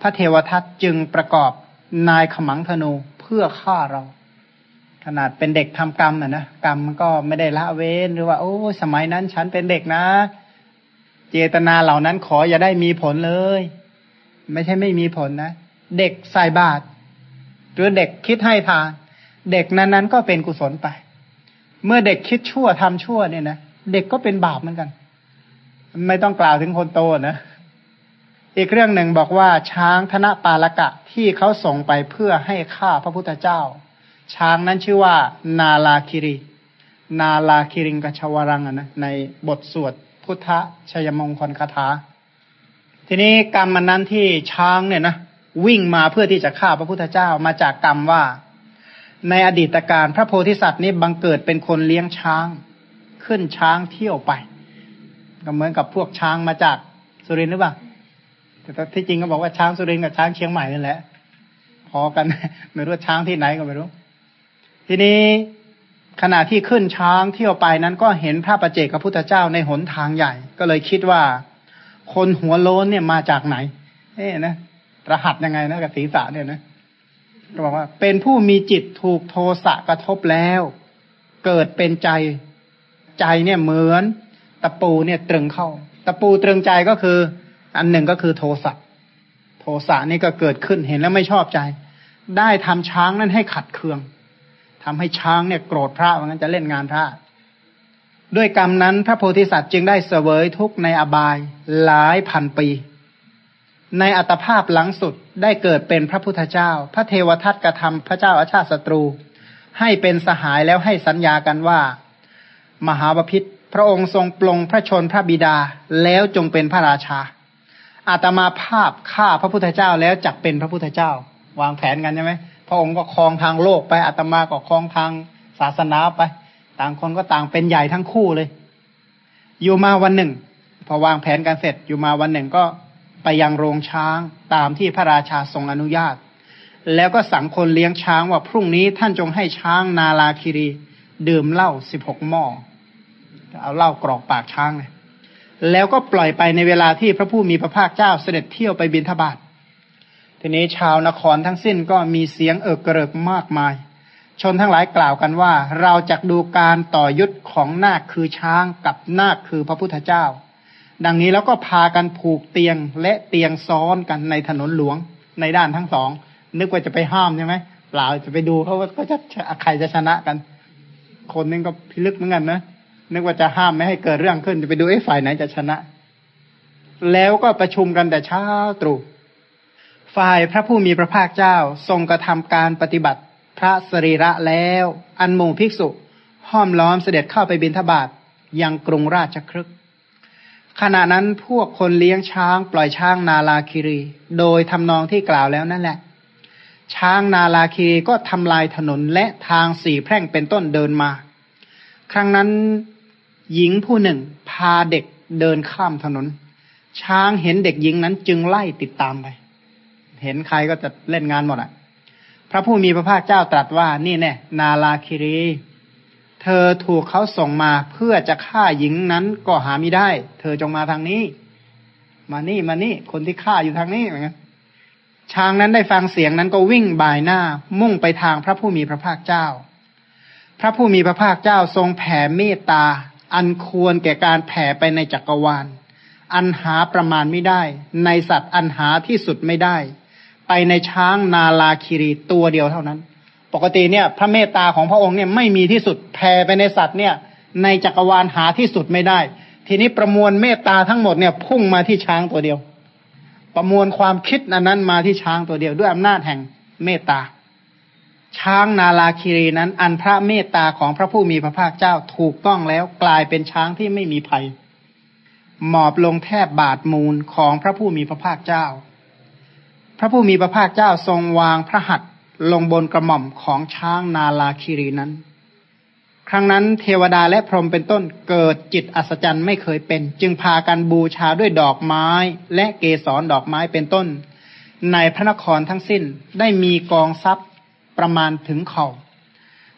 พระเทวทัตจึงประกอบนายขมังธนูเพื่อฆ่าเรา ขนาดเป็นเด็กทำกรรมอะนะกรรมก็ไม่ได้ละเว้นหรือว่า โอ้สมัยนั้นฉันเป็นเด็กนะ เจตนาเหล่านั้นขออย่าได้มีผลเลย ไม่ใช่ไม่มีผลนะ เด็กใส่บาตรหรือเด็กคิดให้ทาน เด็กนั้นนั้นก็เป็นกุศลไป เมื่อเด็กคิดชั่วทำชั่วเนี่ยนะเด็กก็เป็นบาปเหมือนกัน ไม่ต้องกล่าวถึงคนโตนะอีกเรื่องหนึ่งบอกว่าช้างธนปาลกะที่เขาส่งไปเพื่อให้ฆ่าพระพุทธเจ้า ช้างนั้นชื่อว่า นาลาคิริ นาลาคิริงกชวรังนะในบทสวดพุทธชยมงคลคาถา ทีนี้กรรมมันนั้นที่ช้างเนี่ยนะวิ่งมาเพื่อที่จะฆ่าพระพุทธเจ้ามาจากกรรมว่า ในอดีตการพระโพธิสัตว์นี้บังเกิดเป็นคนเลี้ยงช้าง ขึ้นช้างเที่ยวไป ก็เหมือนกับพวกช้างมาจากสุรินทร์หรือเปล่าแต่ที่จริงก็บอกว่าช้างสุรินทร์กับช้างเชียงใหม่นั่นแหละ พอกันไม่รู้ช้างที่ไหนก็ไม่รู้ ทีนี้ขณะที่ขึ้นช้างเที่ยวไปนั้นก็เห็นพระประเจกพระพุทธเจ้าในหนทางใหญ่ ก็เลยคิดว่า คนหัวโล้นเนี่ยมาจากไหนเอ๊นะรหัสยังไงนะกับศีรษะเนี่ยนะ ก็บอกว่า เป็นผู้มีจิตถูกโทสะกระทบแล้ว เกิดเป็นใจใจเนี่ยเหมือน ตะปูเนี่ยตรึงเข้า ตะปูตรึงใจก็คือ อันหนึ่งก็คือโทสะโทสะนี่ก็เกิดขึ้นเห็นแล้วไม่ชอบใจ ได้ทำช้างนั้นให้ขัดเคืองทำให้ช้างเนี่ยโกรธพระว่างั้นจะเล่นงานพระด้วยกรรมนั้นพระโพธิสัตว์จึงได้เสวยทุกข์ในอบายหลายพันปี ในอัตภาพหลังสุดได้เกิดเป็นพระพุทธเจ้า พระเทวทัตกระทำพระเจ้าอาชาติศัตรู ให้เป็นสหายแล้วให้สัญญากันว่า มหาบพิษพระองค์ทรงปลงพระชนพระบิดาแล้วจงเป็นพระราชา อาตมาภาพฆ่าพระพุทธเจ้าแล้วจักเป็นพระพุทธเจ้า วางแผนกันใช่ไหมพระองค์ก็ครองทางโลกไปอาตมาก็ครองทางศาสนาไป ต่างคนก็ต่างเป็นใหญ่ทั้งคู่เลย อยู่มาวันหนึ่ง พอวางแผนกันเสร็จอยู่มาวันหนึ่งก็ ไปยังโรงช้างตามที่พระราชาทรงอนุญาต แล้วก็สั่งคนเลี้ยงช้างว่าพรุ่งนี้ท่านจงให้ช้างนาลาคิรี ดื่มเหล้าสิบหกหม้อเอาเหล้ากรอกปากช้างเลยแล้วก็ปล่อยไปในเวลาที่พระผู้มีพระภาคเจ้าเสด็จเที่ยวไปบินทบาททีนี้ชาวนครทั้งสิ้นก็มีเสียงเอิกกระเริกมากมาย ชนทั้งหลายกล่าวกันว่า เราจะดูการต่อยุทธของนาคคือช้างกับนาคคือพระพุทธเจ้า ดังนี้แล้วก็พากันผูกเตียงและเตียงซ้อนกันในถนนหลวงในด้านทั้งสอง นึกว่าจะไปห้ามใช่ไหมเปล่าจะไปดูเขาว่าก็จะใครจะชนะกัน คนนึงก็พิลึกเหมือนกันนะนึกว่าจะห้ามไม่ให้เกิดเรื่องขึ้นจะไปดูไอ้ฝ่ายไหนจะชนะ แล้วก็ประชุมกันแต่เช้าตรู่ฝ่ายพระผู้มีพระภาคเจ้าทรงกระทำการปฏิบัติพระสรีระแล้ว อันหมู่ภิกษุ ห้อมล้อมเสด็จเข้าไปบิณฑบาตยังกรุงราชครึก ขณะนั้นพวกคนเลี้ยงช้างปล่อยช้างนาลาคิรี โดยทำนองที่กล่าวแล้วนั่นแหละ ช้างนาลาคิรีก็ทำลายถนนและทางสี่แพร่งเป็นต้นเดินมา ครั้งนั้นหญิงผู้หนึ่ง พาเด็กเดินข้ามถนน ช้างเห็นเด็กหญิงนั้นจึงไล่ติดตามไป เห็นใครก็จะเล่นงานหมดอะ พระผู้มีพระภาคเจ้าตรัสว่านี่แน่นาลาคิรี เธอถูกเขาส่งมาเพื่อจะฆ่าหญิงนั้นก็หาไม่ได้ เธอจงมาทางนี้ มานี่มานี่ คนที่ฆ่าอยู่ทางนี้เหมือนกันช้างนั้นได้ฟังเสียงนั้นก็วิ่งบ่ายหน้า มุ่งไปทางพระผู้มีพระภาคเจ้า พระผู้มีพระภาคเจ้าทรงแผ่เมตตา อันควรแก่การแผ่ไปในจักรวาล อันหาประมาณไม่ได้ ในสัตว์อันหาที่สุดไม่ได้ ไปในช้างนาลาคิรีตัวเดียวเท่านั้น ปกติเนี่ยพระเมตตาของพระองค์เนี่ยไม่มีที่สุดแผ่ไปในสัตว์เนี่ยในจักรวาลหาที่สุดไม่ได้ ทีนี้ประมวลเมตตาทั้งหมดเนี่ยพุ่งมาที่ช้างตัวเดียว ประมวลความคิดอันนั้นมาที่ช้างตัวเดียวด้วยอำนาจแห่งเมตตา ช้างนาลาคิรีนั้น อันพระเมตตาของพระผู้มีพระภาคเจ้าถูกต้องแล้วกลายเป็นช้างที่ไม่มีภัย หมอบลงแทบบาดมูลของพระผู้มีพระภาคเจ้า พระผู้มีพระภาคเจ้าทรงวางพระหัตถ์ ลงบนกระหม่อมของช้างนาลาคิรีนั้น ครั้งนั้นเทวดาและพรหมเป็นต้นเกิดจิตอัศจรรย์ไม่เคยเป็น จึงพากันบูชาด้วยดอกไม้ และเกสรดอกไม้เป็นต้น ในพระนครทั้งสิ้นได้มีกองทรัพย์ประมาณถึงเขา่า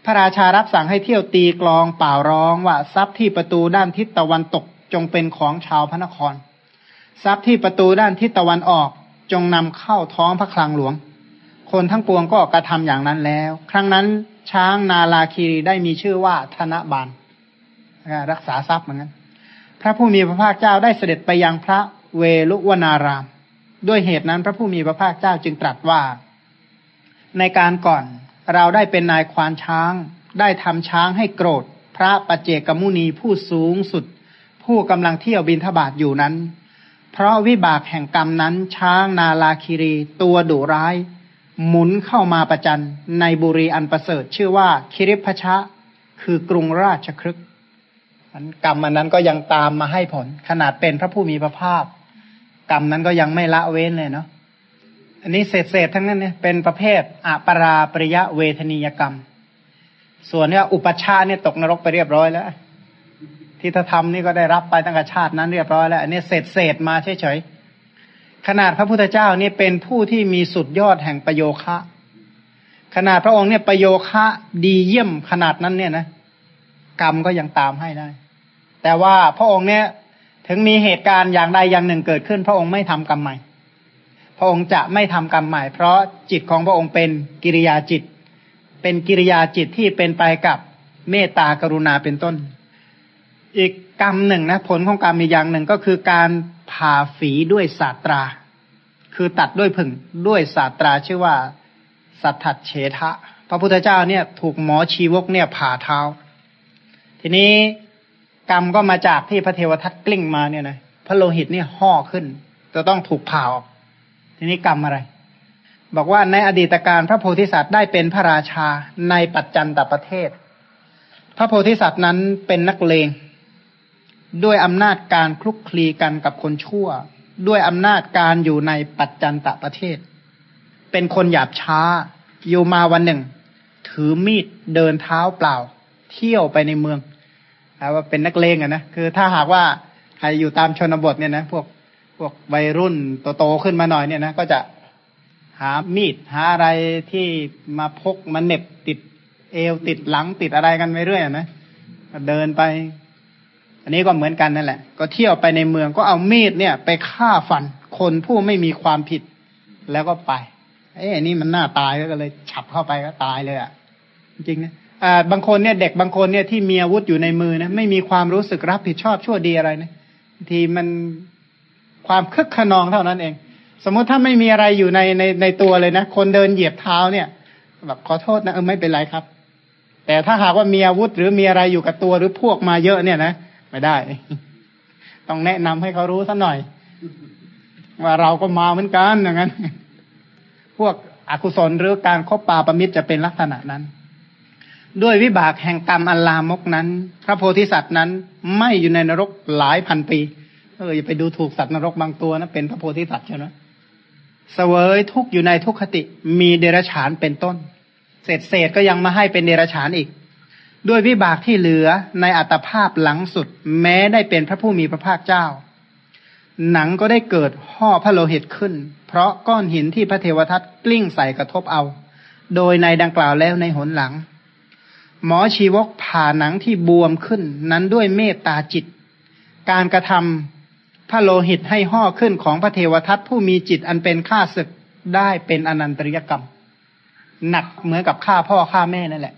พระราชารับสั่งให้เที่ยวตีกลองเป่าร้องว่าทรัพย์ที่ประตูด้านทิศตะวันตกจงเป็นของชาวพระนคร ทรัพย์ที่ประตูด้านทิศตะวันออกจงนำเข้าท้องพระคลังหลวง คนทั้งปวงก็กระทำอย่างนั้นแล้ว ครั้งนั้นช้างนาลาคีรีได้มีชื่อว่าธนบาลรักษาทรัพย์เหมือนกันพระผู้มีพระภาคเจ้าได้เสด็จไปยังพระเวลุวนาราม ด้วยเหตุนั้นพระผู้มีพระภาคเจ้าจึงตรัสว่า ในการก่อนเราได้เป็นนายควานช้าง ได้ทำช้างให้โกรธ พระปัจเจกมุนีผู้สูงสุด ผู้กำลังเที่ยวบินทบาทอยู่นั้น เพราะวิบากแห่งกรรมนั้นช้างนาลาคิรีตัวดุร้าย หมุนเข้ามาประจันในบุรีอันประเสริฐ ชื่อว่าคิริพชะ คือกรุงราชครึกกรรมอันนั้นก็ยังตามมาให้ผล ขนาดเป็นพระผู้มีพระภาค กรรมนั้นก็ยังไม่ละเว้นเลยเนาะอันนี้เศษเศษทั้งนั้นเนี่ยเป็นประเภทอปราปริยะเวทนียกรรม ส่วนเนี่ยอุปชาเนี่ยตกนรกไปเรียบร้อยแล้วที่ถ้าทำนี่ก็ได้รับไปตั้งแต่ชาตินั้นเรียบร้อยแล้ว อันนี้เศษเศษมาเฉยๆ ขนาดพระพุทธเจ้านี่เป็นผู้ที่มีสุดยอดแห่งประโยคะ ขนาดพระองค์เนี่ยประโยคะดีเยี่ยมขนาดนั้นเนี่ยนะ กรรมก็ยังตามให้ได้ แต่ว่าพระองค์เนี่ยถึงมีเหตุการณ์อย่างใดอย่างหนึ่งเกิดขึ้น พระองค์ไม่ทำกรรมใหม่ พระองค์จะไม่ทำกรรมใหม่ เพราะจิตของพระองค์เป็นกิริยาจิต เป็นกิริยาจิตที่เป็นไปกับเมตตากรุณาเป็นต้น อีกกรรมหนึ่งนะผลของกรรมมีอย่างหนึ่งก็คือการ ผ่าฝีด้วยศาสตรา คือตัดด้วยผึ่งด้วยศาสตราชื่อว่า สัทธัดเฉทะพระพุทธเจ้าเนี่ย ถูกหมอชีวกเนี่ยผ่าเท้า ทีนี้กรรมก็มาจากที่พระเทวทัตกลิ้งมาเนี่ยนะพระโลหิตเนี่ยห่อขึ้น จะต้องถูกผ่าออกทีนี้กรรมอะไร บอกว่าในอดีตการพระโพธิสัตว์ได้เป็นพระราชาในปัจจันตประเทศ พระโพธิสัตว์นั้นเป็นนักเลง ด้วยอำนาจการคลุกคลีกันกับคนชั่ว ด้วยอำนาจการอยู่ในปัจจันตประเทศ เป็นคนหยาบช้า อยู่มาวันหนึ่ง ถือมีดเดินเท้าเปล่า เที่ยวไปในเมืองว่าเป็นนักเลงอะนะคือถ้าหากว่าใครอยู่ตามชนบทเนี่ยนะพวกพวกวัยรุ่นโตๆขึ้นมาหน่อยเนี่ยนะก็จะหามีดหาอะไรที่มาพกมาเน็บติดเอวติดหลังติดอะไรกันไปเรื่อยนะเดินไป อันนี้ก็เหมือนกันนั่นแหละ ก็เที่ยวไปในเมืองก็เอามีดเนี่ย ไปฆ่าฟันคนผู้ไม่มีความผิดแล้วก็ไป เอ้นี่มันน่าตายก็เลยฉับเข้าไปก็ตายเลยอะ จริงนะอ่าบางคนเนี่ยเด็กบางคนเนี่ยที่มีอาวุธอยู่ในมือนะไม่มีความรู้สึกรับผิดชอบชั่วดีอะไรนะทีมันความคึกขนองเท่านั้นเอง สมมุติถ้าไม่มีอะไรอยู่ในในในตัวเลยนะคนเดินเหยียบเท้าเนี่ยแบบขอโทษนะเออไม่เป็นไรครับ แต่ถ้าหากว่ามีอาวุธหรือมีอะไรอยู่กับตัวหรือพวกมาเยอะเนี่ยนะ ไม่ได้ ต้องแนะนำให้เขารู้สัหน่อย ว่าเราก็มาเหมือนกันอย่างนั้น พวกอกุศลหรือการคบปาประมิตรจะเป็นลักษณะนั้น ด้วยวิบากแห่งกรรมอัลลามกนั้น พระโพธิสัตว์นั้น ไม่อยู่ในนรกหลายพันปี เอออย่าไปดูถูกสัตว์นรกบางตัวนะเป็นพระโพธิสัตว์ใช่ไหมเสวยทุกอยู่ในทุกขติมีเดรัจฉานเป็นต้น เศษเศษก็ยังมาให้เป็นเดรัจฉานอีก ด้วยวิบากที่เหลือในอัตภาพหลังสุด แม้ได้เป็นพระผู้มีพระภาคเจ้า หนังก็ได้เกิดห่อพระโลหิตขึ้น เพราะก้อนหินที่พระเทวทัตกลิ้งใส่กระทบเอา โดยในดังกล่าวแล้วในหนหลัง หมอชีวกผ่าหนังที่บวมขึ้นนั้นด้วยเมตตาจิต การกระทำพระโลหิตให้ห่อขึ้นของพระเทวทัตผู้มีจิตอันเป็นข้าศึกได้เป็นอนันตริยกรรม หนักเหมือนกับฆ่าพ่อฆ่าแม่นั่นแหละ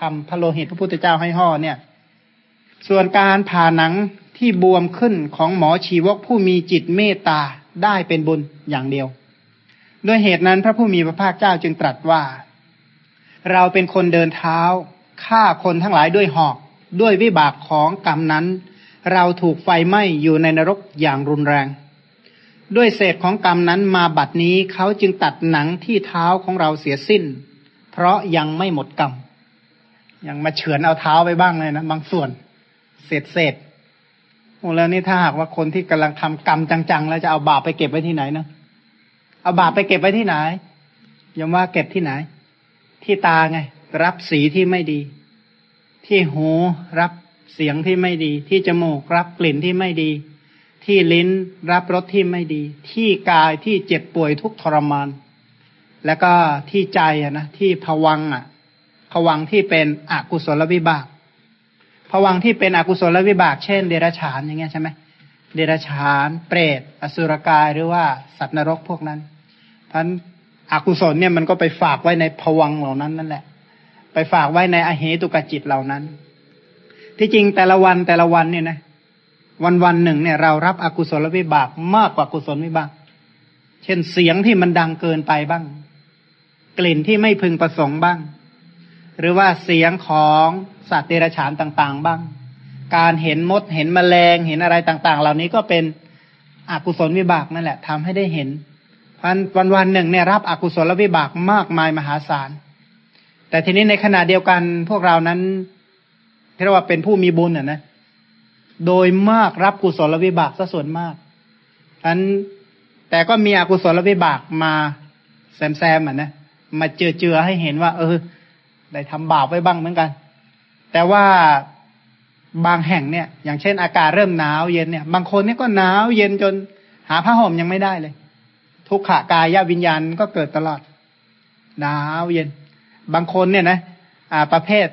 ทำพระโลหิตพระพุทธเจ้าให้ห่อเนี่ย ส่วนการผ่าหนังที่บวมขึ้นของหมอชีวกผู้มีจิตเมตตาได้เป็นบุญอย่างเดียว ด้วยเหตุนั้นพระผู้มีพระภาคเจ้าจึงตรัสว่า เราเป็นคนเดินเท้าฆ่าคนทั้งหลายด้วยหอก ด้วยวิบากของกรรมนั้น เราถูกไฟไหม้อยู่ในนรกอย่างรุนแรง ด้วยเศษของกรรมนั้นมาบัดนี้เขาจึงตัดหนังที่เท้าของเราเสียสิ้น เพราะยังไม่หมดกรรม ยังมาเฉือนเอาเท้าไปบ้างเลยนะบางส่วน เศษเศษโอ้แล้วนี่ถ้าหากว่าคนที่กำลังทำกรรมจังๆ แล้วจะเอาบาปไปเก็บไว้ที่ไหนเนะเอาบาปไปเก็บไว้ที่ไหนยังว่าเก็บที่ไหน ที่ตาไง รับสีที่ไม่ดี ที่หูรับเสียงที่ไม่ดี ที่จมูกรับกลิ่นที่ไม่ดี ที่ลิ้นรับรสที่ไม่ดี ที่กายที่เจ็บป่วยทุกทรมาน แล้วก็ที่ใจอะนะที่ผวังอะ ผวังที่เป็นอกุศลวิบากผวังที่เป็นอกุศลวิบาก เช่น เดรัจฉานอย่างเงี้ยใช่ไหมเดรัจฉาน เปรต อสุรกายหรือว่าสัตว์นรกพวกนั้นท่านอกุศลเนี่ยมันก็ไปฝากไว้ในผวังเหล่านั้นนั่นแหละ ไปฝากไว้ในอเหตุกจิตเหล่านั้น ที่จริงแต่ละวันแต่ละวันเนี่ยนะวันวันหนึ่งเนี่ยเรารับอกุศลวิบากมากกว่ากุศลวิบาก เช่นเสียงที่มันดังเกินไปบ้าง กลิ่นที่ไม่พึงประสงค์บ้าง หรือว่าเสียงของสัตว์เดรัจฉานต่าง ๆ บ้าง การเห็นมดเห็นมแมลงเห็นอะไรต่าง ๆ เหล่านี้ก็เป็นอกุศลวิบากนั่นแหละทำให้ได้เห็นวันวันวันหนึ่งเนี่ยรับอกุศลวิบากมากมายมหาศาล แต่ทีนี้ในขณะเดียวกันพวกเรานั้นเรียกว่าเป็นผู้มีบุญอะนะ โดยมากรับกุศลวิบากซะส่วนมากอันแต่ก็มีอกุศลวิบากมาแซมแซมอะนะมาเจือเจือให้เห็นว่า เออ ได้ทำบาปไว้บ้างเหมือนกัน แต่ว่าบางแห่งเนี่ย อย่างเช่นอากาศเริ่มหนาวเย็นเนี่ย บางคนเนี่ยก็หนาวเย็นจนหาผ้าห่มยังไม่ได้เลย ทุกขกายวิญญาณก็เกิดตลอด หนาวเย็น บางคนเนี่ยนะอ่าประเภท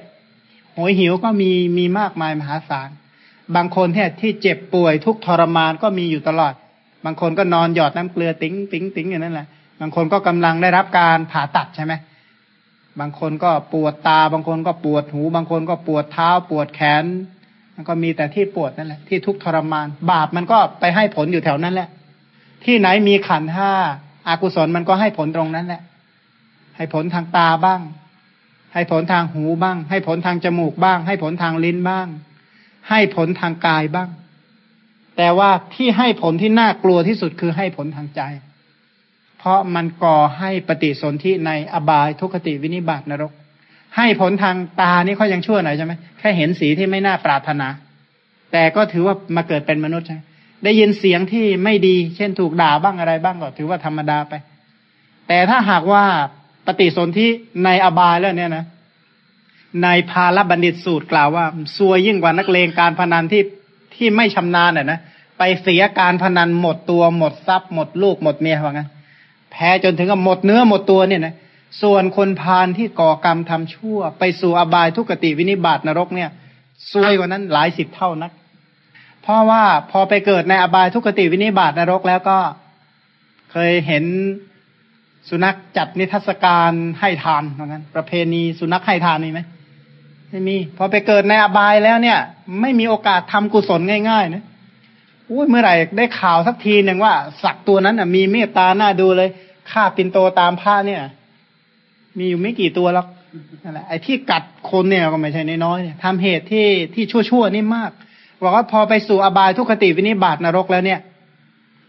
โหยหิวก็มีมีมากมายมหาศาล บางคนที่ที่เจ็บป่วยทุกข์ทรมานก็มีอยู่ตลอด บางคนก็นอนหยอดน้ำเกลือติ้งติ้งติ้งอย่างนั้นแหละ บางคนก็กำลังได้รับการผ่าตัดใช่ไหม บางคนก็ปวดตา บางคนก็ปวดหู บางคนก็ปวดเท้า ปวดแขน มันก็มีแต่ที่ปวดนั่นแหละ ที่ทุกข์ทรมาน บาปมันก็ไปให้ผลอยู่แถวนั้นแหละ ที่ไหนมีขันห้าอากุศลมันก็ให้ผลตรงนั้นแหละ ให้ผลทางตาบ้าง ให้ผลทางหูบ้าง ให้ผลทางจมูกบ้าง ให้ผลทางลิ้นบ้าง ให้ผลทางกายบ้าง แต่ว่าที่ให้ผลที่น่ากลัวที่สุดคือให้ผลทางใจ เพราะมันก่อให้ปฏิสนธิในอบายทุกติวินิบาตนรก ให้ผลทางตานี่เขายังชั่วหน่อยใช่ไหมแค่เห็นสีที่ไม่น่าปรารถนา แต่ก็ถือว่ามาเกิดเป็นมนุษย์ใช่ได้ยินเสียงที่ไม่ดี เช่นถูกด่าบ้างอะไรบ้างก็ถือว่าธรรมดาไป แต่ถ้าหากว่าปฏิสนธิในอบายแล้วเนี่ยนะในพาลบัณฑิตสูตรกล่าวว่าซวยยิ่งกว่านักเลงการพนันที่ที่ไม่ชำนาญอะนะไปเสียการพนันหมดตัวหมดทรัพย์หมดลูกหมดเมียว่างั้น แพ้จนถึงกับหมดเนื้อหมดตัวเนี่ยนะส่วนคนพาลที่ก่อกรรมทำชั่ว ไปสู่อบายทุกติวินิบาตนรกเนี่ยซวยกว่านั้นหลายสิบเท่านัก เพราะว่าพอไปเกิดในอบายทุกติวินิบาตนรกแล้วก็เคยเห็นสุนัขจัดนิทรรศการให้ทานเหมือนกันประเพณีสุนัขให้ทานมีไหมไม่มี พอไปเกิดในอบายแล้วเนี่ย ไม่มีโอกาสทำกุศลง่ายๆนะอุ้ยเมื่อไหร่ได้ข่าวสักทีหนึ่งว่า สัตว์ตัวนั้นมีเมตตาหน้าดูเลย ฆ่าปินโตตามผ้าเนี่ย มีอยู่ไม่กี่ตัวแล้วนั่นแหละไอ้ที่กัดคนเนี่ยก็ไม่ใช่น้อยๆทำเหตุที่ที่ชั่วๆนี่มากบอกว่าพอไปสู่อบายทุกขติวินิบาตนรกแล้วเนี่ย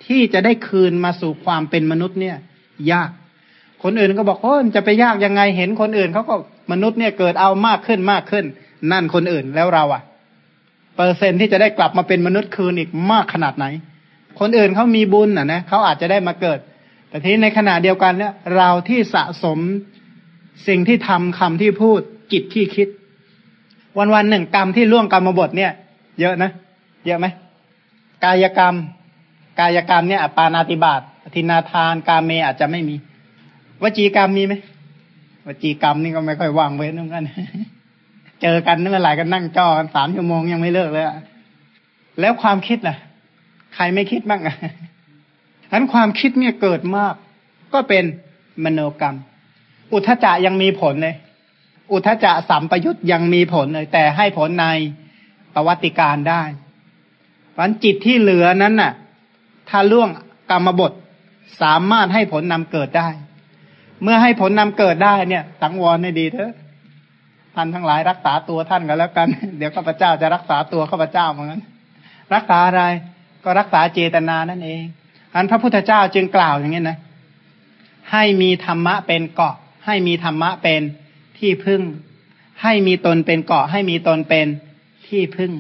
ที่จะได้คืนมาสู่ความเป็นมนุษย์เนี่ย ยาก คนอื่นก็บอกโอ้จะไปยากยังไงเห็นคนอื่นเขาก็มนุษย์เนี่ยเกิดเอามากขึ้นมากขึ้น นั่นคนอื่นแล้วเราอะเปอร์เซ็นที่จะได้กลับมาเป็นมนุษย์คืนอีกมากขนาดไหน คนอื่นเขามีบุญอะนะเขาอาจจะได้มาเกิด แต่ทีในขณะเดียวกันเนี่ยเราที่สะสมสิ่งที่ทำคำที่พูดกิจที่คิด วันวันหนึ่งกรรมที่ล่วงกรรมบทเนี่ย เยอะนะ เยอะไหมกายกรรม กายกรรมเนี่ยปานาติบาตทินาทานกาเมอาจจะไม่มี วจีกรรมมีไหมวจีกรรมนี่ก็ไม่ค่อยว่างเว้นเหมือนกันเจอกันเมื่อไหร่กันนั่งจอกันสามชั่วโมงยังไม่เลิกเลยอะแล้วความคิดล่ะ ใครไม่คิดบ้างอะ นั้นความคิดเนี่ยเกิดมาก ก็เป็นมโนกรรม อุทจจะยังมีผลเลย อุทจจะสัมปยุตยังมีผลเลย แต่ให้ผลในประวัติการได้เพราะจิตที่เหลือนั้นน่ะ ถ้าล่วงกรรมบทสามารถให้ผลนำเกิดได้ เมื่อให้ผลนำเกิดได้เนี่ยสังวรให้ดีเถอะท่านทั้งหลายรักษาตัวท่านกันแล้วกัน เดี๋ยวข้าพเจ้าจะรักษาตัวข้าพเจ้าเหมือนกันรักษาอะไรก็รักษาเจตนานั่นเอง อันพระพุทธเจ้าจึงกล่าวอย่างนี้นะ ให้มีธรรมะเป็นเกาะ ให้มีธรรมะเป็นที่พึ่ง ให้มีตนเป็นเกาะ ให้มีตนเป็นที่พึ่ง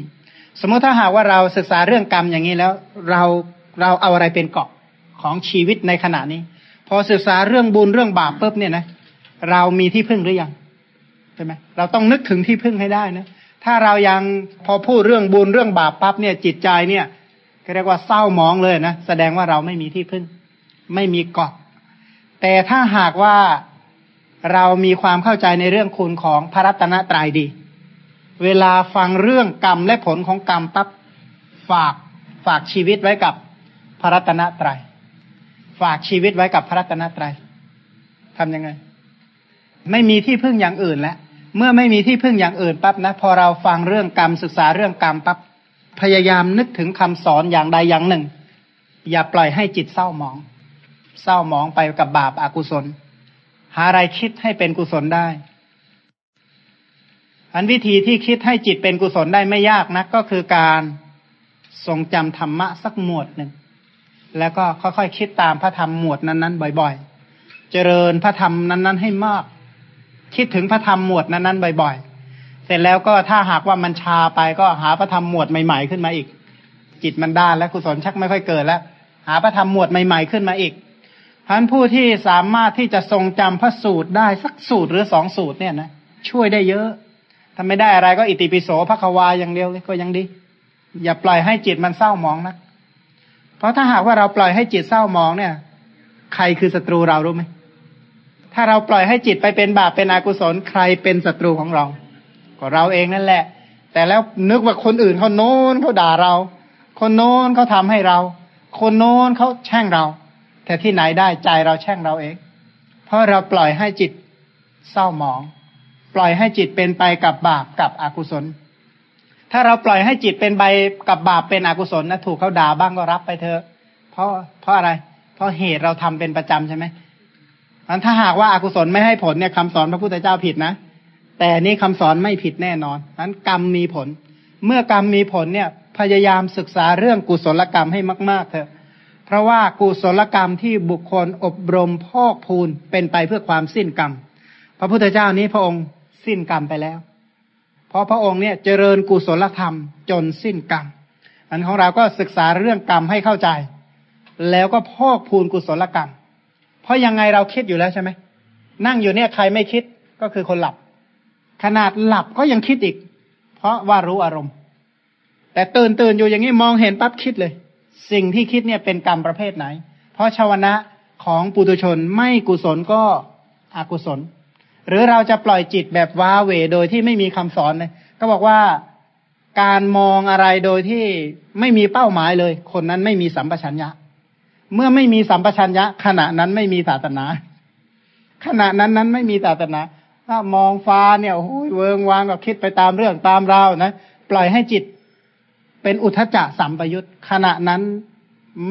สมมติถ้าหากว่าเราศึกษาเรื่องกรรมอย่างนี้แล้ว เราเราเอาอะไรเป็นเกาะของชีวิตในขณะนี้ พอศึกษาเรื่องบุญเรื่องบาปปุ๊บเนี่ยนะเรามีที่พึ่งหรือยังใช่ไหมเราต้องนึกถึงที่พึ่งให้ได้นะถ้าเรายังพอพูดเรื่องบุญเรื่องบาปปั๊บเนี่ยจิตใจเนี่ย เรียกว่าเศร้ามองเลยนะแสดงว่าเราไม่มีที่พึ่ง ไม่มีเกาะ แต่ถ้าหากว่าเรามีความเข้าใจในเรื่องคุณของพระรัตนตรัยดี เวลาฟังเรื่องกรรมและผลของกรรมปั๊บฝากฝากชีวิตไว้กับพระรัตนตรัย ฝากชีวิตไว้กับพระรัตนตรัยทำยังไง ไม่มีที่พึ่งอย่างอื่นแล้วเมื่อไม่มีที่พึ่งอย่างอื่นปั๊บนะ พอเราฟังเรื่องกรรมศึกษาเรื่องกรรมปั๊บ พยายามนึกถึงคำสอนอย่างใดอย่างหนึ่ง อย่าปล่อยให้จิตเศร้าหมอง เศร้าหมองไปกับบาปอากุศล หาอะไรคิดให้เป็นกุศลได้ อันวิธีที่คิดให้จิตเป็นกุศลได้ไม่ยากนะก็คือการทรงจำธรรมะสักหมวดหนึ่ง แล้วก็ค่อยๆคิดตามพระธรรมหมวดนั้นๆ บ่อยๆ เจริญพระธรรมนั้น ๆ ให้มาก คิดถึงพระธรรมหมวดนั้นๆบ่อยๆ เสร็จแล้วก็ถ้าหากว่ามันชาไปก็หาพระธรรมหมวดใหม่ๆขึ้นมาอีก จิตมันด้านและกุศลชักไม่ค่อยเกิดแล้ว หาพระธรรมหมวดใหม่ ๆขึ้นมาอีกท่านผู้ที่สามารถที่จะทรงจำพระสูตรได้สักสูตรหรือสองสูตรเนี่ยนะช่วยได้เยอะถ้าไม่ได้อะไรก็อิติปิโสพระควาอย่างเดียวก็ยังดี อย่าปล่อยให้จิตมันเศร้าหมองนะเพราะถ้าหากว่าเราปล่อยให้จิตเศร้ามองเนี่ย ใครคือศัตรูเรารู้ไหมถ้าเราปล่อยให้จิตไปเป็นบาปเป็นอกุศลใครเป็นศัตรูของเรา ก็เราเองนั่นแหละ แต่แล้วนึกว่าคนอื่นเขาโน้นเขาด่าเรา คนโน้นเขาทาให้เรา คนโน้นเขาแช่งเรา แต่ที่ไหนได้ใจเราแช่งเราเอง เพราะเราปล่อยให้จิตเศร้าหมอง ปล่อยให้จิตเป็นไปกับบาปกับอกุศล ถ้าเราปล่อยให้จิตเป็นใบกับบาปเป็นอกุศลนะถูกเขาด่าบ้างก็รับไปเถอะ เพราะเพราะอะไร เพราะเหตุเราทำเป็นประจำใช่ไหมอันถ้าหากว่าอากุศลไม่ให้ผลเนี่ยคำสอนพระพุทธเจ้าผิดนะ แต่นี้คำสอนไม่ผิดแน่นอนนั้นกรรมมีผล เมื่อกรรมมีผลเนี่ยพยายามศึกษาเรื่องกุศลกรรมให้มาก ๆ เถอะ เพราะว่ากุศลกรรมที่บุคคลอบรมพอกพูนเป็นไปเพื่อความสิ้นกรรม พระพุทธเจ้านี้พระองค์สิ้นกรรมไปแล้ว เพราะพระองค์เนี่ยเจริญกุศลธรรมจนสิ้นกรรม อันของเราก็ศึกษาเรื่องกรรมให้เข้าใจ แล้วก็พอกพูนกุศลกรรม เพราะยังไงเราคิดอยู่แล้วใช่ไหม นั่งอยู่เนี่ยใครไม่คิดก็คือคนหลับ ขนาดหลับก็ยังคิดอีก เพราะว่ารู้อารมณ์ แต่ตื่นตื่นอยู่อย่างนี้มองเห็นปั๊บคิดเลย สิ่งที่คิดเนี่ยเป็นกรรมประเภทไหน เพราะชาวนะของปุตุชนไม่กุศลก็อกุศล หรือเราจะปล่อยจิตแบบว้าเหวโดยที่ไม่มีคำสอนเลยก็บอกว่าการมองอะไรโดยที่ไม่มีเป้าหมายเลย คนนั้นไม่มีสัมปชัญญะ เมื่อไม่มีสัมปชัญญะ ขณะนั้นไม่มีศาสนา ขณะนั้นนั้นไม่มีศาสนา ถ้ามองฟ้าเนี่ยโอ้ยเวิงวางก็คิดไปตามเรื่องตามราวนะปล่อยให้จิตเป็นอุทจจะสัมปยุตขณะนั้น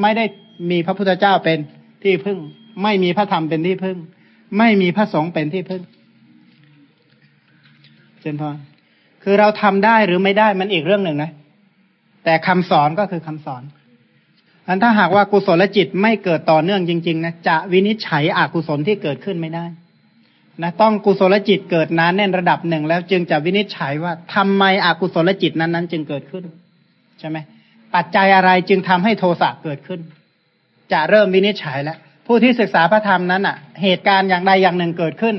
ไม่ได้มีพระพุทธเจ้าเป็นที่พึ่ง ไม่มีพระธรรมเป็นที่พึ่ง ไม่มีพระสงฆ์เป็นที่พึ่งเจนพรคือเราทำได้หรือไม่ได้มันอีกเรื่องหนึ่งนะ แต่คำสอนก็คือคำสอนอันถ้าหากว่ากุศลจิตไม่เกิดต่อเนื่องจริง ๆ นะจะวินิจฉัยอกุศลที่เกิดขึ้นไม่ได้ นะต้องกุศลจิตเกิดนานแน่นระดับหนึ่งแล้วจึงจะวินิจฉัยว่าทำไมอกุศลจิตนั้นๆจึงเกิดขึ้น ใช่ไหมปัจจัยอะไรจึงทำให้โทสะเกิดขึ้น จะเริ่มวินิจฉัยแล้ว ผู้ที่ศึกษาพระธรรมนั้นอะ เหตุการณ์อย่างใดอย่างหนึ่งเกิดขึ้น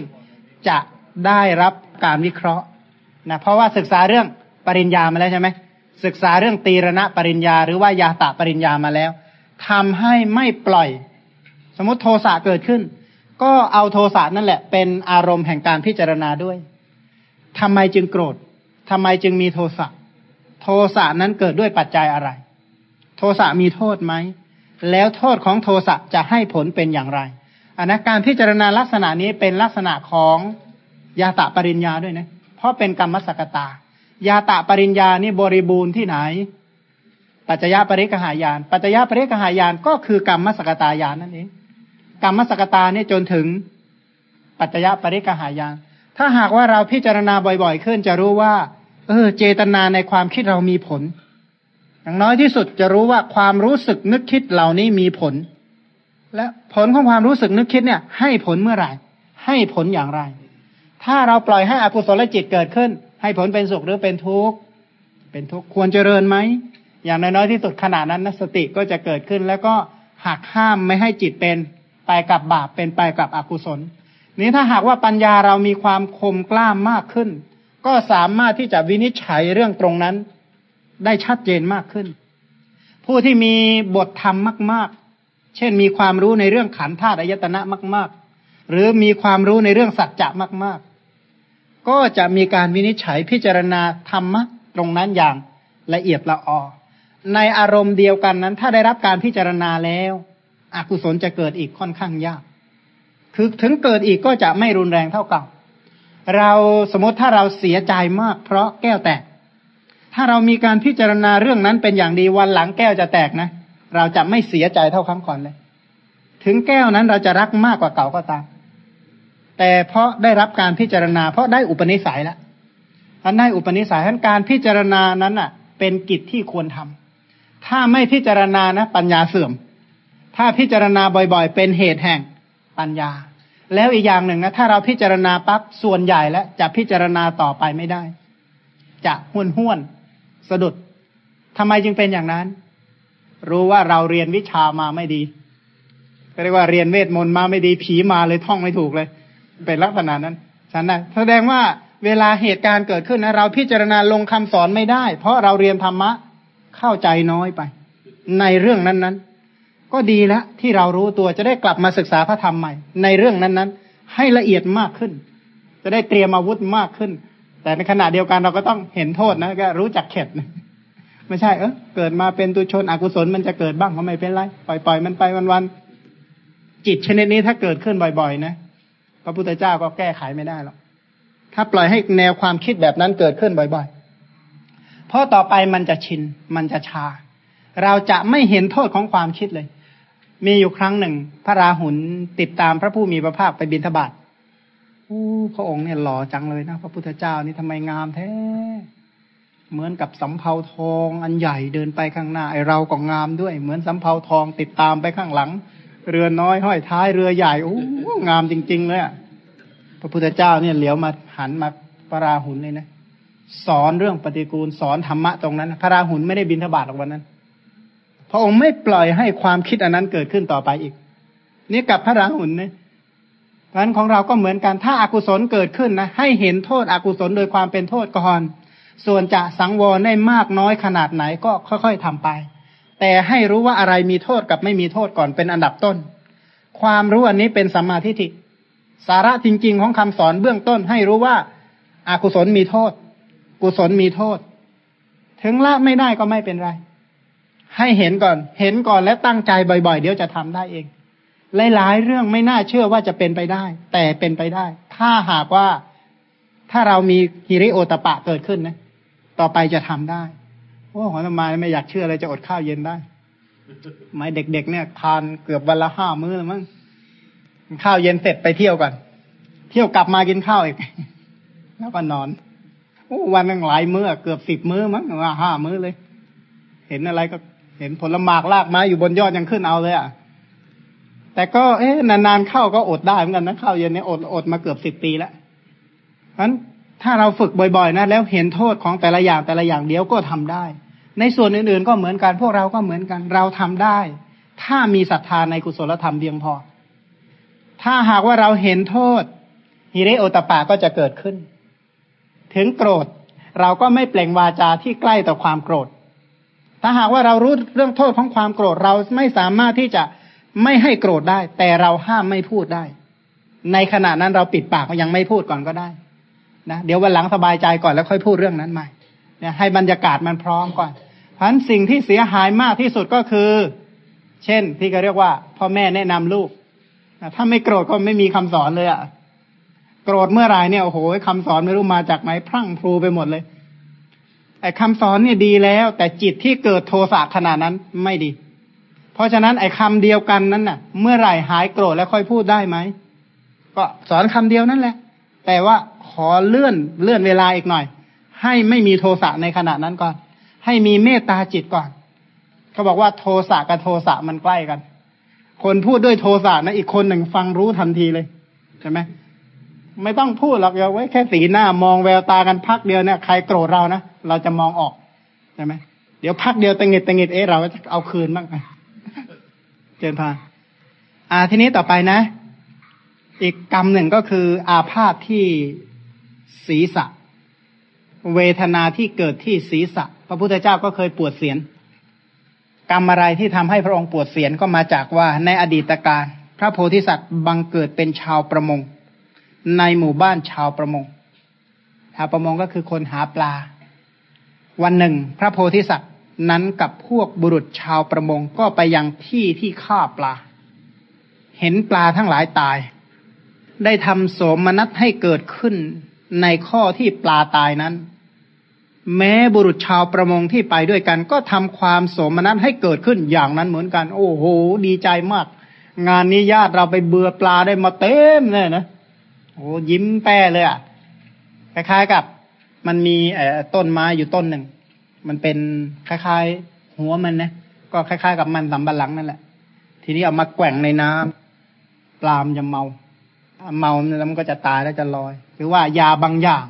จะได้รับการวิเคราะห์นะเพราะว่าศึกษาเรื่องปริญญามาแล้วใช่ไหมศึกษาเรื่องตีรณะปริญญา หรือว่ายาตะปริญญามาแล้วทำให้ไม่ปล่อย สมมติโทสะเกิดขึ้น ก็เอาโทสะนั่นแหละ เป็นอารมณ์แห่งการพิจารณาด้วยทำไมจึงโกรธทำไมจึงมีโทสะ โทสะนั้นเกิดด้วยปัจจัยอะไร โทสะมีโทษไหม แล้วโทษของโทสะจะให้ผลเป็นอย่างไรอันนะการพิจารณาลักษณะนี้เป็นลักษณะของยาตะปริญญาด้วยนะ เพราะเป็นกรรมสกตา ยาตะปริญญานี่บริบูรณ์ที่ไหน ปัจจยปริกหายาน ปัจจยปริกหายานก็คือกรรมสกตายานนั่นเอง กรรมสกตานี่จนถึงปัจจยปริกหายานถ้าหากว่าเราพิจารณาบ่อย ๆ ขึ้นจะรู้ว่า เออ เจตนาในความคิดเรามีผล อย่างน้อยที่สุดจะรู้ว่าความรู้สึกนึกคิดเหล่านี้มีผล และผลของความรู้สึกนึกคิดเนี่ย ให้ผลเมื่อไหร่ ให้ผลอย่างไร ถ้าเราปล่อยให้อกุศลจิตเกิดขึ้น ให้ผลเป็นสุขหรือเป็นทุกข์เป็นทุกข์ควรเจริญไหมอย่างน้อยที่สุดขณะนั้นนสติก็จะเกิดขึ้น แล้วก็หักห้ามไม่ให้จิตเป็น ไปกับบาปเป็นไปกับอกุศล นี้ถ้าหากว่าปัญญาเรามีความคมกล้ามมากขึ้น ก็สามารถที่จะวินิจฉัยเรื่องตรงนั้น ได้ชัดเจนมากขึ้น ผู้ที่มีบทธรรมมาก ๆ เช่นมีความรู้ในเรื่องขันธ์ธาตุอายตนะมาก ๆ หรือมีความรู้ในเรื่องสัจจะมาก ๆ ก็จะมีการวินิจฉัยพิจารณาธรรมะตรงนั้นอย่างละเอียดละออในอารมณ์เดียวกันนั้น ถ้าได้รับการพิจารณาแล้ว อกุศลจะเกิดอีกค่อนข้างยาก คือถึงเกิดอีกก็จะไม่รุนแรงเท่าเก่า เราสมมติถ้าเราเสียใจมาก เพราะแก้วแตก ถ้าเรามีการพิจารณาเรื่องนั้นเป็นอย่างดีวันหลังแก้วจะแตกนะ เราจะไม่เสียใจเท่าครั้งก่อนเลย ถึงแก้วนั้นเราจะรักมากกว่าเก่าก็ตาม แต่เพราะได้รับการพิจารณา เพราะได้อุปนิสัยแล้วท่านได้อุปนิสัยท่านการพิจารณานั้นอะ เป็นกิจที่ควรทำถ้าไม่พิจารณานะ ปัญญาเสื่อม ถ้าพิจารณาบ่อยๆ เป็นเหตุแห่งปัญญา แล้วอีกอย่างหนึ่งนะถ้าเราพิจารณาปั๊บส่วนใหญ่แล้วจะพิจารณาต่อไปไม่ได้ จะห้วนห้วนสะดุดทำไมจึงเป็นอย่างนั้น รู้ว่าเราเรียนวิชามาไม่ดีเรียกว่าเรียนเวทมนต์มาไม่ดีผีมาเลยท่องไม่ถูกเลย เป็นลักษณะนั้นฉันนะแสดงว่าเวลาเหตุการณ์เกิดขึ้นนะเราพิจารณาลงคำสอนไม่ได้ เพราะเราเรียนธรรมะเข้าใจน้อยไป ในเรื่องนั้นๆ ก็ดีแล้วที่เรารู้ตัวจะได้กลับมาศึกษาพระธรรมใหม่ ในเรื่องนั้นๆ ให้ละเอียดมากขึ้น จะได้เตรียมอาวุธมากขึ้น แต่ในขณะเดียวกันเราก็ต้องเห็นโทษนะก็รู้จักเข็ดไม่ใช่เออเกิดมาเป็นตุชนอกุศลมันจะเกิดบ้างก็ไม่เป็นไรปล่อยๆมันไปวันๆจิตชนิดนี้ถ้าเกิดขึ้นบ่อยๆนะพระพุทธเจ้าก็แก้ไขไม่ได้หรอกถ้าปล่อยให้แนวความคิดแบบนั้นเกิดขึ้นบ่อยๆเพราะต่อไปมันจะชินมันจะชา เราจะไม่เห็นโทษของความคิดเลย มีอยู่ครั้งหนึ่ง พระราหุลติดตามพระผู้มีพระภาคไปบิณฑบาตอู้พระองค์เนี่ยหล่อจังเลยนะ พระพุทธเจ้านี่ทำไมงามแท้ เหมือนกับสำเภาทองอันใหญ่เดินไปข้างหน้าไอเราก็งามด้วย เหมือนสำเภาทองติดตามไปข้างหลัง เรือน้อยห้อยท้ายเรือใหญ่โอ้งามจริง ๆ เลยพระพุทธเจ้าเนี่ยเหลียวมาหันมาพระราหุลเลยนะสอนเรื่องปฏิกูลสอนธรรมะตรงนั้น พระราหุลไม่ได้บินทบาทหรอกวันนั้น ระองค์ไม่ปล่อยให้ความคิดอันนั้นเกิดขึ้นต่อไปอีก นี่กับพระราหุลเนี่ยเพราะนั้นของเราก็เหมือนกันถ้าอากุศลเกิดขึ้นนะให้เห็นโทษอกุศลโดยความเป็นโทษก่อน ส่วนจะสังวรได้มากน้อยขนาดไหนก็ค่อยๆทำไป แต่ให้รู้ว่าอะไรมีโทษกับไม่มีโทษก่อนเป็นอันดับต้น ความรู้อันนี้เป็นสัมมาทิฏฐิสาระจริง ๆ ของคำสอนเบื้องต้น ให้รู้ว่าอากุศลมีโทษ กุศลมีโทษ ถึงละไม่ได้ก็ไม่เป็นไร ให้เห็นก่อน เห็นก่อนแล้วตั้งใจบ่อย ๆ เดี๋ยวจะทำได้เอง หลายๆเรื่องไม่น่าเชื่อว่าจะเป็นไปได้ แต่เป็นไปได้ ถ้าหากว่าถ้าเรามีฮิริโอตปะเกิดขึ้นนะ ต่อไปจะทำได้ โอ้หัวทำไมไม่อยากเชื่อเลยจะอดข้าวเย็นได้ไม่เด็กๆเนี่ยทานเกือบวันละห้ามื้อแล้วมั้งข้าวเย็นเสร็จไปเที่ยวก่อน เที่ยวกลับมากินข้าวอีก แล้วก็นอนโอ้วันนึงหลายมื้อเกือบสิบมื้อมั้งว่าห้ามื้อเลย เห็นอะไรก็ เห็นผลหมากลากไม้อยู่บนยอดยังขึ้นเอาเลยอะ แต่ก็เอ๊ะนานๆเข้าก็อดได้เหมือนกันนะข้าวเย็นเนี่ยอดอดมาเกือบสิบปีแล้วเพราะฉะนั้นถ้าเราฝึกบ่อยๆ นะ แล้วเห็นโทษของแต่ละอย่างแต่ละอย่างเดียวก็ทำได้ ในส่วนอื่นๆก็เหมือนกัน พวกเราก็เหมือนกัน เราทำได้ ถ้ามีศรัทธาในกุศลธรรมเพียงพอ ถ้าหากว่าเราเห็นโทษฮิริโอตปาก็จะเกิดขึ้น ถึงโกรธ เราก็ไม่เปล่งวาจาที่ใกล้ต่อความโกรธ ถ้าหากว่าเรารู้เรื่องโทษของความโกรธเราไม่สามารถที่จะไม่ให้โกรธได้ แต่เราห้ามไม่พูดได้ ในขณะนั้นเราปิดปากยังไม่พูดก่อนก็ได้นะเดี๋ยววันหลังสบายใจก่อนแล้วค่อยพูดเรื่องนั้นใหม่เนี่ยให้บรรยากาศมันพร้อมก่อน เพราะฉะนั้นสิ่งที่เสียหายมากที่สุดก็คือ เช่นที่เขาเรียกว่า พ่อแม่แนะนำลูกถ้าไม่โกรธก็ไม่มีคำสอนเลยอะ่ะโกรธเมื่อไรเนี่ยโอ้โหคำสอนไม่รู้มาจากไหนพรั่งพรูไปหมดเลย ไอ้คำสอนเนี่ยดีแล้ว แต่จิตที่เกิดโทสะขนาดนั้นไม่ดี เพราะฉะนั้นไอ้คำเดียวกันนั้นน่ะ เมื่อไหร่หายโกรธแล้วค่อยพูดได้ไหมก็สอนคำเดียวนั่นแหละ แต่ว่าขอเลื่อนเลื่อนเวลาอีกหน่อย ให้ไม่มีโทสะในขณะนั้นก่อน ให้มีเมตตาจิตก่อนเขาบอกว่าโทสะกับโทสะมันใกล้กัน คนพูดด้วยโทสะนะอีกคนหนึ่งฟังรู้ทันทีเลยใช่ไหม ไม่ต้องพูดหรอกเอาไว้แค่สีหน้ามองแววตากันพักเดียวเนี่ยใครโกรธเรานะเราจะมองออกใช่ไหมเดี๋ยวพักเดียวตังเงิดตังเงิดเอ๊ะเราจะเอาคืนบ้างเจนพาอ่าทีนี้ต่อไปนะ อีกกรรมหนึ่งก็คือ อาพาธที่ศีรษะ เวทนาที่เกิดที่ศีรษะ พระพุทธเจ้าก็เคยปวดเสียน กรรมอะไรที่ทำให้พระองค์ปวดเสียนก็มาจากว่าในอดีตการ พระโพธิสัตว์บังเกิดเป็นชาวประมง ในหมู่บ้านชาวประมง ชาวประมงก็คือคนหาปลา วันหนึ่ง พระโพธิสัตว์นั้นกับพวกบุรุษชาวประมงก็ไปยังที่ที่ฆ่าปลา เห็นปลาทั้งหลายตาย ได้ทำโสมนัสให้เกิดขึ้นในข้อที่ปลาตายนั้น แม้บุรุษชาวประมงที่ไปด้วยกัน ก็ทำความโสมนัสให้เกิดขึ้นอย่างนั้นเหมือนกัน โอ้โห ดีใจมาก งานนี้ญาติเราไปเบื่อปลาได้มาเต็มเลยนะ โอ้ยิ้มแป้เลยอะคล้ายๆกับ มันมีต้นไม้อยู่ต้นหนึ่ง มันเป็นคล้ายๆ หัวมันนะก็คล้ายๆ กับมันสำบันหลังนั่นแหละ ทีนี้เอามาแกว่งในน้ำปลามจะเมาเมาแล้วมันก็จะตายแล้วจะลอย หรือว่ายาบางอย่าง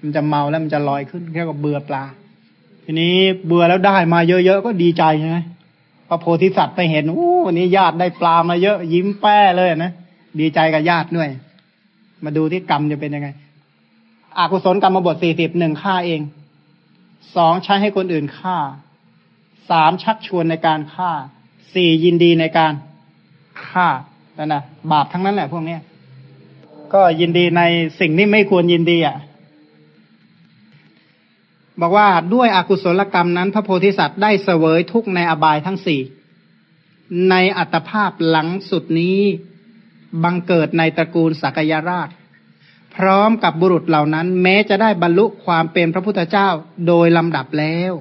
มันจะเมาแล้วมันจะลอยขึ้นแค่กับเบื่อปลา ทีนี้เบื่อแล้วได้มาเยอะๆก็ดีใจใช่ไหมพระโพธิสัตว์ไปเห็นโอ้วันนี้ญาติได้ปลามาเยอะ ยิ้มแป้เลยนะดีใจกับญาติด้วย มาดูที่กรรมจะเป็นยังไง อากุศลกรรมบทสี่สิบหนึ่งฆ่าเอง สองใช้ให้คนอื่นฆ่า สามชักชวนในการฆ่า สี่ยินดีในการฆ่าแล้วนะบาปทั้งนั้นแหละพวกเนี้ยก็ยินดีในสิ่งที่ไม่ควรยินดีอะ บอกว่าด้วยอกุศลกรรมนั้น พระโพธิสัตว์ได้เสวยทุกในอบายทั้งสี่ในอัตภาพหลังสุดนี้ บังเกิดในตระกูลสักยราช พร้อมกับบุรุษเหล่านั้น แม้จะได้บรรลุความเป็นพระพุทธเจ้าโดยลำดับแล้ว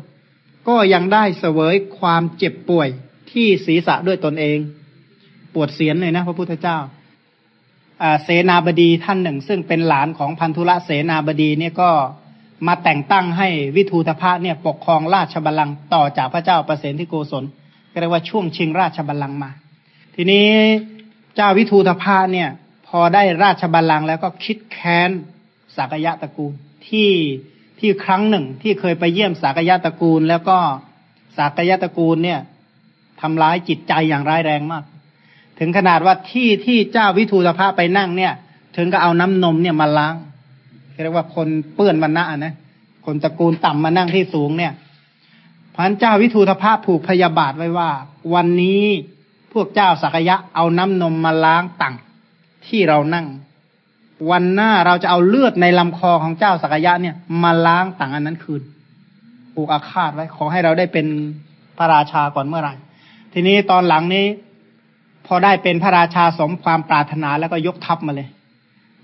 ก็ยังได้เสวยความเจ็บป่วยที่ศีรษะด้วยตนเอง ปวดเสียนเลยนะพระพุทธเจ้าเสนาบดีท่านหนึ่ง ซึ่งเป็นหลานของพันธุระเสนาบดีเนี่ยก็มาแต่งตั้งให้วิทูธภะเนี่ยปกครองราชบัลลังก์ต่อจากพระเจ้าประเสนที่โกศลก็เรียกว่าช่วงชิงราชบัลลังก์มา ทีนี้ เจ้าวิทูธภะเนี่ย พอได้ราชบัลลังก์แล้วก็คิดแค้นสากยะตระกูลที่ที่ครั้งหนึ่งที่เคยไปเยี่ยมสากยะตระกูล แล้วก็สากยะตระกูลเนี่ยทำร้ายจิตใจอย่างร้ายแรงมาก ถึงขนาดว่าที่ที่เจ้าวิทูตภะไปนั่งเนี่ย ถึงก็เอาน้ำนมเนี่ยมาล้างเรียกว่าคนเปื้อนวันณะนะคนตระกูลต่ำมานั่งที่สูงเนี่ยพันเจ้าวิทูธภาผูกพยาบาทไว้ว่า วันนี้ พวกเจ้าสักยะเอาน้ำนมมาล้างตังที่เรานั่ง วันหน้าเราจะเอาเลือดในลำคอของเจ้าสักยะเนี่ย มาล้างตังอันนั้นคืนผูกอาฆาตไว้ ขอให้เราได้เป็นพระราชาก่อนเมื่อไหร่ ทีนี้ตอนหลังนี้ พอได้เป็นพระราชาสมความปรารถนาแล้วก็ยกทัพมาเลย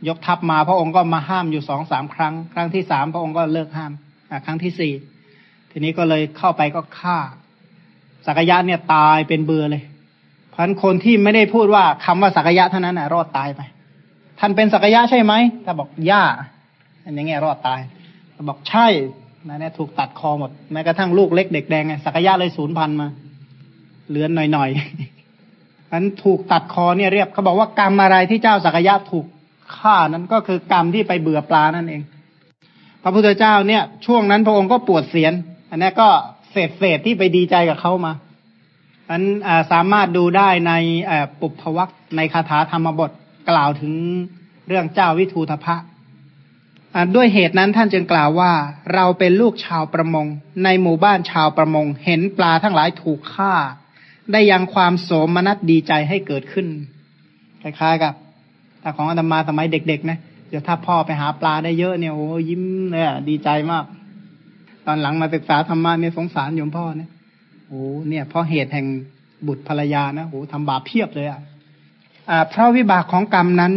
ยกทัพมาพระองค์ก็มาห้ามอยู่สองสามครั้ง ครั้งที่สามพระองค์ก็เลิกห้ามครั้งที่สี่ทีนี้ก็เลยเข้าไปก็ฆ่าสักยะเนี่ยตายเป็นเบือเลย พราะฉะนั้นคนที่ไม่ได้พูดว่าคำว่าสักยะเท่านั้นนะรอดตายไป ท่านเป็นสักยะใช่ไหมถ้าบอกย่าอันอย่างเงี้ยรอดตายถ้าบอกใช่นะเนี่ยถูกตัดคอหมดแม้กระทั่งลูกเล็กเด็กแดงไงสักยะเลยศูนย์พันมาเหลือนหน่อยๆอันถูกตัดคอเนี่ยเรียบเขาบอกว่ากรรมอะไรที่เจ้าสักยะถูกฆ่านั้นก็คือกรรมที่ไปเบื่อปลานั่นเอง พระพุทธเจ้าเนี่ย ช่วงนั้นพระองค์ก็ปวดเสียน อันนี้ก็เศษเศษที่ไปดีใจกับเขามา อันสามารถดูได้ในปุพวักในคาถาธรรมบทกล่าวถึงเรื่องเจ้าวิทูธพะด้วยเหตุนั้นท่านจึงกล่าวว่า เราเป็นลูกชาวประมง ในหมู่บ้านชาวประมง เห็นปลาทั้งหลายถูกฆ่า ได้ยังความโสมนัสดีใจให้เกิดขึ้นคล้ายๆกับแต่ของอาตมาสมัยเด็กๆนะเดี๋ยวถ้าพ่อไปหาปลาได้เยอะเนี่ยโอ้ยิ้มเลยดีใจมาก ตอนหลังมาศึกษาธรรมะเนี่ยสงสารโยมพ่อเนี่ย อ้เนี่ย เพราะเหตุแห่งบุตรภรรยานะโอ้ทำบาปเพียบเลยอะเพราะวิบากของกรรมนั้น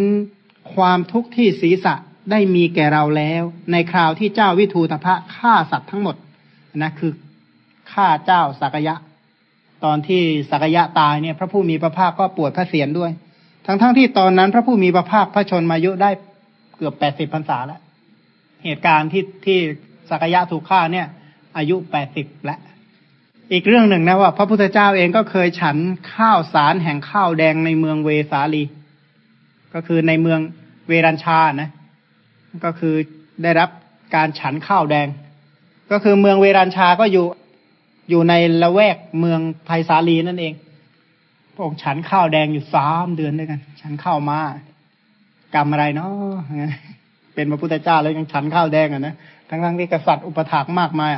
ความทุกข์ที่ศีรษะได้มีแก่เราแล้ว ในคราวที่เจ้าวิทูตภะฆ่าสัตว์ทั้งหมดนะคือฆ่าเจ้าสักยะ ตอนที่สักยะตายเนี่ย พระผู้มีพระภาคก็ปวดพระเศียรด้วย ทั้งๆทที่ตอนนั้นพระผู้มีพระภาคพระชนมายุได้เกือบแปดสิบพรรษาแล้ว เหตุการณ์ที่ที่สักยะถูกฆ่าเนี่ย อายุแปดสิบแล้ว อีกเรื่องหนึ่งนะว่า พระพุทธเจ้าเองก็เคยฉันข้าวสารแห่งข้าวแดงในเมืองเวสาลี ก็คือในเมืองเวรัญชานะ ก็คือได้รับการฉันข้าวแดง ก็คือเมืองเวรัญชาก็อยู่อยู่ในละแวกเมืองไพศาลีนั่นเองพระองค์ฉันข้าวแดงอยู่สามเดือนด้วยกัน ฉันข้าวมากรรมอะไรเนาะเป็นพระพุทธเจ้าแล้วยังฉันข้าวแดงอะนะทั้งทั้งที่กษัตริย์อุปถากมากมาย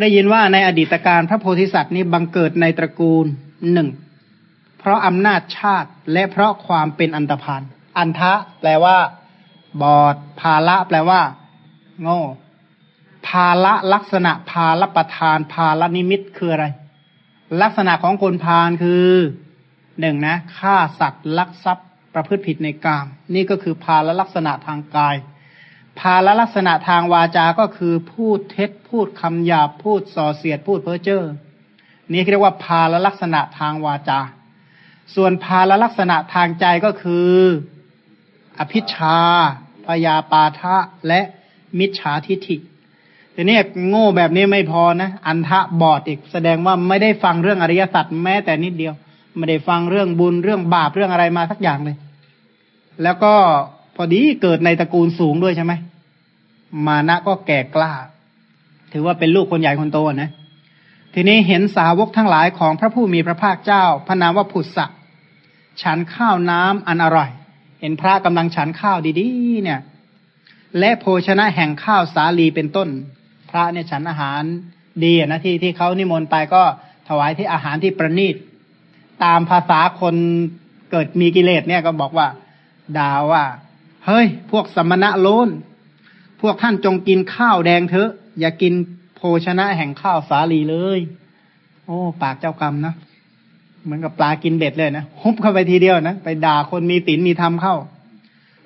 ได้ยินว่าในอดีตการพระโพธิสัตว์นี้บังเกิดในตระกูลหนึ่งเพราะอำนาจชาติและเพราะความเป็นอันตรพานอันทะแปลว่า บอด ภาละแปลว่า โง่ภาละลักษณะภาละประทาน ภาละนิมิตคืออะไร ลักษณะของคนพาลคือหนึ่งนะฆ่าสัตว์ลักทรัพย์ประพฤติผิดในกาม นี่ก็คือภาละลักษณะทางกาย ภาลลักษณะทางวาจาก็คือพูดเท็จพูดคำหยาบพูดส่อเสียดพูดเพ้อเจ้อนี่เรียกว่าภาลลักษณะทางวาจา ส่วนภาลลักษณะทางใจก็คือ อภิชาพยาปาทะและมิจฉาทิฐิแต่นี่โง่แบบนี้ไม่พอนะ อันทะบอดอีกแสดงว่าไม่ได้ฟังเรื่องอริยสัจแม้แต่นิดเดียว ไม่ได้ฟังเรื่องบุญเรื่องบาปเรื่องอะไรมาสักอย่างเลย แล้วก็ พอดีเกิดในตระกูลสูงด้วยใช่ไหมมานะก็แก่กล้า ถือว่าเป็นลูกคนใหญ่คนโตนะ ทีนี้เห็นสาวกทั้งหลายของพระผู้มีพระภาคเจ้า พระนามว่าผุดสะฉันข้าวน้ำอันอร่อย เห็นพระกำลังฉันข้าวดีๆ เนี่ย และโภชนะแห่งข้าวสาลีเป็นต้น พระเนี่ยฉันอาหารดีนะที่ที่เขานิมนต์ไปก็ถวายที่อาหารที่ประณีต ตามภาษาคนเกิดมีกิเลสเนี่ยก็บอกว่าด่าว่า เฮ้ย พวกสมณะโลนพวกท่านจงกินข้าวแดงเถอะ อย่ากินโภชนะแห่งข้าวสาลีเลย โอ้ ปากเจ้ากรรมนะเหมือนกับปลากินเบ็ดเลยนะฮุบเข้าไปทีเดียวนะไปด่าคนมีศีลมีธรรมเข้า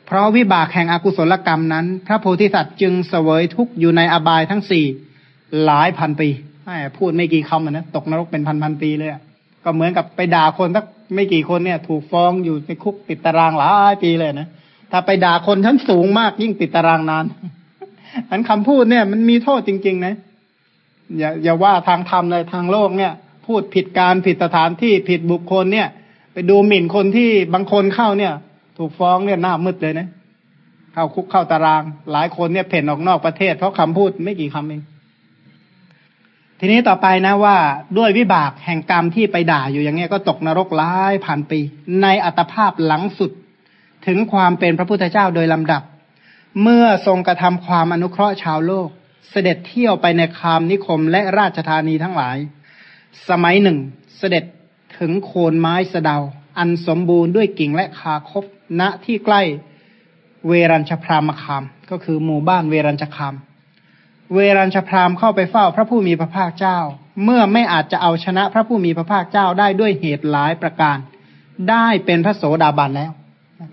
เพราะวิบากแห่งอกุศลกรรมนั้น พระโพธิสัตว์จึงเสวยทุกข์อยู่ในอบายทั้งสี่หลายพันปีพูดไม่กี่คำนะตกนรกเป็นพันพันปีเลยก็เหมือนกับไปด่าคนสักไม่กี่คนเนี่ย ถูกฟ้องอยู่ในคุกติดตารางหลายปีเลยนะ ถ้าไปด่าคนชั้นสูงมากยิ่งติดตารางนานอันคำพูดเนี่ย มันมีโทษจริง ๆ นะ อย่าอย่าว่าทางธรรมเลยทางโลกเนี่ย พูดผิดการผิดสถานที่ผิดบุคคลเนี่ย ไปดูหมิ่นคนที่บางคนเข้าเนี่ย ถูกฟ้องเนี่ยหน้ามืดเลยนะเข้าคุกเข้าตาราง หลายคนเนี่ยเพ่นออกนอกประเทศ เพราะคำพูดไม่กี่คำเองทีนี้ต่อไปนะว่าด้วยวิบากแห่งกรรมที่ไปด่าอยู่อย่างเงี้ยก็ตกนรกหลายพันปี ในอัตภาพหลังสุด ถึงความเป็นพระพุทธเจ้าโดยลำดับ เมื่อทรงกระทำความอนุเคราะห์ชาวโลก เสด็จเที่ยวไปในคามนิคมและราชธานีทั้งหลาย สมัยหนึ่ง เสด็จถึงโคนไม้สะเดา อันสมบูรณ์ด้วยกิ่งและคาคบณที่ใกล้เวรัญชพรามคาม ก็คือหมู่บ้านเวรัญชคาม เวรัญชพรามเข้าไปเฝ้าพระผู้มีพระภาคเจ้า เมื่อไม่อาจจะเอาชนะพระผู้มีพระภาคเจ้าได้ด้วยเหตุหลายประการ ได้เป็นพระโสดาบันแล้ว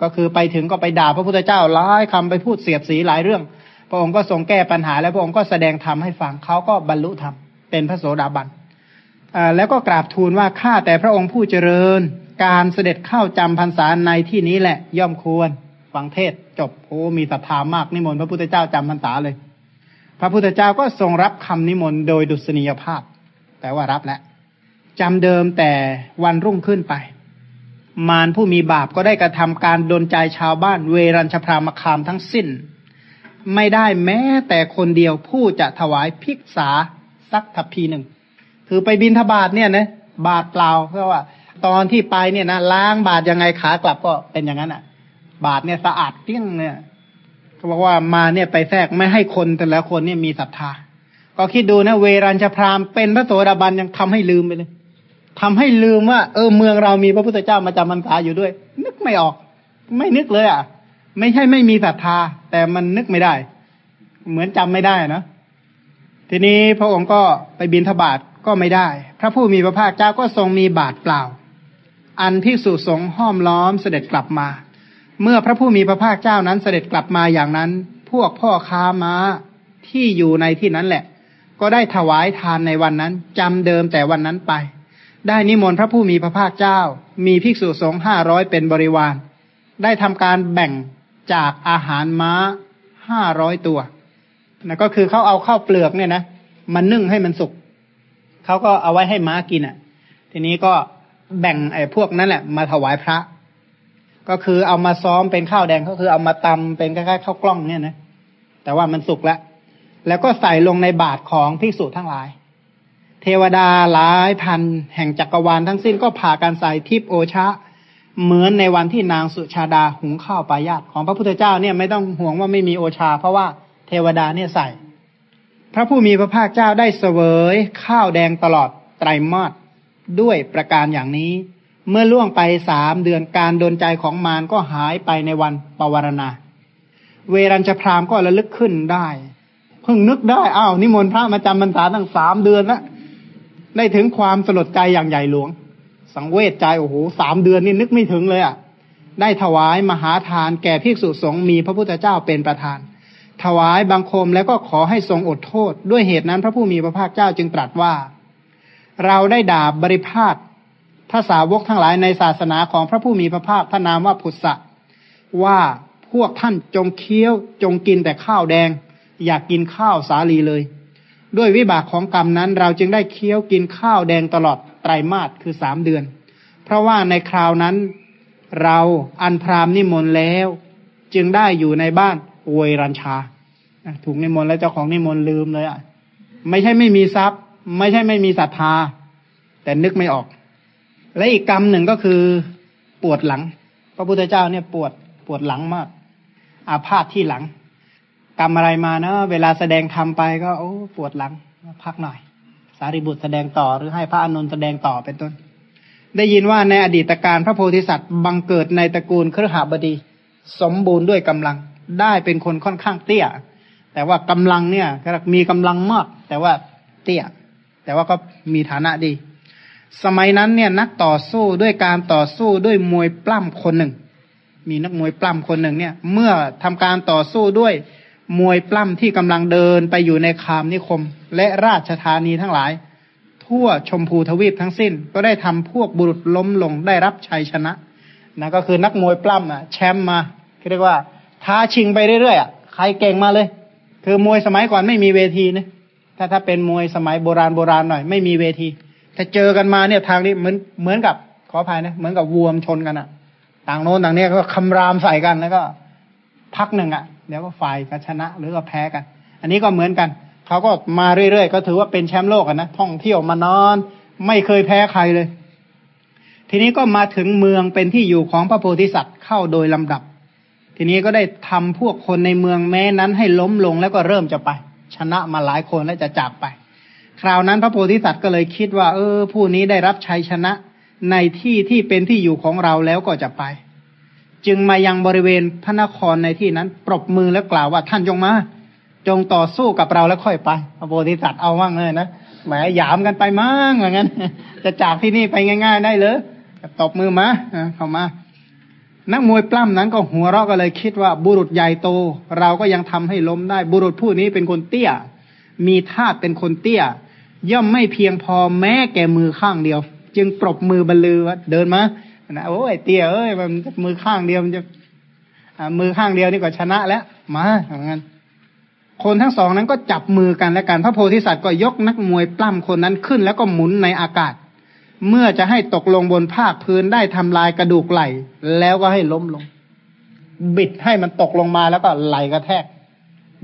ก็คือไปถึงก็ไปด่าพระพุทธเจ้าหลายคำไปพูดเสียดสีหลายเรื่อง พระองค์ก็ทรงแก้ปัญหา แล้วพระองค์ก็แสดงธรรมให้ฟังเขาก็บรรลุธรรมเป็นพระโสดาบันแล้วก็กราบทูลว่าข้าแต่พระองค์ผู้เจริญ การเสด็จเข้าจำพรรษาในที่นี้แหละ ย่อมควรฟังเทศจบโอ้มีศรัทธามากนิมนต์พระพุทธเจ้าจำพรรษาเลย พระพุทธเจ้าก็ทรงรับคำนิมนต์โดยดุษณียภาพแปลว่ารับแล้วจำเดิมแต่วันรุ่งขึ้นไป มารผู้มีบาปก็ได้กระทำการดนใจชาวบ้านเวรัญชพรามคามทั้งสิ้น ไม่ได้แม้แต่คนเดียวผู้จะถวายภิกษาสักทัพพีหนึ่งคือไปบินทบาทเนี่ยนะบาทเปล่าเพราะว่า ตอนที่ไปเนี่ยนะล้างบาทยังไงขากลับก็เป็นอย่างนั้นอะ บาทเนี่ยสะอาดเตี้ยงเนี่ยเขาบอกว่ามาเนี่ยไปแทรกไม่ให้คนแต่ละคนเนี่ยมีศรัทธา ก็คิดดูนะเวรัญชพรามเป็นพระโสดาบันยังทำให้ลืมไปเลย ทำให้ลืมว่า เออเมืองเรามีพระพุทธเจ้ามาจำพรรษาอยู่ด้วย นึกไม่ออก ไม่นึกเลยอะ ไม่ใช่ไม่มีศรัทธา แต่มันนึกไม่ได้ เหมือนจำไม่ได้นะทีนี้พระองค์ก็ไปบินทบาทก็ไม่ได้ พระผู้มีพระภาคเจ้าก็ทรงมีบาทเปล่า อันภิกษุสงฆ์ห้อมล้อมเสด็จกลับมา เมื่อพระผู้มีพระภาคเจ้านั้นเสด็จกลับมาอย่างนั้น พวกพ่อค้าม้าที่อยู่ในที่นั้นแหละ ก็ได้ถวายทานในวันนั้นจำเดิมแต่วันนั้นไป ได้นิมนต์พระผู้มีพระภาคเจ้า มีภิกษุสงฆ์ห้าร้อยเป็นบริวาร ได้ทำการแบ่งจากอาหารม้าห้าร้อยตัวนะก็คือเขาเอาข้าวเปลือกเนี่ยนะมันนึ่งให้มันสุกเขาก็เอาไว้ให้ม้ากินอะ ทีนี้ก็แบ่งไอ้พวกนั้นแหละ มาถวายพระ ก็คือเอามาซ้อมเป็นข้าวแดงก็คือเอามาตำเป็นคล้ายๆข้าวกล้องเนี่ยนะแต่ว่ามันสุกแล้วแล้วก็ใส่ลงในบาตรของภิกษุทั้งหลาย เทวดาหลายพันแห่งจักรวาลทั้งสิ้นก็ผ่าการใส่ทิพโอชะ เหมือนในวันที่นางสุชาดาหุงข้าวปายาตของพระพุทธเจ้าเนี่ยไม่ต้องห่วงว่าไม่มีโอชา เพราะว่าเทวดาเนี่ยใส่ พระผู้มีพระภาคเจ้าได้เสวยข้าวแดงตลอดไตรมาสด้วยประการอย่างนี้ เมื่อล่วงไปสามเดือนการโดนใจของมารก็หายไปในวันปวารณา เวรัญชพรามก็ระลึกขึ้นได้ เพิ่งนึกได้อ้าวนิมนต์พระมาจำพรรษาตั้งสามเดือนแล้ว ได้ถึงความสลดใจอย่างใหญ่หลวง สังเวชใจโอ้โหสามเดือนนี่นึกไม่ถึงเลยอะ ได้ถวายมหาทานแก่ภิกษุสงฆ์มีพระพุทธเจ้าเป็นประธาน ถวายบังคมแล้วก็ขอให้ทรงอดโทษ ด้วยเหตุนั้นพระผู้มีพระภาคเจ้าจึงตรัสว่า เราได้ด่าบริพาทพระสาวกทั้งหลายในศาสนาของพระผู้มีพระภาคพระนามว่าพุทธะว่าพวกท่านจงเคี้ยวจงกินแต่ข้าวแดง อยากกินข้าวสาลีเลย ด้วยวิบากของกรรมนั้น เราจึงได้เคี้ยวกินข้าวแดงตลอดไตรมาสคือสามเดือน เพราะว่าในคราวนั้นเราอันพรามนิมนต์แล้ว จึงได้อยู่ในบ้านเวรัญชาถูกนิมนต์แล้วเจ้าของนิมนต์ลืมเลยอะไม่ใช่ไม่มีทรัพย์ ไม่ใช่ไม่มีศรัทธา แต่นึกไม่ออก และอีกกรรมหนึ่งก็คือปวดหลัง พระพุทธเจ้าเนี่ยปวดปวดหลังมาก อาพาธที่หลัง กรรมอะไรมานะ เวลาแสดงทำไปก็โอ้ปวดหลังพักหน่อย สารีบุตรแสดงต่อหรือให้พระอนุนแสดงต่อเป็นต้น ได้ยินว่าในอดีตการพระโพธิสัตว์บังเกิดในตระกูลเครือหบดี สมบูรณ์ด้วยกำลังได้เป็นคนค่อนข้างเตี้ย แต่ว่ากำลังเนี่ยมีกำลังมาก แต่ว่าเตี้ย แต่ว่าก็มีฐานะดี สมัยนั้นเนี่ยนักต่อสู้ด้วยการต่อสู้ด้วยมวยปล้ำคนหนึ่ง มีนักมวยปล้ำคนหนึ่งเนี่ย เมื่อทำการต่อสู้ด้วย มวยปล้ำที่กำลังเดินไปอยู่ในคามนิคม และราชธานีทั้งหลาย ทั่วชมพูทวีปทั้งสิ้น ก็ได้ทำพวกบุรุษล้มลงได้รับชัยชนะนะก็คือนักมวยปล้ำอะแชมป์มาเรียกว่า ท้าชิงไปเรื่อยๆอะใครเก่งมาเลย คือมวยสมัยก่อนไม่มีเวทีนะถ้าถ้าเป็นมวยสมัยโบราณโบราณหน่อยไม่มีเวทีถ้าเจอกันมาเนี่ยทางนี้เหมือนเหมือนกับขออภัยนะเหมือนกับวัวมชนกันอะต่างโน้นต่างเนี้ยก็คำรามใส่กันแล้วก็ พักหนึ่งอะ เดี๋ยวก็ฝ่ายก็ชนะหรือก็แพ้กัน อันนี้ก็เหมือนกัน เขาก็มาเรื่อยๆ ก็ถือว่าเป็นแชมป์โลกนะท่องเที่ยวมานอน ไม่เคยแพ้ใครเลย ทีนี้ก็มาถึงเมืองเป็นที่อยู่ของพระโพธิสัตว์เข้าโดยลำดับ ทีนี้ก็ได้ทำพวกคนในเมืองแม้นั้นให้ล้มลงแล้วก็เริ่มจะไป ชนะมาหลายคนแล้วจะจากไป คราวนั้นพระโพธิสัตว์ก็เลยคิดว่า เออ ผู้นี้ได้รับชัยชนะในที่ที่เป็นที่อยู่ของเราแล้วก็จะไป จึงมายังบริเวณพระนครในที่นั้น ปรบมือแล้วกล่าวว่าท่านจงมา จงต่อสู้กับเราแล้วค่อยไปพระโพธิสัตว์เอาว่างเลยนะแหมหยามกันไปมั่งอย่างนั้นจะจากที่นี่ไปง่าย ๆ ได้เลยตบมือมาเข้ามา นักมวยปล้ำนั้นก็หัวเราะก็เลยคิดว่าบุรุษใหญ่โต เราก็ยังทำให้ล้มได้ บุรุษผู้นี้เป็นคนเตี้ย มีธาตุเป็นคนเตี้ย ย่อมไม่เพียงพอแม้แก่มือข้างเดียว จึงปรบมือบรรลือว่าเดินมา นะโอ้ยเตี้ยเอ้ยมันมือข้างเดียวมันจะมือข้างเดียวนี่ก็ชนะแล้วมาอย่างนั้นคนทั้งสองนั้นก็จับมือกันและกันพระโพธิสัตว์ก็ยกนักมวยปล้ำคนนั้นขึ้น แล้วก็หมุนในอากาศ เมื่อจะให้ตกลงบนภาคพื้นได้ทำลายกระดูกไหลแล้วก็ให้ล้มลง บิดให้มันตกลงมาแล้วก็ไหลกระแทก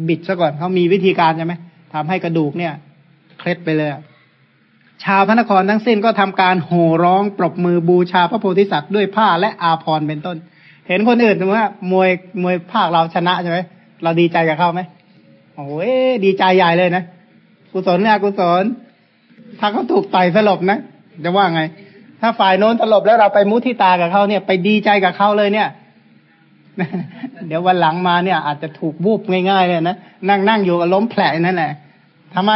บิดซะก่อนเขามีวิธีการใช่ไหมทำให้กระดูกเนี่ยเคล็ดไปเลย ชาวพระนครทั้งสิ้นก็ทำการโห่ร้องปรบมือบูชาพระโพธิสัตว์ด้วยผ้าและอาภรณ์เป็นต้น เห็นคนอื่นว่ามวยมวยภาคเราชนะใช่ไหมเราดีใจกับเขาไหมโอ้ยดีใจใหญ่เลยนะกุศลเนี่ยกุศลถ้าเขาถูกต่อยสลบนะจะว่าไง ถ้าฝ่ายโน้นสลบแล้วเราไปมุทิตากับเขาเนี่ย ไปดีใจกับเขาเลยเนี่ยเดี๋ยววันหลังมาเนี่ย อาจจะถูกบูบง่ายๆเลยนะนั่งนั่งอยู่กับล้มแผลนั่นแหละทำไม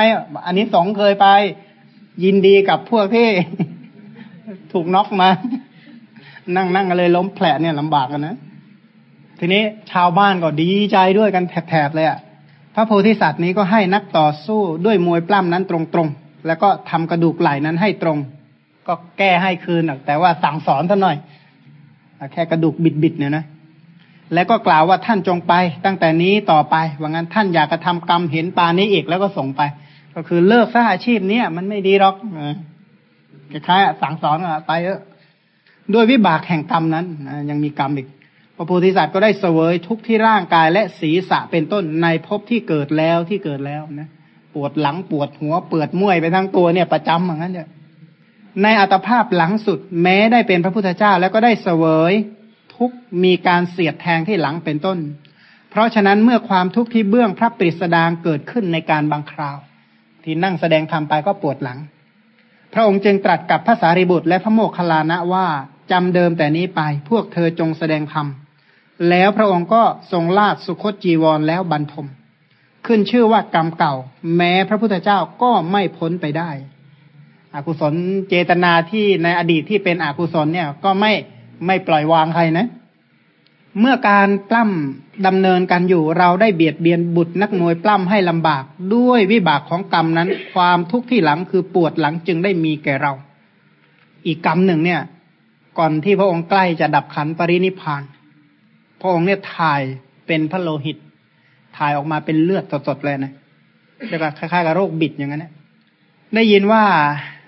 อันนี้สองเคยไป ยินดีกับพวกที่ถูกน็อกมา นั่งนั่งกันเลยล้มแผลเนี่ยลำบากกันนะ ทีนี้ชาวบ้านก็ดีใจด้วยกันแถบๆเลยอะ่ะ พระโพธิสัตว์นี้ก็ให้นักต่อสู้ด้วยมวยปล้ำนั้นตรงๆ แล้วก็ทำกระดูกไหล่นั้นให้ตรง ก็แก้ให้คืนแต่ว่าสั่งสอนท่านหน่อย แค่กระดูกบิดๆเนี่ยนะ แล้วก็กล่าวว่าท่านจงไป ตั้งแต่นี้ต่อไปว่างั้นท่านอยากกระทำกรรมเห็นปานี้อีกแล้วก็ส่งไป ก็คือเลิกซะอาชีพเนี้ยมันไม่ดีหรอกคล้ายๆสั่งสอนอะไปเออด้วยวิบากแห่งกรรมนั้นยังมีกรรมอีกพระโพธิสัตว์ก็ได้เสวยทุกที่ร่างกายและศีรษะเป็นต้นในภพที่เกิดแล้วที่เกิดแล้วนะปวดหลังปวดหัวเปิดม่วยไปทั้งตัวเนี่ยประจำอย่างนั้นเนี่ยในอัตภาพหลังสุดแม้ได้เป็นพระพุทธเจ้าแล้วก็ได้เสวยทุกมีการเสียดแทงที่หลังเป็นต้น เพราะฉะนั้นเมื่อความทุกข์ที่เบื้องพระปริสดางเกิดขึ้นในการบางคราว ที่นั่งแสดงธรรมไปก็ปวดหลัง พระองค์จึงตรัสกับพระสารีบุตรและพระโมคคัลลานะว่าจำเดิมแต่นี้ไปพวกเธอจงแสดงธรรมแล้วพระองค์ก็ทรงลาดสุคตจีวรแล้วบรรทม ขึ้นชื่อว่ากรรมเก่า แม้พระพุทธเจ้าก็ไม่พ้นไปได้อากุศลเจตนาที่ในอดีตที่เป็นอกุศลเนี่ย ก็ไม่ไม่ปล่อยวางใครนะ เมื่อการปล้ำดำเนินกันอยู่เราได้เบียดเบียนบุตรนักมวยปล้ำให้ลำบาก ด้วยวิบากของกรรมนั้น ความทุกข์ที่หลังคือปวดหลังจึงได้มีแก่เรา อีกกรรมหนึ่งเนี่ย ก่อนที่พระองค์ใกล้จะดับขันปรินิพานพระองค์เนี่ยถ่ายเป็นพระโลหิต ถ่ายออกมาเป็นเลือดสดๆเลยนะจะคล้ายๆกับโรคบิดอย่างนั้นได้ยินว่า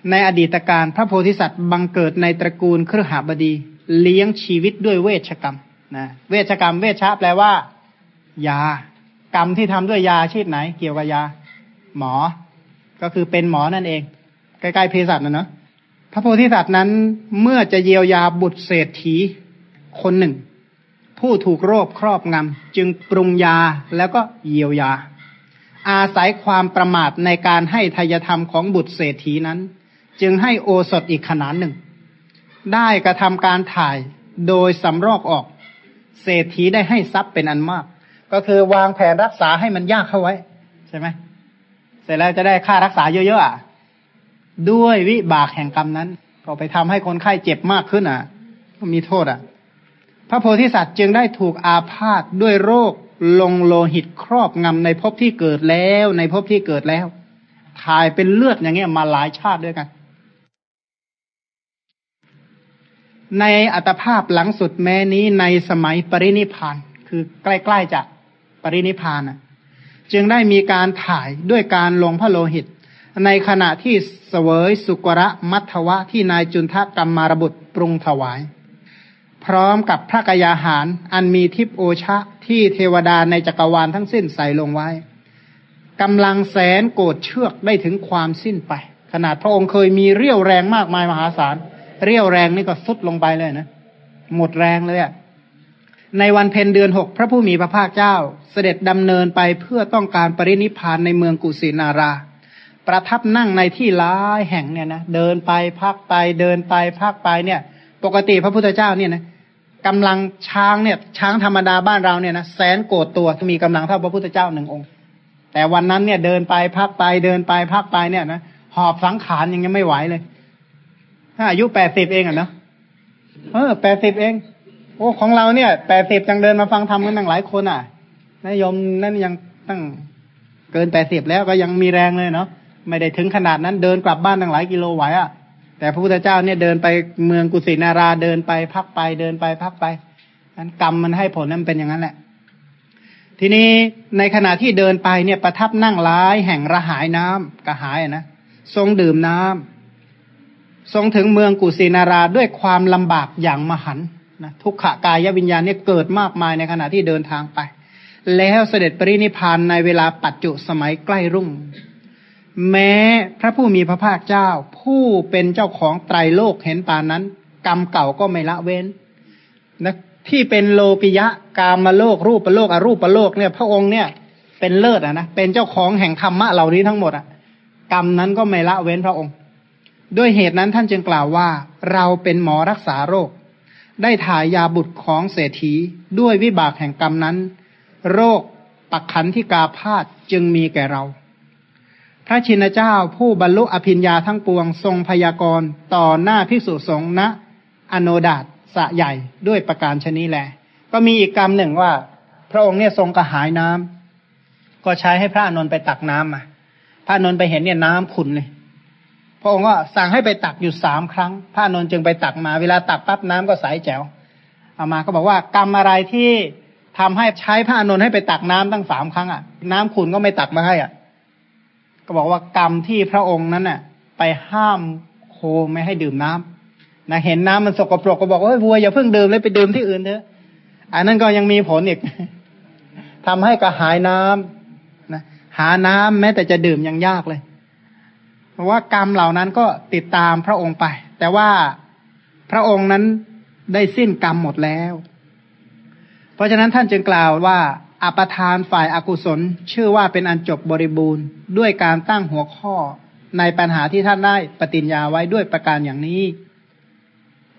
ในอดีตการพระโพธิสัตว์บังเกิดในตระกูลเครือหาบดี เลี้ยงชีวิตด้วยเวชกรรม นะเวชกรรมเวชชาแปลว่า ยา กรรมที่ทำด้วยยาชีพไหน เกี่ยวกับยา หมอ ก็คือเป็นหมอนั่นเอง ใกล้ๆเภสัชนะเนาะพระโพธิสัตว์นั้นเมื่อจะเยียวยาบุตรเศรษฐีคนหนึ่ง ผู้ถูกโรคครอบงำจึงปรุงยาแล้วก็เยียวยา อาศัยความประมาทในการให้ทายธรรมของบุตรเศรษฐีนั้น จึงให้โอสถอีกขนาดหนึ่ง ได้กระทำการถ่ายโดยสำรอกออก เศรษฐีได้ให้ทรัพย์เป็นอันมาก ก็คือวางแผนรักษาให้มันยากเข้าไว้ ใช่ไหมเสร็จแล้วจะได้ค่ารักษาเยอะๆอะด้วยวิบากแห่งกรรมนั้น ก็ไปทำให้คนไข้เจ็บมากขึ้นอะมีโทษอะ พระโพธิสัตว์จึงได้ถูกอาพาธด้วยโรคลงโลหิตครอบงำในภพที่เกิดแล้ว ในภพที่เกิดแล้ว ถ่ายเป็นเลือดอย่างเงี้ยมาหลายชาติด้วยกัน ในอัตภาพหลังสุดแม้นี้ในสมัยปรินิพานคือใกล้ๆจากปรินิพานนะจึงได้มีการถ่ายด้วยการลงพระโลหิต ในขณะที่เสวยสุกระมัทวะที่นายจุนทกรรมมารบุตรปรุงถวาย พร้อมกับพระกยาหารอันมีทิพโอชะที่เทวดาในจักรวาลทั้งสิ้นใส่ลงไว้กำลังแสนโกรธเชือกได้ถึงความสิ้นไป ขนาดพระองค์เคยมีเรี่ยวแรงมากมายมหาศาล เรี่ยวแรงนี่ก็สุดลงไปเลยนะ หมดแรงเลยอะ่ะในวันเพ็ญเดือนหกพระผู้มีพระภาคเจ้า เสด็จดำเนินไปเพื่อต้องการปรินิพานในเมืองกุสินารา ประทับนั่งในที่ร้ายแห่งเนี่ยนะเดินไปพักไปเดินไปพักไปเนี่ย ปกติพระพุทธเจ้าเนี่ยนะกำลังช้างเนี่ยช้างธรรมดาบ้านเราเนี่ยนะแสนโกดตัวมีกำลังเท่าพระพุทธเจ้าหนึ่งองค์ แต่วันนั้นเนี่ยเดินไปพักไปเดินไปพักไปเนี่ยนะหอบสังขารยังยังไม่ไหวเลย ถ้าอายุแปดสิบเองอะเนาะเออแปดสิบเอง โอ้ของเราเนี่ยแปดสิบจังเดินมาฟังทำกันตั้งหลายคนอะนายยมนั่นยังตั้งเกินแปดสิบแล้วก็ยังมีแรงเลยเนาะไม่ได้ถึงขนาดนั้นเดินกลับบ้านตั้งหลายกิโลไหวอะ แต่พระพุทธเจ้าเนี่ยเดินไปเมืองกุสินาราเดินไปพักไปเดินไปพักไปนั้นกรรมมันให้ผลนั่นเป็นอย่างนั้นแหละ ทีนี้ในขณะที่เดินไปเนี่ยประทับนั่งร้ายแห่งระหายน้ำกระหายนะทรงดื่มน้ำ ทรงถึงเมืองกุสินาราด้วยความลำบากอย่างมหันนะทุกขกายวิญญาณเนี่ยเกิดมากมายในขณะที่เดินทางไป แล้วเสด็จปรินิพานในเวลาปัจจุสมัยใกล้รุ่ง แม้พระผู้มีพระภาคเจ้า ผู้เป็นเจ้าของไตรโลกเห็นปานนั้น กรรมเก่าก็ไม่ละเว้นนะที่เป็นโลปิยะกามโลกรูปโลกอรูปโลกเนี่ย พระองค์เนี่ยเป็นเลิศอะนะเป็นเจ้าของแห่งธรรมะเหล่านี้ทั้งหมดอะกรรมนั้นก็ไม่ละเว้นพระองค์ ด้วยเหตุนั้นท่านจึงกล่าวว่า เราเป็นหมอรักษาโรค ได้ถ่ายยาบุตรของเศรษฐีด้วยวิบากแห่งกรรมนั้น โรคปักขันที่กาพาดจึงมีแก่เรา พระชินเจ้าผู้บรรลุอภิญญาทั้งปวงทรงพยากรณ์ต่อหน้าภิกษุสงฆ์ณอโนดาตสะใหญ่ด้วยประการชนีแล ก็มีอีกกรรมหนึ่งว่า พระองค์เนี่ยทรงกระหายน้ำก็ใช้ให้พระอนนท์ไปตักน้ำมาพระนนท์ไปเห็นเนี่ยน้ำขุนเลย ระองค์ก็สั่งให้ไปตักอยู่สามครั้งพระนนท์จึงไปตักมา เวลาตักปั๊บน้ำก็ใสแจ๋วเอามาก็บอกว่ากรรมอะไรที่ทำให้ใช้พระนนท์ให้ไปตักน้ำตั้งสามครั้งอะ น้ำขุนก็ไม่ตักมาให้อะ ก็บอกว่ากรรมที่พระองค์นั้นน่ะ ไปห้ามโคไม่ให้ดื่มน้ำนะเห็นน้ำมันสกปรกก็บอกว่าวัวอย่าเพิ่งดื่มเลยไปดื่มที่อื่นเถอะอันนั้นก็ยังมีผลอีกทำให้กระหายน้ำหาน้ำแม้แต่จะดื่มยังยากเลย เพราะว่ากรรมเหล่านั้นก็ติดตามพระองค์ไป แต่ว่าพระองค์นั้นได้สิ้นกรรมหมดแล้ว เพราะฉะนั้นท่านจึงกล่าวว่าอปทานฝ่ายอากุศล ชื่อว่าเป็นอันจบบริบูรณ์ ด้วยการตั้งหัวข้อในปัญหาที่ท่านได้ปฏิญญาไว้ด้วยประการอย่างนี้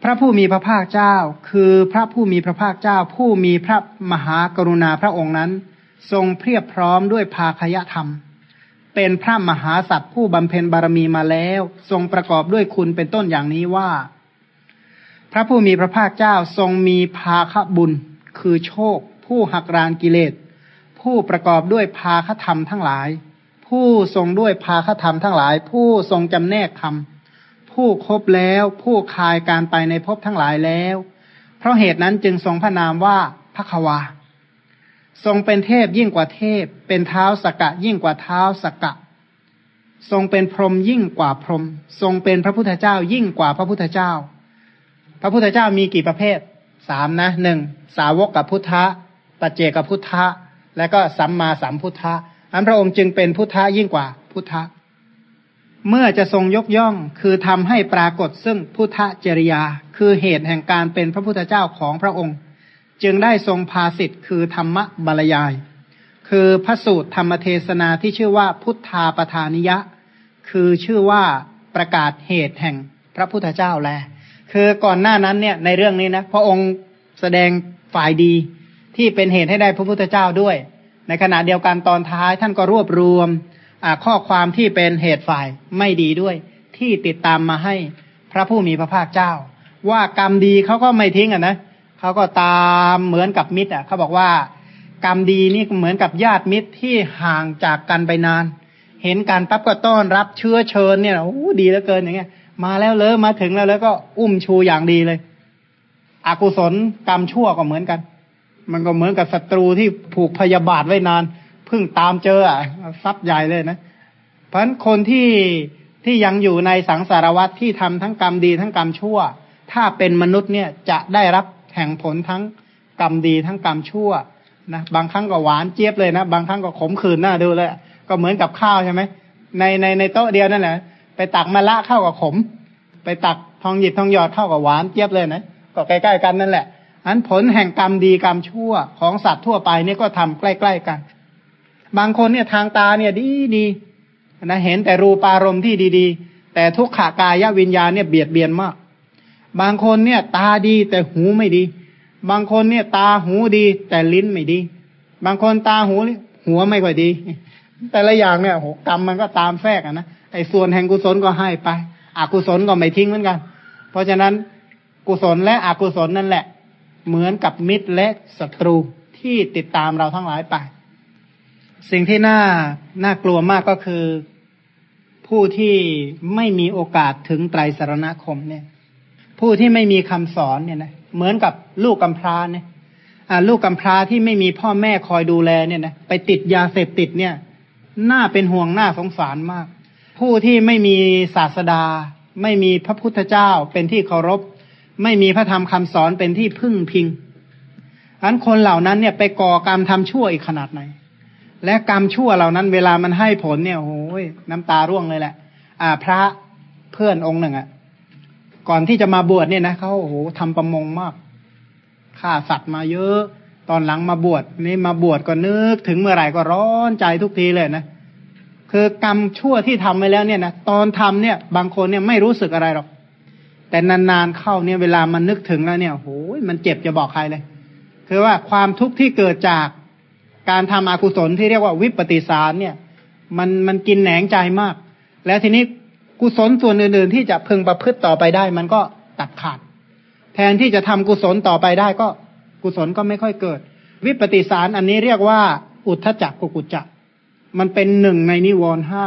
พระผู้มีพระภาคเจ้า คือพระผู้มีพระภาคเจ้า ผู้มีพระมหากรุณาพระองค์นั้น ทรงเพียบพร้อมด้วยภาคยธรรม เป็นพระมหาสัตว์ผู้บำเพ็ญบารมีมาแล้ว ทรงประกอบด้วยคุณเป็นต้นอย่างนี้ว่า พระผู้มีพระภาคเจ้าทรงมีภาคบุญ คือโชค ผู้หักรานกิเลส ผู้ประกอบด้วยภาคธรรมทั้งหลาย ผู้ทรงด้วยภาคธรรมทั้งหลาย ผู้ทรงจำแนกธรรมผู้ครบแล้วผู้คลายการไปในภพทั้งหลายแล้ว เพราะเหตุนั้นจึงทรงพระนามว่าพระควา ทรงเป็นเทพยิ่งกว่าเทพ เป็นเท้าสกะยิ่งกว่าเท้าสกะ ทรงเป็นพรหมยิ่งกว่าพรหม ทรงเป็นพระพุทธเจ้ายิ่งกว่าพระพุทธเจ้า พระพุทธเจ้ามีกี่ประเภท สามนะหนึ่งสาวกกับพุทธะ ปัจเจกับพุทธะ และก็สัมมาสัมพุทธะ อันพระองค์จึงเป็นพุทธะยิ่งกว่าพุทธะ เมื่อจะทรงยกย่องคือทำให้ปรากฏซึ่งพุทธจริยา คือเหตุแห่งการเป็นพระพุทธเจ้าของพระองค์ จึงได้ทรงพาสิทธิ์คือธรรมบรรยาย คือพระสูตรธรรมเทศนาที่ชื่อว่าพุทธาปทานิยะ คือชื่อว่าประกาศเหตุแห่งพระพุทธเจ้าแล คือก่อนหน้านั้นเนี่ยในเรื่องนี้นะพระองค์แสดงฝ่ายดีที่เป็นเหตุให้ได้พระพุทธเจ้าด้วย ในขณะเดียวกันตอนท้ายท่านก็รวบรวมข้อความที่เป็นเหตุฝ่ายไม่ดีด้วย ที่ติดตามมาให้พระผู้มีพระภาคเจ้า ว่ากรรมดีเขาก็ไม่ทิ้งอะนะเขาก็ตามเหมือนกับมิตรอะเขาบอกว่ากรรมดีนี่เหมือนกับญาติมิตรที่ห่างจากกันไปนาน เห็นการปั๊บก็ต้อนรับเชื้อเชิญเนี่ยโอ้ดีเหลือเกินอย่างเงี้ย มาแล้วเลยมาถึงแล้วแล้วก็อุ้มชูอย่างดีเลย อกุศลกรรมชั่วก็เหมือนกัน มันก็เหมือนกับศัตรูที่ผูกพยาบาทไว้นานเพิ่งตามเจออะซับใหญ่เลยนะเพราะฉะนั้นคนที่ที่ยังอยู่ในสังสารวัตที่ทำทั้งกรรมดีทั้งกรรมชั่ว ถ้าเป็นมนุษย์เนี่ยจะได้รับ แห่งผลทั้งกรรมดีทั้งกรรมชั่วนะบางครั้งก็หวานเจี๊ยบเลยนะ บางครั้งก็ขมขื่นหน้าดูเลย ก็เหมือนกับข้าวใช่ไหมในในในโต๊ะเดียวนั่นแหละไปตักมะละเข้ากับขม ไปตักทองหยิบทองหยอดเข้ากับหวานเจี๊ยบเลยนะก็ใกล้ๆกันนั่นแหละอันผลแห่งกรรมดีกรรมชั่วของสัตว์ทั่วไปนี่ก็ทำใกล้ๆกัน บางคนเนี่ยทางตาเนี่ยดีดีนะเห็นแต่รูปารมณ์ที่ดี ๆ แต่ทุกขากายวิญญาณเนี่ยเบียดเบียนมาก บางคนเนี่ย ตาดีแต่หูไม่ดี บางคนเนี่ย ตาหูดี แต่ลิ้นไม่ดี บางคนตาหูหัวไม่ค่อยดี แต่ละอย่างเนี่ยโหกรรมมันก็ตามแฝกอะนะไอ้ส่วนแห่งกุศลก็ให้ไป อกุศลก็ไม่ทิ้งเหมือนกัน เพราะฉะนั้นกุศลและอกุศลนั่นแหละ เหมือนกับมิตรและศัตรูที่ติดตามเราทั้งหลายไป สิ่งที่น่าน่ากลัวมากก็คือผู้ที่ไม่มีโอกาสถึงไตรสารณคมเนี่ย ผู้ที่ไม่มีคำสอนเนี่ยนะเหมือนกับลูกกำพร้าเนี่ยลูกกำพร้าที่ไม่มีพ่อแม่คอยดูแลเนี่ยนะไปติดยาเสพติดเนี่ยน่าเป็นห่วงน่าสงสารมาก ผู้ที่ไม่มีศาสดา ไม่มีพระพุทธเจ้าเป็นที่เคารพ ไม่มีพระธรรมคำสอนเป็นที่พึ่งพิงอันคนเหล่านั้นเนี่ยไปก่อกรรมทำชั่วอีกขนาดไหน และกรรมชั่วเหล่านั้นเวลามันให้ผลเนี่ยโอ้ยน้ำตาร่วงเลยแหละ อ่าพระเพื่อนองค์หนึ่งอะ่ะ ก่อนที่จะมาบวชเนี่ยนะเขาโอ้โหทำประมงมากฆ่าสัตว์มาเยอะ ตอนหลังมาบวชนี่มาบวชก็นึกถึงเมื่อไหร่ก็ร้อนใจทุกทีเลยนะคือกรรมชั่วที่ทำไปแล้วเนี่ยนะตอนทำเนี่ย บางคนเนี่ยไม่รู้สึกอะไรหรอก แต่นานๆเข้าเนี่ยเวลามันนึกถึงแล้วเนี่ยโอ้ยมันเจ็บจะบอกใครเลย คือว่าความทุกข์ที่เกิดจากการทำอกุศลที่เรียกว่าวิปฏิสารเนี่ย มันมันกินแหนงใจมาก แล้วทีนี้ กุศลส่วนอื่นๆ ที่จะพึงประพฤติต่อไปได้ มันก็ตัดขาด แทนที่จะทำกุศลต่อไปได้ก็กุศลก็ไม่ค่อยเกิด วิปฏิสารอันนี้เรียกว่า อุทธจักกุกุจักมันเป็นหนึ่งในนิวรณ์ห้า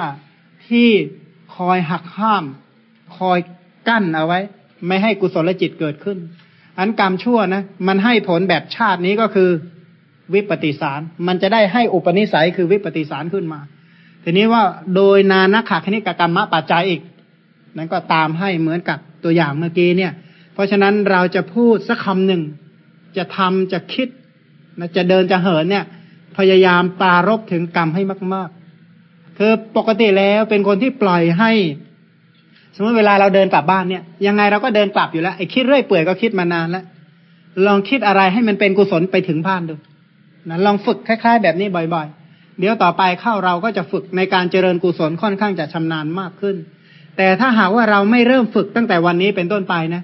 ที่คอยหักห้าม คอยกั้นเอาไว้ ไม่ให้กุศลจิตเกิดขึ้น อันกรรมชั่วนะ มันให้ผลแบบชาตินี้ก็คือวิปฏิสาร มันจะได้ให้อุปนิสัยคือวิปฏิสารขึ้นมา ทีนี้ว่าโดยนานักขาคณิกกรรมะปัจจัยอีก นั้นก็ตามให้เหมือนกับตัวอย่างเมื่อกี้เนี่ย เพราะฉะนั้นเราจะพูดสักคำหนึ่ง จะทำจะคิดนะจะเดินจะเหินเนี่ย พยายามปรารบถึงกรรมให้มาก ๆ คือปกติแล้วเป็นคนที่ปล่อยให้ สมมติเวลาเราเดินกลับบ้านเนี่ย ยังไงเราก็เดินกลับอยู่แล้วไอ้คิดเรื่อยเปื่อยก็คิดมานานแล้วลองคิดอะไรให้มันเป็นกุศลไปถึงบ้านดูนะลองฝึกคล้าย ๆ แบบนี้บ่อย ๆ เดี๋ยวต่อไปเข้าเราก็จะฝึกในการเจริญกุศลค่อนข้างจะชำนาญมากขึ้น แต่ถ้าหากว่าเราไม่เริ่มฝึกตั้งแต่วันนี้เป็นต้นไปนะ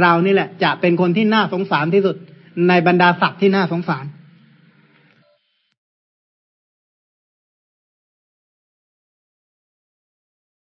เรานี่แหละจะเป็นคนที่น่าสงสารที่สุดในบรรดาสัตว์ที่น่าสงสาร